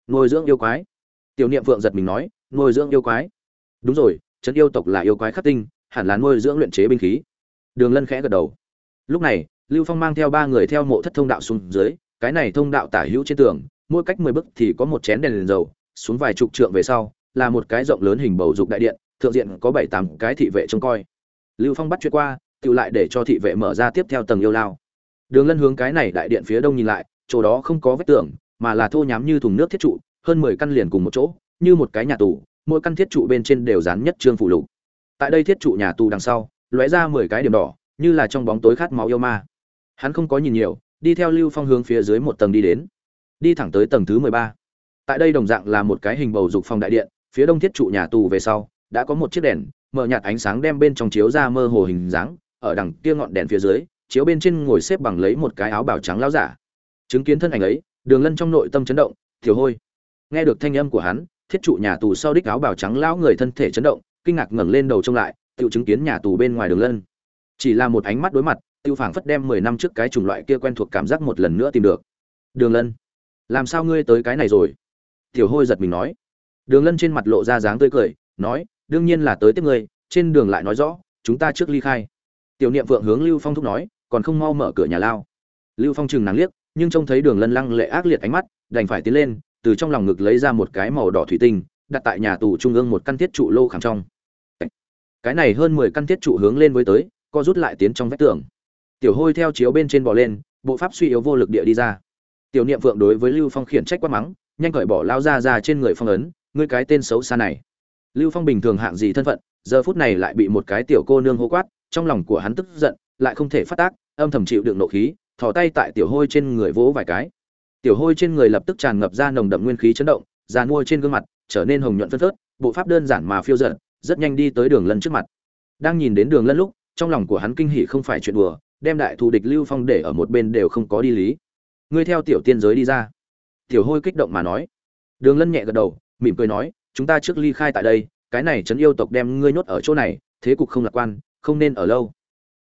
nuôi dưỡng yêu quái. Tiểu niệm vượng giật mình nói nuôi dưỡng yêu quái? Đúng rồi trấn yêu tộc là yêu quái khắc tinh hẳn là nuôi dưỡng luyện chế binh khí. Đường lân khẽ gật đầu. Lúc này lưu phong mang theo ba người theo mộ thất thông đạo xuống dưới cái này thông đạo tả hữu trên tường mỗi cách mười bước thì có một chén đèn, đèn dầu xuống vài chục trượng về sau là một cái rộng lớn hình bầu dục đại điện thượng diện có bảy tám cái thị vệ trông coi. Lưu phong bắt chuyện qua tự lại để cho thị vệ mở ra tiếp theo tầng yêu lao. Đường lân hướng cái này đại điện phía đông nhìn lại, chỗ đó không có vết tường, mà là thô nhám như thùng nước thiết trụ, hơn mười căn liền cùng một chỗ, như một cái nhà tù, mỗi căn thiết trụ bên trên đều dán nhất trương phủ lục. Tại đây thiết trụ nhà tù đằng sau, lóe ra mười cái điểm đỏ, như là trong bóng tối khát máu yêu ma. Hắn không có nhìn nhiều, đi theo lưu phong hướng phía dưới một tầng đi đến. Đi thẳng tới tầng thứ mười ba. Tại đây đồng dạng là một cái hình bầu dục phòng đại điện, phía đông thiết trụ nhà tù về sau, đã có một chiếc đèn, mở nhạt ánh sáng đem bên trong chiếu ra mơ hồ hình dáng ở đằng kia ngọn đèn phía dưới, chiếu bên trên ngồi xếp bằng lấy một cái áo bào trắng lão giả. Chứng kiến thân ảnh ấy, đường lân trong nội tâm chấn động, tiểu hôi. Nghe được thanh âm của hắn, thiết trụ nhà tù sau đích áo bào trắng lão người thân thể chấn động, kinh ngạc ngẩng lên đầu trông lại, tự chứng kiến nhà tù bên ngoài đường lân. Chỉ là một ánh mắt đối mặt tiêu phảng phất đem mười năm trước cái chủng loại kia quen thuộc cảm giác một lần nữa tìm được. Đường lân, làm sao ngươi tới cái này rồi? Tiểu hôi giật mình nói. Đường lân trên mặt lộ ra dáng tươi cười, nói, đương nhiên là tới tiếp ngươi, trên đường lại nói rõ, chúng ta trước ly khai tiểu niệm vượng hướng lưu phong thúc nói, còn không mau mở cửa nhà lao. Lưu phong chừng nắng liếc, nhưng trông thấy đường lân lăng lệ ác liệt ánh mắt, đành phải tiến lên, từ trong lòng ngực lấy ra một cái màu đỏ thủy tinh, đặt tại nhà tù trung ương một căn thiết trụ lô khảm trong. Cái này hơn mười căn thiết trụ hướng lên với tới, co rút lại tiến trong vách tường. Tiểu hôi theo chiếu bên trên bò lên, bộ pháp suy yếu vô lực địa đi ra. Tiểu niệm vượng đối với lưu phong khiển trách quát mắng, nhanh cởi bỏ lao ra ra trên người phong ấn, ngươi cái tên xấu xa này. Lưu phong bình thường hạng gì thân phận, giờ phút này lại bị một cái tiểu cô nương hô quát trong lòng của hắn tức giận, lại không thể phát tác, âm thầm chịu đựng nộ khí, thò tay tại tiểu hôi trên người vỗ vài cái. Tiểu hôi trên người lập tức tràn ngập ra nồng đậm nguyên khí chấn động già mua trên gương mặt trở nên hồng nhuận phân phớt, bộ pháp đơn giản mà phiêu giận rất nhanh đi tới đường lân trước mặt. Đang nhìn đến đường lân lúc, trong lòng của hắn kinh hỉ không phải chuyện đùa, đem đại thù địch lưu phong để ở một bên đều không có đi lý. Ngươi theo tiểu tiên giới đi ra. Tiểu hôi kích động mà nói. Đường lân nhẹ gật đầu, mỉm cười nói, chúng ta trước ly khai tại đây, cái này trấn yêu tộc đem ngươi nhốt ở chỗ này, thế cục không lạc quan không nên ở lâu.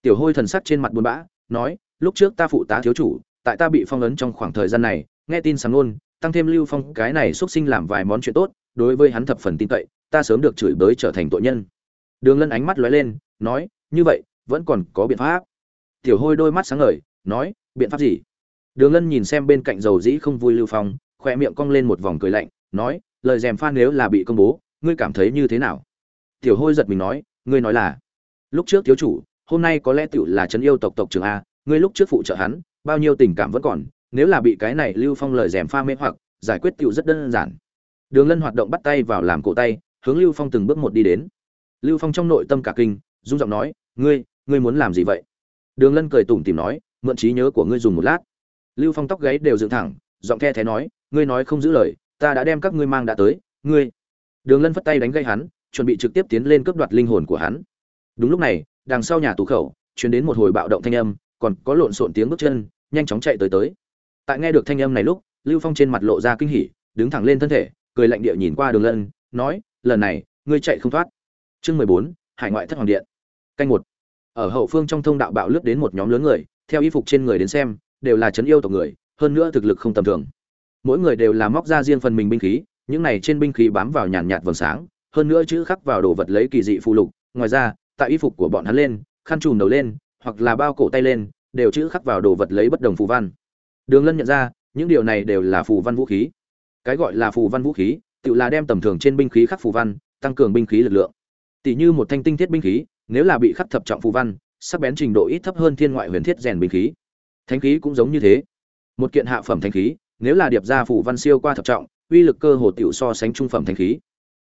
Tiểu hôi thần sắc trên mặt buồn bã, nói, lúc trước ta phụ tá thiếu chủ, tại ta bị phong ấn trong khoảng thời gian này, nghe tin sáng luôn tăng thêm lưu phong, cái này xuất sinh làm vài món chuyện tốt, đối với hắn thập phần tin cậy, ta sớm được chửi bới trở thành tội nhân. Đường lân ánh mắt lóe lên, nói, như vậy, vẫn còn có biện pháp. Tiểu hôi đôi mắt sáng ngời, nói, biện pháp gì? Đường lân nhìn xem bên cạnh dầu dĩ không vui lưu phong khoe miệng cong lên một vòng cười lạnh, nói, lời dèm pha nếu là bị công bố, ngươi cảm thấy như thế nào? Tiểu hôi giật mình nói, ngươi nói là lúc trước thiếu chủ, hôm nay có lẽ tiểu là trấn yêu tộc tộc trưởng a, ngươi lúc trước phụ trợ hắn, bao nhiêu tình cảm vẫn còn, nếu là bị cái này lưu phong lời dèm pha mê hoặc, giải quyết tiểu rất đơn giản. Đường lân hoạt động bắt tay vào làm cổ tay, hướng lưu phong từng bước một đi đến. Lưu phong trong nội tâm cả kinh, rung giọng nói, ngươi ngươi muốn làm gì vậy? Đường lân cười tủm tìm nói, mượn trí nhớ của ngươi dùng một lát. Lưu phong tóc gáy đều dựng thẳng, giọng the thé nói, ngươi nói không giữ lời, ta đã đem các ngươi mang đã tới, ngươi. Đường lân phất tay đánh gây hắn, chuẩn bị trực tiếp tiến lên cướp đoạt linh hồn của hắn đúng lúc này, đằng sau nhà tù khẩu chuyển đến một hồi bạo động thanh âm, còn có lộn xộn tiếng bước chân, nhanh chóng chạy tới tới. Tại nghe được thanh âm này lúc, lưu phong trên mặt lộ ra kinh hỉ, đứng thẳng lên thân thể, cười lạnh địa nhìn qua đường lân, nói, lần này, ngươi chạy không thoát. Chương mười bốn, hải ngoại thất hoàng điện. Canh một. Ở hậu phương trong thông đạo bạo lướt đến một nhóm lớn người, theo y phục trên người đến xem, đều là chấn yêu tộc người, hơn nữa thực lực không tầm thường. Mỗi người đều là móc ra riêng phần mình binh khí, những này trên binh khí bám vào nhàn nhạt vầng sáng, hơn nữa chữ khắc vào đồ vật lấy kỳ dị phụ lục, ngoài ra tại y phục của bọn hắn lên, khăn trùm đầu lên, hoặc là bao cổ tay lên, đều chữ khắc vào đồ vật lấy bất đồng phù văn. Đường lân nhận ra, những điều này đều là phù văn vũ khí. Cái gọi là phù văn vũ khí, tự là đem tầm thường trên binh khí khắc phù văn, tăng cường binh khí lực lượng. Tỷ như một thanh tinh thiết binh khí, nếu là bị khắc thập trọng phù văn, sắc bén trình độ ít thấp hơn thiên ngoại huyền thiết rèn binh khí. Thánh khí cũng giống như thế. Một kiện hạ phẩm thánh khí, nếu là điệp ra phù văn siêu qua thập trọng, uy lực cơ hồ tiểu so sánh trung phẩm thánh khí.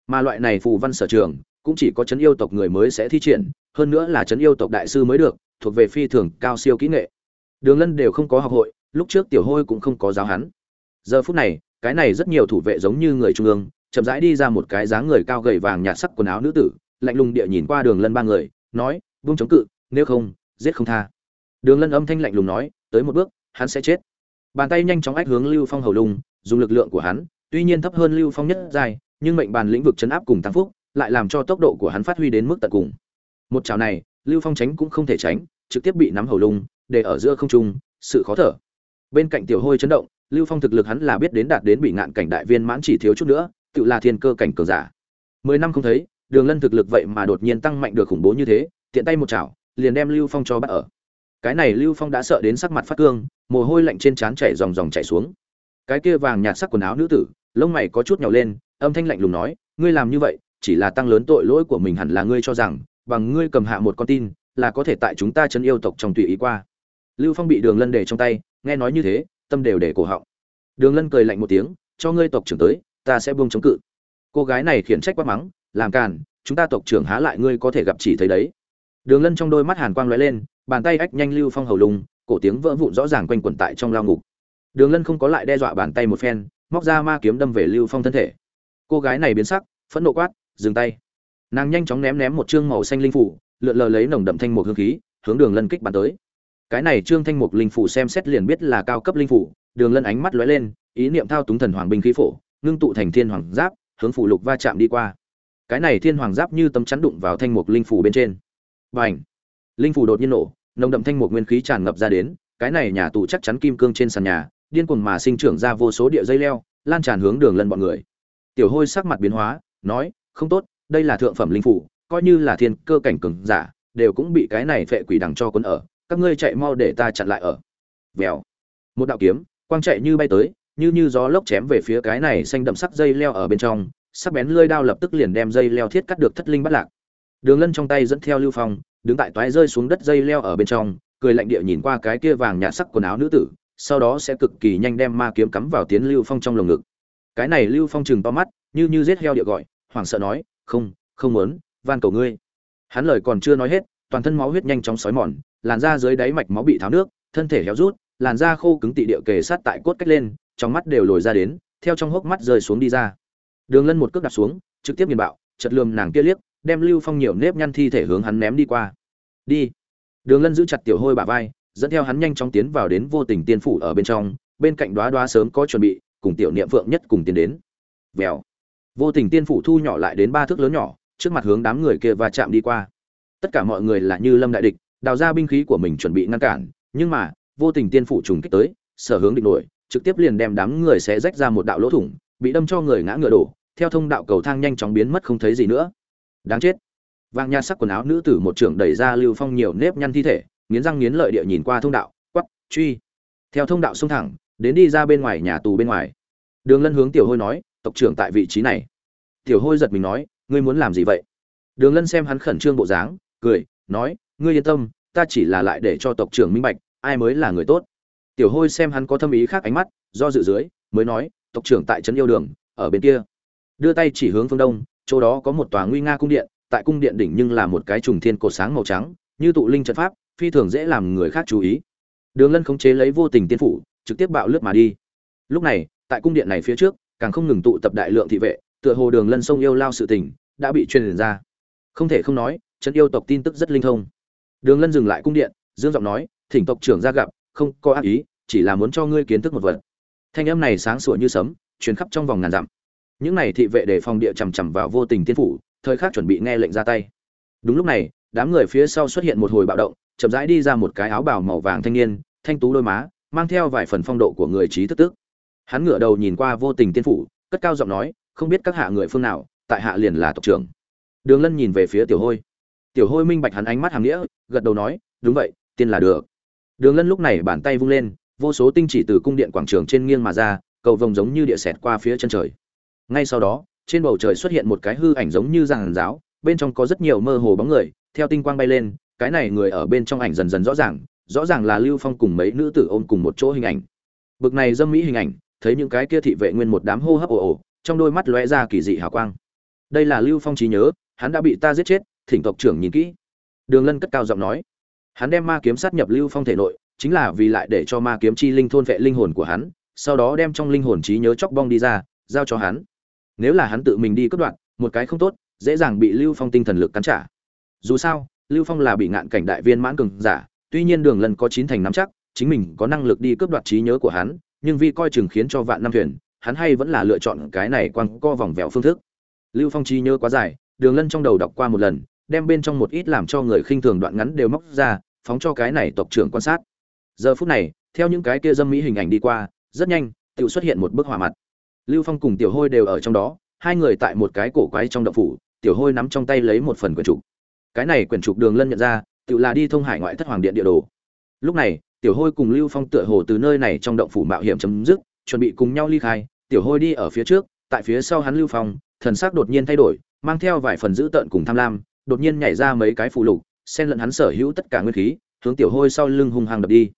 Mà loại này phù văn sở trường cũng chỉ có chấn yêu tộc người mới sẽ thi triển hơn nữa là chấn yêu tộc đại sư mới được thuộc về phi thường cao siêu kỹ nghệ. Đường lân đều không có học hội lúc trước tiểu hôi cũng không có giáo hắn. Giờ phút này cái này rất nhiều thủ vệ giống như người trung ương chậm rãi đi ra một cái dáng người cao gầy vàng nhạt sắc quần áo nữ tử lạnh lùng địa nhìn qua đường lân ba người nói vung chống cự nếu không giết không tha. Đường lân âm thanh lạnh lùng nói tới một bước hắn sẽ chết. Bàn tay nhanh chóng ách hướng lưu phong hầu lùng, dùng lực lượng của hắn tuy nhiên thấp hơn lưu phong nhất dài nhưng mệnh bàn lĩnh vực chấn áp cùng tăng phúc lại làm cho tốc độ của hắn phát huy đến mức tận cùng. Một chảo này, lưu phong tránh cũng không thể tránh, trực tiếp bị nắm hầu lung, để ở giữa không trung, sự khó thở. Bên cạnh tiểu hôi chấn động, lưu phong thực lực hắn là biết đến đạt đến bị ngạn cảnh đại viên mãn chỉ thiếu chút nữa, tự là thiên cơ cảnh cường giả. Mười năm không thấy, đường lân thực lực vậy mà đột nhiên tăng mạnh được khủng bố như thế, tiện tay một chảo, liền đem lưu phong cho bắt ở. Cái này lưu phong đã sợ đến sắc mặt phát cương, mồ hôi lạnh trên trán chảy dòng dòng chảy xuống. Cái kia vàng nhạt sắc quần áo nữ tử, lông mày có chút nhào lên, âm thanh lạnh lùng nói, ngươi làm như vậy chỉ là tăng lớn tội lỗi của mình hẳn là ngươi cho rằng, bằng ngươi cầm hạ một con tin, là có thể tại chúng ta chân yêu tộc trong tùy ý qua. Lưu phong bị đường lân để trong tay, nghe nói như thế, tâm đều để cổ họng. Đường lân cười lạnh một tiếng, cho ngươi tộc trưởng tới, ta sẽ buông chống cự. Cô gái này khiển trách quát mắng, làm càn, chúng ta tộc trưởng há lại ngươi có thể gặp chỉ thấy đấy. Đường lân trong đôi mắt hàn quang lóe lên, bàn tay ách nhanh lưu phong hầu lùng cổ tiếng vỡ vụn rõ ràng quanh quẩn tại trong lao ngục. Đường lân không có lại đe dọa bàn tay một phen, móc ra ma kiếm đâm về lưu phong thân thể. Cô gái này biến sắc, phẫn nộ quát dừng tay. Nàng nhanh chóng ném ném một chương màu xanh linh phủ, lượn lờ lấy nồng đậm thanh một hương khí, hướng đường lân kích bắn tới. Cái này trương thanh mục linh phủ xem xét liền biết là cao cấp linh phủ, đường lân ánh mắt lóe lên, ý niệm thao túng thần hoàng binh khí phổ, ngưng tụ thành thiên hoàng giáp, hướng phủ lục va chạm đi qua. Cái này thiên hoàng giáp như tấm chắn đụng vào thanh mục linh phủ bên trên. Và ảnh linh phủ đột nhiên nổ, nồng đậm thanh mục nguyên khí tràn ngập ra đến, cái này nhà tù chắc chắn kim cương trên sàn nhà, điên cuồng mà sinh trưởng ra vô số địa dây leo, lan tràn hướng đường lân bọn người. Tiểu hôi sắc mặt biến hóa, nói không tốt, đây là thượng phẩm linh phủ, coi như là thiên cơ cảnh cường giả, đều cũng bị cái này phệ quỷ đằng cho quân ở, các ngươi chạy mau để ta chặn lại ở. Vèo. Một đạo kiếm, quang chạy như bay tới, như như gió lốc chém về phía cái này xanh đậm sắc dây leo ở bên trong, sắc bén lưỡi đao lập tức liền đem dây leo thiết cắt được thất linh bắt lạc. Đường lân trong tay dẫn theo lưu phong, đứng tại toái rơi xuống đất dây leo ở bên trong, cười lạnh địa nhìn qua cái kia vàng nhạt sắc quần áo nữ tử, sau đó sẽ cực kỳ nhanh đem ma kiếm cắm vào tiến lưu phong trong lồng ngực. Cái này lưu phong chừng to mắt, như như giết heo địa gọi hoảng sợ nói, không không muốn, van cầu ngươi. Hắn lời còn chưa nói hết, toàn thân máu huyết nhanh chóng sói mòn, làn da dưới đáy mạch máu bị tháo nước, thân thể héo rút, làn da khô cứng tị địa kề sát tại cốt cách lên, trong mắt đều lồi ra đến, theo trong hốc mắt rơi xuống đi ra. Đường lân một cước đạp xuống, trực tiếp nghiền bạo, chật lườm nàng kia liếc, đem lưu phong nhiều nếp nhăn thi thể hướng hắn ném đi qua. Đi. Đường lân giữ chặt tiểu hôi bả vai, dẫn theo hắn nhanh chóng tiến vào đến vô tình tiên phủ ở bên trong, bên cạnh đoá đoá sớm có chuẩn bị, cùng tiểu niệm phượng nhất cùng tiến đến. Vèo vô tình tiên phủ thu nhỏ lại đến ba thước lớn nhỏ, trước mặt hướng đám người kia và chạm đi qua. Tất cả mọi người là như lâm đại địch, đào ra binh khí của mình chuẩn bị ngăn cản, nhưng mà, vô tình tiên phủ trùng kích tới, sở hướng địch nổi, trực tiếp liền đem đám người sẽ rách ra một đạo lỗ thủng, bị đâm cho người ngã ngựa đổ, theo thông đạo cầu thang nhanh chóng biến mất không thấy gì nữa. Đáng chết. Vàng nha sắc quần áo nữ tử một trưởng đẩy ra lưu phong nhiều nếp nhăn thi thể, nghiến răng nghiến lợi địa nhìn qua thông đạo quắp truy. Theo thông đạo xông thẳng, đến đi ra bên ngoài nhà tù bên ngoài. Đường lân hướng tiểu hôi nói tộc trưởng tại vị trí này. Tiểu hôi giật mình nói, ngươi muốn làm gì vậy? Đường lân xem hắn khẩn trương bộ dáng, cười, nói, ngươi yên tâm, ta chỉ là lại để cho tộc trưởng minh bạch, ai mới là người tốt. Tiểu hôi xem hắn có thâm ý khác ánh mắt, do dự dưới, mới nói, tộc trưởng tại trấn yêu đường, ở bên kia. Đưa tay chỉ hướng phương đông, chỗ đó có một tòa nguy nga cung điện, tại cung điện đỉnh nhưng là một cái trùng thiên cột sáng màu trắng, như tụ linh trận pháp, phi thường dễ làm người khác chú ý. Đường lân khống chế lấy vô tình tiên phủ, trực tiếp bạo lướt mà đi. Lúc này, tại cung điện này phía trước càng không ngừng tụ tập đại lượng thị vệ, tựa hồ đường lân sông yêu lao sự tình, đã bị truyền ra. Không thể không nói, trấn yêu tộc tin tức rất linh thông. Đường lân dừng lại cung điện, dương giọng nói, thỉnh tộc trưởng ra gặp, không có ác ý, chỉ là muốn cho ngươi kiến thức một vật. Thanh âm này sáng sủa như sấm, truyền khắp trong vòng ngàn dặm. Những này thị vệ để phòng địa chằm chằm vào vô tình tiên phủ, thời khắc chuẩn bị nghe lệnh ra tay. Đúng lúc này, đám người phía sau xuất hiện một hồi bạo động, chậm rãi đi ra một cái áo bào màu vàng thanh niên, thanh tú đôi má, mang theo vài phần phong độ của người trí thức tức hắn ngửa đầu nhìn qua vô tình tiên phủ, cất cao giọng nói, không biết các hạ người phương nào, tại hạ liền là tộc trưởng. Đường lân nhìn về phía tiểu hôi. Tiểu hôi minh bạch hắn ánh mắt hàm nghĩa, gật đầu nói, đúng vậy, tiên là được. Đường lân lúc này bàn tay vung lên, vô số tinh chỉ từ cung điện quảng trường trên nghiêng mà ra, cầu vồng giống như địa sẹt qua phía chân trời. Ngay sau đó, trên bầu trời xuất hiện một cái hư ảnh giống như giàn giáo, bên trong có rất nhiều mơ hồ bóng người, theo tinh quang bay lên, cái này người ở bên trong ảnh dần dần rõ ràng rõ ràng là lưu phong cùng mấy nữ tử ôm cùng một chỗ hình ảnh. Bực này dâm mỹ hình ảnh thấy những cái kia thị vệ nguyên một đám hô hấp ồ ồ, trong đôi mắt lóe ra kỳ dị hào quang. Đây là lưu phong trí nhớ, hắn đã bị ta giết chết, thỉnh tộc trưởng nhìn kỹ. Đường lân cất cao giọng nói. Hắn đem ma kiếm sát nhập lưu phong thể nội, chính là vì lại để cho ma kiếm chi linh thôn vệ linh hồn của hắn, sau đó đem trong linh hồn trí nhớ chóc bong đi ra, giao cho hắn. Nếu là hắn tự mình đi cất đoạn một cái không tốt, dễ dàng bị lưu phong tinh thần lực cắn trả. Dù sao, lưu phong là bị ngạn cảnh đại viên mãn cường giả, tuy nhiên đường lần có chín thành nắm chắc, chính mình có năng lực đi cướp đoạt trí nhớ của hắn nhưng vì coi chừng khiến cho vạn năm thuyền, hắn hay vẫn là lựa chọn cái này quăng co vòng vèo phương thức. Lưu phong trí nhớ quá dài, đường lân trong đầu đọc qua một lần, đem bên trong một ít làm cho người khinh thường đoạn ngắn đều móc ra, phóng cho cái này tộc trưởng quan sát. Giờ phút này, theo những cái kia dâm mỹ hình ảnh đi qua, rất nhanh tự xuất hiện một bức họa mặt. Lưu phong cùng tiểu hôi đều ở trong đó, hai người tại một cái cổ quái trong động phủ, tiểu hôi nắm trong tay lấy một phần quyển trục. Cái này quyển trục đường lân nhận ra, tự là đi thông hải ngoại thất hoàng điện địa đồ. Lúc này tiểu hôi cùng lưu phong tựa hồ từ nơi này trong động phủ mạo hiểm chấm dứt, chuẩn bị cùng nhau ly khai. Tiểu hôi đi ở phía trước, tại phía sau hắn lưu phong, thần sắc đột nhiên thay đổi, mang theo vài phần dữ tợn cùng tham lam, đột nhiên nhảy ra mấy cái phụ lục, xen lẫn hắn sở hữu tất cả nguyên khí, hướng tiểu hôi sau lưng hung hăng đập đi.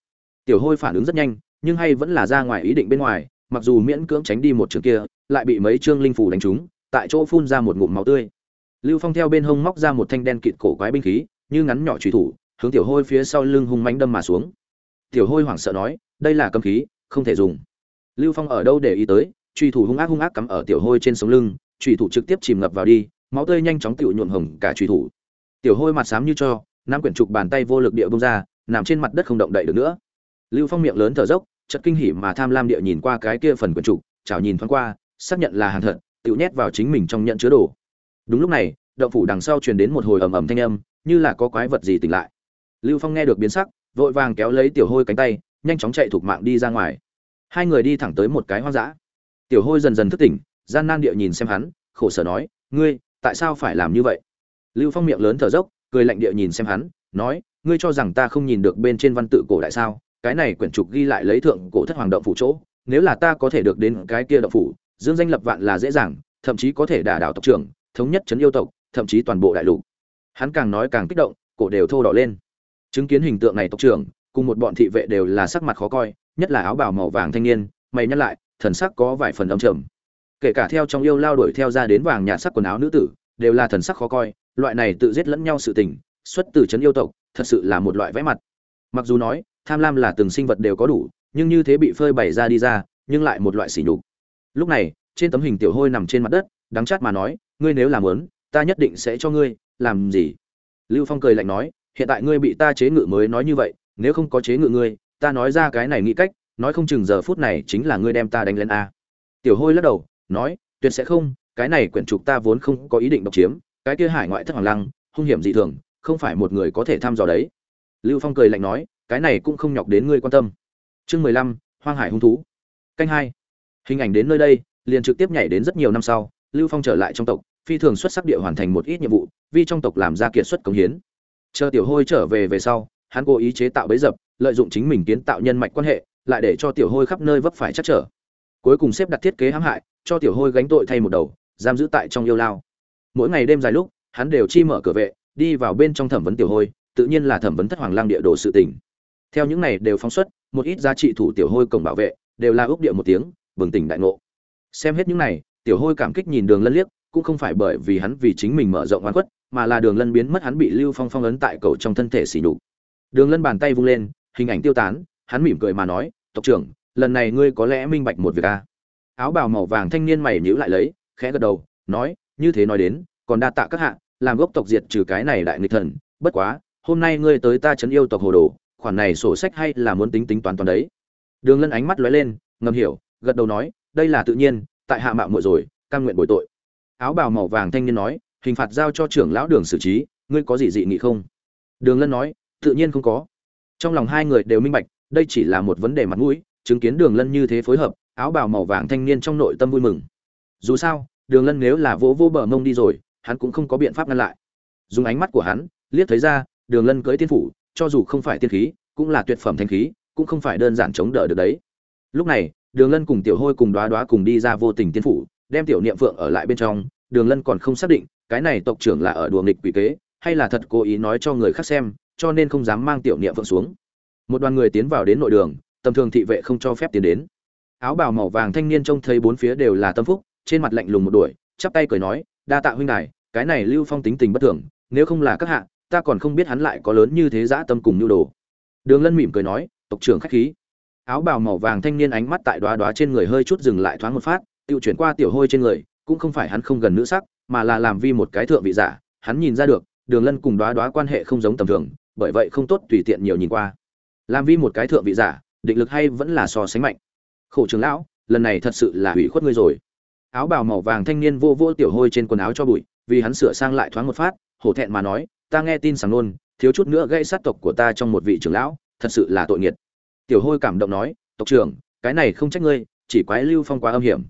Tiểu hôi phản ứng rất nhanh, nhưng hay vẫn là ra ngoài ý định bên ngoài, mặc dù miễn cưỡng tránh đi một trường kia, lại bị mấy trương linh phủ đánh trúng, tại chỗ phun ra một ngụm máu tươi. Lưu phong theo bên hông móc ra một thanh đen kịt cổ quái binh khí, như ngắn nhỏ trùy thủ, hướng tiểu hôi phía sau lưng hung mánh đâm mà xuống tiểu hôi hoảng sợ nói, đây là cấm khí, không thể dùng. Lưu phong ở đâu để ý tới, truy thủ hung ác hung ác cắm ở tiểu hôi trên sống lưng, truy thủ trực tiếp chìm ngập vào đi, máu tươi nhanh chóng tựu nhuộm hồng cả truy thủ. Tiểu hôi mặt xám như cho nam quyển trục bàn tay vô lực địa bông ra, nằm trên mặt đất không động đậy được nữa. Lưu phong miệng lớn thở dốc, chợt kinh hỉ mà tham lam địa nhìn qua cái kia phần quyển trục, chảo nhìn thoáng qua, xác nhận là hàng thật tự nhét vào chính mình trong nhận chứa đồ. Đúng lúc này, động phủ đằng sau truyền đến một hồi ầm ầm thanh âm, như là có quái vật gì tỉnh lại. Lưu phong nghe được biến sắc vội vàng kéo lấy tiểu hôi cánh tay, nhanh chóng chạy thục mạng đi ra ngoài. Hai người đi thẳng tới một cái hoang dã. Tiểu hôi dần dần thức tỉnh, gian nan địa nhìn xem hắn, khổ sở nói, ngươi, tại sao phải làm như vậy? Lưu phong miệng lớn thở dốc, cười lạnh địa nhìn xem hắn, nói, ngươi cho rằng ta không nhìn được bên trên văn tự cổ đại sao? Cái này quyển trục ghi lại lấy thượng cổ thất hoàng động phủ chỗ. Nếu là ta có thể được đến cái kia động phủ, dương danh lập vạn là dễ dàng, thậm chí có thể đả đảo tộc trưởng, thống nhất chấn yêu tộc, thậm chí toàn bộ đại lục. Hắn càng nói càng kích động, cổ đều thô đỏ lên chứng kiến hình tượng này tộc trưởng, cùng một bọn thị vệ đều là sắc mặt khó coi, nhất là áo bào màu vàng thanh niên, mày nhắc lại, thần sắc có vài phần âm trầm. Kể cả theo trong yêu lao đuổi theo ra đến vàng nhạt sắc quần áo nữ tử, đều là thần sắc khó coi, loại này tự giết lẫn nhau sự tình, xuất từ chấn yêu tộc, thật sự là một loại vẽ mặt. Mặc dù nói, tham lam là từng sinh vật đều có đủ, nhưng như thế bị phơi bày ra đi ra, nhưng lại một loại sỉ nhục. Lúc này, trên tấm hình tiểu hôi nằm trên mặt đất, đắng chát mà nói, ngươi nếu làm lớn, ta nhất định sẽ cho ngươi, làm gì? Lưu phong cười lạnh nói hiện tại ngươi bị ta chế ngự mới nói như vậy, nếu không có chế ngự ngươi, ta nói ra cái này nghĩ cách, nói không chừng giờ phút này chính là ngươi đem ta đánh lên a. Tiểu hôi lắc đầu, nói, tuyệt sẽ không, cái này quyển trục ta vốn không có ý định độc chiếm, cái kia hải ngoại thất hoàng lăng, hung hiểm dị thường, không phải một người có thể thăm dò đấy. Lưu phong cười lạnh nói, cái này cũng không nhọc đến ngươi quan tâm. Chương mười lăm, hoang hải hung thú. Canh hai. Hình ảnh đến nơi đây, liền trực tiếp nhảy đến rất nhiều năm sau, lưu phong trở lại trong tộc, phi thường xuất sắc địa hoàn thành một ít nhiệm vụ, vì trong tộc làm ra kiệt xuất công hiến chờ tiểu hôi trở về về sau, hắn cố ý chế tạo bấy dập, lợi dụng chính mình kiến tạo nhân mạch quan hệ, lại để cho tiểu hôi khắp nơi vấp phải chắc trở. Cuối cùng xếp đặt thiết kế hãm hại, cho tiểu hôi gánh tội thay một đầu, giam giữ tại trong yêu lao. Mỗi ngày đêm dài lúc, hắn đều chi mở cửa vệ, đi vào bên trong thẩm vấn tiểu hôi, tự nhiên là thẩm vấn thất hoàng lang địa đồ sự tình. Theo những này đều phóng xuất, một ít giá trị thủ tiểu hôi cổng bảo vệ, đều là ước địa một tiếng, bừng tỉnh đại ngộ. Xem hết những này, tiểu hôi cảm kích nhìn đường lân liếc cũng không phải bởi vì hắn vì chính mình mở rộng oan khuất, mà là đường lân biến mất hắn bị lưu phong phong ấn tại cầu trong thân thể xỉ nhục. Đường lân bàn tay vung lên, hình ảnh tiêu tán, hắn mỉm cười mà nói, tộc trưởng, lần này ngươi có lẽ minh bạch một việc a. À? áo bào màu vàng thanh niên mày nhữ lại lấy, khẽ gật đầu, nói, như thế nói đến, còn đa tạ các hạ, làm gốc tộc diệt trừ cái này đại nghịch thần, bất quá, hôm nay ngươi tới ta chấn yêu tộc hồ đồ, khoản này sổ sách hay là muốn tính tính toán toán đấy. Đường lân ánh mắt lóe lên, ngầm hiểu, gật đầu nói, đây là tự nhiên, tại hạ mạo muội rồi, cam nguyện bồi tội áo bào màu vàng thanh niên nói, hình phạt giao cho trưởng lão đường xử trí, ngươi có gì dị nghị không? Đường lân nói, tự nhiên không có. Trong lòng hai người đều minh bạch, đây chỉ là một vấn đề mặt mũi, chứng kiến đường lân như thế phối hợp, áo bào màu vàng thanh niên trong nội tâm vui mừng. Dù sao, đường lân nếu là vỗ vỗ bờ mông đi rồi, hắn cũng không có biện pháp ngăn lại. Dùng ánh mắt của hắn, liếc thấy ra, đường lân cưỡi tiên phủ, cho dù không phải tiên khí, cũng là tuyệt phẩm thanh khí, cũng không phải đơn giản chống đỡ được đấy. Lúc này, đường lân cùng tiểu hôi cùng đoá đoá cùng đi ra vô tình tiên phủ đem tiểu niệm phượng ở lại bên trong, đường lân còn không xác định, cái này tộc trưởng là ở đùa nghịch quỷ kế, hay là thật cố ý nói cho người khác xem, cho nên không dám mang tiểu niệm phượng xuống. Một đoàn người tiến vào đến nội đường, tầm thường thị vệ không cho phép tiến đến. Áo bào màu vàng thanh niên trông thấy bốn phía đều là tâm phúc, trên mặt lạnh lùng một đuổi, chắp tay cười nói, đa tạ huynh đài, cái này lưu phong tính tình bất thường, nếu không là các hạ, ta còn không biết hắn lại có lớn như thế dã tâm cùng nhu đồ. Đường lân mỉm cười nói, tộc trưởng khách khí. Áo bào màu vàng thanh niên ánh mắt tại đoá đoá trên người hơi chút dừng lại thoáng một phát tiêu chuyển qua tiểu hôi trên người, cũng không phải hắn không gần nữ sắc, mà là làm vi một cái thượng vị giả, hắn nhìn ra được, đường lân cùng đoá đoá quan hệ không giống tầm thường, bởi vậy không tốt tùy tiện nhiều nhìn qua. Làm vi một cái thượng vị giả, định lực hay vẫn là so sánh mạnh. Khổ trường lão, lần này thật sự là hủy khuất ngươi rồi. Áo bào màu vàng thanh niên vô vô tiểu hôi trên quần áo cho bụi, vì hắn sửa sang lại thoáng một phát, hổ thẹn mà nói, ta nghe tin sảng nôn, thiếu chút nữa gây sát tộc của ta trong một vị trưởng lão, thật sự là tội nghiệt. Tiểu hôi cảm động nói, tộc trưởng, cái này không trách ngươi, chỉ quái lưu phong quá âm hiểm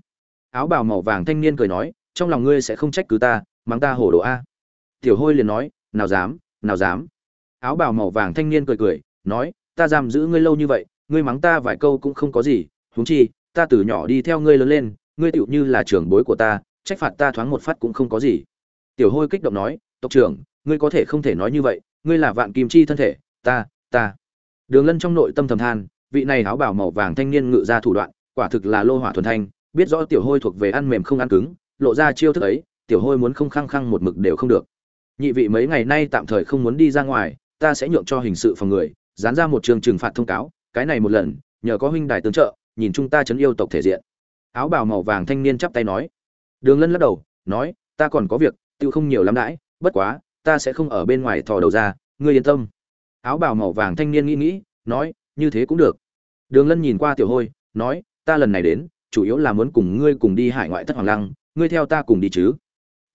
áo bào màu vàng thanh niên cười nói, trong lòng ngươi sẽ không trách cứ ta, mắng ta hổ đồ a. Tiểu hôi liền nói, nào dám nào dám. Áo bào màu vàng thanh niên cười cười, nói, ta giam giữ ngươi lâu như vậy, ngươi mắng ta vài câu cũng không có gì, huống chi, ta từ nhỏ đi theo ngươi lớn lên, ngươi tựu như là trưởng bối của ta, trách phạt ta thoáng một phát cũng không có gì. Tiểu hôi kích động nói, tộc trưởng, ngươi có thể không thể nói như vậy, ngươi là vạn kim chi thân thể, ta ta. Đường lân trong nội tâm thầm than, vị này áo bảo màu vàng thanh niên ngự ra thủ đoạn, quả thực là lô hỏa thuần thanh biết rõ tiểu hôi thuộc về ăn mềm không ăn cứng, lộ ra chiêu thức ấy, tiểu hôi muốn không khăng khăng một mực đều không được. Nhị vị mấy ngày nay tạm thời không muốn đi ra ngoài, ta sẽ nhượng cho hình sự phòng người, dán ra một trường trừng phạt thông cáo, cái này một lần, nhờ có huynh đài tương trợ, nhìn chúng ta chấn yêu tộc thể diện. Áo bào màu vàng thanh niên chắp tay nói. Đường lân lắc đầu, nói, ta còn có việc tự không nhiều lắm đãi, bất quá, ta sẽ không ở bên ngoài thò đầu ra, ngươi yên tâm. Áo bào màu vàng thanh niên nghĩ nghĩ, nói, như thế cũng được. Đường lân nhìn qua tiểu hôi, nói, ta lần này đến chủ yếu là muốn cùng ngươi cùng đi hải ngoại thất hoàng lăng, ngươi theo ta cùng đi chứ?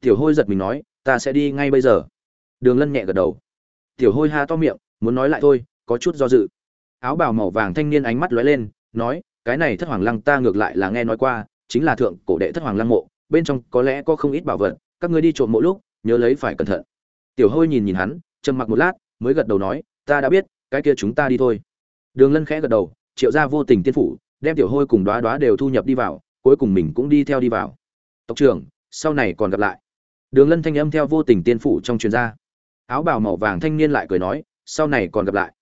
Tiểu hôi giật mình nói, ta sẽ đi ngay bây giờ. Đường lân nhẹ gật đầu. Tiểu hôi ha to miệng, muốn nói lại thôi, có chút do dự. Áo bào màu vàng thanh niên ánh mắt lóe lên, nói, cái này thất hoàng lăng ta ngược lại là nghe nói qua, chính là thượng cổ đệ thất hoàng lăng mộ, bên trong có lẽ có không ít bảo vật, các ngươi đi trộm mộ lúc, nhớ lấy phải cẩn thận. Tiểu hôi nhìn nhìn hắn, trầm mặc một lát, mới gật đầu nói, ta đã biết, cái kia chúng ta đi thôi. Đường lân khẽ gật đầu, triệu ra vô tình tiên phủ đem tiểu hôi cùng đoá đoá đều thu nhập đi vào, cuối cùng mình cũng đi theo đi vào. Tộc trưởng, sau này còn gặp lại. Đường lân thanh âm theo vô tình tiên phủ trong chuyên gia áo bào màu vàng thanh niên lại cười nói, sau này còn gặp lại.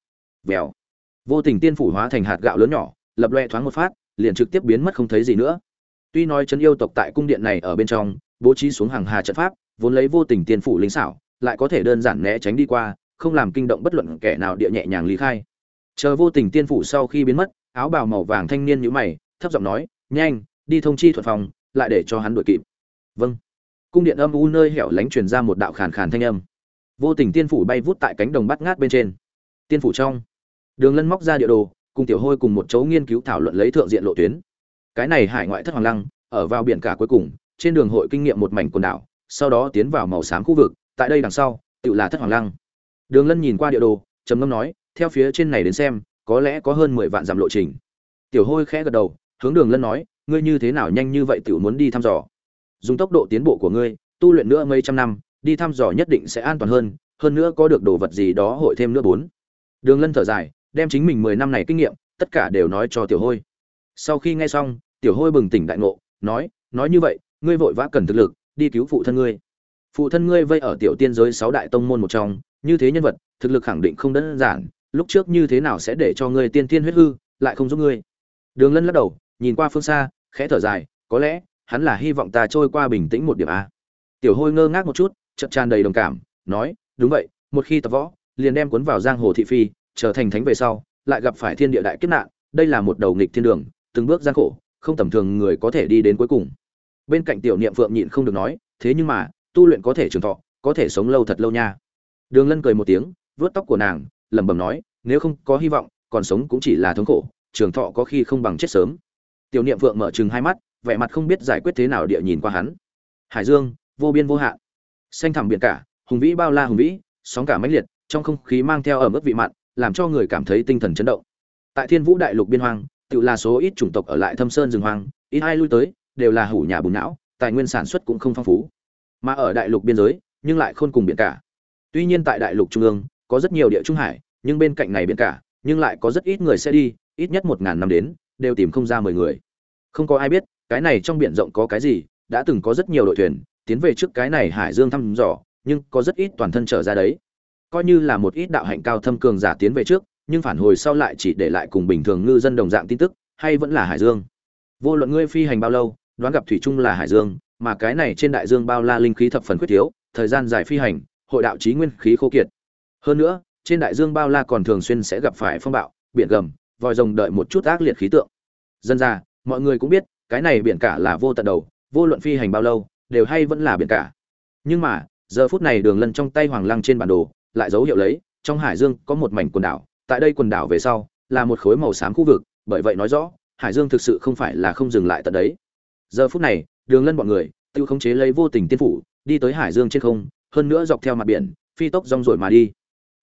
Vèo. Vô tình tiên phủ hóa thành hạt gạo lớn nhỏ, lập loe thoáng một phát, liền trực tiếp biến mất không thấy gì nữa. Tuy nói trấn yêu tộc tại cung điện này ở bên trong, bố trí xuống hàng hà trận pháp, vốn lấy vô tình tiên phủ linh xảo, lại có thể đơn giản né tránh đi qua, không làm kinh động bất luận kẻ nào địa nhẹ nhàng lý khai. Chờ vô tình tiên phủ sau khi biến mất áo bào màu vàng thanh niên nhíu mày, thấp giọng nói, nhanh, đi thông chi thuật phòng, lại để cho hắn đuổi kịp. Vâng. Cung điện âm u nơi hẻo lánh truyền ra một đạo khàn khàn thanh âm. Vô tình tiên phủ bay vút tại cánh đồng bát ngát bên trên. Tiên phủ trong. Đường lân móc ra địa đồ, cùng tiểu hôi cùng một chỗ nghiên cứu thảo luận lấy thượng diện lộ tuyến. Cái này hải ngoại thất hoàng lăng, ở vào biển cả cuối cùng, trên đường hội kinh nghiệm một mảnh quần đảo, sau đó tiến vào màu xám khu vực, tại đây đằng sau, tự là thất hoàng lăng. Đường lân nhìn qua địa đồ, trầm ngâm nói, theo phía trên này đến xem có lẽ có hơn mười vạn dặm lộ trình. Tiểu hôi khẽ gật đầu, hướng đường lân nói, ngươi như thế nào nhanh như vậy tiểu muốn đi thăm dò? Dùng tốc độ tiến bộ của ngươi, tu luyện nữa mấy trăm năm, đi thăm dò nhất định sẽ an toàn hơn hơn nữa có được đồ vật gì đó hội thêm nữa bốn. Đường lân thở dài, đem chính mình mười năm này kinh nghiệm, tất cả đều nói cho tiểu hôi. Sau khi nghe xong, tiểu hôi bừng tỉnh đại ngộ, nói nói như vậy, ngươi vội vã cần thực lực, đi cứu phụ thân ngươi. Phụ thân ngươi vây ở tiểu tiên giới sáu đại tông môn một trong, như thế nhân vật, thực lực khẳng định không đơn giản lúc trước như thế nào sẽ để cho ngươi tiên tiên huyết hư, lại không giúp ngươi? Đường lân lắc đầu, nhìn qua phương xa, khẽ thở dài, có lẽ, hắn là hy vọng ta trôi qua bình tĩnh một điểm a tiểu hôi ngơ ngác một chút chậm tràn đầy đồng cảm, nói, đúng vậy, một khi tập võ, liền đem cuốn vào giang hồ thị phi, trở thành thánh về sau, lại gặp phải thiên địa đại kiếp nạn, đây là một đầu nghịch thiên đường, từng bước gian khổ, không tầm thường người có thể đi đến cuối cùng. Bên cạnh tiểu niệm phượng nhịn không được nói, thế nhưng mà, tu luyện có thể trường thọ, có thể sống lâu thật lâu nha. Đường lân cười một tiếng, vuốt tóc của nàng lẩm bẩm nói, nếu không có hy vọng, còn sống cũng chỉ là thống khổ, trường thọ có khi không bằng chết sớm. Tiểu niệm vượng mở chừng hai mắt, vẻ mặt không biết giải quyết thế nào địa nhìn qua hắn. Hải dương, vô biên vô hạn, xanh thẳm biển cả, hùng vĩ bao la hùng vĩ, sóng cả mãnh liệt, trong không khí mang theo ẩm ướt vị mặn, làm cho người cảm thấy tinh thần chấn động. Tại thiên vũ đại lục biên hoang, tự là số ít chủng tộc ở lại thâm sơn rừng hoang, ít ai lui tới, đều là hủ nhà bùn não, tài nguyên sản xuất cũng không phong phú. Mà ở đại lục biên giới, nhưng lại khôn cùng biển cả. Tuy nhiên tại đại lục trung ương có rất nhiều địa trung hải, nhưng bên cạnh này biển cả, nhưng lại có rất ít người sẽ đi, ít nhất một ngàn năm đến, đều tìm không ra mười người. Không có ai biết, cái này trong biển rộng có cái gì, đã từng có rất nhiều đội thuyền, tiến về trước cái này hải dương thăm dò, nhưng có rất ít toàn thân trở ra đấy. Coi như là một ít đạo hạnh cao thâm cường giả tiến về trước, nhưng phản hồi sau lại chỉ để lại cùng bình thường ngư dân đồng dạng tin tức, hay vẫn là hải dương. Vô luận ngươi phi hành bao lâu, đoán gặp thủy chung là hải dương, mà cái này trên đại dương bao la linh khí thập phần khuyết thiếu, thời gian dài phi hành, hội đạo trí nguyên khí khô kiệt hơn nữa, trên đại dương bao la còn thường xuyên sẽ gặp phải phong bạo, biển gầm, vòi rồng đợi một chút ác liệt khí tượng. Dân ra mọi người cũng biết, cái này biển cả là vô tận đầu, vô luận phi hành bao lâu, đều hay vẫn là biển cả. Nhưng mà, giờ phút này đường lân trong tay hoàng lăng trên bản đồ, lại dấu hiệu lấy, trong hải dương có một mảnh quần đảo, tại đây quần đảo về sau, là một khối màu xám khu vực, bởi vậy nói rõ, hải dương thực sự không phải là không dừng lại tận đấy. Giờ phút này, đường lân bọn người, tự khống chế lấy vô tình tiên phủ, đi tới hải dương trên không, hơn nữa dọc theo mặt biển, phi tốc rong ruổi mà đi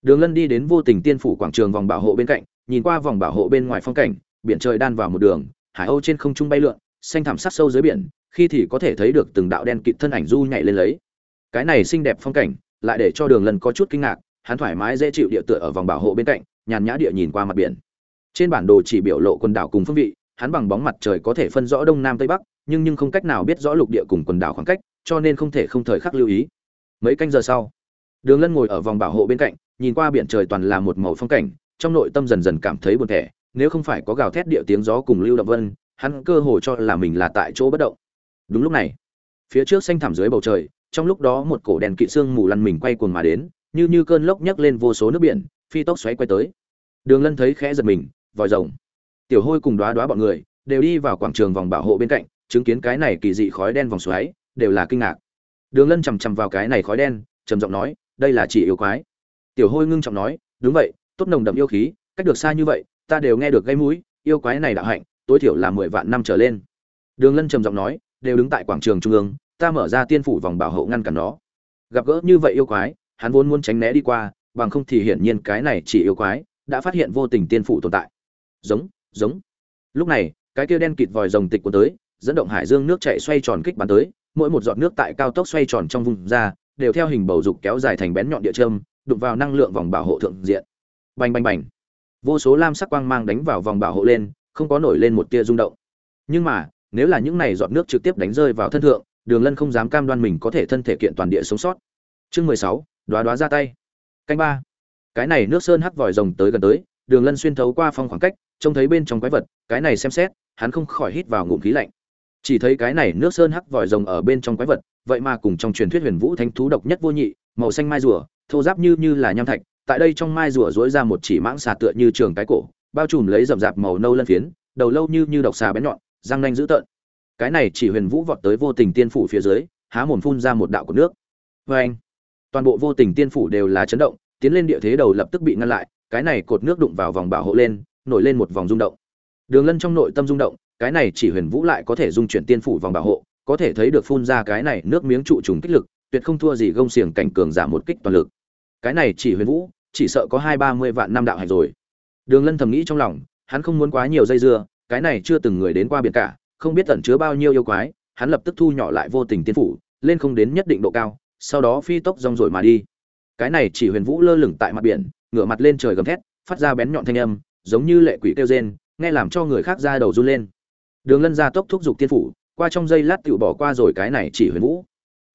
đường lân đi đến vô tình tiên phủ quảng trường vòng bảo hộ bên cạnh, nhìn qua vòng bảo hộ bên ngoài phong cảnh, biển trời đan vào một đường, hải âu trên không trung bay lượn, xanh thẳm sắc sâu dưới biển, khi thì có thể thấy được từng đạo đen kịt thân ảnh du nhảy lên lấy. Cái này xinh đẹp phong cảnh, lại để cho đường lân có chút kinh ngạc, hắn thoải mái dễ chịu địa tựa ở vòng bảo hộ bên cạnh, nhàn nhã địa nhìn qua mặt biển. Trên bản đồ chỉ biểu lộ quần đảo cùng phương vị, hắn bằng bóng mặt trời có thể phân rõ đông nam tây bắc, nhưng nhưng không cách nào biết rõ lục địa cùng quần đảo khoảng cách, cho nên không thể không thời khắc lưu ý. Mấy canh giờ sau, đường lân ngồi ở vòng bảo hộ bên cạnh nhìn qua biển trời toàn là một màu phong cảnh trong nội tâm dần dần cảm thấy buồn tẻ, nếu không phải có gào thét điệu tiếng gió cùng lưu động vân hắn cơ hồ cho là mình là tại chỗ bất động. Đúng lúc này phía trước xanh thẳm dưới bầu trời trong lúc đó một cổ đèn kỵ xương mù lăn mình quay cuồng mà đến như như cơn lốc nhấc lên vô số nước biển phi tốc xoáy quay tới. Đường lân thấy khẽ giật mình vòi rồng. Tiểu hôi cùng đóa đóa bọn người đều đi vào quảng trường vòng bảo hộ bên cạnh chứng kiến cái này kỳ dị khói đen vòng xoáy đều là kinh ngạc. Đường lân chầm chậm vào cái này khói đen trầm giọng nói đây là chỉ yêu quái tiểu hôi ngưng trọng nói, đúng vậy, tốt nồng đậm yêu khí, cách được xa như vậy, ta đều nghe được gây mũi, yêu quái này đạo hạnh, tối thiểu là mười vạn năm trở lên. Đường lân trầm giọng nói, đều đứng tại quảng trường trung ương, ta mở ra tiên phủ vòng bảo hộ ngăn cản nó. Gặp gỡ như vậy yêu quái, hắn vốn muốn tránh né đi qua, bằng không thì hiển nhiên cái này chỉ yêu quái đã phát hiện vô tình tiên phủ tồn tại. Giống giống. Lúc này, cái kia đen kịt vòi rồng tịch của tới, dẫn động hải dương nước chạy xoay tròn kích bắn tới, mỗi một giọt nước tại cao tốc xoay tròn trong vùng ra, đều theo hình bầu dục kéo dài thành bén nhọn địa châm đụng vào năng lượng vòng bảo hộ thượng diện. Bành bành bành. Vô số lam sắc quang mang đánh vào vòng bảo hộ lên, không có nổi lên một tia rung động. Nhưng mà, nếu là những này giọt nước trực tiếp đánh rơi vào thân thượng, đường lân không dám cam đoan mình có thể thân thể kiện toàn địa sống sót. Chương mười sáu đoá đoá ra tay. Canh ba. Cái này nước sơn hắc vòi rồng tới gần tới, đường lân xuyên thấu qua phong khoảng cách, trông thấy bên trong quái vật, cái này xem xét, hắn không khỏi hít vào ngụm khí lạnh. Chỉ thấy cái này nước sơn hắc vòi rồng ở bên trong quái vật, vậy mà cùng trong truyền thuyết huyền vũ thánh thú độc nhất vô nhị, màu xanh mai rùa thô giáp như như là nham thạch, tại đây trong mai rùa rối ra một chỉ mãng xà tựa như trường cái cổ, bao trùm lấy rậm rạp màu nâu lân phiến, đầu lâu như như độc xà bén nhọn, răng nanh dữ tợn. Cái này chỉ huyền vũ vọt tới vô tình tiên phủ phía dưới, há mồm phun ra một đạo của nước. Vê anh, toàn bộ vô tình tiên phủ đều là chấn động, tiến lên địa thế đầu lập tức bị ngăn lại, cái này cột nước đụng vào vòng bảo hộ lên, nổi lên một vòng rung động. Đường lân trong nội tâm rung động, cái này chỉ huyền vũ lại có thể dung chuyển tiên phủ vòng bảo hộ, có thể thấy được phun ra cái này nước miếng trụ trùng kích lực, tuyệt không thua gì gông xiềng cảnh cường giảm một kích toàn lực cái này chỉ huyền vũ, chỉ sợ có hai ba mươi vạn năm đạo hành rồi. Đường lân thầm nghĩ trong lòng, hắn không muốn quá nhiều dây dưa, cái này chưa từng người đến qua biển cả, không biết tẩn chứa bao nhiêu yêu quái, hắn lập tức thu nhỏ lại vô tình tiên phủ, lên không đến nhất định độ cao, sau đó phi tốc rong rồi mà đi. Cái này chỉ huyền vũ lơ lửng tại mặt biển, ngửa mặt lên trời gầm thét, phát ra bén nhọn thanh âm, giống như lệ quỷ kêu rên, nghe làm cho người khác ra đầu run lên. Đường lân ra tốc thúc giục tiên phủ, qua trong giây lát tựu bỏ qua rồi cái này chỉ huyền vũ.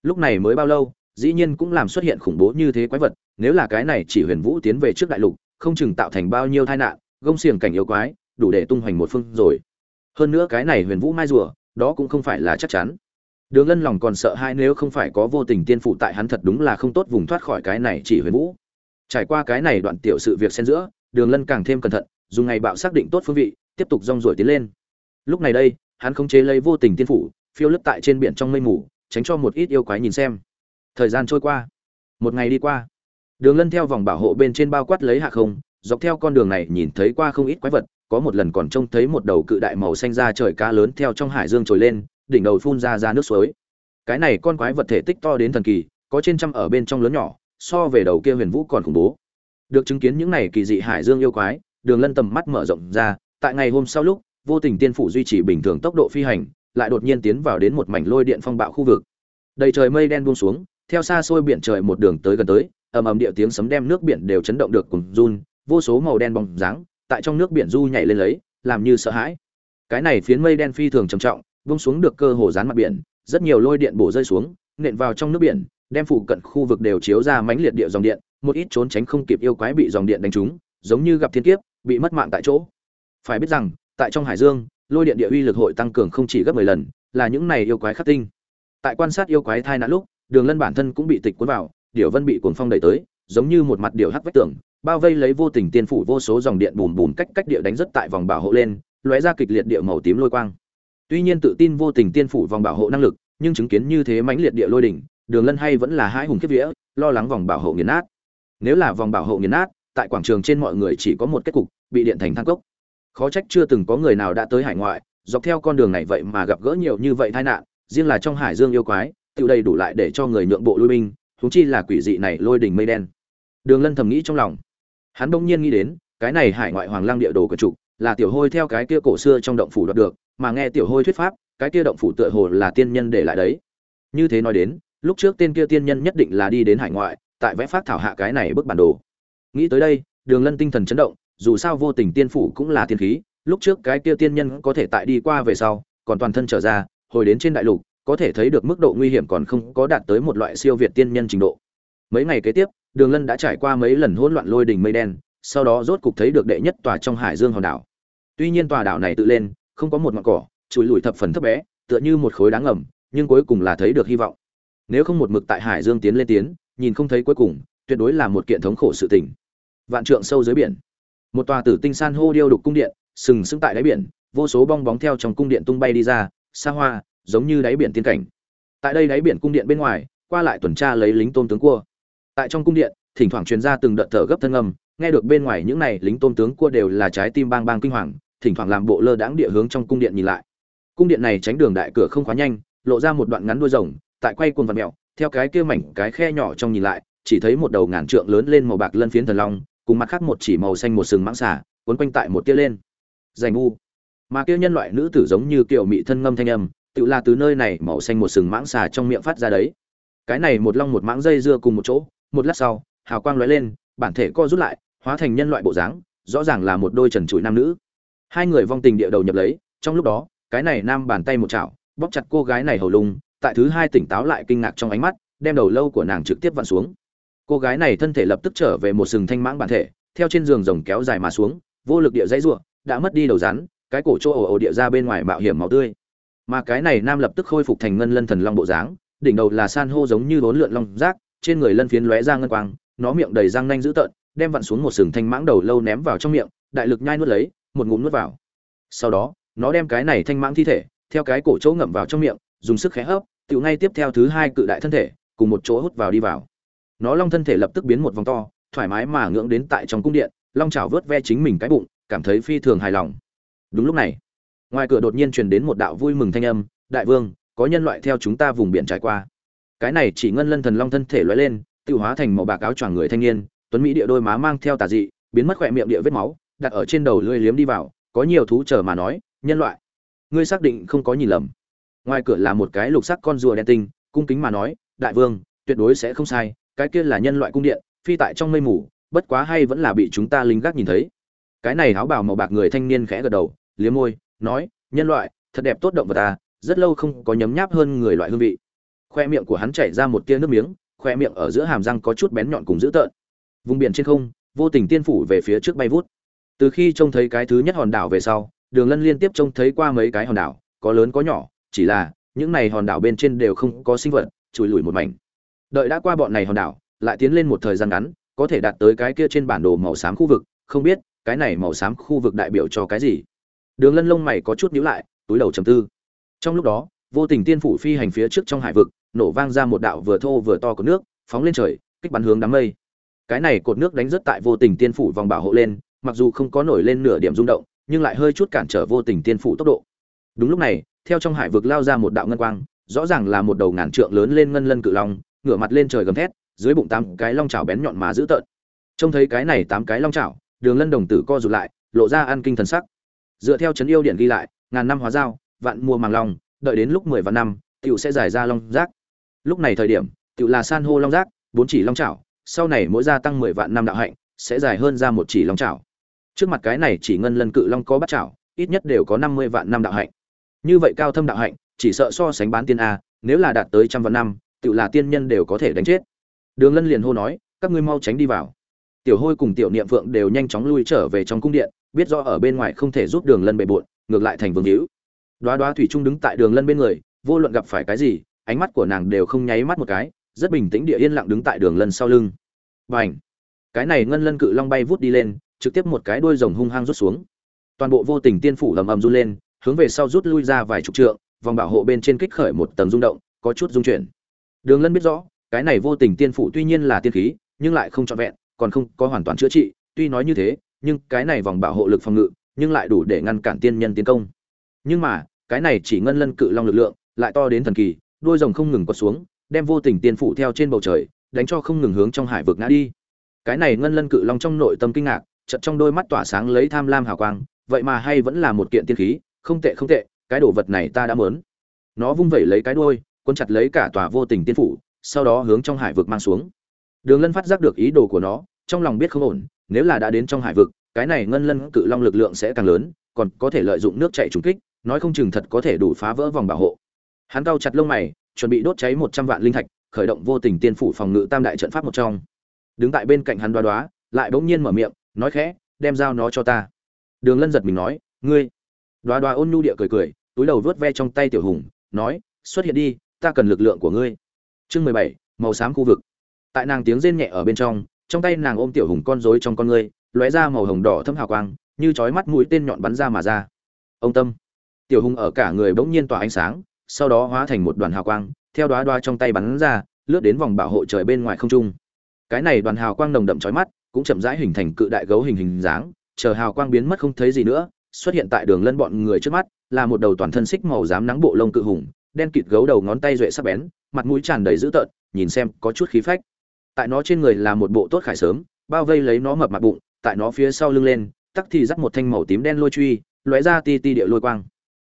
Lúc này mới bao lâu dĩ nhiên cũng làm xuất hiện khủng bố như thế quái vật, nếu là cái này chỉ huyền vũ tiến về trước đại lục, không chừng tạo thành bao nhiêu tai nạn, gông xiềng cảnh yêu quái, đủ để tung hoành một phương rồi. Hơn nữa cái này huyền vũ mai rùa, đó cũng không phải là chắc chắn. Đường lân lòng còn sợ hai nếu không phải có vô tình tiên phụ tại hắn thật đúng là không tốt vùng thoát khỏi cái này chỉ huyền vũ. Trải qua cái này đoạn tiểu sự việc xen giữa, đường lân càng thêm cẩn thận, dùng ngày bạo xác định tốt phương vị, tiếp tục rong ruổi tiến lên. Lúc này đây, hắn không chế lấy vô tình tiên phủ phiêu lấp tại trên biển trong mây mù, tránh cho một ít yêu quái nhìn xem thời gian trôi qua. Một ngày đi qua, đường lân theo vòng bảo hộ bên trên bao quát lấy hạ không, dọc theo con đường này nhìn thấy qua không ít quái vật, có một lần còn trông thấy một đầu cự đại màu xanh ra trời cá lớn theo trong hải dương trồi lên, đỉnh đầu phun ra ra nước suối. Cái này con quái vật thể tích to đến thần kỳ, có trên trăm ở bên trong lớn nhỏ, so về đầu kia huyền vũ còn khủng bố. Được chứng kiến những này kỳ dị hải dương yêu quái, đường lân tầm mắt mở rộng ra, tại ngày hôm sau lúc, vô tình tiên phủ duy trì bình thường tốc độ phi hành, lại đột nhiên tiến vào đến một mảnh lôi điện phong bạo khu vực. Đầy trời mây đen buông xuống theo xa xôi biển trời một đường tới gần tới, ầm ầm địa tiếng sấm đem nước biển đều chấn động được cùng run, vô số màu đen bóng dáng tại trong nước biển du nhảy lên lấy, làm như sợ hãi. Cái này phiến mây đen phi thường trầm trọng buông xuống được cơ hồ dán mặt biển, rất nhiều lôi điện bổ rơi xuống, nện vào trong nước biển, đem phụ cận khu vực đều chiếu ra mãnh liệt địa dòng điện, một ít trốn tránh không kịp yêu quái bị dòng điện đánh trúng, giống như gặp thiên kiếp, bị mất mạng tại chỗ. Phải biết rằng, tại trong hải dương, lôi điện địa uy lực hội tăng cường không chỉ gấp 10 lần, là những này yêu quái khắc tinh. Tại quan sát yêu quái thai nạn lúc đường lân bản thân cũng bị tịch cuốn vào, điểu vân bị cuồng phong đẩy tới, giống như một mặt điểu hắc vách tường, bao vây lấy vô tình tiên phủ vô số dòng điện bùm bùm cách cách địa đánh rất tại vòng bảo hộ lên, lóe ra kịch liệt địa màu tím lôi quang. Tuy nhiên tự tin vô tình tiên phủ vòng bảo hộ năng lực, nhưng chứng kiến như thế mãnh liệt địa lôi đỉnh, đường lân hay vẫn là hai hùng kiếp vía, lo lắng vòng bảo hộ nghiền nát. Nếu là vòng bảo hộ nghiền nát, tại quảng trường trên mọi người chỉ có một kết cục, bị điện thành thang cốc. Khó trách chưa từng có người nào đã tới hải ngoại, dọc theo con đường này vậy mà gặp gỡ nhiều như vậy tai nạn, riêng là trong hải dương yêu quái tự đầy đủ lại để cho người nhượng bộ lui binh thúng chi là quỷ dị này lôi đỉnh mây đen. Đường lân thầm nghĩ trong lòng. Hắn bỗng nhiên nghĩ đến, cái này hải ngoại hoàng lang địa đồ của trục, là tiểu hôi theo cái kia cổ xưa trong động phủ đoạt được, mà nghe tiểu hôi thuyết pháp, cái kia động phủ tựa hồ là tiên nhân để lại đấy. Như thế nói đến, lúc trước tên kia tiên nhân nhất định là đi đến hải ngoại, tại vẽ phát thảo hạ cái này bức bản đồ. Nghĩ tới đây, đường lân tinh thần chấn động, dù sao vô tình tiên phủ cũng là tiên khí, lúc trước cái kia tiên nhân có thể tại đi qua về sau, còn toàn thân trở ra, hồi đến trên đại lục có thể thấy được mức độ nguy hiểm còn không có đạt tới một loại siêu việt tiên nhân trình độ. Mấy ngày kế tiếp, đường lân đã trải qua mấy lần hỗn loạn lôi đỉnh mây đen, sau đó rốt cục thấy được đệ nhất tòa trong hải dương hòn đảo. Tuy nhiên tòa đảo này tự lên, không có một ngọn cỏ, chùi lùi thập phần thấp bé, tựa như một khối đáng ngầm, nhưng cuối cùng là thấy được hy vọng. Nếu không một mực tại hải dương tiến lên tiến, nhìn không thấy cuối cùng, tuyệt đối là một kiện thống khổ sự tình. Vạn trượng sâu dưới biển. Một tòa tử tinh san hô điêu đục cung điện, sừng sững tại đáy biển, vô số bong bóng theo trong cung điện tung bay đi ra, xa hoa giống như đáy biển tiên cảnh. Tại đây đáy biển cung điện bên ngoài, qua lại tuần tra lấy lính tôn tướng cua. Tại trong cung điện, thỉnh thoảng truyền ra từng đợt thở gấp thân âm, nghe được bên ngoài những này lính tôn tướng cua đều là trái tim bang bang kinh hoàng, thỉnh thoảng làm bộ lơ đãng địa hướng trong cung điện nhìn lại. Cung điện này tránh đường đại cửa không khóa nhanh, lộ ra một đoạn ngắn đuôi rồng, tại quay cuồng vật mèo, theo cái kia mảnh, cái khe nhỏ trong nhìn lại, chỉ thấy một đầu ngàn trượng lớn lên màu bạc lân phiến thần long, cùng mặt khác một chỉ màu xanh một sừng mãng xà quấn quanh tại một tia lên. Dành u. Mà kia nhân loại nữ tử giống như kiểu mị thân ngâm thanh âm tự là từ nơi này màu xanh một sừng mãng xà trong miệng phát ra đấy. Cái này một long một mãng dây dưa cùng một chỗ, một lát sau, hào quang lóe lên, bản thể co rút lại, hóa thành nhân loại bộ dáng, rõ ràng là một đôi trần trụi nam nữ. Hai người vong tình địa đầu nhập lấy, trong lúc đó, cái này nam bàn tay một chảo, bóp chặt cô gái này hầu lung, tại thứ hai tỉnh táo lại kinh ngạc trong ánh mắt, đem đầu lâu của nàng trực tiếp vặn xuống. Cô gái này thân thể lập tức trở về một sừng thanh mãng bản thể, theo trên giường rồng kéo dài mà xuống, vô lực địa dãy ruộng, đã mất đi đầu rắn, cái cổ chỗ ồ ồ địa ra bên ngoài mạo hiểm máu tươi mà cái này nam lập tức khôi phục thành ngân lân thần long bộ dáng, đỉnh đầu là san hô giống như bốn lượn long rác, trên người lân phiến lóe ra ngân quang, nó miệng đầy răng nanh dữ tợn, đem vặn xuống một sừng thanh mãng đầu lâu ném vào trong miệng, đại lực nhai nuốt lấy, một ngụm nuốt vào. Sau đó, nó đem cái này thanh mãng thi thể, theo cái cổ chỗ ngậm vào trong miệng, dùng sức khẽ hấp tự ngay tiếp theo thứ hai cự đại thân thể, cùng một chỗ hút vào đi vào. Nó long thân thể lập tức biến một vòng to, thoải mái mà ngưỡng đến tại trong cung điện, long chảo vớt ve chính mình cái bụng, cảm thấy phi thường hài lòng. Đúng lúc này ngoài cửa đột nhiên truyền đến một đạo vui mừng thanh âm, đại vương, có nhân loại theo chúng ta vùng biển trải qua. Cái này chỉ ngân lân thần long thân thể lóe lên, tiêu hóa thành màu bạc áo choàng người thanh niên, tuấn mỹ địa đôi má mang theo tà dị, biến mất khỏe miệng địa vết máu, đặt ở trên đầu lưỡi liếm đi vào, có nhiều thú chờ mà nói, nhân loại, ngươi xác định không có nhìn lầm. Ngoài cửa là một cái lục sắc con rùa đen tinh, cung kính mà nói, đại vương, tuyệt đối sẽ không sai, cái kia là nhân loại cung điện, phi tại trong mây mù, bất quá hay vẫn là bị chúng ta lính gác nhìn thấy. Cái này áo bào màu bạc người thanh niên khẽ gật đầu, liếm môi nói, nhân loại, thật đẹp tốt động vật ta rất lâu không có nhấm nháp hơn người loại hương vị. Khoe miệng của hắn chảy ra một tia nước miếng, khoe miệng ở giữa hàm răng có chút bén nhọn cùng dữ tợn. Vùng biển trên không, vô tình tiên phủ về phía trước bay vút. Từ khi trông thấy cái thứ nhất hòn đảo về sau, đường lân liên tiếp trông thấy qua mấy cái hòn đảo, có lớn có nhỏ, chỉ là những này hòn đảo bên trên đều không có sinh vật, chùi lùi một mảnh. Đợi đã qua bọn này hòn đảo, lại tiến lên một thời gian ngắn, có thể đạt tới cái kia trên bản đồ màu xám khu vực, không biết cái này màu xám khu vực đại biểu cho cái gì đường lân lông mày có chút nhíu lại, túi đầu trầm tư. Trong lúc đó, vô tình tiên phủ phi hành phía trước trong hải vực, nổ vang ra một đạo vừa thô vừa to của nước, phóng lên trời, kích bắn hướng đám mây. Cái này cột nước đánh rất tại vô tình tiên phủ vòng bảo hộ lên, mặc dù không có nổi lên nửa điểm rung động, nhưng lại hơi chút cản trở vô tình tiên phủ tốc độ. Đúng lúc này, theo trong hải vực lao ra một đạo ngân quang, rõ ràng là một đầu ngàn trượng lớn lên ngân lân cự long, ngửa mặt lên trời gầm thét, dưới bụng tám cái long chảo bén nhọn mà dữ tợn. Trông thấy cái này tám cái long chảo, đường lân đồng tử co rụt lại, lộ ra ăn kinh thần sắc dựa theo chấn yêu điện ghi lại, ngàn năm hóa dao vạn mua màng long, đợi đến lúc mười vạn năm, tiểu sẽ giải ra long giác. Lúc này thời điểm, tiểu là san hô long giác, bốn chỉ long chảo, sau này mỗi gia tăng mười vạn năm đạo hạnh, sẽ dài hơn ra một chỉ long chảo. Trước mặt cái này chỉ ngân lân cự long có bắt chảo, ít nhất đều có năm mươi vạn năm đạo hạnh. Như vậy cao thâm đạo hạnh, chỉ sợ so sánh bán tiên a, nếu là đạt tới trăm vạn năm, tiểu là tiên nhân đều có thể đánh chết. Đường lân liền hô nói, các ngươi mau tránh đi vào. Tiểu hôi cùng tiểu niệm phượng đều nhanh chóng lui trở về trong cung điện biết do ở bên ngoài không thể giúp đường lân bề bộn, ngược lại thành vương hữu. Đoá đoá thủy trung đứng tại đường lân bên người, vô luận gặp phải cái gì, ánh mắt của nàng đều không nháy mắt một cái, rất bình tĩnh địa yên lặng đứng tại đường lân sau lưng. Và ảnh cái này ngân lân cự long bay vút đi lên, trực tiếp một cái đuôi rồng hung hăng rút xuống. Toàn bộ vô tình tiên phủ ầm ầm run lên, hướng về sau rút lui ra vài chục trượng, vòng bảo hộ bên trên kích khởi một tầng rung động, có chút rung chuyển. Đường lân biết rõ, cái này vô tình tiên phủ tuy nhiên là tiên khí, nhưng lại không trọn vẹn, còn không có hoàn toàn chữa trị, tuy nói như thế nhưng cái này vòng bảo hộ lực phòng ngự, nhưng lại đủ để ngăn cản tiên nhân tiến công. Nhưng mà, cái này chỉ ngân lân cự long lực lượng, lại to đến thần kỳ, đuôi rồng không ngừng quật xuống, đem vô tình tiên phủ theo trên bầu trời, đánh cho không ngừng hướng trong hải vực ngã đi. Cái này ngân lân cự long trong nội tâm kinh ngạc, chợt trong đôi mắt tỏa sáng lấy tham lam hào quang, vậy mà hay vẫn là một kiện tiên khí, không tệ không tệ, cái đồ vật này ta đã mớn nó vung vẩy lấy cái đuôi quân chặt lấy cả tòa vô tình tiên phủ, sau đó hướng trong hải vực mang xuống. Đường lân phát giác được ý đồ của nó, trong lòng biết không ổn nếu là đã đến trong hải vực, cái này ngân lân cự long lực lượng sẽ càng lớn, còn có thể lợi dụng nước chạy trúng kích, nói không chừng thật có thể đủ phá vỡ vòng bảo hộ. Hắn cao chặt lông mày, chuẩn bị đốt cháy một trăm vạn linh thạch, khởi động vô tình tiên phủ phòng ngự tam đại trận pháp một trong. Đứng tại bên cạnh hắn đoá đoá, lại bỗng nhiên mở miệng, nói khẽ, đem dao nó cho ta. Đường lân giật mình nói, ngươi. Đoá đoá ôn nhu địa cười cười, túi đầu vớt ve trong tay tiểu hùng, nói, xuất hiện đi, ta cần lực lượng của ngươi. Chương mười bảy, màu xám khu vực. Tại nàng tiếng rên nhẹ ở bên trong trong tay nàng ôm tiểu hùng con rối trong con ngươi, lóe ra màu hồng đỏ thâm hào quang, như chói mắt mũi tên nhọn bắn ra mà ra. Ông tâm, tiểu hùng ở cả người bỗng nhiên tỏa ánh sáng, sau đó hóa thành một đoàn hào quang, theo đoá đoá trong tay bắn ra, lướt đến vòng bảo hộ trời bên ngoài không trung. Cái này đoàn hào quang nồng đậm chói mắt, cũng chậm rãi hình thành cự đại gấu hình hình dáng, chờ hào quang biến mất không thấy gì nữa, xuất hiện tại đường lân bọn người trước mắt, là một đầu toàn thân xích màu dám nắng bộ lông cự hùng, đen kịt gấu đầu ngón tay duệ sắc bén, mặt mũi tràn đầy dữ tợn, nhìn xem có chút khí phách tại nó trên người là một bộ tốt khải sớm, bao vây lấy nó mập mặt bụng, tại nó phía sau lưng lên, tắc thì dắt một thanh màu tím đen lôi truy, lóe ra ti ti địa lôi quang.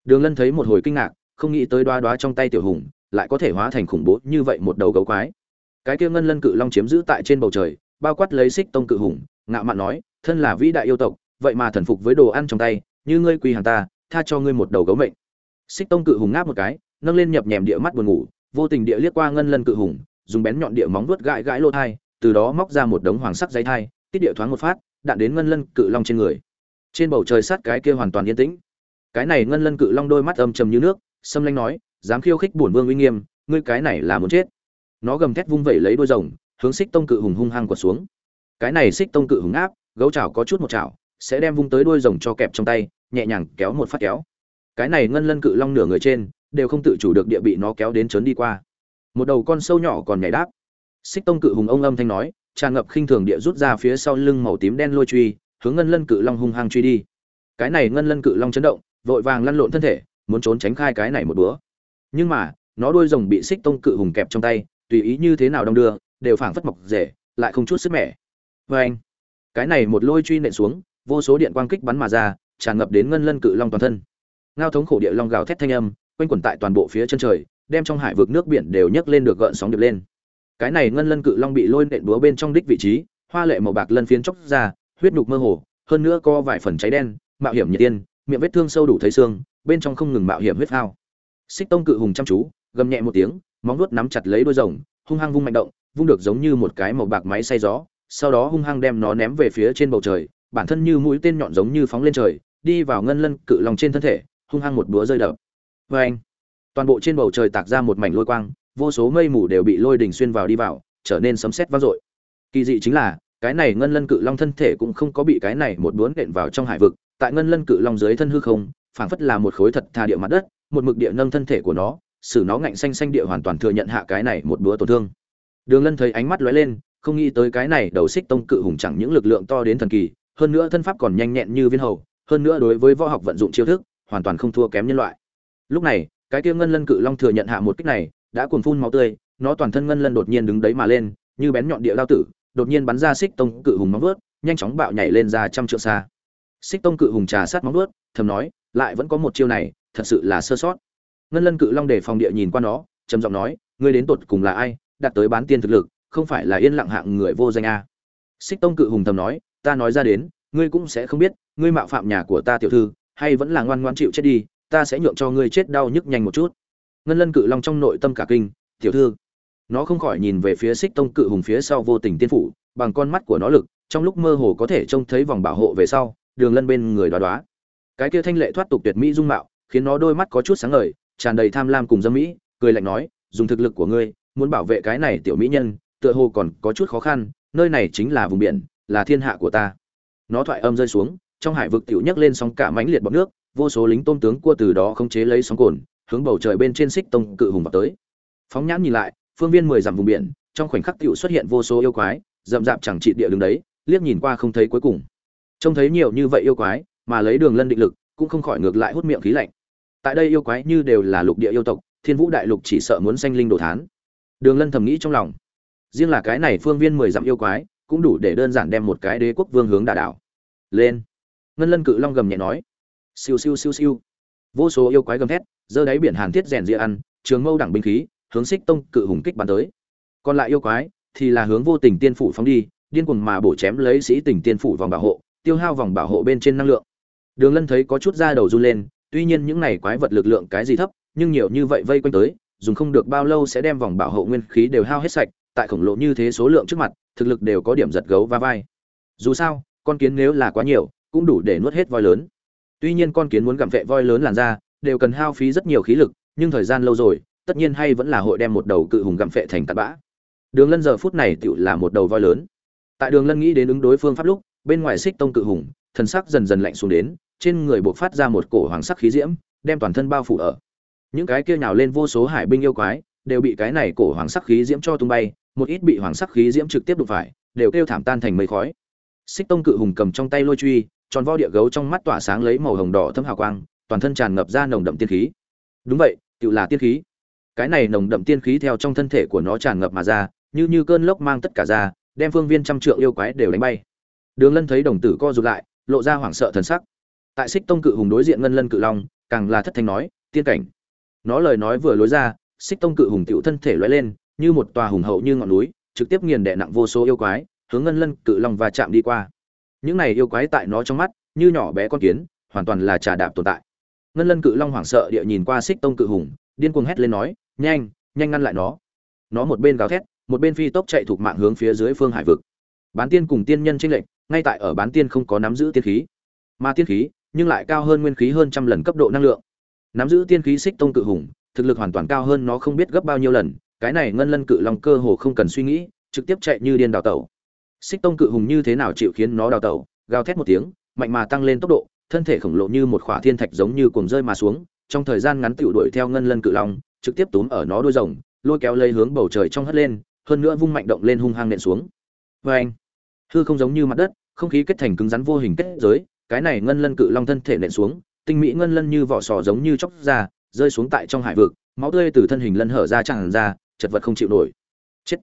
Đường lân thấy một hồi kinh ngạc, không nghĩ tới đoá đoá trong tay tiểu hùng, lại có thể hóa thành khủng bố như vậy một đầu gấu quái. Cái kia ngân lân cự long chiếm giữ tại trên bầu trời, bao quát lấy xích tông cự hùng, ngạo mạn nói, thân là vĩ đại yêu tộc, vậy mà thần phục với đồ ăn trong tay, như ngươi quỳ hàng ta, tha cho ngươi một đầu gấu mệnh. Xích tông cự hùng ngáp một cái, nâng lên nhập nhèm địa mắt buồn ngủ, vô tình địa liếc qua ngân lân cự hùng dùng bén nhọn địa móng vuốt gãi gãi lỗ thai, từ đó móc ra một đống hoàng sắc giấy thai tiết địa thoáng một phát, đạn đến ngân lân cự long trên người. Trên bầu trời sát cái kia hoàn toàn yên tĩnh. Cái này ngân lân cự long đôi mắt âm trầm như nước xâm lanh nói, dám khiêu khích bổn vương uy nghiêm, ngươi cái này là muốn chết. Nó gầm thét vung vẩy lấy đôi rồng, hướng xích tông cự hùng hung hăng quật xuống. Cái này xích tông cự hùng áp, gấu chảo có chút một chảo sẽ đem vung tới đôi rồng cho kẹp trong tay, nhẹ nhàng kéo một phát kéo. Cái này ngân lân cự long nửa người trên, đều không tự chủ được địa bị nó kéo đến chấn đi qua một đầu con sâu nhỏ còn nhảy đáp. Xích tông cự hùng ông âm thanh nói, tràn ngập khinh thường địa rút ra phía sau lưng màu tím đen lôi truy, hướng ngân lân cự long hung hăng truy đi. Cái này ngân lân cự long chấn động, vội vàng lăn lộn thân thể, muốn trốn tránh khai cái này một bữa. Nhưng mà, nó đuôi rồng bị xích tông cự hùng kẹp trong tay, tùy ý như thế nào đong đưa, đều phảng phất mọc rể lại không chút sức mẻ. Vê anh, cái này một lôi truy nện xuống, vô số điện quang kích bắn mà ra, tràn ngập đến ngân lân cự long toàn thân. Ngao thống khổ địa long gào thét thanh âm, quanh quẩn tại toàn bộ phía chân trời đem trong hải vực nước biển đều nhấc lên được gợn sóng điệp lên. Cái này ngân lân cự long bị lôi nện búa bên trong đích vị trí, hoa lệ màu bạc lân phiến chóc ra, huyết nhục mơ hồ, hơn nữa có vài phần cháy đen, mạo hiểm nhiệt tiên, miệng vết thương sâu đủ thấy xương, bên trong không ngừng mạo hiểm huyết phao. Xích tông cự hùng chăm chú, gầm nhẹ một tiếng, móng vuốt nắm chặt lấy đôi rồng, hung hăng vung mạnh động, vung được giống như một cái màu bạc máy xay gió, sau đó hung hăng đem nó ném về phía trên bầu trời, bản thân như mũi tên nhọn giống như phóng lên trời, đi vào ngân lân cự long trên thân thể, hung hăng một búa rơi đập. Vê anh toàn bộ trên bầu trời tạc ra một mảnh lôi quang, vô số mây mù đều bị lôi đỉnh xuyên vào đi vào, trở nên sấm sét vang dội. Kỳ dị chính là, cái này ngân lân cự long thân thể cũng không có bị cái này một đốn nện vào trong hải vực, tại ngân lân cự long dưới thân hư không, phảng phất là một khối thật tha địa mặt đất, một mực địa nâng thân thể của nó, xử nó ngạnh xanh xanh địa hoàn toàn thừa nhận hạ cái này một búa tổn thương. Đường lân thấy ánh mắt lóe lên, không nghĩ tới cái này đầu xích tông cự hùng chẳng những lực lượng to đến thần kỳ, hơn nữa thân pháp còn nhanh nhẹn như viên hầu, hơn nữa đối với võ học vận dụng chiêu thức, hoàn toàn không thua kém nhân loại. Lúc này cái kia ngân lân cự long thừa nhận hạ một kích này, đã cuồn phun máu tươi, nó toàn thân ngân lân đột nhiên đứng đấy mà lên, như bén nhọn địa lao tử, đột nhiên bắn ra xích tông cự hùng móng vớt nhanh chóng bạo nhảy lên ra trăm trượng xa. Xích tông cự hùng trà sát móng vớt thầm nói, lại vẫn có một chiêu này, thật sự là sơ sót. Ngân lân cự long để phòng địa nhìn qua nó, trầm giọng nói, ngươi đến tột cùng là ai, đạt tới bán tiên thực lực, không phải là yên lặng hạng người vô danh a? Xích tông cự hùng thầm nói, ta nói ra đến, ngươi cũng sẽ không biết, ngươi mạo phạm nhà của ta tiểu thư, hay vẫn là ngoan ngoan chịu chết đi ta sẽ nhượng cho ngươi chết đau nhức nhanh một chút. Ngân lân cự long trong nội tâm cả kinh, tiểu thư. Nó không khỏi nhìn về phía xích tông cự hùng phía sau vô tình tiên phủ, bằng con mắt của nó lực, trong lúc mơ hồ có thể trông thấy vòng bảo hộ về sau, đường lân bên người đoá đoá cái kia thanh lệ thoát tục tuyệt mỹ dung mạo, khiến nó đôi mắt có chút sáng ngời, tràn đầy tham lam cùng dâm mỹ, cười lạnh nói, dùng thực lực của ngươi, muốn bảo vệ cái này tiểu mỹ nhân, tựa hồ còn có chút khó khăn, nơi này chính là vùng biển, là thiên hạ của ta. Nó thoại âm rơi xuống, trong hải vực tiểu nhấc lên sóng cả mãnh liệt bọt nước vô số lính tôm tướng cua từ đó không chế lấy sóng cồn, hướng bầu trời bên trên xích tông cự hùng vào tới. Phóng nhãn nhìn lại, phương viên mười dặm vùng biển, trong khoảnh khắc tiểu xuất hiện vô số yêu quái, rậm rạp chẳng trị địa đường đấy, liếc nhìn qua không thấy cuối cùng. Trông thấy nhiều như vậy yêu quái, mà lấy đường lân định lực, cũng không khỏi ngược lại hút miệng khí lạnh. Tại đây yêu quái như đều là lục địa yêu tộc, thiên vũ đại lục chỉ sợ muốn sanh linh đồ thán. Đường lân thầm nghĩ trong lòng. Riêng là cái này phương viên mười dặm yêu quái, cũng đủ để đơn giản đem một cái đế quốc vương hướng đà đảo. Lên. Ngân lân cự long gầm nhẹ nói siêu siêu siêu siêu. Vô số yêu quái gầm thét, giơ đáy biển hàn thiết rèn ria ăn, trường mâu đẳng binh khí, hướng xích tông cự hùng kích bắn tới. Còn lại yêu quái thì là hướng vô tình tiên phủ phóng đi, điên cuồng mà bổ chém lấy sĩ tình tiên phủ vòng bảo hộ, tiêu hao vòng bảo hộ bên trên năng lượng. Đường lân thấy có chút da đầu run lên, tuy nhiên những này quái vật lực lượng cái gì thấp, nhưng nhiều như vậy vây quanh tới, dùng không được bao lâu sẽ đem vòng bảo hộ nguyên khí đều hao hết sạch, tại khổng lồ như thế số lượng trước mặt, thực lực đều có điểm giật gấu va vai. Dù sao, con kiến nếu là quá nhiều, cũng đủ để nuốt hết voi lớn tuy nhiên con kiến muốn gặm vệ voi lớn làn ra đều cần hao phí rất nhiều khí lực, nhưng thời gian lâu rồi, tất nhiên hay vẫn là hội đem một đầu cự hùng gặm vệ thành tạt bã. Đường lân giờ phút này tựu là một đầu voi lớn. Tại đường lân nghĩ đến ứng đối phương pháp lúc, bên ngoài xích tông cự hùng, thần sắc dần dần lạnh xuống đến, trên người bộc phát ra một cổ hoàng sắc khí diễm, đem toàn thân bao phủ ở. Những cái kia nhào lên vô số hải binh yêu quái, đều bị cái này cổ hoàng sắc khí diễm cho tung bay, một ít bị hoàng sắc khí diễm trực tiếp đụng phải, đều kêu thảm tan thành mây khói. Xích tông cự hùng cầm trong tay lôi truy tròn vo địa gấu trong mắt tỏa sáng lấy màu hồng đỏ thâm hào quang, toàn thân tràn ngập ra nồng đậm tiên khí. Đúng vậy tự là tiên khí. Cái này nồng đậm tiên khí theo trong thân thể của nó tràn ngập mà ra, như như cơn lốc mang tất cả ra, đem phương viên trăm trượng yêu quái đều đánh bay. Đường lân thấy đồng tử co rụt lại, lộ ra hoảng sợ thần sắc. Tại xích tông cự hùng đối diện ngân lân cự long, càng là thất thanh nói, tiên cảnh. Nó lời nói vừa lối ra xích tông cự hùng tiểu thân thể lóe lên, như một tòa hùng hậu như ngọn núi, trực tiếp nghiền đè nặng vô số yêu quái, hướng ngân lân cự long và chạm đi qua những này yêu quái tại nó trong mắt, như nhỏ bé con kiến, hoàn toàn là trà đạp tồn tại. Ngân lân cự long hoảng sợ địa nhìn qua xích tông cự hùng, điên cuồng hét lên nói, nhanh nhanh ngăn lại nó. Nó một bên gào thét, một bên phi tốc chạy thuộc mạng hướng phía dưới phương hải vực. Bán tiên cùng tiên nhân tranh lệnh ngay tại ở bán tiên không có nắm giữ tiên khí. Mà tiên khí, nhưng lại cao hơn nguyên khí hơn trăm lần cấp độ năng lượng. Nắm giữ tiên khí xích tông cự hùng, thực lực hoàn toàn cao hơn nó không biết gấp bao nhiêu lần, cái này ngân lân cự long cơ hồ không cần suy nghĩ, trực tiếp chạy như điên đào tẩu xích tông cự hùng như thế nào chịu khiến nó đào tẩu, gào thét một tiếng, mạnh mà tăng lên tốc độ, thân thể khổng lồ như một khỏa thiên thạch giống như cuồng rơi mà xuống, trong thời gian ngắn tựu đuổi theo ngân lân cự long, trực tiếp túm ở nó đuôi rồng, lôi kéo lấy hướng bầu trời trong hất lên, hơn nữa vung mạnh động lên hung hăng nện xuống. Vê anh hư không giống như mặt đất, không khí kết thành cứng rắn vô hình kết giới, cái này ngân lân cự long thân thể nện xuống, tinh mỹ ngân lân như vỏ sò giống như chóc ra, rơi xuống tại trong hải vực, máu tươi từ thân hình lân hở ra tràn ra, chật vật không chịu nổi. Chết!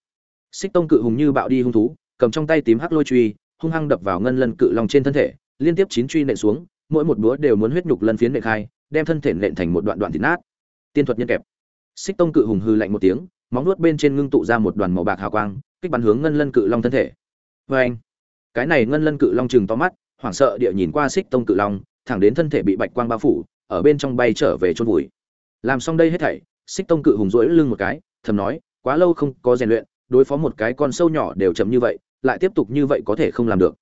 Xích tông cự hùng như bạo đi hung thú cầm trong tay tím hắc lôi truy, hung hăng đập vào ngân lân cự long trên thân thể, liên tiếp chín truy nện xuống, mỗi một búa đều muốn huyết nhục lân phiến nện khai, đem thân thể nện thành một đoạn đoạn thịt nát. Tiên thuật nhân kẹp. Xích tông cự hùng hư lạnh một tiếng, móng nuốt bên trên ngưng tụ ra một đoàn màu bạc hào quang, kích bắn hướng ngân lân cự long thân thể. Vê anh, cái này ngân lân cự long chừng to mắt, hoảng sợ địa nhìn qua xích tông cự long, thẳng đến thân thể bị bạch quang bao phủ, ở bên trong bay trở về chôn vùi. Làm xong đây hết thảy, xích tông cự hùng rỗi lưng một cái, thầm nói, quá lâu không có rèn luyện, đối phó một cái con sâu nhỏ đều chậm như vậy lại tiếp tục như vậy có thể không làm được.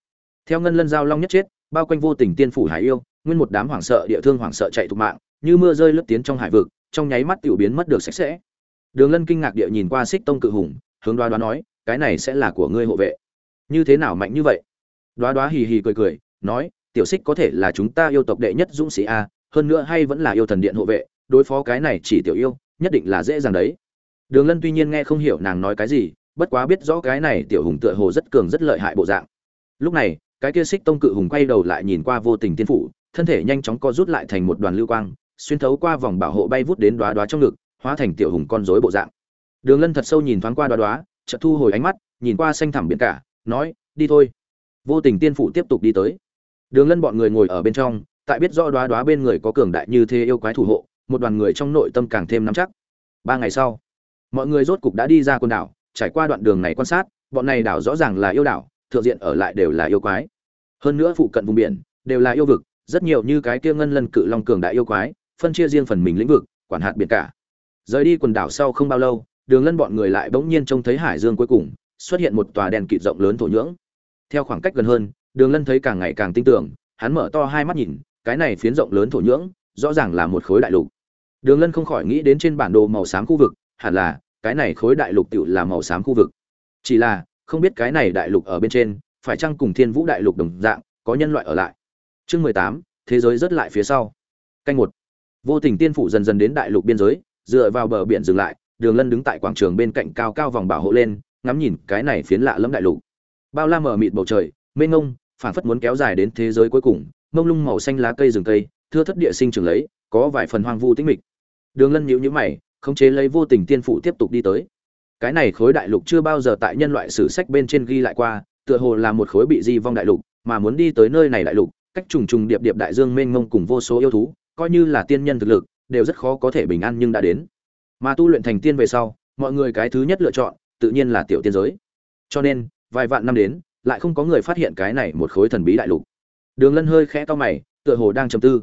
Theo ngân lân giao long nhất chết, bao quanh vô tình tiên phủ hải yêu, nguyên một đám hoảng sợ, địa thương hoảng sợ chạy thục mạng, như mưa rơi lướt tiến trong hải vực, trong nháy mắt tiểu biến mất được sạch sẽ. Đường lân kinh ngạc địa nhìn qua xích tông cự hùng, hướng đoá đoá nói, cái này sẽ là của ngươi hộ vệ. Như thế nào mạnh như vậy? Đoá đoá hì hì cười cười, nói, tiểu xích có thể là chúng ta yêu tộc đệ nhất dũng sĩ a, hơn nữa hay vẫn là yêu thần điện hộ vệ, đối phó cái này chỉ tiểu yêu, nhất định là dễ dàng đấy. Đường lân tuy nhiên nghe không hiểu nàng nói cái gì bất quá biết rõ cái này tiểu hùng tựa hồ rất cường rất lợi hại bộ dạng. Lúc này, cái kia xích tông cự hùng quay đầu lại nhìn qua vô tình tiên phủ, thân thể nhanh chóng co rút lại thành một đoàn lưu quang, xuyên thấu qua vòng bảo hộ bay vút đến đoá đoá trong ngực, hóa thành tiểu hùng con rối bộ dạng. Đường lân thật sâu nhìn thoáng qua đoá đoá chợt thu hồi ánh mắt, nhìn qua xanh thẳm biển cả, nói, đi thôi. Vô tình tiên phủ tiếp tục đi tới. Đường lân bọn người ngồi ở bên trong, tại biết rõ đoá đoá bên người có cường đại như thế yêu quái thủ hộ, một đoàn người trong nội tâm càng thêm nắm chắc. Ba ngày sau, mọi người rốt cục đã đi ra quần đảo trải qua đoạn đường này quan sát, bọn này đảo rõ ràng là yêu đảo, thượng diện ở lại đều là yêu quái. Hơn nữa phụ cận vùng biển đều là yêu vực, rất nhiều như cái kia ngân lân cự long cường đại yêu quái, phân chia riêng phần mình lĩnh vực, quản hạt biển cả. Rời đi quần đảo sau không bao lâu, đường lân bọn người lại bỗng nhiên trông thấy hải dương cuối cùng, xuất hiện một tòa đèn kịt rộng lớn thổ nhưỡng. Theo khoảng cách gần hơn, đường lân thấy càng ngày càng tin tưởng, hắn mở to hai mắt nhìn, cái này phiến rộng lớn thổ nhưỡng, rõ ràng là một khối đại lục. Đường lân không khỏi nghĩ đến trên bản đồ màu xám khu vực, hẳn là cái này khối đại lục tựu là màu xám khu vực. Chỉ là, không biết cái này đại lục ở bên trên, phải chăng cùng thiên vũ đại lục đồng dạng, có nhân loại ở lại? Chương mười tám, thế giới rất lại phía sau. Canh một. Vô tình tiên phủ dần dần đến đại lục biên giới, dựa vào bờ biển dừng lại, đường lân đứng tại quảng trường bên cạnh cao cao vòng bảo hộ lên, ngắm nhìn cái này phiến lạ lẫm đại lục. Bao la mở mịt bầu trời, mênh ngông phản phất muốn kéo dài đến thế giới cuối cùng, mông lung màu xanh lá cây rừng cây, thưa thất địa sinh trường lấy, có vài phần hoang vu tĩnh mịch. Đường lân nhíu nhíu mày khống chế lấy vô tình tiên phụ tiếp tục đi tới. Cái này khối đại lục chưa bao giờ tại nhân loại sử sách bên trên ghi lại qua, tựa hồ là một khối bị di vong đại lục, mà muốn đi tới nơi này đại lục, cách trùng trùng điệp điệp đại dương mênh mông cùng vô số yêu thú, coi như là tiên nhân thực lực, đều rất khó có thể bình an nhưng đã đến. Mà tu luyện thành tiên về sau, mọi người cái thứ nhất lựa chọn, tự nhiên là tiểu tiên giới. Cho nên, vài vạn năm đến, lại không có người phát hiện cái này một khối thần bí đại lục. Đường lân hơi khẽ to mày, tựa hồ đang trầm tư.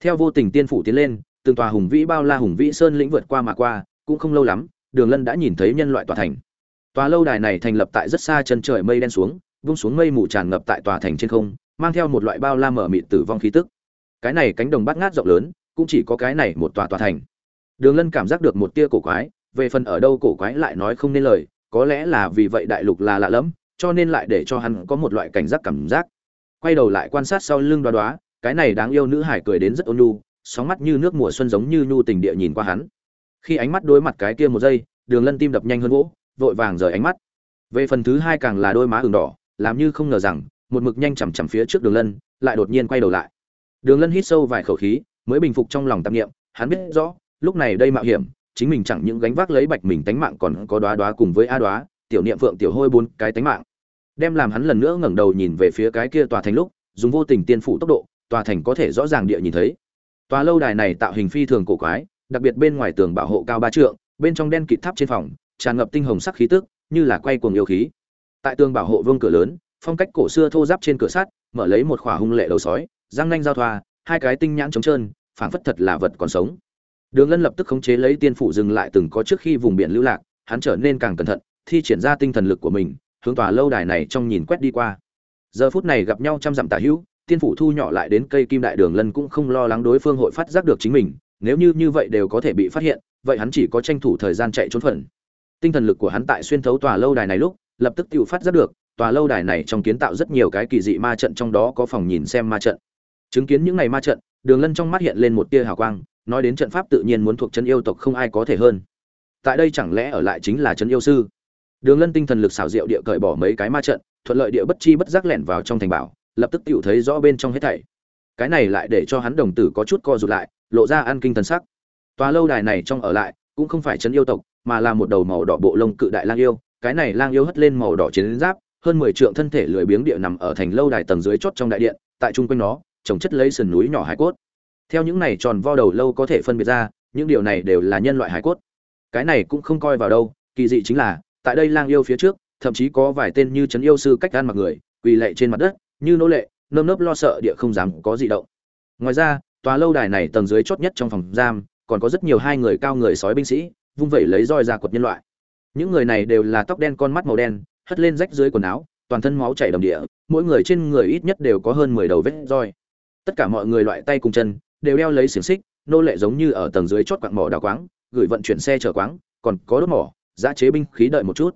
Theo vô tình tiên phủ tiến lên từng tòa hùng vĩ bao la hùng vĩ sơn lĩnh vượt qua mà qua, cũng không lâu lắm, đường lân đã nhìn thấy nhân loại tòa thành. Tòa lâu đài này thành lập tại rất xa chân trời mây đen xuống, vung xuống mây mù tràn ngập tại tòa thành trên không, mang theo một loại bao la mở mịt tử vong khí tức. Cái này cánh đồng bát ngát rộng lớn, cũng chỉ có cái này một tòa tòa thành. Đường lân cảm giác được một tia cổ quái, về phần ở đâu cổ quái lại nói không nên lời, có lẽ là vì vậy đại lục là lạ lẫm, cho nên lại để cho hắn có một loại cảnh giác cảm giác. Quay đầu lại quan sát sau lưng đoá đoá, cái này đáng yêu nữ hải cười đến rất ôn nhu sóng mắt như nước mùa xuân giống như nhu tình địa nhìn qua hắn. Khi ánh mắt đối mặt cái kia một giây đường lân tim đập nhanh hơn gỗ, vội vàng rời ánh mắt. Về phần thứ hai càng là đôi má ửng đỏ làm như không ngờ rằng một mực nhanh chằm chằm phía trước đường lân lại đột nhiên quay đầu lại. Đường lân hít sâu vài khẩu khí mới bình phục trong lòng tạp nghiệm hắn biết rõ lúc này đây mạo hiểm chính mình chẳng những gánh vác lấy bạch mình tánh mạng còn có đoá đoá cùng với a đoá tiểu niệm phượng tiểu hôi bốn cái tánh mạng. Đem làm hắn lần nữa ngẩng đầu nhìn về phía cái kia tòa thành lúc dùng vô tình tiên phủ tốc độ tòa thành có thể rõ ràng địa nhìn thấy tòa lâu đài này tạo hình phi thường cổ quái, đặc biệt bên ngoài tường bảo hộ cao ba trượng, bên trong đen kịt tháp trên phòng, tràn ngập tinh hồng sắc khí tức, như là quay cuồng yêu khí. Tại tường bảo hộ vương cửa lớn, phong cách cổ xưa thô ráp trên cửa sắt, mở lấy một khỏa hung lệ đầu sói, răng nanh giao thoa, hai cái tinh nhãn trống trơn, phảng phất thật là vật còn sống. Đường lân lập tức khống chế lấy tiên phủ dừng lại từng có trước khi vùng biển lưu lạc, hắn trở nên càng cẩn thận, thi triển ra tinh thần lực của mình, hướng tòa lâu đài này trong nhìn quét đi qua. Giờ phút này gặp nhau trăm dặm tả hữu tiên phủ thu nhỏ lại đến cây kim đại đường lân cũng không lo lắng đối phương hội phát giác được chính mình, nếu như như vậy đều có thể bị phát hiện, vậy hắn chỉ có tranh thủ thời gian chạy trốn phần. Tinh thần lực của hắn tại xuyên thấu tòa lâu đài này lúc, lập tức tự phát giác được, tòa lâu đài này trong kiến tạo rất nhiều cái kỳ dị ma trận trong đó có phòng nhìn xem ma trận. Chứng kiến những ngày ma trận, đường lân trong mắt hiện lên một tia hào quang, nói đến trận pháp tự nhiên muốn thuộc chân yêu tộc không ai có thể hơn. Tại đây chẳng lẽ ở lại chính là chân yêu sư? Đường lân tinh thần lực xảo diệu địa cởi bỏ mấy cái ma trận, thuận lợi địa bất chi bất giác lẻn vào trong thành bảo lập tức tựu thấy rõ bên trong hết thảy. Cái này lại để cho hắn đồng tử có chút co rụt lại, lộ ra an kinh thần sắc. Tòa lâu đài này trong ở lại, cũng không phải chân yêu tộc, mà là một đầu màu đỏ bộ lông cự đại lang yêu. Cái này lang yêu hất lên màu đỏ chiến giáp, hơn mười trượng thân thể lười biếng địa nằm ở thành lâu đài tầng dưới chót trong đại điện, tại trung quanh nó, trồng chất lấy sườn núi nhỏ hải cốt. Theo những này tròn vo đầu lâu có thể phân biệt ra, những điều này đều là nhân loại hải cốt. Cái này cũng không coi vào đâu, kỳ dị chính là, tại đây lang yêu phía trước, thậm chí có vài tên như trấn yêu sư cách gan mặc người, quỳ lệ trên mặt đất như nô lệ, nơm nớp lo sợ địa không dám có gì động. Ngoài ra, tòa lâu đài này tầng dưới chót nhất trong phòng giam, còn có rất nhiều hai người cao người sói binh sĩ, vung vẩy lấy roi ra quật nhân loại. Những người này đều là tóc đen con mắt màu đen, hất lên rách dưới quần áo, toàn thân máu chảy đầm địa, mỗi người trên người ít nhất đều có hơn mười đầu vết roi. Tất cả mọi người loại tay cùng chân, đều đeo lấy xiềng xích, nô lệ giống như ở tầng dưới chót quặng mỏ đào quáng, gửi vận chuyển xe chở quáng, còn có đốt mỏ, giã chế binh khí đợi một chút.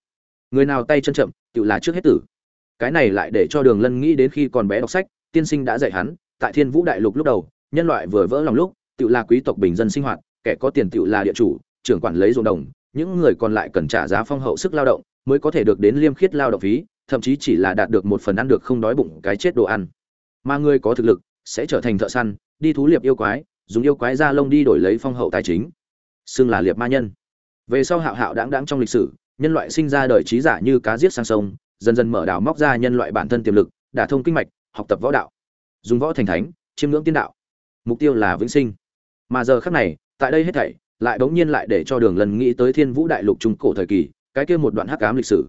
Người nào tay chân chậm, tự là trước hết tử cái này lại để cho đường lân nghĩ đến khi còn bé đọc sách, tiên sinh đã dạy hắn, tại thiên vũ đại lục lúc đầu, nhân loại vừa vỡ lòng lúc, tự là quý tộc bình dân sinh hoạt, kẻ có tiền tự là địa chủ, trưởng quản lấy ruộng đồng, những người còn lại cần trả giá phong hậu sức lao động, mới có thể được đến liêm khiết lao động phí, thậm chí chỉ là đạt được một phần ăn được không đói bụng cái chết đồ ăn. Mà người có thực lực sẽ trở thành thợ săn, đi thú liệp yêu quái, dùng yêu quái da lông đi đổi lấy phong hậu tài chính. Xưng là liệp ma nhân. Về sau hạo hạo đáng đáng trong lịch sử, nhân loại sinh ra đời trí giả như cá giết sang sông dần dần mở đảo móc ra nhân loại bản thân tiềm lực, đả thông kinh mạch, học tập võ đạo. Dùng võ thành thánh, chiêm ngưỡng tiên đạo. Mục tiêu là vĩnh sinh. Mà giờ khác này, tại đây hết thảy, lại bỗng nhiên lại để cho đường lần nghĩ tới thiên vũ đại lục trung cổ thời kỳ, cái kia một đoạn hắc ám lịch sử.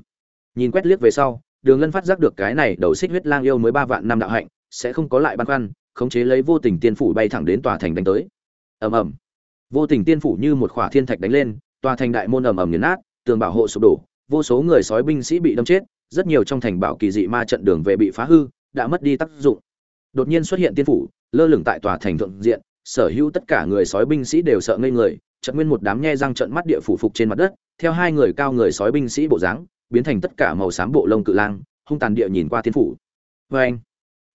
Nhìn quét liếc về sau, đường lân phát giác được cái này đầu xích huyết lang yêu mới ba vạn năm đạo hạnh, sẽ không có lại băn khoăn, khống chế lấy vô tình tiên phủ bay thẳng đến tòa thành đánh tới. Ầm ầm. Vô tình tiên phủ như một khỏa thiên thạch đánh lên, tòa thành đại môn ầm ầm nghiền nát, tường bảo hộ sụp đổ, vô số người sói binh sĩ bị đâm chết rất nhiều trong thành bảo kỳ dị ma trận đường về bị phá hư, đã mất đi tác dụng. Đột nhiên xuất hiện tiên phủ, lơ lửng tại tòa thành thượng diện, sở hữu tất cả người sói binh sĩ đều sợ ngây người trận nguyên một đám nhe răng trận mắt địa phủ phục trên mặt đất, theo hai người cao người sói binh sĩ bộ dáng, biến thành tất cả màu xám bộ lông cự lang, hung tàn địa nhìn qua tiên phủ. Vê anh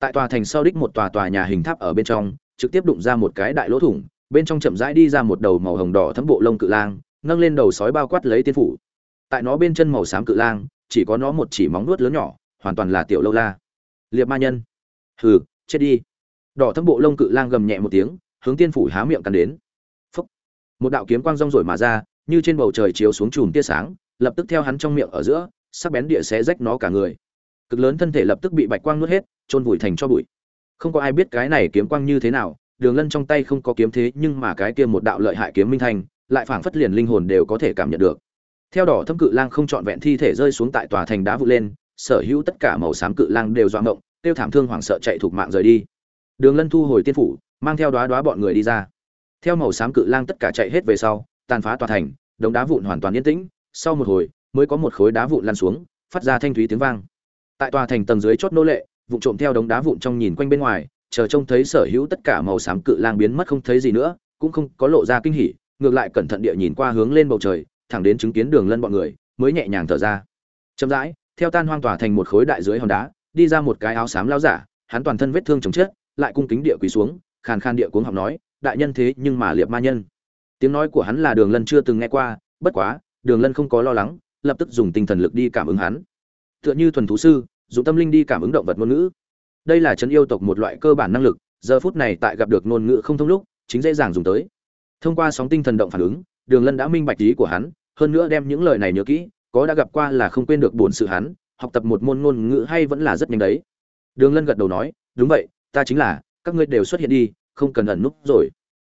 tại tòa thành sau đích một tòa tòa nhà hình tháp ở bên trong, trực tiếp đụng ra một cái đại lỗ thủng, bên trong chậm rãi đi ra một đầu màu hồng đỏ thấm bộ lông cự lang, nâng lên đầu sói bao quát lấy tiên phủ. Tại nó bên chân màu xám cự lang chỉ có nó một chỉ móng nuốt lớn nhỏ, hoàn toàn là tiểu lâu la. Liệp ma nhân. Hừ, chết đi. Đỏ thâm bộ lông cự lang gầm nhẹ một tiếng, hướng tiên phủ há miệng cắn đến. Phúc. một đạo kiếm quang rong rổi mà ra, như trên bầu trời chiếu xuống chùm tia sáng, lập tức theo hắn trong miệng ở giữa, sắc bén địa xé rách nó cả người. Cực lớn thân thể lập tức bị bạch quang nuốt hết trôn vùi thành cho bụi. Không có ai biết cái này kiếm quang như thế nào, đường lân trong tay không có kiếm thế, nhưng mà cái kia một đạo lợi hại kiếm minh thành, lại phảng phất liền linh hồn đều có thể cảm nhận được theo đỏ thâm cự lang không trọn vẹn thi thể rơi xuống tại tòa thành đá vụ lên, sở hữu tất cả màu xám cự lang đều doạ động, tiêu thảm thương hoảng sợ chạy thuộc mạng rời đi. Đường lân thu hồi tiên phủ, mang theo đoá đoá bọn người đi ra. Theo màu xám cự lang tất cả chạy hết về sau, tàn phá tòa thành, đống đá vụn hoàn toàn yên tĩnh, sau một hồi, mới có một khối đá vụn lăn xuống, phát ra thanh thúy tiếng vang. Tại tòa thành tầng dưới chót nô lệ vụ trộm theo đống đá vụn trong nhìn quanh bên ngoài, chờ trông thấy sở hữu tất cả màu xám cự lang biến mất không thấy gì nữa, cũng không có lộ ra kinh hỉ, ngược lại cẩn thận địa nhìn qua hướng lên bầu trời thẳng đến chứng kiến đường lân bọn người, mới nhẹ nhàng thở ra. Chậm rãi, theo tan hoang tỏa thành một khối đại dưới hòn đá, đi ra một cái áo xám lao giả, hắn toàn thân vết thương chồng chết, lại cung kính địa quỳ xuống, khàn khan địa cuống học nói, đại nhân thế nhưng mà liệp ma nhân. Tiếng nói của hắn là đường lân chưa từng nghe qua, bất quá, đường lân không có lo lắng, lập tức dùng tinh thần lực đi cảm ứng hắn. Tựa như thuần thú sư, dùng tâm linh đi cảm ứng động vật ngôn ngữ. Đây là chấn yêu tộc một loại cơ bản năng lực, giờ phút này tại gặp được ngôn ngữ không thông lúc, chính dễ dàng dùng tới. Thông qua sóng tinh thần động phản ứng, đường lân đã minh bạch ý của hắn hơn nữa đem những lời này nhớ kỹ, có đã gặp qua là không quên được buồn sự hắn, học tập một môn ngôn ngữ hay vẫn là rất nhanh đấy. Đường lân gật đầu nói, đúng vậy, ta chính là, các ngươi đều xuất hiện đi, không cần ẩn núp rồi.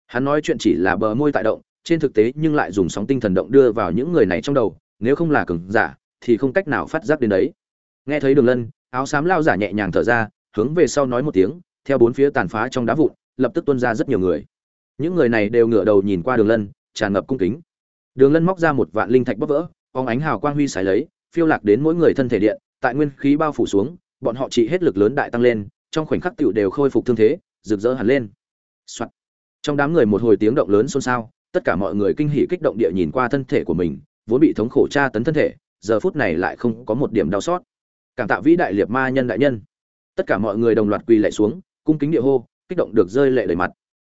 Hắn nói chuyện chỉ là bờ môi tại động, trên thực tế nhưng lại dùng sóng tinh thần động đưa vào những người này trong đầu, nếu không là cường giả, thì không cách nào phát giác đến đấy. Nghe thấy đường lân, áo xám lao giả nhẹ nhàng thở ra, hướng về sau nói một tiếng, theo bốn phía tàn phá trong đá vụn, lập tức tuôn ra rất nhiều người. Những người này đều ngửa đầu nhìn qua đường lân, tràn ngập cung kính đường lân móc ra một vạn linh thạch bóp vỡ bóng ánh hào quang huy sái lấy phiêu lạc đến mỗi người thân thể điện tại nguyên khí bao phủ xuống bọn họ trị hết lực lớn đại tăng lên trong khoảnh khắc tiểu đều khôi phục thương thế rực rỡ hẳn lên、Soạn. trong đám người một hồi tiếng động lớn xôn xao tất cả mọi người kinh hỉ kích động địa nhìn qua thân thể của mình vốn bị thống khổ tra tấn thân thể giờ phút này lại không có một điểm đau sót, cảm tạ vĩ đại liệt ma nhân đại nhân. Tất cả mọi người đồng loạt quỳ lạy xuống cung kính địa hô kích động được rơi lệ đầy mặt.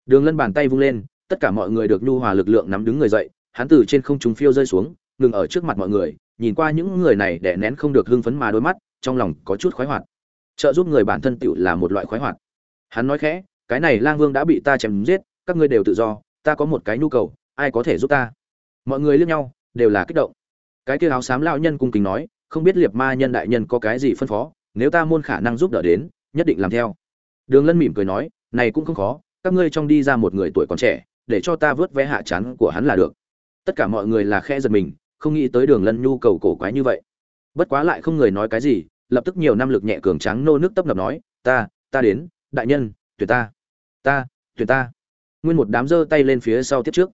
Đường lân bàn tay vung lên tất cả mọi người được nhu hòa lực lượng nắm đứng người dậy hắn từ trên không trung phiêu rơi xuống, ngừng ở trước mặt mọi người, nhìn qua những người này để nén không được hưng phấn mà đôi mắt, trong lòng có chút khoái hoạt. Trợ giúp người bản thân tiểu là một loại khoái hoạt. Hắn nói khẽ, cái này lang vương đã bị ta chém giết, các ngươi đều tự do, ta có một cái nhu cầu, ai có thể giúp ta? Mọi người liếc nhau, đều là kích động. Cái kia áo xám lão nhân cung kính nói, không biết liệt ma nhân đại nhân có cái gì phân phó, nếu ta môn khả năng giúp đỡ đến, nhất định làm theo. Đường lân mỉm cười nói, này cũng không khó, các ngươi trong đi ra một người tuổi còn trẻ, để cho ta vớt vé hạ chắn của hắn là được tất cả mọi người là khe giật mình, không nghĩ tới đường lân nhu cầu cổ quái như vậy. Bất quá lại không người nói cái gì, lập tức nhiều năm lực nhẹ cường tráng nô nước tấp nập nói, ta ta đến, đại nhân tuyệt ta ta tuyệt ta. Nguyên một đám giơ tay lên phía sau tiếp trước.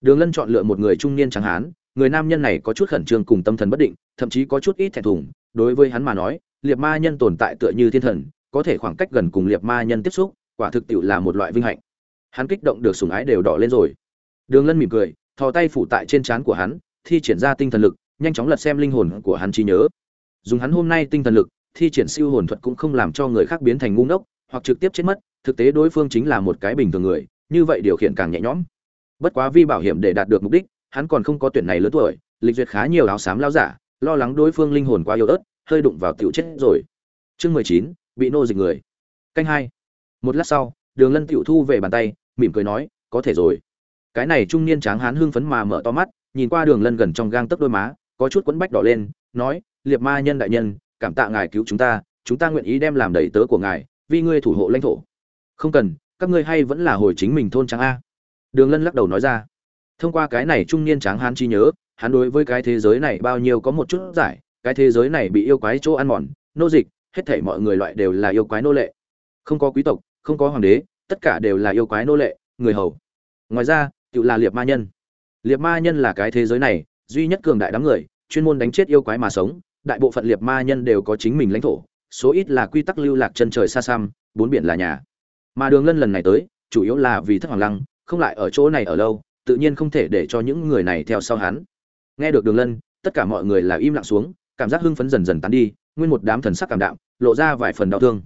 Đường lân chọn lựa một người trung niên trắng hán, người nam nhân này có chút khẩn trương cùng tâm thần bất định, thậm chí có chút ít thẹn thùng, đối với hắn mà nói, liệt ma nhân tồn tại tựa như thiên thần, có thể khoảng cách gần cùng liệt ma nhân tiếp xúc, quả thực tiệu là một loại vinh hạnh. Hắn kích động được sùng ái đều đỏ lên rồi. Đường lân mỉm cười thò tay phủ tại trên trán của hắn, thi triển ra tinh thần lực, nhanh chóng lật xem linh hồn của hắn trí nhớ. Dùng hắn hôm nay tinh thần lực, thi triển siêu hồn thuật cũng không làm cho người khác biến thành ngu ngốc, hoặc trực tiếp chết mất, thực tế đối phương chính là một cái bình thường người, như vậy điều khiển càng nhẹ nhõm. Bất quá vi bảo hiểm để đạt được mục đích, hắn còn không có tuyển này lớn tuổi, lịch duyệt khá nhiều áo xám lao giả, lo lắng đối phương linh hồn quá yếu ớt, hơi đụng vào tiểu chết rồi. Chương mười chín, bị nô dịch người. Canh hai. Một lát sau, đường lân tiểu thu về bàn tay, mỉm cười nói, có thể rồi cái này trung niên tráng hán hưng phấn mà mở to mắt, nhìn qua đường lân gần trong gang tấc đôi má, có chút quẫn bách đỏ lên, nói, liệt ma nhân đại nhân, cảm tạ ngài cứu chúng ta chúng ta nguyện ý đem làm đầy tớ của ngài, vì ngươi thủ hộ lãnh thổ. Không cần, các ngươi hay vẫn là hồi chính mình thôn trắng a. Đường lân lắc đầu nói ra. Thông qua cái này trung niên tráng hán chi nhớ, hắn đối với cái thế giới này bao nhiêu có một chút giải, cái thế giới này bị yêu quái chỗ ăn mòn, nô dịch, hết thảy mọi người loại đều là yêu quái nô lệ. Không có quý tộc, không có hoàng đế, tất cả đều là yêu quái nô lệ, người hầu. Ngoài ra tự là liệt ma nhân. Liệt ma nhân là cái thế giới này, duy nhất cường đại đám người, chuyên môn đánh chết yêu quái mà sống, đại bộ phận liệt ma nhân đều có chính mình lãnh thổ, số ít là quy tắc lưu lạc chân trời xa xăm, bốn biển là nhà. Mà đường lân lần này tới, chủ yếu là vì thất hoàng lăng, không lại ở chỗ này ở lâu, tự nhiên không thể để cho những người này theo sau hắn. Nghe được đường lân, tất cả mọi người là im lặng xuống, cảm giác hưng phấn dần dần tán đi, nguyên một đám thần sắc cảm đạm, lộ ra vài phần đau thương.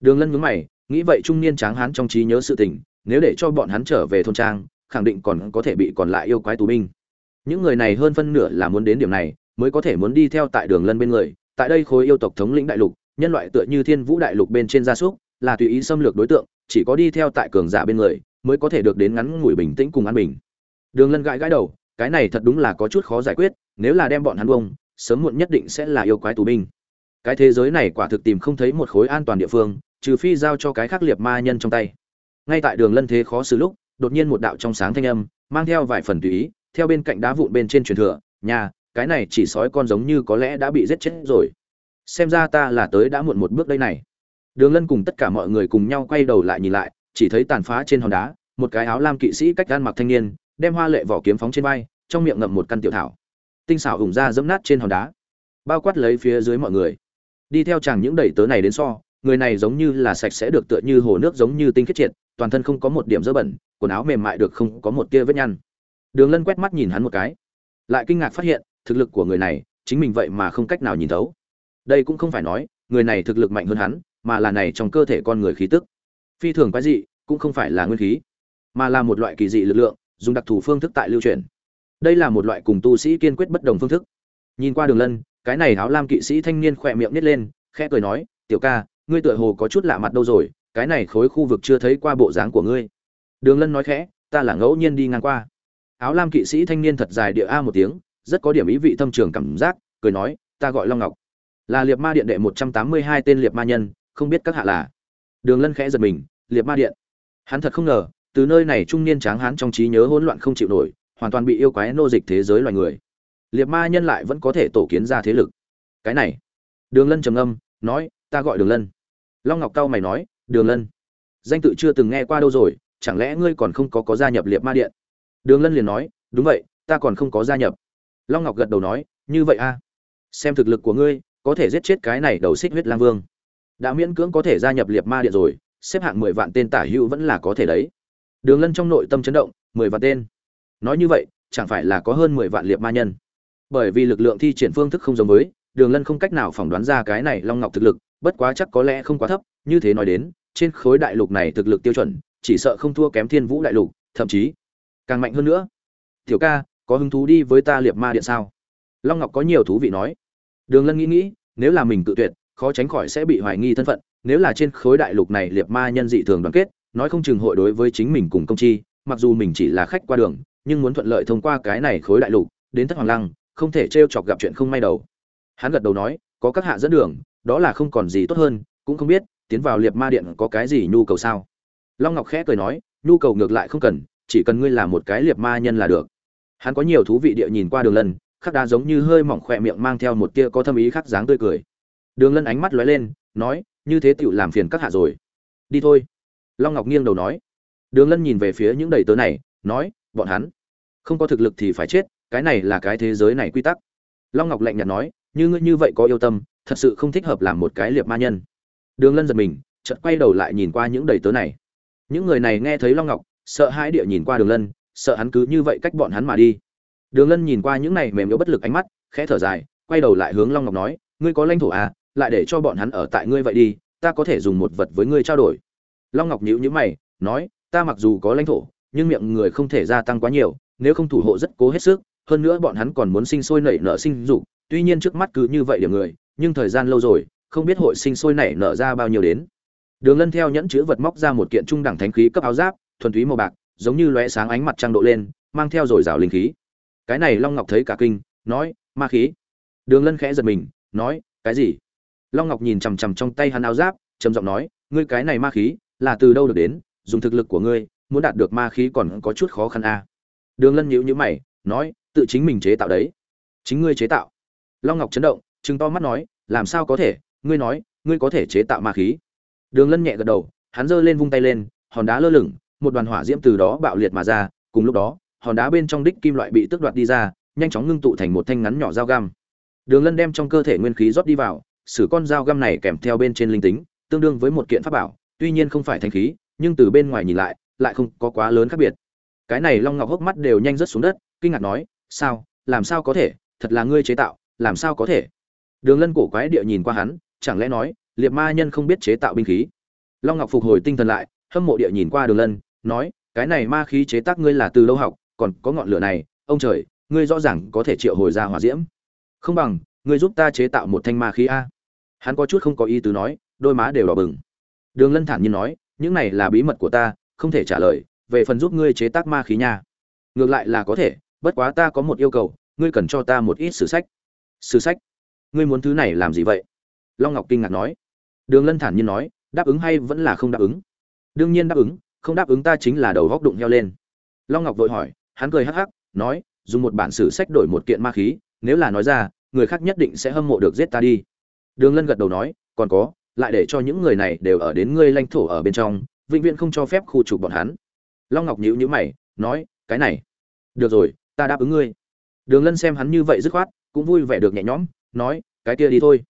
Đường lân nhướng mày, nghĩ vậy trung niên tráng hán trong trí nhớ sự tình, nếu để cho bọn hắn trở về thôn trang khẳng định còn có thể bị còn lại yêu quái tù binh. Những người này hơn phân nửa là muốn đến điểm này, mới có thể muốn đi theo tại đường lân bên người. Tại đây khối yêu tộc thống lĩnh đại lục, nhân loại tựa như thiên vũ đại lục bên trên gia súc, là tùy ý xâm lược đối tượng, chỉ có đi theo tại cường giả bên người, mới có thể được đến ngắn ngủi bình tĩnh cùng an bình. Đường lân gãi gãi đầu, cái này thật đúng là có chút khó giải quyết, nếu là đem bọn hắn bông sớm muộn nhất định sẽ là yêu quái tù binh. Cái thế giới này quả thực tìm không thấy một khối an toàn địa phương, trừ phi giao cho cái khác liệt ma nhân trong tay. Ngay tại đường lân thế khó xử lúc đột nhiên một đạo trong sáng thanh âm, mang theo vài phần tùy ý, theo bên cạnh đá vụn bên trên truyền thừa, nhà, cái này chỉ sói con giống như có lẽ đã bị giết chết rồi. Xem ra ta là tới đã muộn một bước đây này. Đường lân cùng tất cả mọi người cùng nhau quay đầu lại nhìn lại, chỉ thấy tàn phá trên hòn đá, một cái áo lam kỵ sĩ cách gan mặc thanh niên, đem hoa lệ vỏ kiếm phóng trên vai, trong miệng ngậm một căn tiểu thảo. Tinh xảo ủng ra dẫm nát trên hòn đá, bao quát lấy phía dưới mọi người. Đi theo chàng những đẩy tớ này đến so, người này giống như là sạch sẽ được tựa như hồ nước giống như tinh khiết triệt toàn thân không có một điểm dơ bẩn, quần áo mềm mại được không có một tia vết nhăn. Đường lân quét mắt nhìn hắn một cái, lại kinh ngạc phát hiện, thực lực của người này, chính mình vậy mà không cách nào nhìn thấu. Đây cũng không phải nói, người này thực lực mạnh hơn hắn, mà là này trong cơ thể con người khí tức. Phi thường quái dị, cũng không phải là nguyên khí, mà là một loại kỳ dị lực lượng, dùng đặc thù phương thức tại lưu truyền. Đây là một loại cùng tu sĩ kiên quyết bất đồng phương thức. Nhìn qua đường lân, cái này áo lam kỵ sĩ thanh niên khỏe miệng nít lên, khẽ cười nói, tiểu ca, ngươi tựa hồ có chút lạ mặt đâu rồi cái này khối khu vực chưa thấy qua bộ dáng của ngươi. Đường lân nói khẽ, ta là ngẫu nhiên đi ngang qua. Áo lam kỵ sĩ thanh niên thật dài địa a một tiếng, rất có điểm ý vị thâm trường cảm giác, cười nói, ta gọi long ngọc. Là liệt ma điện đệ một trăm tám mươi hai tên liệt ma nhân, không biết các hạ là. Đường lân khẽ giật mình, liệt ma điện. Hắn thật không ngờ, từ nơi này trung niên tráng hán trong trí nhớ hỗn loạn không chịu nổi, hoàn toàn bị yêu quái nô dịch thế giới loài người. Liệt ma nhân lại vẫn có thể tổ kiến ra thế lực. Cái này. Đường lân trầm âm nói, ta gọi đường lân. Long ngọc cao mày nói đường lân. Danh tự chưa từng nghe qua đâu rồi, chẳng lẽ ngươi còn không có có gia nhập liệt ma điện? Đường lân liền nói, đúng vậy, ta còn không có gia nhập. Long ngọc gật đầu nói, như vậy a xem thực lực của ngươi, có thể giết chết cái này đầu xích huyết lang vương. Đã miễn cưỡng có thể gia nhập liệt ma điện rồi, xếp hạng mười vạn tên tả hữu vẫn là có thể đấy. Đường lân trong nội tâm chấn động, mười vạn tên. Nói như vậy, chẳng phải là có hơn mười vạn liệt ma nhân. Bởi vì lực lượng thi triển phương thức không giống với, đường lân không cách nào phỏng đoán ra cái này long ngọc thực lực, bất quá chắc có lẽ không quá thấp, như thế nói đến trên khối đại lục này thực lực tiêu chuẩn, chỉ sợ không thua kém thiên vũ đại lục, thậm chí càng mạnh hơn nữa. Tiểu ca, có hứng thú đi với ta liệt ma điện sao? Long ngọc có nhiều thú vị nói. Đường lân nghĩ nghĩ, nếu là mình tự tuyệt, khó tránh khỏi sẽ bị hoài nghi thân phận. Nếu là trên khối đại lục này liệt ma nhân dị thường đoàn kết, nói không chừng hội đối với chính mình cùng công chi, mặc dù mình chỉ là khách qua đường, nhưng muốn thuận lợi thông qua cái này khối đại lục, đến thất hoàng lăng, không thể t chọc gặp chuyện không may đầu. Hắn gật đầu nói, có các hạ dẫn đường, đó là không còn gì tốt hơn, cũng không biết tiến vào liệt ma điện có cái gì nhu cầu sao? Long ngọc khẽ cười nói, nhu cầu ngược lại không cần, chỉ cần ngươi là một cái liệt ma nhân là được. Hắn có nhiều thú vị địa nhìn qua đường lân, khắc đá giống như hơi mỏng khỏe miệng mang theo một tia có thâm ý khắc dáng tươi cười. Đường lân ánh mắt lóe lên, nói, như thế tựu làm phiền các hạ rồi. Đi thôi. Long ngọc nghiêng đầu nói. Đường lân nhìn về phía những đầy tớ này, nói, bọn hắn không có thực lực thì phải chết, cái này là cái thế giới này quy tắc. Long ngọc lạnh nhạt nói, như ngươi như vậy có yêu tâm, thật sự không thích hợp làm một cái liệt ma nhân đường lân giật mình, chợt quay đầu lại nhìn qua những đầy tớ này. Những người này nghe thấy long ngọc, sợ hãi địa nhìn qua đường lân, sợ hắn cứ như vậy cách bọn hắn mà đi. Đường lân nhìn qua những này mềm yếu bất lực ánh mắt, khẽ thở dài, quay đầu lại hướng long ngọc nói, ngươi có lãnh thổ à lại để cho bọn hắn ở tại ngươi vậy đi, ta có thể dùng một vật với ngươi trao đổi. Long ngọc nhíu nhíu mày, nói, ta mặc dù có lãnh thổ, nhưng miệng người không thể gia tăng quá nhiều, nếu không thủ hộ rất cố hết sức, hơn nữa bọn hắn còn muốn sinh sôi nảy nở sinh dục, tuy nhiên trước mắt cứ như vậy điểm người, nhưng thời gian lâu rồi không biết hội sinh sôi nảy nở ra bao nhiêu đến. Đường lân theo nhẫn chứa vật móc ra một kiện trung đẳng thánh khí cấp áo giáp, thuần túy màu bạc, giống như lóe sáng ánh mặt trăng độ lên, mang theo rồi rào linh khí. Cái này long ngọc thấy cả kinh, nói, ma khí. Đường lân khẽ giật mình, nói, cái gì? Long ngọc nhìn chằm chằm trong tay hắn áo giáp, trầm giọng nói, ngươi cái này ma khí, là từ đâu được đến? Dùng thực lực của ngươi, muốn đạt được ma khí còn có chút khó khăn à. đường lân nhíu nhíu mày, nói, tự chính mình chế tạo đấy. Chính ngươi chế tạo? Long ngọc chấn động, trừng to mắt nói, làm sao có thể? Ngươi nói, ngươi có thể chế tạo ma khí. Đường lân nhẹ gật đầu, hắn giơ lên vung tay lên, hòn đá lơ lửng, một đoàn hỏa diễm từ đó bạo liệt mà ra, cùng lúc đó, hòn đá bên trong đích kim loại bị tước đoạt đi ra, nhanh chóng ngưng tụ thành một thanh ngắn nhỏ dao găm. Đường lân đem trong cơ thể nguyên khí rót đi vào, sử con dao găm này kèm theo bên trên linh tính, tương đương với một kiện pháp bảo, tuy nhiên không phải thanh khí, nhưng từ bên ngoài nhìn lại lại không có quá lớn khác biệt. Cái này long ngọc hốc mắt đều nhanh rớt xuống đất, kinh ngạc nói, sao? Làm sao có thể? Thật là ngươi chế tạo, làm sao có thể? Đường lân cổ quái địa nhìn qua hắn chẳng lẽ nói, liệt ma nhân không biết chế tạo binh khí? Long ngọc phục hồi tinh thần lại, hâm mộ địa nhìn qua đường lân, nói, cái này ma khí chế tác ngươi là từ lâu học, còn có ngọn lửa này, ông trời, ngươi rõ ràng có thể triệu hồi ra hỏa diễm. Không bằng, ngươi giúp ta chế tạo một thanh ma khí a. Hắn có chút không có ý tứ nói, đôi má đều đỏ bừng. Đường lân thản nhiên nói, những này là bí mật của ta, không thể trả lời, về phần giúp ngươi chế tác ma khí nha. Ngược lại là có thể, bất quá ta có một yêu cầu, ngươi cần cho ta một ít sử sách. Sử sách? Ngươi muốn thứ này làm gì vậy? Long ngọc kinh ngạc nói. Đường lân thản nhiên nói, đáp ứng hay vẫn là không đáp ứng? Đương nhiên đáp ứng, không đáp ứng ta chính là đầu góc đụng heo lên. Long ngọc vội hỏi, hắn cười hắc hắc, nói, dùng một bản sử sách đổi một kiện ma khí, nếu là nói ra, người khác nhất định sẽ hâm mộ được giết ta đi. Đường lân gật đầu nói, còn có, lại để cho những người này đều ở đến ngươi lãnh thổ ở bên trong, vĩnh viễn không cho phép khu trục bọn hắn. Long ngọc nhíu nhíu mày, nói, cái này. Được rồi, ta đáp ứng ngươi. Đường lân xem hắn như vậy dứt khoát, cũng vui vẻ được nhẹ nhõm, nói, cái kia đi thôi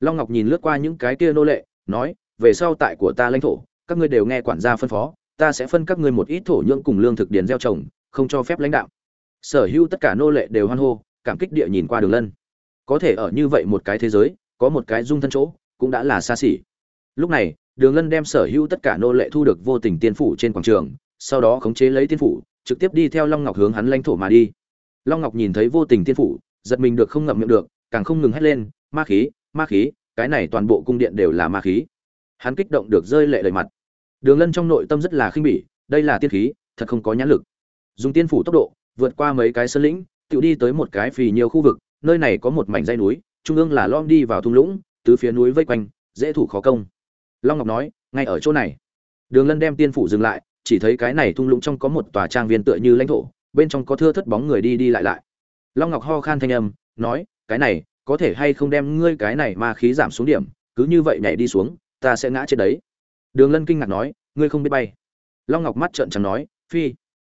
long ngọc nhìn lướt qua những cái kia nô lệ, nói, về sau tại của ta lãnh thổ, các ngươi đều nghe quản gia phân phó, ta sẽ phân các ngươi một ít thổ nhưỡng cùng lương thực điền gieo trồng, không cho phép lãnh đạo. Sở hữu tất cả nô lệ đều hoan hô, cảm kích địa nhìn qua đường lân. Có thể ở như vậy một cái thế giới, có một cái dung thân chỗ, cũng đã là xa xỉ. Lúc này, đường lân đem sở hữu tất cả nô lệ thu được vô tình tiên phủ trên quảng trường, sau đó khống chế lấy tiên phủ, trực tiếp đi theo long ngọc hướng hắn lãnh thổ mà đi. Long ngọc nhìn thấy vô tình tiên phủ, giật mình được không ngậm miệng được, càng không ngừng hét lên, ma khí ma khí, cái này toàn bộ cung điện đều là ma khí. Hắn kích động được rơi lệ đầy mặt. Đường lân trong nội tâm rất là khinh bỉ, đây là tiên khí, thật không có nhãn lực. Dùng tiên phủ tốc độ, vượt qua mấy cái sơn lĩnh tự đi tới một cái phì nhiều khu vực, nơi này có một mảnh dây núi, trung ương là lom đi vào thung lũng, tứ phía núi vây quanh, dễ thủ khó công. Long ngọc nói, ngay ở chỗ này. Đường lân đem tiên phủ dừng lại, chỉ thấy cái này thung lũng trong có một tòa trang viên tựa như lãnh thổ, bên trong có thưa thất bóng người đi đi lại lại. Long ngọc ho khan thanh âm, nói, cái này có thể hay không đem ngươi cái này ma khí giảm xuống điểm, cứ như vậy nhảy đi xuống, ta sẽ ngã trên đấy. Đường lân kinh ngạc nói, ngươi không biết bay. Long ngọc mắt trợn trắng nói, phi,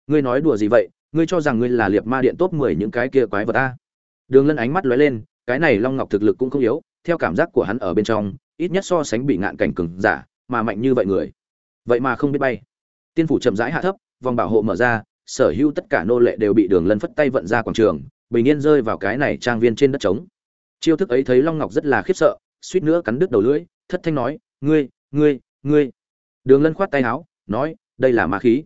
ngươi nói đùa gì vậy? Ngươi cho rằng ngươi là liệt ma điện top mười những cái kia quái vật ta đường lân ánh mắt lóe lên, cái này long ngọc thực lực cũng không yếu, theo cảm giác của hắn ở bên trong, ít nhất so sánh bị ngạn cảnh cừng giả, mà mạnh như vậy người, vậy mà không biết bay. Tiên phủ chậm rãi hạ thấp, vòng bảo hộ mở ra, sở hữu tất cả nô lệ đều bị đường lân phất tay vận ra quảng trường, bình yên rơi vào cái này trang viên trên đất trống chiêu thức ấy thấy long ngọc rất là khiếp sợ, suýt nữa cắn đứt đầu lưỡi, thất thanh nói, ngươi ngươi ngươi. Đường lân khoát tay áo, nói, đây là ma khí.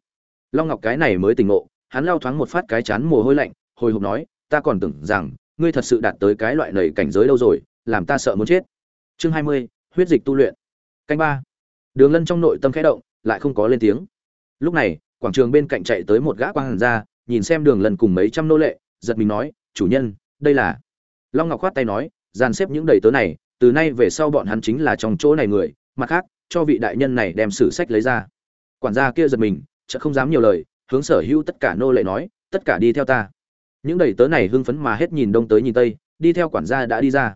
Long ngọc cái này mới tỉnh ngộ, hắn lao thoáng một phát cái chán mồ hôi lạnh, hồi hộp nói, ta còn tưởng rằng, ngươi thật sự đạt tới cái loại nầy cảnh giới lâu rồi, làm ta sợ muốn chết. Chương hai mươi, huyết dịch tu luyện. Canh ba. Đường lân trong nội tâm khẽ động, lại không có lên tiếng. Lúc này, quảng trường bên cạnh chạy tới một gã quang hàn ra nhìn xem đường lân cùng mấy trăm nô lệ, giật mình nói, chủ nhân, đây là long ngọc khoát tay nói, dàn xếp những đầy tớ này, từ nay về sau bọn hắn chính là trong chỗ này người, mặt khác, cho vị đại nhân này đem sử sách lấy ra. Quản gia kia giật mình chợ không dám nhiều lời, hướng sở hữu tất cả nô lệ nói, tất cả đi theo ta. Những đầy tớ này hưng phấn mà hết nhìn đông tới nhìn tây, đi theo quản gia đã đi ra.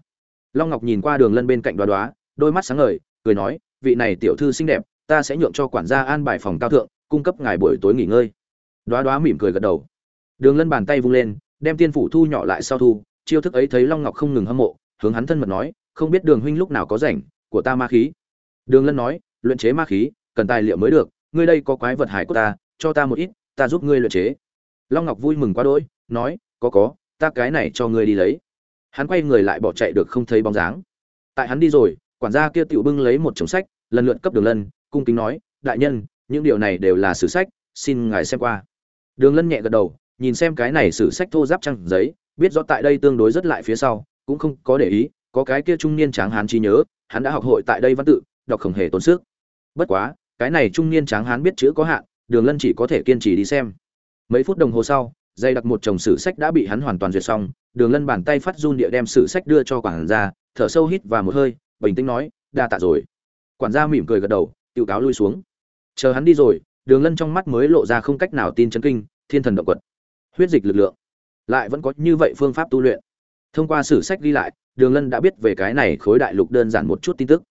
Long ngọc nhìn qua đường lân bên cạnh đoá đoá, đôi mắt sáng ngời, cười nói, vị này tiểu thư xinh đẹp, ta sẽ nhượng cho quản gia an bài phòng cao thượng, cung cấp ngài buổi tối nghỉ ngơi. Đoá đoá mỉm cười gật đầu. Đường lân bàn tay vung lên, đem tiên phủ thu nhỏ lại sau thu chiêu thức ấy thấy long ngọc không ngừng hâm mộ, hướng hắn thân mật nói, không biết đường huynh lúc nào có rảnh, của ta ma khí. Đường lân nói, luyện chế ma khí, cần tài liệu mới được, ngươi đây có quái vật hải của ta, cho ta một ít, ta giúp ngươi luyện chế. Long ngọc vui mừng quá đỗi, nói, có có, ta cái này cho ngươi đi lấy. Hắn quay người lại bỏ chạy được không thấy bóng dáng. Tại hắn đi rồi, quản gia kia tiểu bưng lấy một chồng sách, lần lượt cấp đường lân, cung kính nói, đại nhân, những điều này đều là sử sách, xin ngài xem qua. Đường lân nhẹ gật đầu, nhìn xem cái này sử sách thô giáp trăng giấy biết rõ tại đây tương đối rất lại phía sau, cũng không có để ý, có cái kia trung niên tráng hán trí nhớ, hắn đã học hội tại đây văn tự, đọc không hề tốn sức. Bất quá, cái này trung niên tráng hán biết chữ có hạn, đường lân chỉ có thể kiên trì đi xem. Mấy phút đồng hồ sau, dây đặt một chồng sử sách đã bị hắn hoàn toàn duyệt xong, đường lân bàn tay phát run địa đem sử sách đưa cho quản gia, thở sâu hít và một hơi, bình tĩnh nói, đa tạ rồi. Quản gia mỉm cười gật đầu tự cáo lui xuống. Chờ hắn đi rồi, đường lân trong mắt mới lộ ra không cách nào tin chấn kinh, thiên thần động quật. Huyết dịch lực lượng lại vẫn có như vậy phương pháp tu luyện. Thông qua sử sách ghi lại, đường lân đã biết về cái này khối đại lục đơn giản một chút tin tức.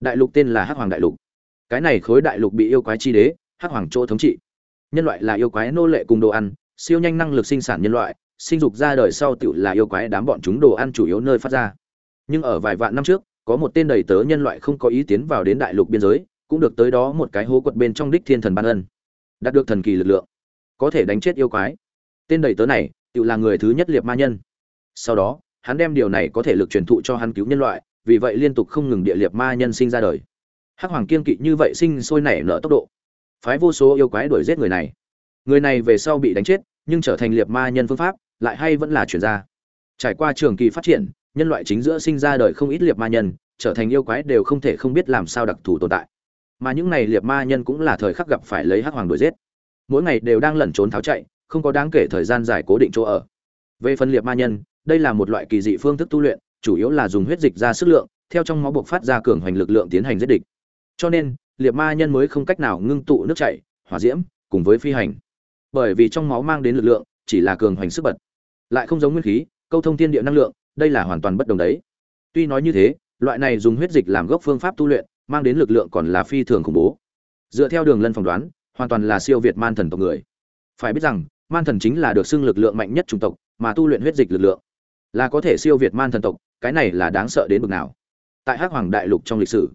Đại lục tên là hắc hoàng đại lục. Cái này khối đại lục bị yêu quái chi đế, hắc hoàng chỗ thống trị. Nhân loại là yêu quái nô lệ cùng đồ ăn, siêu nhanh năng lực sinh sản nhân loại, sinh dục ra đời sau tựu là yêu quái đám bọn chúng đồ ăn chủ yếu nơi phát ra. Nhưng ở vài vạn năm trước, có một tên đầy tớ nhân loại không có ý tiến vào đến đại lục biên giới, cũng được tới đó một cái hố quật bên trong đích thiên thần ban ân. Đạt được thần kỳ lực lượng, có thể đánh chết yêu quái. Tên đầy tớ này tự là người thứ nhất liệt ma nhân. Sau đó, hắn đem điều này có thể lực truyền thụ cho hắn cứu nhân loại, vì vậy liên tục không ngừng địa liệt ma nhân sinh ra đời. Hắc hoàng kiên kỵ như vậy sinh sôi nảy nở tốc độ. Phái vô số yêu quái đuổi giết người này. Người này về sau bị đánh chết, nhưng trở thành liệt ma nhân phương pháp, lại hay vẫn là chuyển ra. Trải qua trường kỳ phát triển, nhân loại chính giữa sinh ra đời không ít liệt ma nhân, trở thành yêu quái đều không thể không biết làm sao đặc thù tồn tại. Mà những này liệt ma nhân cũng là thời khắc gặp phải lấy hắc hoàng đuổi giết. Mỗi ngày đều đang lẩn trốn tháo chạy không có đáng kể thời gian dài cố định chỗ ở. Về phân liệt ma nhân, đây là một loại kỳ dị phương thức tu luyện, chủ yếu là dùng huyết dịch ra sức lượng, theo trong máu buộc phát ra cường hoành lực lượng tiến hành giết địch. Cho nên, liệt ma nhân mới không cách nào ngưng tụ nước chảy, hỏa diễm, cùng với phi hành. Bởi vì trong máu mang đến lực lượng, chỉ là cường hoành sức bật. Lại không giống nguyên khí, câu thông thiên địa năng lượng, đây là hoàn toàn bất đồng đấy. Tuy nói như thế, loại này dùng huyết dịch làm gốc phương pháp tu luyện, mang đến lực lượng còn là phi thường khủng bố. Dựa theo đường lân phỏng đoán, hoàn toàn là siêu việt man thần tộc người. Phải biết rằng man thần chính là được xưng lực lượng mạnh nhất chủng tộc, mà tu luyện huyết dịch lực lượng là có thể siêu việt man thần tộc, cái này là đáng sợ đến bực nào. Tại hắc hoàng đại lục trong lịch sử,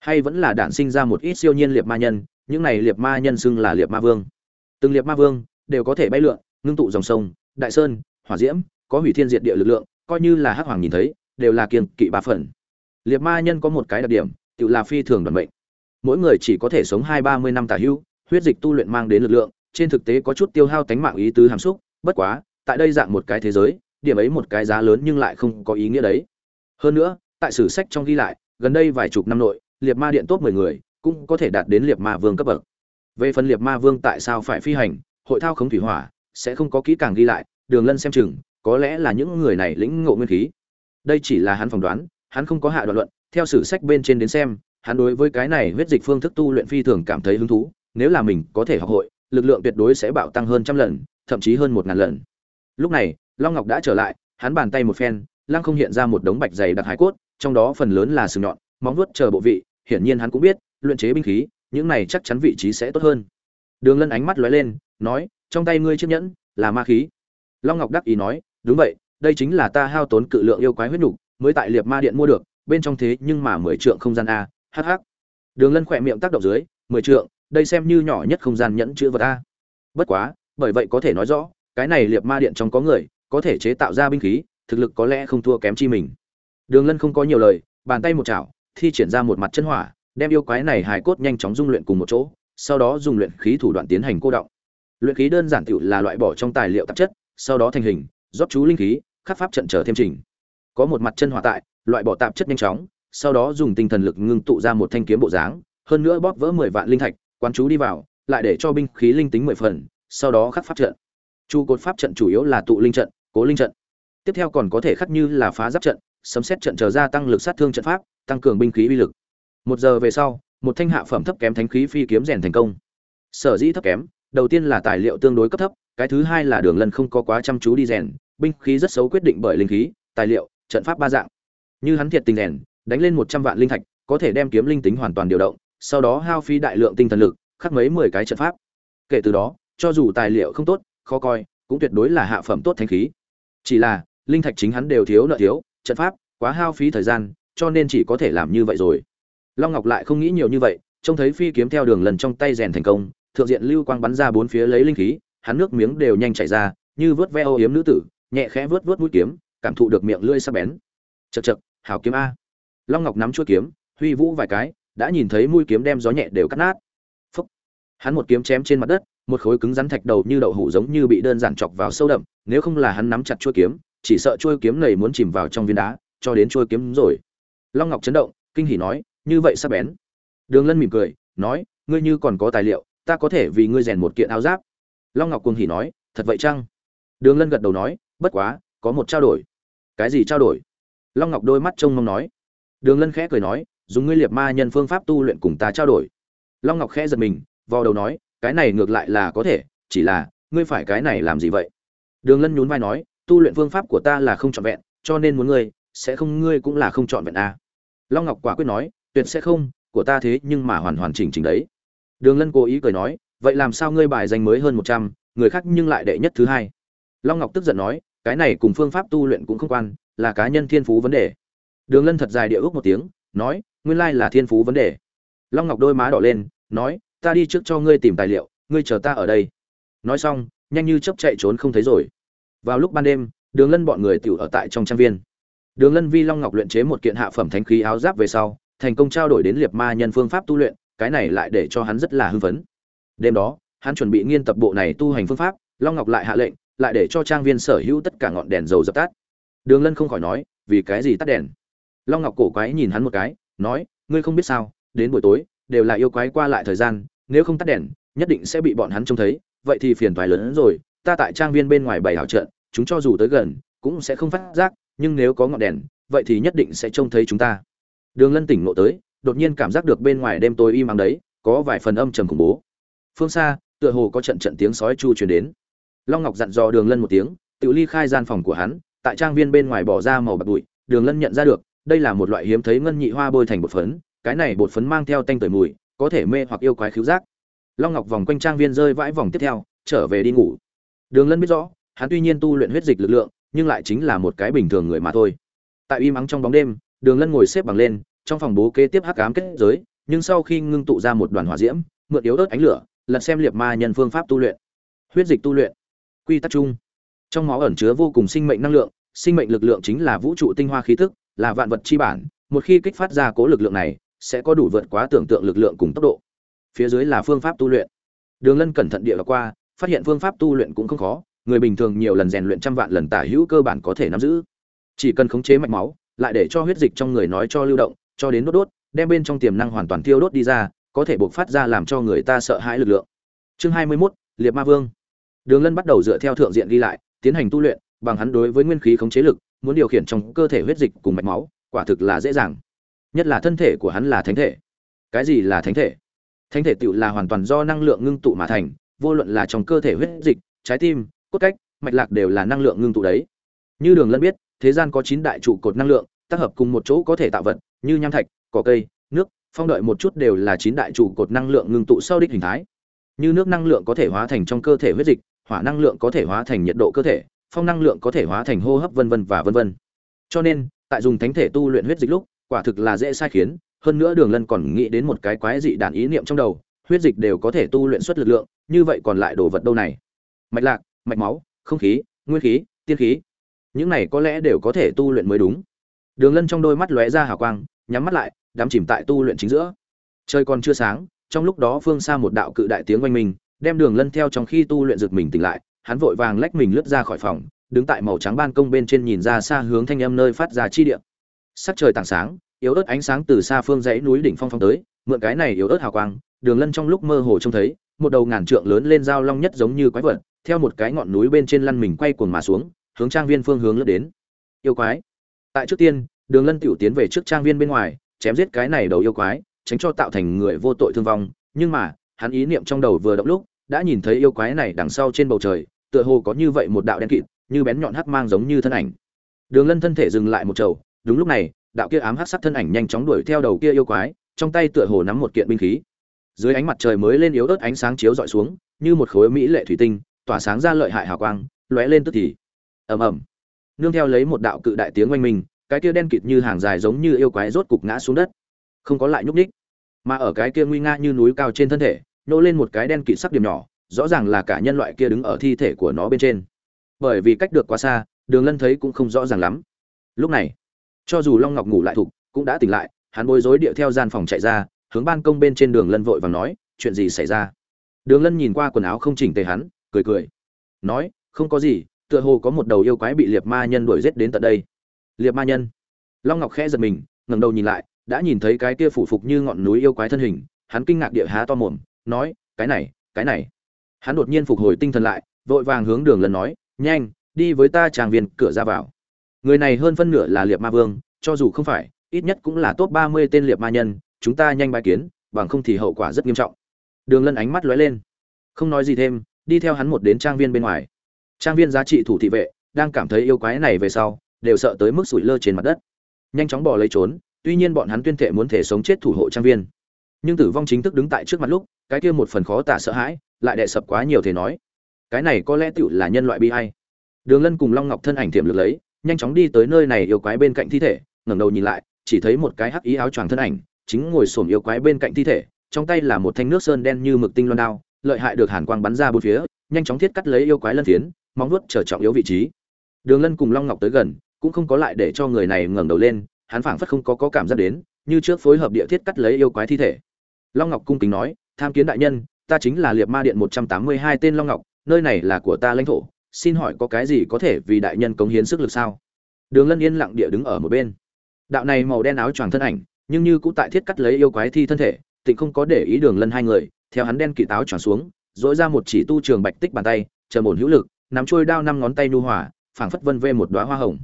hay vẫn là đản sinh ra một ít siêu nhiên liệt ma nhân, những này liệt ma nhân xưng là liệt ma vương. Từng liệt ma vương đều có thể bay lượn, ngưng tụ dòng sông, đại sơn, hỏa diễm, có hủy thiên diệt địa lực lượng, coi như là hắc hoàng nhìn thấy, đều là kiêng kỵ ba phần. Liệt ma nhân có một cái đặc điểm, tự là phi thường đoàn mệnh. Mỗi người chỉ có thể sống hai ba mươi năm tả hữu huyết dịch tu luyện mang đến lực lượng trên thực tế có chút tiêu hao tánh mạng ý tứ hàm xúc, bất quá, tại đây dạng một cái thế giới, điểm ấy một cái giá lớn nhưng lại không có ý nghĩa đấy. Hơn nữa, tại sử sách trong ghi lại, gần đây vài chục năm nội, liệt ma điện tốt mười người cũng có thể đạt đến liệt ma vương cấp bậc. Về phần liệt ma vương tại sao phải phi hành, hội thao khống thủy hỏa, sẽ không có kỹ càng ghi lại, đường lân xem chừng, có lẽ là những người này lĩnh ngộ nguyên khí. Đây chỉ là hắn phỏng đoán, hắn không có hạ đoạn luận, theo sử sách bên trên đến xem, hắn đối với cái này huyết dịch phương thức tu luyện phi thường cảm thấy hứng thú, nếu là mình có thể học hội lực lượng tuyệt đối sẽ bạo tăng hơn trăm lần, thậm chí hơn một ngàn lần. Lúc này, long ngọc đã trở lại, hắn bàn tay một phen, lăng không hiện ra một đống bạch dày đặc hải cốt, trong đó phần lớn là sừng nhọn, móng vuốt chờ bộ vị, hiển nhiên hắn cũng biết, luyện chế binh khí, những này chắc chắn vị trí sẽ tốt hơn. Đường lân ánh mắt lóe lên, nói, trong tay ngươi chiếc nhẫn là ma khí. Long ngọc đắc ý nói, đúng vậy, đây chính là ta hao tốn cự lượng yêu quái huyết nhục mới tại liệt ma điện mua được, bên trong thế nhưng mà mười trượng không gian a hh đường lân khỏe miệng tác động dưới, mười trượng đây xem như nhỏ nhất không gian nhẫn chữ vật a. Bất quá, bởi vậy có thể nói rõ, cái này liệt ma điện trong có người, có thể chế tạo ra binh khí, thực lực có lẽ không thua kém chi mình. Đường lân không có nhiều lời, bàn tay một chảo, thi triển ra một mặt chân hỏa, đem yêu quái này hài cốt nhanh chóng dung luyện cùng một chỗ, sau đó dùng luyện khí thủ đoạn tiến hành cô động. Luyện khí đơn giản tự là loại bỏ trong tài liệu tạp chất, sau đó thành hình, rót chú linh khí, khắc pháp trận trở thêm trình. Có một mặt chân hỏa tại, loại bỏ tạp chất nhanh chóng, sau đó dùng tinh thần lực ngưng tụ ra một thanh kiếm bộ dáng, hơn nữa bóp vỡ mười vạn linh thạch quán chú đi vào, lại để cho binh khí linh tính mười phần, sau đó khắc pháp trận. Chu cột pháp trận chủ yếu là tụ linh trận, cố linh trận. Tiếp theo còn có thể khắc như là phá giáp trận, sấm xét trận trở ra tăng lực sát thương trận pháp, tăng cường binh khí uy lực. Một giờ về sau, một thanh hạ phẩm thấp kém thánh khí phi kiếm rèn thành công. Sở dĩ thấp kém, đầu tiên là tài liệu tương đối cấp thấp, cái thứ hai là đường lần không có quá chăm chú đi rèn, binh khí rất xấu quyết định bởi linh khí, tài liệu, trận pháp ba dạng. Như hắn thiệt tình rèn, đánh lên một trăm vạn linh thạch, có thể đem kiếm linh tính hoàn toàn điều động sau đó hao phí đại lượng tinh thần lực, khắc mấy mười cái trận pháp. Kể từ đó, cho dù tài liệu không tốt, khó coi, cũng tuyệt đối là hạ phẩm tốt thanh khí. Chỉ là, linh thạch chính hắn đều thiếu nợ thiếu, trận pháp, quá hao phí thời gian, cho nên chỉ có thể làm như vậy rồi. Long ngọc lại không nghĩ nhiều như vậy, trông thấy phi kiếm theo đường lần trong tay rèn thành công, thượng diện lưu quang bắn ra bốn phía lấy linh khí, hắn nước miếng đều nhanh chảy ra, như vớt ve ô yếm nữ tử, nhẹ khẽ vớt vớt mũi kiếm, cảm thụ được miệng lưỡi sắc bén. Chật chật hảo kiếm a. Long ngọc nắm chuôi kiếm, huy vũ vài cái đã nhìn thấy mũi kiếm đem gió nhẹ đều cắt nát. Phúc. Hắn một kiếm chém trên mặt đất, một khối cứng rắn thạch đầu như đậu hũ giống như bị đơn giản chọc vào sâu đậm, nếu không là hắn nắm chặt chuôi kiếm, chỉ sợ chuôi kiếm này muốn chìm vào trong viên đá, cho đến chuôi kiếm rồi. Long ngọc chấn động, kinh hỉ nói, như vậy sao bén. Đường lân mỉm cười, nói, ngươi như còn có tài liệu, ta có thể vì ngươi rèn một kiện áo giáp. Long ngọc cuồng hỉ nói, thật vậy chăng? Đường lân gật đầu nói, bất quá, có một trao đổi. Cái gì trao đổi? Long ngọc đôi mắt trông mong nói. Đường lân khẽ cười nói dùng ngươi liệt ma nhân phương pháp tu luyện cùng ta trao đổi. Long ngọc khẽ giật mình, vò đầu nói, cái này ngược lại là có thể, chỉ là, ngươi phải cái này làm gì vậy? Đường lân nhún vai nói, tu luyện phương pháp của ta là không trọn vẹn, cho nên muốn ngươi, sẽ không, ngươi cũng là không trọn vẹn a à. long ngọc quả quyết nói, tuyệt sẽ không, của ta thế nhưng mà hoàn hoàn chỉnh chỉnh đấy. Đường lân cố ý cười nói, vậy làm sao ngươi bài danh mới hơn một trăm, người khác nhưng lại đệ nhất thứ hai? Long ngọc tức giận nói, cái này cùng phương pháp tu luyện cũng không quan, là cá nhân thiên phú vấn đề. Đường lân thật dài địa ước một tiếng, nói nguyên lai là thiên phú vấn đề. Long ngọc đôi má đỏ lên, nói, ta đi trước cho ngươi tìm tài liệu, ngươi chờ ta ở đây. Nói xong, nhanh như chấp chạy trốn không thấy rồi. Vào lúc ban đêm, đường lân bọn người tiểu ở tại trong trang viên. Đường lân vi long ngọc luyện chế một kiện hạ phẩm thánh khí áo giáp về sau, thành công trao đổi đến liệt ma nhân phương pháp tu luyện, cái này lại để cho hắn rất là hưng phấn. Đêm đó, hắn chuẩn bị nghiên tập bộ này tu hành phương pháp, long ngọc lại hạ lệnh, lại để cho trang viên sở hữu tất cả ngọn đèn dầu dập tắt. Đường lân không khỏi nói, vì cái gì tắt đèn? Long ngọc cổ quái nhìn hắn một cái nói, ngươi không biết sao, đến buổi tối, đều là yêu quái qua lại thời gian, nếu không tắt đèn, nhất định sẽ bị bọn hắn trông thấy, vậy thì phiền toái lớn hơn rồi, ta tại trang viên bên ngoài bày hảo trận, chúng cho dù tới gần, cũng sẽ không phát giác, nhưng nếu có ngọn đèn, vậy thì nhất định sẽ trông thấy chúng ta. Đường lân tỉnh ngộ tới, đột nhiên cảm giác được bên ngoài đêm tối im ắng đấy, có vài phần âm trầm khủng bố. Phương xa, tựa hồ có trận trận tiếng sói chu truyền đến. Long ngọc dặn dò đường lân một tiếng tự ly khai gian phòng của hắn, tại trang viên bên ngoài bỏ ra màu bạc bụi, đường lân nhận ra được đây là một loại hiếm thấy ngân nhị hoa bôi thành bột phấn, cái này bột phấn mang theo tanh tời mùi, có thể mê hoặc yêu quái khiếu giác. Long ngọc vòng quanh trang viên rơi vãi vòng tiếp theo, trở về đi ngủ. Đường lân biết rõ, hắn tuy nhiên tu luyện huyết dịch lực lượng, nhưng lại chính là một cái bình thường người mà thôi. Tại im ắng trong bóng đêm, đường lân ngồi xếp bằng lên, trong phòng bố kế tiếp hắc ám kết giới, nhưng sau khi ngưng tụ ra một đoàn hỏa diễm, mượn yếu ớt ánh lửa, lật xem liệt ma nhân phương pháp tu luyện. Huyết dịch tu luyện. Quy tắc chung. Trong máu ẩn chứa vô cùng sinh mệnh năng lượng, sinh mệnh lực lượng chính là vũ trụ tinh hoa khí tức là vạn vật chi bản một khi kích phát ra cố lực lượng này sẽ có đủ vượt quá tưởng tượng lực lượng cùng tốc độ. Phía dưới là phương pháp tu luyện. Đường lân cẩn thận địa và qua phát hiện phương pháp tu luyện cũng không khó người bình thường nhiều lần rèn luyện trăm vạn lần tả hữu cơ bản có thể nắm giữ. Chỉ cần khống chế mạch máu lại để cho huyết dịch trong người nói cho lưu động cho đến đốt đốt đem bên trong tiềm năng hoàn toàn tiêu đốt đi ra có thể buộc phát ra làm cho người ta sợ hãi lực lượng. Chương hai mươi 21, liệt ma vương. Đường lân bắt đầu dựa theo thượng diện ghi lại tiến hành tu luyện bằng hắn đối với nguyên khí khống chế lực muốn điều khiển trong cơ thể huyết dịch cùng mạch máu, quả thực là dễ dàng. Nhất là thân thể của hắn là thánh thể. Cái gì là thánh thể? Thánh thể tựu là hoàn toàn do năng lượng ngưng tụ mà thành, vô luận là trong cơ thể huyết dịch, trái tim, cốt cách, mạch lạc đều là năng lượng ngưng tụ đấy. Như đường lân biết, thế gian có chín đại trụ cột năng lượng, tác hợp cùng một chỗ có thể tạo vật, như nham thạch, cỏ cây, nước, phong đợi một chút đều là chín đại trụ cột năng lượng ngưng tụ sau đích hình thái. Như nước năng lượng có thể hóa thành trong cơ thể huyết dịch, hỏa năng lượng có thể hóa thành nhiệt độ cơ thể phong năng lượng có thể hóa thành hô hấp vân vân và vân vân. Cho nên, tại dùng thánh thể tu luyện huyết dịch lúc, quả thực là dễ sai khiến, hơn nữa đường lân còn nghĩ đến một cái quái dị đàn ý niệm trong đầu, huyết dịch đều có thể tu luyện xuất lực lượng, như vậy còn lại đồ vật đâu này? Mạch lạc, mạch máu, không khí, nguyên khí, tiên khí, những này có lẽ đều có thể tu luyện mới đúng. Đường lân trong đôi mắt lóe ra hào quang, nhắm mắt lại, đắm chìm tại tu luyện chính giữa. Trời còn chưa sáng, trong lúc đó phương xa một đạo cự đại tiếng oanh minh, đem đường lân theo trong khi tu luyện giật mình tỉnh lại hắn vội vàng lách mình lướt ra khỏi phòng, đứng tại màu trắng ban công bên trên nhìn ra xa hướng thanh âm nơi phát ra chi địa. Sắc trời tảng sáng, yếu ớt ánh sáng từ xa phương dãy núi đỉnh phong phong tới, mượn cái này yếu ớt hào quang, đường lân trong lúc mơ hồ trông thấy, một đầu ngàn trượng lớn lên dao long nhất giống như quái vật, theo một cái ngọn núi bên trên lăn mình quay cuồng mà xuống, hướng trang viên phương hướng lướt đến. Yêu quái. Tại trước tiên, đường lân tiểu tiến về trước trang viên bên ngoài, chém giết cái này đầu yêu quái, tránh cho tạo thành người vô tội thương vong, nhưng mà, hắn ý niệm trong đầu vừa động lúc, đã nhìn thấy yêu quái này đằng sau trên bầu trời tựa hồ có như vậy một đạo đen kịt như bén nhọn hắc mang giống như thân ảnh. Đường lân thân thể dừng lại một chầu đúng lúc này đạo kia ám hắc sắc thân ảnh nhanh chóng đuổi theo đầu kia yêu quái trong tay tựa hồ nắm một kiện binh khí. Dưới ánh mặt trời mới lên yếu ớt ánh sáng chiếu dọi xuống như một khối mỹ lệ thủy tinh tỏa sáng ra lợi hại hào quang lóe lên tức thì. Ầm ầm. Nương theo lấy một đạo cự đại tiếng oanh minh cái kia đen kịt như hàng dài giống như yêu quái rốt cục ngã xuống đất. Không có lại nhúc nhích, mà ở cái kia nguy nga như núi cao trên thân thể nô lên một cái đen kịt sắc điểm nhỏ rõ ràng là cả nhân loại kia đứng ở thi thể của nó bên trên. Bởi vì cách được quá xa, đường lân thấy cũng không rõ ràng lắm. Lúc này, cho dù long ngọc ngủ lại thục, cũng đã tỉnh lại, hắn bối rối điệu theo gian phòng chạy ra, hướng ban công bên trên đường lân vội và nói, chuyện gì xảy ra? Đường lân nhìn qua quần áo không chỉnh tề hắn, cười cười, nói, không có gì, tựa hồ có một đầu yêu quái bị liệt ma nhân đuổi giết đến tận đây. Liệt ma nhân? Long ngọc khẽ giật mình, ngẩng đầu nhìn lại, đã nhìn thấy cái kia phủ phục như ngọn núi yêu quái thân hình, hắn kinh ngạc địa há to mồm, nói, cái này cái này hắn đột nhiên phục hồi tinh thần lại, vội vàng hướng đường lần nói, nhanh, đi với ta tràng viên, cửa ra vào. Người này hơn phân nửa là liệt ma vương, cho dù không phải, ít nhất cũng là top ba mươi tên liệt ma nhân, chúng ta nhanh bài kiến, bằng không thì hậu quả rất nghiêm trọng. Đường lân ánh mắt lóe lên. Không nói gì thêm, đi theo hắn một đến trang viên bên ngoài. Trang viên giá trị thủ thị vệ, đang cảm thấy yêu quái này về sau, đều sợ tới mức sủi lơ trên mặt đất. Nhanh chóng bỏ lấy trốn, tuy nhiên bọn hắn tuyên thệ muốn thể sống chết thủ hộ trang viên. Nhưng tử vong chính thức đứng tại trước mặt lúc cái kia một phần khó tả sợ hãi lại đệ sập quá nhiều thể nói. Cái này có lẽ tựu là nhân loại bi hay đường lân cùng long ngọc thân ảnh tiềm lực lấy nhanh chóng đi tới nơi này yêu quái bên cạnh thi thể ngẩng đầu nhìn lại chỉ thấy một cái hắc ý áo choàng thân ảnh chính ngồi xổm yêu quái bên cạnh thi thể trong tay là một thanh nước sơn đen như mực tinh loan đao lợi hại được hàn quang bắn ra bốn phía nhanh chóng thiết cắt lấy yêu quái lân phiến móng vuốt trở trọng yếu vị trí. Đường lân cùng long ngọc tới gần cũng không có lại để cho người này ngẩng đầu lên hắn phảng phất không có, có cảm giác đến như trước phối hợp địa thiết cắt lấy yêu quái thi thể. Long ngọc cung kính nói tham kiến đại nhân, ta chính là liệt ma điện một trăm tám mươi hai tên long ngọc, nơi này là của ta lãnh thổ, xin hỏi có cái gì có thể vì đại nhân cống hiến sức lực sao? Đường lân yên lặng địa đứng ở một bên. Đạo này màu đen áo choàng thân ảnh, nhưng như cũng tại thiết cắt lấy yêu quái thi thân thể, tịnh không có để ý đường lân hai người, theo hắn đen kỵ táo tròn xuống dỗi ra một chỉ tu trường bạch tích bàn tay chờ ổn hữu lực, nắm trôi đao năm ngón tay nhu hòa, phảng phất vân vê một đóa hoa hồng.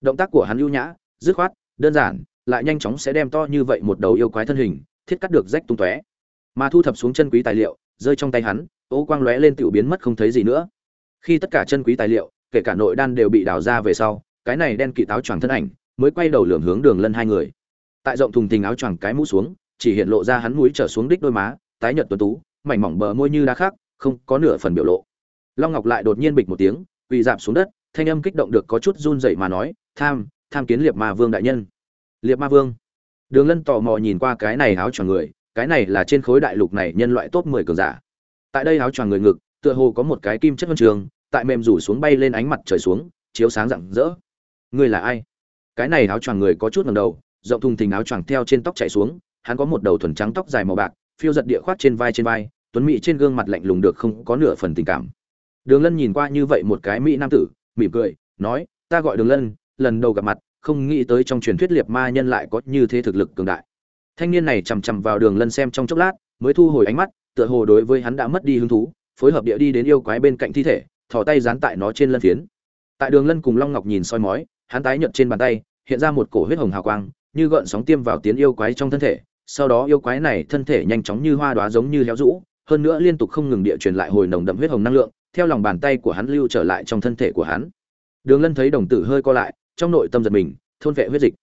Động tác của hắn ưu nhã, dứt khoát, đơn giản, lại nhanh chóng sẽ đem to như vậy một đầu yêu quái thân hình, thiết cắt được rách tung tóe mà thu thập xuống chân quý tài liệu, rơi trong tay hắn ố quang lóe lên tiểu biến mất không thấy gì nữa. Khi tất cả chân quý tài liệu, kể cả nội đan đều bị đào ra về sau, cái này đen kỵ táo choàng thân ảnh mới quay đầu lường hướng đường lân hai người. Tại rộng thùng tình áo choàng cái mũ xuống, chỉ hiện lộ ra hắn mũi trở xuống đích đôi má, tái nhợt tuấn tú, mảnh mỏng bờ môi như đá khác, không có nửa phần biểu lộ. Long ngọc lại đột nhiên bịch một tiếng, quỳ dạp xuống đất, thanh âm kích động được có chút run rẩy mà nói, tham tham kiến liệt ma vương đại nhân. Liệt ma vương? Đường lân tò mò nhìn qua cái này áo choàng người cái này là trên khối đại lục này nhân loại top mười cường giả. Tại đây áo choàng người ngực, tựa hồ có một cái kim chất vân trường, tại mềm rủ xuống bay lên ánh mặt trời xuống, chiếu sáng rạng rỡ. Ngươi là ai? Cái này áo choàng người có chút ngẩng đầu, rộng thùng thình áo choàng theo trên tóc chảy xuống, hắn có một đầu thuần trắng tóc dài màu bạc, phiêu giật địa khoát trên vai trên vai, tuấn mỹ trên gương mặt lạnh lùng được không có nửa phần tình cảm. Đường lân nhìn qua như vậy một cái mỹ nam tử, mỉm cười, nói, ta gọi đường lân, lần đầu gặp mặt, không nghĩ tới trong truyền thuyết liệt ma nhân lại có như thế thực lực cường đại thanh niên này chằm chằm vào đường lân xem trong chốc lát, mới thu hồi ánh mắt, tựa hồ đối với hắn đã mất đi hứng thú, phối hợp địa đi đến yêu quái bên cạnh thi thể, thò tay dán tại nó trên lân phiến. Tại đường lân cùng long ngọc nhìn soi mói, hắn tái nhợt trên bàn tay, hiện ra một cổ huyết hồng hào quang, như gợn sóng tiêm vào tiến yêu quái trong thân thể. Sau đó yêu quái này thân thể nhanh chóng như hoa đóa giống như héo rũ, hơn nữa liên tục không ngừng địa truyền lại hồi nồng đậm huyết hồng năng lượng, theo lòng bàn tay của hắn lưu trở lại trong thân thể của hắn. Đường lân thấy đồng tử hơi co lại, trong nội tâm giật mình, thôn vệ huyết dịch.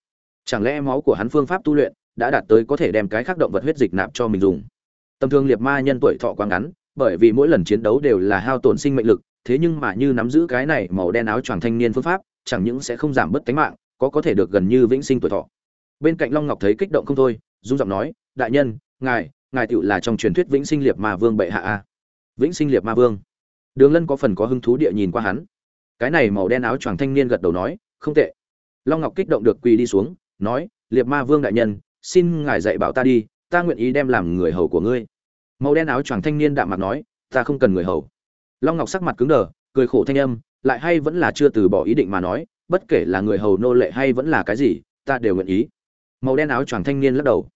Chẳng lẽ máu của hắn phương pháp tu luyện đã đạt tới có thể đem cái khác động vật huyết dịch nạp cho mình dùng. Tầm thường liệt ma nhân tuổi thọ quá ngắn, bởi vì mỗi lần chiến đấu đều là hao tổn sinh mệnh lực, thế nhưng mà như nắm giữ cái này màu đen áo choàng thanh niên phương pháp, chẳng những sẽ không giảm bớt tính mạng, có có thể được gần như vĩnh sinh tuổi thọ. Bên cạnh long ngọc thấy kích động không thôi dung giọng nói, đại nhân, ngài ngài tựu là trong truyền thuyết vĩnh sinh liệt ma vương bệ hạ a. Vĩnh sinh liệt ma vương? Đường lân có phần có hứng thú địa nhìn qua hắn. Cái này màu đen áo choàng thanh niên gật đầu nói, không tệ. Long ngọc kích động được quỳ đi xuống, nói, liệt ma vương đại nhân xin ngài dạy bảo ta đi, ta nguyện ý đem làm người hầu của ngươi. Màu đen áo choàng thanh niên đạm mặt nói, ta không cần người hầu. Long ngọc sắc mặt cứng đờ, cười khổ thanh âm, lại hay vẫn là chưa từ bỏ ý định mà nói, bất kể là người hầu nô lệ hay vẫn là cái gì, ta đều nguyện ý. Màu đen áo choàng thanh niên lắc đầu.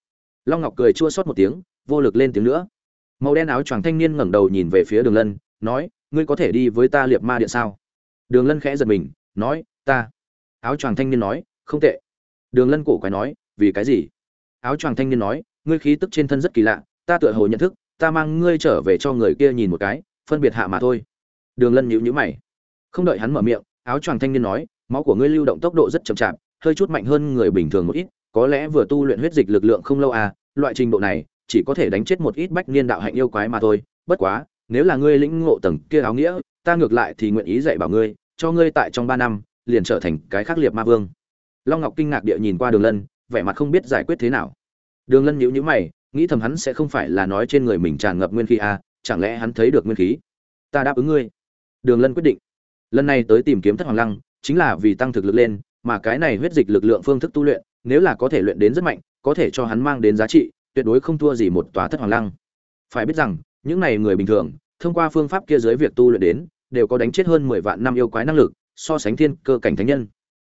Long ngọc cười chua xót một tiếng, vô lực lên tiếng nữa. Màu đen áo choàng thanh niên ngẩng đầu nhìn về phía đường lân, nói, ngươi có thể đi với ta liệp ma điện sao? Đường lân khẽ giật mình, nói, ta. Áo choàng thanh niên nói, không tệ. Đường lân cổ quái nói, vì cái gì? Áo choàng thanh niên nói, ngươi khí tức trên thân rất kỳ lạ, ta tựa hồ nhận thức, ta mang ngươi trở về cho người kia nhìn một cái, phân biệt hạ mà thôi. Đường lân nhíu nhíu mày. Không đợi hắn mở miệng, áo choàng thanh niên nói, máu của ngươi lưu động tốc độ rất chậm chạp, hơi chút mạnh hơn người bình thường một ít, có lẽ vừa tu luyện huyết dịch lực lượng không lâu à loại trình độ này, chỉ có thể đánh chết một ít bách niên đạo hạnh yêu quái mà thôi. Bất quá, nếu là ngươi lĩnh ngộ tầng kia áo nghĩa, ta ngược lại thì nguyện ý dạy bảo ngươi, cho ngươi tại trong ba năm, liền trở thành cái khắc liệt ma vương. Long ngọc kinh ngạc địa nhìn qua đường lân, vẻ mặt không biết giải quyết thế nào đường lân nhíu nhíu mày nghĩ thầm hắn sẽ không phải là nói trên người mình tràn ngập nguyên khí à, chẳng lẽ hắn thấy được nguyên khí? Ta đáp ứng ngươi. Đường lân quyết định. Lần này tới tìm kiếm thất hoàng lăng chính là vì tăng thực lực lên mà cái này huyết dịch lực lượng phương thức tu luyện nếu là có thể luyện đến rất mạnh có thể cho hắn mang đến giá trị tuyệt đối không thua gì một tòa thất hoàng lăng. Phải biết rằng những này người bình thường thông qua phương pháp kia dưới việc tu luyện đến đều có đánh chết hơn mười vạn năm yêu quái năng lực so sánh thiên cơ cảnh thánh nhân.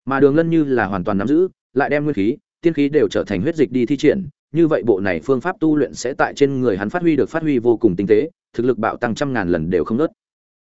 Mà đường lân như là hoàn toàn nắm giữ lại đem nguyên khí tiên khí đều trở thành huyết dịch đi thi triển như vậy bộ này phương pháp tu luyện sẽ tại trên người hắn phát huy được phát huy vô cùng tinh tế, thực lực bạo tăng trăm ngàn lần đều không nớt.